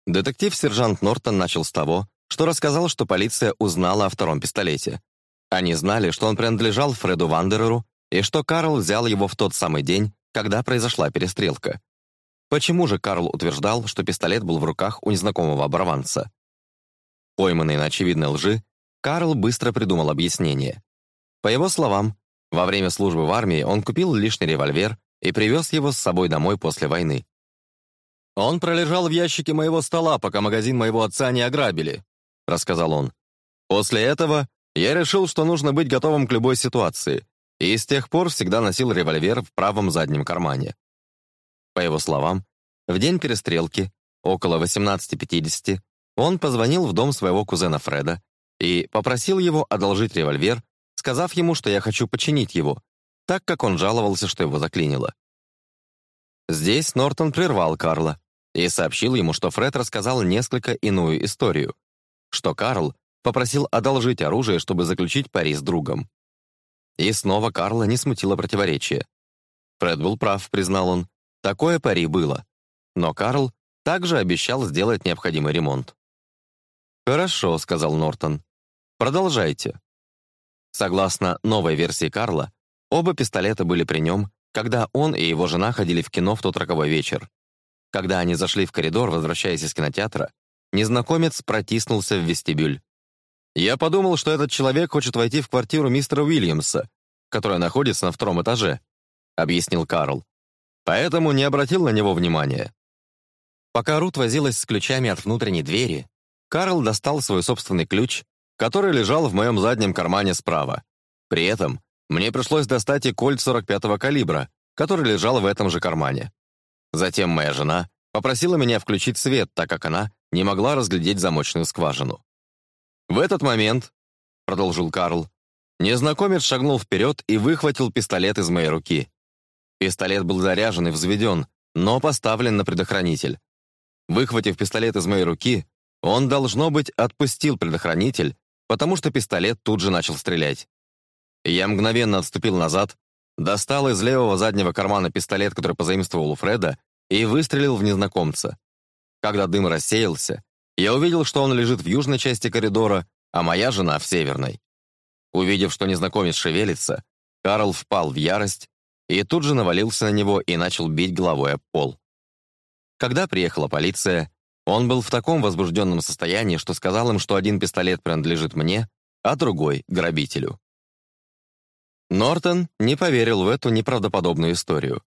Детектив-сержант Нортон начал с того, что рассказал, что полиция узнала о втором пистолете. Они знали, что он принадлежал Фреду Вандереру и что Карл взял его в тот самый день, когда произошла перестрелка. Почему же Карл утверждал, что пистолет был в руках у незнакомого оборванца? Пойманный на очевидной лжи, Карл быстро придумал объяснение. По его словам, во время службы в армии он купил лишний револьвер и привез его с собой домой после войны. «Он пролежал в ящике моего стола, пока магазин моего отца не ограбили», — рассказал он. «После этого я решил, что нужно быть готовым к любой ситуации, и с тех пор всегда носил револьвер в правом заднем кармане». По его словам, в день перестрелки, около 18.50, он позвонил в дом своего кузена Фреда и попросил его одолжить револьвер, сказав ему, что я хочу починить его, так как он жаловался, что его заклинило. Здесь Нортон прервал Карла и сообщил ему, что Фред рассказал несколько иную историю, что Карл попросил одолжить оружие, чтобы заключить пари с другом. И снова Карла не смутило противоречие. Фред был прав, признал он. Такое пари было. Но Карл также обещал сделать необходимый ремонт. «Хорошо», — сказал Нортон. «Продолжайте. Согласно новой версии Карла, оба пистолета были при нем, когда он и его жена ходили в кино в тот роковой вечер. Когда они зашли в коридор, возвращаясь из кинотеатра, незнакомец протиснулся в вестибюль. «Я подумал, что этот человек хочет войти в квартиру мистера Уильямса, которая находится на втором этаже», — объяснил Карл. «Поэтому не обратил на него внимания». Пока Рут возилась с ключами от внутренней двери, Карл достал свой собственный ключ который лежал в моем заднем кармане справа. При этом мне пришлось достать и кольт 45-го калибра, который лежал в этом же кармане. Затем моя жена попросила меня включить свет, так как она не могла разглядеть замочную скважину. «В этот момент», — продолжил Карл, незнакомец шагнул вперед и выхватил пистолет из моей руки. Пистолет был заряжен и взведен, но поставлен на предохранитель. Выхватив пистолет из моей руки, он, должно быть, отпустил предохранитель потому что пистолет тут же начал стрелять. Я мгновенно отступил назад, достал из левого заднего кармана пистолет, который позаимствовал у Фреда, и выстрелил в незнакомца. Когда дым рассеялся, я увидел, что он лежит в южной части коридора, а моя жена — в северной. Увидев, что незнакомец шевелится, Карл впал в ярость и тут же навалился на него и начал бить головой об пол. Когда приехала полиция, он был в таком возбужденном состоянии, что сказал им, что один пистолет принадлежит мне, а другой — грабителю. Нортон не поверил в эту неправдоподобную историю.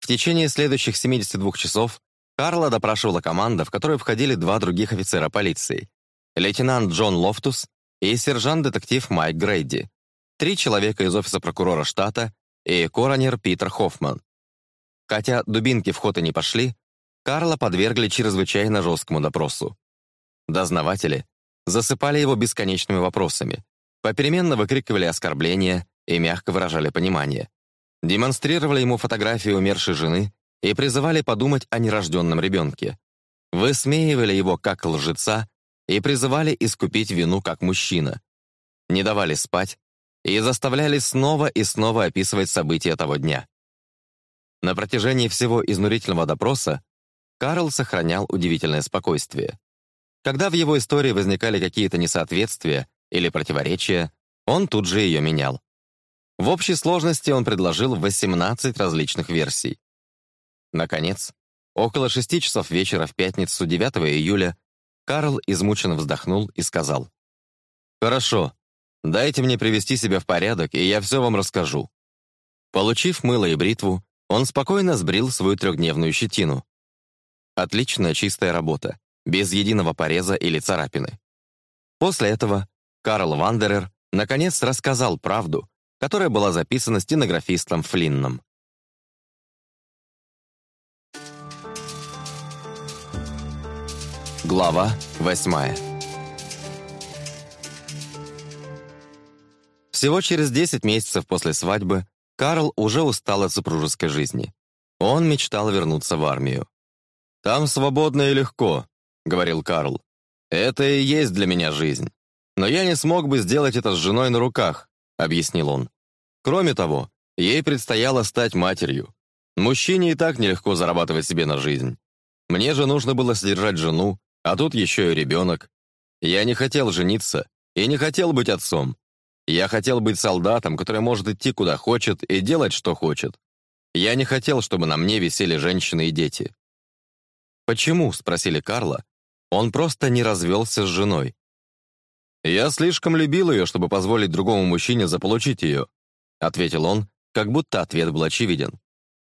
В течение следующих 72 часов Карла допрашивала команда, в которую входили два других офицера полиции — лейтенант Джон Лофтус и сержант-детектив Майк Грейди, три человека из офиса прокурора штата и коронер Питер Хоффман. Хотя дубинки в ход и не пошли, Карла подвергли чрезвычайно жесткому допросу. Дознаватели засыпали его бесконечными вопросами, попеременно выкрикивали оскорбления и мягко выражали понимание. Демонстрировали ему фотографии умершей жены и призывали подумать о нерожденном ребенке. Высмеивали его как лжеца и призывали искупить вину как мужчина. Не давали спать и заставляли снова и снова описывать события того дня. На протяжении всего изнурительного допроса Карл сохранял удивительное спокойствие. Когда в его истории возникали какие-то несоответствия или противоречия, он тут же ее менял. В общей сложности он предложил 18 различных версий. Наконец, около 6 часов вечера в пятницу 9 июля Карл измученно вздохнул и сказал. «Хорошо, дайте мне привести себя в порядок, и я все вам расскажу». Получив мыло и бритву, он спокойно сбрил свою трехдневную щетину, Отличная чистая работа, без единого пореза или царапины. После этого Карл Вандерер наконец рассказал правду, которая была записана стенографистом Флинном. Глава восьмая Всего через 10 месяцев после свадьбы Карл уже устал от супружеской жизни. Он мечтал вернуться в армию. «Там свободно и легко», — говорил Карл. «Это и есть для меня жизнь. Но я не смог бы сделать это с женой на руках», — объяснил он. «Кроме того, ей предстояло стать матерью. Мужчине и так нелегко зарабатывать себе на жизнь. Мне же нужно было содержать жену, а тут еще и ребенок. Я не хотел жениться и не хотел быть отцом. Я хотел быть солдатом, который может идти куда хочет и делать, что хочет. Я не хотел, чтобы на мне висели женщины и дети. «Почему?» — спросили Карла. «Он просто не развелся с женой». «Я слишком любил ее, чтобы позволить другому мужчине заполучить ее», — ответил он, как будто ответ был очевиден.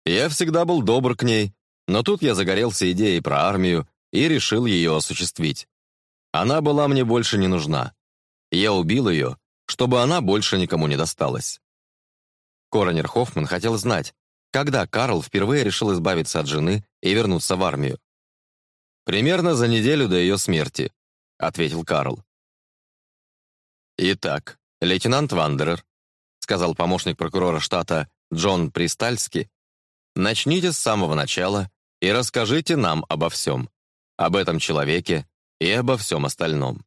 «Я всегда был добр к ней, но тут я загорелся идеей про армию и решил ее осуществить. Она была мне больше не нужна. Я убил ее, чтобы она больше никому не досталась». Коронер Хоффман хотел знать, когда Карл впервые решил избавиться от жены и вернуться в армию. Примерно за неделю до ее смерти, ответил Карл. Итак, лейтенант Вандерер, сказал помощник прокурора штата Джон Пристальски, начните с самого начала и расскажите нам обо всем, об этом человеке и обо всем остальном.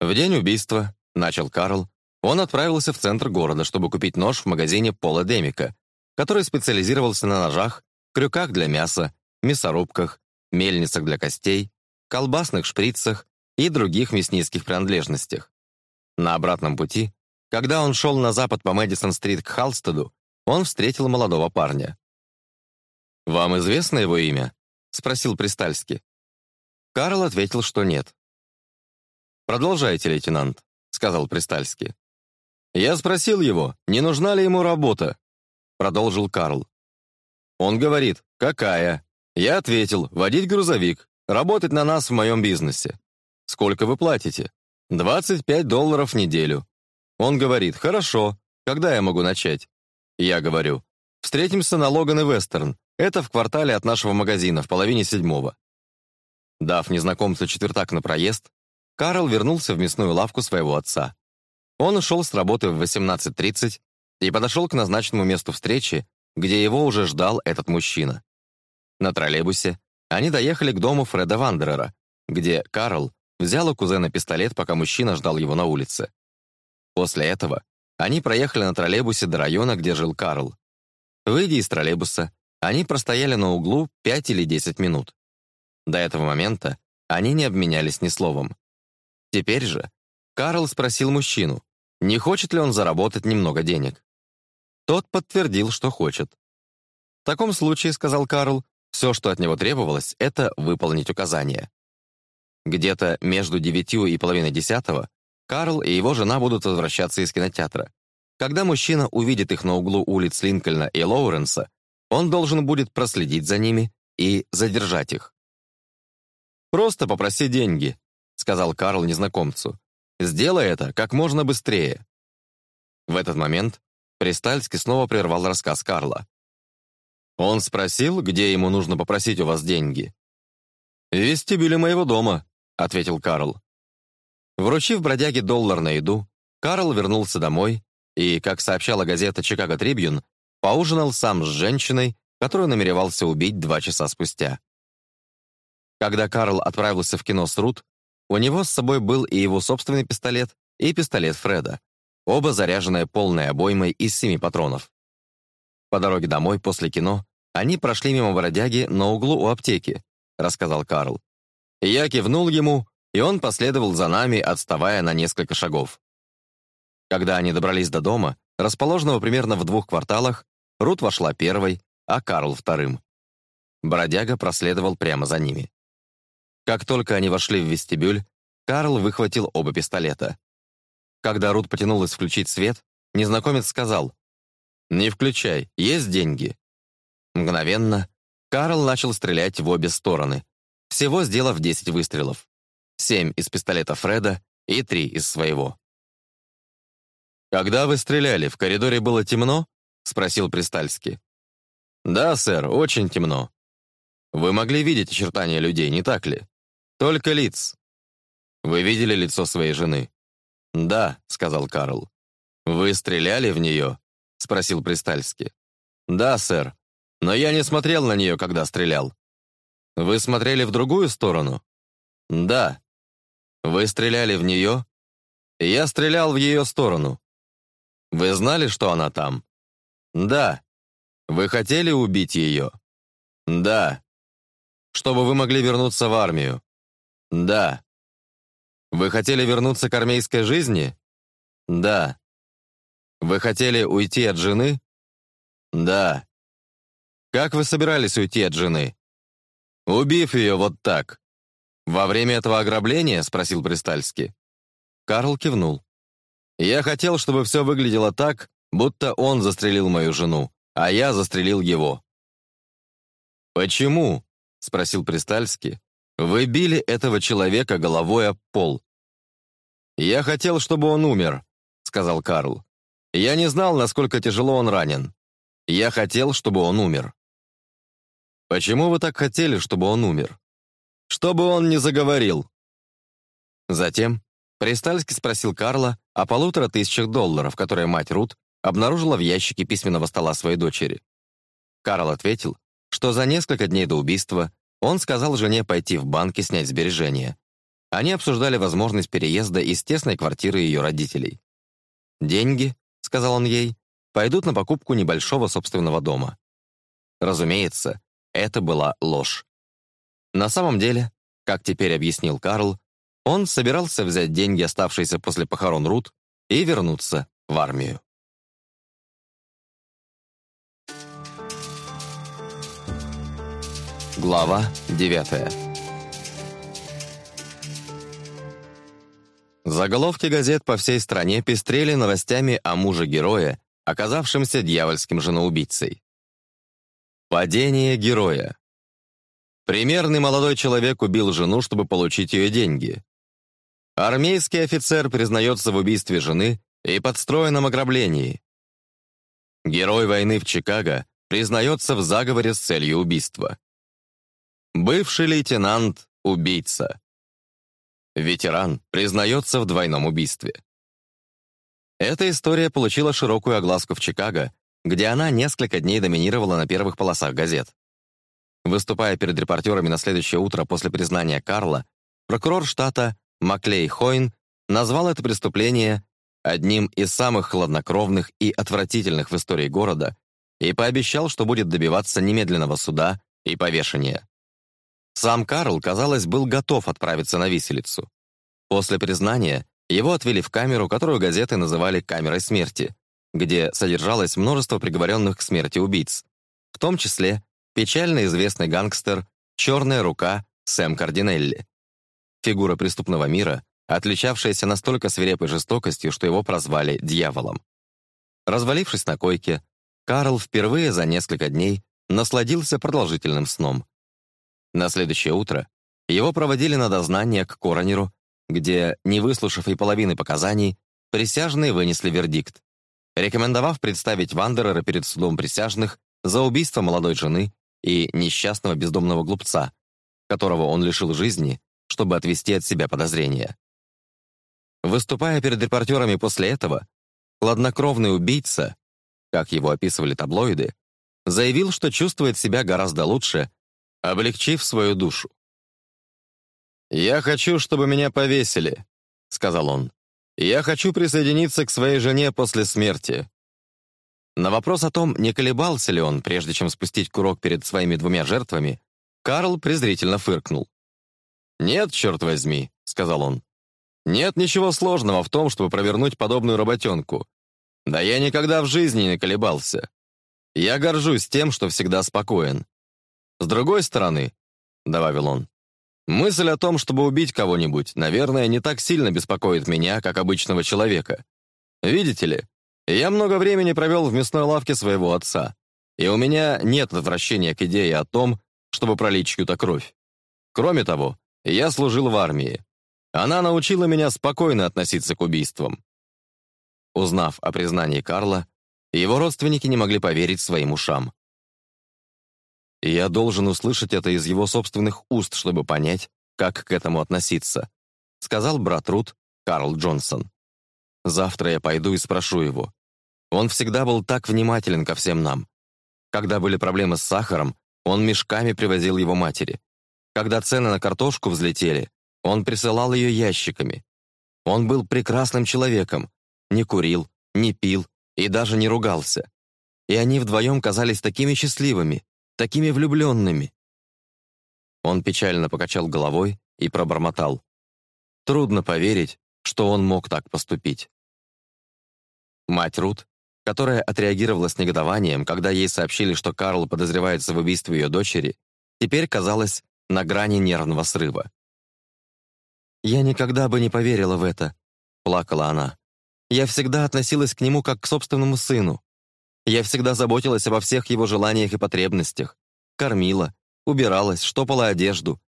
В день убийства, начал Карл, он отправился в центр города, чтобы купить нож в магазине Пола Демика, который специализировался на ножах, крюках для мяса, мясорубках мельницах для костей, колбасных шприцах и других мясницких принадлежностях. На обратном пути, когда он шел на запад по Мэдисон-стрит к Халстеду, он встретил молодого парня. «Вам известно его имя?» — спросил Пристальски. Карл ответил, что
нет. «Продолжайте, лейтенант», — сказал Пристальски. «Я
спросил его, не нужна ли ему работа», — продолжил Карл. Он говорит, какая? Я ответил, водить грузовик, работать на нас в моем бизнесе. Сколько вы платите? 25 долларов в неделю. Он говорит, хорошо, когда я могу начать? Я говорю, встретимся на Логан и Вестерн, это в квартале от нашего магазина, в половине седьмого. Дав незнакомцу четвертак на проезд, Карл вернулся в мясную лавку своего отца. Он ушел с работы в 18.30 и подошел к назначенному месту встречи, где его уже ждал этот мужчина. На троллейбусе они доехали к дому Фреда Вандерера, где Карл взял у кузена пистолет, пока мужчина ждал его на улице. После этого они проехали на троллейбусе до района, где жил Карл. Выйдя из троллейбуса, они простояли на углу 5 или 10 минут. До этого момента они не обменялись ни словом. Теперь же Карл спросил мужчину, не хочет ли он заработать немного денег. Тот подтвердил, что хочет. «В таком случае, — сказал Карл, все, что от него требовалось, это выполнить указания. Где-то между девятью и половиной десятого Карл и его жена будут возвращаться из кинотеатра. Когда мужчина увидит их на углу улиц Линкольна и Лоуренса, он должен будет проследить за ними и задержать их. «Просто попроси деньги», — сказал Карл незнакомцу. «Сделай это как можно быстрее». В этот момент Пристальский снова прервал рассказ Карла. Он спросил, где ему нужно попросить у вас деньги. «В вестибюле моего дома», — ответил Карл. Вручив бродяге доллар на еду, Карл вернулся домой и, как сообщала газета «Чикаго Трибьюн», поужинал сам с женщиной, которую намеревался убить два часа спустя. Когда Карл отправился в кино с Рут, у него с собой был и его собственный пистолет, и пистолет Фреда, оба заряженные полной обоймой из семи патронов. По дороге домой после кино «Они прошли мимо бродяги на углу у аптеки», — рассказал Карл. Я кивнул ему, и он последовал за нами, отставая на несколько шагов. Когда они добрались до дома, расположенного примерно в двух кварталах, Рут вошла первой, а Карл — вторым. Бродяга проследовал прямо за ними. Как только они вошли в вестибюль, Карл выхватил оба пистолета. Когда Рут потянулась включить свет, незнакомец сказал, «Не включай, есть деньги?» Мгновенно Карл начал стрелять в обе стороны, всего сделав 10 выстрелов. семь из пистолета Фреда и три из своего. «Когда вы стреляли, в коридоре было темно?» — спросил Пристальский. «Да, сэр, очень темно. Вы могли видеть очертания людей, не так ли? Только лиц. Вы видели лицо своей жены?» «Да», — сказал Карл. «Вы стреляли в нее?» — спросил Пристальский. «Да, сэр. Но я не смотрел на нее, когда стрелял. Вы смотрели в другую сторону? Да. Вы стреляли в нее? Я стрелял в ее сторону. Вы знали, что она там? Да. Вы хотели убить ее? Да. Чтобы вы могли вернуться в армию? Да.
Вы хотели вернуться к армейской жизни? Да.
Вы хотели уйти от жены? Да. Как вы собирались уйти от жены? Убив ее вот так. Во время этого ограбления? Спросил Пристальский. Карл кивнул. Я хотел, чтобы все выглядело так, будто он застрелил мою жену, а я застрелил его. «Почему?» — спросил Пристальский. «Вы били этого человека головой об пол». «Я хотел, чтобы он умер», — сказал Карл. «Я не знал, насколько тяжело он ранен. Я хотел, чтобы он умер». «Почему вы так хотели, чтобы он умер?» «Чтобы он не заговорил!» Затем Пристальский спросил Карла о полутора тысячах долларов, которые мать Рут обнаружила в ящике письменного стола своей дочери. Карл ответил, что за несколько дней до убийства он сказал жене пойти в банк и снять сбережения. Они обсуждали возможность переезда из тесной квартиры ее родителей. «Деньги», — сказал он ей, — «пойдут на покупку небольшого собственного дома». Разумеется, это была ложь. На самом деле, как теперь объяснил Карл, он собирался взять деньги, оставшиеся после похорон Рут, и вернуться в армию. Глава девятая. Заголовки газет по всей стране пестрели новостями о муже героя, оказавшемся дьявольским женоубийцей. Падение героя. Примерный молодой человек убил жену, чтобы получить ее деньги. Армейский офицер признается в убийстве жены и подстроенном ограблении. Герой войны в Чикаго признается в заговоре с целью убийства. Бывший лейтенант – убийца. Ветеран признается в двойном убийстве. Эта история получила широкую огласку в Чикаго где она несколько дней доминировала на первых полосах газет. Выступая перед репортерами на следующее утро после признания Карла, прокурор штата Маклей Хойн назвал это преступление одним из самых хладнокровных и отвратительных в истории города и пообещал, что будет добиваться немедленного суда и повешения. Сам Карл, казалось, был готов отправиться на виселицу. После признания его отвели в камеру, которую газеты называли «камерой смерти», где содержалось множество приговоренных к смерти убийц, в том числе печально известный гангстер «Черная рука» Сэм Кардинелли. Фигура преступного мира, отличавшаяся настолько свирепой жестокостью, что его прозвали «дьяволом». Развалившись на койке, Карл впервые за несколько дней насладился продолжительным сном. На следующее утро его проводили на дознание к коронеру, где, не выслушав и половины показаний, присяжные вынесли вердикт рекомендовав представить Вандерера перед судом присяжных за убийство молодой жены и несчастного бездомного глупца, которого он лишил жизни, чтобы отвести от себя подозрения. Выступая перед репортерами после этого, хладнокровный убийца, как его описывали таблоиды, заявил, что чувствует себя гораздо лучше, облегчив свою душу. «Я хочу, чтобы меня повесили», — сказал он. Я хочу присоединиться к своей жене после смерти». На вопрос о том, не колебался ли он, прежде чем спустить курок перед своими двумя жертвами, Карл презрительно фыркнул. «Нет, черт возьми», — сказал он. «Нет ничего сложного в том, чтобы провернуть подобную работенку. Да я никогда в жизни не колебался. Я горжусь тем, что всегда спокоен. С другой стороны, — добавил он, Мысль о том, чтобы убить кого-нибудь, наверное, не так сильно беспокоит меня, как обычного человека. Видите ли, я много времени провел в мясной лавке своего отца, и у меня нет отвращения к идее о том, чтобы пролить чью-то кровь. Кроме того, я служил в армии. Она научила меня спокойно относиться к убийствам. Узнав о признании Карла, его родственники не могли поверить своим ушам. И я должен услышать это из его собственных уст, чтобы понять, как к этому относиться», — сказал брат Рут Карл Джонсон. «Завтра я пойду и спрошу его. Он всегда был так внимателен ко всем нам. Когда были проблемы с сахаром, он мешками привозил его матери. Когда цены на картошку взлетели, он присылал ее ящиками. Он был прекрасным человеком, не курил, не пил и даже не ругался. И они вдвоем казались такими счастливыми, такими влюбленными. Он печально покачал головой и пробормотал. Трудно поверить, что он мог так поступить. Мать Рут, которая отреагировала с негодованием, когда ей сообщили, что Карл подозревается в убийстве ее дочери, теперь казалась на грани нервного срыва. «Я никогда бы не поверила в это», — плакала она. «Я всегда относилась к нему как к собственному сыну. Я всегда заботилась обо всех его желаниях и потребностях. Кормила, убиралась, штопала одежду.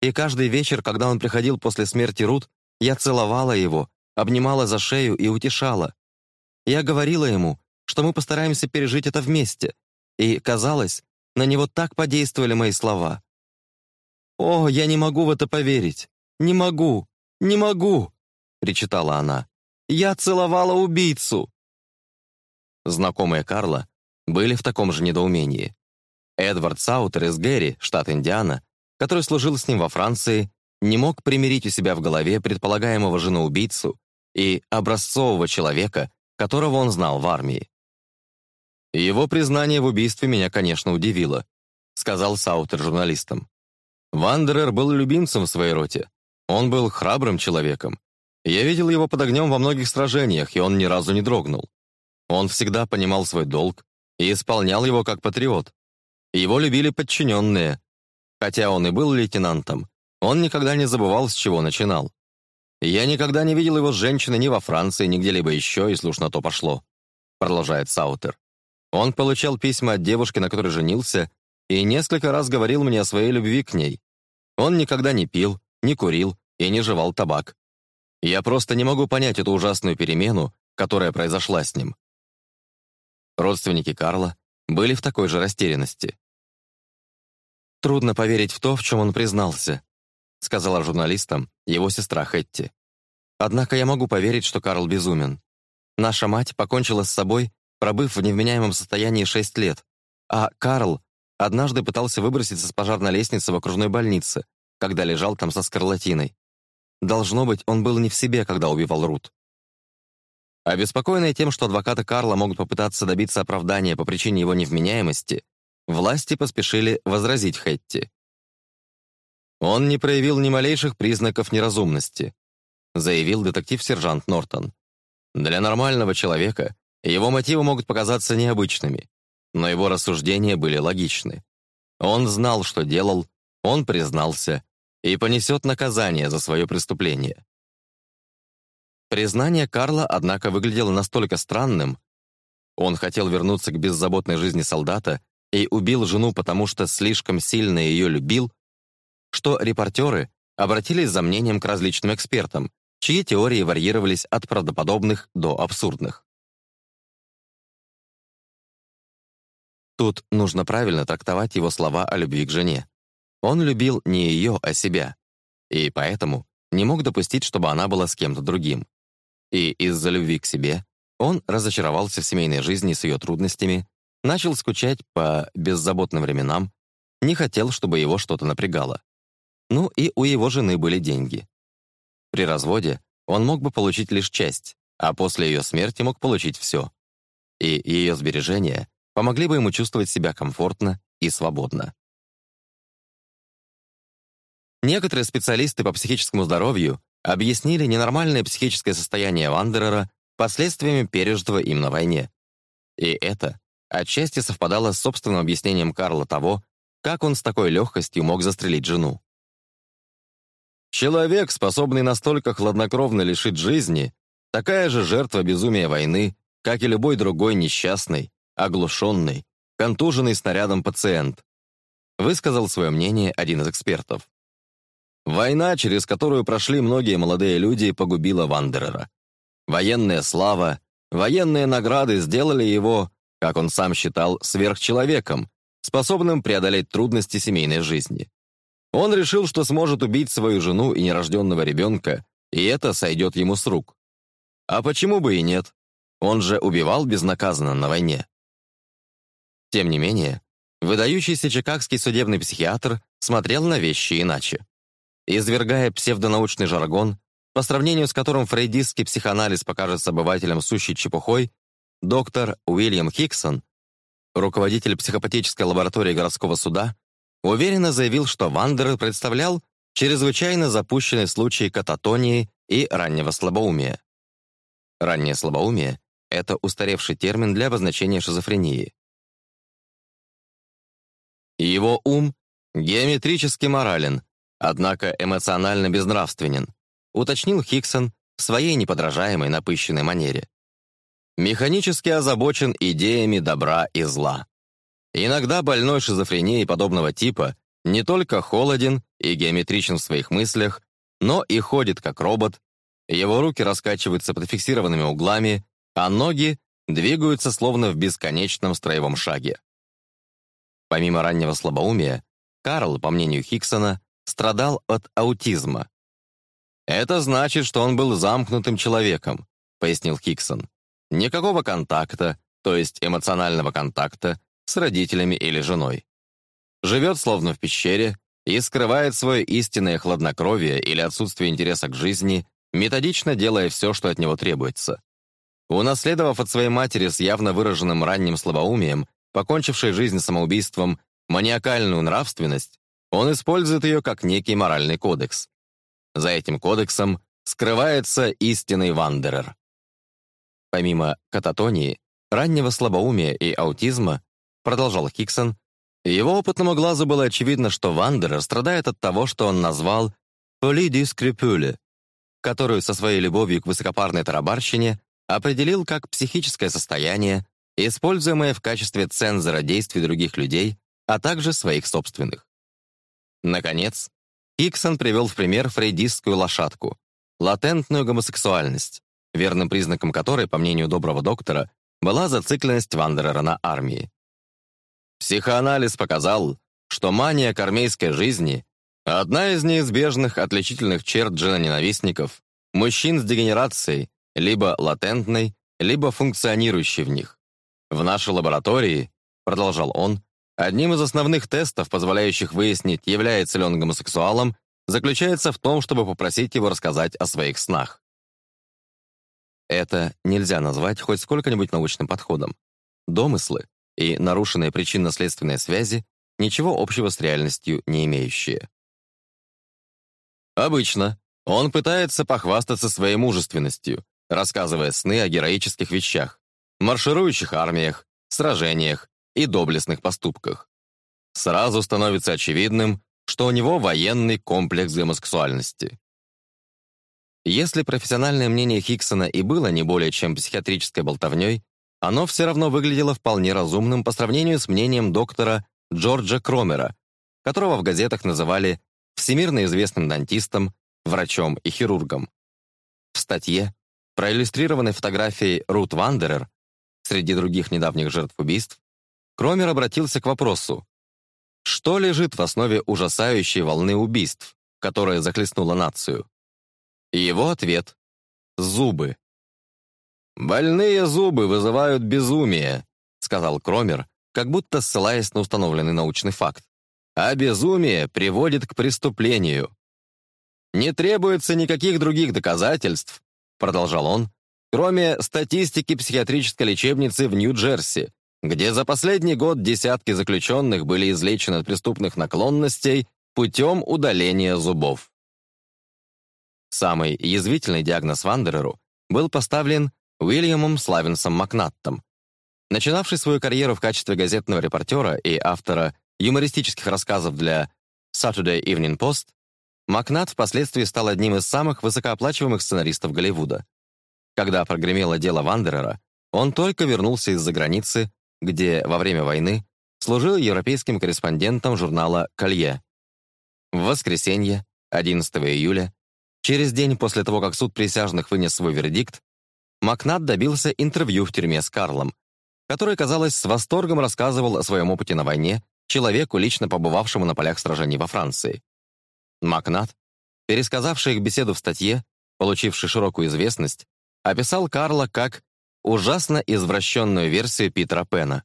И каждый вечер, когда он приходил после смерти Рут, я целовала его, обнимала за шею и утешала. Я говорила ему, что мы постараемся пережить это вместе. И, казалось, на него так подействовали мои слова. «О, я не могу в это поверить! Не могу! Не могу!» — причитала она. «Я целовала убийцу!» знакомые Карла, были в таком же недоумении. Эдвард Саутер из Гэри, штат Индиана, который служил с ним во Франции, не мог примирить у себя в голове предполагаемого женоубийцу и образцового человека, которого он знал в армии. «Его признание в убийстве меня, конечно, удивило», сказал Саутер журналистам. Вандерер был любимцем в своей роте. Он был храбрым человеком. Я видел его под огнем во многих сражениях, и он ни разу не дрогнул. Он всегда понимал свой долг и исполнял его как патриот. Его любили подчиненные. Хотя он и был лейтенантом, он никогда не забывал, с чего начинал. «Я никогда не видел его с женщиной ни во Франции, ни где-либо еще, если уж на то пошло», продолжает Саутер. «Он получал письма от девушки, на которой женился, и несколько раз говорил мне о своей любви к ней. Он никогда не пил, не курил и не жевал табак. Я просто не могу понять эту ужасную перемену, которая произошла с ним. Родственники Карла были в такой же растерянности. «Трудно поверить в то, в чем он признался», сказала журналистам его сестра Хетти. «Однако я могу поверить, что Карл безумен. Наша мать покончила с собой, пробыв в невменяемом состоянии шесть лет, а Карл однажды пытался выброситься с пожарной лестницы в окружной больнице, когда лежал там со скарлатиной. Должно быть, он был не в себе, когда убивал Рут. Обеспокоенные тем, что адвокаты Карла могут попытаться добиться оправдания по причине его невменяемости, власти поспешили возразить Хэтти. «Он не проявил ни малейших признаков неразумности», заявил детектив-сержант Нортон. «Для нормального человека его мотивы могут показаться необычными, но его рассуждения были логичны. Он знал, что делал, он признался и понесет наказание за свое преступление. Признание Карла, однако, выглядело настолько странным. Он хотел вернуться к беззаботной жизни солдата и убил жену, потому что слишком сильно ее любил, что репортеры обратились за мнением к различным экспертам, чьи теории варьировались от правдоподобных до абсурдных.
Тут нужно правильно трактовать его слова о
любви к жене. Он любил не ее, а себя, и поэтому не мог допустить, чтобы она была с кем-то другим. И из-за любви к себе он разочаровался в семейной жизни с ее трудностями, начал скучать по беззаботным временам, не хотел, чтобы его что-то напрягало. Ну и у его жены были деньги. При разводе он мог бы получить лишь часть, а после ее смерти мог получить все. И ее сбережения помогли бы ему чувствовать себя комфортно и свободно. Некоторые специалисты по психическому здоровью объяснили ненормальное психическое состояние Вандерера последствиями пережитого им на войне. И это отчасти совпадало с собственным объяснением Карла того, как он с такой легкостью мог застрелить жену. Человек, способный настолько хладнокровно лишить жизни, такая же жертва безумия войны, как и любой другой несчастный, оглушенный, контуженный снарядом пациент, высказал свое мнение один из экспертов. Война, через которую прошли многие молодые люди, погубила Вандерера. Военная слава, военные награды сделали его, как он сам считал, сверхчеловеком, способным преодолеть трудности семейной жизни. Он решил, что сможет убить свою жену и нерожденного ребенка, и это сойдет ему с рук. А почему бы и нет? Он же убивал безнаказанно на войне. Тем не менее, выдающийся чикагский судебный психиатр смотрел на вещи иначе извергая псевдонаучный жаргон, по сравнению с которым фрейдистский психоанализ покажется обывателям сущей чепухой, доктор Уильям Хиксон, руководитель психопатической лаборатории городского суда, уверенно заявил, что Вандер представлял чрезвычайно запущенный случай кататонии и раннего слабоумия. Раннее слабоумие — это устаревший термин для обозначения шизофрении. Его ум геометрически морален, однако эмоционально безнравственен, уточнил Хиксон в своей неподражаемой напыщенной манере. Механически озабочен идеями добра и зла. Иногда больной шизофренией подобного типа не только холоден и геометричен в своих мыслях, но и ходит как робот, его руки раскачиваются под фиксированными углами, а ноги двигаются словно в бесконечном строевом шаге. Помимо раннего слабоумия, Карл, по мнению Хиксона, страдал от аутизма. «Это значит, что он был замкнутым человеком», — пояснил Хиксон. «Никакого контакта, то есть эмоционального контакта, с родителями или женой. Живет словно в пещере и скрывает свое истинное хладнокровие или отсутствие интереса к жизни, методично делая все, что от него требуется. Унаследовав от своей матери с явно выраженным ранним слабоумием, покончившей жизнь самоубийством, маниакальную нравственность, он использует ее как некий моральный кодекс. За этим кодексом скрывается истинный вандерер. Помимо кататонии, раннего слабоумия и аутизма, продолжал Хиксон, его опытному глазу было очевидно, что вандерер страдает от того, что он назвал «полидискрепюле», которую со своей любовью к высокопарной тарабарщине определил как психическое состояние, используемое в качестве цензора действий других людей, а также своих собственных. Наконец, Иксон привел в пример фрейдистскую лошадку, латентную гомосексуальность, верным признаком которой, по мнению доброго доктора, была зацикленность Вандерера на армии. Психоанализ показал, что мания к армейской жизни — одна из неизбежных отличительных черт ненавистников, мужчин с дегенерацией, либо латентной, либо функционирующей в них. В нашей лаборатории, продолжал он, Одним из основных тестов, позволяющих выяснить, является ли он гомосексуалом, заключается в том, чтобы попросить его рассказать о своих снах. Это нельзя назвать хоть сколько-нибудь научным подходом. Домыслы и нарушенные причинно-следственные связи ничего общего с реальностью не имеющие. Обычно он пытается похвастаться своей мужественностью, рассказывая сны о героических вещах, марширующих армиях, сражениях, и доблестных поступках. Сразу становится очевидным, что у него военный комплекс гомосексуальности. Если профессиональное мнение Хиксона и было не более чем психиатрической болтовней, оно все равно выглядело вполне разумным по сравнению с мнением доктора Джорджа Кромера, которого в газетах называли всемирно известным дантистом, врачом и хирургом. В статье, проиллюстрированной фотографией Рут Вандерер, среди других недавних жертв убийств, Кромер обратился к вопросу, что лежит в основе ужасающей волны убийств, которая захлестнула нацию? его ответ — зубы. «Больные зубы вызывают безумие», — сказал Кромер, как будто ссылаясь на установленный научный факт. «А безумие приводит к преступлению». «Не требуется никаких других доказательств», — продолжал он, кроме статистики психиатрической лечебницы в Нью-Джерси, где за последний год десятки заключенных были излечены от преступных наклонностей путем удаления зубов. Самый язвительный диагноз Вандереру был поставлен Уильямом Славенсом Макнаттом, начинавший свою карьеру в качестве газетного репортера и автора юмористических рассказов для Saturday Evening Post, Макнат впоследствии стал одним из самых высокооплачиваемых сценаристов Голливуда. Когда прогремело дело Вандерера, он только вернулся из-за границы где во время войны служил европейским корреспондентом журнала «Колье». В воскресенье, 11 июля, через день после того, как суд присяжных вынес свой вердикт, Макнат добился интервью в тюрьме с Карлом, который, казалось, с восторгом рассказывал о своем опыте на войне человеку, лично побывавшему на полях сражений во Франции. Макнат, пересказавший их беседу в статье, получивший широкую известность, описал Карла как ужасно извращенную версию Питера Пена.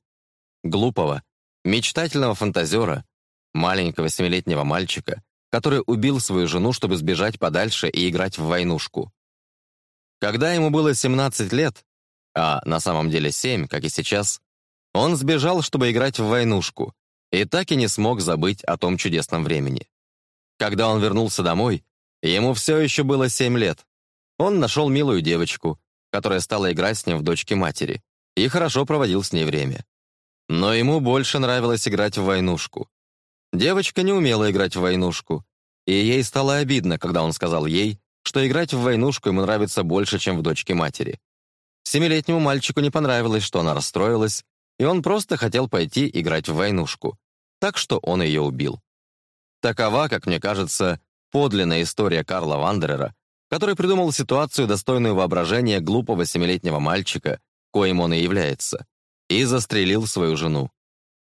Глупого, мечтательного фантазера, маленького семилетнего мальчика, который убил свою жену, чтобы сбежать подальше и играть в войнушку. Когда ему было 17 лет, а на самом деле 7, как и сейчас, он сбежал, чтобы играть в войнушку, и так и не смог забыть о том чудесном времени. Когда он вернулся домой, ему все еще было 7 лет. Он нашел милую девочку, которая стала играть с ним в дочке матери, и хорошо проводил с ней время. Но ему больше нравилось играть в войнушку. Девочка не умела играть в войнушку, и ей стало обидно, когда он сказал ей, что играть в войнушку ему нравится больше, чем в дочке матери. Семилетнему мальчику не понравилось, что она расстроилась, и он просто хотел пойти играть в войнушку. Так что он ее убил. Такова, как мне кажется, подлинная история Карла Вандерера который придумал ситуацию, достойную воображения глупого семилетнего мальчика, коим он и является, и застрелил свою жену.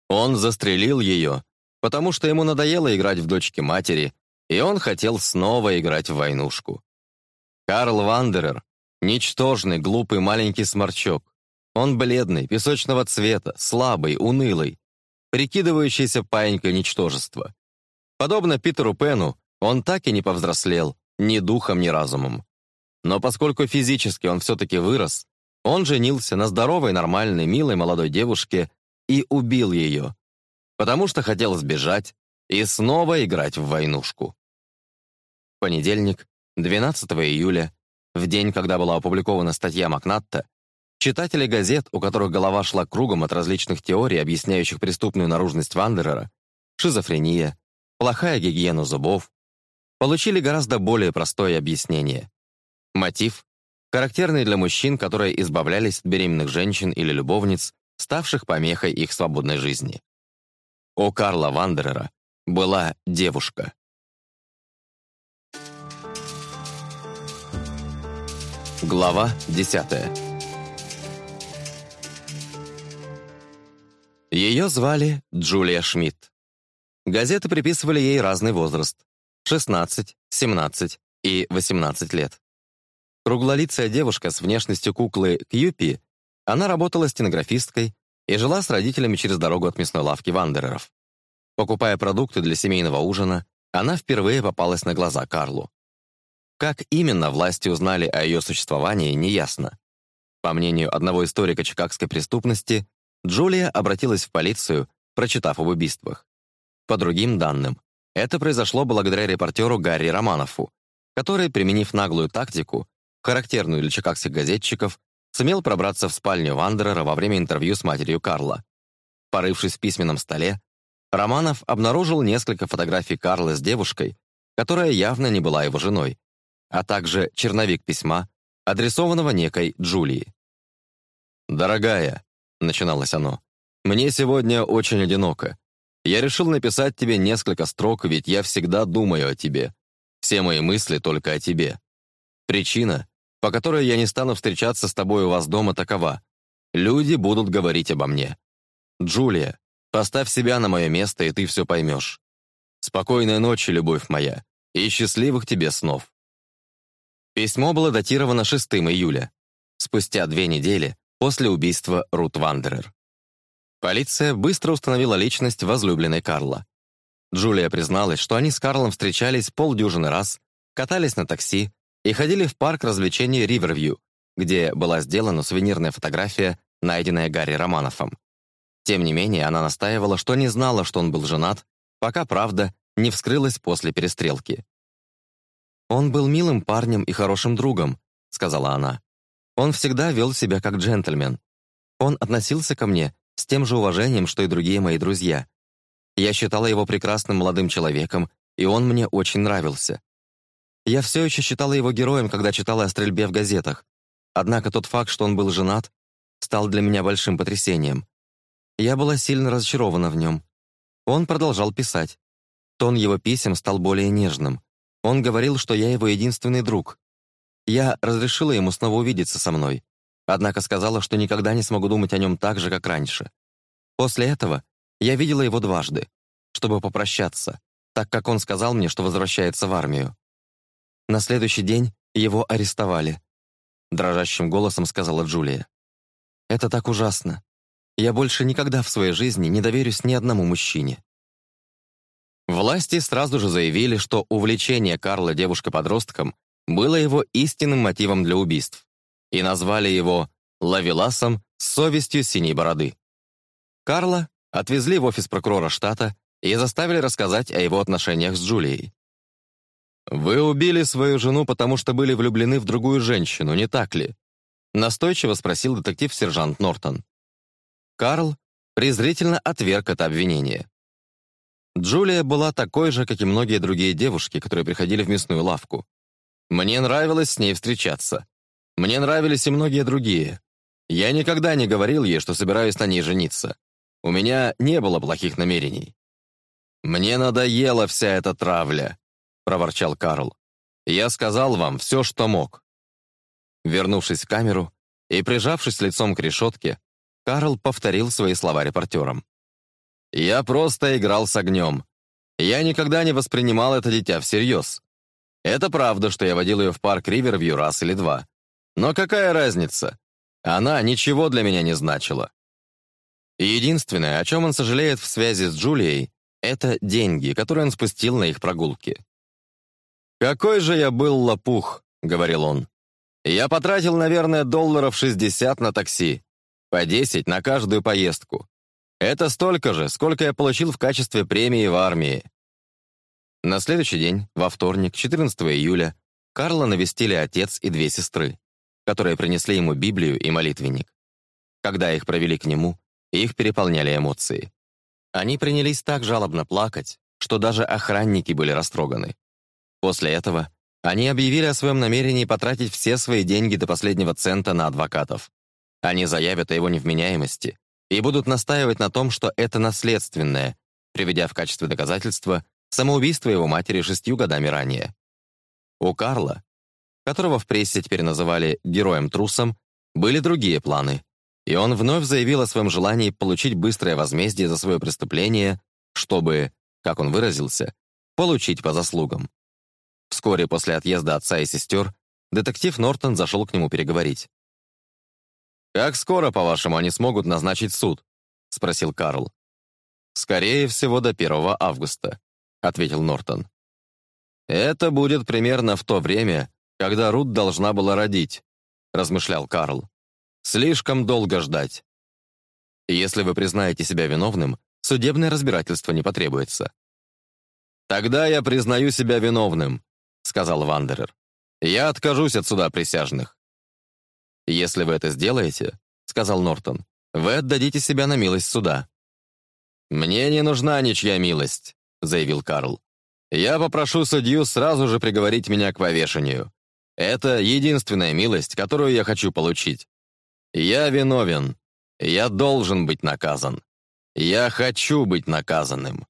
Он застрелил ее, потому что ему надоело играть в дочке матери, и он хотел снова играть в войнушку. Карл Вандерер — ничтожный, глупый маленький сморчок. Он бледный, песочного цвета, слабый, унылый, прикидывающийся паинькой ничтожества. Подобно Питеру Пену, он так и не повзрослел, ни духом, ни разумом. Но поскольку физически он все-таки вырос, он женился на здоровой, нормальной, милой молодой девушке и убил ее, потому что хотел сбежать и снова играть в войнушку. Понедельник, 12 июля, в день, когда была опубликована статья Макнатта, читатели газет, у которых голова шла кругом от различных теорий, объясняющих преступную наружность Вандерера, шизофрения, плохая гигиена зубов, получили гораздо более простое объяснение. Мотив — характерный для мужчин, которые избавлялись от беременных женщин или любовниц, ставших помехой их свободной жизни. У Карла Вандерера была девушка. Глава десятая. Ее звали Джулия Шмидт. Газеты приписывали ей разный возраст. 16, 17 и 18 лет. Круглолицая девушка с внешностью куклы Кьюпи, она работала стенографисткой и жила с родителями через дорогу от мясной лавки Вандереров. Покупая продукты для семейного ужина, она впервые попалась на глаза Карлу. Как именно власти узнали о ее существовании, неясно. По мнению одного историка чикагской преступности, Джулия обратилась в полицию, прочитав об убийствах. По другим данным, это произошло благодаря репортеру Гарри Романову, который, применив наглую тактику, характерную для чикагских газетчиков, сумел пробраться в спальню Вандерера во время интервью с матерью Карла. Порывшись в письменном столе, Романов обнаружил несколько фотографий Карла с девушкой, которая явно не была его женой, а также черновик письма, адресованного некой Джулии. «Дорогая», — начиналось оно, — «мне сегодня очень одиноко. Я решил написать тебе несколько строк, ведь я всегда думаю о тебе. Все мои мысли только о тебе. Причина, по которой я не стану встречаться с тобой у вас дома, такова. Люди будут говорить обо мне. Джулия, поставь себя на мое место, и ты все поймешь. Спокойной ночи, любовь моя, и счастливых тебе снов. Письмо было датировано 6 июля, спустя две недели после убийства Рут Вандерер. Полиция быстро установила личность возлюбленной Карла. Джулия призналась, что они с Карлом встречались полдюжины раз, катались на такси и ходили в парк развлечений Ривервью, где была сделана сувенирная фотография, найденная Гарри Романовым. Тем не менее, она настаивала, что не знала, что он был женат, пока правда не вскрылась после перестрелки. «Он был милым парнем и хорошим другом», — сказала она. «Он всегда вел себя как джентльмен. Он относился ко мне с тем же уважением, что и другие мои друзья. Я считала его прекрасным молодым человеком, и он мне очень нравился. Я все еще считала его героем, когда читала о стрельбе в газетах. Однако тот факт, что он был женат, стал для меня большим потрясением. Я была сильно разочарована в нем. Он продолжал писать. Тон его писем стал более нежным. Он говорил, что я его единственный друг. Я разрешила ему снова увидеться со мной, Однако сказала, что никогда не смогу думать о нем так же, как раньше. После этого я видела его дважды, чтобы попрощаться, так как он сказал мне, что возвращается в армию. На следующий день его арестовали, дрожащим голосом сказала Джулия. Это так ужасно. Я больше никогда в своей жизни не доверюсь ни одному мужчине. Власти сразу же заявили, что увлечение Карла девушкой-подростком было его истинным мотивом для убийств и назвали его Лавеласом с совестью синей бороды. Карла отвезли в офис прокурора штата и заставили рассказать о его отношениях с Джулией. «Вы убили свою жену, потому что были влюблены в другую женщину, не так ли?» Настойчиво спросил детектив-сержант Нортон. Карл презрительно отверг это обвинение. Джулия была такой же, как и многие другие девушки, которые приходили в мясную лавку. Мне нравилось с ней встречаться. Мне нравились и многие другие. Я никогда не говорил ей, что собираюсь на ней жениться. У меня не было плохих намерений. «Мне надоела вся эта травля», — проворчал Карл. «Я сказал вам все, что мог». Вернувшись в камеру и прижавшись лицом к решетке, Карл повторил свои слова репортерам. «Я просто играл с огнем. Я никогда не воспринимал это дитя всерьез. Это правда, что я водил ее в парк Ривервью раз или два. Но какая разница? Она ничего для меня не значила. Единственное, о чем он сожалеет в связи с Джулией, это деньги, которые он спустил на их прогулки. «Какой же я был лопух», — говорил он. «Я потратил, наверное, долларов 60 на такси, по 10 на каждую поездку. Это столько же, сколько я получил в качестве премии в армии». На следующий день, во вторник, 14 июля, Карла навестили отец и две сестры которые принесли ему Библию и молитвенник. Когда их провели к нему, их переполняли эмоции. Они принялись так жалобно плакать, что даже охранники были растроганы. После этого они объявили о своем намерении потратить все свои деньги до последнего цента на адвокатов. Они заявят о его невменяемости и будут настаивать на том, что это наследственное, приведя в качестве доказательства самоубийство его матери шестью годами ранее. У Карла которого в прессе теперь называли «героем-трусом», были другие планы, и он вновь заявил о своем желании получить быстрое возмездие за свое преступление, чтобы, как он выразился, получить по заслугам. Вскоре после отъезда отца и сестер детектив Нортон зашел к нему переговорить. «Как скоро, по-вашему, они смогут назначить суд?» — спросил Карл. «Скорее всего, до 1 августа», — ответил Нортон. «Это будет примерно в то время, когда Рут должна была родить», — размышлял Карл. «Слишком долго ждать». Если вы признаете себя виновным, судебное разбирательство не потребуется. «Тогда я признаю себя виновным», — сказал Вандерер. «Я откажусь от суда присяжных». «Если вы это сделаете», — сказал Нортон, «вы отдадите себя на милость суда». «Мне не нужна ничья милость», — заявил Карл. «Я попрошу судью сразу же приговорить меня к повешению. Это единственная милость, которую я хочу получить. Я виновен. Я должен быть наказан. Я хочу быть наказанным.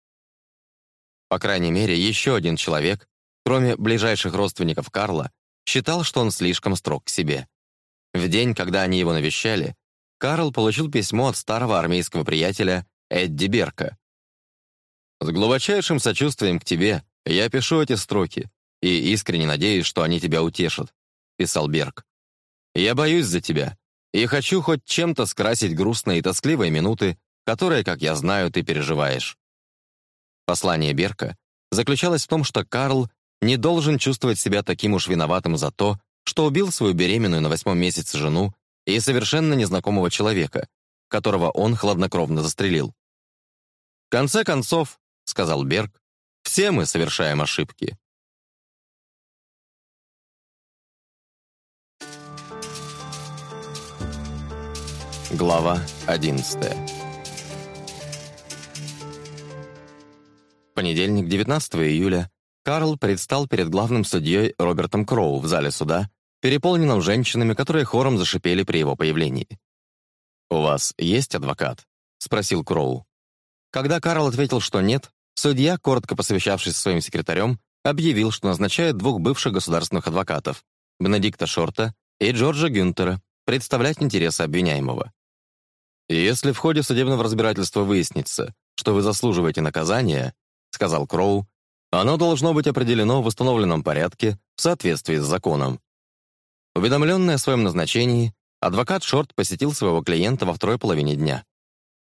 По крайней мере, еще один человек, кроме ближайших родственников Карла, считал, что он слишком строг к себе. В день, когда они его навещали, Карл получил письмо от старого армейского приятеля Эдди Берка. «С глубочайшим сочувствием к тебе я пишу эти строки и искренне надеюсь, что они тебя утешат», — писал Берг. «Я боюсь за тебя и хочу хоть чем-то скрасить грустные и тоскливые минуты, которые, как я знаю, ты переживаешь». Послание Берка заключалось в том, что Карл не должен чувствовать себя таким уж виноватым за то, что убил свою беременную на восьмом месяце жену и совершенно незнакомого человека, которого он хладнокровно застрелил. «В конце концов», — сказал Берг,
— «все мы совершаем ошибки».
Глава 11 Понедельник, 19 июля, Карл предстал перед главным судьей Робертом Кроу в зале суда, переполненном женщинами, которые хором зашипели при его появлении. «У вас есть адвокат?» — спросил Кроу. Когда Карл ответил, что нет, судья, коротко посовещавшись со своим секретарем, объявил, что назначает двух бывших государственных адвокатов — Бенедикта Шорта и Джорджа Гюнтера, представлять интересы обвиняемого. И «Если в ходе судебного разбирательства выяснится, что вы заслуживаете наказания», — сказал Кроу, «оно должно быть определено в установленном порядке в соответствии с законом». Уведомленный о своем назначении, адвокат Шорт посетил своего клиента во второй половине дня.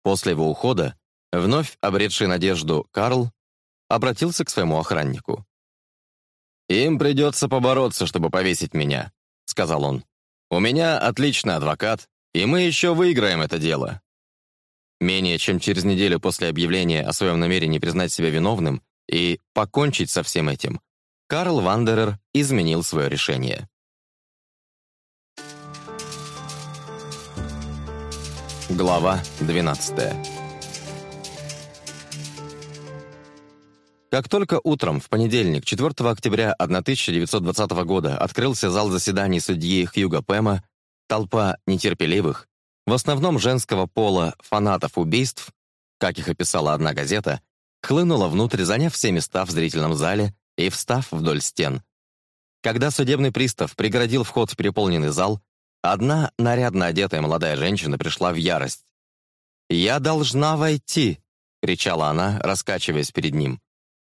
После его ухода, вновь обретший надежду Карл обратился к своему охраннику. «Им придется побороться, чтобы повесить меня», — сказал он. «У меня отличный адвокат, и мы еще выиграем это дело. Менее чем через неделю после объявления о своем намерении признать себя виновным и покончить со всем этим, Карл Вандерер изменил свое решение. Глава 12 Как только утром в понедельник, 4 октября 1920 года, открылся зал заседаний судьи Хьюга Пэма, Толпа нетерпеливых, в основном женского пола фанатов убийств, как их описала одна газета, хлынула внутрь, заняв все места в зрительном зале и встав вдоль стен. Когда судебный пристав преградил вход в переполненный зал, одна нарядно одетая молодая женщина пришла в ярость. «Я должна войти!» — кричала она, раскачиваясь перед ним.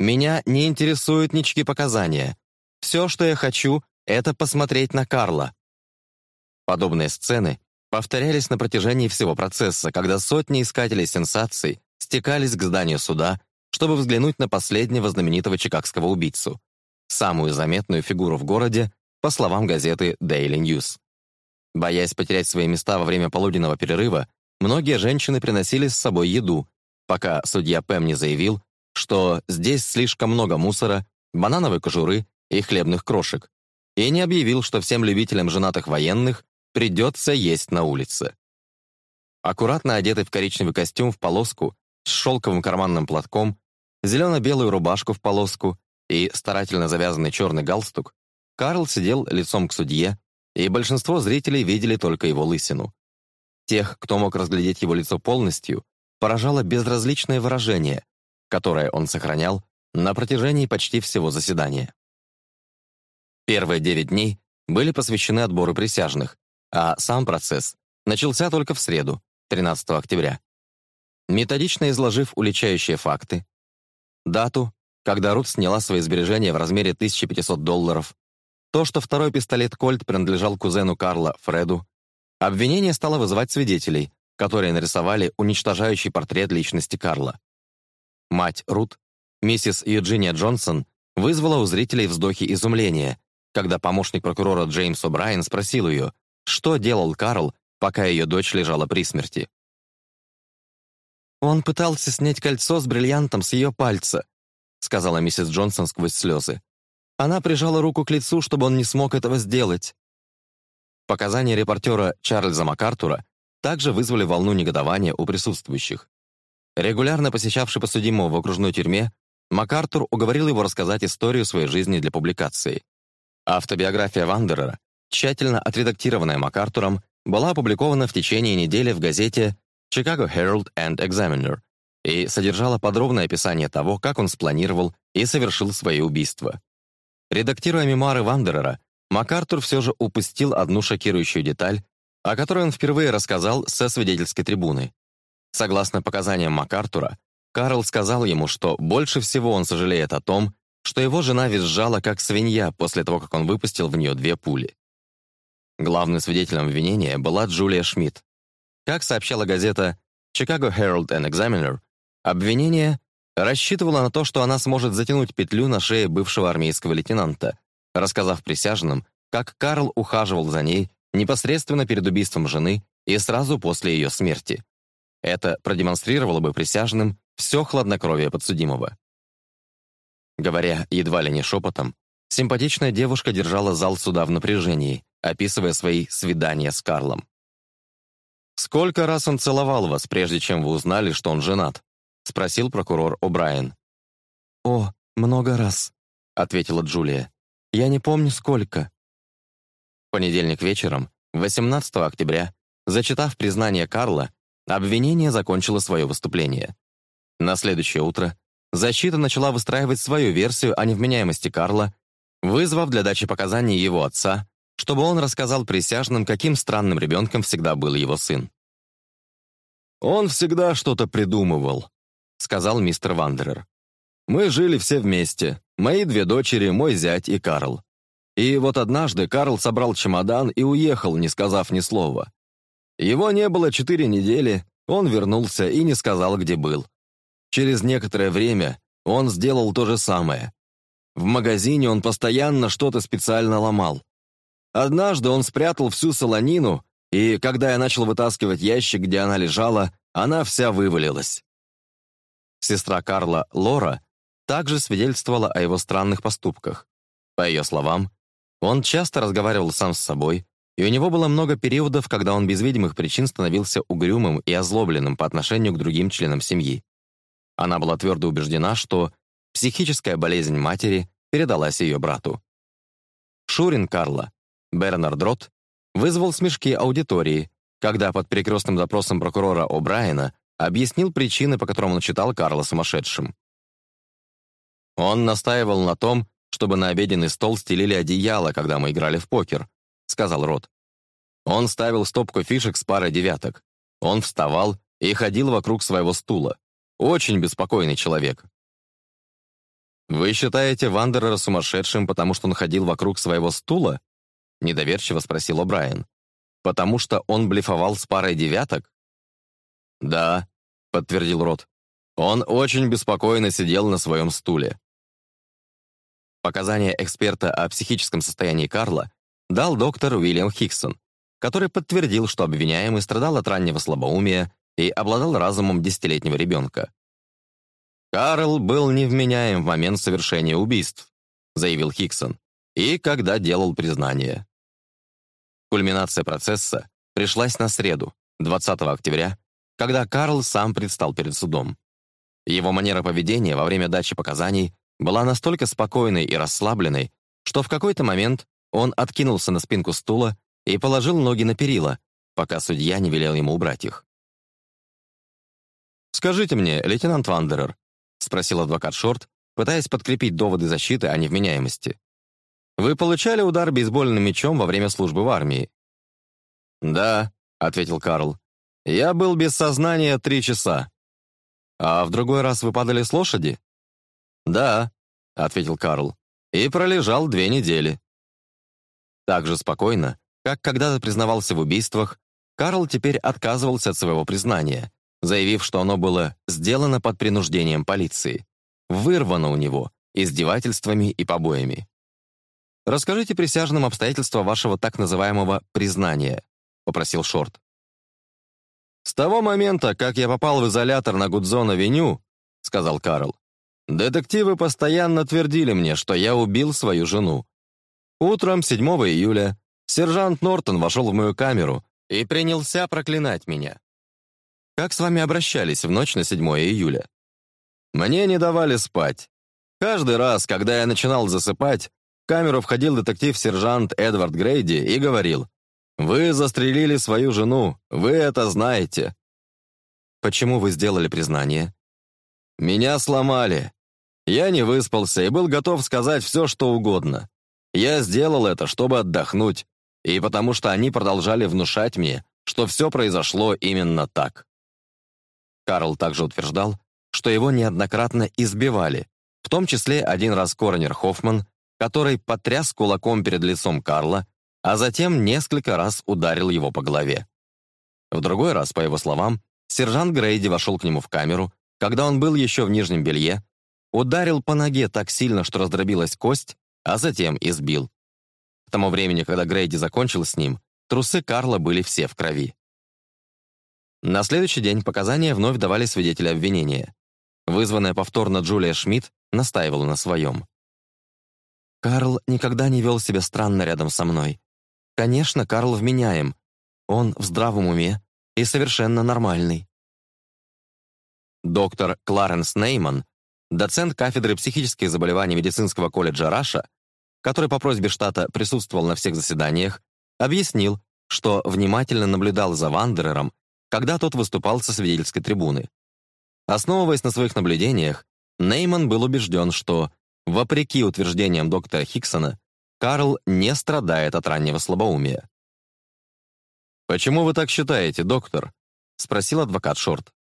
«Меня не интересуют ничьи показания. Все, что я хочу, — это посмотреть на Карла. Подобные сцены повторялись на протяжении всего процесса, когда сотни искателей сенсаций стекались к зданию суда, чтобы взглянуть на последнего знаменитого чикагского убийцу, самую заметную фигуру в городе, по словам газеты Daily News. Боясь потерять свои места во время полуденного перерыва, многие женщины приносили с собой еду, пока судья Пэм не заявил, что здесь слишком много мусора, банановой кожуры и хлебных крошек, и не объявил, что всем любителям женатых военных придется есть на улице. Аккуратно одетый в коричневый костюм в полоску, с шелковым карманным платком, зелено-белую рубашку в полоску и старательно завязанный черный галстук, Карл сидел лицом к судье, и большинство зрителей видели только его лысину. Тех, кто мог разглядеть его лицо полностью, поражало безразличное выражение, которое он сохранял на протяжении почти всего заседания. Первые девять дней были посвящены отбору присяжных, а сам процесс начался только в среду, 13 октября. Методично изложив уличающие факты, дату, когда Рут сняла свои сбережения в размере 1500 долларов, то, что второй пистолет «Кольт» принадлежал кузену Карла, Фреду, обвинение стало вызывать свидетелей, которые нарисовали уничтожающий портрет личности Карла. Мать Рут, миссис Юджиния Джонсон, вызвала у зрителей вздохи изумления, когда помощник прокурора Джеймс О'Брайен спросил ее, что делал Карл, пока ее дочь лежала при смерти? «Он пытался снять кольцо с бриллиантом с ее пальца», сказала миссис Джонсон сквозь слезы. Она прижала руку к лицу, чтобы он не смог этого сделать. Показания репортера Чарльза МакАртура также вызвали волну негодования у присутствующих. Регулярно посещавший посудимого в окружной тюрьме, МакАртур уговорил его рассказать историю своей жизни для публикации. Автобиография Вандерера тщательно отредактированная МакАртуром, была опубликована в течение недели в газете Chicago Herald and Examiner и содержала подробное описание того, как он спланировал и совершил свои убийства. Редактируя мемуары Вандерера, МакАртур все же упустил одну шокирующую деталь, о которой он впервые рассказал со свидетельской трибуны. Согласно показаниям МакАртура, Карл сказал ему, что больше всего он сожалеет о том, что его жена визжала как свинья после того, как он выпустил в нее две пули. Главным свидетелем обвинения была Джулия Шмидт. Как сообщала газета Chicago Herald and Examiner, обвинение рассчитывало на то, что она сможет затянуть петлю на шее бывшего армейского лейтенанта, рассказав присяжным, как Карл ухаживал за ней непосредственно перед убийством жены и сразу после ее смерти. Это продемонстрировало бы присяжным все хладнокровие подсудимого. Говоря едва ли не шепотом, симпатичная девушка держала зал суда в напряжении, описывая свои свидания с Карлом. «Сколько раз он целовал вас, прежде чем вы узнали, что он женат?» — спросил прокурор О'Брайен. «О, много раз», — ответила Джулия. «Я не помню, сколько». В понедельник вечером, 18 октября, зачитав признание Карла, обвинение закончило свое выступление. На следующее утро защита начала выстраивать свою версию о невменяемости Карла, вызвав для дачи показаний его отца, чтобы он рассказал присяжным, каким странным ребенком всегда был его сын. «Он всегда что-то придумывал», — сказал мистер Вандерер. «Мы жили все вместе, мои две дочери, мой зять и Карл. И вот однажды Карл собрал чемодан и уехал, не сказав ни слова. Его не было четыре недели, он вернулся и не сказал, где был. Через некоторое время он сделал то же самое. В магазине он постоянно что-то специально ломал. Однажды он спрятал всю солонину, и когда я начал вытаскивать ящик, где она лежала, она вся вывалилась. Сестра Карла, Лора, также свидетельствовала о его странных поступках. По ее словам, он часто разговаривал сам с собой, и у него было много периодов, когда он без видимых причин становился угрюмым и озлобленным по отношению к другим членам семьи. Она была твердо убеждена, что психическая болезнь матери передалась ее брату. Шурин Карла Бернард Рот вызвал смешки аудитории, когда под перекрестным допросом прокурора О'Брайена объяснил причины, по которым он читал Карла сумасшедшим. Он настаивал на том, чтобы на обеденный стол стелили одеяло, когда мы играли в покер, сказал Рот. Он ставил стопку фишек с парой девяток. Он вставал и ходил вокруг своего стула. Очень беспокойный человек. «Вы считаете Вандерера сумасшедшим, потому что он ходил вокруг своего стула?» — недоверчиво спросил О'Брайен. «Потому что он блефовал с парой девяток?» «Да», — подтвердил Рот. «Он очень беспокойно сидел на своем стуле». Показания эксперта о психическом состоянии Карла дал доктор Уильям Хиксон, который подтвердил, что обвиняемый страдал от раннего слабоумия и обладал разумом десятилетнего ребенка. «Карл был невменяем в момент совершения убийств», заявил Хиксон, и когда делал признание. Кульминация процесса пришлась на среду, 20 октября, когда Карл сам предстал перед судом. Его манера поведения во время дачи показаний была настолько спокойной и расслабленной, что в какой-то момент он откинулся на спинку стула и положил ноги на перила, пока судья не велел ему убрать их. «Скажите мне, лейтенант Вандерер», — спросил адвокат Шорт, пытаясь подкрепить доводы защиты о невменяемости. Вы получали удар бейсбольным мечом во время службы в армии?» «Да», — ответил Карл. «Я был без сознания три часа». «А в другой раз вы падали с лошади?» «Да», — ответил Карл. «И пролежал две недели». Так же спокойно, как когда-то признавался в убийствах, Карл теперь отказывался от своего признания, заявив, что оно было сделано под принуждением полиции, вырвано у него издевательствами и побоями. «Расскажите присяжным обстоятельства вашего так называемого «признания», — попросил Шорт. «С того момента, как я попал в изолятор на Гудзон-авеню», — сказал Карл, «детективы постоянно твердили мне, что я убил свою жену. Утром 7 июля сержант Нортон вошел в мою камеру и принялся проклинать меня. Как с вами обращались в ночь на 7 июля? Мне не давали спать. Каждый раз, когда я начинал засыпать, камеру входил детектив-сержант Эдвард Грейди и говорил, «Вы застрелили свою жену, вы это знаете». «Почему вы сделали признание?» «Меня сломали. Я не выспался и был готов сказать все, что угодно. Я сделал это, чтобы отдохнуть, и потому что они продолжали внушать мне, что все произошло именно так». Карл также утверждал, что его неоднократно избивали, в том числе один раз коронер Хоффман который потряс кулаком перед лицом Карла, а затем несколько раз ударил его по голове. В другой раз, по его словам, сержант Грейди вошел к нему в камеру, когда он был еще в нижнем белье, ударил по ноге так сильно, что раздробилась кость, а затем избил. К тому времени, когда Грейди закончил с ним, трусы Карла были все в крови. На следующий день показания вновь давали свидетели обвинения. Вызванная повторно Джулия Шмидт настаивала на своем. Карл никогда не вел себя странно рядом со мной. Конечно, Карл вменяем. Он в здравом уме и совершенно нормальный. Доктор Кларенс Нейман, доцент кафедры психических заболеваний медицинского колледжа Раша, который по просьбе штата присутствовал на всех заседаниях, объяснил, что внимательно наблюдал за Вандерером, когда тот выступал со свидетельской трибуны. Основываясь на своих наблюдениях, Нейман был убежден, что Вопреки утверждениям доктора Хиксона, Карл не страдает от раннего слабоумия. «Почему вы так считаете, доктор?» — спросил адвокат Шорт.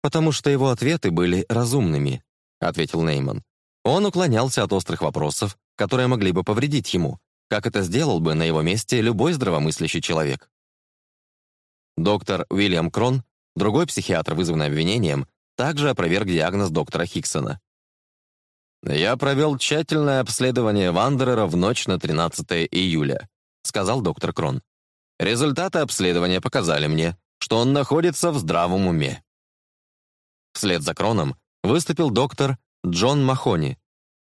«Потому что его ответы были разумными», — ответил Нейман. Он уклонялся от острых вопросов, которые могли бы повредить ему, как это сделал бы на его месте любой здравомыслящий человек. Доктор Уильям Крон, другой психиатр, вызванный обвинением, также опроверг диагноз доктора Хиксона. «Я провел тщательное обследование Вандерера в ночь на 13 июля», сказал доктор Крон. «Результаты обследования показали мне, что он находится в здравом уме». Вслед за Кроном выступил доктор Джон Махони,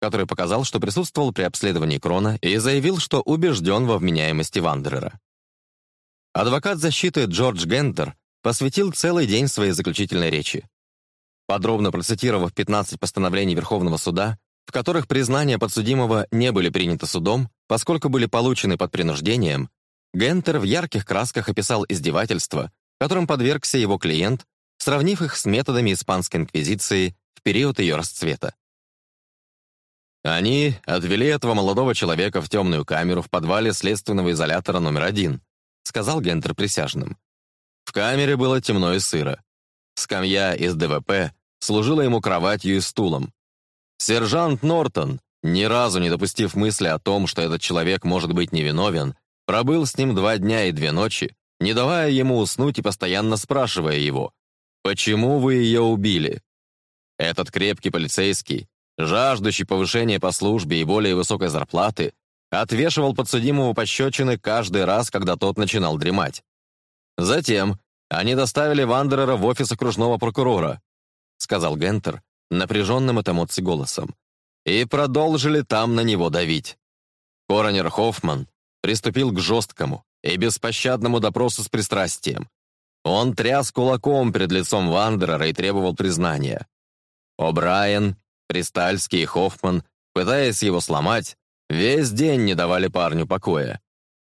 который показал, что присутствовал при обследовании Крона и заявил, что убежден во вменяемости Вандерера. Адвокат защиты Джордж Гентер посвятил целый день своей заключительной речи. Подробно процитировав 15 постановлений Верховного суда, в которых признания подсудимого не были приняты судом, поскольку были получены под принуждением, Гентер в ярких красках описал издевательства, которым подвергся его клиент, сравнив их с методами Испанской Инквизиции в период ее расцвета. Они отвели этого молодого человека в темную камеру в подвале следственного изолятора номер один, сказал Гентер присяжным. В камере было темно и сыро. Скамья из ДВП служила ему кроватью и стулом, Сержант Нортон, ни разу не допустив мысли о том, что этот человек может быть невиновен, пробыл с ним два дня и две ночи, не давая ему уснуть и постоянно спрашивая его, «Почему вы ее убили?» Этот крепкий полицейский, жаждущий повышения по службе и более высокой зарплаты, отвешивал подсудимому пощечины каждый раз, когда тот начинал дремать. Затем они доставили Вандерера в офис окружного прокурора, сказал Гентер, напряженным от эмоций голосом, и продолжили там на него давить. Коронер Хоффман приступил к жесткому и беспощадному допросу с пристрастием. Он тряс кулаком перед лицом Вандерера и требовал признания. О'Брайен, Пристальский и Хоффман, пытаясь его сломать, весь день не давали парню покоя.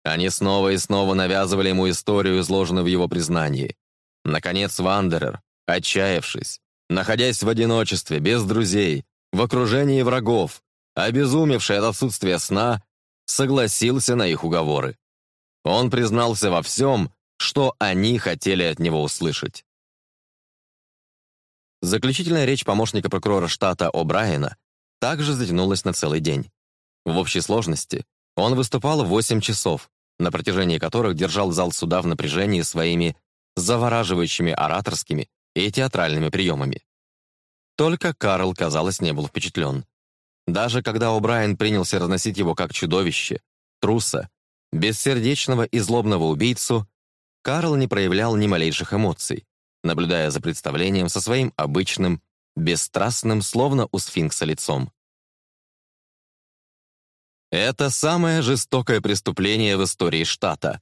Они снова и снова навязывали ему историю, изложенную в его признании. Наконец Вандерер, отчаявшись, находясь в одиночестве, без друзей, в окружении врагов, обезумевший от отсутствия сна, согласился на их уговоры. Он признался во всем, что они хотели от него услышать. Заключительная речь помощника прокурора штата О'Брайена также затянулась на целый день. В общей сложности он выступал 8 часов, на протяжении которых держал зал суда в напряжении своими завораживающими ораторскими и театральными приемами. Только Карл, казалось, не был впечатлен. Даже когда О'Брайен принялся разносить его как чудовище, труса, бессердечного и злобного убийцу, Карл не проявлял ни малейших эмоций, наблюдая за представлением со своим обычным, бесстрастным, словно у сфинкса лицом. «Это самое жестокое преступление в истории штата»,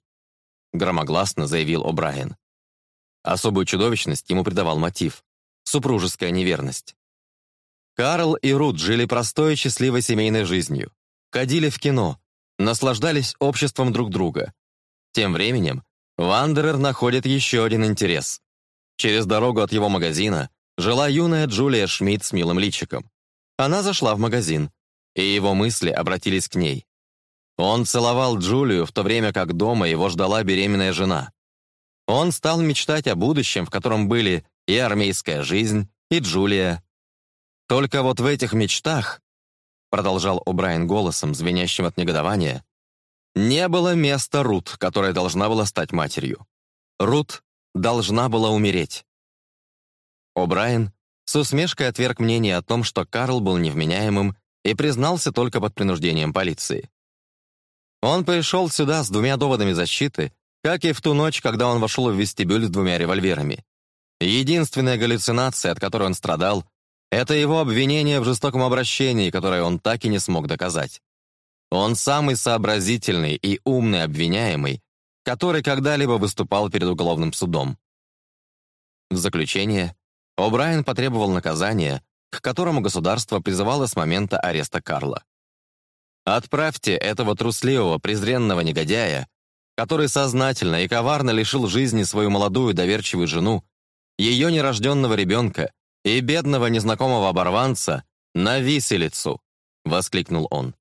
громогласно заявил О'Брайен. Особую чудовищность ему придавал мотив — супружеская неверность. Карл и Рут жили простой и счастливой семейной жизнью, ходили в кино, наслаждались обществом друг друга. Тем временем Вандерер находит еще один интерес. Через дорогу от его магазина жила юная Джулия Шмидт с милым личиком. Она зашла в магазин, и его мысли обратились к ней. Он целовал Джулию, в то время как дома его ждала беременная жена. Он стал мечтать о будущем, в котором были и армейская жизнь, и Джулия. Только вот в этих мечтах, продолжал О'Брайен голосом, звенящим от негодования, не было места Рут, которая должна была стать матерью. Рут должна была умереть. О'Брайен с усмешкой отверг мнение о том, что Карл был невменяемым и признался только под принуждением полиции. Он пришел сюда с двумя доводами защиты как и в ту ночь, когда он вошел в вестибюль с двумя револьверами. Единственная галлюцинация, от которой он страдал, это его обвинение в жестоком обращении, которое он так и не смог доказать. Он самый сообразительный и умный обвиняемый, который когда-либо выступал перед уголовным судом. В заключение, О'Брайен потребовал наказания, к которому государство призывало с момента ареста Карла. «Отправьте этого трусливого, презренного негодяя который сознательно и коварно лишил жизни свою молодую доверчивую жену, ее нерожденного ребенка и бедного незнакомого оборванца на виселицу, воскликнул он.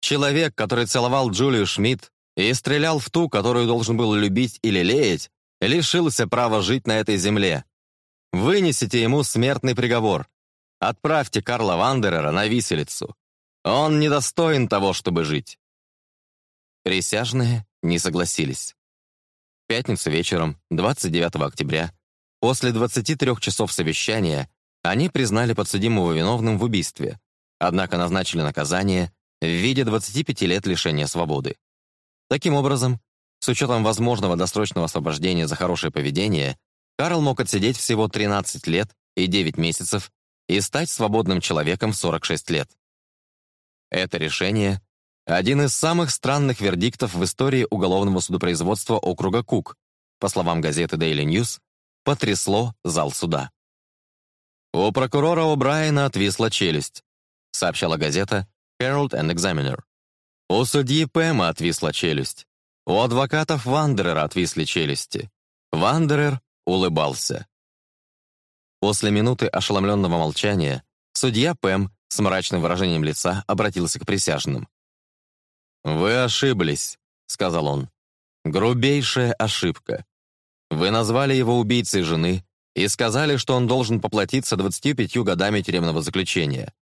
Человек, который целовал Джулию Шмидт и стрелял в ту, которую должен был любить или леять, лишился права жить на этой земле. Вынесите ему смертный приговор. Отправьте Карла Вандерера на виселицу. Он недостоин того, чтобы жить. Присяжные не согласились. В пятницу вечером, 29 октября, после 23 часов совещания, они признали подсудимого виновным в убийстве, однако назначили наказание в виде 25 лет лишения свободы. Таким образом, с учетом возможного досрочного освобождения за хорошее поведение, Карл мог отсидеть всего 13 лет и 9 месяцев и стать свободным человеком в 46 лет. Это решение один из самых странных вердиктов в истории уголовного судопроизводства округа Кук, по словам газеты Daily News, потрясло зал суда. «У прокурора О'Брайена отвисла челюсть», — сообщала газета Herald and Examiner. «У судьи Пэма отвисла челюсть. У адвокатов Вандерера отвисли челюсти. Вандерер улыбался». После минуты ошеломленного молчания судья Пэм с мрачным выражением лица обратился к присяжным. «Вы ошиблись», — сказал он. «Грубейшая ошибка. Вы назвали его убийцей жены и сказали, что он должен поплатиться 25 годами тюремного заключения.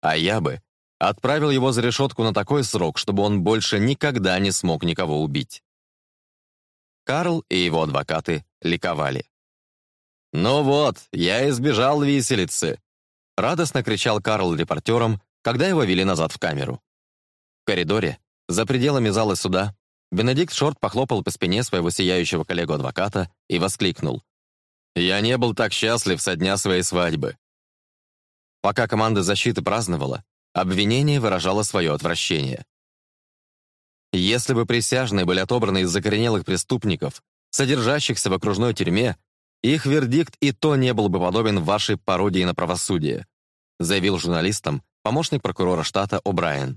А я бы отправил его за решетку на такой срок, чтобы он больше никогда не смог никого убить». Карл и его адвокаты ликовали. «Ну вот, я избежал виселицы!» Радостно кричал Карл репортерам, когда его вели назад в камеру. В коридоре за пределами зала суда Бенедикт Шорт похлопал по спине своего сияющего коллегу-адвоката и воскликнул. «Я не был так счастлив со дня своей свадьбы». Пока команда защиты праздновала, обвинение выражало свое отвращение. Если бы присяжные были отобраны из закоренелых преступников, содержащихся в окружной тюрьме, их вердикт и то не был бы подобен вашей пародии на правосудие, заявил журналистам помощник прокурора штата О'Брайен.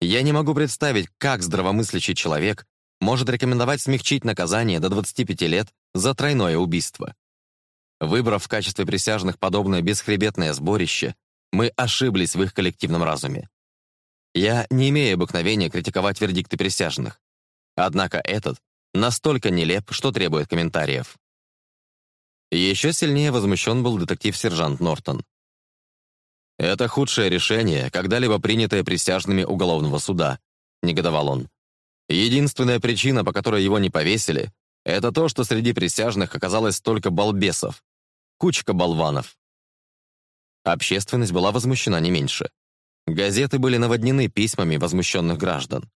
Я не могу представить, как здравомыслящий человек может рекомендовать смягчить наказание до 25 лет за тройное убийство. Выбрав в качестве присяжных подобное бесхребетное сборище, мы ошиблись в их коллективном разуме. Я не имею обыкновения критиковать вердикты присяжных. Однако этот настолько нелеп, что требует комментариев. Еще сильнее возмущен был детектив-сержант Нортон. «Это худшее решение, когда-либо принятое присяжными уголовного суда», — негодовал он. «Единственная причина, по которой его не повесили, это то, что среди присяжных оказалось только балбесов. Кучка болванов». Общественность была возмущена не меньше. Газеты были наводнены письмами возмущенных граждан.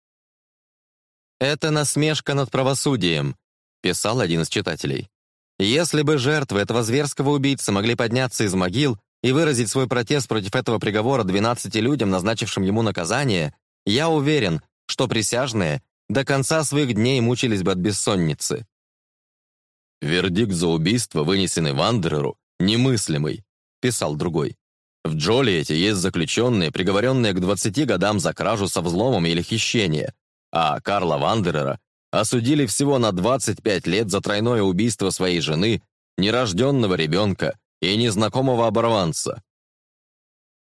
«Это насмешка над правосудием», — писал один из читателей. «Если бы жертвы этого зверского убийцы могли подняться из могил, и выразить свой протест против этого приговора 12 людям, назначившим ему наказание, я уверен, что присяжные до конца своих дней мучились бы от бессонницы. «Вердикт за убийство, вынесенный Вандереру, немыслимый», — писал другой. «В Джолиете есть заключенные, приговоренные к 20 годам за кражу со взломом или хищение, а Карла Вандерера осудили всего на 25 лет за тройное убийство своей жены, нерожденного ребенка и незнакомого оборванца.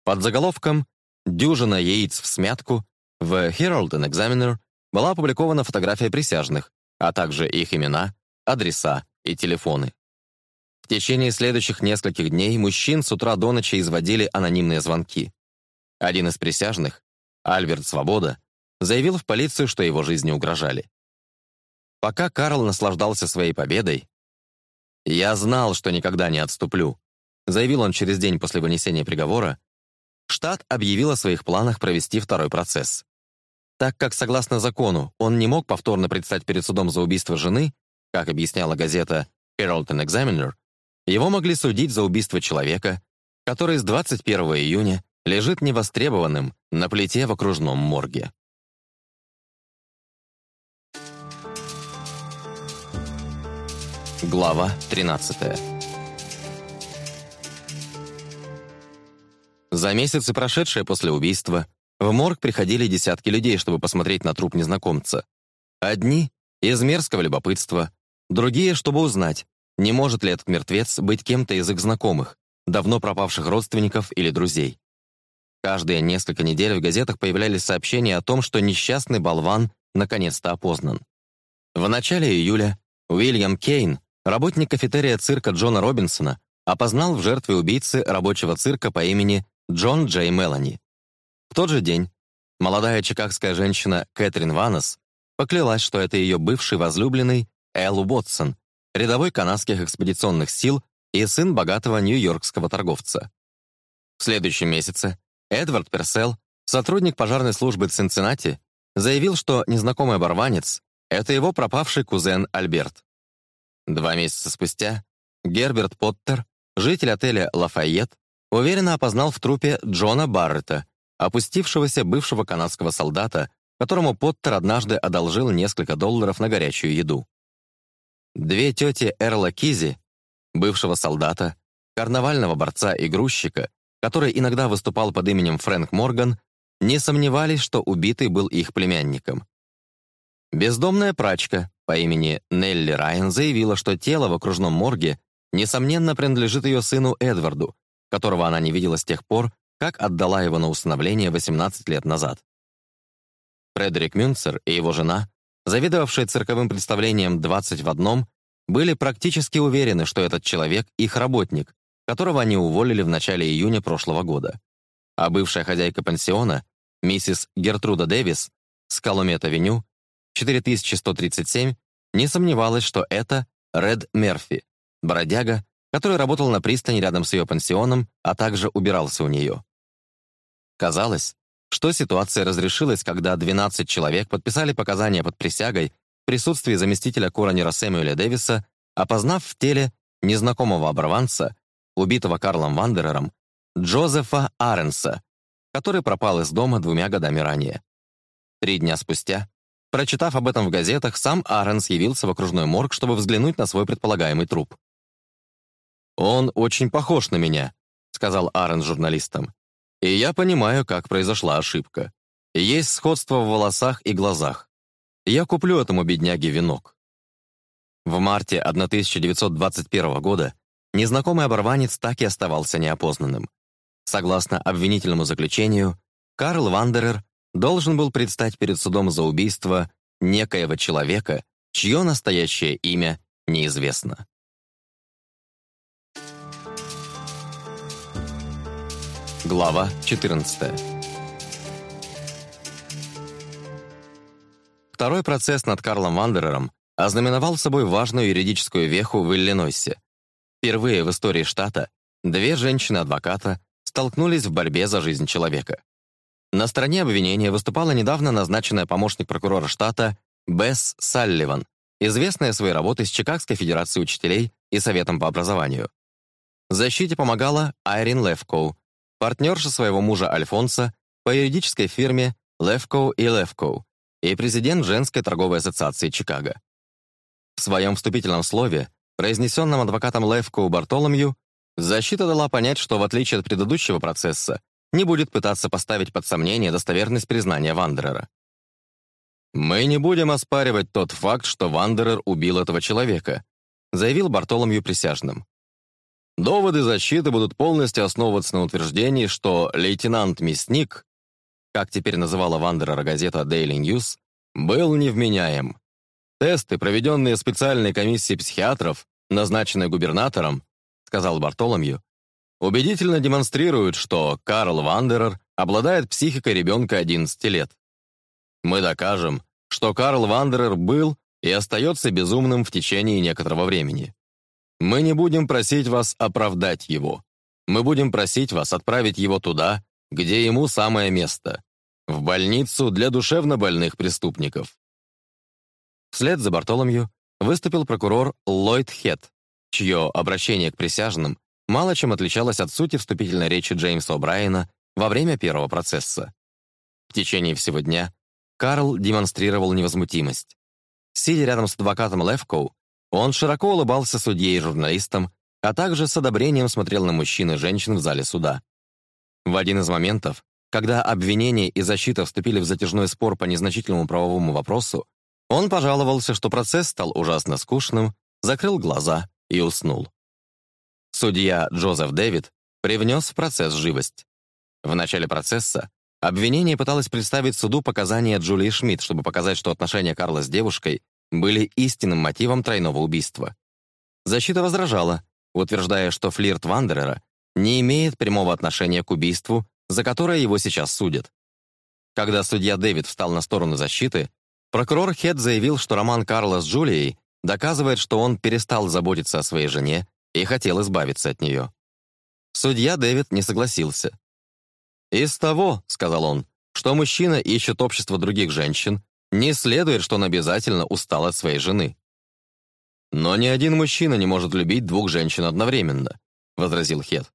Под заголовком «Дюжина яиц в смятку» в Herald and Examiner была опубликована фотография присяжных, а также их имена, адреса и телефоны. В течение следующих нескольких дней мужчин с утра до ночи изводили анонимные звонки. Один из присяжных, Альберт Свобода, заявил в полицию, что его жизни угрожали. Пока Карл наслаждался своей победой, «Я знал, что никогда не отступлю», заявил он через день после вынесения приговора, штат объявил о своих планах провести второй процесс. Так как, согласно закону, он не мог повторно предстать перед судом за убийство жены, как объясняла газета Heraldton Examiner, его могли судить за убийство человека, который с 21 июня лежит невостребованным на плите в окружном морге. Глава 13 За месяцы, прошедшие после убийства, в морг приходили десятки людей, чтобы посмотреть на труп незнакомца. Одни — из мерзкого любопытства, другие — чтобы узнать, не может ли этот мертвец быть кем-то из их знакомых, давно пропавших родственников или друзей. Каждые несколько недель в газетах появлялись сообщения о том, что несчастный болван наконец-то опознан. В начале июля Уильям Кейн, работник кафетерия цирка Джона Робинсона, опознал в жертве убийцы рабочего цирка по имени Джон Джей Мелани. В тот же день молодая чикагская женщина Кэтрин Ванес поклялась, что это ее бывший возлюбленный Эл Уотсон, рядовой канадских экспедиционных сил и сын богатого нью-йоркского торговца. В следующем месяце Эдвард Персел, сотрудник пожарной службы Цинциннати, заявил, что незнакомый оборванец — это его пропавший кузен Альберт. Два месяца спустя Герберт Поттер, житель отеля «Лафайет», уверенно опознал в трупе Джона Баррета, опустившегося бывшего канадского солдата, которому Поттер однажды одолжил несколько долларов на горячую еду. Две тети Эрла Кизи, бывшего солдата, карнавального борца и грузчика, который иногда выступал под именем Фрэнк Морган, не сомневались, что убитый был их племянником. Бездомная прачка по имени Нелли Райан заявила, что тело в окружном морге несомненно принадлежит ее сыну Эдварду, которого она не видела с тех пор, как отдала его на усыновление 18 лет назад. Фредерик Мюнцер и его жена, завидовавшие цирковым представлением «20 в одном», были практически уверены, что этот человек — их работник, которого они уволили в начале июня прошлого года. А бывшая хозяйка пансиона, миссис Гертруда Дэвис, с Коломет-авеню, 4137, не сомневалась, что это Ред Мерфи, бродяга, который работал на пристани рядом с ее пансионом, а также убирался у нее. Казалось, что ситуация разрешилась, когда 12 человек подписали показания под присягой в присутствии заместителя коронера Сэмюэля Дэвиса, опознав в теле незнакомого оборванца, убитого Карлом Вандерером, Джозефа Аренса, который пропал из дома двумя годами ранее. Три дня спустя, прочитав об этом в газетах, сам Аренс явился в окружной морг, чтобы взглянуть на свой предполагаемый труп. «Он очень похож на меня», — сказал Аарон журналистам. «И я понимаю, как произошла ошибка. Есть сходство в волосах и глазах. Я куплю этому бедняге венок». В марте 1921 года незнакомый оборванец так и оставался неопознанным. Согласно обвинительному заключению, Карл Вандерер должен был предстать перед судом за убийство некоего человека, чье настоящее имя неизвестно. Глава 14. Второй процесс над Карлом Вандерером ознаменовал собой важную юридическую веху в Иллинойсе. Впервые в истории штата две женщины-адвоката столкнулись в борьбе за жизнь человека. На стороне обвинения выступала недавно назначенная помощник прокурора штата Бесс Салливан, известная своей работой с Чикагской Федерацией Учителей и Советом по образованию. Защите помогала Айрин Левкоу, партнерша своего мужа Альфонса по юридической фирме Левко и Левко и президент Женской торговой ассоциации Чикаго. В своем вступительном слове, произнесенном адвокатом Левко Бартоломью, защита дала понять, что в отличие от предыдущего процесса, не будет пытаться поставить под сомнение достоверность признания Вандерера. «Мы не будем оспаривать тот факт, что Вандерер убил этого человека», заявил Бартоломью присяжным. Доводы защиты будут полностью основываться на утверждении, что лейтенант Мясник, как теперь называла Вандерера газета Daily News, был невменяем. Тесты, проведенные специальной комиссией психиатров, назначенной губернатором, сказал Бартоломью, убедительно демонстрируют, что Карл Вандерер обладает психикой ребенка 11 лет. Мы докажем, что Карл Вандерер был и остается безумным в течение некоторого времени. Мы не будем просить вас оправдать его. Мы будем просить вас отправить его туда, где ему самое место. В больницу для душевнобольных преступников. Вслед за Бартоломью выступил прокурор Ллойд Хетт, чье обращение к присяжным мало чем отличалось от сути вступительной речи Джеймса О'Брайена во время первого процесса. В течение всего дня Карл демонстрировал невозмутимость. Сидя рядом с адвокатом Левкоу, он широко улыбался судье и журналистам, а также с одобрением смотрел на мужчин и женщин в зале суда. В один из моментов, когда обвинение и защита вступили в затяжной спор по незначительному правовому вопросу, он пожаловался, что процесс стал ужасно скучным, закрыл глаза и уснул. Судья Джозеф Дэвид привнес в процесс живость. В начале процесса обвинение пыталось представить суду показания Джулии Шмидт, чтобы показать, что отношения Карла с девушкой были истинным мотивом тройного убийства. Защита возражала, утверждая, что флирт Вандерера не имеет прямого отношения к убийству, за которое его сейчас судят. Когда судья Дэвид встал на сторону защиты, прокурор Хед заявил, что роман Карла с Джулией доказывает, что он перестал заботиться о своей жене и хотел избавиться от нее. Судья Дэвид не согласился. «Из того, — сказал он, — что мужчина ищет общество других женщин, не следует, что он обязательно устал от своей жены. «Но ни один мужчина не может любить двух женщин одновременно», — возразил Хет.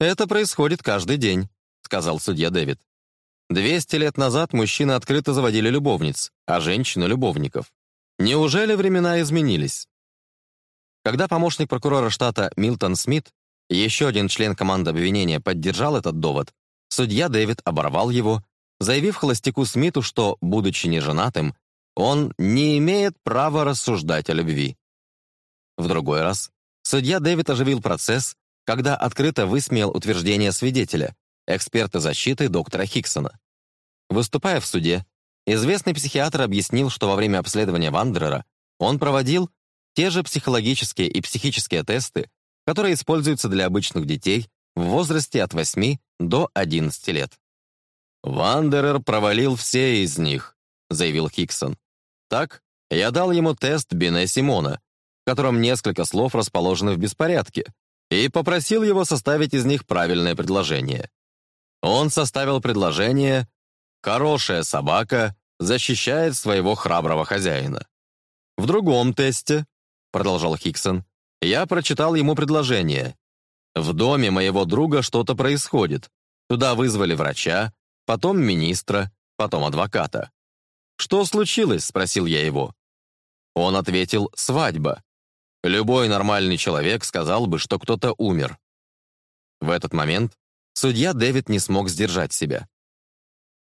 «Это происходит каждый день», — сказал судья Дэвид. «Двести лет назад мужчины открыто заводили любовниц, а женщины — любовников. Неужели времена изменились?» Когда помощник прокурора штата Милтон Смит, еще один член команды обвинения, поддержал этот довод, судья Дэвид оборвал его заявив холостяку Смиту, что, будучи неженатым, он не имеет права рассуждать о любви. В другой раз судья Дэвид оживил процесс, когда открыто высмеял утверждение свидетеля, эксперта защиты доктора Хиксона. Выступая в суде, известный психиатр объяснил, что во время обследования Вандерера он проводил те же психологические и психические тесты, которые используются для обычных детей в возрасте от 8 до 11 лет. «Вандерер провалил все из них», — заявил Хиксон. «Так, я дал ему тест Бине Симона, в котором несколько слов расположены в беспорядке, и попросил его составить из них правильное предложение. Он составил предложение «Хорошая собака защищает своего храброго хозяина». «В другом тесте», — продолжал Хиксон, «я прочитал ему предложение. В доме моего друга что-то происходит. Туда вызвали врача, потом министра, потом адвоката. «Что случилось?» – спросил я его. Он ответил «свадьба». Любой нормальный человек сказал бы, что кто-то умер. В этот момент судья Дэвид не смог сдержать себя.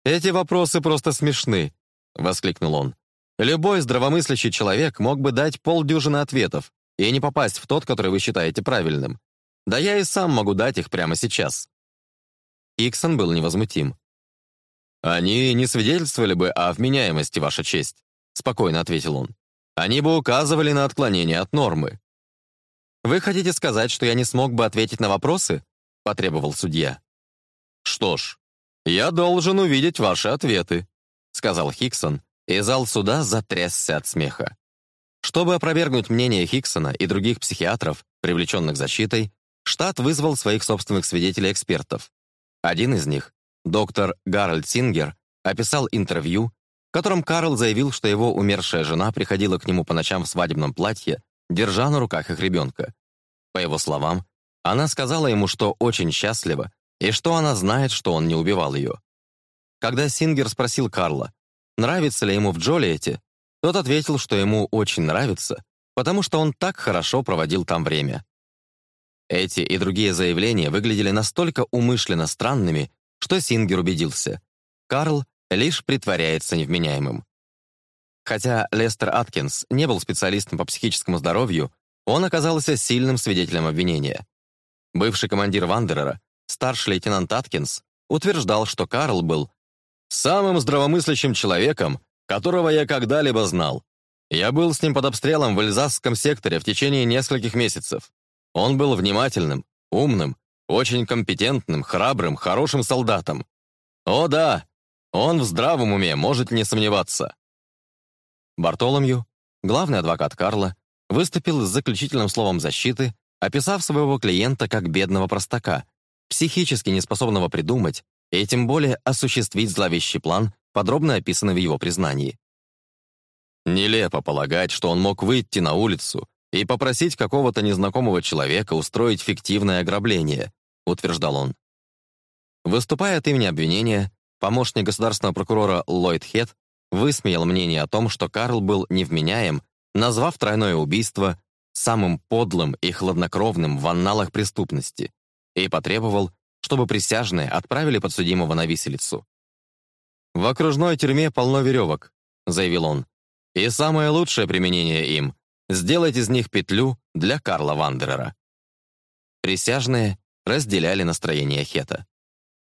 «Эти вопросы просто смешны», — воскликнул он. «Любой здравомыслящий человек мог бы дать полдюжины ответов и не попасть в тот, который вы считаете правильным. Да я и сам могу дать их прямо сейчас». Иксон был невозмутим. «Они не свидетельствовали бы о вменяемости, Ваша честь», — спокойно ответил он. «Они бы указывали на отклонение от нормы». «Вы хотите сказать, что я не смог бы ответить на вопросы?» — потребовал судья. «Что ж, я должен увидеть ваши ответы», — сказал Хиксон, и зал суда затрясся от смеха. Чтобы опровергнуть мнение Хиксона и других психиатров, привлеченных защитой, штат вызвал своих собственных свидетелей-экспертов. Один из них, Доктор Гарольд Сингер описал интервью, в котором Карл заявил, что его умершая жена приходила к нему по ночам в свадебном платье, держа на руках их ребенка. По его словам, она сказала ему, что очень счастлива и что она знает, что он не убивал ее. Когда Сингер спросил Карла, нравится ли ему в Джолиете, тот ответил, что ему очень нравится, потому что он так хорошо проводил там время. Эти и другие заявления выглядели настолько умышленно странными, что Сингер убедился. Карл лишь притворяется невменяемым. Хотя Лестер Аткинс не был специалистом по психическому здоровью, он оказался сильным свидетелем обвинения. Бывший командир Вандерера, старший лейтенант Аткинс, утверждал, что Карл был «самым здравомыслящим человеком, которого я когда-либо знал. Я был с ним под обстрелом в Эльзасском секторе в течение нескольких месяцев. Он был внимательным, умным очень компетентным, храбрым, хорошим солдатом. О да, он в здравом уме, может не сомневаться. Бартоломью, главный адвокат Карла, выступил с заключительным словом защиты, описав своего клиента как бедного простака, психически неспособного придумать и тем более осуществить зловещий план, подробно описанный в его признании. Нелепо полагать, что он мог выйти на улицу и попросить какого-то незнакомого человека устроить фиктивное ограбление, утверждал он. Выступая от имени обвинения, помощник государственного прокурора Ллойд Хетт высмеял мнение о том, что Карл был невменяем, назвав тройное убийство самым подлым и хладнокровным в анналах преступности, и потребовал, чтобы присяжные отправили подсудимого на виселицу. «В окружной тюрьме полно веревок», — заявил он, «и самое лучшее применение им — сделать из них петлю для Карла Вандерера». Присяжные разделяли настроение Хета.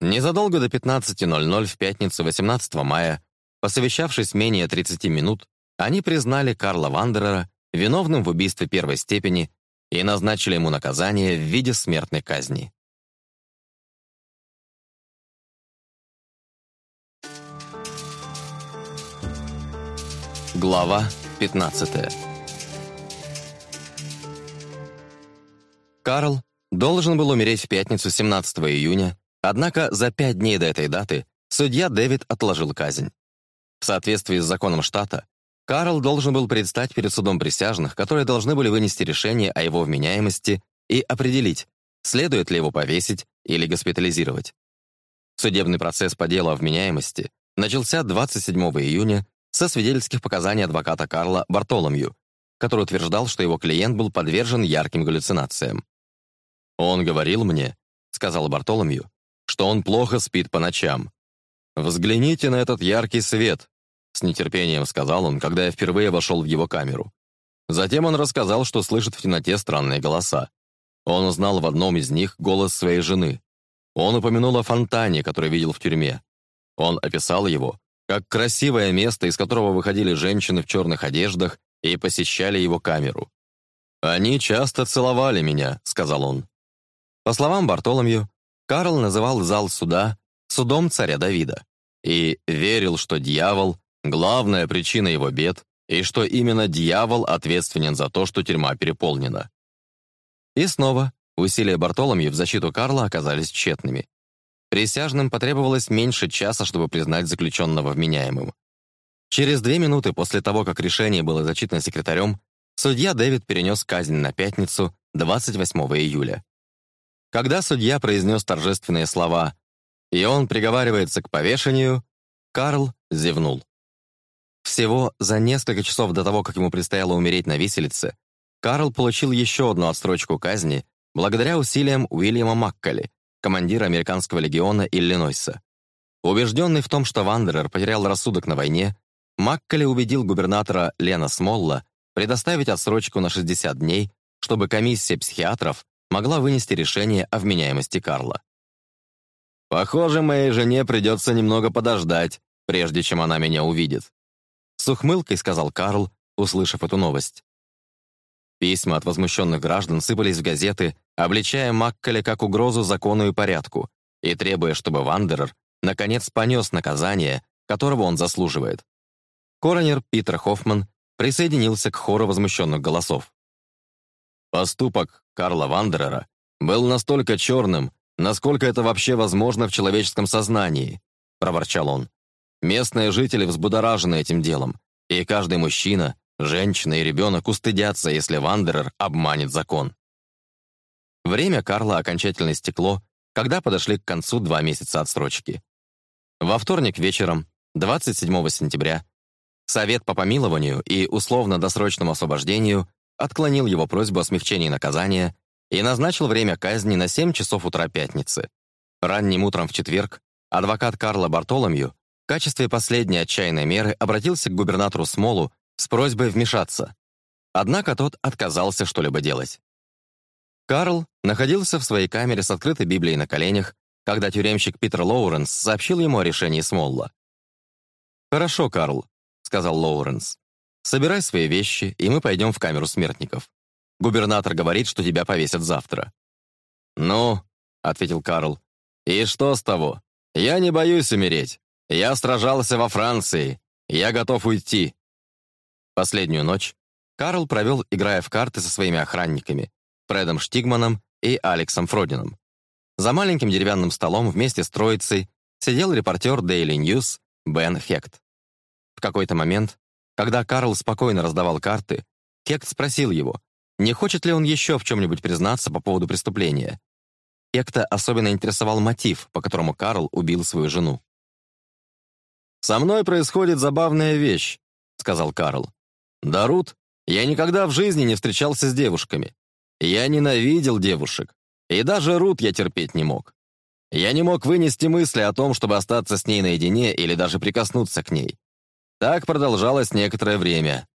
Незадолго до 15.00 в пятницу 18 мая, посовещавшись менее 30 минут, они признали Карла Вандерера виновным в убийстве первой степени и назначили ему наказание в виде
смертной казни.
Глава 15 Карл должен был умереть в пятницу 17 июня, однако за пять дней до этой даты судья Дэвид отложил казнь. В соответствии с законом штата, Карл должен был предстать перед судом присяжных, которые должны были вынести решение о его вменяемости и определить, следует ли его повесить или госпитализировать. Судебный процесс по делу о вменяемости начался 27 июня со свидетельских показаний адвоката Карла Бартоломью, который утверждал, что его клиент был подвержен ярким галлюцинациям. «Он говорил мне», — сказал Бартоломью, «что он плохо спит по ночам. «Взгляните на этот яркий свет», — с нетерпением сказал он, когда я впервые вошел в его камеру. Затем он рассказал, что слышит в темноте странные голоса. Он узнал в одном из них голос своей жены. Он упомянул о фонтане, который видел в тюрьме. Он описал его как красивое место, из которого выходили женщины в черных одеждах и посещали его камеру. «Они часто целовали меня», — сказал он. По словам Бартоломью, Карл называл зал суда судом царя Давида и верил, что дьявол — главная причина его бед и что именно дьявол ответственен за то, что тюрьма переполнена. И снова усилия Бартоломью в защиту Карла оказались тщетными. Присяжным потребовалось меньше часа, чтобы признать заключенного вменяемым. Через две минуты после того, как решение было зачитано секретарем, судья Дэвид перенес казнь на пятницу, 28 июля. Когда судья произнес торжественные слова «И он приговаривается к повешению», Карл зевнул. Всего за несколько часов до того, как ему предстояло умереть на виселице, Карл получил еще одну отсрочку казни благодаря усилиям Уильяма Макколи, командира американского легиона Иллинойса. Убежденный в том, что Вандерер потерял рассудок на войне, Макколи убедил губернатора Лена Смолла предоставить отсрочку на 60 дней, чтобы комиссия психиатров могла вынести решение о вменяемости Карла. «Похоже, моей жене придется немного подождать, прежде чем она меня увидит», с ухмылкой сказал Карл, услышав эту новость. Письма от возмущенных граждан сыпались в газеты, обличая Маккеля как угрозу закону и порядку, и требуя, чтобы Вандерер наконец понес наказание, которого он заслуживает. Коронер Питер Хоффман присоединился к хору возмущенных голосов. Поступок Карла Вандерера был настолько черным, насколько это вообще возможно в человеческом сознании, проворчал он. Местные жители взбудоражены этим делом, и каждый мужчина, женщина и ребенок устыдятся, если Вандерер обманет закон. Время Карла окончательно стекло, когда подошли к концу два месяца отсрочки. Во вторник вечером, 27 сентября, Совет по помилованию и условно-досрочному освобождению отклонил его просьбу о смягчении наказания и назначил время казни на 7 часов утра пятницы. Ранним утром в четверг адвокат Карла Бартоломью в качестве последней отчаянной меры обратился к губернатору Смолу с просьбой вмешаться. Однако тот отказался что-либо делать. Карл находился в своей камере с открытой Библией на коленях, когда тюремщик Питер Лоуренс сообщил ему о решении Смолла. «Хорошо, Карл», — сказал Лоуренс. Собирай свои вещи, и мы пойдем в камеру смертников. Губернатор говорит, что тебя повесят завтра». «Ну», — ответил Карл, — «и что с того? Я не боюсь умереть. Я сражался во Франции. Я готов уйти». Последнюю ночь Карл провел, играя в карты со своими охранниками, Фредом Штигманом и Алексом Фродином. За маленьким деревянным столом вместе с троицей сидел репортер Daily News Бен Хект. В какой-то момент когда Карл спокойно раздавал карты, Кект спросил его, не хочет ли он еще в чем-нибудь признаться по поводу преступления. Кекта особенно интересовал мотив, по которому Карл убил свою жену. «Со мной происходит забавная вещь», — сказал Карл. «Да, Рут, я никогда в жизни не встречался с девушками. Я ненавидел девушек. И даже Рут я терпеть не мог. Я не мог вынести мысли о том, чтобы остаться с ней наедине или даже прикоснуться к ней. Так продолжалось некоторое время,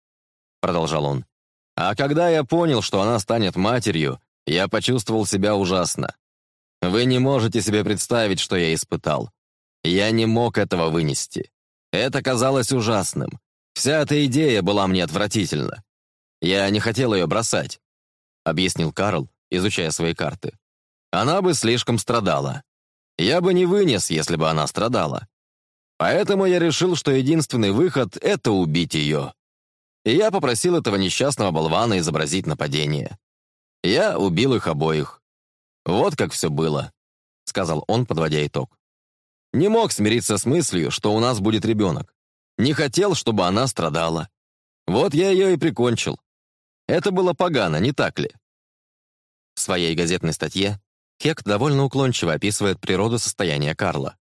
продолжал он. А когда я понял, что она станет матерью, я почувствовал себя ужасно. Вы не можете себе представить, что я испытал. Я не мог этого вынести. Это казалось ужасным. Вся эта идея была мне отвратительна. Я не хотел ее бросать, объяснил Карл, изучая свои карты. Она бы слишком страдала. Я бы не вынес, если бы она страдала. Поэтому я решил, что единственный выход — это убить ее. И я попросил этого несчастного болвана изобразить нападение. Я убил их обоих. Вот как все было, — сказал он, подводя итог. Не мог смириться с мыслью, что у нас будет ребенок. Не хотел, чтобы она страдала. Вот я ее и прикончил. Это было погано, не так ли? В своей газетной статье Хек довольно уклончиво описывает природу состояния Карла.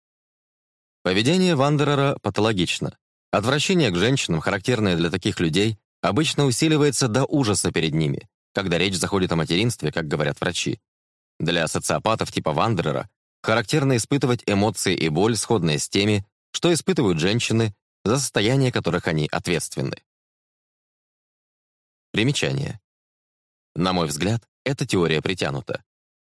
Поведение Вандерера патологично. Отвращение к женщинам, характерное для таких людей, обычно усиливается до ужаса перед ними, когда речь заходит о материнстве, как говорят врачи. Для социопатов типа Вандерера характерно испытывать эмоции и боль, сходные с теми, что испытывают женщины, за состояние которых они ответственны. Примечание. На мой взгляд, эта теория притянута.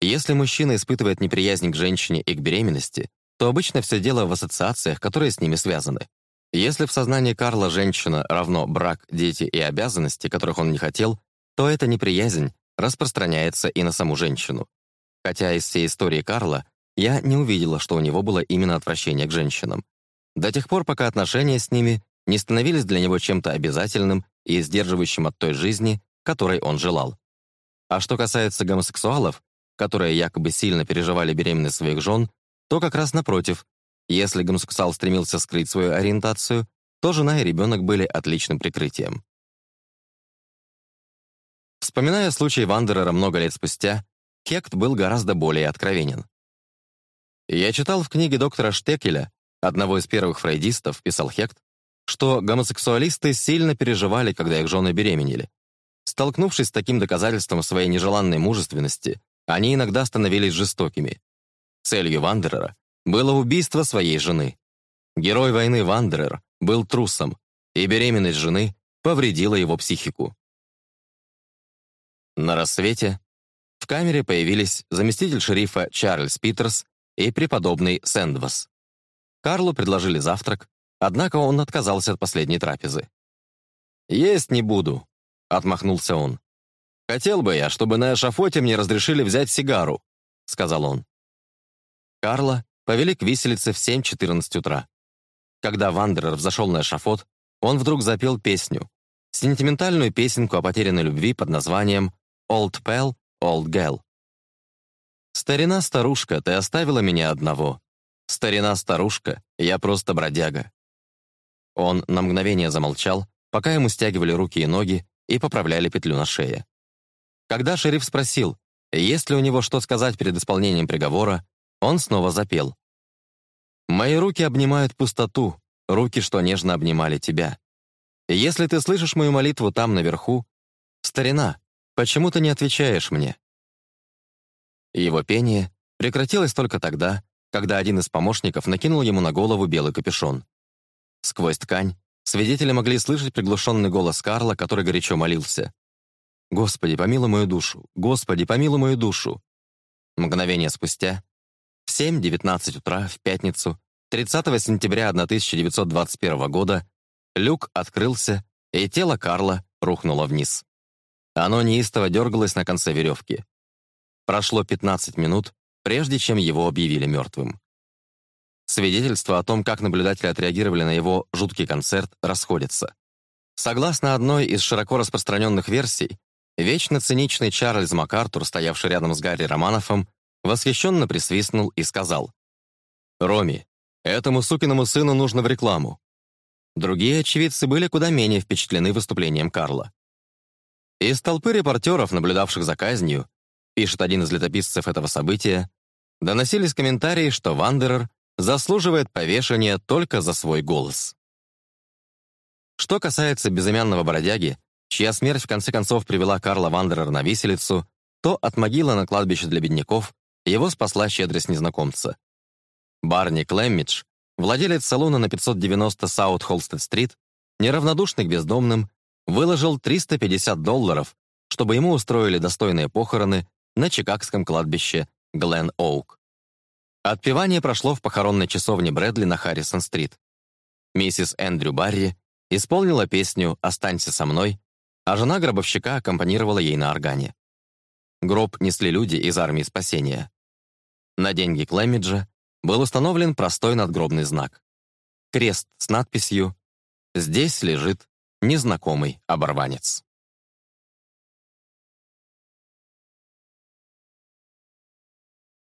Если мужчина испытывает неприязнь к женщине и к беременности, то обычно все дело в ассоциациях, которые с ними связаны. Если в сознании Карла женщина равно брак, дети и обязанности, которых он не хотел, то эта неприязнь распространяется и на саму женщину. Хотя из всей истории Карла я не увидела, что у него было именно отвращение к женщинам. До тех пор, пока отношения с ними не становились для него чем-то обязательным и сдерживающим от той жизни, которой он желал. А что касается гомосексуалов, которые якобы сильно переживали беременность своих жен, то как раз напротив. Если гомосексуал стремился скрыть свою ориентацию, то жена и ребенок были отличным прикрытием. Вспоминая случай Вандерера много лет спустя, Хект был гораздо более откровенен. «Я читал в книге доктора Штекеля, одного из первых фрейдистов, писал Хект, что гомосексуалисты сильно переживали, когда их жены беременели. Столкнувшись с таким доказательством своей нежеланной мужественности, они иногда становились жестокими. Целью Вандерера было убийство своей жены. Герой войны Вандерер был трусом, и беременность жены повредила его психику. На рассвете в камере появились заместитель шерифа Чарльз Питерс и преподобный Сэндвас. Карлу предложили завтрак, однако он отказался от последней трапезы. «Есть не буду», — отмахнулся он. «Хотел бы я, чтобы на эшафоте мне разрешили взять сигару», — сказал он. Карла повели к виселице в 7.14 утра. Когда Вандерер взошел на эшафот, он вдруг запел песню, сентиментальную песенку о потерянной любви под названием «Old Pal, Old Gal». «Старина старушка, ты оставила меня одного. Старина старушка, я просто бродяга». Он на мгновение замолчал, пока ему стягивали руки и ноги и поправляли петлю на шее. Когда шериф спросил, есть ли у него что сказать перед исполнением приговора, он снова запел. «Мои руки обнимают пустоту, руки, что нежно обнимали тебя. Если ты слышишь мою молитву там, наверху, старина, почему ты не отвечаешь мне?» Его пение прекратилось только тогда, когда один из помощников накинул ему на голову белый капюшон. Сквозь ткань свидетели могли слышать приглушенный голос Карла, который горячо молился. «Господи, помилуй мою душу! Господи, помилуй мою душу!» Мгновение спустя в 7.19 утра в пятницу, 30 сентября 1921 года, люк открылся, и тело Карла рухнуло вниз. Оно неистово дергалось на конце веревки. Прошло 15 минут, прежде чем его объявили мертвым. Свидетельства о том, как наблюдатели отреагировали на его жуткий концерт, расходятся. Согласно одной из широко распространенных версий, вечно циничный Чарльз МакАртур, стоявший рядом с Гарри Романовым, Восхищенно присвистнул и сказал. «Роми, этому сукиному сыну нужно в рекламу». Другие очевидцы были куда менее впечатлены выступлением Карла. Из толпы репортеров, наблюдавших за казнью, пишет один из летописцев этого события, доносились комментарии, что Вандерер заслуживает повешения только за свой голос. Что касается безымянного бродяги, чья смерть в конце концов привела Карла Вандерера на виселицу, то от могилы на кладбище для бедняков его спасла щедрость незнакомца. Барни Клеммидж, владелец салона на 590 Саут Холстед-стрит, неравнодушный к бездомным, выложил 350 долларов, чтобы ему устроили достойные похороны на чикагском кладбище Глен Оук. Отпевание прошло в похоронной часовне Брэдли на Харрисон-стрит. Миссис Эндрю Барри исполнила песню «Останься со мной», а жена гробовщика аккомпанировала ей на органе. Гроб несли люди из армии спасения. На деньги Клемиджа был установлен простой надгробный знак. Крест с надписью «Здесь лежит незнакомый оборванец».